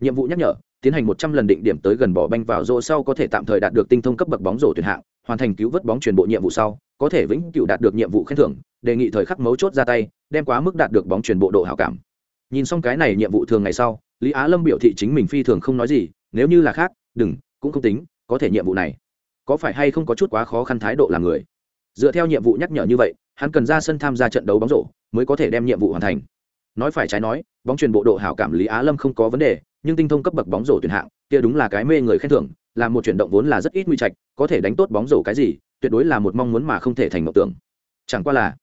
Nhiệm vụ nhắc nhở, tiến hành một trăm lần định điểm tới gần bỏ banh vào rổ sau có thể tạm thời đạt được tinh thông cấp bậc bóng rổ tuyển hạng, hoàn thành cứu vớt bóng chuyển bộ nhiệm vụ sau, có thể vĩnh cửu đạt được nhiệm vụ khen thưởng, đề nghị thời khắc mấu chốt ra tay, đem quá mức đạt được bóng chuyển bộ độ hảo cảm. Nhìn xong cái này nhiệm vụ thường ngày sau, lý á lâm biểu thị chính mình phi thường không nói gì, nếu như là khác, đừng, cũng không tính, có thể nhiệm vụ này. Có phải hay không có chút quá khó khăn thái độ là người? Dựa theo nhiệm vụ nhắc nhở như vậy, hắn cần ra sân tham gia trận đấu bóng rổ mới có thể đem nhiệm vụ hoàn thành. Nói phải trái nói, bóng truyền bộ độ hảo cảm lý á lâm không có vấn đề, nhưng tinh thông cấp bậc bóng rổ tuyển hạng, kia đúng là cái mê người khen thưởng, là một chuyển động vốn là rất ít nguy trạch, có thể đánh tốt bóng rổ cái gì, tuyệt đối là một mong muốn mà không thể thành mộng tưởng. Chẳng qua là,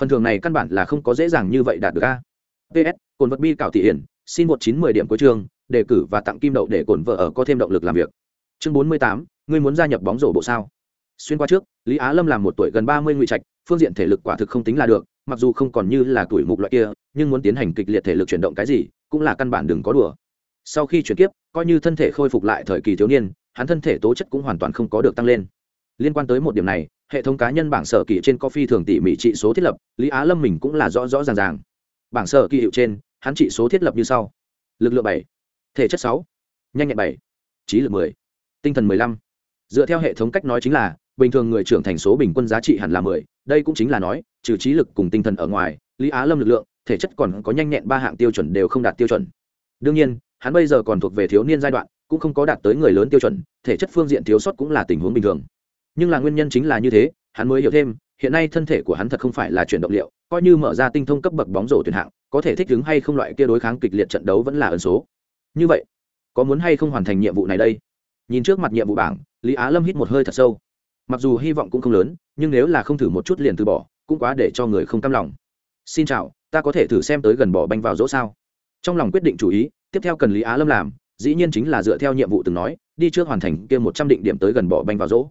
phần thưởng này căn bản là không có dễ dàng như vậy đạt được a. Ps cồn vật bi cảo thị hiển, xin một chín mười điểm cuối chương đề cử và tặng kim đậu để cổn vợ ở có thêm động lực làm việc. Chương bốn mươi tám, ngươi muốn gia nhập bóng rổ bộ sao? Xuyên qua trước, lý á lâm làm một tuổi gần ba mươi ngụy trạch, phương diện thể lực quả thực không tính là được, mặc dù không còn như là tuổi mục loại kia, nhưng muốn tiến hành kịch liệt thể lực chuyển động cái gì, cũng là căn bản đừng có đùa. Sau khi chuyển kiếp, coi như thân thể khôi phục lại thời kỳ thiếu niên, hắn thân thể tố chất cũng hoàn toàn không có được tăng lên. Liên quan tới một điểm này, hệ thống cá nhân bảng sở kỳ trên coffee thường tỉ mỉ trị số thiết lập, lý á lâm mình cũng là rõ rõ ràng ràng. Bảng sở kỳ hiệu trên, hắn trị số thiết lập như sau. Lực lượng bảy, thể chất sáu, nhanh nhẹn bảy, trí lực mười, tinh thần mười lăm. Dựa theo hệ thống cách nói chính là bình thường người trưởng thành số bình quân giá trị hẳn là mười, đây cũng chính là nói, trừ trí lực cùng tinh thần ở ngoài, lý á lâm lực lượng, thể chất còn có nhanh nhẹn ba hạng tiêu chuẩn đều không đạt tiêu chuẩn. Đương nhiên, hắn bây giờ còn thuộc về thiếu niên giai đoạn, cũng không có đạt tới người lớn tiêu chuẩn, thể chất phương diện thiếu sót cũng là tình huống bình thường. Nhưng là nguyên nhân chính là như thế, hắn mới hiểu thêm, hiện nay thân thể của hắn thật không phải là chuyển động liệu, coi như mở ra tinh thông cấp bậc bóng rổ tuyển hạng, có thể thích ứng hay không loại kia đối kháng kịch liệt trận đấu vẫn là ẩn số. Như vậy, có muốn hay không hoàn thành nhiệm vụ này đây? Nhìn trước mặt nhiệm vụ bảng, lý á lâm hít một hơi thật sâu mặc dù hy vọng cũng không lớn, nhưng nếu là không thử một chút liền từ bỏ, cũng quá để cho người không cam lòng. Xin chào, ta có thể thử xem tới gần bỏ banh vào dỗ sao? Trong lòng quyết định chủ ý, tiếp theo cần lý á lâm làm, dĩ nhiên chính là dựa theo nhiệm vụ từng nói, đi trước hoàn thành kia một trăm định điểm tới gần bỏ banh vào dỗ.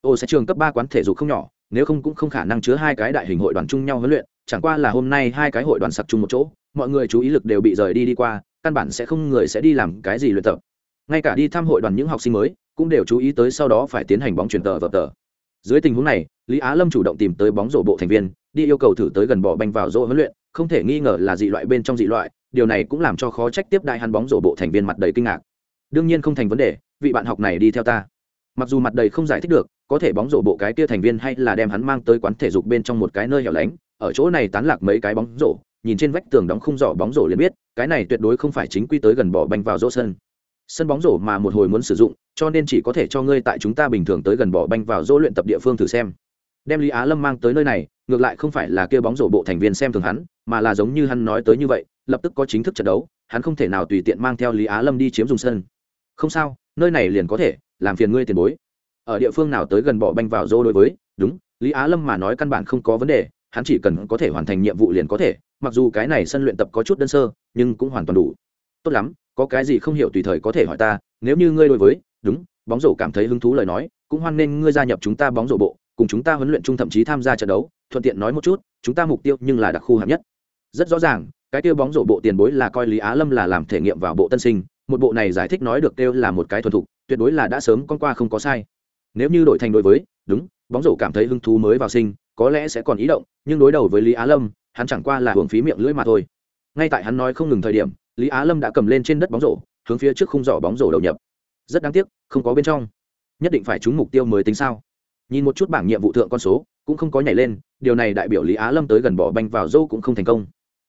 Ô, sẽ trường cấp ba quán thể dục không nhỏ, nếu không cũng không khả năng chứa hai cái đại hình hội đoàn chung nhau huấn luyện, chẳng qua là hôm nay hai cái hội đoàn sặc chung một chỗ, mọi người chú ý lực đều bị rời đi đi qua, căn bản sẽ không người sẽ đi làm cái gì luyện tập ngay cả đi thăm hội đoàn những học sinh mới cũng đều chú ý tới sau đó phải tiến hành bóng truyền tờ vợp tờ. Dưới tình huống này, lý á lâm chủ động tìm tới bóng rổ bộ thành viên, đi yêu cầu thử tới gần bỏ banh vào rổ huấn luyện, không thể nghi ngờ là dị loại bên trong dị loại, điều này cũng làm cho khó trách tiếp đại hắn bóng rổ bộ thành viên mặt đầy kinh ngạc. Đương nhiên không thành vấn đề, vị bạn học này đi theo ta. Mặc dù mặt đầy không giải thích được, có thể bóng rổ bộ cái kia thành viên hay là đem hắn mang tới quán thể dục bên trong một cái nơi hẻo lánh, ở chỗ này tán lạc mấy cái bóng rổ, nhìn trên vách tường đóng khung giỏ bóng rổ liền biết, cái này tuyệt đối không phải chính quy tới gần bỏ banh vào rổ sân sân bóng rổ mà một hồi muốn sử dụng, cho nên chỉ có thể cho ngươi tại chúng ta bình thường tới gần bỏ banh vào dỗ luyện tập địa phương thử xem. Đem lý á lâm mang tới nơi này, ngược lại không phải là kêu bóng rổ bộ thành viên xem thường hắn, mà là giống như hắn nói tới như vậy, lập tức có chính thức trận đấu, hắn không thể nào tùy tiện mang theo lý á lâm đi chiếm dùng sân. Không sao, nơi này liền có thể, làm phiền ngươi tiền bối. Ở địa phương nào tới gần bỏ banh vào rô đối với, đúng, lý á lâm mà nói căn bản không có vấn đề, hắn chỉ cần có thể hoàn thành nhiệm vụ liền có thể, mặc dù cái này sân luyện tập có chút đơn sơ, nhưng cũng hoàn toàn đủ. Tốt lắm có cái gì không hiểu tùy thời có thể hỏi ta, nếu như ngươi đối với, đúng, bóng rổ cảm thấy hứng thú lời nói, cũng hoan nghênh ngươi gia nhập chúng ta bóng rổ bộ, cùng chúng ta huấn luyện chung thậm chí tham gia trận đấu, thuận tiện nói một chút, chúng ta mục tiêu nhưng là đặc khu hạng nhất. Rất rõ ràng, cái tiêu bóng rổ bộ tiền bối là coi lý á lâm là làm thể nghiệm vào bộ tân sinh, một bộ này giải thích nói được kêu là một cái thuần thục, tuyệt đối là đã sớm con qua không có sai. Nếu như đổi thành đối với, đúng, bóng rổ cảm thấy hứng thú mới vào sinh, có lẽ sẽ còn ý động, nhưng đối đầu với lý á lâm, hắn chẳng qua là hưởng phí miệng lưỡi mà thôi. Ngay tại hắn nói không ngừng thời điểm lý á lâm đã cầm lên trên đất bóng rổ, hướng phía trước khung giỏ bóng rổ đầu nhập. Rất đáng tiếc, không có bên trong. Nhất định phải trúng mục tiêu mới tính sao? Nhìn một chút bảng nhiệm vụ thượng con số, cũng không có nhảy lên, điều này đại biểu lý á lâm tới gần bỏ banh vào dâu cũng không thành công.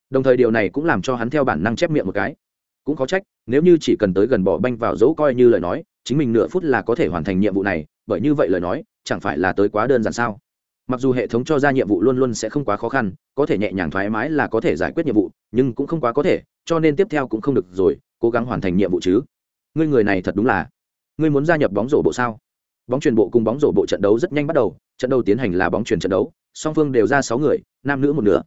Đồng thời điều này cũng làm cho hắn theo bản năng chép miệng một cái. Cũng có trách, nếu như chỉ cần tới gần bỏ banh vào dấu coi như lời nói, chính mình nửa phút là có thể hoàn thành nhiệm vụ này, bởi như vậy lời nói, chẳng phải là tới quá đơn giản sao? Mặc dù hệ thống cho ra nhiệm vụ luôn luôn sẽ không quá khó khăn, có thể nhẹ nhàng thoải mái là có thể giải quyết nhiệm vụ, nhưng cũng không quá có thể, cho nên tiếp theo cũng không được rồi, cố gắng hoàn thành nhiệm vụ chứ. Ngươi người này thật đúng là ngươi muốn gia nhập bóng rổ bộ sao? Bóng truyền bộ cùng bóng rổ bộ trận đấu rất nhanh bắt đầu, trận đấu tiến hành là bóng truyền trận đấu, song phương đều ra sáu người, nam nữ một nửa.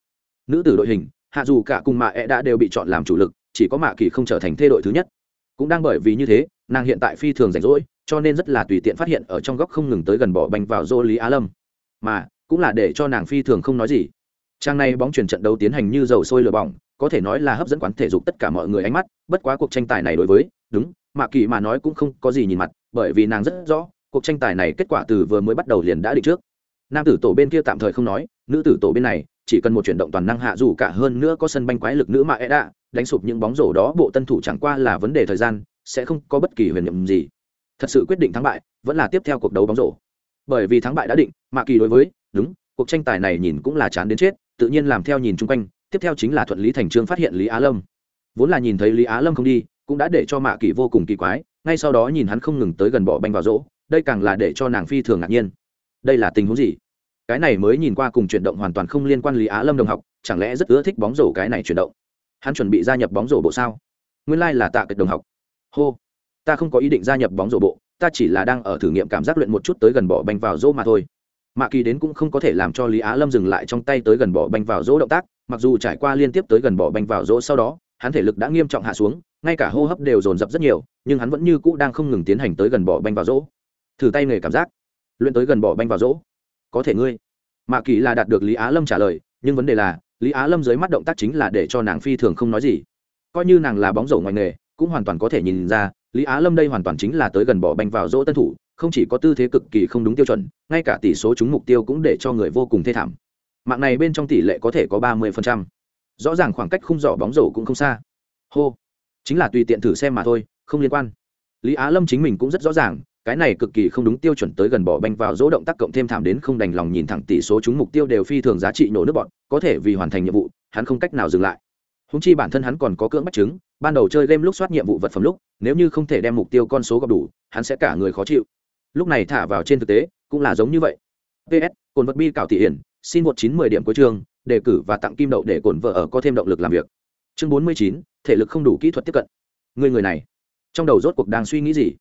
Nữ tử đội hình, hạ dù cả cùng mạ e đã đều bị chọn làm chủ lực, chỉ có mạ kỳ không trở thành thê đội thứ nhất. Cũng đang bởi vì như thế, nàng hiện tại phi thường rảnh rỗi, cho nên rất là tùy tiện phát hiện ở trong góc không ngừng tới gần bỏ bành vào dô lý á lâm mà cũng là để cho nàng phi thường không nói gì. Trang này bóng truyền trận đấu tiến hành như dầu sôi lửa bỏng, có thể nói là hấp dẫn quán thể dục tất cả mọi người ánh mắt, bất quá cuộc tranh tài này đối với, đúng mạ kỳ mà nói cũng không có gì nhìn mặt, bởi vì nàng rất rõ, cuộc tranh tài này kết quả từ vừa mới bắt đầu liền đã định trước. Nam tử tổ bên kia tạm thời không nói, nữ tử tổ bên này, chỉ cần một chuyển động toàn năng hạ dù cả hơn nữa có sân banh quái lực nữ mạ e đã đánh sụp những bóng rổ đó, bộ tân thủ chẳng qua là vấn đề thời gian, sẽ không có bất kỳ huyền nhiệm gì. Thật sự quyết định thắng bại, vẫn là tiếp theo cuộc đấu bóng rổ bởi vì thắng bại đã định, mạ kỳ đối với, đúng, cuộc tranh tài này nhìn cũng là chán đến chết, tự nhiên làm theo nhìn chung quanh, tiếp theo chính là thuận lý thành trương phát hiện lý á lâm. Vốn là nhìn thấy lý á lâm không đi, cũng đã để cho mạ kỳ vô cùng kỳ quái, ngay sau đó nhìn hắn không ngừng tới gần bỏ banh vào rỗ, đây càng là để cho nàng phi thường ngạc nhiên. Đây là tình huống gì? Cái này mới nhìn qua cùng chuyển động hoàn toàn không liên quan lý á lâm đồng học, chẳng lẽ rất ưa thích bóng rổ cái này chuyển động? Hắn chuẩn bị gia nhập bóng rổ bộ sao? Nguyên lai、like、là tạ kịch đồng học. Hô, ta không có ý định gia nhập bóng rổ bộ ta chỉ là đang ở thử nghiệm cảm giác luyện một chút tới gần bỏ banh vào rỗ mà thôi. Mạ kỳ đến cũng không có thể làm cho lý á lâm dừng lại trong tay tới gần bỏ banh vào rỗ động tác, mặc dù trải qua liên tiếp tới gần bỏ banh vào rỗ sau đó, hắn thể lực đã nghiêm trọng hạ xuống, ngay cả hô hấp đều dồn dập rất nhiều, nhưng hắn vẫn như cũ đang không ngừng tiến hành tới gần bỏ banh vào rỗ. Thử tay nghề cảm giác. Luyện tới gần bỏ banh vào rỗ. Có thể ngươi. Mạ kỳ là đạt được lý á lâm trả lời, nhưng vấn đề là, lý á lâm dưới mắt động tác chính là để cho nàng phi thường không nói gì. Coi như nàng là bóng rổ ngoài nghề, cũng hoàn toàn có thể nhìn ra lý á lâm đây hoàn toàn chính là tới gần bỏ banh vào rỗ tân thủ, không chỉ có tư thế cực kỳ không đúng tiêu chuẩn, ngay cả tỷ số trúng mục tiêu cũng để cho người vô cùng thê thảm. Mạng này bên trong tỷ lệ có thể có ba mươi rõ ràng khoảng cách khung giỏ bóng rổ cũng không xa. Hô. Chính là tùy tiện thử xem mà thôi, không liên quan. Lý á lâm chính mình cũng rất rõ ràng, cái này cực kỳ không đúng tiêu chuẩn tới gần bỏ banh vào dỗ động tác cộng thêm thảm đến không đành lòng nhìn thẳng tỷ số chúng mục tiêu đều phi thường giá trị nổ nước bọn, có thể vì hoàn thành nhiệm vụ, hắn không cách nào dừng lại húng chi bản thân hắn còn có cưỡng bắt chứng, ban đầu chơi game lúc soát nhiệm vụ vật phẩm lúc, nếu như không thể đem mục tiêu con số gặp đủ, hắn sẽ cả người khó chịu. Lúc này thả vào trên thực tế, cũng là giống như vậy. Ps cồn vật bi cảo thị hiển, xin một chín mười điểm cuối trường đề cử và tặng kim đậu để cồn vợ ở có thêm động lực làm việc. Chương bốn mươi chín, thể lực không đủ kỹ thuật tiếp cận. Người người này, trong đầu rốt cuộc đang suy nghĩ gì?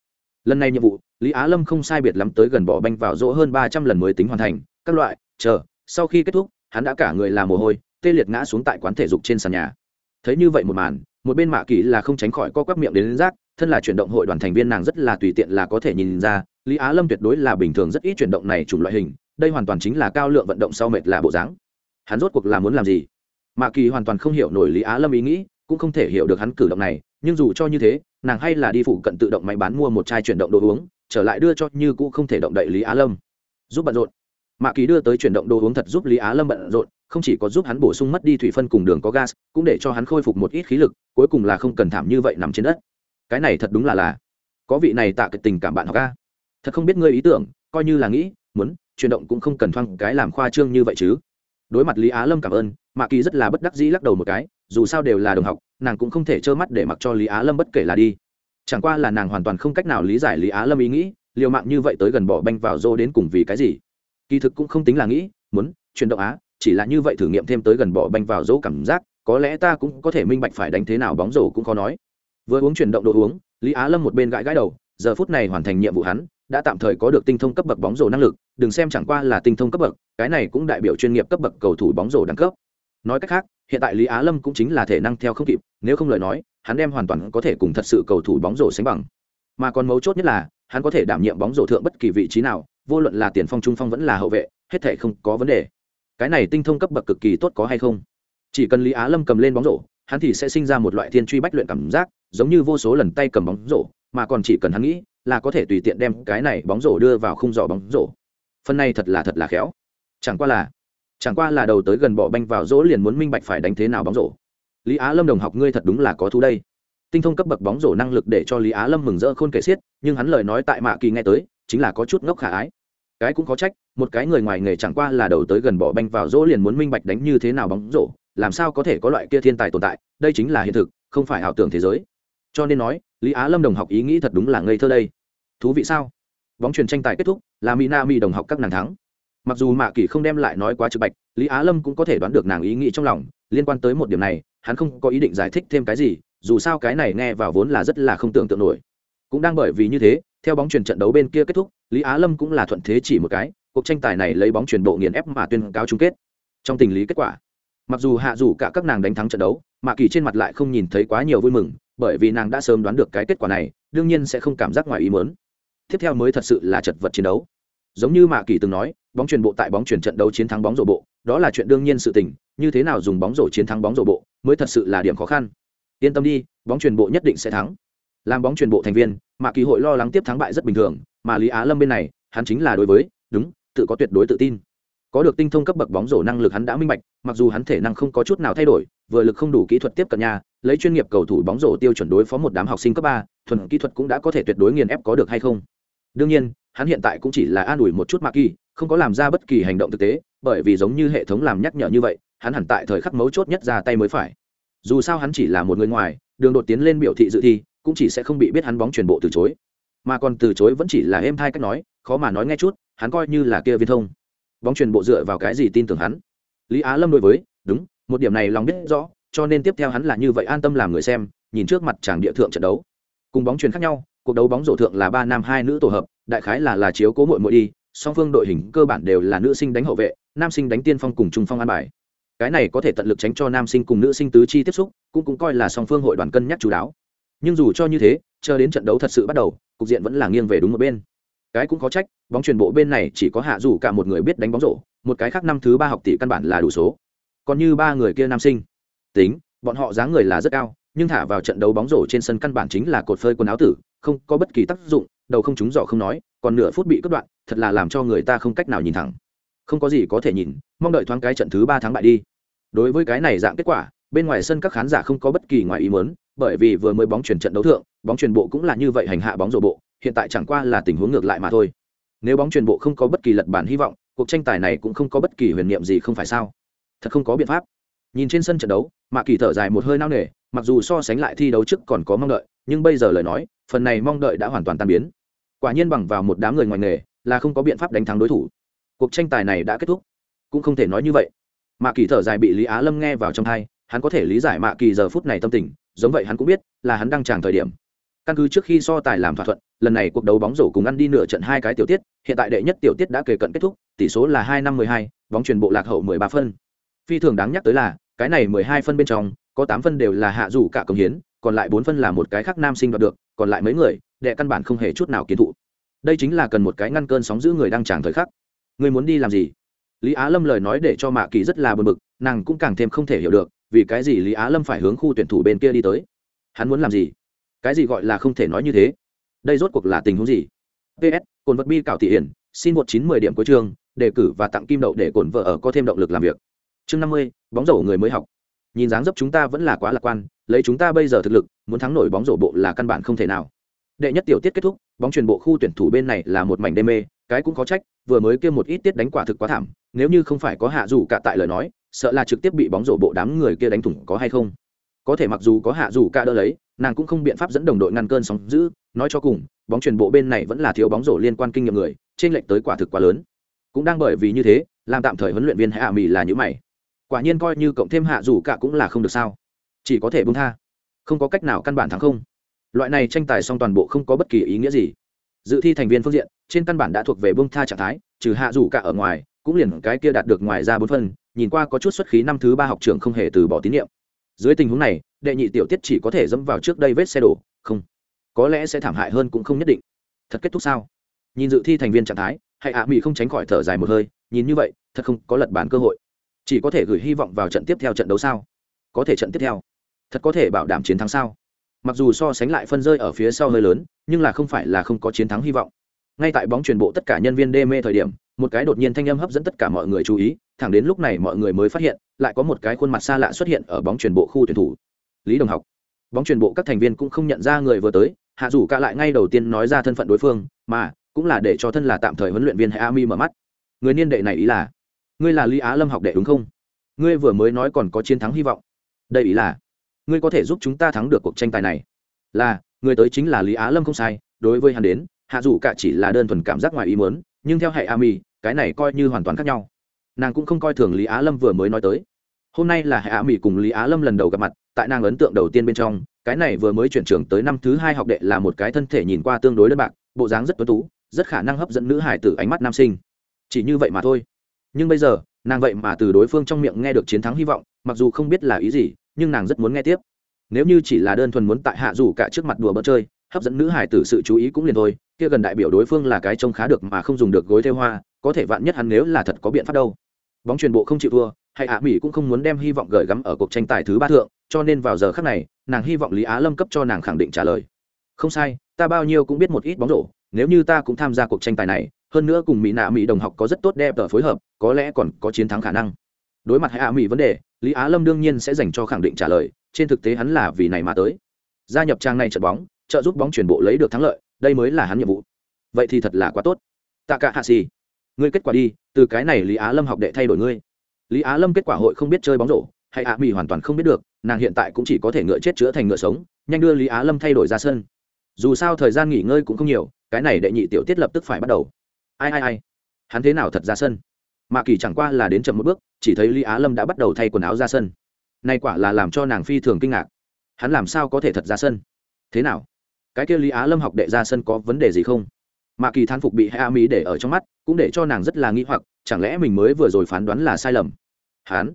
Lần này nhiệm vụ, lý á lâm không sai biệt lắm tới gần bỏ banh vào rỗ hơn ba trăm lần mới tính hoàn thành. Các loại, chờ, sau khi kết thúc, hắn đã cả người làm mồ hôi, tê liệt ngã xuống tại quán thể dục trên sàn nhà thấy như vậy một màn một bên mạ kỳ là không tránh khỏi co quắp miệng đến, đến rác thân là chuyển động hội đoàn thành viên nàng rất là tùy tiện là có thể nhìn ra lý á lâm tuyệt đối là bình thường rất ít chuyển động này chủng loại hình đây hoàn toàn chính là cao lượng vận động sau mệt là bộ dáng. Hắn rốt cuộc là muốn làm gì? Mạ kỳ hoàn toàn không hiểu nổi lý á lâm ý nghĩ cũng không thể hiểu được hắn cử động này nhưng dù cho như thế nàng hay là đi phụ cận tự động máy bán mua một chai chuyển động đồ uống trở lại đưa cho như cũng không thể động đậy lý á lâm. Giúp bận rộn. Mạ kỳ đưa tới chuyển động đồ uống thật giúp lý á lâm bận rộn không chỉ có giúp hắn bổ sung mất đi thủy phân cùng đường có gas, cũng để cho hắn khôi phục một ít khí lực, cuối cùng là không cần thảm như vậy nằm trên đất. Cái này thật đúng là là có vị này tạ cái tình cảm bạn học ca thật không biết ngươi ý tưởng, coi như là nghĩ, muốn, chuyển động cũng không cần thoang cái làm khoa trương như vậy chứ. Đối mặt lý á lâm cảm ơn, mạ kỳ rất là bất đắc dĩ lắc đầu một cái, dù sao đều là đồng học, nàng cũng không thể trơ mắt để mặc cho lý á lâm bất kể là đi. Chẳng qua là nàng hoàn toàn không cách nào lý giải lý á lâm ý nghĩ, liều mạng như vậy tới gần bỏ banh vào rô đến cùng vì cái gì. Kỳ thực cũng không tính là nghĩ, muốn, chuyển động á chỉ là như vậy thử nghiệm thêm tới gần bỏ banh vào dỗ cảm giác, có lẽ ta cũng có thể minh bạch phải đánh thế nào, bóng rổ cũng khó nói. Vừa uống chuyển động đồ uống, lý á lâm một bên gãi gãi đầu, giờ phút này hoàn thành nhiệm vụ hắn, đã tạm thời có được tinh thông cấp bậc bóng rổ năng lực, đừng xem chẳng qua là tinh thông cấp bậc, cái này cũng đại biểu chuyên nghiệp cấp bậc cầu thủ bóng rổ đẳng cấp. Nói cách khác, hiện tại lý á lâm cũng chính là thể năng theo không kịp, nếu không lời nói, hắn đem hoàn toàn có thể cùng thật sự cầu thủ bóng rổ sánh bằng. Mà còn mấu chốt nhất là, hắn có thể đảm nhiệm bóng rổ thượng bất kỳ vị trí nào, vô luận là tiền phong trung phong vẫn là hậu vệ, hết thể không có vấn đề cái này tinh thông cấp bậc cực kỳ tốt có hay không? Chỉ cần lý á lâm cầm lên bóng rổ, hắn thì sẽ sinh ra một loại thiên truy bách luyện cảm giác, giống như vô số lần tay cầm bóng rổ, mà còn chỉ cần hắn nghĩ là có thể tùy tiện đem cái này bóng rổ đưa vào khung giỏ bóng rổ. Phần này thật là thật là khéo. Chẳng qua là, chẳng qua là đầu tới gần bỏ banh vào rỗ liền muốn minh bạch phải đánh thế nào bóng rổ. Lý á lâm đồng học ngươi thật đúng là có thú đây. Tinh thông cấp bậc bóng rổ năng lực để cho lý á lâm mừng rỡ khôn kể xiết, nhưng hắn lời nói tại mạ kỳ nghe tới, chính là có chút ngốc khả ái cái cũng có trách, một cái người ngoài nghề chẳng qua là đầu tới gần bỏ banh vào rỗ liền muốn minh bạch đánh như thế nào bóng rổ, làm sao có thể có loại kia thiên tài tồn tại, đây chính là hiện thực, không phải ảo tưởng thế giới. Cho nên nói, lý á lâm đồng học ý nghĩ thật đúng là ngây thơ đây. Thú vị sao? Bóng truyền tranh tài kết thúc, là mỹ na mỹ đồng học các nàng thắng. Mặc dù mạ kỳ không đem lại nói quá trực bạch, lý á lâm cũng có thể đoán được nàng ý nghĩ trong lòng, liên quan tới một điểm này, hắn không có ý định giải thích thêm cái gì, dù sao cái này nghe vào vốn là rất là không tưởng tượng nổi. Cũng đang bởi vì như thế theo bóng truyền trận đấu bên kia kết thúc, lý á lâm cũng là thuận thế chỉ một cái, cuộc tranh tài này lấy bóng truyền bộ nghiền ép mà tuyên cáo chung kết. Trong tình lý kết quả, mặc dù hạ dù cả các nàng đánh thắng trận đấu mạ kỳ trên mặt lại không nhìn thấy quá nhiều vui mừng, bởi vì nàng đã sớm đoán được cái kết quả này, đương nhiên sẽ không cảm giác ngoài ý mớn tiếp theo mới thật sự là chật vật chiến đấu. Giống như mạ kỳ từng nói, bóng truyền bộ tại bóng truyền trận đấu chiến thắng bóng rổ bộ, đó là chuyện đương nhiên sự tình, như thế nào dùng bóng rổ chiến thắng bóng rổ bộ, mới thật sự là điểm khó khăn. Yên tâm đi, bóng truyền bộ nhất định sẽ thắng làm bóng truyền bộ thành viên, mà kỳ hội lo lắng tiếp thắng bại rất bình thường, mà lý á lâm bên này, hắn chính là đối với, đúng, tự có tuyệt đối tự tin. Có được tinh thông cấp bậc bóng rổ năng lực hắn đã minh bạch, mặc dù hắn thể năng không có chút nào thay đổi, vừa lực không đủ kỹ thuật tiếp cận nhà, lấy chuyên nghiệp cầu thủ bóng rổ tiêu chuẩn đối phó một đám học sinh cấp ba, thuần kỹ thuật cũng đã có thể tuyệt đối nghiền ép có được hay không. Đương nhiên, hắn hiện tại cũng chỉ là an ủi một chút mạc kỳ, không có làm ra bất kỳ hành động thực tế, bởi vì giống như hệ thống làm nhắc nhở như vậy, hắn hẳn tại thời khắc mấu chốt nhất ra tay mới phải. Dù sao hắn chỉ là một người ngoài, đường đột tiến lên biểu thị dự thi cũng chỉ sẽ không bị biết hắn bóng truyền bộ từ chối. Mà còn từ chối vẫn chỉ là êm thai cách nói, khó mà nói nghe chút, hắn coi như là kia viên thông. Bóng truyền bộ dựa vào cái gì tin tưởng hắn? Lý á lâm đối với, đúng, một điểm này lòng biết rõ, cho nên tiếp theo hắn là như vậy an tâm làm người xem, nhìn trước mặt chàng địa thượng trận đấu. Cùng bóng truyền khác nhau, cuộc đấu bóng rổ thượng là ba nam hai nữ tổ hợp, đại khái là là chiếu cố mội mội đi, song phương đội hình cơ bản đều là nữ sinh đánh hậu vệ, nam sinh đánh tiên phong cùng trung phong an bài. Cái này có thể tận lực tránh cho nam sinh cùng nữ sinh tứ chi tiếp xúc, cũng cũng coi là song phương hội đoàn cân nhắc chú đáo nhưng dù cho như thế, chờ đến trận đấu thật sự bắt đầu, cục diện vẫn là nghiêng về đúng một bên. Cái cũng có trách, bóng truyền bộ bên này chỉ có hạ dù cả một người biết đánh bóng rổ, một cái khác năm thứ ba học tỷ căn bản là đủ số. Còn như ba người kia nam sinh. Tính, bọn họ dáng người là rất cao, nhưng thả vào trận đấu bóng rổ trên sân căn bản chính là cột phơi quần áo tử, không có bất kỳ tác dụng, đầu không trúng giỏ không nói, còn nửa phút bị cắt đoạn, thật là làm cho người ta không cách nào nhìn thẳng. Không có gì có thể nhìn, mong đợi thoáng cái trận thứ ba tháng bại đi. Đối với cái này dạng kết quả, bên ngoài sân các khán giả không có bất kỳ ngoài ý muốn bởi vì vừa mới bóng chuyển trận đấu thượng bóng chuyển bộ cũng là như vậy hành hạ bóng rổ bộ hiện tại chẳng qua là tình huống ngược lại mà thôi. Nếu bóng chuyển bộ không có bất kỳ lật bản hy vọng cuộc tranh tài này cũng không có bất kỳ huyền niệm gì không phải sao? Thật không có biện pháp. Nhìn trên sân trận đấu mạc kỳ thở dài một hơi nao nề mặc dù so sánh lại thi đấu trước còn có mong đợi nhưng bây giờ lời nói phần này mong đợi đã hoàn toàn tan biến. Quả nhiên bằng vào một đám người ngoài nghề là không có biện pháp đánh thắng đối thủ. Cuộc tranh tài này đã kết thúc. Cũng không thể nói như vậy. Mạc kỳ thở dài bị lý á lâm nghe vào trong tai, hắn có thể lý giải mạc kỳ giờ phút này tâm tình giống vậy hắn cũng biết là hắn đang tràng thời điểm. Căn cứ trước khi so tài làm thỏa thuận, lần này cuộc đấu bóng rổ cùng ăn đi nửa trận hai cái tiểu tiết, hiện tại đệ nhất tiểu tiết đã kề cận kết thúc, tỷ số là hai năm mười hai, bóng truyền bộ lạc hậu mười ba phân. Phi thường đáng nhắc tới là, cái này mười hai phân bên trong, có tám phân đều là hạ dù cả công hiến, còn lại bốn phân là một cái khác nam sinh đoạt được, còn lại mấy người, đệ căn bản không hề chút nào kiến thụ. Đây chính là cần một cái ngăn cơn sóng giữ người đang tràng thời khắc. Người muốn đi làm gì? Lý á lâm lời nói để cho mạ kỳ rất là bực bực, nàng cũng càng thêm không thể hiểu được vì cái gì lý á lâm phải hướng khu tuyển thủ bên kia đi tới? Hắn muốn làm gì? Cái gì gọi là không thể nói như thế? Đây rốt cuộc là tình huống gì? Ps cồn vật bi cảo thị hiển, xin một chín mười điểm cuối chương, đề cử và tặng kim đậu để cồn vợ ở có thêm động lực làm việc. Chương năm mươi, bóng rổ người mới học. Nhìn dáng dấp chúng ta vẫn là quá lạc quan, lấy chúng ta bây giờ thực lực, muốn thắng nổi bóng rổ bộ là căn bản không thể nào. Đệ nhất tiểu tiết kết thúc, bóng truyền bộ khu tuyển thủ bên này là một mảnh đê mê, cái cũng có trách, vừa mới kêu một ít tiết đánh quả thực quá thảm, nếu như không phải có hạ dù cả tại lời nói sợ là trực tiếp bị bóng rổ bộ đám người kia đánh thủng có hay không. Có thể mặc dù có hạ dù ca đỡ lấy, nàng cũng không biện pháp dẫn đồng đội ngăn cơn sóng giữ nói cho cùng, bóng truyền bộ bên này vẫn là thiếu bóng rổ liên quan kinh nghiệm người trên lệnh tới quả thực quá lớn. Cũng đang bởi vì như thế, làm tạm thời huấn luyện viên hạ mỹ là những mày. Quả nhiên coi như cộng thêm hạ dù cả cũng là không được sao. Chỉ có thể bung tha. Không có cách nào căn bản thắng không. Loại này tranh tài xong toàn bộ không có bất kỳ ý nghĩa gì. Dự thi thành viên phương diện, trên căn bản đã thuộc về bung tha trạng thái, trừ hạ dù cả ở ngoài, cũng liền cái kia đạt được ngoài ra bốn phân nhìn qua có chút xuất khí năm thứ ba học trường không hề từ bỏ tín nhiệm. Dưới tình huống này, đệ nhị tiểu tiết chỉ có thể dẫm vào trước đây vết xe đổ, không. Có lẽ sẽ thảm hại hơn cũng không nhất định. Thật kết thúc sao? Nhìn dự thi thành viên trạng thái hãy ạ mỹ không tránh khỏi thở dài một hơi, nhìn như vậy, thật không có lật bản cơ hội. Chỉ có thể gửi hy vọng vào trận tiếp theo trận đấu sao? Có thể trận tiếp theo. Thật có thể bảo đảm chiến thắng sao? Mặc dù so sánh lại phân rơi ở phía sau hơi lớn, nhưng là không phải là không có chiến thắng hy vọng ngay tại bóng truyền bộ tất cả nhân viên đê mê thời điểm, một cái đột nhiên thanh âm hấp dẫn tất cả mọi người chú ý, thẳng đến lúc này mọi người mới phát hiện, lại có một cái khuôn mặt xa lạ xuất hiện ở bóng truyền bộ khu tuyển thủ. Lý đồng học. Bóng truyền bộ các thành viên cũng không nhận ra người vừa tới, hạ dù cả lại ngay đầu tiên nói ra thân phận đối phương, mà cũng là để cho thân là tạm thời huấn luyện viên hay ami mở mắt. Người niên đệ này ý là, ngươi là lý á lâm học đệ đúng không? Ngươi vừa mới nói còn có chiến thắng hy vọng. Đây ý là, ngươi có thể giúp chúng ta thắng được cuộc tranh tài này. Là, người tới chính là lý á lâm không sai, đối với hắn đến hạ dù cả chỉ là đơn thuần cảm giác ngoài ý muốn, nhưng theo hệ a mi cái này coi như hoàn toàn khác nhau. Nàng cũng không coi thường lý á lâm vừa mới nói tới. Hôm nay là hệ a mi cùng lý á lâm lần đầu gặp mặt, tại nàng ấn tượng đầu tiên bên trong, cái này vừa mới chuyển trường tới năm thứ hai học đệ là một cái thân thể nhìn qua tương đối đơn bạc, bộ dáng rất tuấn tú, rất khả năng hấp dẫn nữ hải tử ánh mắt nam sinh. Chỉ như vậy mà thôi. Nhưng bây giờ, nàng vậy mà từ đối phương trong miệng nghe được chiến thắng hy vọng, mặc dù không biết là ý gì, nhưng nàng rất muốn nghe tiếp. Nếu như chỉ là đơn thuần muốn tại hạ dù cả trước mặt đùa bỡ chơi, hấp dẫn nữ hải tử sự chú ý cũng liền thôi kia gần đại biểu đối phương là cái trông khá được mà không dùng được gối theo hoa, có thể vạn nhất hắn nếu là thật có biện pháp đâu. Bóng truyền bộ không chịu thua, hay hạ mỹ cũng không muốn đem hy vọng gửi gắm ở cuộc tranh tài thứ ba thượng, cho nên vào giờ khác này, nàng hy vọng lý á lâm cấp cho nàng khẳng định trả lời. Không sai, ta bao nhiêu cũng biết một ít bóng rổ, nếu như ta cũng tham gia cuộc tranh tài này, hơn nữa cùng mỹ nạ mỹ đồng học có rất tốt đẹp ở phối hợp, có lẽ còn có chiến thắng khả năng. Đối mặt hạ mỹ vấn đề, lý á lâm đương nhiên sẽ dành cho khẳng định trả lời, trên thực tế hắn là vì này mà tới. Gia nhập trang này trận bóng, trợ giúp bóng chuyển bộ lấy được thắng lợi đây mới là hắn nhiệm vụ. Vậy thì thật là quá tốt. Tạ cả hạ xì ngươi kết quả đi, từ cái này lý á lâm học đệ thay đổi ngươi. Lý á lâm kết quả hội không biết chơi bóng rổ, hay ạ mỹ hoàn toàn không biết được, nàng hiện tại cũng chỉ có thể ngựa chết chữa thành ngựa sống, nhanh đưa lý á lâm thay đổi ra sân. Dù sao thời gian nghỉ ngơi cũng không nhiều, cái này đệ nhị tiểu tiết lập tức phải bắt đầu. Ai ai ai, hắn thế nào thật ra sân? Mạ kỳ chẳng qua là đến chậm một bước, chỉ thấy lý á lâm đã bắt đầu thay quần áo ra sân. Nay quả là làm cho nàng phi thường kinh ngạc. Hắn làm sao có thể thật ra sân? Thế nào? Cái kia lý á lâm học đệ ra sân có vấn đề gì không? Mạ kỳ thán phục bị hạ mỹ để ở trong mắt, cũng để cho nàng rất là nghi hoặc, chẳng lẽ mình mới vừa rồi phán đoán là sai lầm? Hắn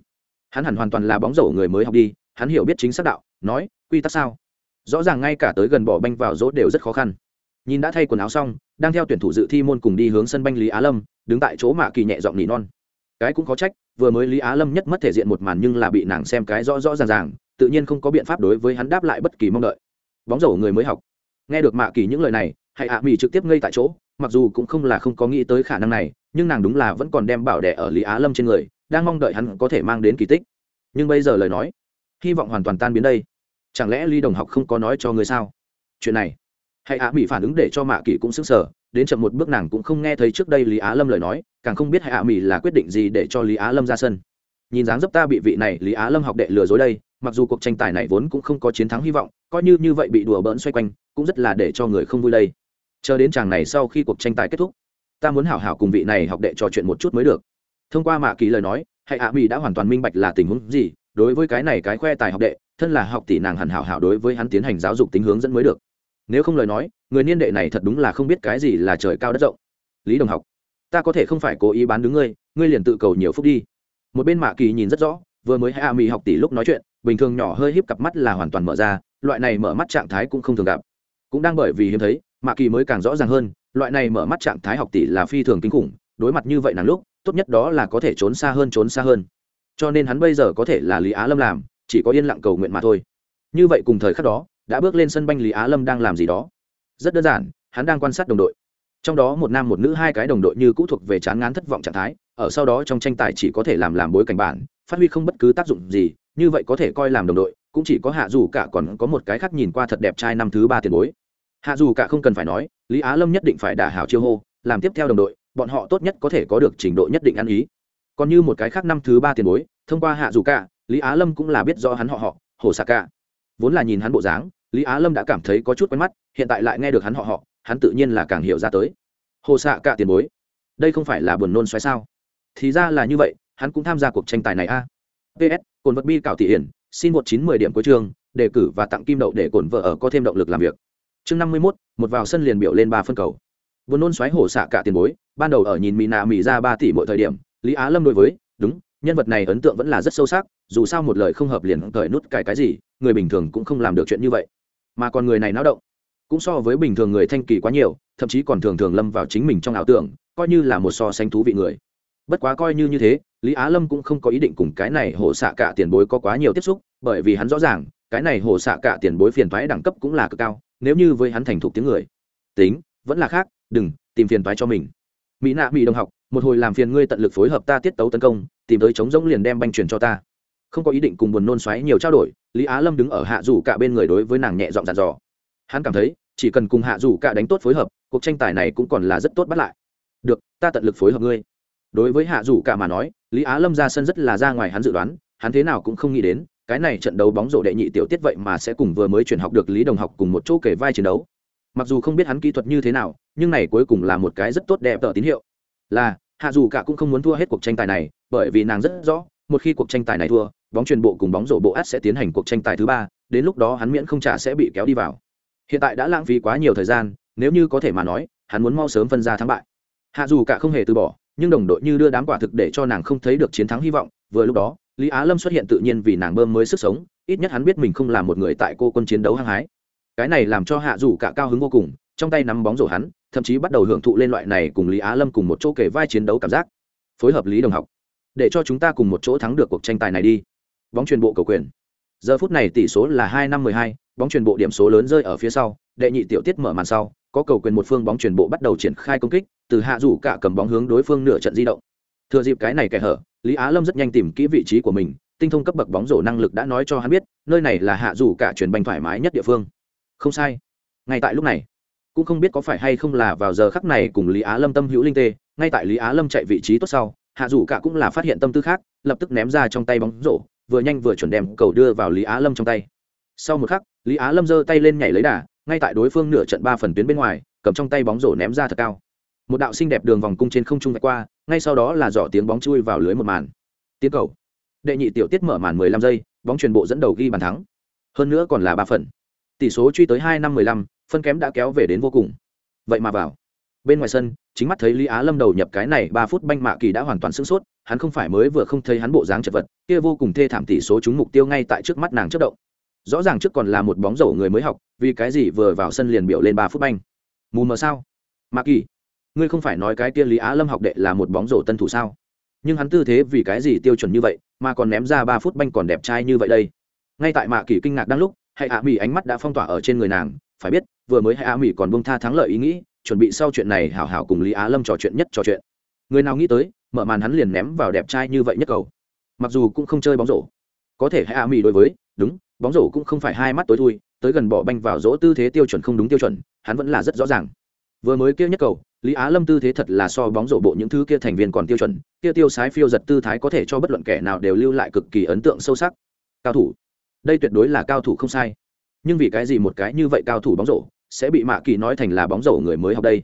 hắn hẳn hoàn toàn là bóng rổ người mới học đi, hắn hiểu biết chính xác đạo, nói, quy tắc sao? Rõ ràng ngay cả tới gần bỏ banh vào rỗ đều rất khó khăn. Nhìn đã thay quần áo xong, đang theo tuyển thủ dự thi môn cùng đi hướng sân banh lý á lâm, đứng tại chỗ mạ kỳ nhẹ giọng nỉ non. Cái cũng có trách, vừa mới lý á lâm nhất mất thể diện một màn nhưng là bị nàng xem cái rõ rõ ràng ràng, tự nhiên không có biện pháp đối với hắn đáp lại bất kỳ mong đợi. Bóng rổ người mới học nghe được mạ kỳ những lời này hãy ạ mỹ trực tiếp ngây tại chỗ, mặc dù cũng không là không có nghĩ tới khả năng này, nhưng nàng đúng là vẫn còn đem bảo đẻ ở lý á lâm trên người, đang mong đợi hắn có thể mang đến kỳ tích. Nhưng bây giờ lời nói, hy vọng hoàn toàn tan biến đây. Chẳng lẽ ly đồng học không có nói cho người sao? Chuyện này hãy ạ mỹ phản ứng để cho mạ kỳ cũng sững sờ, đến chậm một bước nàng cũng không nghe thấy trước đây lý á lâm lời nói, càng không biết hãy ạ mỹ là quyết định gì để cho lý á lâm ra sân. Nhìn dáng dấp ta bị vị này lý á lâm học đệ lừa dối đây, mặc dù cuộc tranh tài này vốn cũng không có chiến thắng hy vọng coi như như vậy bị đùa bỡn xoay quanh, cũng rất là để cho người không vui đây. Chờ đến chàng này sau khi cuộc tranh tài kết thúc, ta muốn hảo hảo cùng vị này học đệ trò chuyện một chút mới được. Thông qua mạ kỳ lời nói hãy ạ mỹ đã hoàn toàn minh bạch là tình huống gì, đối với cái này cái khoe tài học đệ, thân là học tỷ nàng hẳn hảo hảo đối với hắn tiến hành giáo dục tính hướng dẫn mới được. Nếu không lời nói, người niên đệ này thật đúng là không biết cái gì là trời cao đất rộng. Lý đồng học, ta có thể không phải cố ý bán đứng ngươi ngươi liền tự cầu nhiều phúc đi. Một bên mạ kỳ nhìn rất rõ, vừa mới hạ mỹ học tỷ lúc nói chuyện, bình thường nhỏ hơi híp cặp mắt là hoàn toàn mở ra loại này mở mắt trạng thái cũng không thường gặp. Cũng đang bởi vì hiếm thấy, mạ kỳ mới càng rõ ràng hơn, loại này mở mắt trạng thái học tỷ là phi thường kinh khủng, đối mặt như vậy nàng lúc, tốt nhất đó là có thể trốn xa hơn, trốn xa hơn. Cho nên hắn bây giờ có thể là lý á lâm làm, chỉ có yên lặng cầu nguyện mà thôi. Như vậy cùng thời khắc đó, đã bước lên sân banh lý á lâm đang làm gì đó. Rất đơn giản, hắn đang quan sát đồng đội. Trong đó một nam một nữ hai cái đồng đội như cũ thuộc về chán ngán thất vọng trạng thái, ở sau đó trong tranh tài chỉ có thể làm làm bối cảnh bản, phát huy không bất cứ tác dụng gì, như vậy có thể coi làm đồng đội cũng chỉ có hạ dù cả còn có một cái khác nhìn qua thật đẹp trai năm thứ ba tiền bối. Hạ dù cả không cần phải nói, lý á lâm nhất định phải đả hảo chiêu hô, làm tiếp theo đồng đội, bọn họ tốt nhất có thể có được trình độ nhất định ăn ý. Còn như một cái khác năm thứ ba tiền bối, thông qua hạ dù cả, lý á lâm cũng là biết do hắn họ họ, hồ xạ cả. Vốn là nhìn hắn bộ dáng, lý á lâm đã cảm thấy có chút quen mắt, hiện tại lại nghe được hắn họ họ, hắn tự nhiên là càng hiểu ra tới. Hồ xạ cả tiền bối, đây không phải là buồn nôn xoáy sao? Thì ra là như vậy, hắn cũng tham gia cuộc tranh tài này a. Ps cồn vật bi cảo thị hiển xin một chín mười điểm cuối trường đề cử và tặng kim đậu để cổn vợ ở có thêm động lực làm việc. Chương năm mươi mốt, một vào sân liền biểu lên ba phân cầu. Vốn nôn xoáy hổ xạ cả tiền bối, ban đầu ở nhìn mỹ nạ mỹ ra ba tỷ mỗi thời điểm, lý á lâm đối với, đúng, nhân vật này ấn tượng vẫn là rất sâu sắc, dù sao một lời không hợp liền cởi nút cài cái gì, người bình thường cũng không làm được chuyện như vậy. Mà còn người này náo động, cũng so với bình thường người thanh kỳ quá nhiều, thậm chí còn thường thường lâm vào chính mình trong ảo tưởng, coi như là một so sánh thú vị người bất quá coi như như thế, lý á lâm cũng không có ý định cùng cái này hổ xạ cả tiền bối có quá nhiều tiếp xúc, bởi vì hắn rõ ràng, cái này hổ xạ cả tiền bối phiền thoái đẳng cấp cũng là cực cao, nếu như với hắn thành thục tiếng người. Tính, vẫn là khác, đừng, tìm phiền thoái cho mình. Mỹ nạ mỹ đồng học, một hồi làm phiền ngươi tận lực phối hợp ta tiết tấu tấn công, tìm tới chống rỗng liền đem banh truyền cho ta. Không có ý định cùng buồn nôn xoáy nhiều trao đổi, lý á lâm đứng ở hạ dù cả bên người đối với nàng nhẹ giọng dặn dò. Hắn cảm thấy, chỉ cần cùng hạ dù cả đánh tốt phối hợp, cuộc tranh tài này cũng còn là rất tốt bắt lại. Được, ta tận lực phối hợp ngươi đối với hạ dù cả mà nói, lý á lâm ra sân rất là ra ngoài hắn dự đoán, hắn thế nào cũng không nghĩ đến, cái này trận đấu bóng rổ đệ nhị tiểu tiết vậy mà sẽ cùng vừa mới chuyển học được lý đồng học cùng một chỗ kể vai chiến đấu. Mặc dù không biết hắn kỹ thuật như thế nào, nhưng này cuối cùng là một cái rất tốt đẹp tờ tín hiệu. Là, hạ dù cả cũng không muốn thua hết cuộc tranh tài này, bởi vì nàng rất rõ, một khi cuộc tranh tài này thua, bóng truyền bộ cùng bóng rổ bộ át sẽ tiến hành cuộc tranh tài thứ ba, đến lúc đó hắn miễn không trả sẽ bị kéo đi vào. Hiện tại đã lãng phí quá nhiều thời gian, nếu như có thể mà nói, hắn muốn mau sớm phân ra thắng bại. Hạ dù cả không hề từ bỏ nhưng đồng đội như đưa đám quả thực để cho nàng không thấy được chiến thắng hy vọng. Vừa lúc đó, lý á lâm xuất hiện tự nhiên vì nàng bơm mới sức sống, ít nhất hắn biết mình không là một người tại cô quân chiến đấu hăng hái. Cái này làm cho hạ dù cả cao hứng vô cùng, trong tay nắm bóng rổ hắn, thậm chí bắt đầu hưởng thụ lên loại này cùng lý á lâm cùng một chỗ kể vai chiến đấu cảm giác. Phối hợp lý đồng học, để cho chúng ta cùng một chỗ thắng được cuộc tranh tài này đi. Bóng truyền bộ cầu quyền. Giờ phút này tỷ số là hai năm mười hai, bóng truyền bộ điểm số lớn rơi ở phía sau, đệ nhị tiểu tiết mở màn sau có cầu quyền một phương bóng truyền bộ bắt đầu triển khai công kích, từ hạ rủ cả cầm bóng hướng đối phương nửa trận di động. Thừa dịp cái này kẻ hở, lý á lâm rất nhanh tìm kỹ vị trí của mình, tinh thông cấp bậc bóng rổ năng lực đã nói cho hắn biết, nơi này là hạ rủ cả chuyển banh thoải mái nhất địa phương. Không sai. Ngay tại lúc này, cũng không biết có phải hay không là vào giờ khắc này cùng lý á lâm tâm hữu linh tê, ngay tại lý á lâm chạy vị trí tốt sau, hạ rủ cả cũng là phát hiện tâm tư khác, lập tức ném ra trong tay bóng rổ, vừa nhanh vừa chuẩn đem cầu đưa vào lý á lâm trong tay. Sau một khắc, lý á lâm giơ tay lên nhảy lấy đà ngay tại đối phương nửa trận ba phần tuyến bên ngoài, cầm trong tay bóng rổ ném ra thật cao. Một đạo xinh đẹp đường vòng cung trên không trung vạch qua, ngay sau đó là dỏ tiếng bóng chui vào lưới một màn. Tiến cầu. Đệ nhị tiểu tiết mở màn mười lăm giây, bóng truyền bộ dẫn đầu ghi bàn thắng. Hơn nữa còn là ba phần. Tỷ số truy tới hai năm mười lăm, phân kém đã kéo về đến vô cùng. Vậy mà vào. Bên ngoài sân, chính mắt thấy lý á lâm đầu nhập cái này ba phút banh mạ kỳ đã hoàn toàn sửng sốt, hắn không phải mới vừa không thấy hắn bộ dáng chật vật, kia vô cùng thê thảm tỷ số trúng mục tiêu ngay tại trước mắt nàng chất động rõ ràng trước còn là một bóng rổ người mới học, vì cái gì vừa vào sân liền biểu lên ba phút banh? Mù mờ sao? Mạ kỳ, ngươi không phải nói cái kia lý á lâm học đệ là một bóng rổ tân thủ sao? Nhưng hắn tư thế vì cái gì tiêu chuẩn như vậy, mà còn ném ra ba phút banh còn đẹp trai như vậy đây? Ngay tại mạ kỳ kinh ngạc đang lúc hãy ạ mỹ ánh mắt đã phong tỏa ở trên người nàng, phải biết, vừa mới hãy ạ mỹ còn bông tha thắng lợi ý nghĩ, chuẩn bị sau chuyện này hảo hảo cùng lý á lâm trò chuyện nhất trò chuyện. Người nào nghĩ tới, mở màn hắn liền ném vào đẹp trai như vậy nhất cầu. Mặc dù cũng không chơi bóng rổ. Có thể hãy ạ mỹ đối với, đúng bóng rổ cũng không phải hai mắt tối thui, tới gần bỏ banh vào rỗ tư thế tiêu chuẩn không đúng tiêu chuẩn, hắn vẫn là rất rõ ràng. Vừa mới kia nhất cầu, lý á lâm tư thế thật là so bóng rổ bộ những thứ kia thành viên còn tiêu chuẩn, kia tiêu sái phiêu giật tư thái có thể cho bất luận kẻ nào đều lưu lại cực kỳ ấn tượng sâu sắc. Cao thủ. Đây tuyệt đối là cao thủ không sai. Nhưng vì cái gì một cái như vậy cao thủ bóng rổ sẽ bị mạ kỳ nói thành là bóng rổ người mới học đây?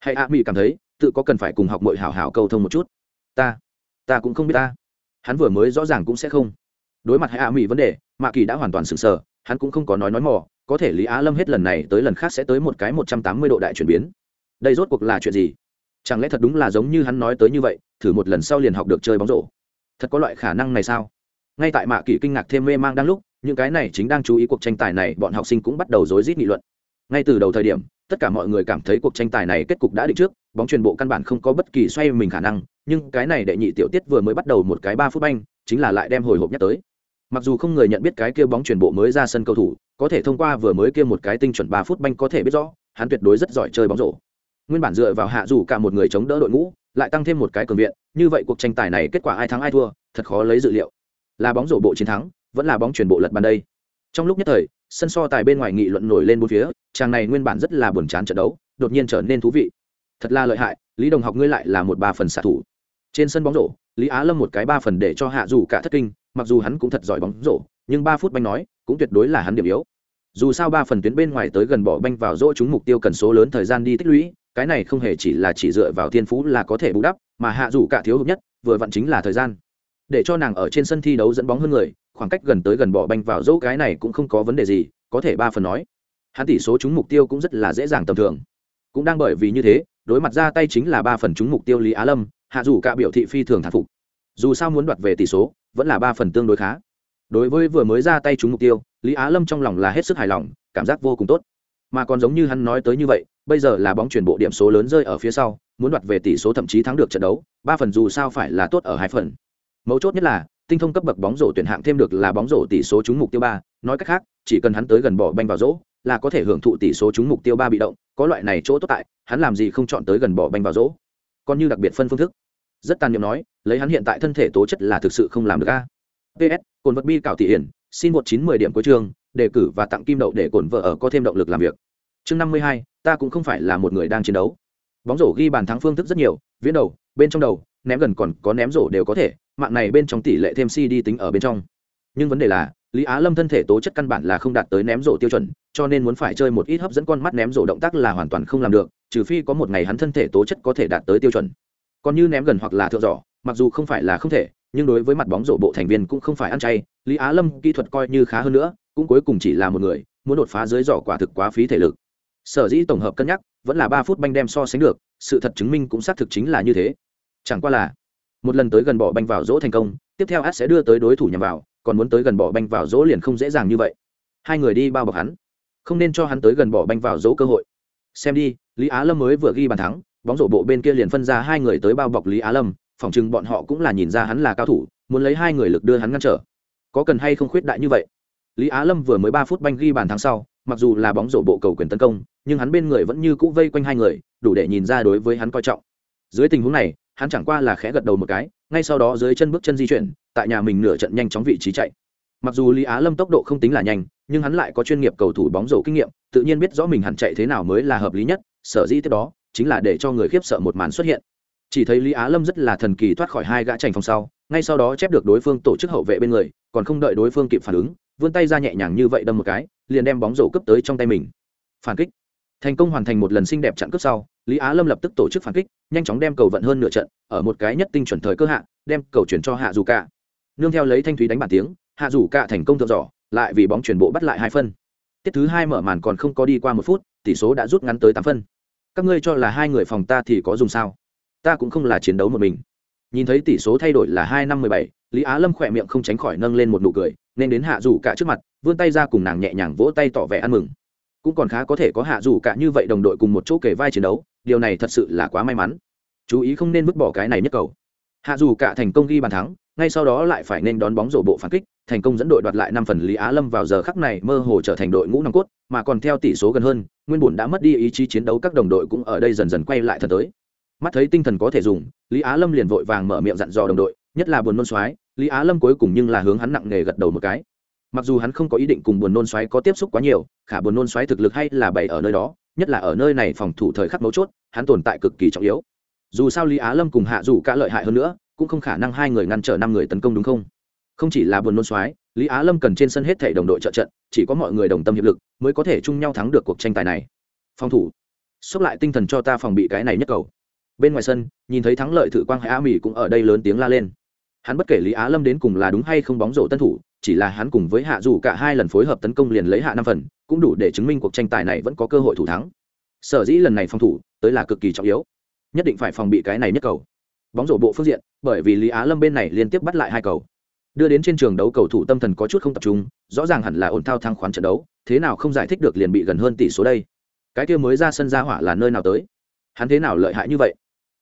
Hay a mỹ cảm thấy, tự có cần phải cùng học mọi hảo hảo câu thông một chút? Ta ta cũng không biết ta. Hắn vừa mới rõ ràng cũng sẽ không đối mặt hạ mỹ vấn đề, mạ kỳ đã hoàn toàn sừng sờ, hắn cũng không có nói nói mò, có thể lý á lâm hết lần này tới lần khác sẽ tới một cái một trăm tám mươi độ đại chuyển biến. Đây rốt cuộc là chuyện gì? Chẳng lẽ thật đúng là giống như hắn nói tới như vậy, thử một lần sau liền học được chơi bóng rổ? Thật có loại khả năng này sao? Ngay tại mạ kỳ kinh ngạc thêm mê mang đang lúc, những cái này chính đang chú ý cuộc tranh tài này, bọn học sinh cũng bắt đầu rối rít nghị luận. Ngay từ đầu thời điểm, tất cả mọi người cảm thấy cuộc tranh tài này kết cục đã định trước, bóng truyền bộ căn bản không có bất kỳ xoay mình khả năng, nhưng cái này đệ nhị tiểu tiết vừa mới bắt đầu một cái ba phút banh, chính là lại đem hồi hộp nhắc tới mặc dù không người nhận biết cái kia bóng truyền bộ mới ra sân cầu thủ, có thể thông qua vừa mới kia một cái tinh chuẩn ba phút banh có thể biết rõ, hắn tuyệt đối rất giỏi chơi bóng rổ. Nguyên bản dựa vào hạ dù cả một người chống đỡ đội ngũ, lại tăng thêm một cái cường viện, như vậy cuộc tranh tài này kết quả ai thắng ai thua, thật khó lấy dự liệu. Là bóng rổ bộ chiến thắng, vẫn là bóng chuyển bộ lật bàn đây. Trong lúc nhất thời, sân so tài bên ngoài nghị luận nổi lên bốn phía, chàng này nguyên bản rất là buồn chán trận đấu, đột nhiên trở nên thú vị. Thật là lợi hại, lý đồng học ngươi lại là một ba phần xạ thủ. Trên sân bóng rổ, lý á lâm một cái ba phần để cho hạ dù cả thất kinh mặc dù hắn cũng thật giỏi bóng rổ, nhưng ba phút banh nói, cũng tuyệt đối là hắn điểm yếu. Dù sao ba phần tuyến bên ngoài tới gần bỏ banh vào rỗ chúng mục tiêu cần số lớn thời gian đi tích lũy, cái này không hề chỉ là chỉ dựa vào thiên phú là có thể bù đắp, mà hạ dù cả thiếu hợp nhất, vừa vặn chính là thời gian. Để cho nàng ở trên sân thi đấu dẫn bóng hơn người, khoảng cách gần tới gần bỏ banh vào dỗ cái này cũng không có vấn đề gì, có thể ba phần nói. Hắn tỷ số chúng mục tiêu cũng rất là dễ dàng tầm thường. Cũng đang bởi vì như thế, đối mặt ra tay chính là ba phần chúng mục tiêu lý á lâm, hạ dù cả biểu thị phi thường thản phục dù sao muốn đoạt về tỷ số vẫn là ba phần tương đối khá. Đối với vừa mới ra tay trúng mục tiêu lý á lâm trong lòng là hết sức hài lòng cảm giác vô cùng tốt. Mà còn giống như hắn nói tới như vậy bây giờ là bóng chuyển bộ điểm số lớn rơi ở phía sau muốn đoạt về tỷ số thậm chí thắng được trận đấu ba phần dù sao phải là tốt ở hai phần. Mấu chốt nhất là tinh thông cấp bậc bóng rổ tuyển hạng thêm được là bóng rổ tỷ số trúng mục tiêu ba. Nói cách khác chỉ cần hắn tới gần bỏ banh vào rỗ, là có thể hưởng thụ tỷ số trúng mục tiêu ba bị động có loại này chỗ tốt tại hắn làm gì không chọn tới gần bỏ banh vào rỗ? còn như đặc biệt phân phương thức rất tàn nhẫn nói, lấy hắn hiện tại thân thể tố chất là thực sự không làm được a. Ps cồn vật bi cảo thị hiển, xin một chín mười điểm cuối trường đề cử và tặng kim đậu để cổn vợ ở có thêm động lực làm việc. Chương năm mươi hai, ta cũng không phải là một người đang chiến đấu. Bóng rổ ghi bàn thắng phương thức rất nhiều, viễn đầu, bên trong đầu, ném gần còn có ném rổ đều có thể, mạng này bên trong tỷ lệ thêm si đi tính ở bên trong. Nhưng vấn đề là, lý á lâm thân thể tố chất căn bản là không đạt tới ném rổ tiêu chuẩn, cho nên muốn phải chơi một ít hấp dẫn con mắt ném rổ động tác là hoàn toàn không làm được, trừ phi có một ngày hắn thân thể tố chất có thể đạt tới tiêu chuẩn còn như ném gần hoặc là thượng giỏ, mặc dù không phải là không thể, nhưng đối với mặt bóng rổ bộ thành viên cũng không phải ăn chay. Lý á lâm kỹ thuật coi như khá hơn nữa, cũng cuối cùng chỉ là một người, muốn đột phá dưới giỏ quả thực quá phí thể lực. Sở dĩ tổng hợp cân nhắc, vẫn là ba phút banh đem so sánh được, sự thật chứng minh cũng xác thực chính là như thế. Chẳng qua là, một lần tới gần bỏ banh vào dỗ thành công, tiếp theo át sẽ đưa tới đối thủ nhằm vào, còn muốn tới gần bỏ banh vào dỗ liền không dễ dàng như vậy. Hai người đi bao bọc hắn. Không nên cho hắn tới gần bỏ banh vào dỗ cơ hội. Xem đi, lý á lâm mới vừa ghi bàn thắng bóng rổ bộ bên kia liền phân ra hai người tới bao bọc lý á lâm, phỏng chừng bọn họ cũng là nhìn ra hắn là cao thủ, muốn lấy hai người lực đưa hắn ngăn trở. Có cần hay không khuyết đại như vậy? Lý á lâm vừa mới ba phút banh ghi bàn thắng sau, mặc dù là bóng rổ bộ cầu quyền tấn công, nhưng hắn bên người vẫn như cũ vây quanh hai người, đủ để nhìn ra đối với hắn coi trọng. Dưới tình huống này, hắn chẳng qua là khẽ gật đầu một cái, ngay sau đó dưới chân bước chân di chuyển, tại nhà mình nửa trận nhanh chóng vị trí chạy. Mặc dù lý á lâm tốc độ không tính là nhanh, nhưng hắn lại có chuyên nghiệp cầu thủ bóng rổ kinh nghiệm, tự nhiên biết rõ mình hẳn chạy thế nào mới là hợp lý nhất, sở dĩ tiếp đó chính là để cho người khiếp sợ một màn xuất hiện. Chỉ thấy lý á lâm rất là thần kỳ thoát khỏi hai gã trành phòng sau, ngay sau đó chép được đối phương tổ chức hậu vệ bên người, còn không đợi đối phương kịp phản ứng, vươn tay ra nhẹ nhàng như vậy đâm một cái, liền đem bóng rổ cấp tới trong tay mình. Phản kích. Thành công hoàn thành một lần xinh đẹp chặn cướp sau, lý á lâm lập tức tổ chức phản kích, nhanh chóng đem cầu vận hơn nửa trận, ở một cái nhất tinh chuẩn thời cơ hạ, đem cầu chuyển cho hạ dù cả nương theo lấy thanh thúy đánh bản tiếng, hạ dù cả thành công thượng giỏ, lại vì bóng chuyển bộ bắt lại hai phân. Tiết thứ hai mở màn còn không có đi qua một phút, tỷ số đã rút ngắn tới tám phân các ngươi cho là hai người phòng ta thì có dùng sao? Ta cũng không là chiến đấu một mình. Nhìn thấy tỷ số thay đổi là hai năm mười bảy, lý á lâm khỏe miệng không tránh khỏi nâng lên một nụ cười, nên đến hạ dù cả trước mặt, vươn tay ra cùng nàng nhẹ nhàng vỗ tay tỏ vẻ ăn mừng. Cũng còn khá có thể có hạ dù cả như vậy đồng đội cùng một chỗ kể vai chiến đấu, điều này thật sự là quá may mắn. Chú ý không nên vứt bỏ cái này nhất cầu. Hạ dù cả thành công ghi bàn thắng, ngay sau đó lại phải nên đón bóng rổ bộ phản kích thành công dẫn đội đoạt lại năm phần lý á lâm vào giờ khắc này mơ hồ trở thành đội ngũ nòng cốt, mà còn theo tỷ số gần hơn, nguyên bổn đã mất đi ý chí chiến đấu các đồng đội cũng ở đây dần dần quay lại thật tới. Mắt thấy tinh thần có thể dùng, lý á lâm liền vội vàng mở miệng dặn dò đồng đội, nhất là buồn nôn xoái lý á lâm cuối cùng nhưng là hướng hắn nặng nề gật đầu một cái. Mặc dù hắn không có ý định cùng buồn nôn xoáy có tiếp xúc quá nhiều, khả buồn nôn xoáy thực lực hay là bày ở nơi đó, nhất là ở nơi này phòng thủ thời khắc mấu chốt, hắn tồn tại cực kỳ trọng yếu. Dù sao lý á lâm cùng hạ dù cả lợi hại hơn nữa, cũng không khả năng hai người ngăn trở năm người tấn công đúng không? Không chỉ là buồn nôn xoáy lý á lâm cần trên sân hết thể đồng đội trợ trận, chỉ có mọi người đồng tâm hiệp lực mới có thể chung nhau thắng được cuộc tranh tài này. Phòng thủ. Xốc lại tinh thần cho ta phòng bị cái này nhất cầu. Bên ngoài sân, nhìn thấy thắng lợi thử quang hạ mỹ cũng ở đây lớn tiếng la lên. Hắn bất kể lý á lâm đến cùng là đúng hay không bóng rổ tân thủ, chỉ là hắn cùng với hạ dù cả hai lần phối hợp tấn công liền lấy hạ năm phần, cũng đủ để chứng minh cuộc tranh tài này vẫn có cơ hội thủ thắng. Sở dĩ lần này phòng thủ, tới là cực kỳ trọng yếu. Nhất định phải phòng bị cái này nhất cầu. Bóng rổ bộ phương diện, bởi vì lý á lâm bên này liên tiếp bắt lại hai cầu đưa đến trên trường đấu cầu thủ tâm thần có chút không tập trung, rõ ràng hẳn là ổn thao thăng khoán trận đấu, thế nào không giải thích được liền bị gần hơn tỷ số đây. Cái kia mới ra sân ra hỏa là nơi nào tới? Hắn thế nào lợi hại như vậy?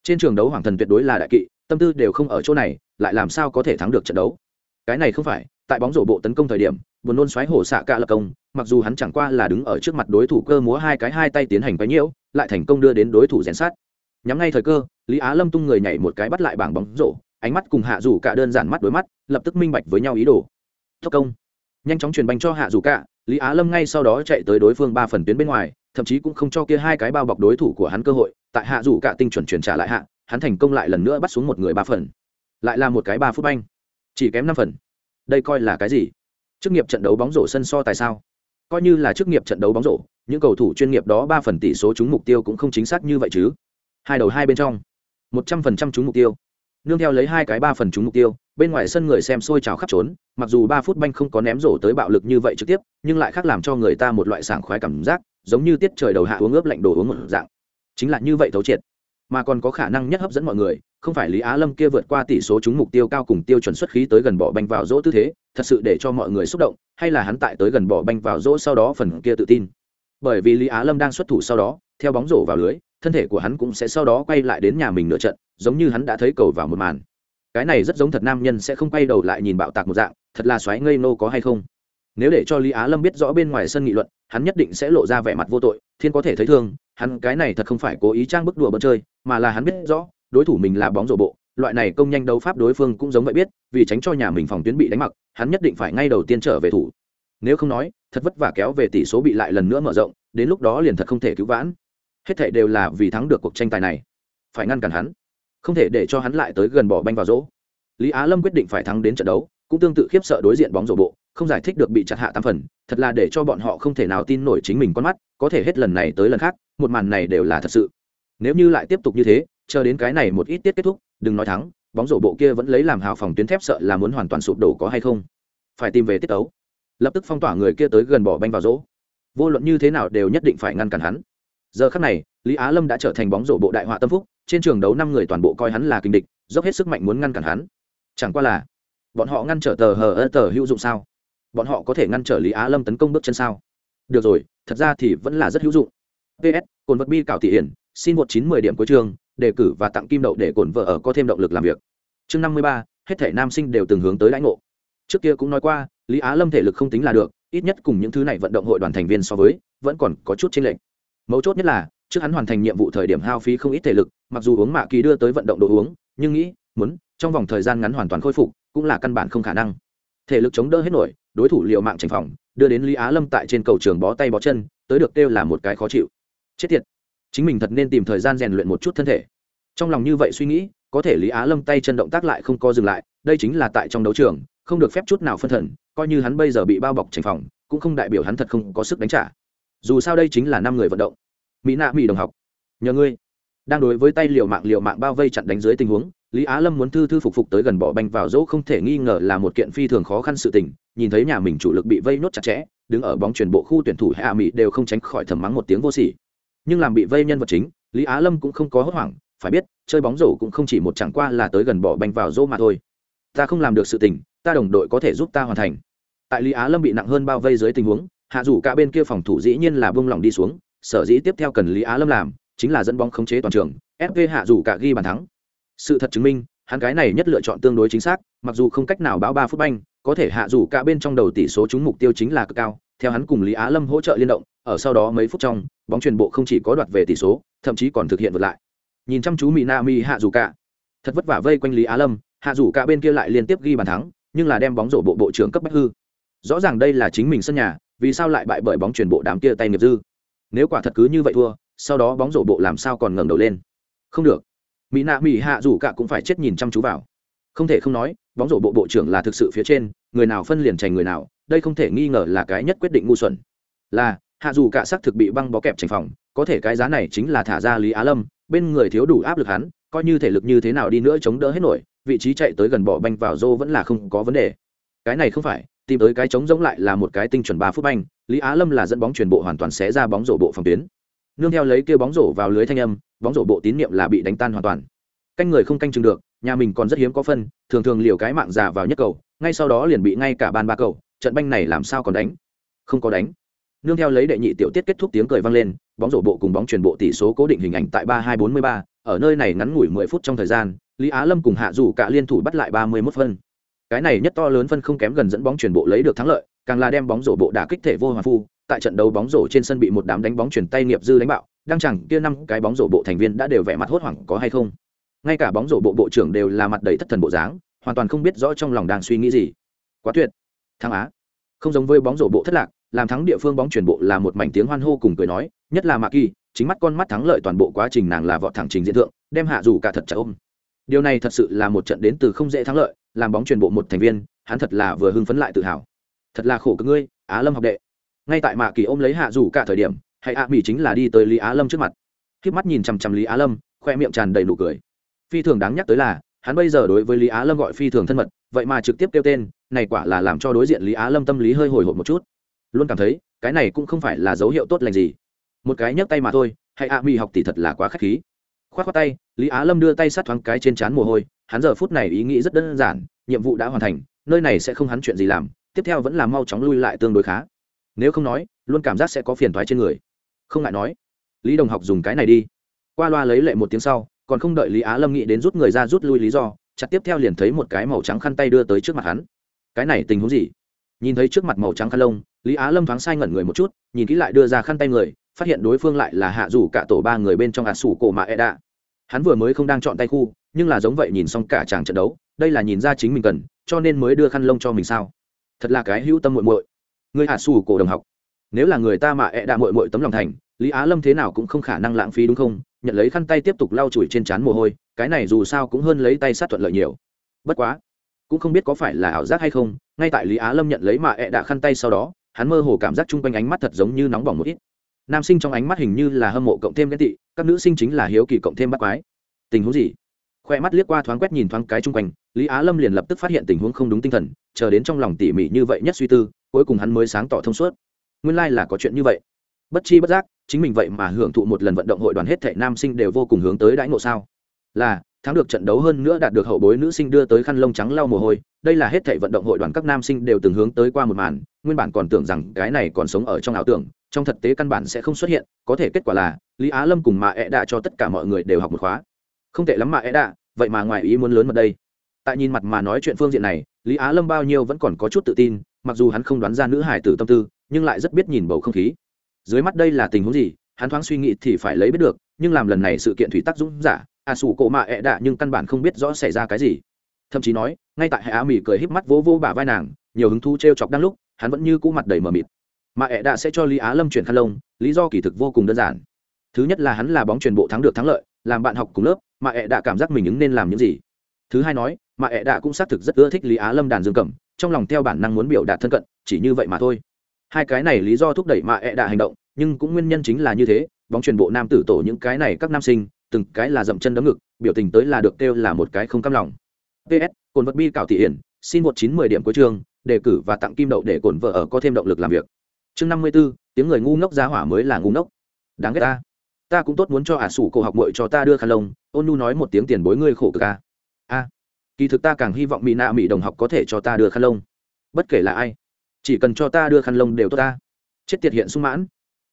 Trên trường đấu hoàng thần tuyệt đối là đại kỵ, tâm tư đều không ở chỗ này, lại làm sao có thể thắng được trận đấu? Cái này không phải, tại bóng rổ bộ tấn công thời điểm, buồn nôn xoáy hổ xạ cả lập công, mặc dù hắn chẳng qua là đứng ở trước mặt đối thủ cơ múa hai cái hai tay tiến hành quấy nhiễu, lại thành công đưa đến đối thủ rèn sát. Nhắm ngay thời cơ, lý á lâm tung người nhảy một cái bắt lại bảng bóng rổ ánh mắt cùng hạ rủ cả đơn giản mắt đối mắt, lập tức minh bạch với nhau ý đồ. Tốc công. Nhanh chóng truyền banh cho hạ rủ cả, lý á lâm ngay sau đó chạy tới đối phương ba phần tuyến bên ngoài, thậm chí cũng không cho kia hai cái bao bọc đối thủ của hắn cơ hội, tại hạ rủ cả tinh chuẩn truyền trả lại hạ, hắn thành công lại lần nữa bắt xuống một người ba phần. Lại là một cái ba phút banh. Chỉ kém năm phần. Đây coi là cái gì? Chức nghiệp trận đấu bóng rổ sân so tại sao? Coi như là chức nghiệp trận đấu bóng rổ, những cầu thủ chuyên nghiệp đó ba phần tỷ số trúng mục tiêu cũng không chính xác như vậy chứ. Hai đầu hai bên trong. Một trăm phần trăm trúng mục tiêu nương theo lấy hai cái ba phần trúng mục tiêu, bên ngoài sân người xem sôi trào khắp trốn, mặc dù ba phút banh không có ném rổ tới bạo lực như vậy trực tiếp, nhưng lại khác làm cho người ta một loại sảng khoái cảm giác, giống như tiết trời đầu hạ uống ướp lạnh đồ uống một dạng. Chính là như vậy thấu triệt. Mà còn có khả năng nhất hấp dẫn mọi người, không phải lý á lâm kia vượt qua tỷ số trúng mục tiêu cao cùng tiêu chuẩn xuất khí tới gần bỏ banh vào rỗ tư thế, thật sự để cho mọi người xúc động, hay là hắn tại tới gần bỏ banh vào rỗ sau đó phần kia tự tin. Bởi vì lý á lâm đang xuất thủ sau đó, theo bóng rổ vào lưới thân thể của hắn cũng sẽ sau đó quay lại đến nhà mình nửa trận, giống như hắn đã thấy cầu vào một màn. Cái này rất giống thật nam nhân sẽ không quay đầu lại nhìn bạo tạc một dạng, thật là xoáy ngây nô có hay không? Nếu để cho lý á lâm biết rõ bên ngoài sân nghị luận, hắn nhất định sẽ lộ ra vẻ mặt vô tội, thiên có thể thấy thương, hắn cái này thật không phải cố ý trang bức đùa bật chơi, mà là hắn biết rõ, đối thủ mình là bóng rổ bộ, loại này công nhanh đấu pháp đối phương cũng giống vậy biết, vì tránh cho nhà mình phòng tuyến bị đánh mặc, hắn nhất định phải ngay đầu tiên trở về thủ. Nếu không nói, thật vất vả kéo về tỷ số bị lại lần nữa mở rộng, đến lúc đó liền thật không thể cứu vãn hết thệ đều là vì thắng được cuộc tranh tài này. Phải ngăn cản hắn. Không thể để cho hắn lại tới gần bỏ banh vào rỗ. Lý á lâm quyết định phải thắng đến trận đấu, cũng tương tự khiếp sợ đối diện bóng rổ bộ, không giải thích được bị chặt hạ tam phần, thật là để cho bọn họ không thể nào tin nổi chính mình con mắt, có thể hết lần này tới lần khác, một màn này đều là thật sự. Nếu như lại tiếp tục như thế, chờ đến cái này một ít tiết kết thúc, đừng nói thắng, bóng rổ bộ kia vẫn lấy làm hào phòng tuyến thép sợ là muốn hoàn toàn sụp đổ có hay không? Phải tìm về tiết ấu lập tức phong tỏa người kia tới gần bỏ banh vào rỗ. Vô luận như thế nào đều nhất định phải ngăn cản hắn giờ khắc này, lý á lâm đã trở thành bóng rổ bộ đại họa tâm phúc, trên trường đấu năm người toàn bộ coi hắn là kinh địch, dốc hết sức mạnh muốn ngăn cản hắn. Chẳng qua là, bọn họ ngăn trở tờ hờ ơ tờ hữu dụng sao? Bọn họ có thể ngăn trở lý á lâm tấn công bước chân sao? Được rồi, thật ra thì vẫn là rất hữu dụng. Ps cồn vật bi cạo thị hiển, xin một chín mười điểm cuối trường đề cử và tặng kim đậu để cồn vợ ở có thêm động lực làm việc. Chương năm mươi ba, hết thể nam sinh đều từng hướng tới lãnh ngộ. Trước kia cũng nói qua, lý á lâm thể lực không tính là được, ít nhất cùng những thứ này vận động hội đoàn thành viên so với, vẫn còn có chút chênh lệch mấu chốt nhất là, trước hắn hoàn thành nhiệm vụ thời điểm hao phí không ít thể lực, mặc dù uống mạ kỳ đưa tới vận động đồ uống, nhưng nghĩ, muốn, trong vòng thời gian ngắn hoàn toàn khôi phục, cũng là căn bản không khả năng. Thể lực chống đỡ hết nổi, đối thủ liệu mạng tranh phòng, đưa đến lý á lâm tại trên cầu trường bó tay bó chân, tới được kêu là một cái khó chịu. Chết tiệt. Chính mình thật nên tìm thời gian rèn luyện một chút thân thể. Trong lòng như vậy suy nghĩ, có thể lý á lâm tay chân động tác lại không co dừng lại, đây chính là tại trong đấu trường, không được phép chút nào phân thần, coi như hắn bây giờ bị bao bọc tranh phòng, cũng không đại biểu hắn thật không có sức đánh trả dù sao đây chính là năm người vận động. Mỹ nạ mỹ đồng học, nhờ ngươi. Đang đối với tay liều mạng liều mạng bao vây chặn đánh dưới tình huống, lý á lâm muốn thư thư phục phục tới gần bỏ banh vào dỗ không thể nghi ngờ là một kiện phi thường khó khăn sự tình, nhìn thấy nhà mình chủ lực bị vây nốt chặt chẽ, đứng ở bóng truyền bộ khu tuyển thủ hạ mỹ đều không tránh khỏi thầm mắng một tiếng vô sỉ. Nhưng làm bị vây nhân vật chính, lý á lâm cũng không có hốt hoảng, phải biết, chơi bóng rổ cũng không chỉ một chẳng qua là tới gần bỏ banh vào dỗ mà thôi. Ta không làm được sự tình, ta đồng đội có thể giúp ta hoàn thành. Tại lý á lâm bị nặng hơn bao vây dưới tình huống hạ dù cả bên kia phòng thủ dĩ nhiên là bông lỏng đi xuống, sở dĩ tiếp theo cần lý á lâm làm, chính là dẫn bóng khống chế toàn trường fv hạ dù cả ghi bàn thắng. Sự thật chứng minh, hắn cái này nhất lựa chọn tương đối chính xác, mặc dù không cách nào báo ba phút banh, có thể hạ dù cả bên trong đầu tỷ số trúng mục tiêu chính là cực cao, theo hắn cùng lý á lâm hỗ trợ liên động, ở sau đó mấy phút trong, bóng truyền bộ không chỉ có đoạt về tỷ số, thậm chí còn thực hiện vượt lại. Nhìn chăm chú mỹ na mi hạ dù cả. Thật vất vả vây quanh lý á lâm, hạ dù cả bên kia lại liên tiếp ghi bàn thắng, nhưng là đem bóng rổ bộ bộ trưởng cấp bách hư. Rõ ràng đây là chính mình sân nhà vì sao lại bại bởi bóng truyền bộ đám kia tay nghiệp dư? Nếu quả thật cứ như vậy thua, sau đó bóng rổ bộ làm sao còn ngẩng đầu lên? Không được. Mỹ nạ mỹ hạ rủ cả cũng phải chết nhìn chăm chú vào. Không thể không nói, bóng rổ bộ bộ trưởng là thực sự phía trên, người nào phân liền trành người nào, đây không thể nghi ngờ là cái nhất quyết định ngu xuẩn. Là, hạ dù cả xác thực bị băng bó kẹp trành phòng, có thể cái giá này chính là thả ra lý á lâm, bên người thiếu đủ áp lực hắn, coi như thể lực như thế nào đi nữa chống đỡ hết nổi, vị trí chạy tới gần bỏ banh vào rô vẫn là không có vấn đề. Cái này không phải tìm tới cái chống giống lại là một cái tinh chuẩn ba phút banh, lý á lâm là dẫn bóng chuyển bộ hoàn toàn xé ra bóng rổ bộ phòng tuyến. Nương theo lấy kêu bóng rổ vào lưới thanh âm, bóng rổ bộ tín nhiệm là bị đánh tan hoàn toàn. Canh người không canh chừng được, nhà mình còn rất hiếm có phân, thường thường liều cái mạng già vào nhất cầu, ngay sau đó liền bị ngay cả ban ba cầu, trận banh này làm sao còn đánh? Không có đánh. Nương theo lấy đệ nhị tiểu tiết kết thúc tiếng cười vang lên, bóng rổ bộ cùng bóng chuyển bộ tỷ số cố định hình ảnh tại ba hai bốn mươi ba, ở nơi này ngắn ngủi mười phút trong thời gian, lý á lâm cùng hạ dù cả liên thủ bắt lại ba mươi mốt phân cái này nhất to lớn phân không kém gần dẫn bóng chuyển bộ lấy được thắng lợi, càng là đem bóng rổ bộ đả kích thể vô hoàng phu. Tại trận đấu bóng rổ trên sân bị một đám đánh bóng chuyển tay nghiệp dư đánh bạo đang chẳng kia năm cái bóng rổ bộ thành viên đã đều vẻ mặt hốt hoảng có hay không? Ngay cả bóng rổ bộ bộ trưởng đều là mặt đầy thất thần bộ dáng, hoàn toàn không biết rõ trong lòng đang suy nghĩ gì. Quá tuyệt. Thắng á. Không giống với bóng rổ bộ thất lạc, làm thắng địa phương bóng chuyển bộ là một mảnh tiếng hoan hô cùng cười nói, nhất là mạc kỳ, chính mắt con mắt thắng lợi toàn bộ quá trình nàng là vọt thẳng trình diễn thượng, đem hạ dù cả thật chả ôm. Điều này thật sự là một trận đến từ không dễ thắng lợi làm bóng truyền bộ một thành viên, hắn thật là vừa hưng phấn lại tự hào. Thật là khổ cực ngươi, á lâm học đệ. Ngay tại mạ kỳ ôm lấy hạ dù cả thời điểm, hay ạ mỹ chính là đi tới lý á lâm trước mặt. Khiếp mắt nhìn chằm chằm lý á lâm, khoe miệng tràn đầy nụ cười. Phi thường đáng nhắc tới là, hắn bây giờ đối với lý á lâm gọi phi thường thân mật, vậy mà trực tiếp kêu tên, này quả là làm cho đối diện lý á lâm tâm lý hơi hồi hộp một chút. Luôn cảm thấy, cái này cũng không phải là dấu hiệu tốt lành gì. Một cái nhấc tay mà thôi, hay ạ mỹ học tỷ thật là quá k h á c h khí khoát khoát tay, lý á lâm đưa tay sát thoáng cái trên trán mồ hôi, hắn giờ phút này ý nghĩ rất đơn giản, nhiệm vụ đã hoàn thành, nơi này sẽ không hắn chuyện gì làm, tiếp theo vẫn là mau chóng lui lại tương đối khá. Nếu không nói, luôn cảm giác sẽ có phiền thoái trên người. Không ngại nói. Lý đồng học dùng cái này đi. Qua loa lấy lệ một tiếng sau, còn không đợi lý á lâm nghĩ đến rút người ra rút lui lý do, chặt tiếp theo liền thấy một cái màu trắng khăn tay đưa tới trước mặt hắn. Cái này tình huống gì? Nhìn thấy trước mặt màu trắng khăn lông, lý á lâm thoáng sai ngẩn người một chút, nhìn kỹ lại đưa ra khăn tay người phát hiện đối phương lại là hạ dù cả tổ ba người bên trong ạt sủ cổ mà e đạ hắn vừa mới không đang chọn tay khu, nhưng là giống vậy nhìn xong cả chàng trận đấu, đây là nhìn ra chính mình cần, cho nên mới đưa khăn lông cho mình sao? Thật là cái hữu tâm muội muội. Người hạ sủ cổ đồng học, nếu là người ta mà e đạ muội muội tấm lòng thành, lý á lâm thế nào cũng không khả năng lãng phí đúng không? Nhận lấy khăn tay tiếp tục lau chùi trên trán mồ hôi, cái này dù sao cũng hơn lấy tay sát thuận lợi nhiều. Bất quá, cũng không biết có phải là ảo giác hay không, ngay tại lý á lâm nhận lấy mà e ẹ đạ khăn tay sau đó, hắn mơ hồ cảm giác chung quanh ánh mắt thật giống như nóng bỏng một ít nam sinh trong ánh mắt hình như là hâm mộ cộng thêm ghen tị, các nữ sinh chính là hiếu kỳ cộng thêm bắt quái. Tình huống gì? Khoe mắt liếc qua thoáng quét nhìn thoáng cái chung quanh, lý á lâm liền lập tức phát hiện tình huống không đúng tinh thần, chờ đến trong lòng tỉ mỉ như vậy nhất suy tư, cuối cùng hắn mới sáng tỏ thông suốt. Nguyên lai、like、là có chuyện như vậy. Bất chi bất giác, chính mình vậy mà hưởng thụ một lần vận động hội đoàn hết thể nam sinh đều vô cùng hướng tới đãi ngộ sao? Là, thắng được trận đấu hơn nữa đạt được hậu bối nữ sinh đưa tới khăn lông trắng lau mồ hôi, đây là hết thể vận động hội đoàn các nam sinh đều từng hướng tới qua một màn, nguyên bản còn tưởng rằng cái này còn sống ở trong ảo tưởng trong thực tế căn bản sẽ không xuất hiện, có thể kết quả là, lý á lâm cùng mạ ẹ đạ cho tất cả mọi người đều học một khóa. Không tệ lắm mạ ẹ đạ, vậy mà ngoài ý muốn lớn mật đây. Tại nhìn mặt mà nói chuyện phương diện này, lý á lâm bao nhiêu vẫn còn có chút tự tin, mặc dù hắn không đoán ra nữ hải tử tâm tư, nhưng lại rất biết nhìn bầu không khí. Dưới mắt đây là tình huống gì, hắn thoáng suy nghĩ thì phải lấy biết được, nhưng làm lần này sự kiện thủy tắc dũng giả à sủ cổ mạ ẹ đạ nhưng căn bản không biết rõ xảy ra cái gì. Thậm chí nói, ngay tại hệ á mỹ cười híp mắt vỗ vỗ bả vai nàng, nhiều hứng thú t r e o chọc đang lúc, hắn vẫn như cũ mặt đầy mờ mịt mà ẹ đạ sẽ cho lý á lâm chuyển khăn lông lý do kỳ thực vô cùng đơn giản. Thứ nhất là hắn là bóng truyền bộ thắng được thắng lợi làm bạn học cùng lớp mà ẹ đạ cảm giác mình ứng nên làm những gì. Thứ hai nói mà ẹ đạ cũng xác thực rất ưa thích lý á lâm đàn dương cầm trong lòng theo bản năng muốn biểu đạt thân cận chỉ như vậy mà thôi. Hai cái này lý do thúc đẩy mà ẹ đạ hành động nhưng cũng nguyên nhân chính là như thế bóng truyền bộ nam tử tổ những cái này các nam sinh từng cái là dậm chân đấm ngực biểu tình tới là được kêu là một cái không cam lòng. Ps cồn vật bi cảo thị hiển xin một chín mười điểm cuối trường, đề cử và tặng kim đậu để cồn vợ ở có thêm động lực làm việc chương năm mươi b ố tiếng người ngu ngốc giá hỏa mới là ngu ngốc. Đáng ghét ta. Ta cũng tốt muốn cho ả à sủ cổ học mội cho ta đưa khăn lông. Ôn nu nói một tiếng tiền bối ngươi khổ cực a a kỳ thực ta càng hy vọng mỹ nạ mỹ đồng học có thể cho ta đưa khăn lông. Bất kể là ai, chỉ cần cho ta đưa khăn lông đều tốt ta. Chết tiệt hiện sung mãn.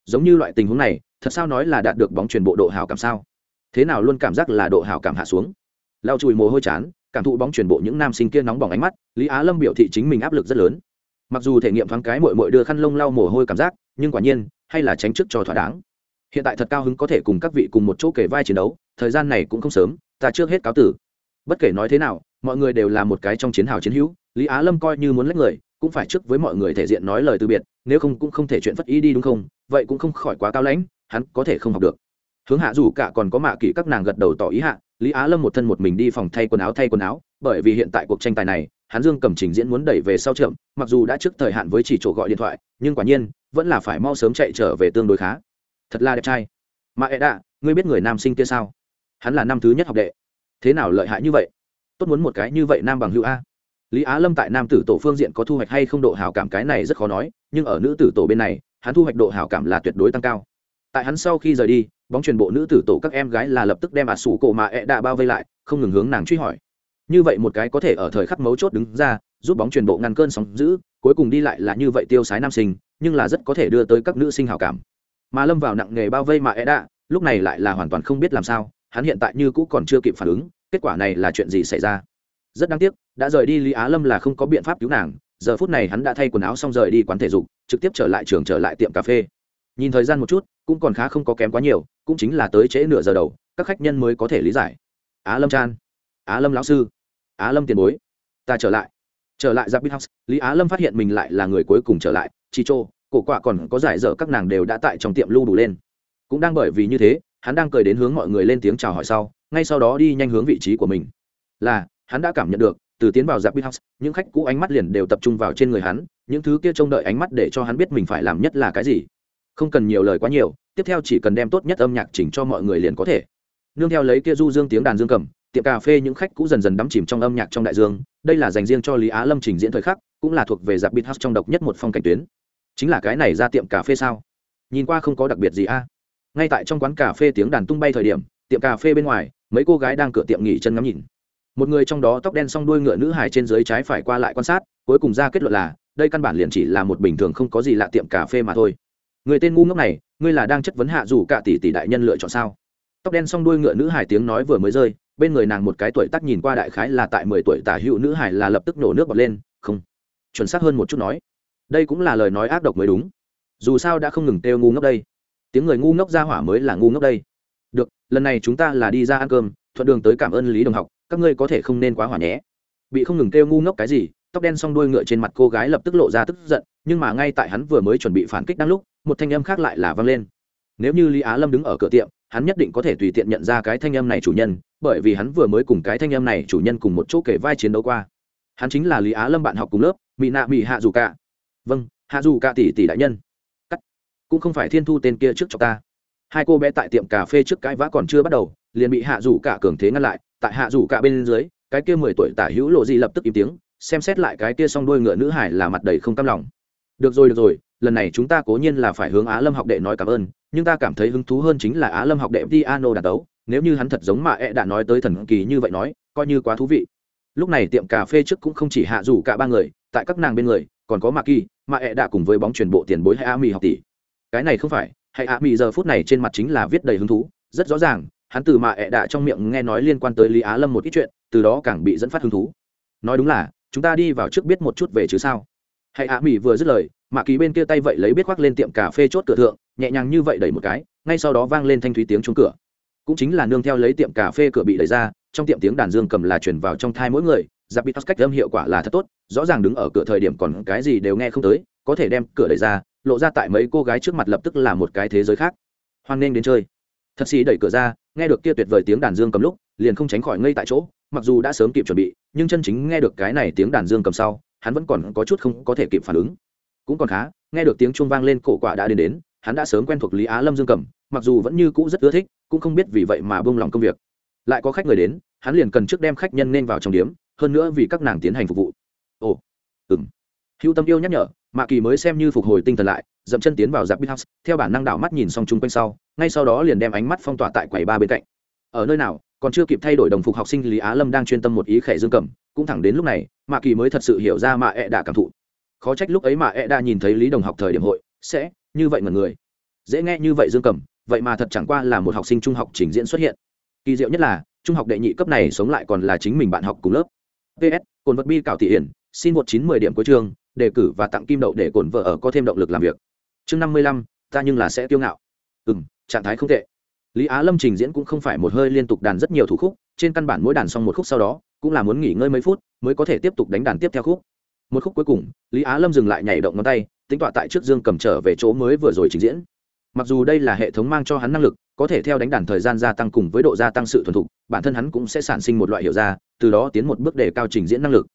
Giống như loại tình huống này, thật sao nói là đạt được bóng truyền bộ độ hào cảm sao? Thế nào luôn cảm giác là độ hào cảm hạ xuống? Lao chùi mồ hôi chán, cảm thụ bóng truyền bộ những nam sinh kia nóng bỏng ánh mắt, lý á lâm biểu thị chính mình áp lực rất lớn mặc dù thể nghiệm thoáng cái mội mội đưa khăn lông lau mồ hôi cảm giác, nhưng quả nhiên, hay là tránh trước cho thỏa đáng. Hiện tại thật cao hứng có thể cùng các vị cùng một chỗ kể vai chiến đấu, thời gian này cũng không sớm, ta trước hết cáo tử. Bất kể nói thế nào, mọi người đều là một cái trong chiến hào chiến hữu, lý á lâm coi như muốn lấy người, cũng phải trước với mọi người thể diện nói lời từ biệt, nếu không cũng không thể chuyện phất ý đi đúng không? Vậy cũng không khỏi quá cao lãnh, hắn có thể không học được. Hướng hạ dù cả còn có mạ kỷ các nàng gật đầu tỏ ý hạ, lý á lâm một thân một mình đi phòng thay quần áo thay quần áo, bởi vì hiện tại cuộc tranh tài này hắn dương cầm trình diễn muốn đẩy về sau trượm mặc dù đã trước thời hạn với chỉ chỗ gọi điện thoại, nhưng quả nhiên, vẫn là phải mau sớm chạy trở về tương đối khá. Thật là đẹp trai. Mà ẹ đạ, ngươi biết người nam sinh kia sao? Hắn là năm thứ nhất học đệ. Thế nào lợi hại như vậy? Tốt muốn một cái như vậy nam bằng hữu a. Lý á lâm tại nam tử tổ phương diện có thu hoạch hay không độ hảo cảm cái này rất khó nói, nhưng ở nữ tử tổ bên này, hắn thu hoạch độ hảo cảm là tuyệt đối tăng cao. Tại hắn sau khi rời đi, bóng truyền bộ nữ tử tổ các em gái là lập tức đem ả sủ cổ mà ẹ đạ bao vây lại, không ngừng hướng nàng truy hỏi như vậy một cái có thể ở thời khắc mấu chốt đứng ra, giúp bóng truyền bộ ngăn cơn sóng giữ, cuối cùng đi lại là như vậy tiêu sái nam sinh, nhưng là rất có thể đưa tới các nữ sinh hảo cảm. Mà lâm vào nặng nghề bao vây mà e đạ lúc này lại là hoàn toàn không biết làm sao, hắn hiện tại như cũ còn chưa kịp phản ứng, kết quả này là chuyện gì xảy ra? Rất đáng tiếc, đã rời đi lý á lâm là không có biện pháp cứu nàng, giờ phút này hắn đã thay quần áo xong rời đi quán thể dục, trực tiếp trở lại trường trở lại tiệm cà phê. Nhìn thời gian một chút, cũng còn khá không có kém quá nhiều, cũng chính là tới trễ nửa giờ đầu, các khách nhân mới có thể lý giải. Á lâm chan. Á lâm lão sư á lâm tiền bối. Ta trở lại. Trở lại giáp bít house, lý á lâm phát hiện mình lại là người cuối cùng trở lại chi chô cổ quạ còn có giải dở các nàng đều đã tại trong tiệm lưu đủ lên. Cũng đang bởi vì như thế, hắn đang cười đến hướng mọi người lên tiếng chào hỏi sau, ngay sau đó đi nhanh hướng vị trí của mình. Là, hắn đã cảm nhận được, từ tiến vào giáp bít house, những khách cũ ánh mắt liền đều tập trung vào trên người hắn, những thứ kia trông đợi ánh mắt để cho hắn biết mình phải làm nhất là cái gì. Không cần nhiều lời quá nhiều, tiếp theo chỉ cần đem tốt nhất âm nhạc chỉnh cho mọi người liền có thể. Nương theo lấy kia du dương tiếng đàn dương cầm tiệm cà phê những khách cũ dần dần đắm chìm trong âm nhạc trong đại dương, đây là dành riêng cho lý á lâm trình diễn thời khắc, cũng là thuộc về giặc beat hắc trong độc nhất một phong cảnh tuyến. Chính là cái này ra tiệm cà phê sao? Nhìn qua không có đặc biệt gì a. Ngay tại trong quán cà phê tiếng đàn tung bay thời điểm, tiệm cà phê bên ngoài, mấy cô gái đang cửa tiệm nghỉ chân ngắm nhìn. Một người trong đó tóc đen s đuôi ngựa nữ hài trên dưới trái phải qua lại quan sát, cuối cùng ra kết luận là, đây căn bản liền chỉ là một bình thường không có gì lạ tiệm cà phê mà thôi. Người tên ngu ngốc này, ngươi là đang chất vấn hạ dù cả tỷ tỷ đại nhân lựa chọn sao? Tóc đen s đuôi ngựa nữ hài tiếng nói vừa mới rơi bên người nàng một cái tuổi tác nhìn qua đại khái là tại mười tuổi tả hữu nữ hài là lập tức nổ nước bọt lên, không. Chuẩn xác hơn một chút nói, đây cũng là lời nói ác độc mới đúng. Dù sao đã không ngừng kêu ngu ngốc đây. Tiếng người ngu ngốc ra hỏa mới là ngu ngốc đây. Được, lần này chúng ta là đi ra ăn cơm, thuận đường tới cảm ơn lý đồng học, các ngươi có thể không nên quá hỏa nhé. Bị không ngừng kêu ngu ngốc cái gì, tóc đen song đuôi ngựa trên mặt cô gái lập tức lộ ra tức giận, nhưng mà ngay tại hắn vừa mới chuẩn bị phản kích đang lúc, một thanh âm khác lại là vang lên. Nếu như lý á lâm đứng ở cửa tiệm hắn nhất định có thể tùy tiện nhận ra cái thanh âm này chủ nhân, bởi vì hắn vừa mới cùng cái thanh âm này chủ nhân cùng một chỗ kể vai chiến đấu qua. Hắn chính là lý á lâm bạn học cùng lớp mỹ nạ mỹ hạ dù cả vâng hạ dù cả tỷ tỷ đại nhân. Cắt. Cũng không phải thiên thu tên kia trước cho ta. Hai cô bé tại tiệm cà phê trước cái vã còn chưa bắt đầu, liền bị hạ dù cả cường thế ngăn lại. Tại hạ dù cả bên dưới, cái kia mười tuổi tả hữu lộ gì lập tức im tiếng, xem xét lại cái kia s o n g đuôi ngựa nữ hải là mặt đầy không cam lòng. Được rồi được rồi, lần này chúng ta cố nhiên là phải hướng á lâm học đệ nói cảm ơn nhưng ta cảm thấy hứng thú hơn chính là á lâm học đệ piano đàn tấu, nếu như hắn thật giống mà e đã nói tới thần kỳ như vậy nói, coi như quá thú vị. Lúc này tiệm cà phê trước cũng không chỉ hạ rủ cả ba người, tại các nàng bên người, còn có mạ kỳ mà ẹ đã cùng với bóng truyền bộ tiền bối hay a mì học tỷ. Cái này không phải hay a mì giờ phút này trên mặt chính là viết đầy hứng thú, rất rõ ràng, hắn từ mà ẹ đã trong miệng nghe nói liên quan tới lý á lâm một ít chuyện, từ đó càng bị dẫn phát hứng thú. Nói đúng là, chúng ta đi vào trước biết một chút về chứ sao. Hay a Mì vừa dứt lời mạ kỳ bên kia tay vậy lấy biết khoác lên tiệm cà phê chốt cửa thượng nhẹ nhàng như vậy đẩy một cái, ngay sau đó vang lên thanh thúy tiếng trúng cửa. Cũng chính là nương theo lấy tiệm cà phê cửa bị đẩy ra, trong tiệm tiếng đàn dương cầm là chuyển vào trong thai mỗi người, giặc bị cách âm hiệu quả là thật tốt, rõ ràng đứng ở cửa thời điểm còn cái gì đều nghe không tới, có thể đem cửa đẩy ra, lộ ra tại mấy cô gái trước mặt lập tức là một cái thế giới khác. Hoan nghênh đến chơi. Thật xì đẩy cửa ra, nghe được kia tuyệt vời tiếng đàn dương cầm lúc, liền không tránh khỏi ngây tại chỗ, mặc dù đã sớm kịp chuẩn bị, nhưng chân chính nghe được cái này tiếng đàn dương cầm sau, hắn vẫn còn có chút không có thể kịp phản ứng. Cũng còn khá, nghe được tiếng chuông vang lên, cổ quả đã đến đến hắn đã sớm quen thuộc lý á lâm dương cầm, mặc dù vẫn như cũ rất ưa thích, cũng không biết vì vậy mà bông lòng công việc. Lại có khách người đến, hắn liền cần trước đem khách nhân nên vào trong điếm, hơn nữa vì các nàng tiến hành phục vụ. Ồ ừng hữu tâm yêu nhắc nhở, mạ kỳ mới xem như phục hồi tinh thần lại, dậm chân tiến vào dạp bít house, theo bản năng đảo mắt nhìn xong chung quanh sau, ngay sau đó liền đem ánh mắt phong tỏa tại quầy ba bên cạnh. Ở nơi nào, còn chưa kịp thay đổi đồng phục học sinh, lý á lâm đang chuyên tâm một ý khẽ dương cầm, cũng thẳng đến lúc này, mạ kỳ mới thật sự hiểu ra mạ e đã cảm thụ. Khó trách lúc ấy mạ e đã nhìn thấy lý đồng học thời điểm hội, sẽ như vậy ngần người. Dễ nghe như vậy dương cầm vậy mà thật chẳng qua là một học sinh trung học trình diễn xuất hiện. Kỳ diệu nhất là, trung học đệ nhị cấp này sống lại còn là chính mình bạn học cùng lớp. Ps cồn vật bi cảo thị hiển, xin một chín mười điểm cuối trường đề cử và tặng kim đậu để cồn vợ ở có thêm động lực làm việc. Chương năm mươi lăm, ta nhưng là sẽ kiêu ngạo. Ừ m trạng thái không tệ. Lý á lâm trình diễn cũng không phải một hơi liên tục đàn rất nhiều thủ khúc, trên căn bản mỗi đàn xong một khúc sau đó, cũng là muốn nghỉ ngơi mấy phút, mới có thể tiếp tục đánh đàn tiếp theo khúc một khúc cuối cùng, lý á lâm dừng lại nhảy động ngón tay, tính tọa tại trước dương cầm trở về chỗ mới vừa rồi trình diễn. Mặc dù đây là hệ thống mang cho hắn năng lực, có thể theo đánh đàn thời gian gia tăng cùng với độ gia tăng sự thuần thục, bản thân hắn cũng sẽ sản sinh một loại hiệu ra, từ đó tiến một bước để cao trình diễn năng lực.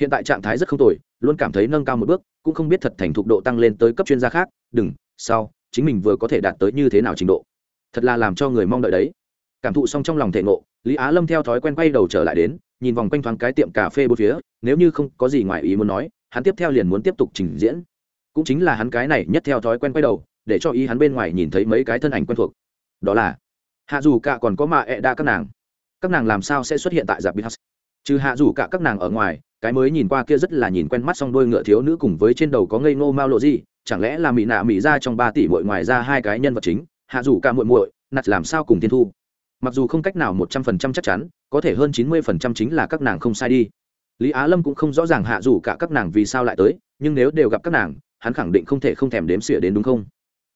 Hiện tại trạng thái rất không tồi, luôn cảm thấy nâng cao một bước, cũng không biết thật thành thục độ tăng lên tới cấp chuyên gia khác, đừng, sau, chính mình vừa có thể đạt tới như thế nào trình độ. Thật là làm cho người mong đợi đấy. Cảm thụ xong trong lòng thể ngộ, lý á lâm theo thói quen quay đầu trở lại đến nhìn vòng quanh thoáng cái tiệm cà phê bốn phía, nếu như không có gì ngoài ý muốn nói, hắn tiếp theo liền muốn tiếp tục trình diễn. Cũng chính là hắn cái này nhất theo thói quen quay đầu, để cho ý hắn bên ngoài nhìn thấy mấy cái thân ảnh quen thuộc. Đó là, hạ dù cả còn có mạ ẹ e đa các nàng. Các nàng làm sao sẽ xuất hiện tại giặc bít trừ hạ dù cả các nàng ở ngoài, cái mới nhìn qua kia rất là nhìn quen mắt song đôi ngựa thiếu nữ cùng với trên đầu có ngây ngô mao lộ gì chẳng lẽ là mỹ nạ mỹ ra trong ba tỷ muội ngoài ra hai cái nhân vật chính? Hạ dù cả muội muội nặt làm sao cùng tiên thu? Mặc dù không cách nào một trăm phần trăm chắc chắn, có thể hơn chín mươi phần trăm chính là các nàng không sai đi. Lý á lâm cũng không rõ ràng hạ dù cả các nàng vì sao lại tới, nhưng nếu đều gặp các nàng, hắn khẳng định không thể không thèm đếm xỉa đến đúng không?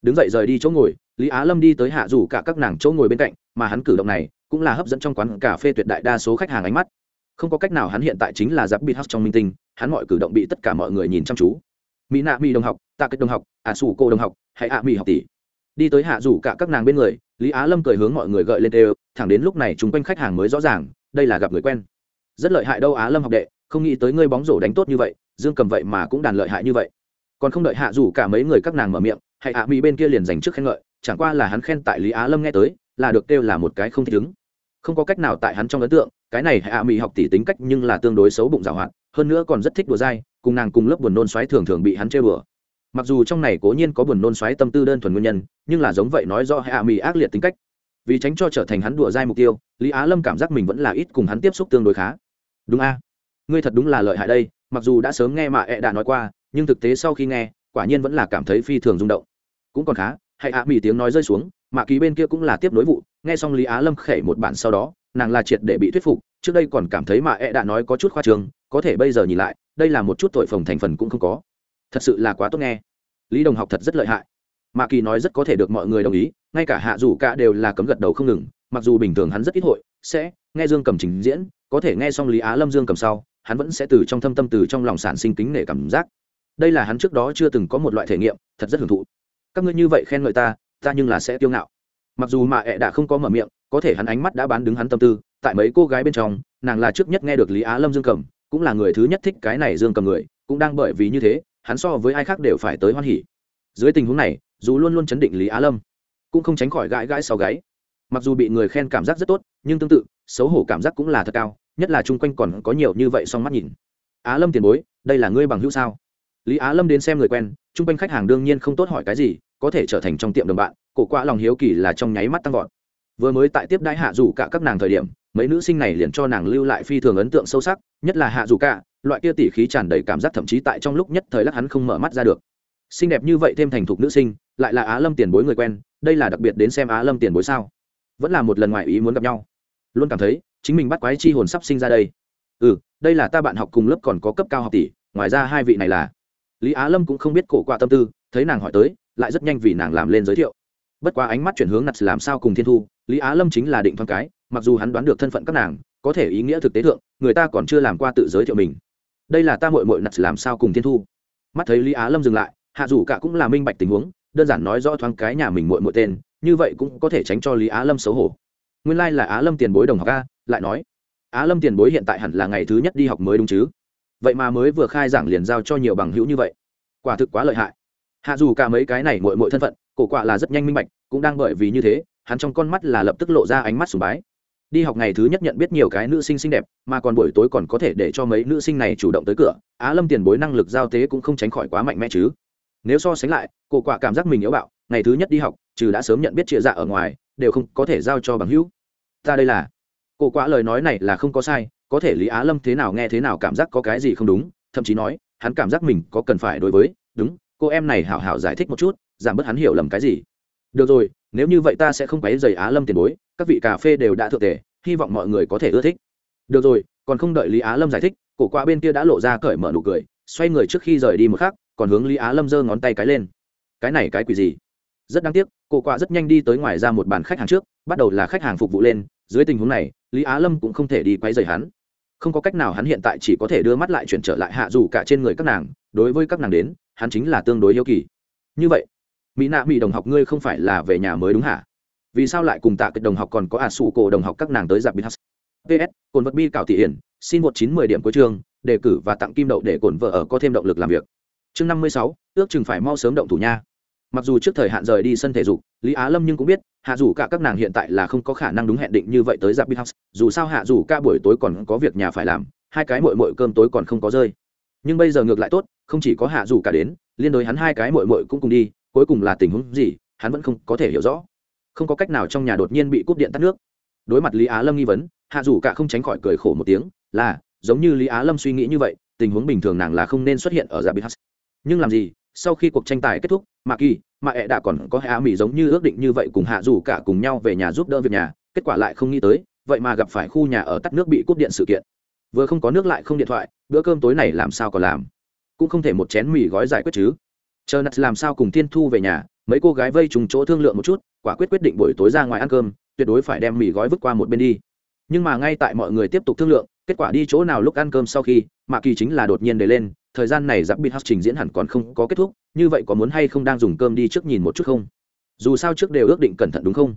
Đứng dậy rời đi chỗ ngồi, lý á lâm đi tới hạ dù cả các nàng chỗ ngồi bên cạnh, mà hắn cử động này cũng là hấp dẫn trong quán cà phê tuyệt đại đa số khách hàng ánh mắt. Không có cách nào hắn hiện tại chính là giáp bịt hắc trong minh tinh, hắn mọi cử động bị tất cả mọi người nhìn chăm chú. Mỹ nạ mỹ đồng học, tạ kết đồng học, ả à sủ cô đồng học hãy ạ mỹ học tỷ. Đi tới hạ rủ cả các nàng bên người lý á lâm cười hướng mọi người gợi lên đều, thẳng đến lúc này chúng quanh khách hàng mới rõ ràng, đây là gặp người quen. Rất lợi hại đâu á lâm học đệ, không nghĩ tới ngươi bóng rổ đánh tốt như vậy, dương cầm vậy mà cũng đàn lợi hại như vậy. Còn không đợi hạ rủ cả mấy người các nàng mở miệng hãy ạ, mỹ bên kia liền dành trước khen ngợi, chẳng qua là hắn khen tại lý á lâm nghe tới, là được kêu là một cái không thích ứng. Không có cách nào tại hắn trong ấn tượng, cái này hạ mỹ học tỷ tính cách nhưng là tương đối xấu bụng giảo hoạt hơn nữa còn rất thích đùa dai, cùng nàng cùng lớp buồn nôn xoáy thường thường bị hắn chơi bừa mặc dù trong này cố nhiên có buồn nôn xoáy tâm tư đơn thuần nguyên nhân, nhưng là giống vậy nói do hạ mỹ ác liệt tính cách. Vì tránh cho trở thành hắn đùa dai mục tiêu, lý á lâm cảm giác mình vẫn là ít cùng hắn tiếp xúc tương đối khá. Đúng a? Ngươi thật đúng là lợi hại đây, mặc dù đã sớm nghe mà ẹ đã nói qua, nhưng thực tế sau khi nghe, quả nhiên vẫn là cảm thấy phi thường rung động. Cũng còn khá hãy hạ mỹ tiếng nói rơi xuống mà ký bên kia cũng là tiếp nối vụ, nghe xong lý á lâm khẩy một bản sau đó, nàng là triệt để bị thuyết phục, trước đây còn cảm thấy mà ẹ đã nói có chút khoa trường có thể bây giờ nhìn lại, đây là một chút tội phồng thành phần cũng không có thật sự là quá tốt nghe. Lý đồng học thật rất lợi hại. Mạ kỳ nói rất có thể được mọi người đồng ý, ngay cả hạ dù cả đều là cấm gật đầu không ngừng, mặc dù bình thường hắn rất ít hội, sẽ nghe dương cầm trình diễn, có thể nghe xong lý á lâm dương cầm sau, hắn vẫn sẽ từ trong thâm tâm từ trong lòng sản sinh kính nể cảm giác. Đây là hắn trước đó chưa từng có một loại thể nghiệm, thật rất hưởng thụ. Các ngươi như vậy khen ngợi ta ta nhưng là sẽ tiêu ngạo. Mặc dù mạ ẹ đã không có mở miệng, có thể hắn ánh mắt đã bán đứng hắn tâm tư, tại mấy cô gái bên trong, nàng là trước nhất nghe được lý á lâm dương cầm, cũng là người thứ nhất thích cái này dương cầm người, cũng đang bởi vì như thế hắn so với ai khác đều phải tới hoan hỉ. Dưới tình huống này, dù luôn luôn chấn định lý á lâm, cũng không tránh khỏi gãi gãi sau gáy. Mặc dù bị người khen cảm giác rất tốt, nhưng tương tự, xấu hổ cảm giác cũng là thật cao, nhất là chung quanh còn có nhiều như vậy song mắt nhìn. Á lâm tiền bối, đây là ngươi bằng hữu sao? Lý á lâm đến xem người quen, chung quanh khách hàng đương nhiên không tốt hỏi cái gì, có thể trở thành trong tiệm đồng bạn, cổ quá lòng hiếu kỳ là trong nháy mắt tăng vọt. Vừa mới tại tiếp đãi hạ dù cả các nàng thời điểm mấy nữ sinh này liền cho nàng lưu lại phi thường ấn tượng sâu sắc, nhất là hạ dù cả, loại kia tỉ khí tràn đầy cảm giác thậm chí tại trong lúc nhất thời lắc hắn không mở mắt ra được. Xinh đẹp như vậy thêm thành thục nữ sinh, lại là á lâm tiền bối người quen, đây là đặc biệt đến xem á lâm tiền bối sao? Vẫn là một lần ngoài ý muốn gặp nhau. Luôn cảm thấy, chính mình bắt quái chi hồn sắp sinh ra đây. Ừ đây là ta bạn học cùng lớp còn có cấp cao học tỷ, ngoài ra hai vị này là. Lý á lâm cũng không biết cổ qua tâm tư, thấy nàng hỏi tới, lại rất nhanh vì nàng làm lên giới thiệu. Bất quá ánh mắt chuyển hướng nặt làm sao cùng thiên thu, lý á lâm chính là định thoáng cái mặc dù hắn đoán được thân phận các nàng, có thể ý nghĩa thực tế thượng, người ta còn chưa làm qua tự giới thiệu mình. Đây là ta mội mội nặt làm sao cùng thiên thu. Mắt thấy lý á lâm dừng lại, hạ dù cả cũng là minh bạch tình huống, đơn giản nói rõ thoáng cái nhà mình mội mội tên, như vậy cũng có thể tránh cho lý á lâm xấu hổ. Nguyên lai、like、là á lâm tiền bối đồng học a, lại nói, á lâm tiền bối hiện tại hẳn là ngày thứ nhất đi học mới đúng chứ? Vậy mà mới vừa khai giảng liền giao cho nhiều bằng hữu như vậy. Quả thực quá lợi hại. Hạ dù cả mấy cái này mội mội thân phận, cổ quạ là rất nhanh minh bạch, cũng đang bởi vì như thế, hắn trong con mắt là lập tức lộ ra ánh mắt sùng bái đi học ngày thứ nhất nhận biết nhiều cái nữ sinh xinh đẹp, mà còn buổi tối còn có thể để cho mấy nữ sinh này chủ động tới cửa, á lâm tiền bối năng lực giao tế cũng không tránh khỏi quá mạnh mẽ chứ. Nếu so sánh lại cổ quả cảm giác mình yếu bạo, ngày thứ nhất đi học, trừ đã sớm nhận biết chia dạ ở ngoài, đều không có thể giao cho bằng hữu. Ta đây là. Cổ quả lời nói này là không có sai, có thể lý á lâm thế nào nghe thế nào cảm giác có cái gì không đúng, thậm chí nói, hắn cảm giác mình có cần phải đối với, đúng, cô em này hảo hảo giải thích một chút, giảm bớt hắn hiểu lầm cái gì. Được rồi nếu như vậy ta sẽ không quấy dày á lâm tiền bối, các vị cà phê đều đã thượng tề, hy vọng mọi người có thể ưa thích. Được rồi, còn không đợi lý á lâm giải thích, cổ qua bên kia đã lộ ra cởi mở nụ cười, xoay người trước khi rời đi một khắc, còn hướng lý á lâm giơ ngón tay cái lên. Cái này cái quỷ gì? Rất đáng tiếc, cổ qua rất nhanh đi tới ngoài ra một bàn khách hàng trước, bắt đầu là khách hàng phục vụ lên, dưới tình huống này, lý á lâm cũng không thể đi quấy dày hắn. Không có cách nào hắn hiện tại chỉ có thể đưa mắt lại chuyển trở lại hạ dù cả trên người các nàng, đối với các nàng đến, hắn chính là tương đối yêu kỳ. Như vậy mỹ nạ mỹ đồng học ngươi không phải là về nhà mới đúng hả? Vì sao lại cùng tạ kịch đồng học còn có ả à sủ cổ đồng học các nàng tới dạp bithas ps cồn vật bi cảo thị hiển, xin một chín mười điểm cuối chương, đề cử và tặng kim đậu để cồn vợ ở có thêm động lực làm việc. Chương năm mươi sáu, ước chừng phải mau sớm động thủ nha. Mặc dù trước thời hạn rời đi sân thể dục, lý á lâm nhưng cũng biết, hạ dù cả các nàng hiện tại là không có khả năng đúng hẹn định như vậy tới dạp bithas dù sao hạ dù cả buổi tối còn có việc nhà phải làm, hai cái mội mội cơm tối còn không có rơi. Nhưng bây giờ ngược lại tốt, không chỉ có hạ dù cả đến, liên đối hắn hai cái mội mội cũng cùng đi cuối cùng là tình huống gì, hắn vẫn không có thể hiểu rõ. Không có cách nào trong nhà đột nhiên bị cúp điện tắt nước. Đối mặt lý á lâm nghi vấn, hạ dù cả không tránh khỏi cười khổ một tiếng, là, giống như lý á lâm suy nghĩ như vậy, tình huống bình thường nàng là không nên xuất hiện ở dạ giả bị hắt nhưng làm gì, sau khi cuộc tranh tài kết thúc, mạ kỳ, mạ ẹ đã còn có hạ mỹ giống như ước định như vậy cùng hạ dù cả cùng nhau về nhà giúp đỡ việc nhà, kết quả lại không nghĩ tới, vậy mà gặp phải khu nhà ở tắt nước bị cúp điện sự kiện. Vừa không có nước lại không điện thoại, bữa cơm tối này làm sao còn làm? Cũng không thể một chén mì gói giải quyết chứ chờ nặt làm sao cùng tiên thu về nhà, mấy cô gái vây trùng chỗ thương lượng một chút, quả quyết quyết định buổi tối ra ngoài ăn cơm, tuyệt đối phải đem mì gói vứt qua một bên đi. Nhưng mà ngay tại mọi người tiếp tục thương lượng, kết quả đi chỗ nào lúc ăn cơm sau khi, mạ kỳ chính là đột nhiên để lên, thời gian này giặc bịt hát trình diễn hẳn còn không có kết thúc, như vậy có muốn hay không đang dùng cơm đi trước nhìn một chút không? Dù sao trước đều ước định cẩn thận đúng không?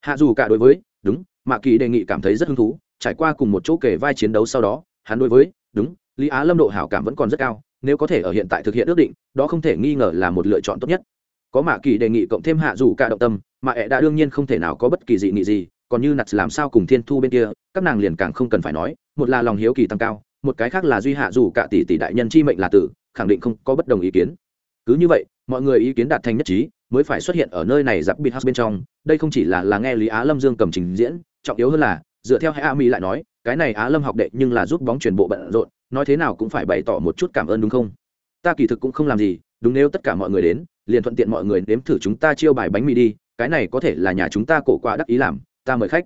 Hạ dù cả đối với, đúng, mạ kỳ đề nghị cảm thấy rất hứng thú, trải qua cùng một chỗ kể vai chiến đấu sau đó, hắn đối với, đúng, lý á lâm độ hảo cảm vẫn còn rất cao nếu có thể ở hiện tại thực hiện ước định, đó không thể nghi ngờ là một lựa chọn tốt nhất. Có mạ kỳ đề nghị cộng thêm hạ dù cả động tâm, mà ẹ đã đương nhiên không thể nào có bất kỳ dị nghị gì, còn như nặt làm sao cùng thiên thu bên kia, các nàng liền càng không cần phải nói, một là lòng hiếu kỳ tăng cao, một cái khác là duy hạ dù cả tỷ tỷ đại nhân chi mệnh là tử, khẳng định không có bất đồng ý kiến. Cứ như vậy, mọi người ý kiến đạt thành nhất trí, mới phải xuất hiện ở nơi này giặc bịt house bên trong, đây không chỉ là là nghe lý á lâm dương cầm trình diễn, trọng yếu hơn là, dựa theo hai a mỹ lại nói, cái này á lâm học đệ nhưng là giúp bóng truyền bộ bận rộn nói thế nào cũng phải bày tỏ một chút cảm ơn đúng không? Ta kỳ thực cũng không làm gì, đúng nếu tất cả mọi người đến, liền thuận tiện mọi người nếm thử chúng ta chiêu bài bánh mì đi, cái này có thể là nhà chúng ta cổ qua đắc ý làm, ta mời khách.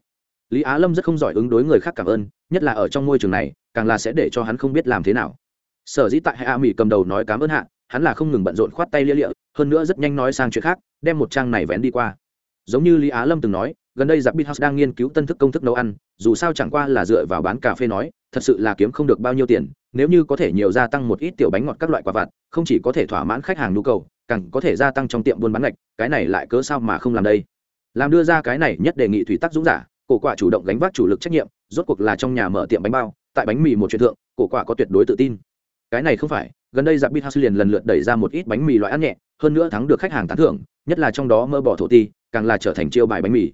Lý á lâm rất không giỏi ứng đối người khác cảm ơn, nhất là ở trong môi trường này, càng là sẽ để cho hắn không biết làm thế nào. Sở dĩ tại hạ a mỹ cầm đầu nói cảm ơn hạ, hắn là không ngừng bận rộn khoát tay lia lịa, hơn nữa rất nhanh nói sang chuyện khác, đem một trang này vén đi qua. Giống như lý á lâm từng nói, gần đây giặc bit house đang nghiên cứu tân thức công thức nấu ăn, dù sao chẳng qua là dựa vào bán cà phê nói, thật sự là kiếm không được bao nhiêu tiền nếu như có thể nhiều gia tăng một ít tiểu bánh ngọt các loại quả vặt, không chỉ có thể thỏa mãn khách hàng nhu cầu, càng có thể gia tăng trong tiệm buôn bán ngạch, cái này lại cớ sao mà không làm đây? Làm đưa ra cái này nhất đề nghị thủy tắc dũng giả, cổ quả chủ động gánh vác chủ lực trách nhiệm, rốt cuộc là trong nhà mở tiệm bánh bao, tại bánh mì một chuyện thượng, cổ quả có tuyệt đối tự tin. Cái này không phải, gần đây giặc bit house liền lần lượt đẩy ra một ít bánh mì loại ăn nhẹ, hơn nữa thắng được khách hàng tán thưởng, nhất là trong đó mơ bỏ thổ ti, càng là trở thành chiêu bài bánh mì.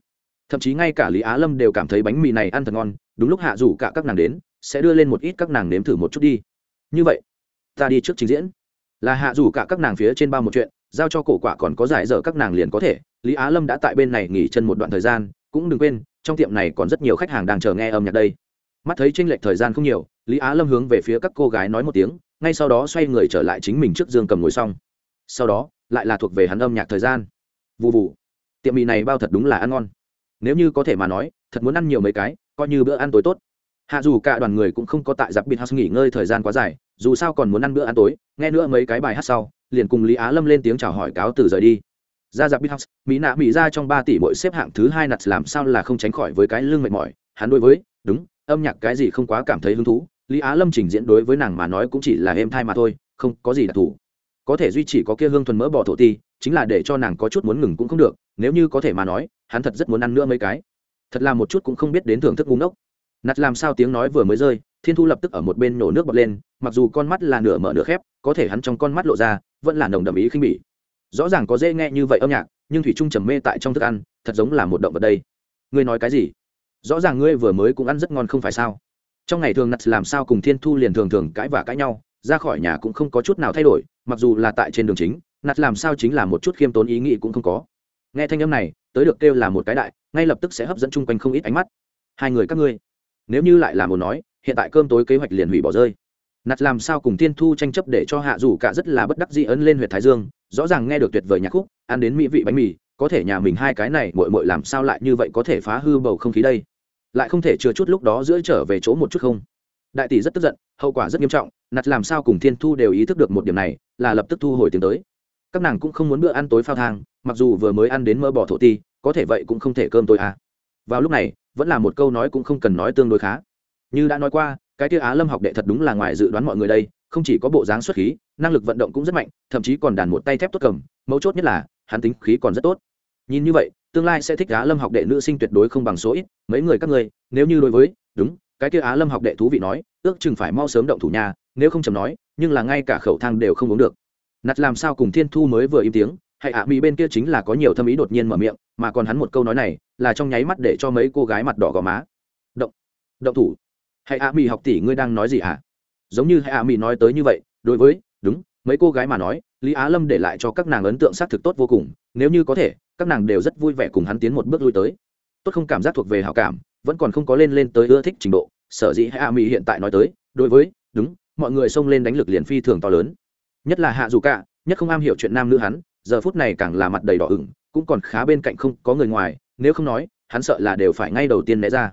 Thậm chí ngay cả lý á lâm đều cảm thấy bánh mì này ăn thật ngon, đúng lúc hạ rủ cả các nàng đến sẽ đưa lên một ít các nàng nếm thử một chút đi. Như vậy, ta đi trước trình diễn. Là hạ rủ cả các nàng phía trên bao một chuyện, giao cho cổ quả còn có giải dở các nàng liền có thể. Lý á lâm đã tại bên này nghỉ chân một đoạn thời gian, cũng đừng quên, trong tiệm này còn rất nhiều khách hàng đang chờ nghe âm nhạc đây. Mắt thấy tranh lệch thời gian không nhiều, lý á lâm hướng về phía các cô gái nói một tiếng, ngay sau đó xoay người trở lại chính mình trước dương cầm ngồi xong. Sau đó, lại là thuộc về hắn âm nhạc thời gian. Vụ vụ tiệm mì này bao thật đúng là ăn ngon. Nếu như có thể mà nói, thật muốn ăn nhiều mấy cái, coi như bữa ăn tối tốt hạ dù cả đoàn người cũng không có tại giặc biệt house nghỉ ngơi thời gian quá dài, dù sao còn muốn ăn bữa ăn tối, nghe nữa mấy cái bài hát sau, liền cùng lý á lâm lên tiếng chào hỏi cáo từ rời đi. Ra giặc biệt house mỹ nạ mỹ ra trong ba tỷ bội xếp hạng thứ hai nặt làm sao là không tránh khỏi với cái lưng mệt mỏi, hắn đối với, đúng, âm nhạc cái gì không quá cảm thấy hứng thú. Lý á lâm trình diễn đối với nàng mà nói cũng chỉ là êm thai mà thôi, không có gì đặc thù. Có thể duy chỉ có kia hương thuần mỡ bỏ thổ ti, chính là để cho nàng có chút muốn ngừng cũng không được, nếu như có thể mà nói, hắn thật rất muốn ăn nữa mấy cái. Thật là một chút cũng không biết đến thưởng thức ngu ngốc nặt làm sao tiếng nói vừa mới rơi, thiên thu lập tức ở một bên nổ nước bọt lên, mặc dù con mắt là nửa mở nửa khép, có thể hắn trong con mắt lộ ra, vẫn là nồng đậm ý khinh bỉ. Rõ ràng có dễ nghe như vậy âm nhạc, nhưng thủy trung trầm mê tại trong thức ăn, thật giống là một động vật đây. Ngươi nói cái gì? Rõ ràng ngươi vừa mới cũng ăn rất ngon không phải sao? Trong ngày thường nặt làm sao cùng thiên thu liền thường thường cãi và cãi nhau, ra khỏi nhà cũng không có chút nào thay đổi, mặc dù là tại trên đường chính nặt làm sao chính là một chút khiêm tốn ý nghĩ cũng không có. Nghe thanh âm này, tới được kêu là một cái đại, ngay lập tức sẽ hấp dẫn chung quanh không ít ánh mắt. Hai người các ngươi nếu như lại là một nói, hiện tại cơm tối kế hoạch liền hủy bỏ rơi. Nặt làm sao cùng tiên thu tranh chấp để cho hạ dù cả rất là bất đắc dĩ ấn lên huyện thái dương, rõ ràng nghe được tuyệt vời nhạc khúc, ăn đến mỹ vị bánh mì, có thể nhà mình hai cái này mội mội làm sao lại như vậy có thể phá hư bầu không khí đây? Lại không thể chừa chút lúc đó giữa trở về chỗ một chút không? Đại tỷ rất tức giận, hậu quả rất nghiêm trọng nặt làm sao cùng thiên thu đều ý thức được một điểm này, là lập tức thu hồi tiếng tới. Các nàng cũng không muốn bữa ăn tối phao thang, mặc dù vừa mới ăn đến mơ bỏ thổ ti, có thể vậy cũng không thể cơm tối à. vào lúc này vẫn là một câu nói cũng không cần nói tương đối khá. Như đã nói qua, cái tia á lâm học đệ thật đúng là ngoài dự đoán mọi người đây, không chỉ có bộ dáng xuất khí, năng lực vận động cũng rất mạnh, thậm chí còn đàn một tay thép tốt cầm, mấu chốt nhất là, hắn tính khí còn rất tốt. Nhìn như vậy, tương lai sẽ thích á lâm học đệ nữ sinh tuyệt đối không bằng số ít, mấy người các ngươi, nếu như đối với, đúng, cái kia á lâm học đệ thú vị nói, ước chừng phải mau sớm động thủ nhà, nếu không chầm nói, nhưng là ngay cả khẩu thang đều không uống được. Nặt làm sao cùng thiên thu mới vừa im tiếng hãy ạ à, mỹ bên kia chính là có nhiều thâm ý đột nhiên mở miệng, mà còn hắn một câu nói này là trong nháy mắt để cho mấy cô gái mặt đỏ gò má. Động động thủ. Hãy ạ mỹ học tỷ, ngươi đang nói gì hả? Giống như hãy ạ mỹ nói tới như vậy, đối với, đúng, mấy cô gái mà nói, lý á lâm để lại cho các nàng ấn tượng xác thực tốt vô cùng, nếu như có thể, các nàng đều rất vui vẻ cùng hắn tiến một bước lui tới. Tốt không cảm giác thuộc về hảo cảm, vẫn còn không có lên lên tới ưa thích trình độ, sở dĩ hạ mỹ hiện tại nói tới, đối với, đúng, mọi người xông lên đánh lực liền phi thường to lớn. Nhất là hạ dù cả, nhất không am hiểu chuyện nam nữ hắn, giờ phút này càng là mặt đầy đỏ ửng, cũng còn khá bên cạnh không có người ngoài nếu không nói, hắn sợ là đều phải ngay đầu tiên né ra.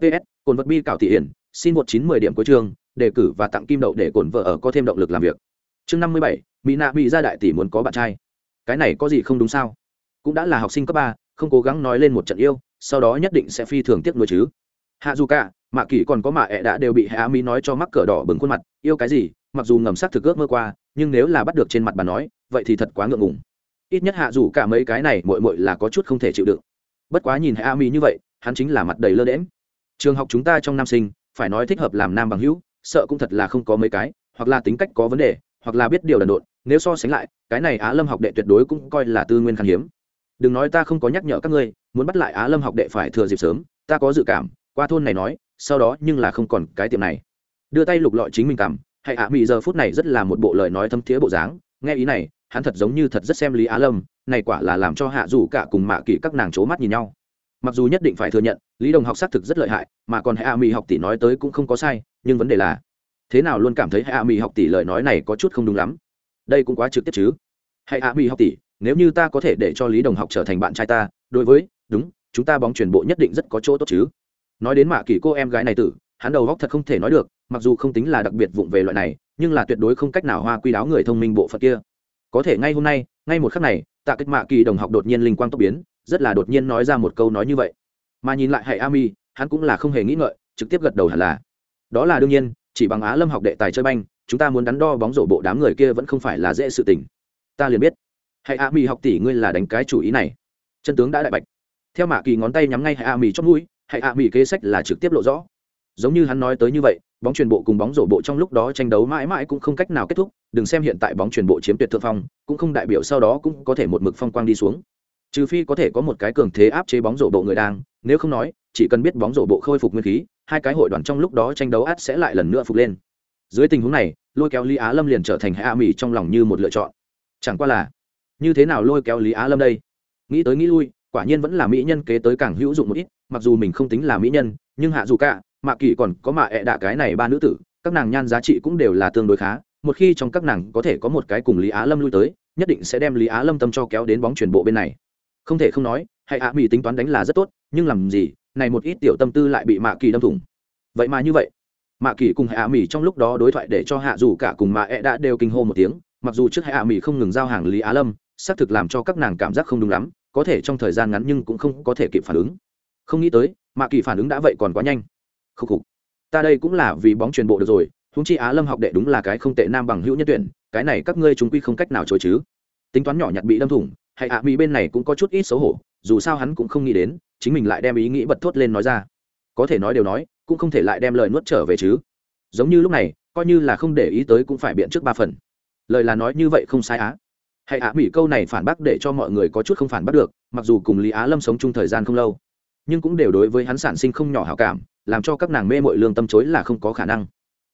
Ps cồn vật bi cảo thị hiển, xin một chín mười điểm cuối chương đề cử và tặng kim đậu để cồn vợ ở có thêm động lực làm việc. Chương năm mươi bảy, mỹ nạ bị ra đại tỷ muốn có bạn trai. Cái này có gì không đúng sao? Cũng đã là học sinh cấp ba, không cố gắng nói lên một trận yêu, sau đó nhất định sẽ phi thường tiếc nuôi chứ. Hạ dù cả, mạ Kỷ còn có mạ ẹ đã đều bị hạ mỹ nói cho mắc cờ đỏ bừng khuôn mặt, yêu cái gì? Mặc dù ngầm sắc thực ước mơ qua, nhưng nếu là bắt được trên mặt bà nói, vậy thì thật quá ngượng ngùng. Ít nhất hạ dù cả mấy cái này mội mội là có chút không thể chịu đựng bất quá nhìn hạ mỹ như vậy, hắn chính là mặt đầy lơ đễm trường học chúng ta trong nam sinh, phải nói thích hợp làm nam bằng hữu, sợ cũng thật là không có mấy cái, hoặc là tính cách có vấn đề, hoặc là biết điều đần độn, nếu so sánh lại, cái này á lâm học đệ tuyệt đối cũng coi là tư nguyên khan hiếm. Đừng nói ta không có nhắc nhở các ngươi, muốn bắt lại á lâm học đệ phải thừa dịp sớm, ta có dự cảm, qua thôn này nói, sau đó nhưng là không còn cái tiệm này. Đưa tay lục lọi chính mình cảm hãy ạ mỹ giờ phút này rất là một bộ lời nói thâm thiế bộ dáng, nghe ý này hắn thật giống như thật rất xem lý á lâm, này quả là làm cho hạ dù cả cùng mạ kỳ các nàng c mắt nhìn nhau. Mặc dù nhất định phải thừa nhận, lý đồng học xác thực rất lợi hại, mà còn hạ mỹ học tỷ nói tới cũng không có sai, nhưng vấn đề là, thế nào luôn cảm thấy hạ mỹ học tỷ lời nói này có chút không đúng lắm? Đây cũng quá trực tiếp chứ. Hạ mỹ học tỷ, nếu như ta có thể để cho lý đồng học trở thành bạn trai ta, đối với, đúng, chúng ta bóng truyền bộ nhất định rất có chỗ tốt chứ. Nói đến mạ kỳ cô em gái này tử, hắn đầu góc thật không thể nói được, mặc dù không tính là đặc biệt vụng về loại này, nhưng là tuyệt đối không cách nào hoa quy đáo người thông minh bộ phận kia có thể ngay hôm nay, ngay một khắc này, tạ cách mạ kỳ đồng học đột nhiên linh quang tốc biến, rất là đột nhiên nói ra một câu nói như vậy. Mà nhìn lại hệ ami, hắn cũng là không hề nghĩ ngợi, trực tiếp gật đầu hẳn là. Đó là đương nhiên, chỉ bằng á lâm học đệ tài chơi banh, chúng ta muốn đắn đo bóng rổ bộ đám người kia vẫn không phải là dễ sự tình. Ta liền biết. Hệ a mi học tỷ ngươi là đánh cái chủ ý này. Chân tướng đã đại bạch. Theo mạ kỳ ngón tay nhắm ngay hệ a mi mũi, hệ a mi kế sách là trực tiếp lộ rõ. Giống như hắn nói tới như vậy bóng truyền bộ cùng bóng rổ bộ trong lúc đó tranh đấu mãi mãi cũng không cách nào kết thúc, đừng xem hiện tại bóng truyền bộ chiếm tuyệt thượng phong, cũng không đại biểu sau đó cũng có thể một mực phong quang đi xuống. Trừ phi có thể có một cái cường thế áp chế bóng rổ bộ người đang, nếu không nói, chỉ cần biết bóng rổ bộ khôi phục nguyên khí, hai cái hội đoàn trong lúc đó tranh đấu át sẽ lại lần nữa phục lên. Dưới tình huống này, lôi kéo lý á lâm liền trở thành hạ mỹ trong lòng như một lựa chọn. Chẳng qua là, như thế nào lôi kéo lý á lâm đây? Nghĩ tới nghĩ lui, quả nhiên vẫn là mỹ nhân kế tới càng hữu dụng một ít, mặc dù mình không tính là mỹ nhân, nhưng hạ dù cả mạ kỳ còn có mạ ẹ đạ cái này ba nữ tử, các nàng nhan giá trị cũng đều là tương đối khá, một khi trong các nàng có thể có một cái cùng lý á lâm lui tới, nhất định sẽ đem lý á lâm tâm cho kéo đến bóng chuyển bộ bên này. Không thể không nói, hãy ạ mỹ tính toán đánh là rất tốt, nhưng làm gì, này một ít tiểu tâm tư lại bị mạ kỳ đâm thủng. Vậy mà như vậy, mạ kỳ cùng hạ mỹ trong lúc đó đối thoại để cho hạ dù cả cùng mạ ẹ đã đều kinh hô một tiếng, mặc dù trước hạ mỹ không ngừng giao hàng lý á lâm, xác thực làm cho các nàng cảm giác không đúng lắm, có thể trong thời gian ngắn nhưng cũng không có thể kịp phản ứng. Không nghĩ tới, mạ kỳ phản ứng đã vậy còn quá nhanh khúc khục. Ta đây cũng là vì bóng truyền bộ được rồi húng chi á lâm học đệ đúng là cái không tệ nam bằng hữu nhân tuyển, cái này các ngươi chúng quy không cách nào chối chứ. Tính toán nhỏ nhặt bị đâm thủng, hay hạ mỹ bên này cũng có chút ít xấu hổ, dù sao hắn cũng không nghĩ đến, chính mình lại đem ý nghĩ bật thốt lên nói ra. Có thể nói đều nói, cũng không thể lại đem lời nuốt trở về chứ. Giống như lúc này, coi như là không để ý tới cũng phải biện trước ba phần. Lời là nói như vậy không sai á. Hãy ạ, mỹ câu này phản bác để cho mọi người có chút không phản bác được, mặc dù cùng lý á lâm sống chung thời gian không lâu nhưng cũng đều đối với hắn sản sinh không nhỏ hảo cảm làm cho các nàng mê mội lương tâm chối là không có khả năng.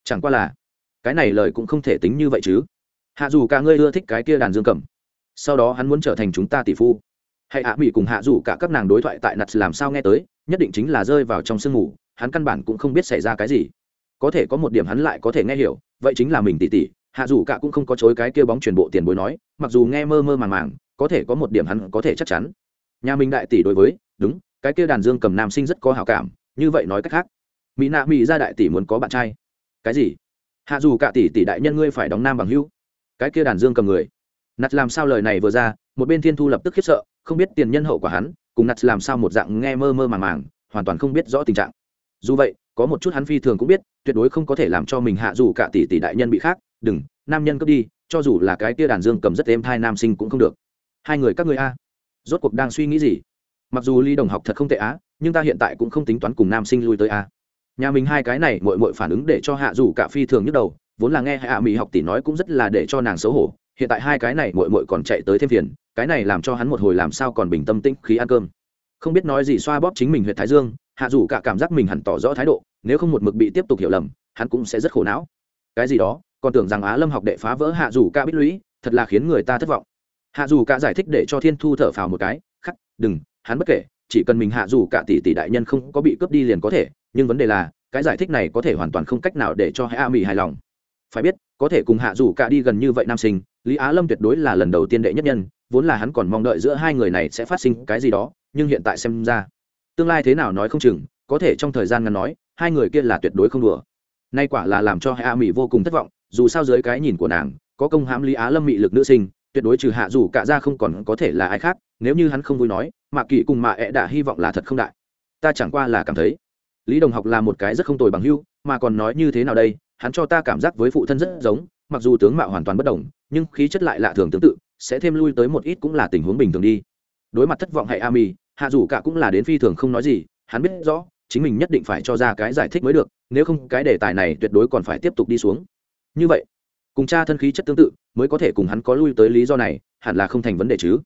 Chẳng qua là cái này lời cũng không thể tính như vậy chứ. Hạ dù cả ngươi ưa thích cái kia đàn dương cầm. Sau đó hắn muốn trở thành chúng ta tỷ phu. Hãy hạ mỹ cùng hạ dù cả các nàng đối thoại tại nặt làm sao nghe tới nhất định chính là rơi vào trong sương mù hắn căn bản cũng không biết xảy ra cái gì. Có thể có một điểm hắn lại có thể nghe hiểu vậy chính là mình tỷ tỷ, hạ dù cả cũng không có chối cái kia bóng truyền bộ tiền bối nói mặc dù nghe mơ mơ màng màng có thể có một điểm hắn có thể chắc chắn. Nhà mình đại tỷ đối với đúng cái kia đàn dương cầm nam sinh rất có hào cảm, như vậy nói cách khác, mỹ nạ mỹ ra đại tỷ muốn có bạn trai. Cái gì? Hạ dù cả tỷ tỷ đại nhân ngươi phải đóng nam bằng hữu. Cái kia đàn dương cầm người. Nặt làm sao lời này vừa ra, một bên thiên thu lập tức khiếp sợ, không biết tiền nhân hậu của hắn, cùng nặt làm sao một dạng nghe mơ mơ màng màng, hoàn toàn không biết rõ tình trạng. Dù vậy, có một chút hắn phi thường cũng biết, tuyệt đối không có thể làm cho mình hạ dù cả tỷ tỷ đại nhân bị khác, đừng, nam nhân cướp đi, cho dù là cái tia đàn dương cầm rất êm thai nam sinh cũng không được. Hai người các người a, rốt cuộc đang suy nghĩ gì? Mặc dù ly đồng học thật không tệ á, nhưng ta hiện tại cũng không tính toán cùng nam sinh lui tới a nhà mình hai cái này mội mội phản ứng để cho hạ dù cả phi thường nhức đầu, vốn là nghe hạ mỹ học tỷ nói cũng rất là để cho nàng xấu hổ, hiện tại hai cái này mội mội còn chạy tới thêm phiền, cái này làm cho hắn một hồi làm sao còn bình tâm tĩnh, khí ăn cơm. Không biết nói gì xoa bóp chính mình huyện thái dương, hạ dù cả cảm giác mình hẳn tỏ rõ thái độ, nếu không một mực bị tiếp tục hiểu lầm, hắn cũng sẽ rất khổ não. Cái gì đó, còn tưởng rằng á lâm học đệ phá vỡ hạ dù cả biết lũy, thật là khiến người ta thất vọng. Hạ dù cả giải thích để cho thiên thu thở phào một cái, khắc, đừng hắn bất kể, chỉ cần mình hạ dù cả tỷ tỷ đại nhân không có bị cướp đi liền có thể, nhưng vấn đề là, cái giải thích này có thể hoàn toàn không cách nào để cho hạ mỹ hài lòng. Phải biết, có thể cùng hạ dù cả đi gần như vậy nam sinh, lý á lâm tuyệt đối là lần đầu tiên đệ nhất nhân, vốn là hắn còn mong đợi giữa hai người này sẽ phát sinh cái gì đó, nhưng hiện tại xem ra, tương lai thế nào nói không chừng, có thể trong thời gian ngắn nói, hai người kia là tuyệt đối không đùa. Nay quả là làm cho hạ mỹ vô cùng thất vọng, dù sao dưới cái nhìn của nàng, có công hãm lý á lâm mị lực nữ sinh, tuyệt đối trừ hạ dù cả ra không còn có thể là ai khác nếu như hắn không vui nói, mạ kỵ cùng mạ ẹ đã hy vọng là thật không đại. Ta chẳng qua là cảm thấy, lý đồng học là một cái rất không tồi bằng hưu, mà còn nói như thế nào đây, hắn cho ta cảm giác với phụ thân rất giống, mặc dù tướng mạo hoàn toàn bất đồng, nhưng khí chất lại lạ thường tương tự, sẽ thêm lui tới một ít cũng là tình huống bình thường đi. Đối mặt thất vọng hay ami, hạ dù cả cũng là đến phi thường không nói gì, hắn biết rõ, chính mình nhất định phải cho ra cái giải thích mới được, nếu không cái đề tài này tuyệt đối còn phải tiếp tục đi xuống. Như vậy, cùng cha thân khí chất tương tự, mới có thể cùng hắn có lui tới lý do này, hẳn là không thành vấn đề chứ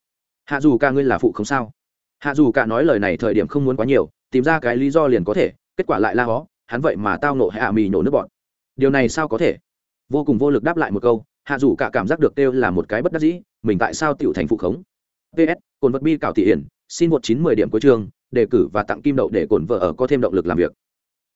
hạ dù ca ngươi là phụ không sao. Hạ dù ca nói lời này thời điểm không muốn quá nhiều, tìm ra cái lý do liền có thể, kết quả lại la hó, hắn vậy mà tao nộ hạ mì nổ nước bọn. Điều này sao có thể? Vô cùng vô lực đáp lại một câu, hạ dù cả cảm giác được kêu là một cái bất đắc dĩ, mình tại sao tiểu thành phụ khống? Ps cồn vật bi cảo thị hiển, xin một chín mười điểm cuối trường đề cử và tặng kim đậu để cồn vợ ở có thêm động lực làm việc.